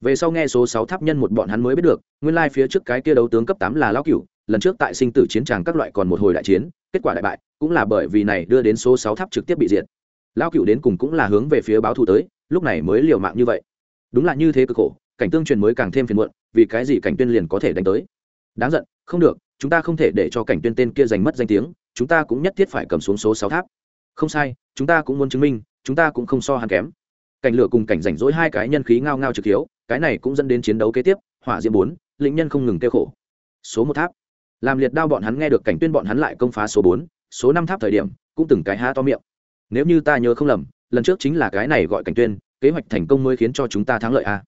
Về sau nghe số sáu tháp nhân một bọn hắn mới biết được, nguyên lai phía trước cái kia đấu tướng cấp tám là lão cửu lần trước tại sinh tử chiến tràng các loại còn một hồi đại chiến, kết quả đại bại, cũng là bởi vì này đưa đến số sáu tháp trực tiếp bị diệt. Lao cựu đến cùng cũng là hướng về phía báo thù tới, lúc này mới liều mạng như vậy. Đúng là như thế cực khổ, cảnh tương truyền mới càng thêm phiền muộn, vì cái gì cảnh tuyên liền có thể đánh tới? Đáng giận, không được, chúng ta không thể để cho cảnh tuyên tên kia giành mất danh tiếng, chúng ta cũng nhất thiết phải cầm xuống số sáu tháp. Không sai, chúng ta cũng muốn chứng minh, chúng ta cũng không so hắn kém. Cảnh lửa cùng cảnh rảnh rỗi hai cái nhân khí ngao ngao trực hiếu, cái này cũng dẫn đến chiến đấu kế tiếp, hỏa diễm bốn, lĩnh nhân không ngừng kêu khổ. Số một tháp làm liệt đao bọn hắn nghe được cảnh tuyên bọn hắn lại công phá số bốn, số năm tháp thời điểm, cũng từng cái há to miệng. Nếu như ta nhớ không lầm, lần trước chính là cái này gọi cảnh tuyên, kế hoạch thành công mới khiến cho chúng ta thắng lợi a.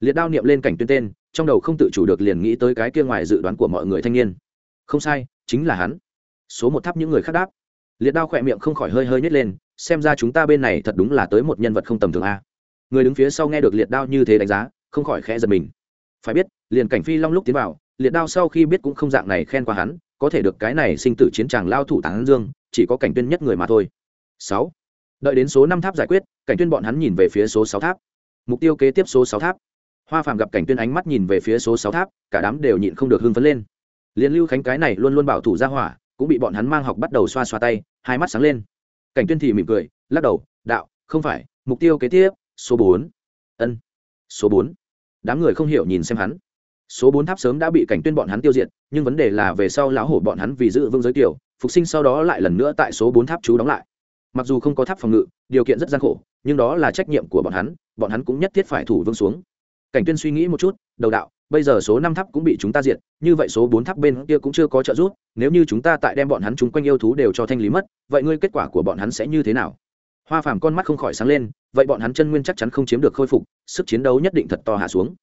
Liệt đao niệm lên cảnh tuyên tên, trong đầu không tự chủ được liền nghĩ tới cái kia ngoài dự đoán của mọi người thanh niên. Không sai, chính là hắn. Số một tháp những người khác đáp. Liệt đao khỏe miệng không khỏi hơi hơi nhét lên, xem ra chúng ta bên này thật đúng là tới một nhân vật không tầm thường a. Người đứng phía sau nghe được liệt đao như thế đánh giá, không khỏi khẽ giật mình. Phải biết, liền cảnh phi long lúc tiến vào liệt đao sau khi biết cũng không dạng này khen qua hắn, có thể được cái này sinh tử chiến tràng lao thủ tán dương, chỉ có cảnh tuyên nhất người mà thôi. Sáu. Đợi đến số năm tháp giải quyết, cảnh tuyên bọn hắn nhìn về phía số sáu tháp. Mục tiêu kế tiếp số sáu tháp. Hoa phàm gặp cảnh tuyên ánh mắt nhìn về phía số sáu tháp, cả đám đều nhịn không được hưng phấn lên. Liên lưu khánh cái này luôn luôn bảo thủ ra hỏa, cũng bị bọn hắn mang học bắt đầu xoa xoa tay, hai mắt sáng lên. Cảnh tuyên thì mỉm cười, lắc đầu, đạo, không phải, mục tiêu kế tiếp, số bốn. Ân, số bốn. Đám người không hiểu nhìn xem hắn số bốn tháp sớm đã bị cảnh tuyên bọn hắn tiêu diệt, nhưng vấn đề là về sau lão hổ bọn hắn vì giữ vương giới tiểu phục sinh sau đó lại lần nữa tại số bốn tháp chú đóng lại. Mặc dù không có tháp phòng ngự, điều kiện rất gian khổ, nhưng đó là trách nhiệm của bọn hắn bọn hắn cũng nhất thiết phải thủ vương xuống. Cảnh tuyên suy nghĩ một chút, đầu đạo, bây giờ số năm tháp cũng bị chúng ta diệt, như vậy số bốn tháp bên kia cũng chưa có trợ giúp, nếu như chúng ta tại đem bọn hắn chúng quanh yêu thú đều cho thanh lý mất, vậy ngươi kết quả của bọn hắn sẽ như thế nào? Hoa phàm con mắt không khỏi sáng lên, vậy bọn hắn chân nguyên chắc chắn không chiếm được khôi phục, sức chiến đấu nhất định thật to hạ xuống.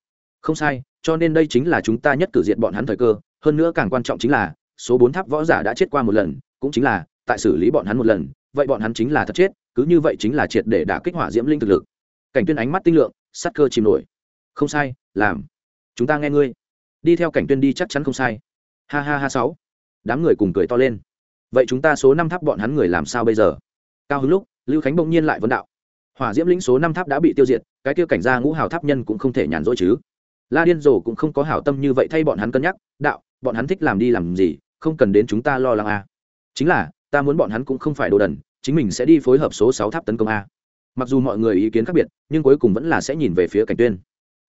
Không sai cho nên đây chính là chúng ta nhất cử diện bọn hắn thời cơ, hơn nữa càng quan trọng chính là, số bốn tháp võ giả đã chết qua một lần, cũng chính là, tại xử lý bọn hắn một lần, vậy bọn hắn chính là thật chết, cứ như vậy chính là triệt để đả kích hỏa diễm linh thực lực. Cảnh tuyên ánh mắt tinh lượng sắt cơ chìm nổi. Không sai, làm. Chúng ta nghe ngươi. Đi theo cảnh tuyên đi chắc chắn không sai. Ha ha ha sáu. Đám người cùng cười to lên. Vậy chúng ta số năm tháp bọn hắn người làm sao bây giờ? Cao hứng lúc, lưu khánh bỗng nhiên lại vấn đạo. Hỏa diễm lĩnh số năm tháp đã bị tiêu diệt, cái tiêu cảnh gia ngũ hào tháp nhân cũng không thể nhàn rỗi chứ la điên rồ cũng không có hảo tâm như vậy thay bọn hắn cân nhắc, đạo, bọn hắn thích làm đi làm gì, không cần đến chúng ta lo lắng à. chính là, ta muốn bọn hắn cũng không phải đồ đần, chính mình sẽ đi phối hợp số sáu tháp tấn công a. Mặc dù mọi người ý kiến khác biệt, nhưng cuối cùng vẫn là sẽ nhìn về phía cảnh tuyên.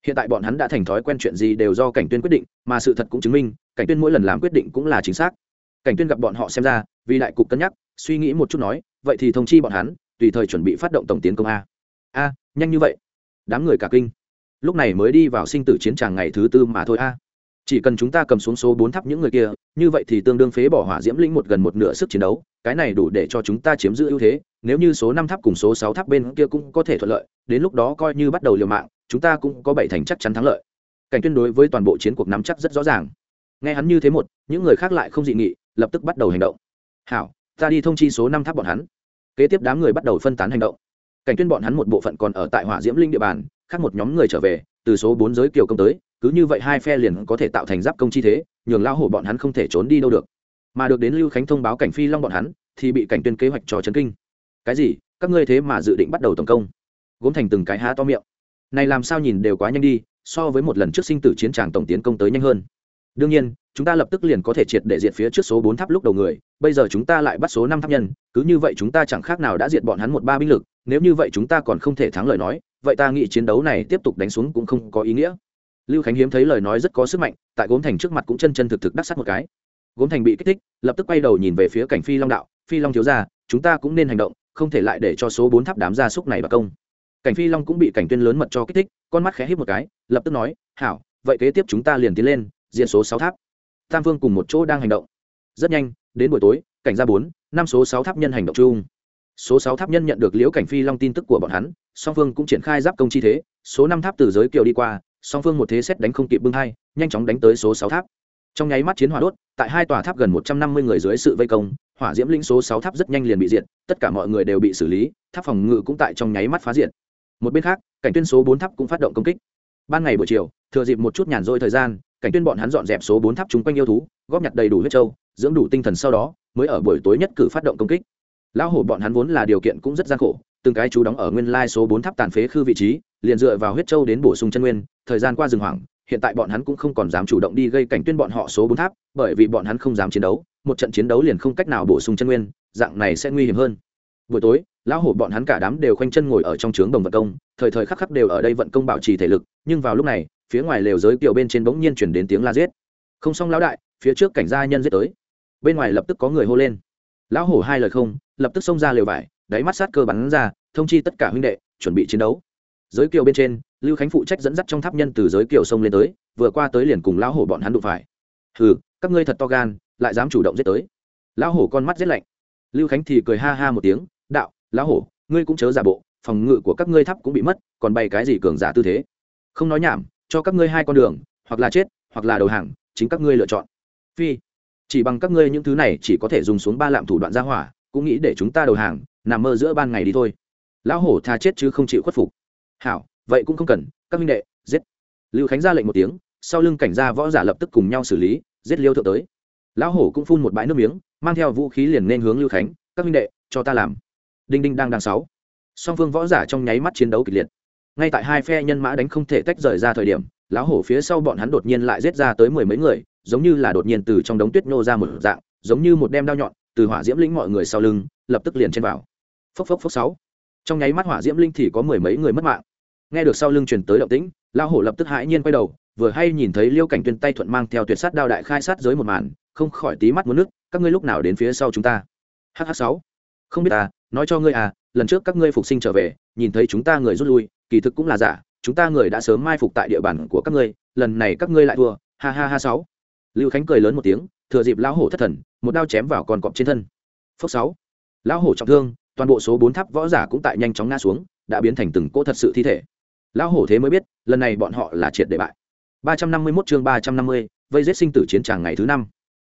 Hiện tại bọn hắn đã thành thói quen chuyện gì đều do cảnh tuyên quyết định, mà sự thật cũng chứng minh, cảnh tuyên mỗi lần làm quyết định cũng là chính xác. Cảnh tuyên gặp bọn họ xem ra, vì đại cục cân nhắc, suy nghĩ một chút nói, vậy thì thông chi bọn hắn, tùy thời chuẩn bị phát động tổng tiến công a. A, nhanh như vậy. Đám người cả kinh lúc này mới đi vào sinh tử chiến tràng ngày thứ tư mà thôi a. Chỉ cần chúng ta cầm xuống số bốn tháp những người kia, như vậy thì tương đương phế bỏ hỏa diễm linh một gần một nửa sức chiến đấu, cái này đủ để cho chúng ta chiếm giữ ưu thế. Nếu như số năm tháp cùng số sáu tháp bên kia cũng có thể thuận lợi, đến lúc đó coi như bắt đầu liều mạng, chúng ta cũng có bảy thành chắc chắn thắng lợi. Cảnh tuyên đối với toàn bộ chiến cuộc nắm chắc rất rõ ràng. Nghe hắn như thế một, những người khác lại không dị nghị, lập tức bắt đầu hành động. Hảo, ta đi thông chi số năm tháp bọn hắn. Kế tiếp đám người bắt đầu phân tán hành động. Cảnh tuyên bọn hắn một bộ phận còn ở tại hỏa diễm linh địa bàn khác một nhóm người trở về, từ số bốn giới kiều công tới, cứ như vậy hai phe liền có thể tạo thành giáp công chi thế, nhường lao hổ bọn hắn không thể trốn đi đâu được. Mà được đến lưu khánh thông báo cảnh phi long bọn hắn, thì bị cảnh tuyên kế hoạch trò chấn kinh. Cái gì? Các ngươi thế mà dự định bắt đầu tổng công? Gốm thành từng cái há to miệng. Này làm sao nhìn đều quá nhanh đi, so với một lần trước sinh tử chiến tràng tổng tiến công tới nhanh hơn. Đương nhiên, chúng ta lập tức liền có thể triệt để diệt phía trước số bốn tháp lúc đầu người, bây giờ chúng ta lại bắt số năm tháp nhân, cứ như vậy chúng ta chẳng khác nào đã diệt bọn hắn một ba binh lực nếu như vậy chúng ta còn không thể thắng lời nói, vậy ta nghĩ chiến đấu này tiếp tục đánh xuống cũng không có ý nghĩa. Lưu khánh hiếm thấy lời nói rất có sức mạnh, tại gốm thành trước mặt cũng chân chân thực thực đắc sắc một cái. Gốm thành bị kích thích, lập tức quay đầu nhìn về phía cảnh phi long đạo, phi long thiếu ra chúng ta cũng nên hành động, không thể lại để cho số bốn tháp đám gia súc này bạc công. Cảnh phi long cũng bị cảnh tuyên lớn mật cho kích thích, con mắt khẽ hít một cái, lập tức nói, hảo, vậy kế tiếp chúng ta liền tiến lên, diện số sáu tháp. Tam vương cùng một chỗ đang hành động. Rất nhanh, đến buổi tối, cảnh gia bốn, năm số sáu tháp nhân hành động chung số sáu tháp nhân nhận được liễu cảnh phi long tin tức của bọn hắn, song phương cũng triển khai giáp công chi thế, số năm tháp từ giới kiều đi qua, song phương một thế xét đánh không kịp bưng hai, nhanh chóng đánh tới số sáu tháp. Trong nháy mắt chiến hỏa đốt, tại hai tòa tháp gần một trăm năm mươi người dưới sự vây công, hỏa diễm linh số sáu tháp rất nhanh liền bị diệt, tất cả mọi người đều bị xử lý, tháp phòng ngự cũng tại trong nháy mắt phá diệt. Một bên khác, cảnh tuyên số bốn tháp cũng phát động công kích. Ban ngày buổi chiều, thừa dịp một chút nhàn rỗi thời gian, cảnh tuyên bọn hắn dọn dẹp số bốn tháp chung quanh yêu thú, góp nhặt đầy đủ huyết châu, dưỡng đủ tinh thần sau đó, mới ở buổi tối nhất cử phát động công kích lão hổ bọn hắn vốn là điều kiện cũng rất gian khổ, từng cái chú đóng ở nguyên lai số bốn tháp tàn phế khư vị trí, liền dựa vào huyết châu đến bổ sung chân nguyên, thời gian qua rừng hoảng, hiện tại bọn hắn cũng không còn dám chủ động đi gây cảnh tuyên bọn họ số bốn tháp, bởi vì bọn hắn không dám chiến đấu, một trận chiến đấu liền không cách nào bổ sung chân nguyên, dạng này sẽ nguy hiểm hơn. Buổi tối, lão hổ bọn hắn cả đám đều khoanh chân ngồi ở trong trướng đồng vận công, thời thời khắc khắc đều ở đây vận công bảo trì thể lực, nhưng vào lúc này, phía ngoài lều giới kiều bên trên bỗng nhiên chuyển đến tiếng la giết. Không xong lão đại, phía trước cảnh gia nhân giết tới. Bên ngoài lập tức có người hô lên lão hổ hai lời không, lập tức xông ra lều vải, đáy mắt sát cơ bắn ra, thông chi tất cả huynh đệ, chuẩn bị chiến đấu. Giới kiều bên trên, lưu khánh phụ trách dẫn dắt trong tháp nhân từ giới kiều sông lên tới, vừa qua tới liền cùng lão hổ bọn hắn đụng phải. Hừ, các ngươi thật to gan, lại dám chủ động giết tới. Lão hổ con mắt rét lạnh. Lưu khánh thì cười ha ha một tiếng, đạo, lão hổ, ngươi cũng chớ giả bộ, phòng ngự của các ngươi tháp cũng bị mất, còn bày cái gì cường giả tư thế? Không nói nhảm, cho các ngươi hai con đường, hoặc là chết, hoặc là đầu hàng, chính các ngươi lựa chọn. Phi chỉ bằng các ngươi những thứ này chỉ có thể dùng xuống ba lạm thủ đoạn ra hỏa, cũng nghĩ để chúng ta đầu hàng, nằm mơ giữa ban ngày đi thôi. Lão hổ tha chết chứ không chịu khuất phục. Hảo, vậy cũng không cần, các minh đệ, giết. Lưu khánh ra lệnh một tiếng, sau lưng cảnh gia võ giả lập tức cùng nhau xử lý, giết liêu thượng tới. Lão hổ cũng phun một bãi nước miếng, mang theo vũ khí liền nên hướng lưu khánh, các minh đệ, cho ta làm. Đinh đinh đang đang sáu. Song phương võ giả trong nháy mắt chiến đấu kịch liệt. Ngay tại hai phe nhân mã đánh không thể tách rời ra thời điểm, lão hổ phía sau bọn hắn đột nhiên lại giết ra tới mười mấy người giống như là đột nhiên từ trong đống tuyết nô ra một dạng, giống như một đem đao nhọn từ hỏa diễm linh mọi người sau lưng, lập tức liền trên vào. Phốc phốc phốc sáu. Trong nháy mắt hỏa diễm linh thì có mười mấy người mất mạng. Nghe được sau lưng truyền tới động tĩnh, lão hổ lập tức hãi nhiên quay đầu, vừa hay nhìn thấy liêu cảnh tuyên tay thuận mang theo tuyệt sát đao đại khai sát giới một màn, không khỏi tí mắt muốn nước, các ngươi lúc nào đến phía sau chúng ta? Hh sáu. Không biết ta nói cho ngươi à lần trước các ngươi phục sinh trở về, nhìn thấy chúng ta người rút lui, kỳ thực cũng là giả, chúng ta người đã sớm mai phục tại địa bàn của các ngươi, lần này các ngươi lại thua, ha ha ha sáu lưu khánh cười lớn một tiếng, thừa dịp lão hổ thất thần, một đao chém vào con cọp trên thân. Phước sáu. Lão hổ trọng thương, toàn bộ số bốn tháp võ giả cũng tại nhanh chóng ngã xuống, đã biến thành từng cỗ thật sự thi thể. Lão hổ thế mới biết, lần này bọn họ là triệt để bại. Ba trăm năm mươi 351 chương ba trăm năm mươi, vây giết sinh tử chiến tràng ngày thứ năm.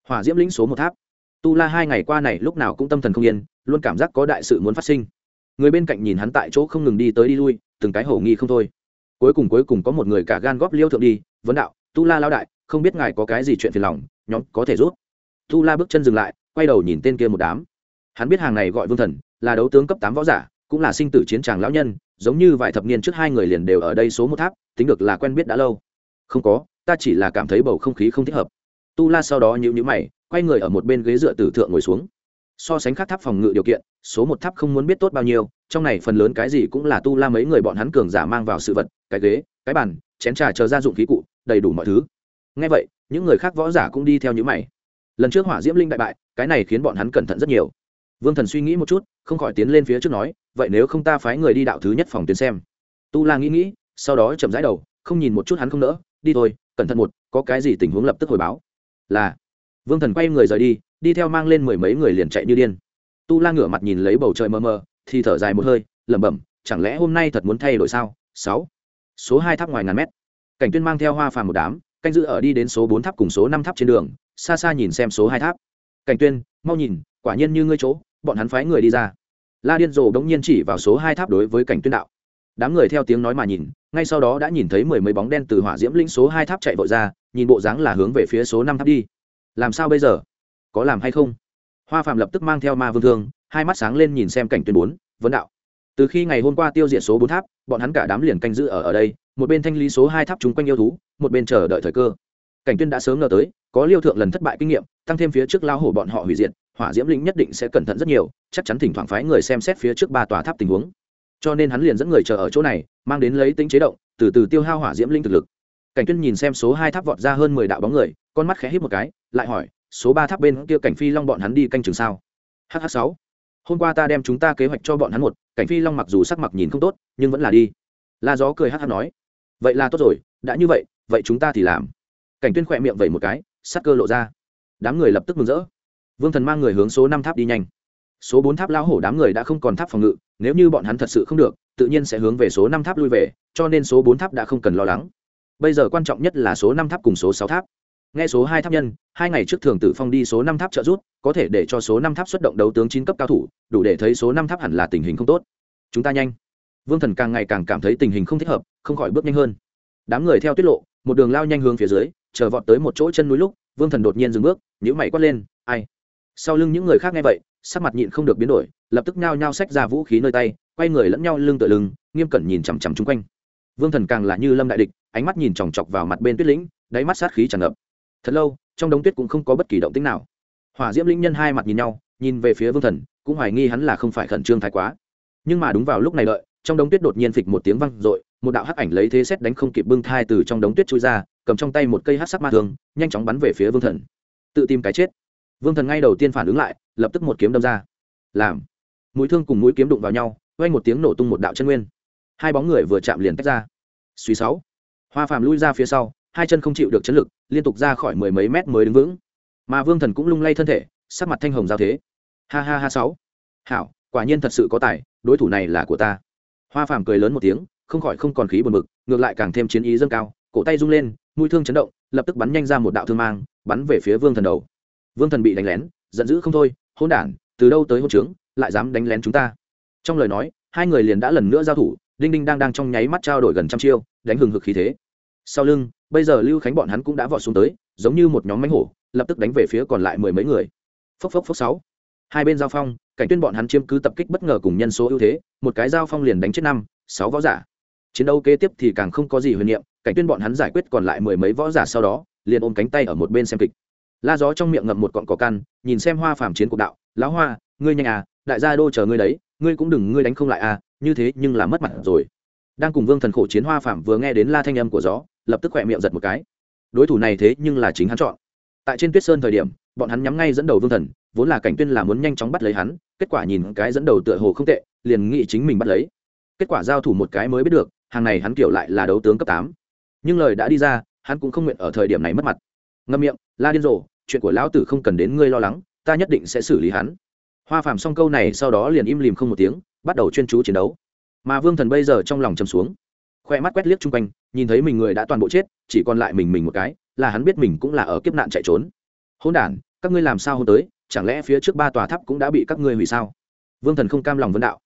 Hỏa diễm lĩnh số một tháp. Tu la hai ngày qua này lúc nào cũng tâm thần không yên, luôn cảm giác có đại sự muốn phát sinh. Người bên cạnh nhìn hắn tại chỗ không ngừng đi tới đi lui, từng cái hổ nghi không thôi. Cuối cùng cuối cùng có một người cả gan góp liêu thượng đi, vấn đạo, tu la lao đại không biết ngài có cái gì chuyện phiền lòng, nhóm có thể rút tu la bước chân dừng lại, quay đầu nhìn tên kia một đám. Hắn biết hàng này gọi vương thần, là đấu tướng cấp tám võ giả, cũng là sinh tử chiến tràng lão nhân, giống như vài thập niên trước hai người liền đều ở đây số một tháp, tính được là quen biết đã lâu. Không có, ta chỉ là cảm thấy bầu không khí không thích hợp. Tu la sau đó nhịu nhữ mày, quay người ở một bên ghế dựa tử thượng ngồi xuống. So sánh khác tháp phòng ngự điều kiện, số một tháp không muốn biết tốt bao nhiêu, trong này phần lớn cái gì cũng là tu la mấy người bọn hắn cường giả mang vào sự vật, cái ghế, cái bàn, chén trà chờ gia dụng khí cụ, đầy đủ mọi thứ ngay vậy, những người khác võ giả cũng đi theo những mày. Lần trước hỏa diễm linh đại bại, cái này khiến bọn hắn cẩn thận rất nhiều. Vương thần suy nghĩ một chút, không khỏi tiến lên phía trước nói, vậy nếu không ta phái người đi đạo thứ nhất phòng tuyến xem. Tu la nghĩ nghĩ, sau đó chậm rãi đầu, không nhìn một chút hắn không nỡ, đi thôi, cẩn thận một, có cái gì tình huống lập tức hồi báo. Là, vương thần quay người rời đi đi theo mang lên mười mấy người liền chạy như điên. Tu la ngửa mặt nhìn lấy bầu trời mờ mờ, thì thở dài một hơi, lẩm bẩm, chẳng lẽ hôm nay thật muốn thay đổi sao? Sáu, số hai tháp ngoài ngàn mét. Cảnh tuyên mang theo hoa phàm một đám canh giữ ở đi đến số bốn tháp cùng số năm tháp trên đường, xa xa nhìn xem số hai tháp. Cảnh tuyên, mau nhìn, quả nhiên như ngươi chỗ, bọn hắn phái người đi ra. La điên rồ đống nhiên chỉ vào số hai tháp đối với cảnh tuyên đạo. Đám người theo tiếng nói mà nhìn, ngay sau đó đã nhìn thấy mười mấy bóng đen từ hỏa diễm linh số hai tháp chạy vội ra, nhìn bộ dáng là hướng về phía số năm tháp đi. Làm sao bây giờ? Có làm hay không? Hoa phạm lập tức mang theo ma vương thương, hai mắt sáng lên nhìn xem cảnh tuyên bốn, vấn đạo. Từ khi ngày hôm qua tiêu diệt số bốn tháp, bọn hắn cả đám liền canh giữ ở ở đây một bên thanh lý số hai tháp chúng quanh yêu thú, một bên chờ đợi thời cơ. Cảnh tuyên đã sớm ngờ tới, có liêu thượng lần thất bại kinh nghiệm, tăng thêm phía trước lao hổ bọn họ hủy diệt, hỏa diễm linh nhất định sẽ cẩn thận rất nhiều, chắc chắn thỉnh thoảng phái người xem xét phía trước ba tòa tháp tình huống. Cho nên hắn liền dẫn người chờ ở chỗ này, mang đến lấy tính chế động, từ từ tiêu hao hỏa diễm linh thực lực. Cảnh tuyên nhìn xem số hai tháp vọt ra hơn mười đạo bóng người, con mắt khẽ híp một cái, lại hỏi, số ba tháp bên kia cảnh phi long bọn hắn đi canh chừng sao? Hh sáu. Hôm qua ta đem chúng ta kế hoạch cho bọn hắn một, cảnh phi long mặc dù sắc mặt nhìn không tốt, nhưng vẫn là đi. La gió cười hh nói vậy là tốt rồi, đã như vậy vậy chúng ta thì làm. Cảnh tuyên khỏe miệng vẩy một cái, sắc cơ lộ ra. Đám người lập tức mừng rỡ. Vương thần mang người hướng số năm tháp đi nhanh. Số bốn tháp lao hổ đám người đã không còn tháp phòng ngự, nếu như bọn hắn thật sự không được, tự nhiên sẽ hướng về số năm tháp lui về, cho nên số bốn tháp đã không cần lo lắng. Bây giờ quan trọng nhất là số năm tháp cùng số sáu tháp. Nghe số hai tháp nhân, hai ngày trước thường tử phong đi số năm tháp trợ rút có thể để cho số năm tháp xuất động đấu tướng chín cấp cao thủ, đủ để thấy số năm tháp hẳn là tình hình không tốt. Chúng ta nhanh vương thần càng ngày càng cảm thấy tình hình không thích hợp, không khỏi bước nhanh hơn. Đám người theo tiết lộ, một đường lao nhanh hướng phía dưới, chờ vọt tới một chỗ chân núi lúc, vương thần đột nhiên dừng bước nhữ mày quát lên, ai? Sau lưng những người khác nghe vậy, sắc mặt nhịn không được biến đổi, lập tức nhao nhao xách ra vũ khí nơi tay, quay người lẫn nhau lưng tựa lưng, nghiêm cẩn nhìn chằm chằm chung quanh. Vương thần càng là như lâm đại địch, ánh mắt nhìn chòng chọc vào mặt bên tuyết lĩnh, đáy mắt sát khí tràn ngập. Thật lâu, trong đống tuyết cũng không có bất kỳ động tĩnh nào. Hỏa diễm linh nhân hai mặt nhìn nhau, nhìn về phía vương thần, cũng hoài nghi hắn là không phải khẩn trương thái quá. Nhưng mà đúng vào lúc này đợi trong đống tuyết đột nhiên phịch một tiếng văng r ộ i một đạo hắc ảnh lấy thế xét đánh không kịp bưng thai từ trong đống tuyết trôi ra, cầm trong tay một cây hát sắc ma thương, nhanh chóng bắn về phía vương thần. Tự tìm cái chết. Vương thần ngay đầu tiên phản ứng lại, lập tức một kiếm đâm ra. Làm. Mũi thương cùng mũi kiếm đụng vào nhau quay một tiếng nổ tung một đạo chân nguyên. Hai bóng người vừa chạm liền tách ra. Suy sáu. Hoa phàm lui ra phía sau, hai chân không chịu được chấn lực, liên tục ra khỏi mười mấy mét mới đứng vững. Mà vương thần cũng lung lay thân thể, sắc mặt thanh hồng giao thế. Ha ha ha sáu. Hảo, quả nhiên thật sự có tài, đối thủ này là của ta hoa phàm cười lớn một tiếng, không khỏi không còn khí buồn bực, ngược lại càng thêm chiến ý dâng cao, cổ tay rung lên, mũi thương chấn động, lập tức bắn nhanh ra một đạo thương mang, bắn về phía vương thần đầu. Vương thần bị đánh lén, giận dữ không thôi hôn đản, từ đâu tới hôn trướng, lại dám đánh lén chúng ta? Trong lời nói, hai người liền đã lần nữa giao thủ, đinh đinh đang đang trong nháy mắt trao đổi gần trăm chiêu, đánh hừng hực khí thế. Sau lưng, bây giờ lưu khánh bọn hắn cũng đã vọt xuống tới, giống như một nhóm mánh hổ, lập tức đánh về phía còn lại mười mấy người. Phốc phốc phốc sáu. Hai bên giao phong cảnh tuyên bọn hắn chiếm cứ tập kích bất ngờ cùng nhân số ưu thế, một cái giao phong liền đánh chết năm, sáu võ giả. Chiến đấu kế tiếp thì càng không có gì huyền niệm, cảnh tuyên bọn hắn giải quyết còn lại mười mấy võ giả sau đó, liền ôm cánh tay ở một bên xem kịch. La gió trong miệng ngậm một cọn cỏ căn nhìn xem hoa phàm chiến cuộc đạo, lão hoa, ngươi nhanh à đại gia đô chờ ngươi đấy, ngươi cũng đừng, ngươi đánh không lại à như thế nhưng là mất mặt rồi. Đang cùng vương thần khổ chiến hoa phàm vừa nghe đến la thanh âm của gió, lập tức khỏe miệng giật một cái. Đối thủ này thế nhưng là chính hắn chọn. Tại trên tuyết sơn thời điểm, bọn hắn nhắm ngay dẫn đầu vương thần, vốn là cảnh tuyên là muốn nhanh chóng bắt lấy hắn kết quả nhìn cái dẫn đầu tựa hồ không tệ, liền nghĩ chính mình bắt lấy. Kết quả giao thủ một cái mới biết được, hàng này hắn kiểu lại là đấu tướng cấp tám. Nhưng lời đã đi ra, hắn cũng không nguyện ở thời điểm này mất mặt. Ngâm miệng, la điên rồ, chuyện của lão tử không cần đến ngươi lo lắng, ta nhất định sẽ xử lý hắn. Hoa phàm xong câu này sau đó liền im lìm không một tiếng, bắt đầu chuyên chú chiến đấu. Mà vương thần bây giờ trong lòng chầm xuống. Khoe mắt quét liếc chung quanh, nhìn thấy mình người đã toàn bộ chết, chỉ còn lại mình mình một cái, là hắn biết mình cũng là ở kiếp nạn chạy trốn. Hôn đ các ngươi làm sao hôm tới chẳng lẽ phía trước ba tòa tháp cũng đã bị các ngươi hủy sao? Vương thần không cam lòng vấn đạo.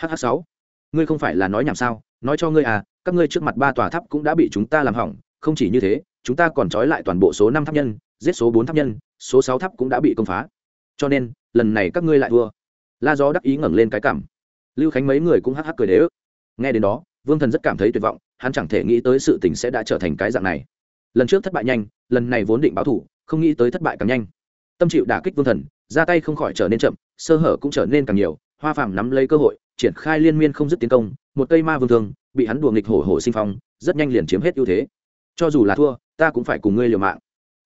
Hh sáu, ngươi không phải là nói nhảm sao? Nói cho ngươi à các ngươi trước mặt ba tòa tháp cũng đã bị chúng ta làm hỏng, không chỉ như thế, chúng ta còn trói lại toàn bộ số năm tháp nhân, giết số bốn tháp nhân, số sáu tháp cũng đã bị công phá. Cho nên, lần này các ngươi lại thua. La gió đắc ý ngẩng lên cái cảm. Lưu khánh mấy người cũng hắc hắc cười đế ức. Nghe đến đó, vương thần rất cảm thấy tuyệt vọng, hắn chẳng thể nghĩ tới sự tình sẽ đã trở thành cái dạng này. Lần trước thất bại nhanh, lần này vốn định báo thủ, không nghĩ tới thất bại càng nhanh tâm chịu đả kích vương thần, ra tay không khỏi trở nên chậm, sơ hở cũng trở nên càng nhiều. Hoa phàm nắm lấy cơ hội, triển khai liên miên không dứt tiến công, một cây ma vương thương, bị hắn đùa nghịch hổ hổ sinh phong, rất nhanh liền chiếm hết ưu thế. Cho dù là thua, ta cũng phải cùng ngươi liều mạng.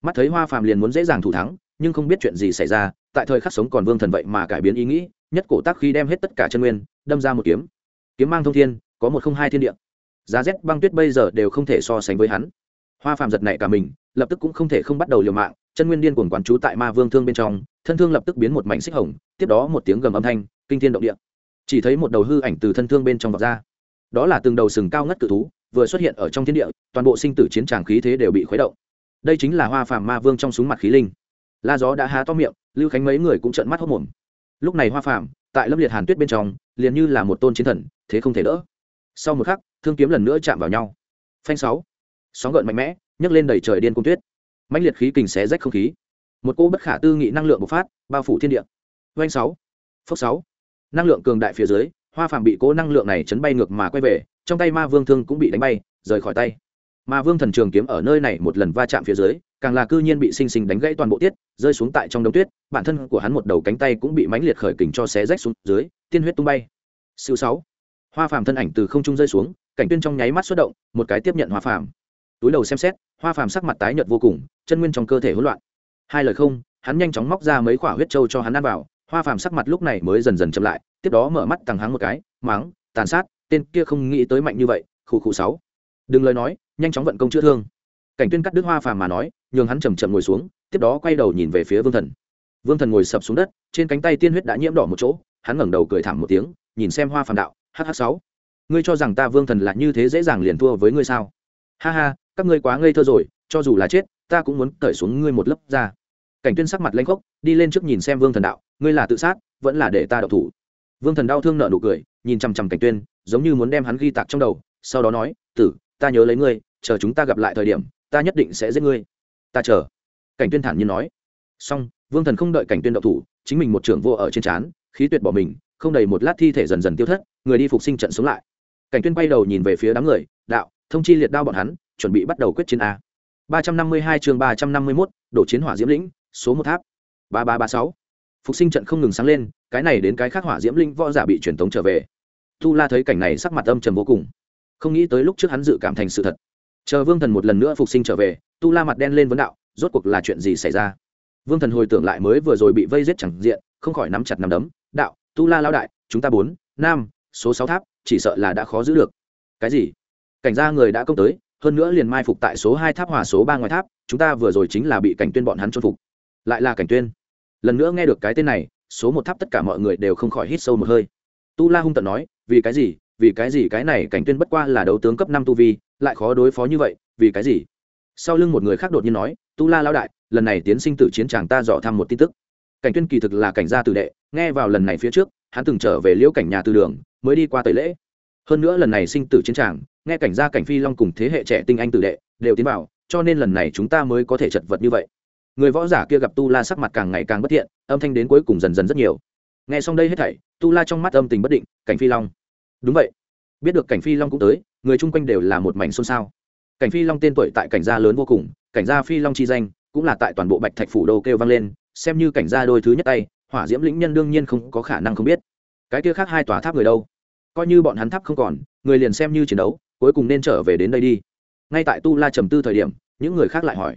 Mắt thấy hoa phàm liền muốn dễ dàng thủ thắng, nhưng không biết chuyện gì xảy ra, tại thời khắc sống còn vương thần vậy mà cải biến ý nghĩ, nhất cổ tác khi đem hết tất cả chân nguyên, đâm ra một kiếm. Kiếm mang thông thiên, có một không hai thiên địa. Giá rét băng tuyết bây giờ đều không thể so sánh với hắn. Hoa phàm giật này cả mình, lập tức cũng không thể không bắt đầu liều mạng chân nguyên điên cuồng quán trú tại ma vương thương bên trong, thân thương lập tức biến một mảnh xích hồng, tiếp đó một tiếng gầm âm thanh, kinh thiên động địa. Chỉ thấy một đầu hư ảnh từ thân thương bên trong vọt ra. Đó là từng đầu sừng cao ngất cự thú, vừa xuất hiện ở trong thiên địa, toàn bộ sinh tử chiến tràng khí thế đều bị khuấy động. Đây chính là hoa phàm ma vương trong súng mặt khí linh. La gió đã há to miệng, lưu khánh mấy người cũng trợn mắt hốc mồm. Lúc này hoa phàm, tại lâm liệt hàn tuyết bên trong, liền như là một tôn chiến thần, thế không thể đỡ. Sau một khắc, thương kiếm lần nữa chạm vào nhau. Phanh sáu. Sóng gợn mạnh mẽ, nhấc lên đầy trời điên cung tuyết mãnh liệt khí kình xé rách không khí. Một cô bất khả tư nghị năng lượng bộc phát, bao phủ thiên địa. Doanh sáu, phốc sáu. Năng lượng cường đại phía dưới, hoa phàm bị cố năng lượng này chấn bay ngược mà quay về, trong tay ma vương thương cũng bị đánh bay, rời khỏi tay. Ma vương thần trường kiếm ở nơi này một lần va chạm phía dưới, càng là cư nhiên bị sinh sinh đánh gãy toàn bộ tiết, rơi xuống tại trong đống tuyết, bản thân của hắn một đầu cánh tay cũng bị mãnh liệt khởi kình cho xé rách xuống dưới, tiên huyết tung bay. Siêu sáu. Hoa phàm thân ảnh từ không trung rơi xuống, cảnh tuyên trong nháy mắt xuất động, một cái tiếp nhận hoa phàm. Túi đầu xem xét, hoa phàm sắc mặt tái nhợt vô cùng chân nguyên trong cơ thể hỗn loạn. Hai lời không, hắn nhanh chóng móc ra mấy quả huyết trâu cho hắn ăn vào, hoa phàm sắc mặt lúc này mới dần dần chậm lại, tiếp đó mở mắt tăng hắng một cái, mắng, tàn sát, tên kia không nghĩ tới mạnh như vậy khu khu sáu. Đừng lời nói, nhanh chóng vận công chữa thương. Cảnh tuyên cắt đứt hoa phàm mà nói, nhường hắn chầm chậm ngồi xuống, tiếp đó quay đầu nhìn về phía vương thần. Vương thần ngồi sập xuống đất, trên cánh tay tiên huyết đã nhiễm đỏ một chỗ, hắn ngẩng đầu cười thảm một tiếng, nhìn xem hoa phàm đạo hh sáu. Ngươi cho rằng ta vương thần là như thế dễ dàng liền thua với ngươi sao? Ha ha, các ngươi quá ngây thơ rồi, cho dù là chết ta cũng muốn cởi xuống ngươi một lớp ra cảnh tuyên sắc mặt lanh khốc, đi lên trước nhìn xem vương thần đạo, ngươi là tự sát, vẫn là để ta đậu thủ. Vương thần đau thương nợ nụ cười, nhìn chằm chằm cảnh tuyên, giống như muốn đem hắn ghi tạc trong đầu, sau đó nói, tử, ta nhớ lấy ngươi, chờ chúng ta gặp lại thời điểm, ta nhất định sẽ giết ngươi. Ta chờ. Cảnh tuyên thản nhiên nói. Xong, vương thần không đợi cảnh tuyên đậu thủ, chính mình một trưởng vô ở trên trán, khí tuyệt bỏ mình, không đầy một lát thi thể dần dần tiêu thất, người đi phục sinh trận sống lại. Cảnh tuyên quay đầu nhìn về phía đám người, đạo, thông chi liệt đao bọn hắn, chuẩn bị bắt đầu quyết chiến a ba trăm năm mươi hai chương ba trăm năm mươi 351, đổ chiến hỏa diễm lĩnh số một tháp. Ba ba ba sáu. Phục sinh trận không ngừng sáng lên cái này đến cái khác hỏa diễm linh võ giả bị truyền tống trở về. Tu la thấy cảnh này sắc mặt âm trầm vô cùng. Không nghĩ tới lúc trước hắn dự cảm thành sự thật. Chờ vương thần một lần nữa phục sinh trở về tu la mặt đen lên vấn đạo rốt cuộc là chuyện gì xảy ra? Vương thần hồi tưởng lại mới vừa rồi bị vây giết chẳng diện không khỏi nắm chặt nắm đấm đạo tu la lão đại chúng ta bốn nam số sáu tháp chỉ sợ là đã khó giữ được. Cái gì? Cảnh gia người đã công tới hơn nữa liền mai phục tại số hai tháp hòa số ba ngoài tháp, chúng ta vừa rồi chính là bị cảnh tuyên bọn hắn chôn phục. Lại là cảnh tuyên. Lần nữa nghe được cái tên này, số một tháp tất cả mọi người đều không khỏi hít sâu một hơi. Tu la hung tận nói, vì cái gì, vì cái gì cái này cảnh tuyên bất qua là đấu tướng cấp năm tu vi, lại khó đối phó như vậy, vì cái gì? Sau lưng một người khác đột nhiên nói, tu la lao đại, lần này tiến sinh tử chiến chàng ta dò thăm một tin tức. Cảnh tuyên kỳ thực là cảnh gia tử đệ, nghe vào lần này phía trước, hắn từng trở về liễu cảnh nhà tư đường, mới đi qua tẩy lễ. Hơn nữa lần này sinh tử chiến tràng nghe cảnh gia cảnh phi long cùng thế hệ trẻ tinh anh tử đệ đều tiến vào, cho nên lần này chúng ta mới có thể chật vật như vậy. Người võ giả kia gặp tu la sắc mặt càng ngày càng bất thiện, âm thanh đến cuối cùng dần dần rất nhiều. Nghe xong đây hết thảy, tu la trong mắt âm tình bất định, cảnh phi long. Đúng vậy. Biết được cảnh phi long cũng tới, người chung quanh đều là một mảnh xôn xao. Cảnh phi long tên tuổi tại cảnh gia lớn vô cùng, cảnh gia phi long chi danh cũng là tại toàn bộ bạch thạch phủ đô kêu vang lên, xem như cảnh gia đôi thứ nhất tay, hỏa diễm lĩnh nhân đương nhiên không có khả năng không biết. Cái kia khác hai tòa tháp người đâu? Coi như bọn hắn tháp không còn, người liền xem như chiến đấu cuối cùng nên trở về đến đây đi. Ngay tại tu la trầm tư thời điểm, những người khác lại hỏi.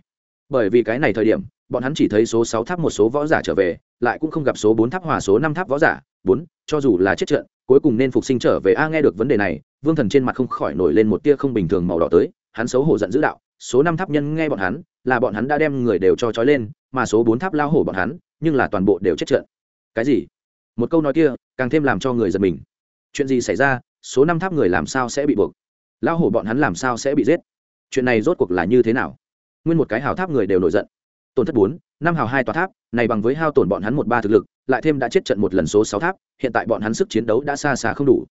Bởi vì cái này thời điểm, bọn hắn chỉ thấy số sáu tháp một số võ giả trở về, lại cũng không gặp số bốn tháp hòa, số năm tháp võ giả, bốn, cho dù là chết trận, cuối cùng nên phục sinh trở về. A, nghe được vấn đề này, vương thần trên mặt không khỏi nổi lên một tia không bình thường màu đỏ tới, hắn xấu hổ giận dữ đạo, số năm tháp nhân nghe bọn hắn, là bọn hắn đã đem người đều cho trói lên, mà số bốn tháp lao hổ bọn hắn, nhưng là toàn bộ đều chết trận. Cái gì? Một câu nói kia, càng thêm làm cho người giật mình. Chuyện gì xảy ra? Số năm tháp người làm sao sẽ bị buộc? Lao hổ bọn hắn làm sao sẽ bị giết? Chuyện này rốt cuộc là như thế nào? Nguyên một cái hào tháp người đều nổi giận. Tổn thất bốn, năm hào hai tòa tháp, này bằng với hao tổn bọn hắn một ba thực lực, lại thêm đã chết trận một lần số sáu tháp, hiện tại bọn hắn sức chiến đấu đã xa xa không đủ.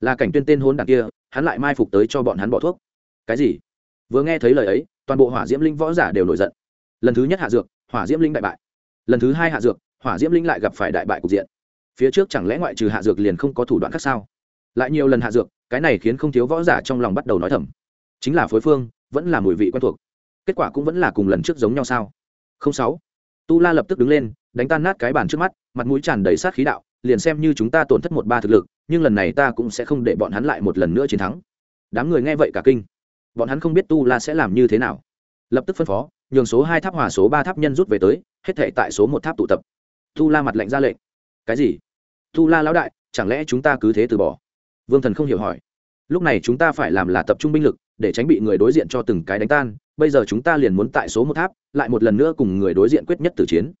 Là cảnh tuyên tên hôn đảng kia, hắn lại mai phục tới cho bọn hắn bỏ thuốc. Cái gì? Vừa nghe thấy lời ấy, toàn bộ hỏa diễm linh võ giả đều nổi giận. Lần thứ nhất hạ dược, hỏa diễm linh đại bại. Lần thứ hai hạ dược, hỏa diễm linh lại gặp phải đại bại cục diện. Phía trước chẳng lẽ ngoại trừ hạ dược liền không có thủ đoạn khác sao? Lại nhiều lần hạ dược cái này khiến không thiếu võ giả trong lòng bắt đầu nói thầm. Chính là phối phương, vẫn là mùi vị quen thuộc. Kết quả cũng vẫn là cùng lần trước giống nhau sao? Không sáu. Tu la lập tức đứng lên, đánh tan nát cái bàn trước mắt, mặt mũi tràn đầy sát khí đạo, liền xem như chúng ta tổn thất một ba thực lực, nhưng lần này ta cũng sẽ không để bọn hắn lại một lần nữa chiến thắng. Đám người nghe vậy cả kinh. Bọn hắn không biết tu la sẽ làm như thế nào. Lập tức phân phó, nhường số hai tháp hòa số ba tháp nhân rút về tới, hết thể tại số một tháp tụ tập. Tu la mặt lệnh ra lệnh. Cái gì? Tu la lão đại, chẳng lẽ chúng ta cứ thế từ bỏ? Vương thần không hiểu hỏi. Lúc này chúng ta phải làm là tập trung binh lực, để tránh bị người đối diện cho từng cái đánh tan. Bây giờ chúng ta liền muốn tại số một tháp, lại một lần nữa cùng người đối diện quyết nhất tử chiến.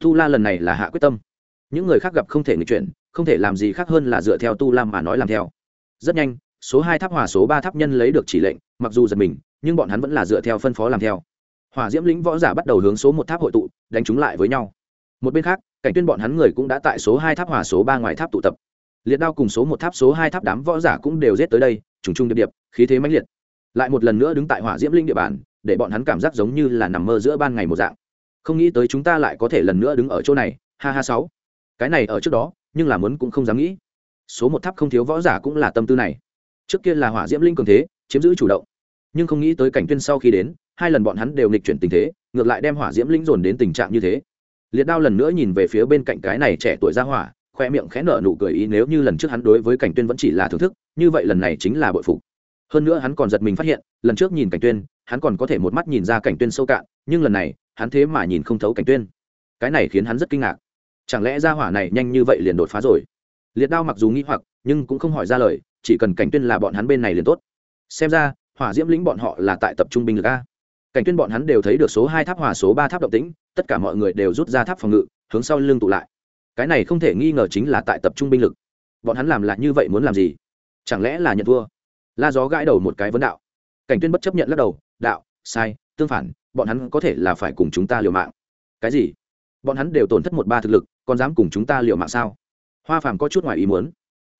Tu la lần này là hạ quyết tâm. Những người khác gặp không thể nghịch chuyển, không thể làm gì khác hơn là dựa theo tu la mà nói làm theo. Rất nhanh, số hai tháp hòa số ba tháp nhân lấy được chỉ lệnh, mặc dù giật mình, nhưng bọn hắn vẫn là dựa theo phân phó làm theo. Hỏa diễm lĩnh võ giả bắt đầu hướng số một tháp hội tụ, đánh chúng lại với nhau. Một bên khác, cảnh tuyên bọn hắn người cũng đã tại số hai tháp hòa số ba ngoài tháp tụ tập liệt đao cùng số một tháp, số hai tháp đám võ giả cũng đều giết tới đây, trùng trùng điệp điệp, khí thế mãnh liệt. Lại một lần nữa đứng tại hỏa diễm linh địa bàn, để bọn hắn cảm giác giống như là nằm mơ giữa ban ngày một dạng. Không nghĩ tới chúng ta lại có thể lần nữa đứng ở chỗ này, ha ha sáu. Cái này ở trước đó, nhưng là muốn cũng không dám nghĩ. Số một tháp không thiếu võ giả cũng là tâm tư này. Trước kia là hỏa diễm linh cường thế, chiếm giữ chủ động. Nhưng không nghĩ tới cảnh tuyên sau khi đến, hai lần bọn hắn đều nghịch chuyển tình thế, ngược lại đem hỏa diễm linh dồn đến tình trạng như thế. Liệt đao lần nữa nhìn về phía bên cạnh cái này trẻ tuổi ra hỏa khoe miệng khẽ nở nụ cười ý nếu như lần trước hắn đối với cảnh tuyên vẫn chỉ là thưởng thức, như vậy lần này chính là bội phục. Hơn nữa hắn còn giật mình phát hiện, lần trước nhìn cảnh tuyên, hắn còn có thể một mắt nhìn ra cảnh tuyên sâu cạn, nhưng lần này, hắn thế mà nhìn không thấu cảnh tuyên. Cái này khiến hắn rất kinh ngạc. Chẳng lẽ ra hỏa này nhanh như vậy liền đột phá rồi? Liệt đao mặc dù nghi hoặc, nhưng cũng không hỏi ra lời, chỉ cần cảnh tuyên là bọn hắn bên này liền tốt. Xem ra, hỏa diễm lĩnh bọn họ là tại tập trung binh lực a. Cảnh tuyên bọn hắn đều thấy được số hai tháp hỏa số ba tháp động tĩnh, tất cả mọi người đều rút ra tháp phòng ngự, hướng sau lưng tụ lại cái này không thể nghi ngờ chính là tại tập trung binh lực. Bọn hắn làm lại như vậy muốn làm gì? Chẳng lẽ là nhận thua? La gió gãi đầu một cái vấn đạo. Cảnh tuyên bất chấp nhận lắc đầu, đạo, sai, tương phản, bọn hắn có thể là phải cùng chúng ta liều mạng. Cái gì? Bọn hắn đều tổn thất một ba thực lực, còn dám cùng chúng ta liều mạng sao? Hoa phàm có chút ngoài ý muốn.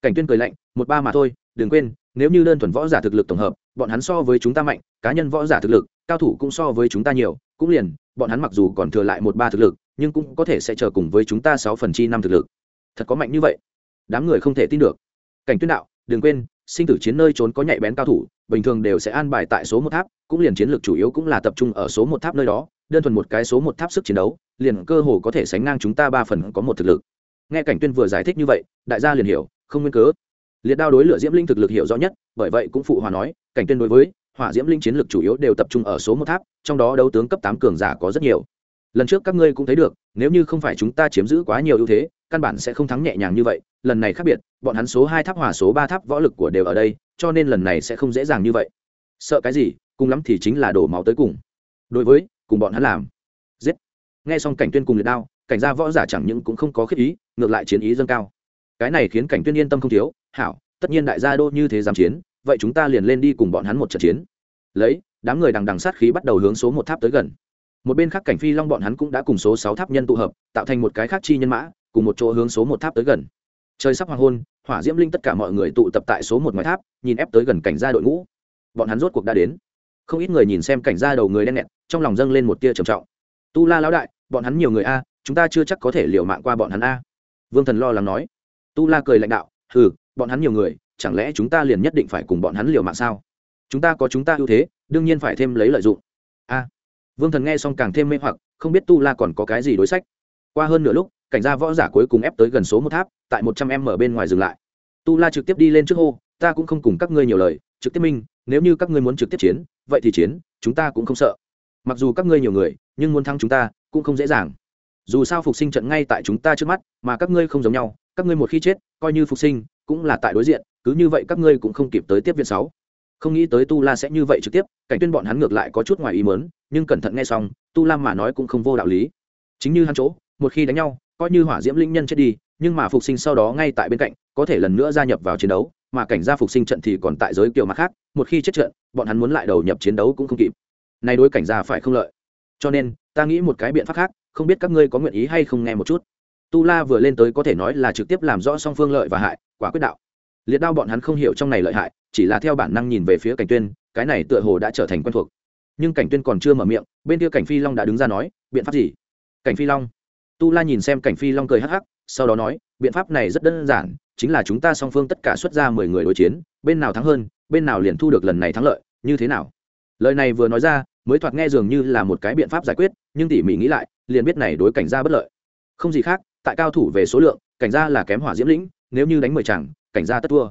Cảnh tuyên cười lạnh, một ba mà thôi, đừng quên, nếu như đơn thuần võ giả thực lực tổng hợp, bọn hắn so với chúng ta mạnh, cá nhân võ giả thực lực, cao thủ cũng so với chúng ta nhiều, cũng liền bọn hắn mặc dù còn thừa lại một ba thực lực, nhưng cũng có thể sẽ chờ cùng với chúng ta sáu phần chi năm thực lực. Thật có mạnh như vậy? Đám người không thể tin được. Cảnh tuyên đạo, đừng quên, sinh tử chiến nơi trốn có nhạy bén cao thủ, bình thường đều sẽ an bài tại số một tháp, cũng liền chiến lược chủ yếu cũng là tập trung ở số một tháp nơi đó, đơn thuần một cái số một tháp sức chiến đấu, liền cơ hồ có thể sánh ngang chúng ta ba phần có một thực lực. Nghe cảnh tuyên vừa giải thích như vậy, đại gia liền hiểu, không nguyên cớ. Liệt đao đối lửa diễm linh thực lực hiểu rõ nhất, bởi vậy cũng phụ hòa nói, cảnh tuyên đối với, hỏa diễm linh chiến lược chủ yếu đều tập trung ở số một tháp trong đó đấu tướng cấp tám cường giả có rất nhiều. Lần trước các ngươi cũng thấy được, nếu như không phải chúng ta chiếm giữ quá nhiều ưu thế, căn bản sẽ không thắng nhẹ nhàng như vậy. Lần này khác biệt, bọn hắn số hai tháp hòa, số ba tháp võ lực của đều ở đây, cho nên lần này sẽ không dễ dàng như vậy. Sợ cái gì, cùng lắm thì chính là đổ máu tới cùng. Đối với, cùng bọn hắn làm. Giết. Nghe xong cảnh tuyên cùng liệt đao, cảnh gia võ giả chẳng những cũng không có khiết ý, ngược lại chiến ý dâng cao. Cái này khiến cảnh tuyên yên tâm không thiếu. Hảo, tất nhiên đại gia đô như thế dám chiến, vậy chúng ta liền lên đi cùng bọn hắn một trận chiến. Lấy đám người đằng đằng sát khí bắt đầu hướng số một tháp tới gần. Một bên khác cảnh phi long bọn hắn cũng đã cùng số sáu tháp nhân tụ hợp, tạo thành một cái khác chi nhân mã, cùng một chỗ hướng số một tháp tới gần. Trời sắp hoàng hôn, hỏa diễm linh tất cả mọi người tụ tập tại số một ngoài tháp, nhìn ép tới gần cảnh gia đội ngũ. Bọn hắn rốt cuộc đã đến. Không ít người nhìn xem cảnh gia đầu người đen nẹt trong lòng dâng lên một tia trầm trọng. Tu la lão đại, bọn hắn nhiều người a, chúng ta chưa chắc có thể liều mạng qua bọn hắn a. Vương thần lo lắng nói. Tu la cười lãnh đạo, hừ, bọn hắn nhiều người, chẳng lẽ chúng ta liền nhất định phải cùng bọn hắn liều mạng sao? Chúng ta có chúng ta ưu thế, đương nhiên phải thêm lấy lợi dụng. A. Vương thần nghe xong càng thêm mê hoặc, không biết tu la còn có cái gì đối sách. Qua hơn nửa lúc, cảnh gia võ giả cuối cùng ép tới gần số một tháp, tại một trăm em ở bên ngoài dừng lại. Tu la trực tiếp đi lên trước hô, ta cũng không cùng các ngươi nhiều lời, trực tiếp minh, nếu như các ngươi muốn trực tiếp chiến, vậy thì chiến, chúng ta cũng không sợ. Mặc dù các ngươi nhiều người, nhưng muốn thắng chúng ta, cũng không dễ dàng. Dù sao phục sinh trận ngay tại chúng ta trước mắt, mà các ngươi không giống nhau, các ngươi một khi chết, coi như phục sinh, cũng là tại đối diện, cứ như vậy các ngươi cũng không kịp tới tiếp viện sáu không nghĩ tới tu la sẽ như vậy trực tiếp, cảnh tuyên bọn hắn ngược lại có chút ngoài ý mớn nhưng cẩn thận nghe xong, tu la mà nói cũng không vô đạo lý. Chính như hắn chỗ, một khi đánh nhau, coi như hỏa diễm linh nhân chết đi, nhưng mà phục sinh sau đó ngay tại bên cạnh, có thể lần nữa gia nhập vào chiến đấu, mà cảnh gia phục sinh trận thì còn tại giới kiểu mặt khác, một khi chết trận, bọn hắn muốn lại đầu nhập chiến đấu cũng không kịp. Nay đối cảnh gia phải không lợi. Cho nên, ta nghĩ một cái biện pháp khác, không biết các ngươi có nguyện ý hay không nghe một chút. Tu la vừa lên tới có thể nói là trực tiếp làm rõ song phương lợi và hại, quả quyết đạo. Liệt đao bọn hắn không hiểu trong này lợi hại chỉ là theo bản năng nhìn về phía cảnh tuyên, cái này tựa hồ đã trở thành quen thuộc. Nhưng cảnh tuyên còn chưa mở miệng, bên kia cảnh phi long đã đứng ra nói, biện pháp gì? Cảnh phi long. Tu la nhìn xem cảnh phi long cười hắc hắc, sau đó nói, biện pháp này rất đơn giản, chính là chúng ta song phương tất cả xuất ra mười người đối chiến, bên nào thắng hơn, bên nào liền thu được lần này thắng lợi, như thế nào? Lời này vừa nói ra, mới thoạt nghe dường như là một cái biện pháp giải quyết, nhưng tỉ mỉ nghĩ lại, liền biết này đối cảnh gia bất lợi. Không gì khác, tại cao thủ về số lượng, cảnh gia là kém hỏa diễm lĩnh, nếu như đánh mười chẳng cảnh gia tất thua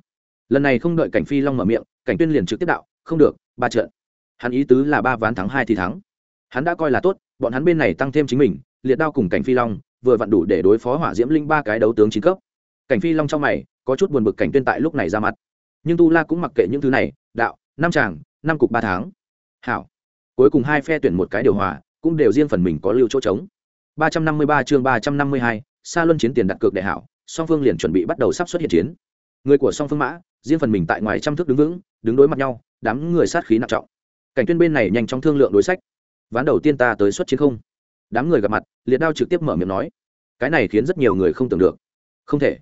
lần này không đợi cảnh phi long mở miệng, cảnh tuyên liền trực tiếp đạo, không được, ba trận. Hắn ý tứ là ba ván thắng hai thì thắng. Hắn đã coi là tốt, bọn hắn bên này tăng thêm chính mình, liệt đao cùng cảnh phi long, vừa vặn đủ để đối phó hỏa diễm linh ba cái đấu tướng chín cấp. Cảnh phi long trong mày, có chút buồn bực cảnh tuyên tại lúc này ra mặt. Nhưng tu la cũng mặc kệ những thứ này, đạo, năm chàng, năm cục ba tháng. Hảo. Cuối cùng hai phe tuyển một cái điều hòa, cũng đều riêng phần mình có lưu chỗ trống. ba trăm năm mươi ba chương ba trăm năm mươi hai xa luân chiến tiền đặt cược đại hảo, song phương liền chuẩn bị bắt đầu sắp xuất hiện chiến. Người của song phương mã riêng phần mình tại ngoài trăm thước đứng vững, đứng đối mặt nhau, đám người sát khí nặng trọng. Cảnh tuyên bên này nhanh chóng thương lượng đối sách. Ván đầu tiên ta tới xuất chiến không? Đám người gặp mặt, liệt đao trực tiếp mở miệng nói. Cái này khiến rất nhiều người không tưởng được. Không thể.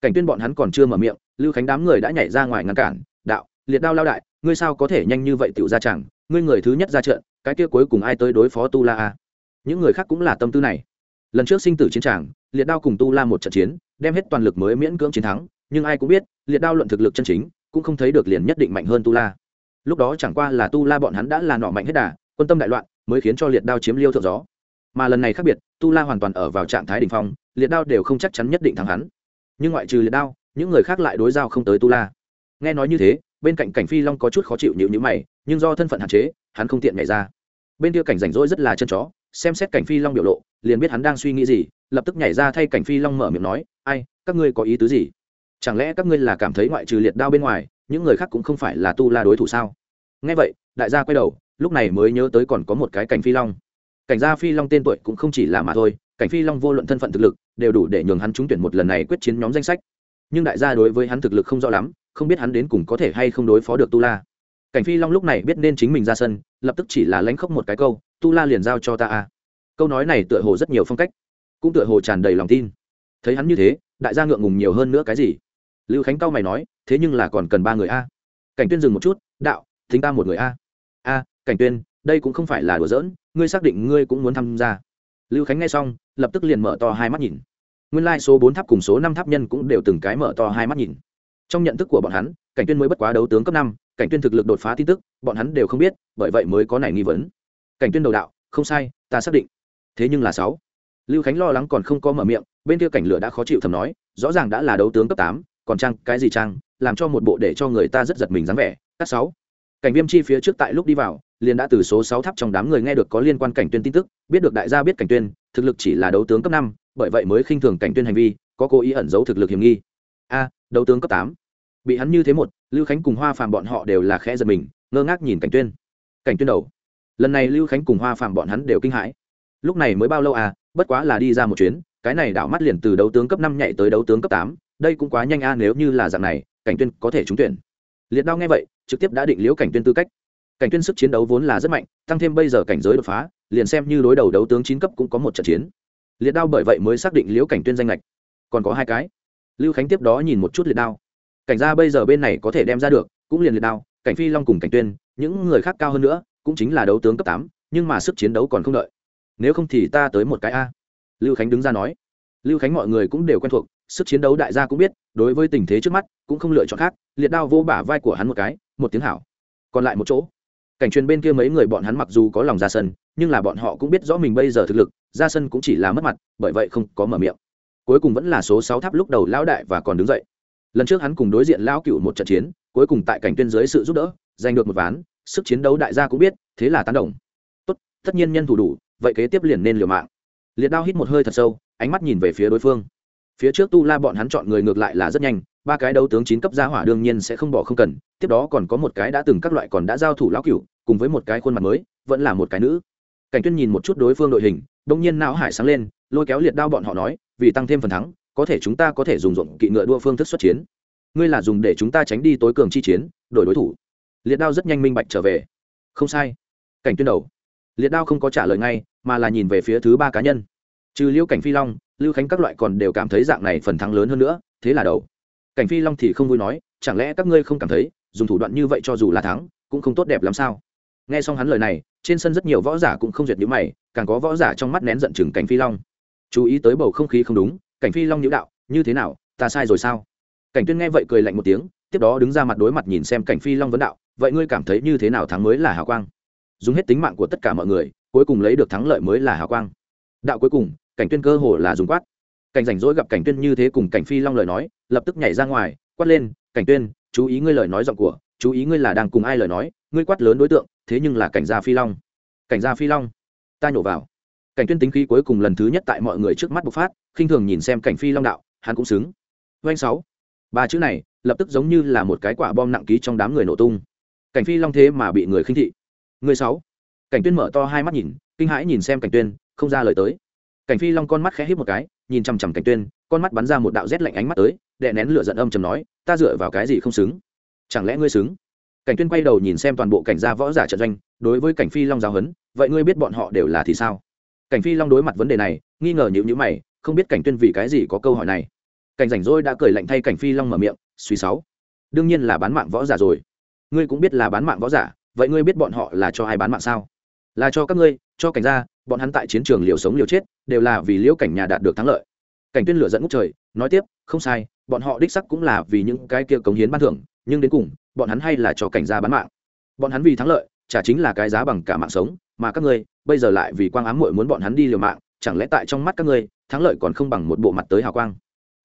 Cảnh tuyên bọn hắn còn chưa mở miệng, lưu khánh đám người đã nhảy ra ngoài ngăn cản. Đạo, liệt đao lao đại, ngươi sao có thể nhanh như vậy tiểu ra chẳng? Ngươi người thứ nhất ra trận, cái kia cuối cùng ai tới đối phó tu la a? Những người khác cũng là tâm tư này. Lần trước sinh tử chiến tràng, liệt đao cùng tu la một trận chiến, đem hết toàn lực mới miễn cưỡng chiến thắng nhưng ai cũng biết, liệt đao luận thực lực chân chính, cũng không thấy được liền nhất định mạnh hơn tu la. Lúc đó chẳng qua là tu la bọn hắn đã là nọ mạnh hết đà, quân tâm đại loạn, mới khiến cho liệt đao chiếm liêu thượng gió. Mà lần này khác biệt, tu la hoàn toàn ở vào trạng thái đ ỉ n h phong, liệt đao đều không chắc chắn nhất định thắng hắn. Nhưng ngoại trừ liệt đao, những người khác lại đối giao không tới tu la. Nghe nói như thế, bên cạnh cảnh phi long có chút khó chịu nhịu nhữ mày, nhưng do thân phận hạn chế, hắn không tiện nhảy ra. Bên kia cảnh rảnh rỗi rất là chân chó, xem xét cảnh phi long biểu lộ, liền biết hắn đang suy nghĩ gì, lập tức nhảy ra thay cảnh phi long mở miệng nói, ai, các ngươi có ý tứ gì? Chẳng lẽ các ngươi là cảm thấy ngoại trừ liệt đao bên ngoài, những người khác cũng không phải là tu la đối thủ sao? Nghe vậy, đại gia quay đầu, lúc này mới nhớ tới còn có một cái cảnh phi long. Cảnh gia phi long tên tuổi cũng không chỉ là mà thôi, cảnh phi long vô luận thân phận thực lực, đều đủ để nhường hắn trúng tuyển một lần này quyết chiến nhóm danh sách. Nhưng đại gia đối với hắn thực lực không rõ lắm, không biết hắn đến cùng có thể hay không đối phó được tu la. Cảnh phi long lúc này biết nên chính mình ra sân, lập tức chỉ là lánh khóc một cái câu, tu la liền giao cho ta a. Câu nói này tựa hồ rất nhiều phong cách, cũng tựa hồ tràn đầy lòng tin. Thấy hắn như thế, đại gia ngượng ngùng nhiều hơn nữa cái gì? Lưu khánh cao mày nói, thế nhưng là còn cần ba người a. Cảnh tuyên dừng một chút, đạo, thính ta một người a. A, cảnh tuyên, đây cũng không phải là đùa giỡn, ngươi xác định ngươi cũng muốn tham gia. Lưu khánh nghe xong, lập tức liền mở to hai mắt nhìn. Nguyên lai、like、số bốn tháp cùng số năm tháp nhân cũng đều từng cái mở to hai mắt nhìn. Trong nhận thức của bọn hắn, cảnh tuyên mới bất quá đấu tướng cấp năm, cảnh tuyên thực lực đột phá tin tức, bọn hắn đều không biết, bởi vậy mới có này nghi vấn. Cảnh tuyên đầu đạo, không sai, ta xác định. Thế nhưng là sáu. Lưu khánh lo lắng còn không có mở miệng, bên kia cảnh lửa đã khó chịu thầm nói, rõ ràng đã là đấu tướng cấp tám còn trang cái gì trang, làm cho một bộ để cho người ta rất giật mình dáng vẻ, cắt sáu. Cảnh viêm chi phía trước tại lúc đi vào, liền đã từ số sáu tháp trong đám người nghe được có liên quan cảnh tuyên tin tức, biết được đại gia biết cảnh tuyên, thực lực chỉ là đấu tướng cấp năm, bởi vậy mới khinh thường cảnh tuyên hành vi, có cố ý ẩn giấu thực lực hiểm nghi. A, đấu tướng cấp tám. Bị hắn như thế một, lưu khánh cùng hoa phàm bọn họ đều là khẽ giật mình, ngơ ngác nhìn cảnh tuyên. Cảnh tuyên đầu. Lần này lưu khánh cùng hoa phàm bọn hắn đều kinh hãi. Lúc này mới bao lâu à bất quá là đi ra một chuyến, cái này đảo mắt liền từ đấu tướng cấp năm nhảy tới đấu tướng cấp tám đây cũng quá nhanh a, nếu như là dạng này, cảnh tuyên có thể trúng tuyển. Liệt đao nghe vậy, trực tiếp đã định liễu cảnh tuyên tư cách. Cảnh tuyên sức chiến đấu vốn là rất mạnh, tăng thêm bây giờ cảnh giới đột phá, liền xem như đối đầu đấu tướng chín cấp cũng có một trận chiến. Liệt đao bởi vậy mới xác định liễu cảnh tuyên danh lệch còn có hai cái. Lưu khánh tiếp đó nhìn một chút liệt đao. Cảnh gia bây giờ bên này có thể đem ra được, cũng liền liệt đao, cảnh phi long cùng cảnh tuyên, những người khác cao hơn nữa, cũng chính là đấu tướng cấp tám, nhưng mà sức chiến đấu còn không đợi. Nếu không thì ta tới một cái a. Lưu khánh đứng ra nói. Lưu khánh mọi người cũng đều quen thuộc sức chiến đấu đại gia cũng biết, đối với tình thế trước mắt, cũng không lựa chọn khác, liệt đao vô bả vai của hắn một cái, một tiếng hảo. Còn lại một chỗ. Cảnh truyền bên kia mấy người bọn hắn mặc dù có lòng ra sân, nhưng là bọn họ cũng biết rõ mình bây giờ thực lực, ra sân cũng chỉ là mất mặt, bởi vậy không có mở miệng. Cuối cùng vẫn là số sáu tháp lúc đầu lão đại và còn đứng dậy. Lần trước hắn cùng đối diện lão cựu một trận chiến, cuối cùng tại cảnh tuyên dưới sự giúp đỡ, giành được một ván, sức chiến đấu đại gia cũng biết, thế là tán đồng. Tốt, tất nhiên nhân thủ đủ, vậy kế tiếp liền nên liều mạng. Liệt đao hít một hơi thật sâu, ánh mắt nhìn về phía đối phương phía trước tu la bọn hắn chọn người ngược lại là rất nhanh, ba cái đấu tướng chín cấp gia hỏa đương nhiên sẽ không bỏ không cần, tiếp đó còn có một cái đã từng các loại còn đã giao thủ lão cựu cùng với một cái khuôn mặt mới, vẫn là một cái nữ. Cảnh tuyên nhìn một chút đối phương đội hình đông nhiên não hải sáng lên, lôi kéo liệt đao bọn họ nói, vì tăng thêm phần thắng, có thể chúng ta có thể dùng rộng kỵ ngựa đua phương thức xuất chiến. Ngươi là dùng để chúng ta tránh đi tối cường chi chiến, đổi đối thủ. Liệt đao rất nhanh minh bạch trở về. Không sai. Cảnh tuyên đầu. Liệt đao không có trả lời ngay, mà là nhìn về phía thứ ba cá nhân trừ liêu cảnh phi long, lưu khánh các loại còn đều cảm thấy dạng này phần thắng lớn hơn nữa, thế là đầu. Cảnh phi long thì không vui nói, chẳng lẽ các ngươi không cảm thấy, dùng thủ đoạn như vậy cho dù là thắng, cũng không tốt đẹp làm sao? Nghe xong hắn lời này, trên sân rất nhiều võ giả cũng không duyệt nhữ mày, càng có võ giả trong mắt nén giận chừng cảnh phi long. Chú ý tới bầu không khí không đúng, cảnh phi long nhữ đạo, như thế nào, ta sai rồi sao? Cảnh tuyên nghe vậy cười lạnh một tiếng, tiếp đó đứng ra mặt đối mặt nhìn xem cảnh phi long vấn đạo, vậy ngươi cảm thấy như thế nào thắng mới là hào quang? Dùng hết tính mạng của tất cả mọi người, cuối cùng lấy được thắng lợi mới là hào quang. Đạo cuối cùng cảnh tuyên cơ hồ là dùng quát. Cảnh rảnh rỗi gặp cảnh tuyên như thế cùng cảnh phi long lời nói, lập tức nhảy ra ngoài, quát lên, cảnh tuyên, chú ý ngươi lời nói giọng của, chú ý ngươi là đang cùng ai lời nói, ngươi quát lớn đối tượng, thế nhưng là cảnh gia phi long. Cảnh gia phi long? Ta nhổ vào. Cảnh tuyên tính khí cuối cùng lần thứ nhất tại mọi người trước mắt bộc phát, khinh thường nhìn xem cảnh phi long đạo, hắn cũng xứng. Doanh sáu. Ba chữ này, lập tức giống như là một cái quả bom nặng ký trong đám người nổ tung. Cảnh phi long thế mà bị người khinh thị. Người sáu. Cảnh tuyên mở to hai mắt nhìn, kinh hãi nhìn xem cảnh tuyên, không ra lời tới cảnh phi long con mắt khẽ híp một cái, nhìn chằm chằm cảnh tuyên, con mắt bắn ra một đạo rét lạnh ánh mắt tới, đè nén lửa giận âm trầm nói, ta dựa vào cái gì không xứng? Chẳng lẽ ngươi xứng? Cảnh tuyên quay đầu nhìn xem toàn bộ cảnh gia võ giả trận doanh, đối với cảnh phi long giáo huấn vậy ngươi biết bọn họ đều là thì sao? Cảnh phi long đối mặt vấn đề này, nghi ngờ nhũ nhữ mày, không biết cảnh tuyên vì cái gì có câu hỏi này. Cảnh rảnh rỗi đã cười lạnh thay cảnh phi long mở miệng, suy sáu, đương nhiên là bán mạng võ giả rồi. Ngươi cũng biết là bán mạng võ giả, vậy ngươi biết bọn họ là cho ai bán mạng sao? Là cho các ngươi cho cảnh gia, bọn hắn tại chiến trường liều sống liều chết, đều là vì liễu cảnh nhà đạt được thắng lợi. Cảnh tuyên lửa dẫn ngút trời, nói tiếp, không sai, bọn họ đích sắc cũng là vì những cái kia cống hiến ban thưởng, nhưng đến cùng, bọn hắn hay là cho cảnh gia bán mạng. Bọn hắn vì thắng lợi, chả chính là cái giá bằng cả mạng sống, mà các ngươi, bây giờ lại vì quang ám muội muốn bọn hắn đi liều mạng, chẳng lẽ tại trong mắt các ngươi, thắng lợi còn không bằng một bộ mặt tới hào quang?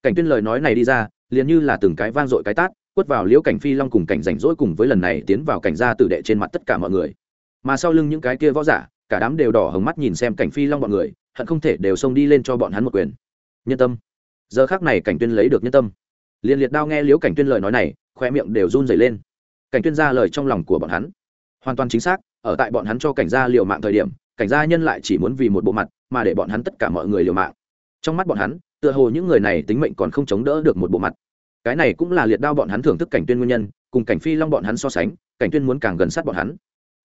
Cảnh tuyên lời nói này đi ra, liền như là từng cái vang dội cái tát, quất vào liễu cảnh phi long cùng cảnh rảnh rỗi cùng với lần này tiến vào cảnh gia tử đệ trên mặt tất cả mọi người. Mà sau lưng những cái kia võ giả cả đám đều đỏ hồng mắt nhìn xem cảnh phi long bọn người, hận không thể đều xông đi lên cho bọn hắn một quyền. Nhân tâm. Giờ khác này cảnh tuyên lấy được nhân tâm. Liền liệt đao nghe liễu cảnh tuyên lời nói này khoe miệng đều run rẩy lên. Cảnh tuyên ra lời trong lòng của bọn hắn. Hoàn toàn chính xác, ở tại bọn hắn cho cảnh gia liều mạng thời điểm, cảnh gia nhân lại chỉ muốn vì một bộ mặt, mà để bọn hắn tất cả mọi người liều mạng. Trong mắt bọn hắn, tựa hồ những người này tính mệnh còn không chống đỡ được một bộ mặt. Cái này cũng là liệt đao bọn hắn thưởng thức cảnh tuyên nguyên nhân, cùng cảnh phi long bọn hắn so sánh, cảnh tuyên muốn càng gần sát bọn hắn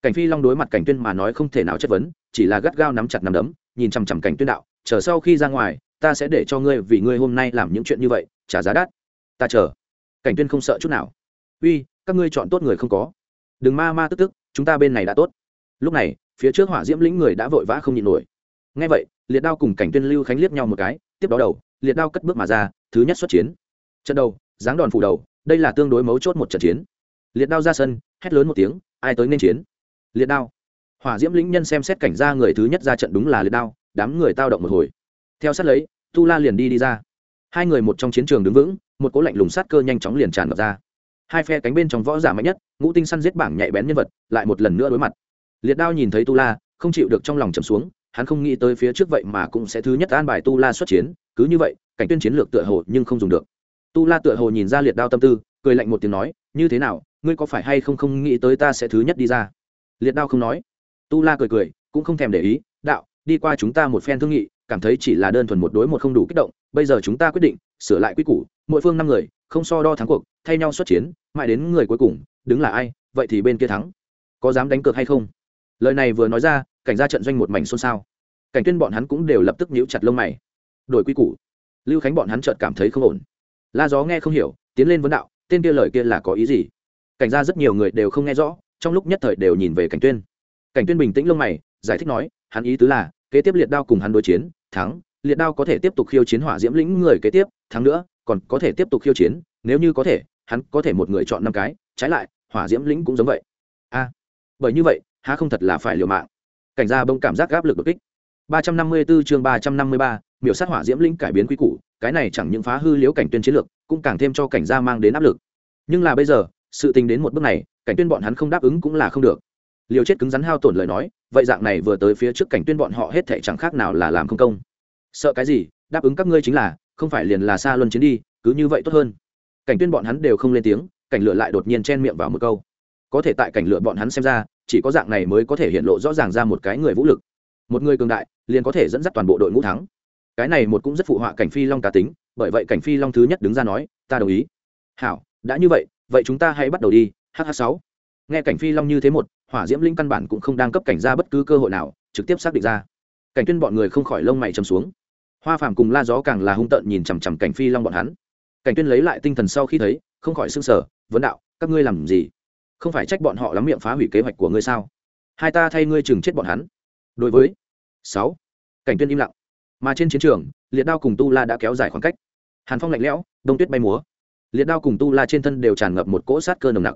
cảnh phi long đối mặt cảnh tuyên mà nói không thể nào chất vấn, chỉ là gắt gao nắm chặt nắm đấm, nhìn chằm chằm cảnh tuyên đạo, chờ sau khi ra ngoài, ta sẽ để cho ngươi vì ngươi hôm nay làm những chuyện như vậy, trả giá đắt. Ta chờ. Cảnh tuyên không sợ chút nào. Uy, các ngươi chọn tốt người không có. Đừng ma ma tức tức, chúng ta bên này đã tốt. Lúc này, phía trước hỏa diễm lĩnh người đã vội vã không nhịn nổi. Ngay vậy, liệt đao cùng cảnh tuyên lưu khánh liếc nhau một cái, tiếp đó đầu, liệt đao cất bước mà ra, thứ nhất xuất chiến. Trận đầu, giáng đòn phủ đầu, đây là tương đối mấu chốt một trận chiến. Liệt đao ra sân, hét lớn một tiếng, ai tới nên chiến? Liệt đao. Hỏa diễm lĩnh nhân xem xét cảnh ra người thứ nhất ra trận đúng là liệt đao, đám người tao động một hồi. Theo sát lấy, tu la liền đi đi ra. Hai người một trong chiến trường đứng vững, một cố lạnh lùng sát cơ nhanh chóng liền tràn ngập ra. Hai phe cánh bên trong võ giả mạnh nhất, ngũ tinh săn giết bảng nhạy bén nhân vật, lại một lần nữa đối mặt. Liệt đao nhìn thấy tu la, không chịu được trong lòng trầm xuống, hắn không nghĩ tới phía trước vậy mà cũng sẽ thứ nhất an bài tu la xuất chiến, cứ như vậy, cảnh tuyên chiến lược tựa hồ nhưng không dùng được. Tu la tựa hồ nhìn ra liệt đao tâm tư, cười lạnh một tiếng nói, như thế nào, ngươi có phải hay không không nghĩ tới ta sẽ thứ nhất đi ra? Liệt đao không nói. Tu la cười cười, cũng không thèm để ý, đạo, đi qua chúng ta một phen thương nghị, cảm thấy chỉ là đơn thuần một đối một không đủ kích động, bây giờ chúng ta quyết định, sửa lại quy củ, mỗi phương năm người, không so đo thắng cuộc, thay nhau xuất chiến, mãi đến người cuối cùng, đứng là ai, vậy thì bên kia thắng. Có dám đánh cược hay không? Lời này vừa nói ra, cảnh ra trận doanh một mảnh xôn xao. Cảnh tuyên bọn hắn cũng đều lập tức nhíu chặt lông mày. Đổi quy củ. Lưu khánh bọn hắn chợt cảm thấy không ổn. La gió nghe không hiểu, tiến lên vấn đạo, tên kia lời kia là có ý gì? Cảnh ra rất nhiều người đều không nghe rõ trong lúc nhất thời đều nhìn về cảnh tuyên. Cảnh tuyên bình tĩnh lông mày, giải thích nói, hắn ý tứ là, kế tiếp liệt đao cùng hắn đối chiến, thắng, liệt đao có thể tiếp tục khiêu chiến hỏa diễm lĩnh người kế tiếp, thắng nữa, còn có thể tiếp tục khiêu chiến, nếu như có thể, hắn có thể một người chọn năm cái, trái lại, hỏa diễm lĩnh cũng giống vậy. A, bởi như vậy, há không thật là phải liều mạng. Cảnh gia bông cảm giác gáp lực đột kích. Ba trăm năm mươi 354 chương ba trăm năm mươi ba, miểu sát hỏa diễm lĩnh cải biến quy củ, cái này chẳng những phá hư liễu cảnh tuyên chiến lược, cũng càng thêm cho cảnh gia mang đến áp lực. Nhưng là bây giờ sự tình đến một bước này, cảnh tuyên bọn hắn không đáp ứng cũng là không được. Liều chết cứng rắn hao tổn lời nói, vậy dạng này vừa tới phía trước cảnh tuyên bọn họ hết thảy chẳng khác nào là làm không công. Sợ cái gì, đáp ứng các ngươi chính là, không phải liền là xa luân chiến đi, cứ như vậy tốt hơn. Cảnh tuyên bọn hắn đều không lên tiếng, cảnh lửa lại đột nhiên chen miệng vào một câu. Có thể tại cảnh lửa bọn hắn xem ra, chỉ có dạng này mới có thể hiện lộ rõ ràng ra một cái người vũ lực. Một người cường đại, liền có thể dẫn dắt toàn bộ đội ngũ thắng. Cái này một cũng rất phụ họa cảnh phi long cá tính, bởi vậy cảnh phi long thứ nhất đứng ra nói, ta đồng ý. Hảo, đã như vậy vậy chúng ta hãy bắt đầu đi hh sáu. Nghe cảnh phi long như thế một, hỏa diễm linh căn bản cũng không đang cấp cảnh ra bất cứ cơ hội nào, trực tiếp xác định ra. Cảnh tuyên bọn người không khỏi lông mày trầm xuống. Hoa phàm cùng la gió càng là hung tợn nhìn chằm chằm cảnh phi long bọn hắn. Cảnh tuyên lấy lại tinh thần sau khi thấy, không khỏi sưng sở vấn đạo, các ngươi làm gì? Không phải trách bọn họ lắm miệng phá hủy kế hoạch của ngươi sao? Hai ta thay ngươi chừng chết bọn hắn. Đối với sáu, cảnh tuyên im lặng. Mà trên chiến trường, liệt đao cùng tu la đã kéo dài khoảng cách. Hàn phong lạnh lẽo, đông tuyết bay múa liệt đao cùng tu la trên thân đều tràn ngập một cỗ sát cơ nồng nặc.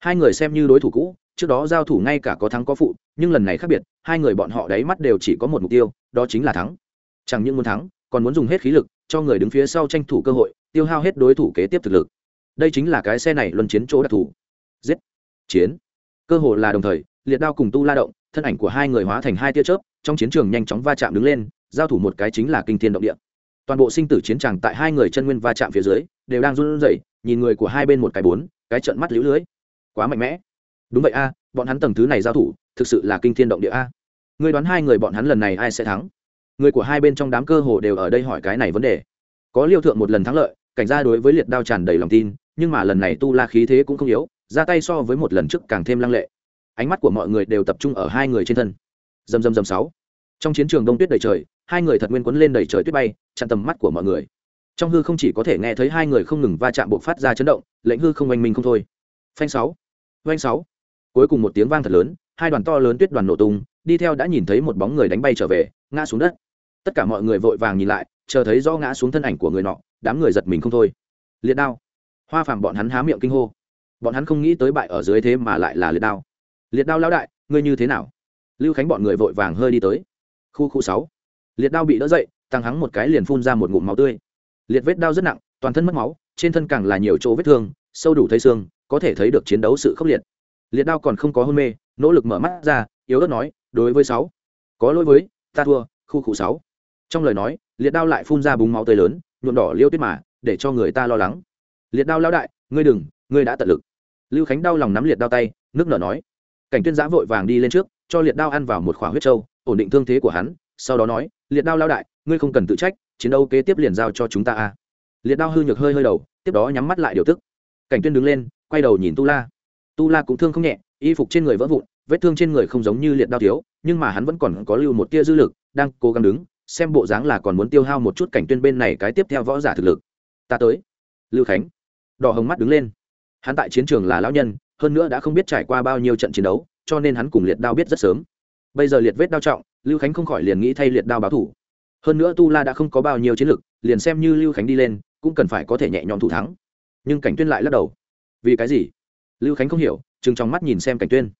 Hai người xem như đối thủ cũ, trước đó giao thủ ngay cả có thắng có phụ, nhưng lần này khác biệt, hai người bọn họ đáy mắt đều chỉ có một mục tiêu, đó chính là thắng. Chẳng những muốn thắng, còn muốn dùng hết khí lực cho người đứng phía sau tranh thủ cơ hội, tiêu hao hết đối thủ kế tiếp thực lực. Đây chính là cái xe này luân chiến chỗ đặc thù. Giết! Chiến! Cơ hội là đồng thời, liệt đao cùng tu la động, thân ảnh của hai người hóa thành hai tia chớp, trong chiến trường nhanh chóng va chạm đứng lên, giao thủ một cái chính là kinh thiên động địa toàn bộ sinh tử chiến tràng tại hai người chân nguyên va chạm phía dưới, đều đang run rẩy, nhìn người của hai bên một cái bốn, cái trận mắt lưỡi lưới. Quá mạnh mẽ. Đúng vậy a, bọn hắn tầng thứ này giao thủ, thực sự là kinh thiên động địa a. Người đoán hai người bọn hắn lần này ai sẽ thắng? Người của hai bên trong đám cơ hồ đều ở đây hỏi cái này vấn đề. Có liêu thượng một lần thắng lợi, cảnh gia đối với liệt đao tràn đầy lòng tin, nhưng mà lần này tu la khí thế cũng không yếu, ra tay so với một lần trước càng thêm lăng lệ. Ánh mắt của mọi người đều tập trung ở hai người trên thân. Dầm dầm dầm sáu. Trong chiến trường đông tuyết đầy trời hai người thật nguyên quấn lên đầy trời tuyết bay, chặn tầm mắt của mọi người. Trong hư không chỉ có thể nghe thấy hai người không ngừng va chạm bộ phát ra chấn động, lệnh hư không oanh minh không thôi. Phanh sáu, oanh sáu. Cuối cùng một tiếng vang thật lớn, hai đoàn to lớn tuyết đoàn nổ tung, đi theo đã nhìn thấy một bóng người đánh bay trở về, ngã xuống đất. Tất cả mọi người vội vàng nhìn lại, chờ thấy do ngã xuống thân ảnh của người nọ, đám người giật mình không thôi. Liệt đao. Hoa phàm bọn hắn há miệng kinh hô. Bọn hắn không nghĩ tới bại ở dưới thế mà lại là liệt đao. Liệt đao lão đại, ngươi như thế nào? Lưu khánh bọn người vội vàng hơi đi tới. Khu khu sáu liệt đao bị đỡ dậy, tăng hắng một cái liền phun ra một ngụm máu tươi. Liệt vết đao rất nặng, toàn thân mất máu, trên thân càng là nhiều chỗ vết thương, sâu đủ thấy xương, có thể thấy được chiến đấu sự khốc liệt. Liệt đao còn không có hôn mê, nỗ lực mở mắt ra, yếu ớt nói, đối với sáu, có lỗi với, ta thua, khu khu sáu. Trong lời nói, liệt đao lại phun ra búng máu tươi lớn, nhuộm đỏ liêu tuyết mà, để cho người ta lo lắng. Liệt đao lão đại, ngươi đừng, ngươi đã tận lực. Lưu khánh đau lòng nắm liệt đao tay, nước nở nói. Cảnh tuyên giã vội vàng đi lên trước, cho liệt đao ăn vào một khỏa huyết trâu, ổn định thương thế của hắn sau đó nói, liệt đao lao đại, ngươi không cần tự trách, chiến đấu kế tiếp liền giao cho chúng ta a. Liệt đao hư nhược hơi hơi đầu, tiếp đó nhắm mắt lại điều tức. Cảnh tuyên đứng lên, quay đầu nhìn tu la. Tu la cũng thương không nhẹ, y phục trên người vỡ vụn, vết thương trên người không giống như liệt đao thiếu, nhưng mà hắn vẫn còn có lưu một tia dư lực, đang cố gắng đứng, xem bộ dáng là còn muốn tiêu hao một chút cảnh tuyên bên này cái tiếp theo võ giả thực lực. Ta tới. Lưu khánh đỏ hồng mắt đứng lên. Hắn tại chiến trường là lão nhân, hơn nữa đã không biết trải qua bao nhiêu trận chiến đấu, cho nên hắn cùng liệt đao biết rất sớm. Bây giờ liệt vết đao trọng lưu khánh không khỏi liền nghĩ thay liệt đao báo thủ. Hơn nữa tu la đã không có bao nhiêu chiến lực, liền xem như lưu khánh đi lên, cũng cần phải có thể nhẹ nhõm thủ thắng. Nhưng cảnh tuyên lại lắc đầu. Vì cái gì? Lưu khánh không hiểu chừng trong mắt nhìn xem cảnh tuyên.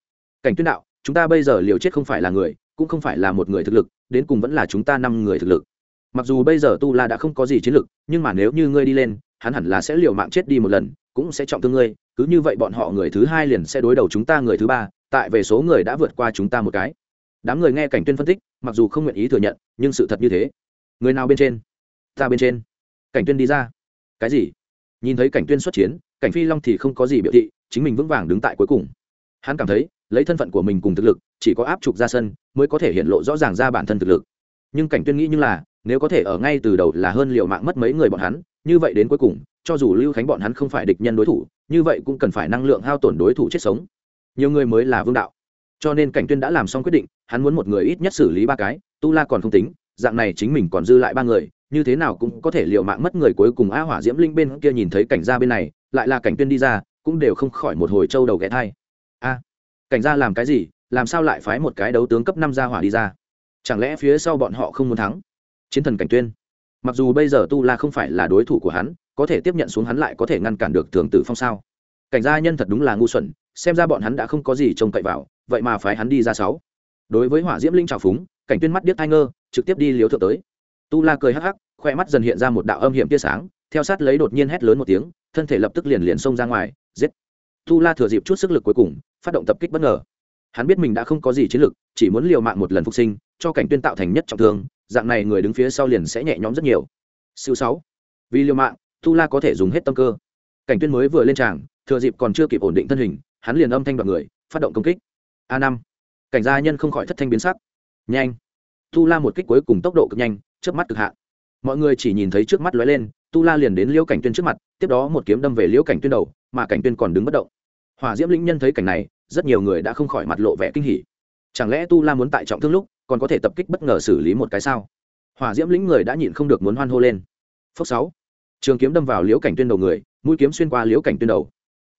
Cảnh tuyên đạo, chúng ta bây giờ liều chết không phải là người, cũng không phải là một người thực lực, đến cùng vẫn là chúng ta năm người thực lực. Mặc dù bây giờ tu la đã không có gì chiến lực, nhưng mà nếu như ngươi đi lên, hắn hẳn là sẽ liều mạng chết đi một lần, cũng sẽ trọng thương ngươi, cứ như vậy bọn họ người thứ hai liền sẽ đối đầu chúng ta người thứ ba, tại về số người đã vượt qua chúng ta một cái đám người nghe cảnh tuyên phân tích, mặc dù không nguyện ý thừa nhận, nhưng sự thật như thế. Người nào bên trên? Ta bên trên. Cảnh tuyên đi ra. Cái gì? Nhìn thấy cảnh tuyên xuất chiến, cảnh phi long thì không có gì biểu thị, chính mình vững vàng đứng tại cuối cùng. Hắn cảm thấy, lấy thân phận của mình cùng thực lực, chỉ có áp trục ra sân, mới có thể hiện lộ rõ ràng ra bản thân thực lực. Nhưng cảnh tuyên nghĩ như là, nếu có thể ở ngay từ đầu là hơn liệu mạng mất mấy người bọn hắn, như vậy đến cuối cùng, cho dù lưu khánh bọn hắn không phải địch nhân đối thủ, như vậy cũng cần phải năng lượng hao tổn đối thủ chết sống. Nhiều người mới là vương đạo cho nên cảnh tuyên đã làm xong quyết định, hắn muốn một người ít nhất xử lý ba cái, tu la còn không tính, dạng này chính mình còn dư lại ba người, như thế nào cũng có thể liệu mạng mất người cuối cùng a hỏa diễm linh bên kia nhìn thấy cảnh gia bên này, lại là cảnh tuyên đi ra, cũng đều không khỏi một hồi trâu đầu ghé thai. A, cảnh gia làm cái gì, làm sao lại phái một cái đấu tướng cấp năm gia hỏa đi ra? Chẳng lẽ phía sau bọn họ không muốn thắng? Chiến thần cảnh tuyên. Mặc dù bây giờ tu la không phải là đối thủ của hắn, có thể tiếp nhận xuống hắn lại có thể ngăn cản được thường tử phong sao? Cảnh gia nhân thật đúng là ngu xuẩn, xem ra bọn hắn đã không có gì trông cậy vào vậy mà phái hắn đi ra sáu. Đối với hỏa diễm linh trào phúng, cảnh tuyên mắt điếc thai ngơ trực tiếp đi liếu thượng tới. Tu la cười hắc hắc, khoe mắt dần hiện ra một đạo âm hiểm tia sáng, theo sát lấy đột nhiên hét lớn một tiếng, thân thể lập tức liền liền xông ra ngoài, giết. Tu la thừa dịp chút sức lực cuối cùng, phát động tập kích bất ngờ. Hắn biết mình đã không có gì chiến lực, chỉ muốn liều mạng một lần phục sinh, cho cảnh tuyên tạo thành nhất trọng thương, dạng này người đứng phía sau liền sẽ nhẹ nhõm rất nhiều. Siêu sáu. Vì liều mạng, tu la có thể dùng hết tâm cơ. Cảnh tuyên mới vừa lên tràng, thừa dịp còn chưa kịp ổn định thân hình, hắn liền âm thanh đoạn người, phát động công kích a năm. Cảnh gia nhân không khỏi thất thanh biến sắc. Nhanh. Tu la một kích cuối cùng tốc độ cực nhanh trước mắt cực hạn. Mọi người chỉ nhìn thấy trước mắt lóe lên, tu la liền đến liễu cảnh tuyên trước mặt, tiếp đó một kiếm đâm về liễu cảnh tuyên đầu, mà cảnh tuyên còn đứng bất động. Hỏa diễm lĩnh nhân thấy cảnh này, rất nhiều người đã không khỏi mặt lộ vẻ kinh hỉ. Chẳng lẽ tu la muốn tại trọng thương lúc, còn có thể tập kích bất ngờ xử lý một cái sao? Hỏa diễm lĩnh người đã nhịn không được muốn hoan hô lên. Phốc sáu. Trường kiếm đâm vào liễu cảnh tuyên đầu người, mũi kiếm xuyên qua liễu cảnh tuyên đầu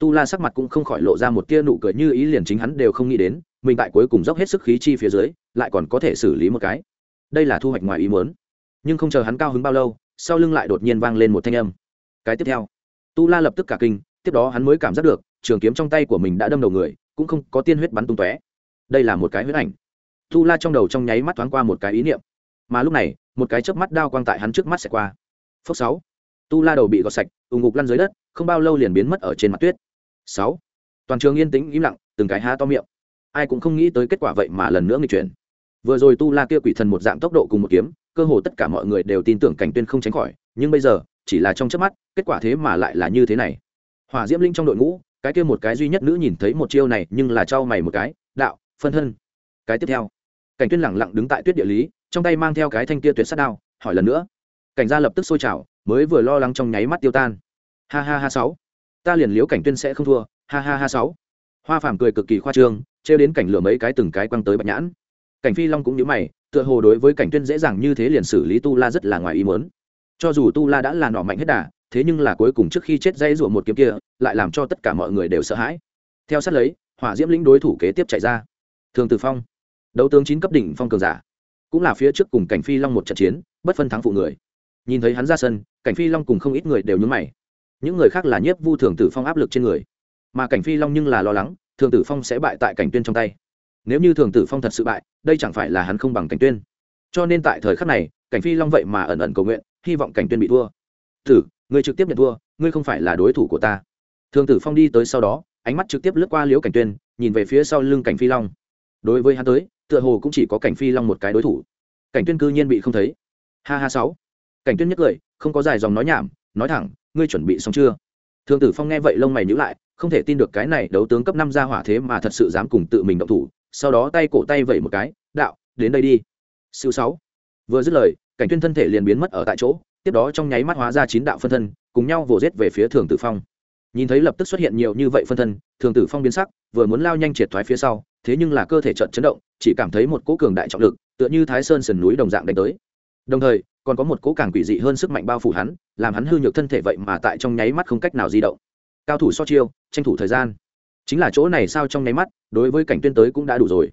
tu la sắc mặt cũng không khỏi lộ ra một tia nụ cười như ý liền chính hắn đều không nghĩ đến, mình tại cuối cùng dốc hết sức khí chi phía dưới, lại còn có thể xử lý một cái. Đây là thu hoạch ngoài ý muốn. Nhưng không chờ hắn cao hứng bao lâu, sau lưng lại đột nhiên vang lên một thanh âm. Cái tiếp theo, tu la lập tức cả kinh, tiếp đó hắn mới cảm giác được, trường kiếm trong tay của mình đã đâm đầu người, cũng không có tiên huyết bắn tung tóe. Đây là một cái huyết ảnh. Tu la trong đầu trong nháy mắt thoáng qua một cái ý niệm. Mà lúc này, một cái chớp mắt đao quang tại hắn trước mắt sẽ qua. Phốc sáu. Tu la đầu bị gọt sạch, ù ngục lăn dưới đất, không bao lâu liền biến mất ở trên mặt tuyết sáu. Toàn trường yên tĩnh im lặng, từng cái há to miệng. Ai cũng không nghĩ tới kết quả vậy mà lần nữa nghịch chuyển. Vừa rồi tu la kia quỷ thần một dạng tốc độ cùng một kiếm, cơ hồ tất cả mọi người đều tin tưởng cảnh tuyên không tránh khỏi, nhưng bây giờ, chỉ là trong chớp mắt, kết quả thế mà lại là như thế này. Hỏa diễm linh trong đội ngũ, cái kia một cái duy nhất nữ nhìn thấy một chiêu này, nhưng là trao mày một cái, đạo, phân thân. Cái tiếp theo, cảnh tuyên lẳng lặng đứng tại tuyết địa lý, trong tay mang theo cái thanh kia tuyệt sát đao, hỏi lần nữa. Cảnh gia lập tức sôi trào mới vừa lo lắng trong nháy mắt tiêu tan. Ha ha ha, sáu ta liền liếu cảnh tuyên sẽ không thua, ha ha ha sáu. Hoa phàm cười cực kỳ khoa trương, trêu đến cảnh lửa mấy cái từng cái quăng tới bạch nhãn. Cảnh phi long cũng nhíu mày, tựa hồ đối với cảnh tuyên dễ dàng như thế liền xử lý tu la rất là ngoài ý muốn. Cho dù tu la đã là nọ mạnh hết đà, thế nhưng là cuối cùng trước khi chết dây rủa một kiếm kia, lại làm cho tất cả mọi người đều sợ hãi. Theo sát lấy, hỏa diễm lĩnh đối thủ kế tiếp chạy ra. Thường tử phong, đấu tướng chín cấp đỉnh phong cường giả, cũng là phía trước cùng cảnh phi long một trận chiến, bất phân thắng phụ người. Nhìn thấy hắn ra sân, cảnh phi long cùng không ít người đều nhún mày những người khác là nhiếp vu thường tử phong áp lực trên người. Mà cảnh phi long nhưng là lo lắng, thường tử phong sẽ bại tại cảnh tuyên trong tay. Nếu như thường tử phong thật sự bại, đây chẳng phải là hắn không bằng cảnh tuyên. Cho nên tại thời khắc này, cảnh phi long vậy mà ẩn ẩn cầu nguyện, hy vọng cảnh tuyên bị thua. Tử, ngươi trực tiếp nhận thua, ngươi không phải là đối thủ của ta. Thường tử phong đi tới sau đó, ánh mắt trực tiếp lướt qua liễu cảnh tuyên, nhìn về phía sau lưng cảnh phi long. Đối với hắn tới, tựa hồ cũng chỉ có cảnh phi long một cái đối thủ. Cảnh tuyên cư nhiên bị không thấy. Ha ha sáu. Cảnh tuyên nhất cười, không có dài dòng nói nhảm, nói thẳng ngươi chuẩn bị xong chưa? Thường tử phong nghe vậy lông mày nhíu lại, không thể tin được cái này đấu tướng cấp năm ra hỏa thế mà thật sự dám cùng tự mình động thủ, sau đó tay cổ tay vẩy một cái, đạo, đến đây đi. Siêu sáu. Vừa dứt lời, cảnh tuyên thân thể liền biến mất ở tại chỗ, tiếp đó trong nháy mắt hóa ra chín đạo phân thân, cùng nhau vồ giết về phía thường tử phong. Nhìn thấy lập tức xuất hiện nhiều như vậy phân thân thường tử phong biến sắc, vừa muốn lao nhanh triệt thoái phía sau, thế nhưng là cơ thể trận chấn động, chỉ cảm thấy một cỗ cường đại trọng lực, tựa như thái sơn sườn núi đồng dạng đánh tới đồng thời còn có một cỗ càng quỷ dị hơn sức mạnh bao phủ hắn làm hắn hư nhược thân thể vậy mà tại trong nháy mắt không cách nào di động. Cao thủ so chiêu tranh thủ thời gian. Chính là chỗ này sao trong nháy mắt đối với cảnh tuyên tới cũng đã đủ rồi.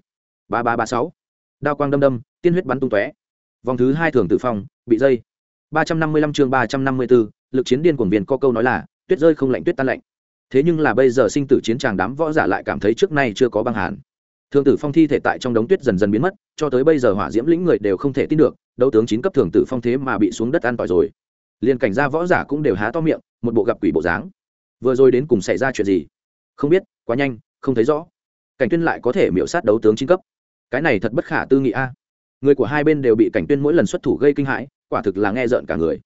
Ba ba ba sáu. Đao quang đâm đâm tiên huyết bắn tung tóe. Vòng thứ hai thường tử phong bị dây. Ba trăm năm mươi lăm chương ba trăm năm mươi 354, lực chiến điên cuồng viên có câu nói là tuyết rơi không lạnh tuyết tan lạnh. Thế nhưng là bây giờ sinh tử chiến tràng đám võ giả lại cảm thấy trước nay chưa có băng hàn thường tử phong thi thể tại trong đống tuyết dần dần biến mất, cho tới bây giờ hỏa diễm lĩnh người đều không thể tin được, đấu tướng chín cấp thường tử phong thế mà bị xuống đất an tỏi rồi. Liền cảnh gia võ giả cũng đều há to miệng, một bộ gặp quỷ bộ dáng. Vừa rồi đến cùng xảy ra chuyện gì? Không biết, quá nhanh, không thấy rõ. Cảnh tuyên lại có thể miễu sát đấu tướng chín cấp. Cái này thật bất khả tư nghị a. Người của hai bên đều bị cảnh tuyên mỗi lần xuất thủ gây kinh hãi, quả thực là nghe rợn cả người.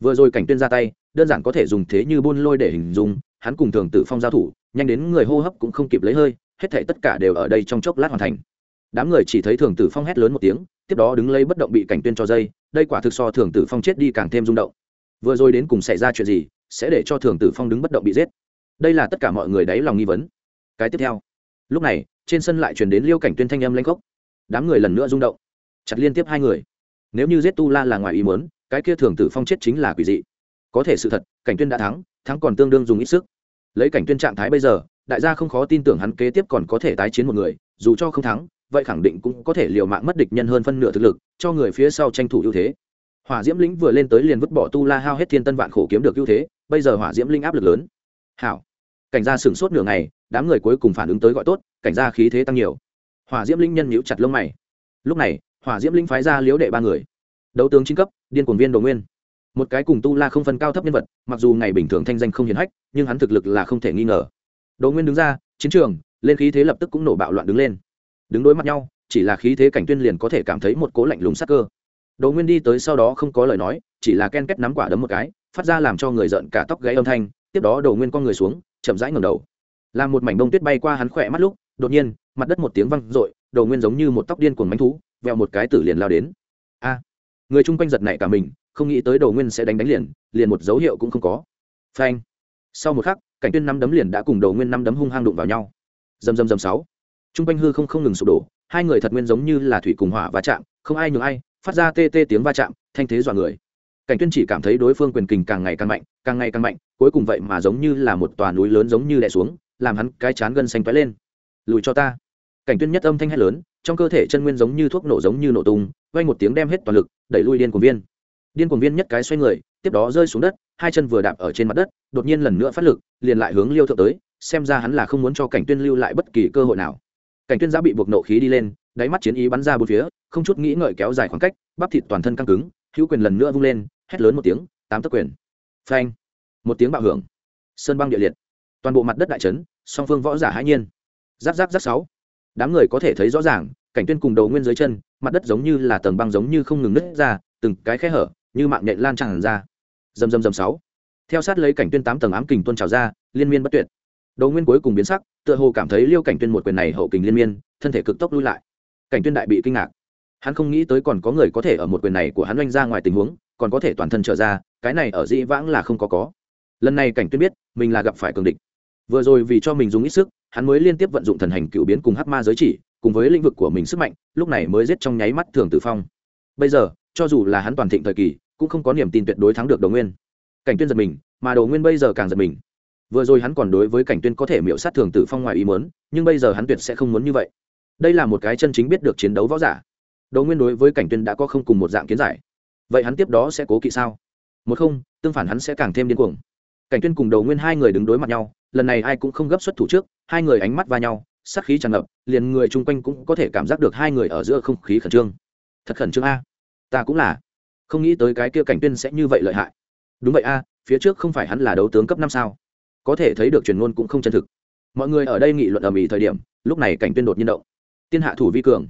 Vừa rồi cảnh tuyên ra tay, đơn giản có thể dùng thế như buôn lôi để hình dung, hắn cùng thường tử phong giao thủ, nhanh đến người hô hấp cũng không kịp lấy hơi hết thảy tất cả đều ở đây trong chốc lát hoàn thành. Đám người chỉ thấy thường tử phong hét lớn một tiếng, tiếp đó đứng lấy bất động bị cảnh tuyên cho dây, đây quả thực so thường tử phong chết đi càng thêm rung động. Vừa rồi đến cùng xảy ra chuyện gì, sẽ để cho thường tử phong đứng bất động bị giết. Đây là tất cả mọi người đáy lòng nghi vấn. Cái tiếp theo. Lúc này, trên sân lại truyền đến liêu cảnh tuyên thanh âm lanh khốc. Đám người lần nữa rung động. Chặt liên tiếp hai người. Nếu như giết tu la là ngoài ý muốn, cái kia thường tử phong chết chính là quỷ dị. Có thể sự thật, cảnh tuyên đã thắng thắng còn tương đương dùng ít sức. Lấy cảnh tuyên trạng thái bây giờ đại gia không khó tin tưởng hắn kế tiếp còn có thể tái chiến một người, dù cho không thắng, vậy khẳng định cũng có thể liều mạng mất địch nhân hơn phân nửa thực lực, cho người phía sau tranh thủ ưu thế. Hỏa diễm lĩnh vừa lên tới liền vứt bỏ tu la hao hết thiên tân vạn khổ kiếm được ưu thế, bây giờ hỏa diễm linh áp lực lớn. Hảo. Cảnh gia sửng sốt nửa ngày, đám người cuối cùng phản ứng tới gọi tốt, cảnh gia khí thế tăng nhiều. Hỏa diễm linh nhân nhíu chặt lông mày. Lúc này, hỏa diễm linh phái ra liếu đệ ba người. Đấu tướng chính cấp, điên cuồng viên đồ nguyên. Một cái cùng tu la không phân cao thấp nhân vật, mặc dù ngày bình thường thanh danh không hiển hách, nhưng hắn thực lực là không thể nghi ngờ đồ nguyên đứng ra, chiến trường, lên khí thế lập tức cũng nổ bạo loạn đứng lên. Đứng đối mặt nhau, chỉ là khí thế cảnh tuyên liền có thể cảm thấy một cố lạnh lùng sắc cơ. Đồ nguyên đi tới sau đó không có lời nói, chỉ là ken kết nắm quả đấm một cái, phát ra làm cho người giận cả tóc gáy âm thanh, tiếp đó đồ nguyên con người xuống, chậm rãi ngẩng đầu. Làm một mảnh bông tuyết bay qua hắn khỏe mắt lúc, đột nhiên, mặt đất một tiếng văng r ộ i đồ nguyên giống như một tóc điên cuồng mánh thú, vẹo một cái tử liền lao đến. A! Người chung quanh giật nảy cả mình, không nghĩ tới đồ nguyên sẽ đánh đánh liền liền một dấu hiệu cũng không có. Phanh! Sau một khắc cảnh tuyên năm đấm liền đã cùng đầu nguyên năm đấm hung hăng đụng vào nhau. Dầm dầm dầm sáu. Chung quanh hư không không ngừng sụp đổ, hai người thật nguyên giống như là thủy cùng hỏa va chạm, không ai nhường ai, phát ra tê tê tiếng va chạm, thanh thế dọa người. Cảnh tuyên chỉ cảm thấy đối phương quyền kình càng ngày càng mạnh, càng ngày càng mạnh, cuối cùng vậy mà giống như là một tòa núi lớn giống như đè xuống, làm hắn cái chán gân xanh tóe lên. Lùi cho ta. Cảnh tuyên nhất âm thanh hét lớn, trong cơ thể chân nguyên giống như thuốc nổ giống như nổ tung, vang một tiếng đem hết toàn lực, đẩy lui điên của viên điên cuồng viên nhất cái xoay người, tiếp đó rơi xuống đất, hai chân vừa đạp ở trên mặt đất, đột nhiên lần nữa phát lực, liền lại hướng liêu thượng tới, xem ra hắn là không muốn cho cảnh tuyên lưu lại bất kỳ cơ hội nào. Cảnh tuyên giã bị buộc nộ khí đi lên, đáy mắt chiến ý bắn ra bốn phía, không chút nghĩ ngợi kéo dài khoảng cách, bắp thịt toàn thân căng cứng, hữu quyền lần nữa vung lên, hét lớn một tiếng, tám tấc quyền. Phanh. Một tiếng bạo hưởng. Sơn băng địa liệt. Toàn bộ mặt đất đại trấn, song phương võ giả hãi nhiên. Giáp giáp giáp sáu. Đám người có thể thấy rõ ràng, cảnh tuyên cùng đầu nguyên dưới chân, mặt đất giống như là tầng băng giống như không ngừng nứt ra, từng cái khe hở như mạng nhện lan tràn ra. Dầm dầm dầm sáu. Theo sát lấy cảnh tuyên tám tầng ám kình tuôn trào ra, liên miên bất tuyệt. Đầu nguyên cuối cùng biến sắc, tựa hồ cảm thấy liêu cảnh tuyên một quyền này hậu kình liên miên, thân thể cực tốc lui lại. Cảnh tuyên đại bị kinh ngạc. Hắn không nghĩ tới còn có người có thể ở một quyền này của hắn oanh ra ngoài tình huống, còn có thể toàn thân trở ra, cái này ở dĩ vãng là không có có. Lần này cảnh tuyên biết, mình là gặp phải cường địch. Vừa rồi vì cho mình dùng ít sức, hắn mới liên tiếp vận dụng thần hành cựu biến cùng hắc ma giới chỉ, cùng với lĩnh vực của mình sức mạnh, lúc này mới giết trong nháy mắt thường tử phong. Bây giờ cho dù là hắn toàn thịnh thời kỳ, cũng không có niềm tin tuyệt đối thắng được đầu nguyên. Cảnh tuyên giật mình, mà đầu nguyên bây giờ càng giật mình. Vừa rồi hắn còn đối với cảnh tuyên có thể miễu sát thường tử phong ngoài ý muốn, nhưng bây giờ hắn tuyệt sẽ không muốn như vậy. Đây là một cái chân chính biết được chiến đấu võ giả. Đầu nguyên đối với cảnh tuyên đã có không cùng một dạng kiến giải. Vậy hắn tiếp đó sẽ cố kỵ sao? Một không, tương phản hắn sẽ càng thêm điên cuồng. Cảnh tuyên cùng đầu nguyên hai người đứng đối mặt nhau, lần này ai cũng không gấp xuất thủ trước, hai người ánh mắt va nhau, sát khí tràn ngập, liền người chung quanh cũng có thể cảm giác được hai người ở giữa không khí khẩn trương. Thật khẩn trương a ta cũng là. Không nghĩ tới cái kia cảnh tuyên sẽ như vậy lợi hại. Đúng vậy a phía trước không phải hắn là đấu tướng cấp năm sao? Có thể thấy được truyền ngôn cũng không chân thực. Mọi người ở đây nghị luận ầm ĩ thời điểm lúc này cảnh tuyên đột nhiên động. Tiên hạ thủ vi cường.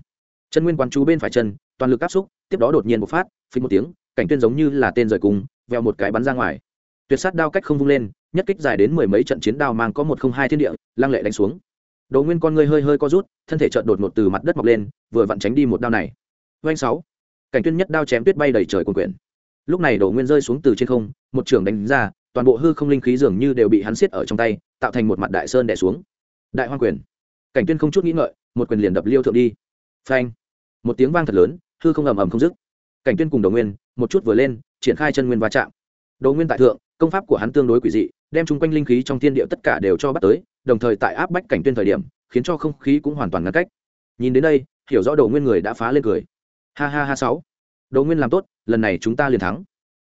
Chân nguyên quán chú bên phải chân toàn lực áp xúc tiếp đó đột nhiên một phát phình một tiếng cảnh tuyên giống như là tên rời cung, veo một cái bắn ra ngoài. Tuyệt sát đao cách không vung lên nhất kích dài đến mười mấy trận chiến đao mang có một không hai thiên địa lăng lệ đánh xuống. Đồ nguyên con người hơi hơi co rút thân thể trợn đột ngột từ mặt đất mọc lên vừa vặn tránh đi một đao này. Doanh sáu cảnh tuyên nhất đao chém tuyết bay đầy trời cuồn quyển. Lúc này đồ nguyên rơi xuống từ trên không, một trường đánh ra, toàn bộ hư không linh khí dường như đều bị hắn siết ở trong tay, tạo thành một mặt đại sơn đè xuống. Đại hoang quyền cảnh tuyên không chút nghĩ ngợi, một quyền liền đập liêu thượng đi. Phanh. Một tiếng vang thật lớn, hư không ầm ầm không dứt. Cảnh tuyên cùng đồ nguyên, một chút vừa lên, triển khai chân nguyên va chạm. Đồ nguyên tại thượng, công pháp của hắn tương đối quỷ dị, đem chung quanh linh khí trong thiên địa tất cả đều cho bắt tới, đồng thời tại áp bách cảnh tuyên thời điểm, khiến cho không khí cũng hoàn toàn ngăn cách. Nhìn đến đây, hiểu rõ đồ nguyên người đã phá lên cười ha ha ha sáu. Đồ nguyên làm tốt, lần này chúng ta liền thắng.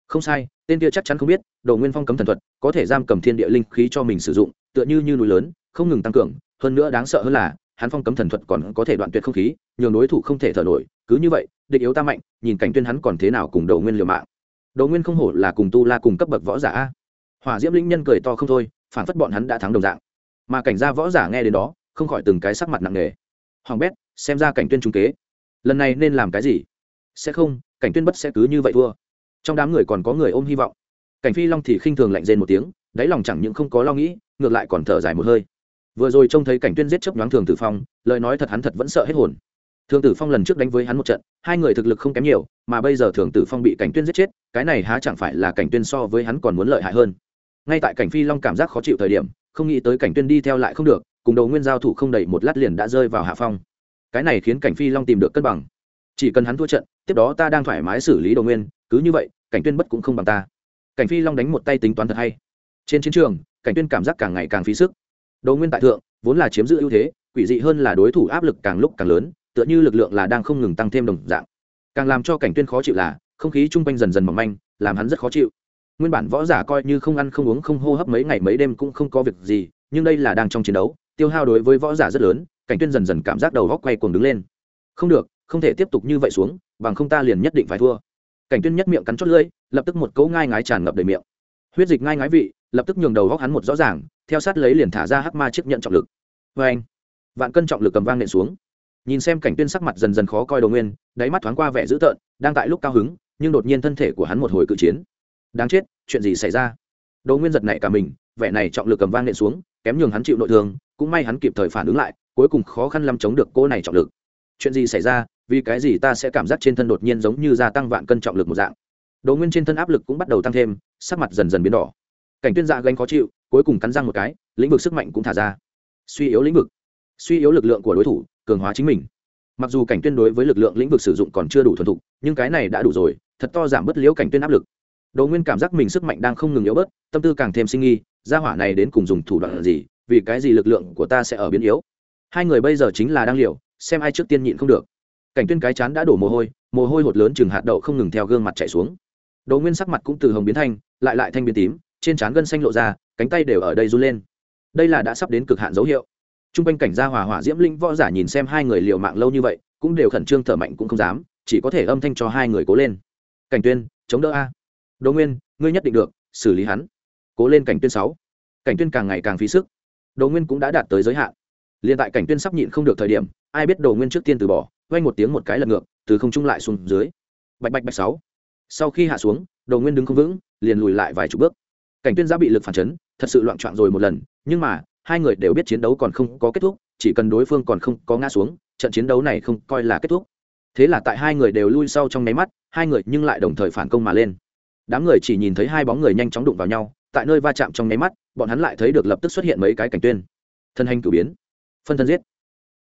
Không sai, tên kia chắc chắn không biết đồ nguyên phong cấm thần thuật, có thể giam cầm thiên địa linh khí cho mình sử dụng, tựa như như núi lớn, không ngừng tăng cường, hơn nữa đáng sợ hơn là, hắn phong cấm thần thuật còn có thể đoạn tuyệt không khí, nhường đối thủ không thể thở nổi, cứ như vậy, địch yếu ta mạnh, nhìn cảnh tuyên hắn còn thế nào cùng đồ nguyên liều mạng. Đồ nguyên không hổ là cùng tu la cùng cấp bậc võ giả a. Hỏa diễm linh nhân cười to không thôi, phản phất bọn hắn đã thắng đồng dạng. Mà cảnh gia võ giả nghe đến đó, không khỏi từng cái sắc mặt nặng nề. Hoàng bét, xem ra cảnh tuyên trung kế lần này nên làm cái gì? Sẽ không, cảnh tuyên bất sẽ cứ như vậy thua. Trong đám người còn có người ôm hy vọng. Cảnh phi long thì khinh thường lạnh rên một tiếng, đáy lòng chẳng những không có lo nghĩ, ngược lại còn thở dài một hơi. Vừa rồi trông thấy cảnh tuyên giết chấp nhoáng thường tử phong, lời nói thật hắn thật vẫn sợ hết hồn. Thường tử phong lần trước đánh với hắn một trận, hai người thực lực không kém nhiều, mà bây giờ thường tử phong bị cảnh tuyên giết chết, cái này há chẳng phải là cảnh tuyên so với hắn còn muốn lợi hại hơn. Ngay tại cảnh phi long cảm giác khó chịu thời điểm, không nghĩ tới cảnh tuyên đi theo lại không được, cùng đầu nguyên giao thủ không đầy một lát liền đã rơi vào hạ phong cái này khiến cảnh phi long tìm được cân bằng. Chỉ cần hắn thua trận, tiếp đó ta đang thoải mái xử lý đầu nguyên, cứ như vậy, cảnh tuyên bất cũng không bằng ta. Cảnh phi long đánh một tay tính toán thật hay. Trên chiến trường, cảnh tuyên cảm giác càng ngày càng phí sức. Đầu nguyên tại thượng, vốn là chiếm giữ ưu thế, quỷ dị hơn là đối thủ áp lực càng lúc càng lớn, tựa như lực lượng là đang không ngừng tăng thêm đồng dạng. Càng làm cho cảnh tuyên khó chịu là, không khí chung quanh dần dần mỏng manh, làm hắn rất khó chịu. Nguyên bản võ giả coi như không ăn không uống không hô hấp mấy ngày mấy đêm cũng không có việc gì, nhưng đây là đang trong chiến đấu, tiêu hao đối với võ giả rất lớn cảnh tuyên dần dần cảm giác đầu góc quay cuồng đứng lên. Không được, không thể tiếp tục như vậy xuống, bằng không ta liền nhất định phải thua. Cảnh tuyên nhất miệng cắn chót lưỡi, lập tức một cấu ngai ngái tràn ngập đầy miệng. Huyết dịch ngai ngái vị, lập tức nhường đầu góc hắn một rõ ràng, theo sát lấy liền thả ra hắc ma chiếc nhận trọng lực. Vê anh, vạn cân trọng lực cầm vang nện xuống. Nhìn xem cảnh tuyên sắc mặt dần dần khó coi đồ nguyên, đáy mắt thoáng qua vẻ dữ tợn, đang tại lúc cao hứng, nhưng đột nhiên thân thể của hắn một hồi cự chiến. Đáng chết, chuyện gì xảy ra? Đồ nguyên giật nảy cả mình, vẻ này trọng lực cầm vang nện xuống, kém nhường hắn chịu nội thương, cũng may hắn kịp thời phản ứng lại cuối cùng khó khăn lắm chống được cô này trọng lực. Chuyện gì xảy ra, vì cái gì ta sẽ cảm giác trên thân đột nhiên giống như gia tăng vạn cân trọng lực một dạng. Đồ nguyên trên thân áp lực cũng bắt đầu tăng thêm, sắc mặt dần dần biến đỏ. Cảnh tuyên dạ gánh khó chịu, cuối cùng cắn răng một cái, lĩnh vực sức mạnh cũng thả ra. Suy yếu lĩnh vực. Suy yếu lực lượng của đối thủ, cường hóa chính mình. Mặc dù cảnh tuyên đối với lực lượng lĩnh vực sử dụng còn chưa đủ thuần thục, nhưng cái này đã đủ rồi, thật to giảm bớt liễu cảnh tuyên áp lực. Đồ nguyên cảm giác mình sức mạnh đang không ngừng yếu bớt, tâm tư càng thêm sinh nghi, gia hỏa này đến cùng dùng thủ đoạn gì, vì cái gì lực lượng của ta sẽ ở biến yếu? Hai người bây giờ chính là đang liều xem ai trước tiên nhịn không được. Cảnh tuyên cái chán đã đổ mồ hôi mồ hôi hột lớn chừng hạt đậu không ngừng theo gương mặt chạy xuống. Đồ nguyên sắc mặt cũng từ hồng biến thanh, lại lại thanh biến tím, trên trán gân xanh lộ ra, cánh tay đều ở đây run lên. Đây là đã sắp đến cực hạn dấu hiệu. Trung quanh cảnh gia hòa hỏa diễm linh võ giả nhìn xem hai người liều mạng lâu như vậy, cũng đều khẩn trương thở mạnh cũng không dám, chỉ có thể âm thanh cho hai người cố lên. Cảnh tuyên, chống đỡ a. Đỗ nguyên, ngươi nhất định được, xử lý hắn. Cố lên cảnh tuyên sáu. Cảnh tuyên càng ngày càng phí sức. Đồ nguyên cũng đã đạt tới giới hạn liền tại cảnh tuyên sắp nhịn không được thời điểm, ai biết đồ nguyên trước tiên từ bỏ vang một tiếng một cái lật ngược, từ không trung lại xuống dưới. Bạch bạch bạch sáu. Sau khi hạ xuống, đồ nguyên đứng không vững, liền lùi lại vài chục bước. Cảnh tuyên giã bị lực phản chấn, thật sự loạn trọn rồi một lần, nhưng mà, hai người đều biết chiến đấu còn không có kết thúc, chỉ cần đối phương còn không có ngã xuống, trận chiến đấu này không coi là kết thúc. Thế là tại hai người đều lui sau trong nháy mắt, hai người nhưng lại đồng thời phản công mà lên. Đám người chỉ nhìn thấy hai bóng người nhanh chóng đụng vào nhau, tại nơi va chạm trong nháy mắt, bọn hắn lại thấy được lập tức xuất hiện mấy cái cảnh tuyên. Thân hành cử biến phân thân giết.